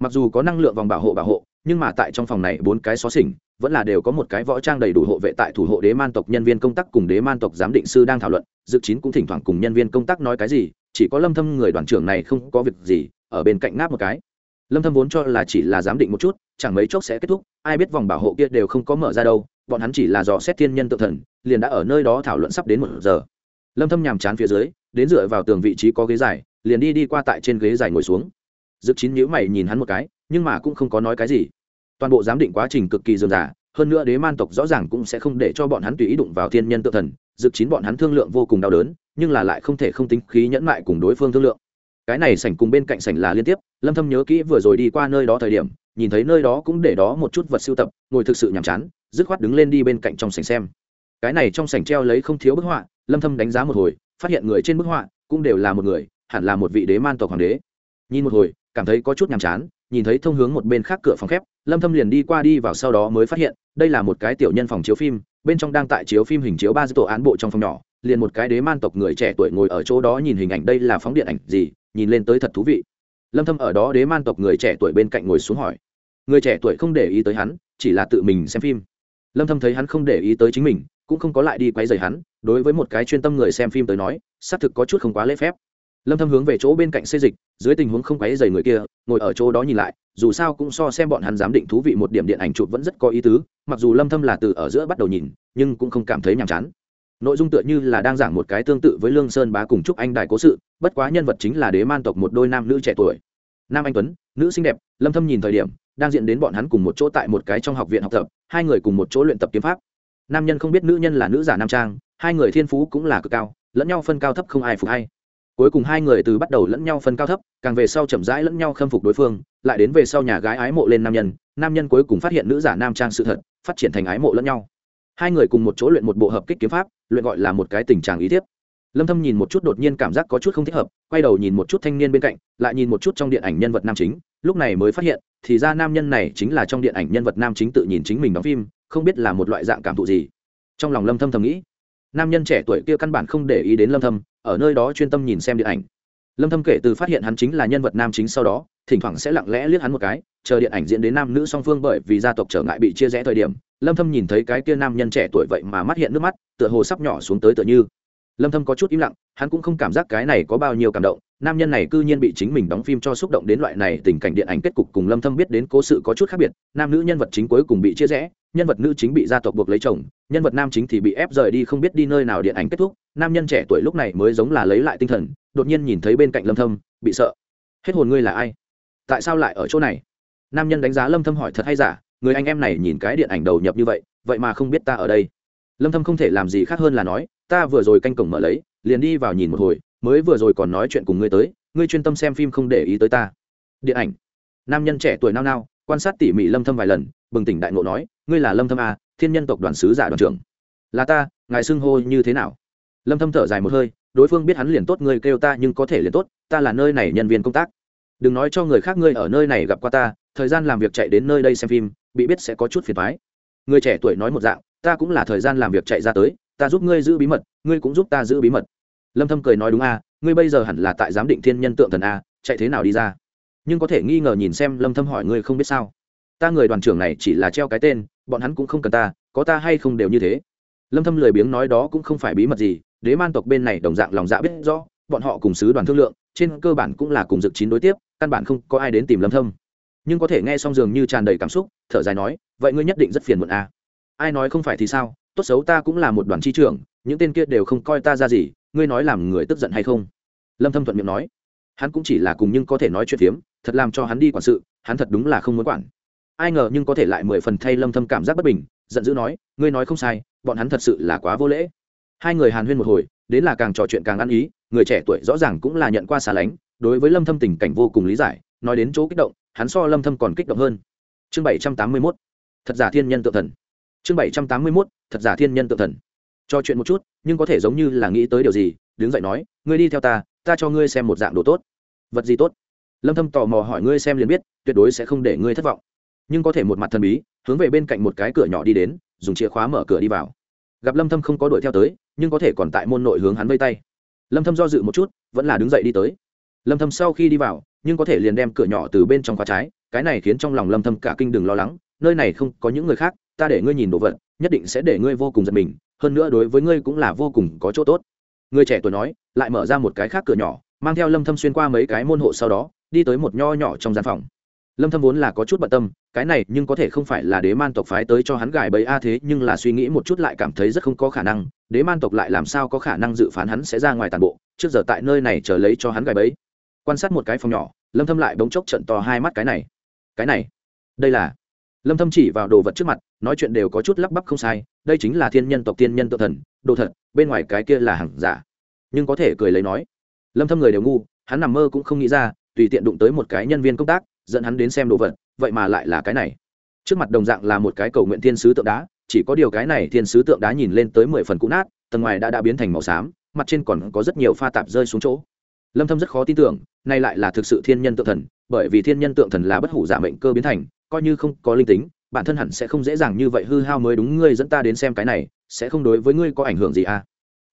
Mặc dù có năng lượng vòng bảo hộ bảo hộ nhưng mà tại trong phòng này bốn cái xó xỉnh, vẫn là đều có một cái võ trang đầy đủ hộ vệ tại thủ hộ đế man tộc nhân viên công tác cùng đế man tộc giám định sư đang thảo luận. Dự chín cũng thỉnh thoảng cùng nhân viên công tác nói cái gì, chỉ có lâm thâm người đoàn trưởng này không có việc gì, ở bên cạnh ngáp một cái. Lâm thâm vốn cho là chỉ là giám định một chút, chẳng mấy chốc sẽ kết thúc, ai biết vòng bảo hộ kia đều không có mở ra đâu, bọn hắn chỉ là dò xét thiên nhân tự thần, liền đã ở nơi đó thảo luận sắp đến một giờ. Lâm thâm nhàm chán phía dưới, đến dựa vào tường vị trí có ghế dài, liền đi đi qua tại trên ghế dài ngồi xuống. Dực chín nhíu mày nhìn hắn một cái, nhưng mà cũng không có nói cái gì toàn bộ giám định quá trình cực kỳ dườm dà hơn nữa đế man tộc rõ ràng cũng sẽ không để cho bọn hắn tùy ý đụng vào thiên nhân tự thần dực chín bọn hắn thương lượng vô cùng đau đớn, nhưng là lại không thể không tính khí nhẫn mại cùng đối phương thương lượng. Cái này sảnh cùng bên cạnh sảnh là liên tiếp, lâm thâm nhớ kỹ vừa rồi đi qua nơi đó thời điểm, nhìn thấy nơi đó cũng để đó một chút vật sưu tập, ngồi thực sự nhàm chán, dứt khoát đứng lên đi bên cạnh trong sảnh xem. Cái này trong sảnh treo lấy không thiếu bức họa, lâm thâm đánh giá một hồi, phát hiện người trên bức họa cũng đều là một người, hẳn là một vị đế man tộc hoàng đế. Nhìn một hồi cảm thấy có chút nhàm chán, nhìn thấy thông hướng một bên khác cửa phòng khép, lâm thâm liền đi qua đi vào sau đó mới phát hiện, đây là một cái tiểu nhân phòng chiếu phim, bên trong đang tại chiếu phim hình chiếu ba dư tổ án bộ trong phòng nhỏ, liền một cái đế man tộc người trẻ tuổi ngồi ở chỗ đó nhìn hình ảnh đây là phóng điện ảnh gì, nhìn lên tới thật thú vị. Lâm thâm ở đó đế man tộc người trẻ tuổi bên cạnh ngồi xuống hỏi. Người trẻ tuổi không để ý tới hắn, chỉ là tự mình xem phim. Lâm thâm thấy hắn không để ý tới chính mình, cũng không có lại đi quấy rầy hắn, đối với một cái chuyên tâm người xem phim tới nói, xác thực có chút không quá lễ phép lâm thâm hướng về chỗ bên cạnh xê dịch, dưới tình huống không quấy dày người kia, ngồi ở chỗ đó nhìn lại, dù sao cũng so xem bọn hắn giám định thú vị một điểm điện ảnh chụp vẫn rất có ý tứ, mặc dù lâm thâm là từ ở giữa bắt đầu nhìn, nhưng cũng không cảm thấy nhàm chán. Nội dung tựa như là đang giảng một cái tương tự với lương sơn bá cùng trúc anh đại cố sự, bất quá nhân vật chính là đế man tộc một đôi nam nữ trẻ tuổi. Nam anh tuấn, nữ xinh đẹp, lâm thâm nhìn thời điểm, đang diện đến bọn hắn cùng một chỗ tại một cái trong học viện học tập, hai người cùng một chỗ luyện tập kiếm pháp. Nam nhân không biết nữ nhân là nữ giả nam trang, hai người thiên phú cũng là cực cao, lẫn nhau phân cao thấp không ai phục hay cuối cùng hai người từ bắt đầu lẫn nhau phân cao thấp, càng về sau chậm rãi lẫn nhau khâm phục đối phương, lại đến về sau nhà gái ái mộ lên nam nhân nam nhân cuối cùng phát hiện nữ giả nam trang sự thật, phát triển thành ái mộ lẫn nhau. Hai người cùng một chỗ luyện một bộ hợp kích kiếm pháp, luyện gọi là một cái tình trạng ý tiếp lâm thâm nhìn một chút đột nhiên cảm giác có chút không thích hợp, quay đầu nhìn một chút thanh niên bên cạnh, lại nhìn một chút trong điện ảnh nhân vật nam chính, lúc này mới phát hiện, thì ra nam nhân này chính là trong điện ảnh nhân vật nam chính tự nhìn chính mình đóng phim, không biết là một loại dạng cảm thụ gì. Trong lòng lâm thâm thầm nghĩ nam nhân trẻ tuổi kia căn bản không để ý đến lâm thâm, ở nơi đó chuyên tâm nhìn xem điện ảnh. Lâm thâm kể từ phát hiện hắn chính là nhân vật nam chính sau đó, thỉnh thoảng sẽ lặng lẽ liếc hắn một cái, chờ điện ảnh diễn đến nam nữ song phương bởi vì gia tộc trở ngại bị chia rẽ thời điểm, lâm thâm nhìn thấy cái kia nam nhân trẻ tuổi vậy mà mắt hiện nước mắt, tựa hồ sắp nhỏ xuống tới tựa như. Lâm thâm có chút im lặng, hắn cũng không cảm giác cái này có bao nhiêu cảm động nam nhân này cư nhiên bị chính mình đóng phim cho xúc động đến loại này tình cảnh điện ảnh kết cục cùng lâm thâm biết đến cố sự có chút khác biệt. Nam nữ nhân vật chính cuối cùng bị chia rẽ, nhân vật nữ chính bị gia tộc buộc lấy chồng, nhân vật nam chính thì bị ép rời đi không biết đi nơi nào điện ảnh kết thúc. Nam nhân trẻ tuổi lúc này mới giống là lấy lại tinh thần, đột nhiên nhìn thấy bên cạnh lâm thâm, bị sợ. Hết hồn ngươi là ai? Tại sao lại ở chỗ này? Nam nhân đánh giá lâm thâm hỏi thật hay giả, người anh em này nhìn cái điện ảnh đầu nhập như vậy vậy mà không biết ta ở đây. Lâm thâm không thể làm gì khác hơn là nói, ta vừa rồi canh cổng mở lấy, liền đi vào nhìn một hồi mới vừa rồi còn nói chuyện cùng ngươi tới, ngươi chuyên tâm xem phim không để ý tới ta. Điện ảnh. Nam nhân trẻ tuổi nao nao, quan sát tỉ mỉ lâm thâm vài lần, bừng tỉnh đại ngộ nói, ngươi là lâm thâm a thiên nhân tộc đoàn sứ giả đoàn trưởng. Là ta, ngài xưng hô như thế nào? Lâm thâm thở dài một hơi, đối phương biết hắn liền tốt, ngươi kêu ta nhưng có thể liền tốt, ta là nơi này nhân viên công tác. Đừng nói cho người khác ngươi ở nơi này gặp qua ta, thời gian làm việc chạy đến nơi đây xem phim, bị biết sẽ có chút phiền toái. Người trẻ tuổi nói một dạng, ta cũng là thời gian làm việc chạy ra tới, ta giúp ngươi giữ bí mật, ngươi cũng giúp ta giữ bí mật lâm thâm cười nói đúng a, ngươi bây giờ hẳn là tại giám định thiên nhân tượng thần a, chạy thế nào đi ra? Nhưng có thể nghi ngờ nhìn xem lâm thâm hỏi ngươi không biết sao. Ta người đoàn trưởng này chỉ là treo cái tên, bọn hắn cũng không cần ta, có ta hay không đều như thế. Lâm thâm lười biếng nói đó cũng không phải bí mật gì, đế man tộc bên này đồng dạng lòng dạ biết rõ, bọn họ cùng sứ đoàn thương lượng, trên cơ bản cũng là cùng dực chín đối tiếp, căn bản không có ai đến tìm lâm thâm. Nhưng có thể nghe xong dường như tràn đầy cảm xúc, thở dài nói, vậy ngươi nhất định rất phiền muộn à ai nói không phải thì sao, tốt xấu ta cũng là một đoàn chi trưởng những tên kia đều không coi ta ra gì, ngươi nói làm người tức giận hay không? Lâm thâm thuận miệng nói. Hắn cũng chỉ là cùng nhưng có thể nói chuyện phiếm, thật làm cho hắn đi quản sự, hắn thật đúng là không muốn quản. Ai ngờ nhưng có thể lại mười phần thay lâm thâm cảm giác bất bình, giận dữ nói, ngươi nói không sai, bọn hắn thật sự là quá vô lễ. Hai người hàn huyên một hồi, đến là càng trò chuyện càng ăn ý, người trẻ tuổi rõ ràng cũng là nhận qua xa lánh, đối với lâm thâm tình cảnh vô cùng lý giải, nói đến chỗ kích động, hắn so lâm thâm còn kích động hơn. Chương 781 thật giả thiên nhân tự thần. Chương 781 thật giả thiên nhân tự thần cho chuyện một chút, nhưng có thể giống như là nghĩ tới điều gì, đứng dậy nói, ngươi đi theo ta ta cho ngươi xem một dạng đồ tốt. Vật gì tốt? Lâm thâm tò mò hỏi, ngươi xem liền biết, tuyệt đối sẽ không để ngươi thất vọng. Nhưng có thể một mặt thần bí, hướng về bên cạnh một cái cửa nhỏ đi đến, dùng chìa khóa mở cửa đi vào. Gặp lâm thâm không có đuổi theo tới, nhưng có thể còn tại môn nội hướng hắn vây tay. Lâm thâm do dự một chút, vẫn là đứng dậy đi tới. Lâm thâm sau khi đi vào, nhưng có thể liền đem cửa nhỏ từ bên trong khóa trái, cái này khiến trong lòng lâm thâm cả kinh đừng lo lắng, nơi này không có những người khác, ta để ngươi nhìn đồ vật, nhất định sẽ để ngươi vô cùng giật mình hơn nữa đối với ngươi cũng là vô cùng có chỗ tốt. Người trẻ tuổi nói, lại mở ra một cái khác cửa nhỏ, mang theo lâm thâm xuyên qua mấy cái môn hộ sau đó, đi tới một nho nhỏ trong gian phòng. Lâm thâm vốn là có chút bận tâm, cái này nhưng có thể không phải là đế man tộc phái tới cho hắn gài bẫy a thế, nhưng là suy nghĩ một chút lại cảm thấy rất không có khả năng, đế man tộc lại làm sao có khả năng dự phán hắn sẽ ra ngoài toàn bộ, trước giờ tại nơi này chờ lấy cho hắn gài bẫy. Quan sát một cái phòng nhỏ, lâm thâm lại bỗng chốc trận to hai mắt cái này. Cái này, đây là lâm thâm chỉ vào đồ vật trước mặt, nói chuyện đều có chút lắp bắp không sai, đây chính là thiên nhân tộc tiên nhân tự thần, đồ thật, bên ngoài cái kia là hàng giả. Nhưng có thể cười lấy nói, lâm thâm người đều ngu, hắn nằm mơ cũng không nghĩ ra, tùy tiện đụng tới một cái nhân viên công tác, dẫn hắn đến xem đồ vật, vậy mà lại là cái này. Trước mặt đồng dạng là một cái cầu nguyện thiên sứ tượng đá, chỉ có điều cái này thiên sứ tượng đá nhìn lên tới mười phần cũ nát, tầng ngoài đã đã biến thành màu xám, mặt trên còn có rất nhiều pha tạp rơi xuống chỗ. Lâm thâm rất khó tin tưởng, nay lại là thực sự thiên nhân tượng thần, bởi vì thiên nhân tượng thần là bất hủ giả mệnh cơ biến thành coi như không có linh tính, bản thân hẳn sẽ không dễ dàng như vậy hư hao mới đúng, ngươi dẫn ta đến xem cái này, sẽ không đối với ngươi có ảnh hưởng gì à?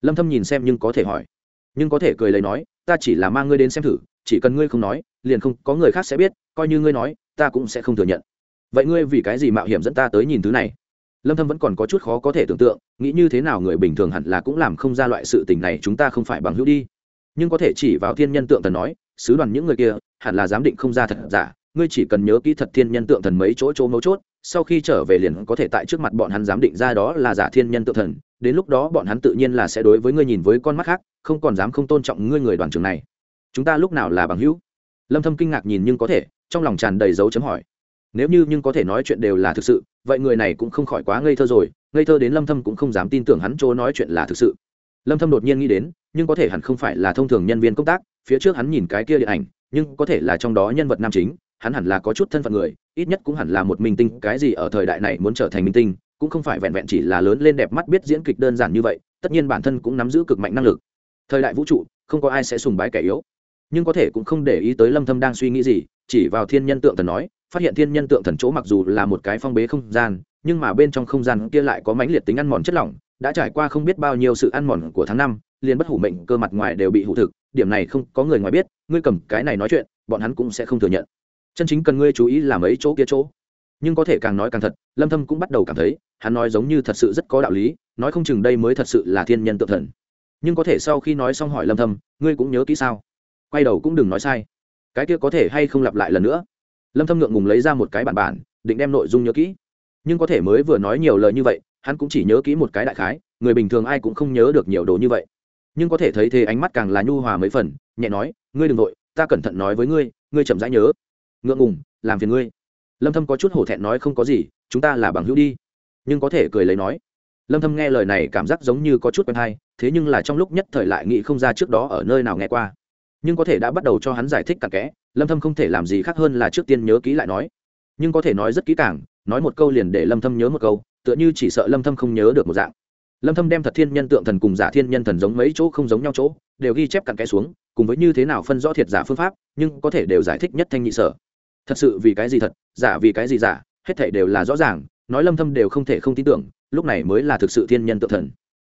Lâm thâm nhìn xem nhưng có thể hỏi. Nhưng có thể cười lấy nói, ta chỉ là mang ngươi đến xem thử, chỉ cần ngươi không nói, liền không, có người khác sẽ biết, coi như ngươi nói, ta cũng sẽ không thừa nhận. Vậy ngươi vì cái gì mạo hiểm dẫn ta tới nhìn thứ này? Lâm thâm vẫn còn có chút khó có thể tưởng tượng, nghĩ như thế nào người bình thường hẳn là cũng làm không ra loại sự tình này, chúng ta không phải bằng hữu đi. Nhưng có thể chỉ vào thiên nhân tượng thần nói, sứ đoàn những người kia, hẳn là giám định không ra thật giả ngươi chỉ cần nhớ kỹ thật thiên nhân tượng thần mấy chỗ chỗ mấu chốt, sau khi trở về liền có thể tại trước mặt bọn hắn giám định ra đó là giả thiên nhân tượng thần, đến lúc đó bọn hắn tự nhiên là sẽ đối với ngươi nhìn với con mắt khác, không còn dám không tôn trọng ngươi người đoàn trưởng này. Chúng ta lúc nào là bằng hữu? Lâm thâm kinh ngạc nhìn nhưng có thể, trong lòng tràn đầy dấu chấm hỏi. Nếu như nhưng có thể nói chuyện đều là thực sự, vậy người này cũng không khỏi quá ngây thơ rồi, ngây thơ đến lâm thâm cũng không dám tin tưởng hắn chỗ nói chuyện là thực sự. Lâm thâm đột nhiên nghĩ đến, nhưng có thể hẳn không phải là thông thường nhân viên công tác, phía trước hắn nhìn cái kia điện ảnh, nhưng có thể là trong đó nhân vật nam chính hắn hẳn là có chút thân phận người, ít nhất cũng hẳn là một minh tinh, cái gì ở thời đại này muốn trở thành minh tinh, cũng không phải vẹn vẹn chỉ là lớn lên đẹp mắt biết diễn kịch đơn giản như vậy, tất nhiên bản thân cũng nắm giữ cực mạnh năng lực. Thời đại vũ trụ, không có ai sẽ sùng bái kẻ yếu. Nhưng có thể cũng không để ý tới lâm thâm đang suy nghĩ gì, chỉ vào thiên nhân tượng thần nói, phát hiện thiên nhân tượng thần chỗ mặc dù là một cái phong bế không gian, nhưng mà bên trong không gian kia lại có mãnh liệt tính ăn mòn chất lỏng, đã trải qua không biết bao nhiêu sự ăn mòn của tháng năm, liền bất hủ mệnh cơ mặt ngoài đều bị hủ thực, điểm này không có người ngoài biết, ngươi cầm cái này nói chuyện, bọn hắn cũng sẽ không thừa nhận chân chính cần ngươi chú ý là mấy chỗ kia chỗ. Nhưng có thể càng nói càng thật, lâm thâm cũng bắt đầu cảm thấy, hắn nói giống như thật sự rất có đạo lý, nói không chừng đây mới thật sự là thiên nhân tự thần. Nhưng có thể sau khi nói xong hỏi lâm thâm, ngươi cũng nhớ kỹ sao? Quay đầu cũng đừng nói sai. Cái kia có thể hay không lặp lại lần nữa? Lâm thâm ngượng ngùng lấy ra một cái bản bản, định đem nội dung nhớ kỹ. Nhưng có thể mới vừa nói nhiều lời như vậy, hắn cũng chỉ nhớ kỹ một cái đại khái, người bình thường ai cũng không nhớ được nhiều đồ như vậy. Nhưng có thể thấy thế ánh mắt càng là nhu hòa mấy phần, nhẹ nói, ngươi đừng nội ta cẩn thận nói với ngươi ngươi chậm rãi nhớ ngượng ngùng, làm phiền ngươi. Lâm thâm có chút hổ thẹn nói không có gì, chúng ta là bằng hữu đi. Nhưng có thể cười lấy nói. Lâm thâm nghe lời này cảm giác giống như có chút quen hay, thế nhưng là trong lúc nhất thời lại nghĩ không ra trước đó ở nơi nào nghe qua. Nhưng có thể đã bắt đầu cho hắn giải thích cặn kẽ, lâm thâm không thể làm gì khác hơn là trước tiên nhớ kỹ lại nói. Nhưng có thể nói rất kỹ càng, nói một câu liền để lâm thâm nhớ một câu, tựa như chỉ sợ lâm thâm không nhớ được một dạng. Lâm thâm đem thật thiên nhân tượng thần cùng giả thiên nhân thần giống mấy chỗ không giống nhau chỗ, đều ghi chép cặn kẽ xuống, cùng với như thế nào phân rõ thiệt giả phương pháp, nhưng có thể đều giải thích nhất thanh nhị sở thật sự vì cái gì thật, giả vì cái gì giả, hết thảy đều là rõ ràng, nói lâm thâm đều không thể không tin tưởng, lúc này mới là thực sự thiên nhân tự thần.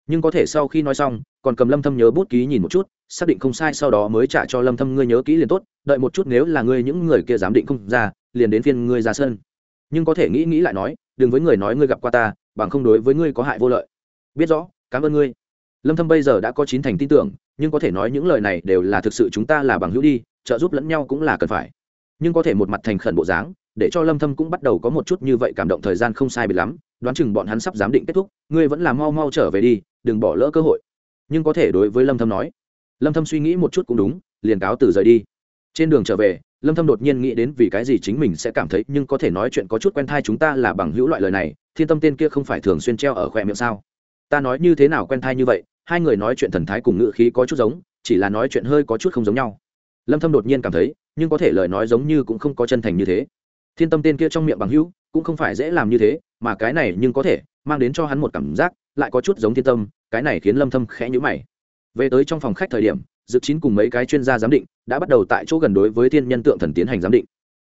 Nhưng có thể sau khi nói xong, còn cầm lâm thâm nhớ bút ký nhìn một chút, xác định không sai sau đó mới trả cho lâm thâm ngươi nhớ kỹ liền tốt, đợi một chút nếu là ngươi những người kia dám định không ra, liền đến phiên ngươi ra sân. Nhưng có thể nghĩ nghĩ lại nói, đừng với người nói ngươi gặp qua ta, bằng không đối với ngươi có hại vô lợi. Biết rõ, cảm ơn ngươi. Lâm thâm bây giờ đã có chín thành tin tưởng, nhưng có thể nói những lời này đều là thực sự chúng ta là bằng hữu đi, trợ giúp lẫn nhau cũng là cần phải nhưng có thể một mặt thành khẩn bộ dáng, để cho lâm thâm cũng bắt đầu có một chút như vậy cảm động thời gian không sai biệt lắm, đoán chừng bọn hắn sắp giám định kết thúc, ngươi vẫn là mau mau trở về đi, đừng bỏ lỡ cơ hội. Nhưng có thể đối với lâm thâm nói. Lâm thâm suy nghĩ một chút cũng đúng, liền cáo từ rời đi. Trên đường trở về, lâm thâm đột nhiên nghĩ đến vì cái gì chính mình sẽ cảm thấy nhưng có thể nói chuyện có chút quen thai chúng ta là bằng hữu loại lời này, thiên tâm tên kia không phải thường xuyên treo ở khoe miệng sao? Ta nói như thế nào quen thai như vậy, hai người nói chuyện thần thái cùng ngữ khí có chút giống, chỉ là nói chuyện hơi có chút không giống nhau. Lâm thâm đột nhiên cảm thấy nhưng có thể lời nói giống như cũng không có chân thành như thế. Thiên tâm tên kia trong miệng bằng hữu, cũng không phải dễ làm như thế, mà cái này nhưng có thể, mang đến cho hắn một cảm giác, lại có chút giống thiên tâm, cái này khiến lâm thâm khẽ nhíu mày. Về tới trong phòng khách thời điểm, dự chín cùng mấy cái chuyên gia giám định đã bắt đầu tại chỗ gần đối với thiên nhân tượng thần tiến hành giám định.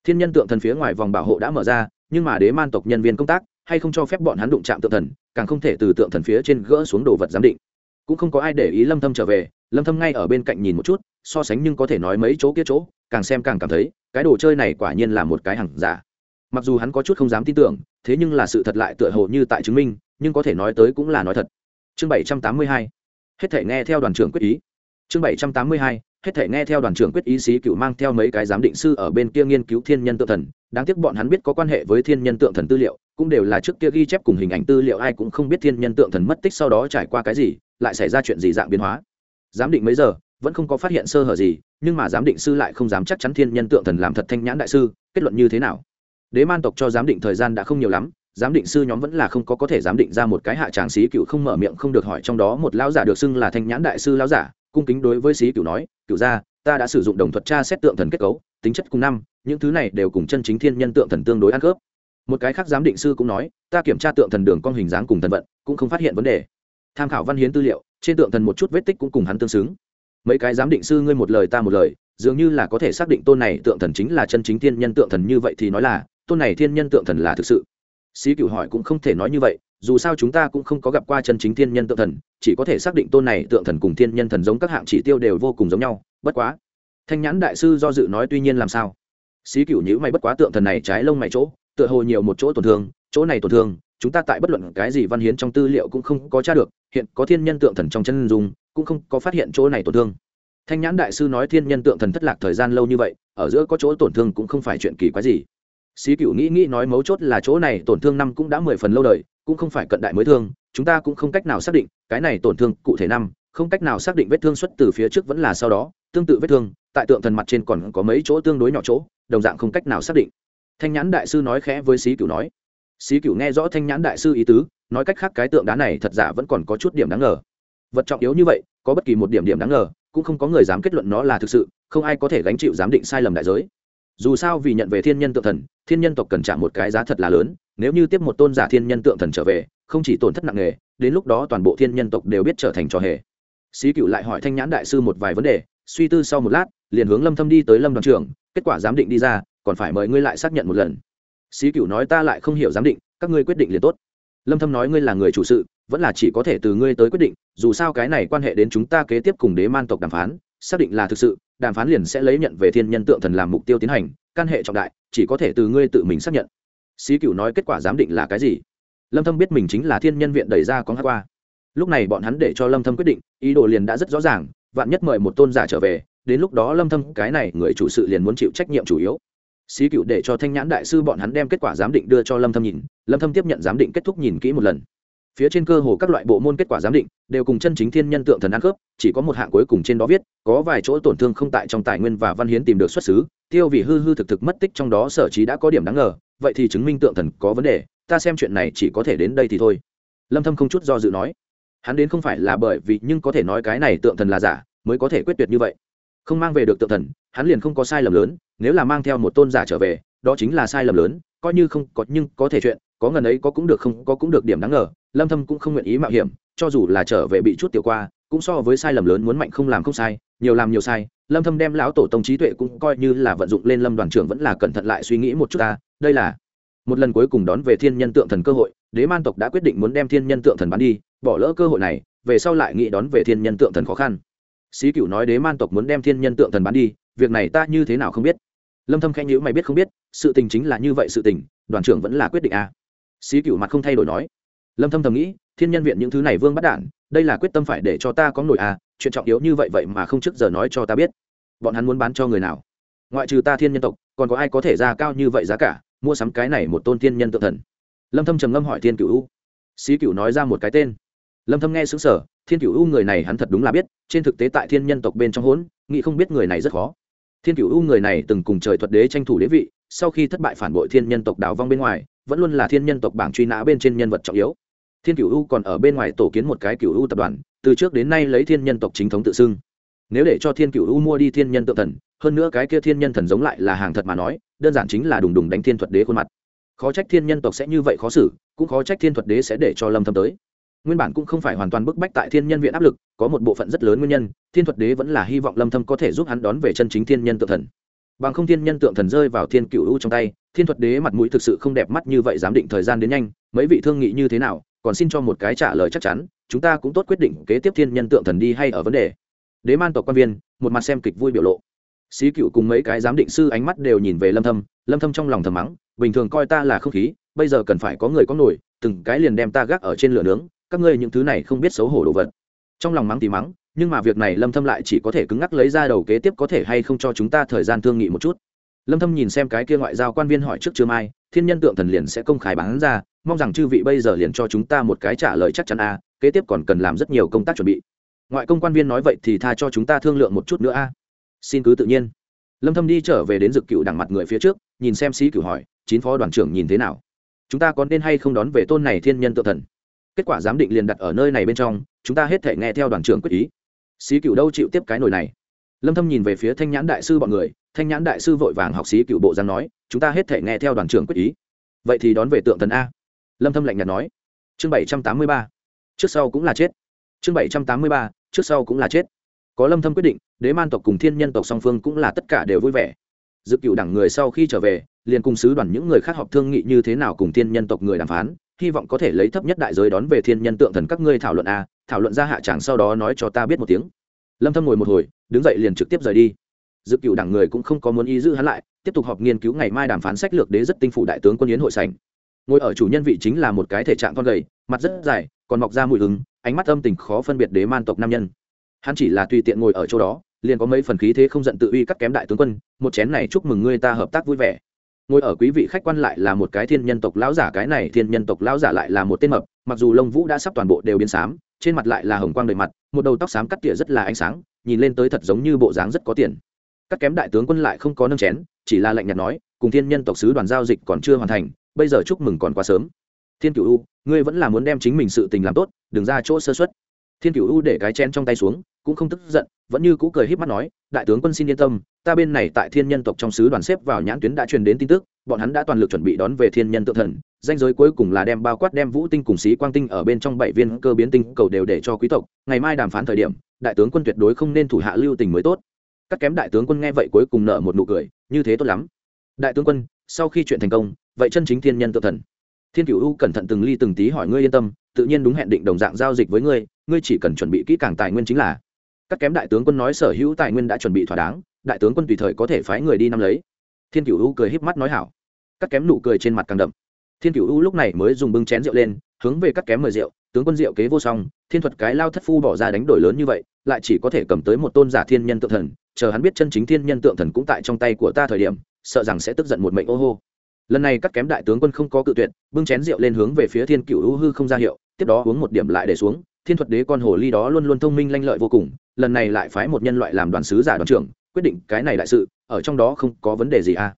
Thiên nhân tượng thần phía ngoài vòng bảo hộ đã mở ra, nhưng mà đế man tộc nhân viên công tác hay không cho phép bọn hắn đụng chạm tượng thần, càng không thể từ tượng thần phía trên gỡ xuống đồ vật giám định cũng không có ai để ý lâm thâm trở về. Lâm thâm ngay ở bên cạnh nhìn một chút, so sánh nhưng có thể nói mấy chỗ kia chỗ, càng xem càng cảm thấy, cái đồ chơi này quả nhiên là một cái hàng giả. Mặc dù hắn có chút không dám tin tưởng, thế nhưng là sự thật lại tựa hồ như tại chứng minh, nhưng có thể nói tới cũng là nói thật. Chương 782 hết thể nghe theo đoàn trưởng quyết ý. Chương 782 hết thể nghe theo đoàn trưởng quyết ý, xí cựu mang theo mấy cái giám định sư ở bên kia nghiên cứu thiên nhân tượng thần. Đáng tiếc bọn hắn biết có quan hệ với thiên nhân tượng thần tư liệu, cũng đều là trước kia ghi chép cùng hình ảnh tư liệu, ai cũng không biết thiên nhân tượng thần mất tích sau đó trải qua cái gì lại xảy ra chuyện gì dạng biến hóa. Giám định mấy giờ, vẫn không có phát hiện sơ hở gì, nhưng mà giám định sư lại không dám chắc chắn thiên nhân tượng thần làm thật thanh nhãn đại sư, kết luận như thế nào? Đế man tộc cho giám định thời gian đã không nhiều lắm, giám định sư nhóm vẫn là không có có thể giám định ra một cái hạ tràng sĩ cựu không mở miệng không được hỏi trong đó một lão giả được xưng là thanh nhãn đại sư lão giả, cung kính đối với sĩ cựu nói, cựu gia, ta đã sử dụng đồng thuật tra xét tượng thần kết cấu, tính chất cùng năm, những thứ này đều cùng chân chính thiên nhân tượng thần tương đối ăn khớp. Một cái khác giám định sư cũng nói, ta kiểm tra tượng thần đường con hình dáng cùng thần vận, cũng không phát hiện vấn đề tham khảo văn hiến tư liệu, trên tượng thần một chút vết tích cũng cùng hắn tương xứng. Mấy cái giám định sư ngươi một lời ta một lời, dường như là có thể xác định tôn này tượng thần chính là chân chính thiên nhân tượng thần như vậy thì nói là, tôn này thiên nhân tượng thần là thực sự. Sĩ cựu hỏi cũng không thể nói như vậy, dù sao chúng ta cũng không có gặp qua chân chính thiên nhân tượng thần, chỉ có thể xác định tôn này tượng thần cùng thiên nhân thần giống các hạng chỉ tiêu đều vô cùng giống nhau, bất quá. Thanh nhãn đại sư do dự nói tuy nhiên làm sao? Sĩ cựu nhữ mày bất quá tượng thần này trái lông mày chỗ, tựa hồ nhiều một chỗ tổn thương, chỗ này tổn thương chúng ta tại bất luận cái gì văn hiến trong tư liệu cũng không có tra được, hiện có thiên nhân tượng thần trong chân dung, cũng không có phát hiện chỗ này tổn thương. Thanh nhãn đại sư nói thiên nhân tượng thần thất lạc thời gian lâu như vậy, ở giữa có chỗ tổn thương cũng không phải chuyện kỳ quái gì. Xí cựu nghĩ nghĩ nói mấu chốt là chỗ này tổn thương năm cũng đã mười phần lâu đời, cũng không phải cận đại mới thương, chúng ta cũng không cách nào xác định, cái này tổn thương cụ thể năm, không cách nào xác định vết thương xuất từ phía trước vẫn là sau đó, tương tự vết thương, tại tượng thần mặt trên còn có mấy chỗ tương đối nhỏ chỗ, đồng dạng không cách nào xác định. Thanh nhãn đại sư nói khẽ với xí cựu nói xí cựu nghe rõ thanh nhãn đại sư ý tứ, nói cách khác cái tượng đá này thật giả vẫn còn có chút điểm đáng ngờ. Vật trọng yếu như vậy, có bất kỳ một điểm điểm đáng ngờ, cũng không có người dám kết luận nó là thực sự, không ai có thể gánh chịu giám định sai lầm đại giới. Dù sao vì nhận về thiên nhân tượng thần, thiên nhân tộc cần trả một cái giá thật là lớn, nếu như tiếp một tôn giả thiên nhân tượng thần trở về, không chỉ tổn thất nặng nề, đến lúc đó toàn bộ thiên nhân tộc đều biết trở thành trò hề. Sĩ cựu lại hỏi thanh nhãn đại sư một vài vấn đề, suy tư sau một lát, liền hướng lâm thâm đi tới lâm đoàn trưởng, kết quả giám định đi ra, còn phải mời ngươi lại xác nhận một lần. Xí cựu nói ta lại không hiểu giám định, các ngươi quyết định liền tốt. Lâm thâm nói ngươi là người chủ sự, vẫn là chỉ có thể từ ngươi tới quyết định, dù sao cái này quan hệ đến chúng ta kế tiếp cùng đế man tộc đàm phán, xác định là thực sự, đàm phán liền sẽ lấy nhận về thiên nhân tượng thần làm mục tiêu tiến hành căn hệ trọng đại, chỉ có thể từ ngươi tự mình xác nhận. Xí cựu nói kết quả giám định là cái gì? Lâm thâm biết mình chính là thiên nhân viện đẩy ra con hát qua. Lúc này bọn hắn để cho lâm thâm quyết định, ý đồ liền đã rất rõ ràng, vạn nhất mời một tôn giả trở về, đến lúc đó lâm thâm cái này người chủ sự liền muốn chịu trách nhiệm chủ yếu. Xí cựu để cho thanh nhãn đại sư bọn hắn đem kết quả giám định đưa cho lâm thâm nhìn lâm thâm tiếp nhận giám định kết thúc nhìn kỹ một lần phía trên cơ hồ các loại bộ môn kết quả giám định đều cùng chân chính thiên nhân tượng thần ăn khớp chỉ có một hạng cuối cùng trên đó viết có vài chỗ tổn thương không tại trong tài nguyên và văn hiến tìm được xuất xứ tiêu vì hư hư thực thực mất tích trong đó sở trí đã có điểm đáng ngờ vậy thì chứng minh tượng thần có vấn đề ta xem chuyện này chỉ có thể đến đây thì thôi lâm thâm không chút do dự nói hắn đến không phải là bởi vì nhưng có thể nói cái này tượng thần là giả mới có thể quyết tuyệt như vậy không mang về được tượng thần, hắn liền không có sai lầm lớn, nếu là mang theo một tôn giả trở về, đó chính là sai lầm lớn, coi như không có, nhưng có thể chuyện, có ngần ấy có cũng được, không có cũng được điểm đáng ngờ, lâm thâm cũng không nguyện ý mạo hiểm, cho dù là trở về bị chút tiểu qua, cũng so với sai lầm lớn muốn mạnh không làm không sai, nhiều làm nhiều sai, lâm thâm đem lão tổ tông trí tuệ cũng coi như là vận dụng lên lâm đoàn trưởng vẫn là cẩn thận lại suy nghĩ một chút ta, đây là một lần cuối cùng đón về thiên nhân tượng thần cơ hội, đế man tộc đã quyết định muốn đem thiên nhân tượng thần bán đi, bỏ lỡ cơ hội này, về sau lại nghĩ đón về thiên nhân tượng thần khó khăn sĩ cửu nói đế man tộc muốn đem thiên nhân tượng thần bán đi, việc này ta như thế nào không biết. Lâm thâm khẽ nhíu mày biết không biết, sự tình chính là như vậy sự tình, đoàn trưởng vẫn là quyết định à sĩ cửu mặt không thay đổi nói. Lâm thâm thầm nghĩ, thiên nhân viện những thứ này vương bắt đản đây là quyết tâm phải để cho ta có nổi à chuyện trọng yếu như vậy vậy mà không trước giờ nói cho ta biết. Bọn hắn muốn bán cho người nào? Ngoại trừ ta thiên nhân tộc, còn có ai có thể ra cao như vậy giá cả, mua sắm cái này một tôn thiên nhân Tượng thần? Lâm thâm trầm ngâm hỏi thiên cửu Xí sĩ cửu nói ra một cái tên lâm thâm nghe sững sờ, thiên cửu u người này hắn thật đúng là biết, trên thực tế tại thiên nhân tộc bên trong hỗn, nghĩ không biết người này rất khó. Thiên cửu u người này từng cùng trời thuật đế tranh thủ đế vị, sau khi thất bại phản bội thiên nhân tộc đảo vong bên ngoài, vẫn luôn là thiên nhân tộc bảng truy nã bên trên nhân vật trọng yếu. Thiên cửu u còn ở bên ngoài tổ kiến một cái cửu u tập đoàn, từ trước đến nay lấy thiên nhân tộc chính thống tự xưng. Nếu để cho thiên cửu u mua đi thiên nhân tự thần, hơn nữa cái kia thiên nhân thần giống lại là hàng thật mà nói, đơn giản chính là đùng đùng đánh thiên thuật đế khuôn mặt. Khó trách thiên nhân tộc sẽ như vậy khó xử, cũng khó trách thiên thuật đế sẽ để cho lâm thâm tới nguyên bản cũng không phải hoàn toàn bức bách tại thiên nhân viện áp lực, có một bộ phận rất lớn nguyên nhân, thiên thuật đế vẫn là hy vọng lâm thâm có thể giúp hắn đón về chân chính thiên nhân tượng thần. Bằng không thiên nhân tượng thần rơi vào thiên cửu u trong tay, thiên thuật đế mặt mũi thực sự không đẹp mắt như vậy dám định thời gian đến nhanh, mấy vị thương nghị như thế nào, còn xin cho một cái trả lời chắc chắn, chúng ta cũng tốt quyết định kế tiếp thiên nhân tượng thần đi hay ở vấn đề. Đế man tộc quan viên, một mặt xem kịch vui biểu lộ. Sĩ cựu cùng mấy cái giám định sư ánh mắt đều nhìn về lâm thâm lâm thâm trong lòng thầm mắng, bình thường coi ta là không khí, bây giờ cần phải có người có nổi, từng cái liền đem ta gác ở trên lửa nướng các ngươi những thứ này không biết xấu hổ đồ vật. Trong lòng mắng thì mắng, nhưng mà việc này lâm thâm lại chỉ có thể cứng ngắc lấy ra đầu kế tiếp có thể hay không cho chúng ta thời gian thương nghị một chút. Lâm thâm nhìn xem cái kia ngoại giao quan viên hỏi trước chưa mai, thiên nhân tượng thần liền sẽ công khai bán ra, mong rằng chư vị bây giờ liền cho chúng ta một cái trả lời chắc chắn a, kế tiếp còn cần làm rất nhiều công tác chuẩn bị. Ngoại công quan viên nói vậy thì tha cho chúng ta thương lượng một chút nữa a. Xin cứ tự nhiên. Lâm thâm đi trở về đến dực cựu đằng mặt người phía trước, nhìn xem sĩ cửu hỏi, chín phó đoàn trưởng nhìn thế nào? Chúng ta có nên hay không đón về tôn này thiên nhân tự thần? Kết quả giám định liền đặt ở nơi này bên trong, chúng ta hết thể nghe theo đoàn trưởng quyết ý. Xí cựu đâu chịu tiếp cái nồi này? Lâm thâm nhìn về phía thanh nhãn đại sư bọn người, thanh nhãn đại sư vội vàng học xí cựu bộ giang nói, chúng ta hết thể nghe theo đoàn trưởng quyết ý. Vậy thì đón về tượng thần a. Lâm thâm lạnh nhạt nói. Chương 783 trước sau cũng là chết. Chương 783 trước sau cũng là chết. Có lâm thâm quyết định, đế man tộc cùng thiên nhân tộc song phương cũng là tất cả đều vui vẻ. Dự cựu đẳng người sau khi trở về, liền cùng sứ đoàn những người khác họp thương nghị như thế nào cùng thiên nhân tộc người đàm phán hy vọng có thể lấy thấp nhất đại giới đón về thiên nhân tượng thần các ngươi thảo luận a, thảo luận ra hạ tràng sau đó nói cho ta biết một tiếng. Lâm thâm ngồi một hồi, đứng dậy liền trực tiếp rời đi. Dự cựu đảng người cũng không có muốn ý giữ hắn lại, tiếp tục họp nghiên cứu ngày mai đàm phán sách lược đế rất tinh phủ đại tướng quân yến hội sảnh ngồi ở chủ nhân vị chính là một cái thể trạng con gầy, mặt rất dài, còn mọc ra mũi hứng, ánh mắt âm tình khó phân biệt đế man tộc nam nhân. Hắn chỉ là tùy tiện ngồi ở chỗ đó, liền có mấy phần khí thế không giận tự uy cắt kém đại tướng quân, một chén này chúc mừng ngươi ta hợp tác vui vẻ ngồi ở quý vị khách quan lại là một cái thiên nhân tộc lão giả, cái này thiên nhân tộc lão giả lại là một tên mập, mặc dù lông vũ đã sắp toàn bộ đều biến xám, trên mặt lại là hồng quang đầy mặt, một đầu tóc xám cắt tỉa rất là ánh sáng, nhìn lên tới thật giống như bộ dáng rất có tiền. Các kém đại tướng quân lại không có nâng chén, chỉ là lạnh nhạt nói, cùng thiên nhân tộc sứ đoàn giao dịch còn chưa hoàn thành, bây giờ chúc mừng còn quá sớm. Thiên cửu u, ngươi vẫn là muốn đem chính mình sự tình làm tốt, đừng ra chỗ sơ xuất thiên cửu u để cái chén trong tay xuống, cũng không tức giận, vẫn như cũ cười híp mắt nói, đại tướng quân xin yên tâm, ta bên này tại thiên nhân tộc trong sứ đoàn xếp vào nhãn tuyến đã truyền đến tin tức, bọn hắn đã toàn lực chuẩn bị đón về thiên nhân tự thần, danh giới cuối cùng là đem bao quát đem vũ tinh cùng sĩ quang tinh ở bên trong bảy viên cơ biến tinh cầu đều để cho quý tộc, ngày mai đàm phán thời điểm, đại tướng quân tuyệt đối không nên thủ hạ lưu tình mới tốt. Các kém đại tướng quân nghe vậy cuối cùng nợ một nụ cười, như thế tốt lắm. Đại tướng quân, sau khi chuyện thành công, vậy chân chính thiên nhân tự thần thiên cửu u cẩn thận từng ly từng tí hỏi ngươi yên tâm, tự nhiên đúng hẹn định đồng dạng giao dịch với ngươi ngươi chỉ cần chuẩn bị kỹ càng tài nguyên chính là. Các kém đại tướng quân nói sở hữu tài nguyên đã chuẩn bị thỏa đáng, đại tướng quân tùy thời có thể phái người đi nắm lấy. Thiên cửu u cười híp mắt nói hảo. Các kém nụ cười trên mặt càng đậm. Thiên cửu u lúc này mới dùng bưng chén rượu lên, hướng về các kém mời rượu, tướng quân rượu kế vô song, thiên thuật cái lao thất phu bỏ ra đánh đổi lớn như vậy, lại chỉ có thể cầm tới một tôn giả thiên nhân tượng thần, chờ hắn biết chân chính thiên nhân tượng thần cũng tại trong tay của ta thời điểm, sợ rằng sẽ tức giận một mệnh ô hô lần này các kém đại tướng quân không có cự tuyệt, bưng chén rượu lên hướng về phía thiên cựu hữu hư không ra hiệu, tiếp đó uống một điểm lại để xuống. Thiên thuật đế con hồ ly đó luôn luôn thông minh lanh lợi vô cùng, lần này lại phái một nhân loại làm đoàn sứ giả đoàn trưởng, quyết định cái này đại sự, ở trong đó không có vấn đề gì à?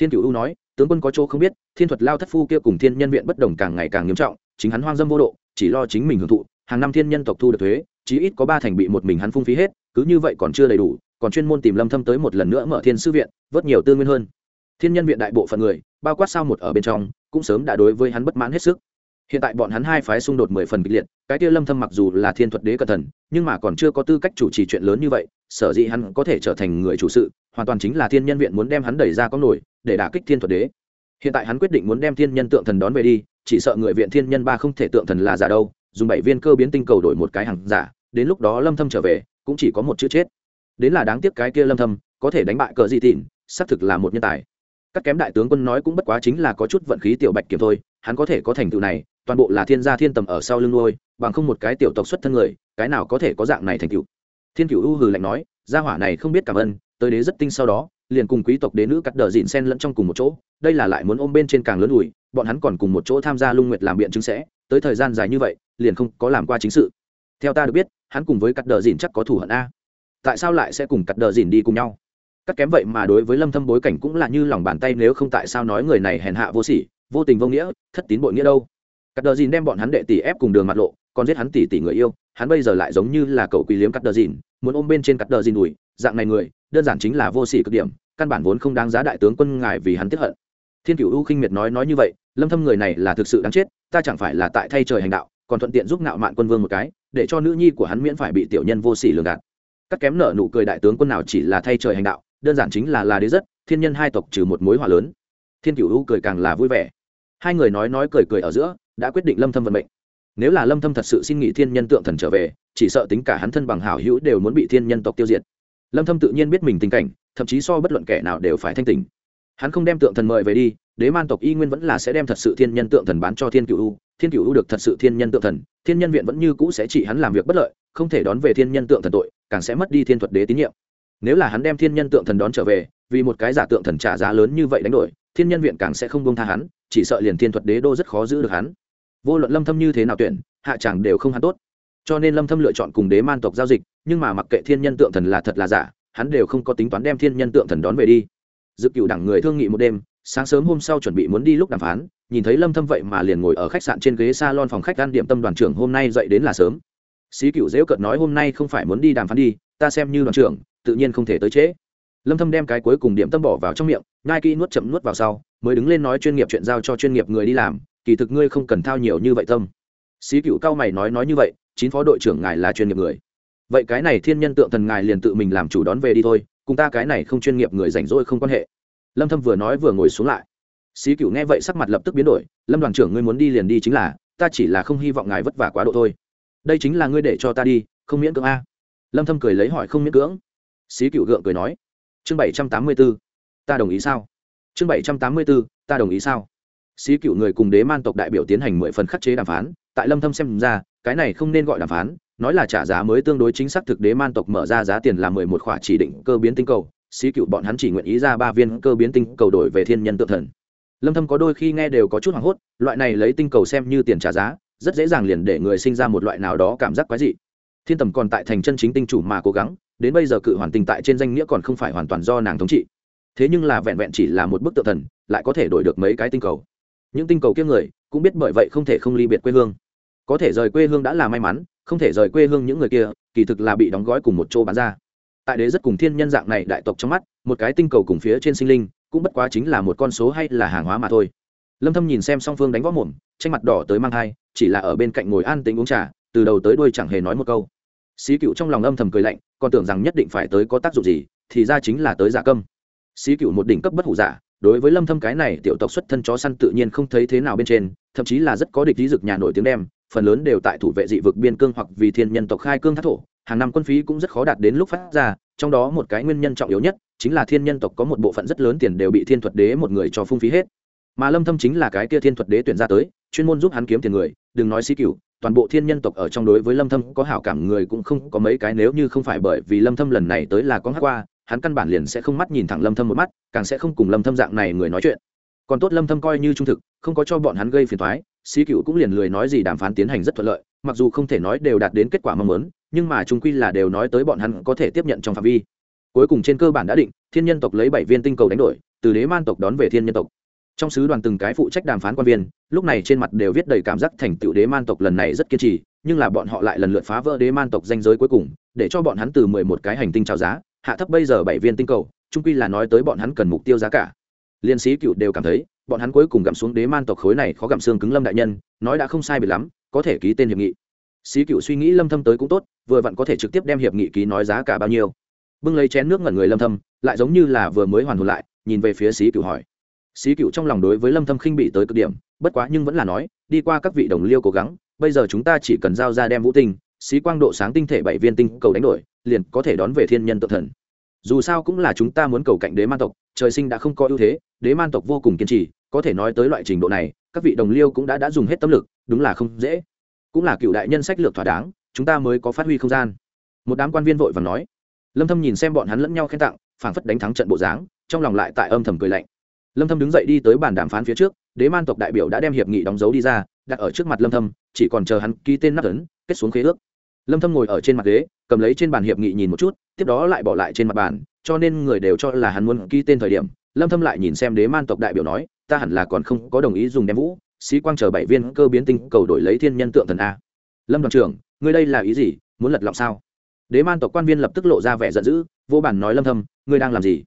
Thiên cựu hữu nói, tướng quân có chỗ không biết, thiên thuật lao thất phu kia cùng thiên nhân viện bất đồng càng ngày càng nghiêm trọng, chính hắn hoang dâm vô độ, chỉ lo chính mình hưởng thụ, hàng năm thiên nhân tộc thu được thuế, chí ít có ba thành bị một mình hắn phung phí hết, cứ như vậy còn chưa đầy đủ, còn chuyên môn tìm lâm thâm tới một lần nữa mở thiên sư viện, vớt nhiều tư nguyên hơn thiên nhân viện đại bộ phận người, bao quát sao một ở bên trong, cũng sớm đã đối với hắn bất mãn hết sức. Hiện tại bọn hắn hai phái xung đột mười phần kịch liệt, cái kia lâm thâm mặc dù là thiên thuật đế cẩn thần nhưng mà còn chưa có tư cách chủ trì chuyện lớn như vậy, sở dĩ hắn có thể trở thành người chủ sự, hoàn toàn chính là thiên nhân viện muốn đem hắn đẩy ra có nổi, để đả kích thiên thuật đế. Hiện tại hắn quyết định muốn đem thiên nhân tượng thần đón về đi, chỉ sợ người viện thiên nhân ba không thể tượng thần là giả đâu, dùng bảy viên cơ biến tinh cầu đổi một cái hàng giả, đến lúc đó lâm thâm trở về, cũng chỉ có một chữ chết. Đến là đáng tiếc cái kia lâm thâm, có thể đánh bại cờ di tịn, xác thực là một nhân tài các kém đại tướng quân nói cũng bất quá chính là có chút vận khí tiểu bạch kiểm thôi, hắn có thể có thành tựu này, toàn bộ là thiên gia thiên tầm ở sau lưng nuôi, bằng không một cái tiểu tộc xuất thân người, cái nào có thể có dạng này thành tựu. Thiên cửu u hừ lạnh nói, gia hỏa này không biết cảm ơn, tới đế rất tinh sau đó, liền cùng quý tộc đế nữ cắt đờ dịn sen lẫn trong cùng một chỗ, đây là lại muốn ôm bên trên càng lớn ủi bọn hắn còn cùng một chỗ tham gia lung nguyệt làm biện chứng sẽ, tới thời gian dài như vậy, liền không có làm qua chính sự. Theo ta được biết, hắn cùng với cắt đờ dịn chắc có thủ hận a. Tại sao lại sẽ cùng cắt đờ dịn đi cùng nhau? Cắt kém vậy mà đối với lâm thâm bối cảnh cũng là như lòng bàn tay nếu không tại sao nói người này hèn hạ vô sỉ, vô tình vô nghĩa, thất tín bội nghĩa đâu. Cắt đờ dìn đem bọn hắn đệ tỷ ép cùng đường mặt lộ, còn giết hắn tỷ tỷ người yêu, hắn bây giờ lại giống như là cậu quỳ liếm cắt đờ dìn, muốn ôm bên trên cắt đờ dìn đùi, dạng này người, đơn giản chính là vô sỉ cực điểm, căn bản vốn không đáng giá đại tướng quân ngài vì hắn tiếc hận. Thiên cửu u khinh miệt nói nói như vậy, lâm thâm người này là thực sự đáng chết, ta chẳng phải là tại thay trời hành đạo, còn thuận tiện giúp ngạo mạn quân vương một cái, để cho nữ nhi của hắn miễn phải bị tiểu nhân vô sỉ lường gạt. Cắt kém nợ nụ cười đại tướng quân nào chỉ là thay trời hành đạo đơn giản chính là là đế rất, thiên nhân hai tộc trừ một mối hòa lớn. Thiên cửu u cười càng là vui vẻ. Hai người nói nói cười cười ở giữa, đã quyết định lâm thâm vận mệnh. Nếu là lâm thâm thật sự xin nghỉ thiên nhân tượng thần trở về, chỉ sợ tính cả hắn thân bằng hảo hữu đều muốn bị thiên nhân tộc tiêu diệt. Lâm thâm tự nhiên biết mình tình cảnh, thậm chí so bất luận kẻ nào đều phải thanh tỉnh. Hắn không đem tượng thần mời về đi, đế man tộc y nguyên vẫn là sẽ đem thật sự thiên nhân tượng thần bán cho thiên cửu u. Thiên cửu u được thật sự thiên nhân tượng thần, thiên nhân viện vẫn như cũ sẽ chỉ hắn làm việc bất lợi, không thể đón về thiên nhân tượng thần tội, càng sẽ mất đi thiên thuật đế tín nhiệm nếu là hắn đem thiên nhân tượng thần đón trở về, vì một cái giả tượng thần trả giá lớn như vậy đánh đổi, thiên nhân viện càng sẽ không bông tha hắn, chỉ sợ liền thiên thuật đế đô rất khó giữ được hắn. Vô luận lâm thâm như thế nào tuyển, hạ chẳng đều không hắn tốt. Cho nên lâm thâm lựa chọn cùng đế man tộc giao dịch, nhưng mà mặc kệ thiên nhân tượng thần là thật là giả, hắn đều không có tính toán đem thiên nhân tượng thần đón về đi. Dự cựu đẳng người thương nghị một đêm, sáng sớm hôm sau chuẩn bị muốn đi lúc đàm phán, nhìn thấy lâm thâm vậy mà liền ngồi ở khách sạn trên ghế salon phòng khách ăn điểm tâm đoàn trưởng hôm nay dậy đến là sớm. Xí cựu dễ cợt nói hôm nay không phải muốn đi đàm phán đi, ta xem như đoàn trưởng tự nhiên không thể tới trễ. Lâm thâm đem cái cuối cùng điểm tâm bỏ vào trong miệng ngai kỹ nuốt chậm nuốt vào sau, mới đứng lên nói chuyên nghiệp chuyện giao cho chuyên nghiệp người đi làm, kỳ thực ngươi không cần thao nhiều như vậy tâm. Sĩ cựu cao mày nói nói như vậy, chín phó đội trưởng ngài là chuyên nghiệp người. Vậy cái này thiên nhân tượng thần ngài liền tự mình làm chủ đón về đi thôi, cùng ta cái này không chuyên nghiệp người rảnh rỗi không quan hệ. Lâm thâm vừa nói vừa ngồi xuống lại. Sĩ cựu nghe vậy sắc mặt lập tức biến đổi, lâm đoàn trưởng ngươi muốn đi liền đi chính là, ta chỉ là không hy vọng ngài vất vả quá độ thôi. Đây chính là ngươi để cho ta đi, không miễn cưỡng a. Lâm thâm cười lấy hỏi không miễn cưỡng sĩ cựu gượng cười nói, chương 784 ta đồng ý sao? Chương 784 ta đồng ý sao? Sĩ cựu người cùng đế man tộc đại biểu tiến hành mười phần khắc chế đàm phán, tại lâm thâm xem ra, cái này không nên gọi đàm phán, nói là trả giá mới tương đối chính xác thực đế man tộc mở ra giá tiền là mười một khỏa chỉ định cơ biến tinh cầu, xí cựu bọn hắn chỉ nguyện ý ra ba viên cơ biến tinh cầu đổi về thiên nhân tự thần. Lâm thâm có đôi khi nghe đều có chút hoảng hốt, loại này lấy tinh cầu xem như tiền trả giá, rất dễ dàng liền để người sinh ra một loại nào đó cảm giác quái dị. Thiên tầm còn tại thành chân chính tinh chủ mà cố gắng đến bây giờ cự hoàn tình tại trên danh nghĩa còn không phải hoàn toàn do nàng thống trị. Thế nhưng là vẹn vẹn chỉ là một bức tượng thần lại có thể đổi được mấy cái tinh cầu. Những tinh cầu kia người cũng biết bởi vậy không thể không ly biệt quê hương. Có thể rời quê hương đã là may mắn không thể rời quê hương những người kia kỳ thực là bị đóng gói cùng một chỗ bán ra. Tại đế rất cùng thiên nhân dạng này đại tộc trong mắt một cái tinh cầu cùng phía trên sinh linh cũng bất quá chính là một con số hay là hàng hóa mà thôi. Lâm thâm nhìn xem song phương đánh võ mồm tranh mặt đỏ tới mang hai, chỉ là ở bên cạnh ngồi an tĩnh uống trà từ đầu tới đuôi chẳng hề nói một câu xí cựu trong lòng âm thầm cười lạnh, còn tưởng rằng nhất định phải tới có tác dụng gì, thì ra chính là tới giả câm. Xí cựu một đỉnh cấp bất hủ giả, đối với lâm thâm cái này tiểu tộc xuất thân chó săn tự nhiên không thấy thế nào bên trên, thậm chí là rất có địch lý dực nhà nổi tiếng đem, phần lớn đều tại thủ vệ dị vực biên cương hoặc vì thiên nhân tộc khai cương thác thổ, hàng năm quân phí cũng rất khó đạt đến lúc phát ra, trong đó một cái nguyên nhân trọng yếu nhất chính là thiên nhân tộc có một bộ phận rất lớn tiền đều bị thiên thuật đế một người cho phung phí hết. Mà lâm thâm chính là cái kia thiên thuật đế tuyển ra tới, chuyên môn giúp hắn kiếm tiền người, đừng nói Xí cửu toàn bộ thiên nhân tộc ở trong đối với lâm thâm có hảo cảm người cũng không có mấy cái, nếu như không phải bởi vì lâm thâm lần này tới là có hát qua, hắn căn bản liền sẽ không mắt nhìn thẳng lâm thâm một mắt, càng sẽ không cùng lâm thâm dạng này người nói chuyện. Còn tốt lâm thâm coi như trung thực, không có cho bọn hắn gây phiền toái sĩ cửu cũng liền lười nói gì đàm phán tiến hành rất thuận lợi, mặc dù không thể nói đều đạt đến kết quả mong muốn, nhưng mà chung quy là đều nói tới bọn hắn có thể tiếp nhận trong phạm vi. Cuối cùng trên cơ bản đã định, thiên nhân tộc lấy bảy viên tinh cầu đánh đổi, từ đế man tộc đón về thiên nhân tộc trong sứ đoàn từng cái phụ trách đàm phán quan viên, lúc này trên mặt đều viết đầy cảm giác thành tựu đế man tộc lần này rất kiên trì, nhưng là bọn họ lại lần lượt phá vỡ đế man tộc danh giới cuối cùng, để cho bọn hắn từ mười một cái hành tinh trào giá, hạ thấp bây giờ bảy viên tinh cầu trung quy là nói tới bọn hắn cần mục tiêu giá cả. Liên sĩ cựu đều cảm thấy, bọn hắn cuối cùng gặm xuống đế man tộc khối này khó gặm xương cứng lâm đại nhân, nói đã không sai biệt lắm, có thể ký tên hiệp nghị. Sĩ cựu suy nghĩ lâm thâm tới cũng tốt, vừa vặn có thể trực tiếp đem hiệp nghị ký nói giá cả bao nhiêu. Bưng lấy chén nước ngẩn người lâm thâm, lại giống như là vừa mới hoàn hồn lại, nhìn về phía sĩ cựu hỏi sĩ cựu trong lòng đối với lâm thâm khinh bị tới cực điểm, bất quá nhưng vẫn là nói, đi qua các vị đồng liêu cố gắng, bây giờ chúng ta chỉ cần giao ra đem vũ tinh sĩ quang độ sáng tinh thể bảy viên tinh cầu đánh đổi, liền có thể đón về thiên nhân tự thần. Dù sao cũng là chúng ta muốn cầu cạnh đế man tộc, trời sinh đã không có ưu thế, đế man tộc vô cùng kiên trì, có thể nói tới loại trình độ này, các vị đồng liêu cũng đã đã dùng hết tâm lực, đúng là không dễ. Cũng là cựu đại nhân sách lược thỏa đáng, chúng ta mới có phát huy không gian. Một đám quan viên vội vàng nói. Lâm thâm nhìn xem bọn hắn lẫn nhau khen tặng, phảng phất đánh thắng trận bộ dáng, trong lòng lại tại âm thầm cười lạnh lâm thâm đứng dậy đi tới bàn đàm phán phía trước, đế man tộc đại biểu đã đem hiệp nghị đóng dấu đi ra, đặt ở trước mặt lâm thâm, chỉ còn chờ hắn ký tên nắp ấn, kết xuống khế ước. Lâm thâm ngồi ở trên mặt ghế, cầm lấy trên bàn hiệp nghị nhìn một chút, tiếp đó lại bỏ lại trên mặt bàn, cho nên người đều cho là hắn muốn ký tên thời điểm, lâm thâm lại nhìn xem đế man tộc đại biểu nói, ta hẳn là còn không có đồng ý dùng đem vũ sĩ quang chờ bảy viên cơ biến tinh cầu đổi lấy thiên nhân tượng thần a. Lâm đoàn trưởng, ngươi đây là ý gì, muốn lật lọng sao? Đế man tộc quan viên lập tức lộ ra vẻ giận dữ, vô bản nói lâm thâm, ngươi đang làm gì?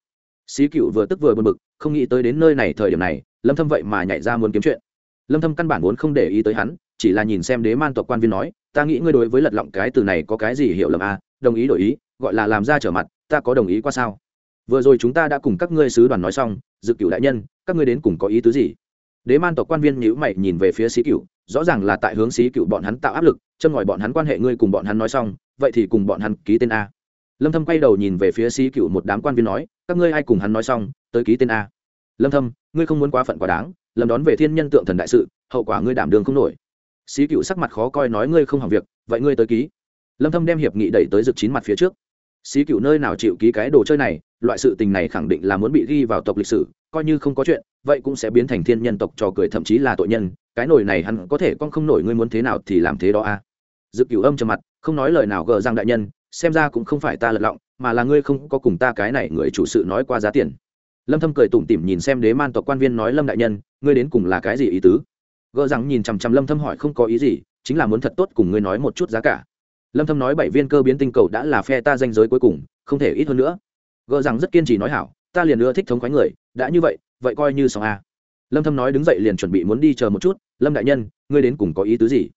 Sĩ cựu vừa tức vừa buồn bực không nghĩ tới đến nơi này thời điểm này, lâm thâm vậy mà nhảy ra muốn kiếm chuyện. Lâm thâm căn bản vốn không để ý tới hắn, chỉ là nhìn xem đế man tộc quan viên nói, ta nghĩ ngươi đối với lật lọng cái từ này có cái gì hiểu lầm à? Đồng ý đổi ý, gọi là làm ra trở mặt, ta có đồng ý qua sao? Vừa rồi chúng ta đã cùng các ngươi sứ đoàn nói xong, dự cửu đại nhân, các ngươi đến cùng có ý tứ gì? Đế man tộc quan viên nhíu mày nhìn về phía sĩ cửu rõ ràng là tại hướng sĩ cửu bọn hắn tạo áp lực, châm ngòi bọn hắn quan hệ ngươi cùng bọn hắn nói xong, vậy thì cùng bọn hắn ký tên a lâm thâm quay đầu nhìn về phía sĩ Cựu một đám quan viên nói, các ngươi ai cùng hắn nói xong, tới ký tên a? Lâm thâm, ngươi không muốn quá phận quá đáng, lâm đón về thiên nhân tượng thần đại sự, hậu quả ngươi đảm đường không nổi. Sĩ cựu sắc mặt khó coi nói, ngươi không hỏng việc, vậy ngươi tới ký. Lâm thâm đem hiệp nghị đẩy tới rực chín mặt phía trước. Sĩ cựu nơi nào chịu ký cái đồ chơi này, loại sự tình này khẳng định là muốn bị ghi vào tộc lịch sử, coi như không có chuyện, vậy cũng sẽ biến thành thiên nhân tộc trò cười thậm chí là tội nhân, cái nổi này hắn có thể con không nổi, ngươi muốn thế nào thì làm thế đó a. À. dự cửu âm trầm mặt, không nói lời nào gờ giang đại nhân xem ra cũng không phải ta lật lọng, mà là ngươi không có cùng ta cái này người chủ sự nói qua giá tiền. Lâm thâm cười tủm tỉm nhìn xem đế man tộc quan viên nói lâm đại nhân, ngươi đến cùng là cái gì ý tứ? Gỡ rằng nhìn chằm chằm lâm thâm hỏi không có ý gì, chính là muốn thật tốt cùng ngươi nói một chút giá cả. Lâm thâm nói bảy viên cơ biến tinh cầu đã là phe ta danh giới cuối cùng, không thể ít hơn nữa. Gỡ rằng rất kiên trì nói hảo, ta liền ưa thích thống khoái người, đã như vậy vậy coi như xong a lâm thâm nói đứng dậy liền chuẩn bị muốn đi chờ một chút, lâm đại nhân, ngươi đến cùng có ý tứ gì?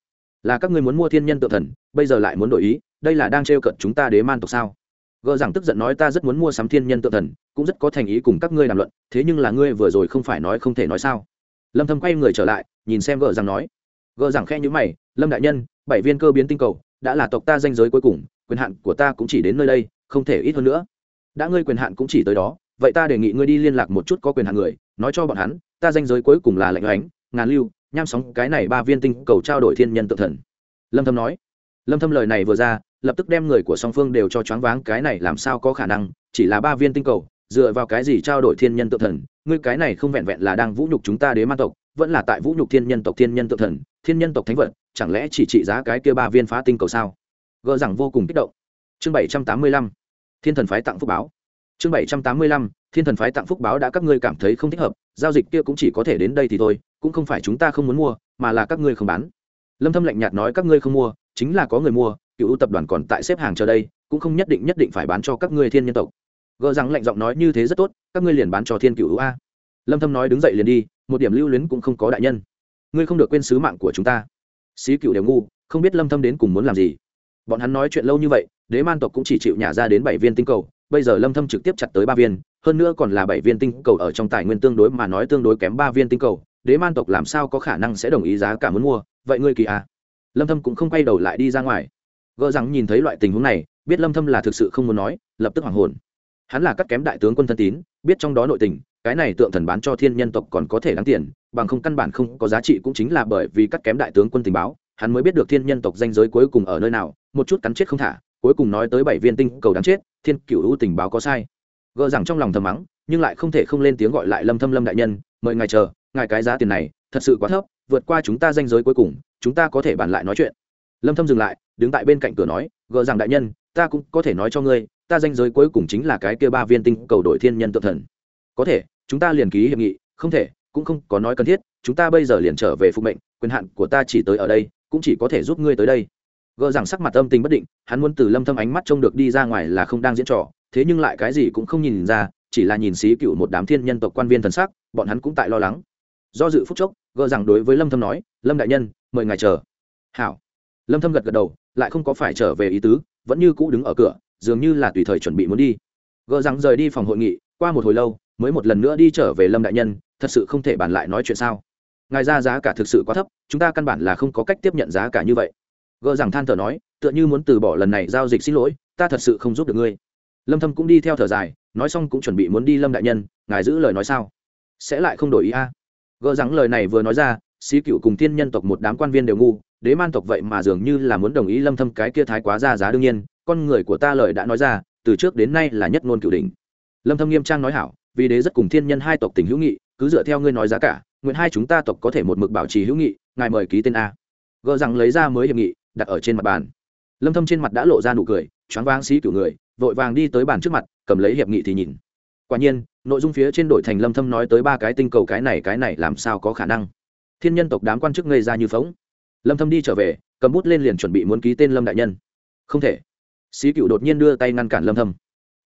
Là các ngươi muốn mua thiên nhân tự thần, bây giờ lại muốn đổi ý đây là đang trêu cận chúng ta đế man tộc sao? Gơ rằng tức giận nói ta rất muốn mua sắm thiên nhân tự thần, cũng rất có thành ý cùng các ngươi đàm luận, thế nhưng là ngươi vừa rồi không phải nói không thể nói sao? Lâm thâm quay người trở lại, nhìn xem Gơ rằng nói. Gơ rằng khe như mày, lâm đại nhân, bảy viên cơ biến tinh cầu, đã là tộc ta danh giới cuối cùng, quyền hạn của ta cũng chỉ đến nơi đây, không thể ít hơn nữa. Đã ngươi quyền hạn cũng chỉ tới đó, vậy ta đề nghị ngươi đi liên lạc một chút có quyền hạn người, nói cho bọn hắn, ta danh giới cuối cùng là lệnh ánh ngàn lưu, nham sóng cái này ba viên tinh cầu trao đổi thiên nhân tự thần. Lâm thâm nói lâm thâm lời này vừa ra, lập tức đem người của song phương đều cho choáng váng, cái này làm sao có khả năng, chỉ là ba viên tinh cầu, dựa vào cái gì trao đổi thiên nhân tự thần, ngươi cái này không vẹn vẹn là đang vũ nhục chúng ta đế man tộc, vẫn là tại vũ nhục thiên nhân tộc, thiên nhân tự thần, thiên nhân tộc thánh vật, chẳng lẽ chỉ trị giá cái kia ba viên phá tinh cầu sao? Gỡ rằng vô cùng kích động. Chương 785 thiên thần phái tặng phúc báo. Chương 785 thiên thần phái tặng phúc báo đã các ngươi cảm thấy không thích hợp, giao dịch kia cũng chỉ có thể đến đây thì thôi, cũng không phải chúng ta không muốn mua, mà là các ngươi không bán. Lâm thâm lạnh nhạt nói các ngươi không mua chính là có người mua, cựu tập đoàn còn tại xếp hàng chờ đây, cũng không nhất định nhất định phải bán cho các ngươi thiên nhân tộc. Gờ rằng lạnh giọng nói như thế rất tốt, các ngươi liền bán cho thiên cựu a. Lâm thâm nói đứng dậy liền đi, một điểm lưu luyến cũng không có đại nhân. Ngươi không được quên sứ mạng của chúng ta. Xí cựu đều ngu, không biết lâm thâm đến cùng muốn làm gì. Bọn hắn nói chuyện lâu như vậy, đế man tộc cũng chỉ chịu nhả ra đến bảy viên tinh cầu, bây giờ lâm thâm trực tiếp chặt tới ba viên, hơn nữa còn là bảy viên tinh cầu ở trong tài nguyên tương đối mà nói tương đối kém ba viên tinh cầu, đế man tộc làm sao có khả năng sẽ đồng ý giá cả muốn mua, vậy ngươi kỳ à? Lâm thâm cũng không quay đầu lại đi ra ngoài. Gỡ rằng nhìn thấy loại tình huống này, biết lâm thâm là thực sự không muốn nói, lập tức hoảng hồn. Hắn là cắt kém đại tướng quân thân tín, biết trong đó nội tình, cái này tượng thần bán cho thiên nhân tộc còn có thể đáng tiền, bằng không căn bản không có giá trị cũng chính là bởi vì cắt kém đại tướng quân tình báo, hắn mới biết được thiên nhân tộc danh giới cuối cùng ở nơi nào, một chút cắn chết không thả, cuối cùng nói tới bảy viên tinh cầu đáng chết, thiên cửu ưu tình báo có sai. Gỡ rằng trong lòng thầm mắng, nhưng lại không thể không lên tiếng gọi lại lâm thâm lâm đại nhân, mời ngài chờ, ngài cái giá tiền này, thật sự quá thấp vượt qua chúng ta danh giới cuối cùng, chúng ta có thể bàn lại nói chuyện. Lâm thâm dừng lại, đứng tại bên cạnh cửa nói, gỡ rằng đại nhân, ta cũng có thể nói cho ngươi, ta danh giới cuối cùng chính là cái kia ba viên tinh cầu đội thiên nhân tự thần. Có thể, chúng ta liền ký hiệp nghị, không thể, cũng không có nói cần thiết, chúng ta bây giờ liền trở về phục mệnh, quyền hạn của ta chỉ tới ở đây, cũng chỉ có thể giúp ngươi tới đây. Gỡ rằng sắc mặt âm tình bất định, hắn muốn từ lâm thâm ánh mắt trông được đi ra ngoài là không đang diễn trò, thế nhưng lại cái gì cũng không nhìn ra, chỉ là nhìn xí cựu một đám thiên nhân tộc quan viên thần sắc, bọn hắn cũng tại lo lắng. Do dự phút chốc gỡ rằng đối với lâm thâm nói, lâm đại nhân, mời ngài chờ. Hảo. Lâm thâm gật gật đầu, lại không có phải trở về ý tứ, vẫn như cũ đứng ở cửa, dường như là tùy thời chuẩn bị muốn đi. Gỡ rằng rời đi phòng hội nghị, qua một hồi lâu, mới một lần nữa đi trở về lâm đại nhân, thật sự không thể bàn lại nói chuyện sao. Ngài ra giá cả thực sự quá thấp, chúng ta căn bản là không có cách tiếp nhận giá cả như vậy. Gỡ rằng than thở nói, tựa như muốn từ bỏ lần này giao dịch xin lỗi, ta thật sự không giúp được ngươi. Lâm thâm cũng đi theo thở dài, nói xong cũng chuẩn bị muốn đi lâm đại nhân, ngài giữ lời nói sao? Sẽ lại không đổi ý a? à gỡ rằng lời này vừa nói ra sĩ cựu cùng thiên nhân tộc một đám quan viên đều ngu, đế man tộc vậy mà dường như là muốn đồng ý lâm thâm cái kia thái quá ra giá đương nhiên, con người của ta lời đã nói ra, từ trước đến nay là nhất ngôn cửu đỉnh. Lâm thâm nghiêm trang nói hảo, vì đế rất cùng thiên nhân hai tộc tình hữu nghị, cứ dựa theo ngươi nói giá cả, nguyện hai chúng ta tộc có thể một mực bảo trì hữu nghị, ngài mời ký tên a. Gỡ rằng lấy ra mới hiệp nghị, đặt ở trên mặt bàn. Lâm thâm trên mặt đã lộ ra nụ cười, choáng váng xí cửu người, vội vàng đi tới bàn trước mặt, cầm lấy hiệp nghị thì nhìn. Quả nhiên nội dung phía trên đổi thành lâm thâm nói tới ba cái tinh cầu cái này cái này làm sao có khả năng? Thiên nhân tộc đám quan chức ngây ra như phóng lâm thâm đi trở về, cầm bút lên liền chuẩn bị muốn ký tên lâm đại nhân. Không thể. Sĩ cựu đột nhiên đưa tay ngăn cản lâm thâm.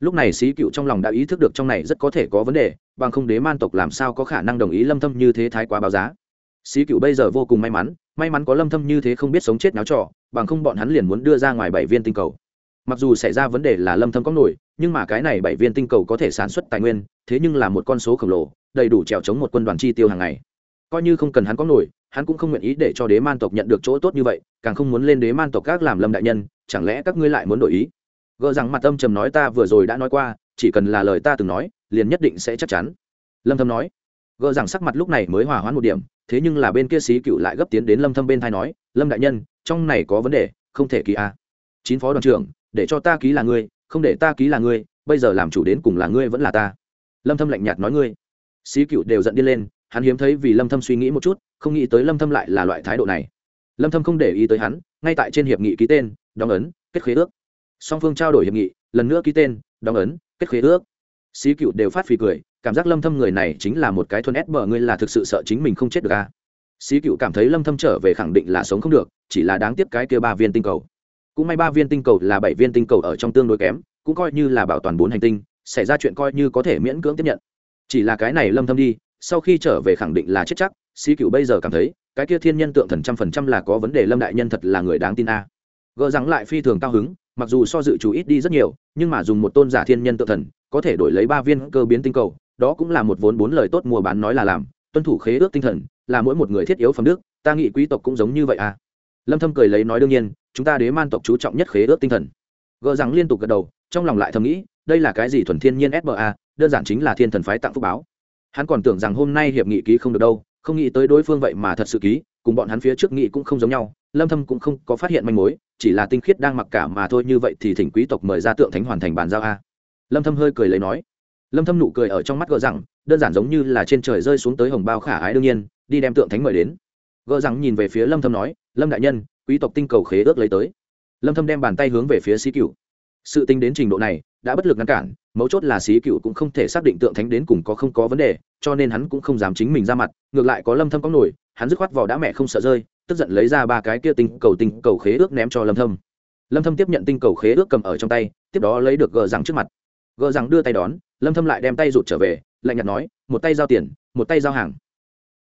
Lúc này sĩ cựu trong lòng đã ý thức được trong này rất có thể có vấn đề, bằng không đế man tộc làm sao có khả năng đồng ý lâm thâm như thế thái quá báo giá. Sĩ cựu bây giờ vô cùng may mắn may mắn có lâm thâm như thế không biết sống chết náo trò, bằng không bọn hắn liền muốn đưa ra ngoài bảy viên tinh cầu. Mặc dù xảy ra vấn đề là lâm thâm có nổi nhưng mà cái này bảy viên tinh cầu có thể sản xuất tài nguyên, thế nhưng là một con số khổng lồ, đầy đủ trèo chống một quân đoàn chi tiêu hàng ngày. Coi như không cần hắn có nổi, hắn cũng không nguyện ý để cho đế man tộc nhận được chỗ tốt như vậy, càng không muốn lên đế man tộc các làm lâm đại nhân, chẳng lẽ các ngươi lại muốn đổi ý? Gỡ rằng mặt âm trầm nói ta vừa rồi đã nói qua, chỉ cần là lời ta từng nói, liền nhất định sẽ chắc chắn. Lâm thâm nói. Gỡ rằng sắc mặt lúc này mới hòa hoãn một điểm, thế nhưng là bên kia xí cựu lại gấp tiến đến lâm thâm bên thay nói, lâm đại nhân, trong này có vấn đề, không thể ký a. Chín phó đoàn trưởng, để cho ta ký là ngươi không để ta ký là ngươi, bây giờ làm chủ đến cùng là ngươi vẫn là ta. Lâm thâm lạnh nhạt nói ngươi. Xí cựu đều giận điên lên, hắn hiếm thấy vì lâm thâm suy nghĩ một chút, không nghĩ tới lâm thâm lại là loại thái độ này. Lâm thâm không để ý tới hắn, ngay tại trên hiệp nghị ký tên, đóng ấn, kết khế ước. Song phương trao đổi hiệp nghị, lần nữa ký tên, đóng ấn, kết khế ước. Xí cựu đều phát phì cười, cảm giác lâm thâm người này chính là một cái thuần ép bờ, ngươi là thực sự sợ chính mình không chết được à? Xí cựu cảm thấy lâm thâm trở về khẳng định là sống không được, chỉ là đáng tiếc cái kia ba viên tinh cầu cũng may ba viên tinh cầu là bảy viên tinh cầu ở trong tương đối kém, cũng coi như là bảo toàn bốn hành tinh, xảy ra chuyện coi như có thể miễn cưỡng tiếp nhận chỉ là cái này lâm thâm đi, sau khi trở về khẳng định là chết chắc sĩ cựu bây giờ cảm thấy, cái kia thiên nhân tượng thần trăm phần trăm là có vấn đề lâm đại nhân thật là người đáng tin a à. gỡ rằng lại phi thường cao hứng, mặc dù so dự chủ ít đi rất nhiều, nhưng mà dùng một tôn giả thiên nhân tượng thần, có thể đổi lấy ba viên cơ biến tinh cầu, đó cũng là một vốn bốn lời tốt mua bán nói là làm, tuân thủ khế ước tinh thần, là mỗi một người thiết yếu phẩm đức, ta nghĩ quý tộc cũng giống như vậy à lâm thâm cười lấy nói đương nhiên chúng ta đế man tộc chú trọng nhất khế ước tinh thần. Gờ rằng liên tục gật đầu, trong lòng lại thầm nghĩ, đây là cái gì thuần thiên nhiên sba đơn giản chính là thiên thần phái tặng phúc báo. Hắn còn tưởng rằng hôm nay hiệp nghị ký không được đâu, không nghĩ tới đối phương vậy mà thật sự ký, cùng bọn hắn phía trước nghị cũng không giống nhau, lâm thâm cũng không có phát hiện manh mối, chỉ là tinh khiết đang mặc cả mà thôi như vậy thì thỉnh quý tộc mời ra tượng thánh hoàn thành bàn giao a. Lâm thâm hơi cười lấy nói. Lâm thâm nụ cười ở trong mắt gờ rằng đơn giản giống như là trên trời rơi xuống tới hồng bao khả ái đương nhiên, đi đem tượng thánh mời đến. Gờ rằng nhìn về phía lâm thâm nói, lâm đại nhân quý tộc tinh cầu khế ước lấy tới. Lâm thâm đem bàn tay hướng về phía Xí cửu. Sự tính đến trình độ này, đã bất lực ngăn cản, mấu chốt là Xí cửu cũng không thể xác định tượng thánh đến cùng có không có vấn đề, cho nên hắn cũng không dám chính mình ra mặt, ngược lại có lâm thâm có nổi, hắn dứt khoát vào đã mẹ không sợ rơi, tức giận lấy ra ba cái kia tinh cầu tinh cầu khế ước ném cho lâm thâm. Lâm thâm tiếp nhận tinh cầu khế ước cầm ở trong tay, tiếp đó lấy được gờ rằng trước mặt. Gờ rằng đưa tay đón, lâm thâm lại đem tay rụt trở về, lạnh nhạt nói, một tay giao tiền, một tay giao hàng.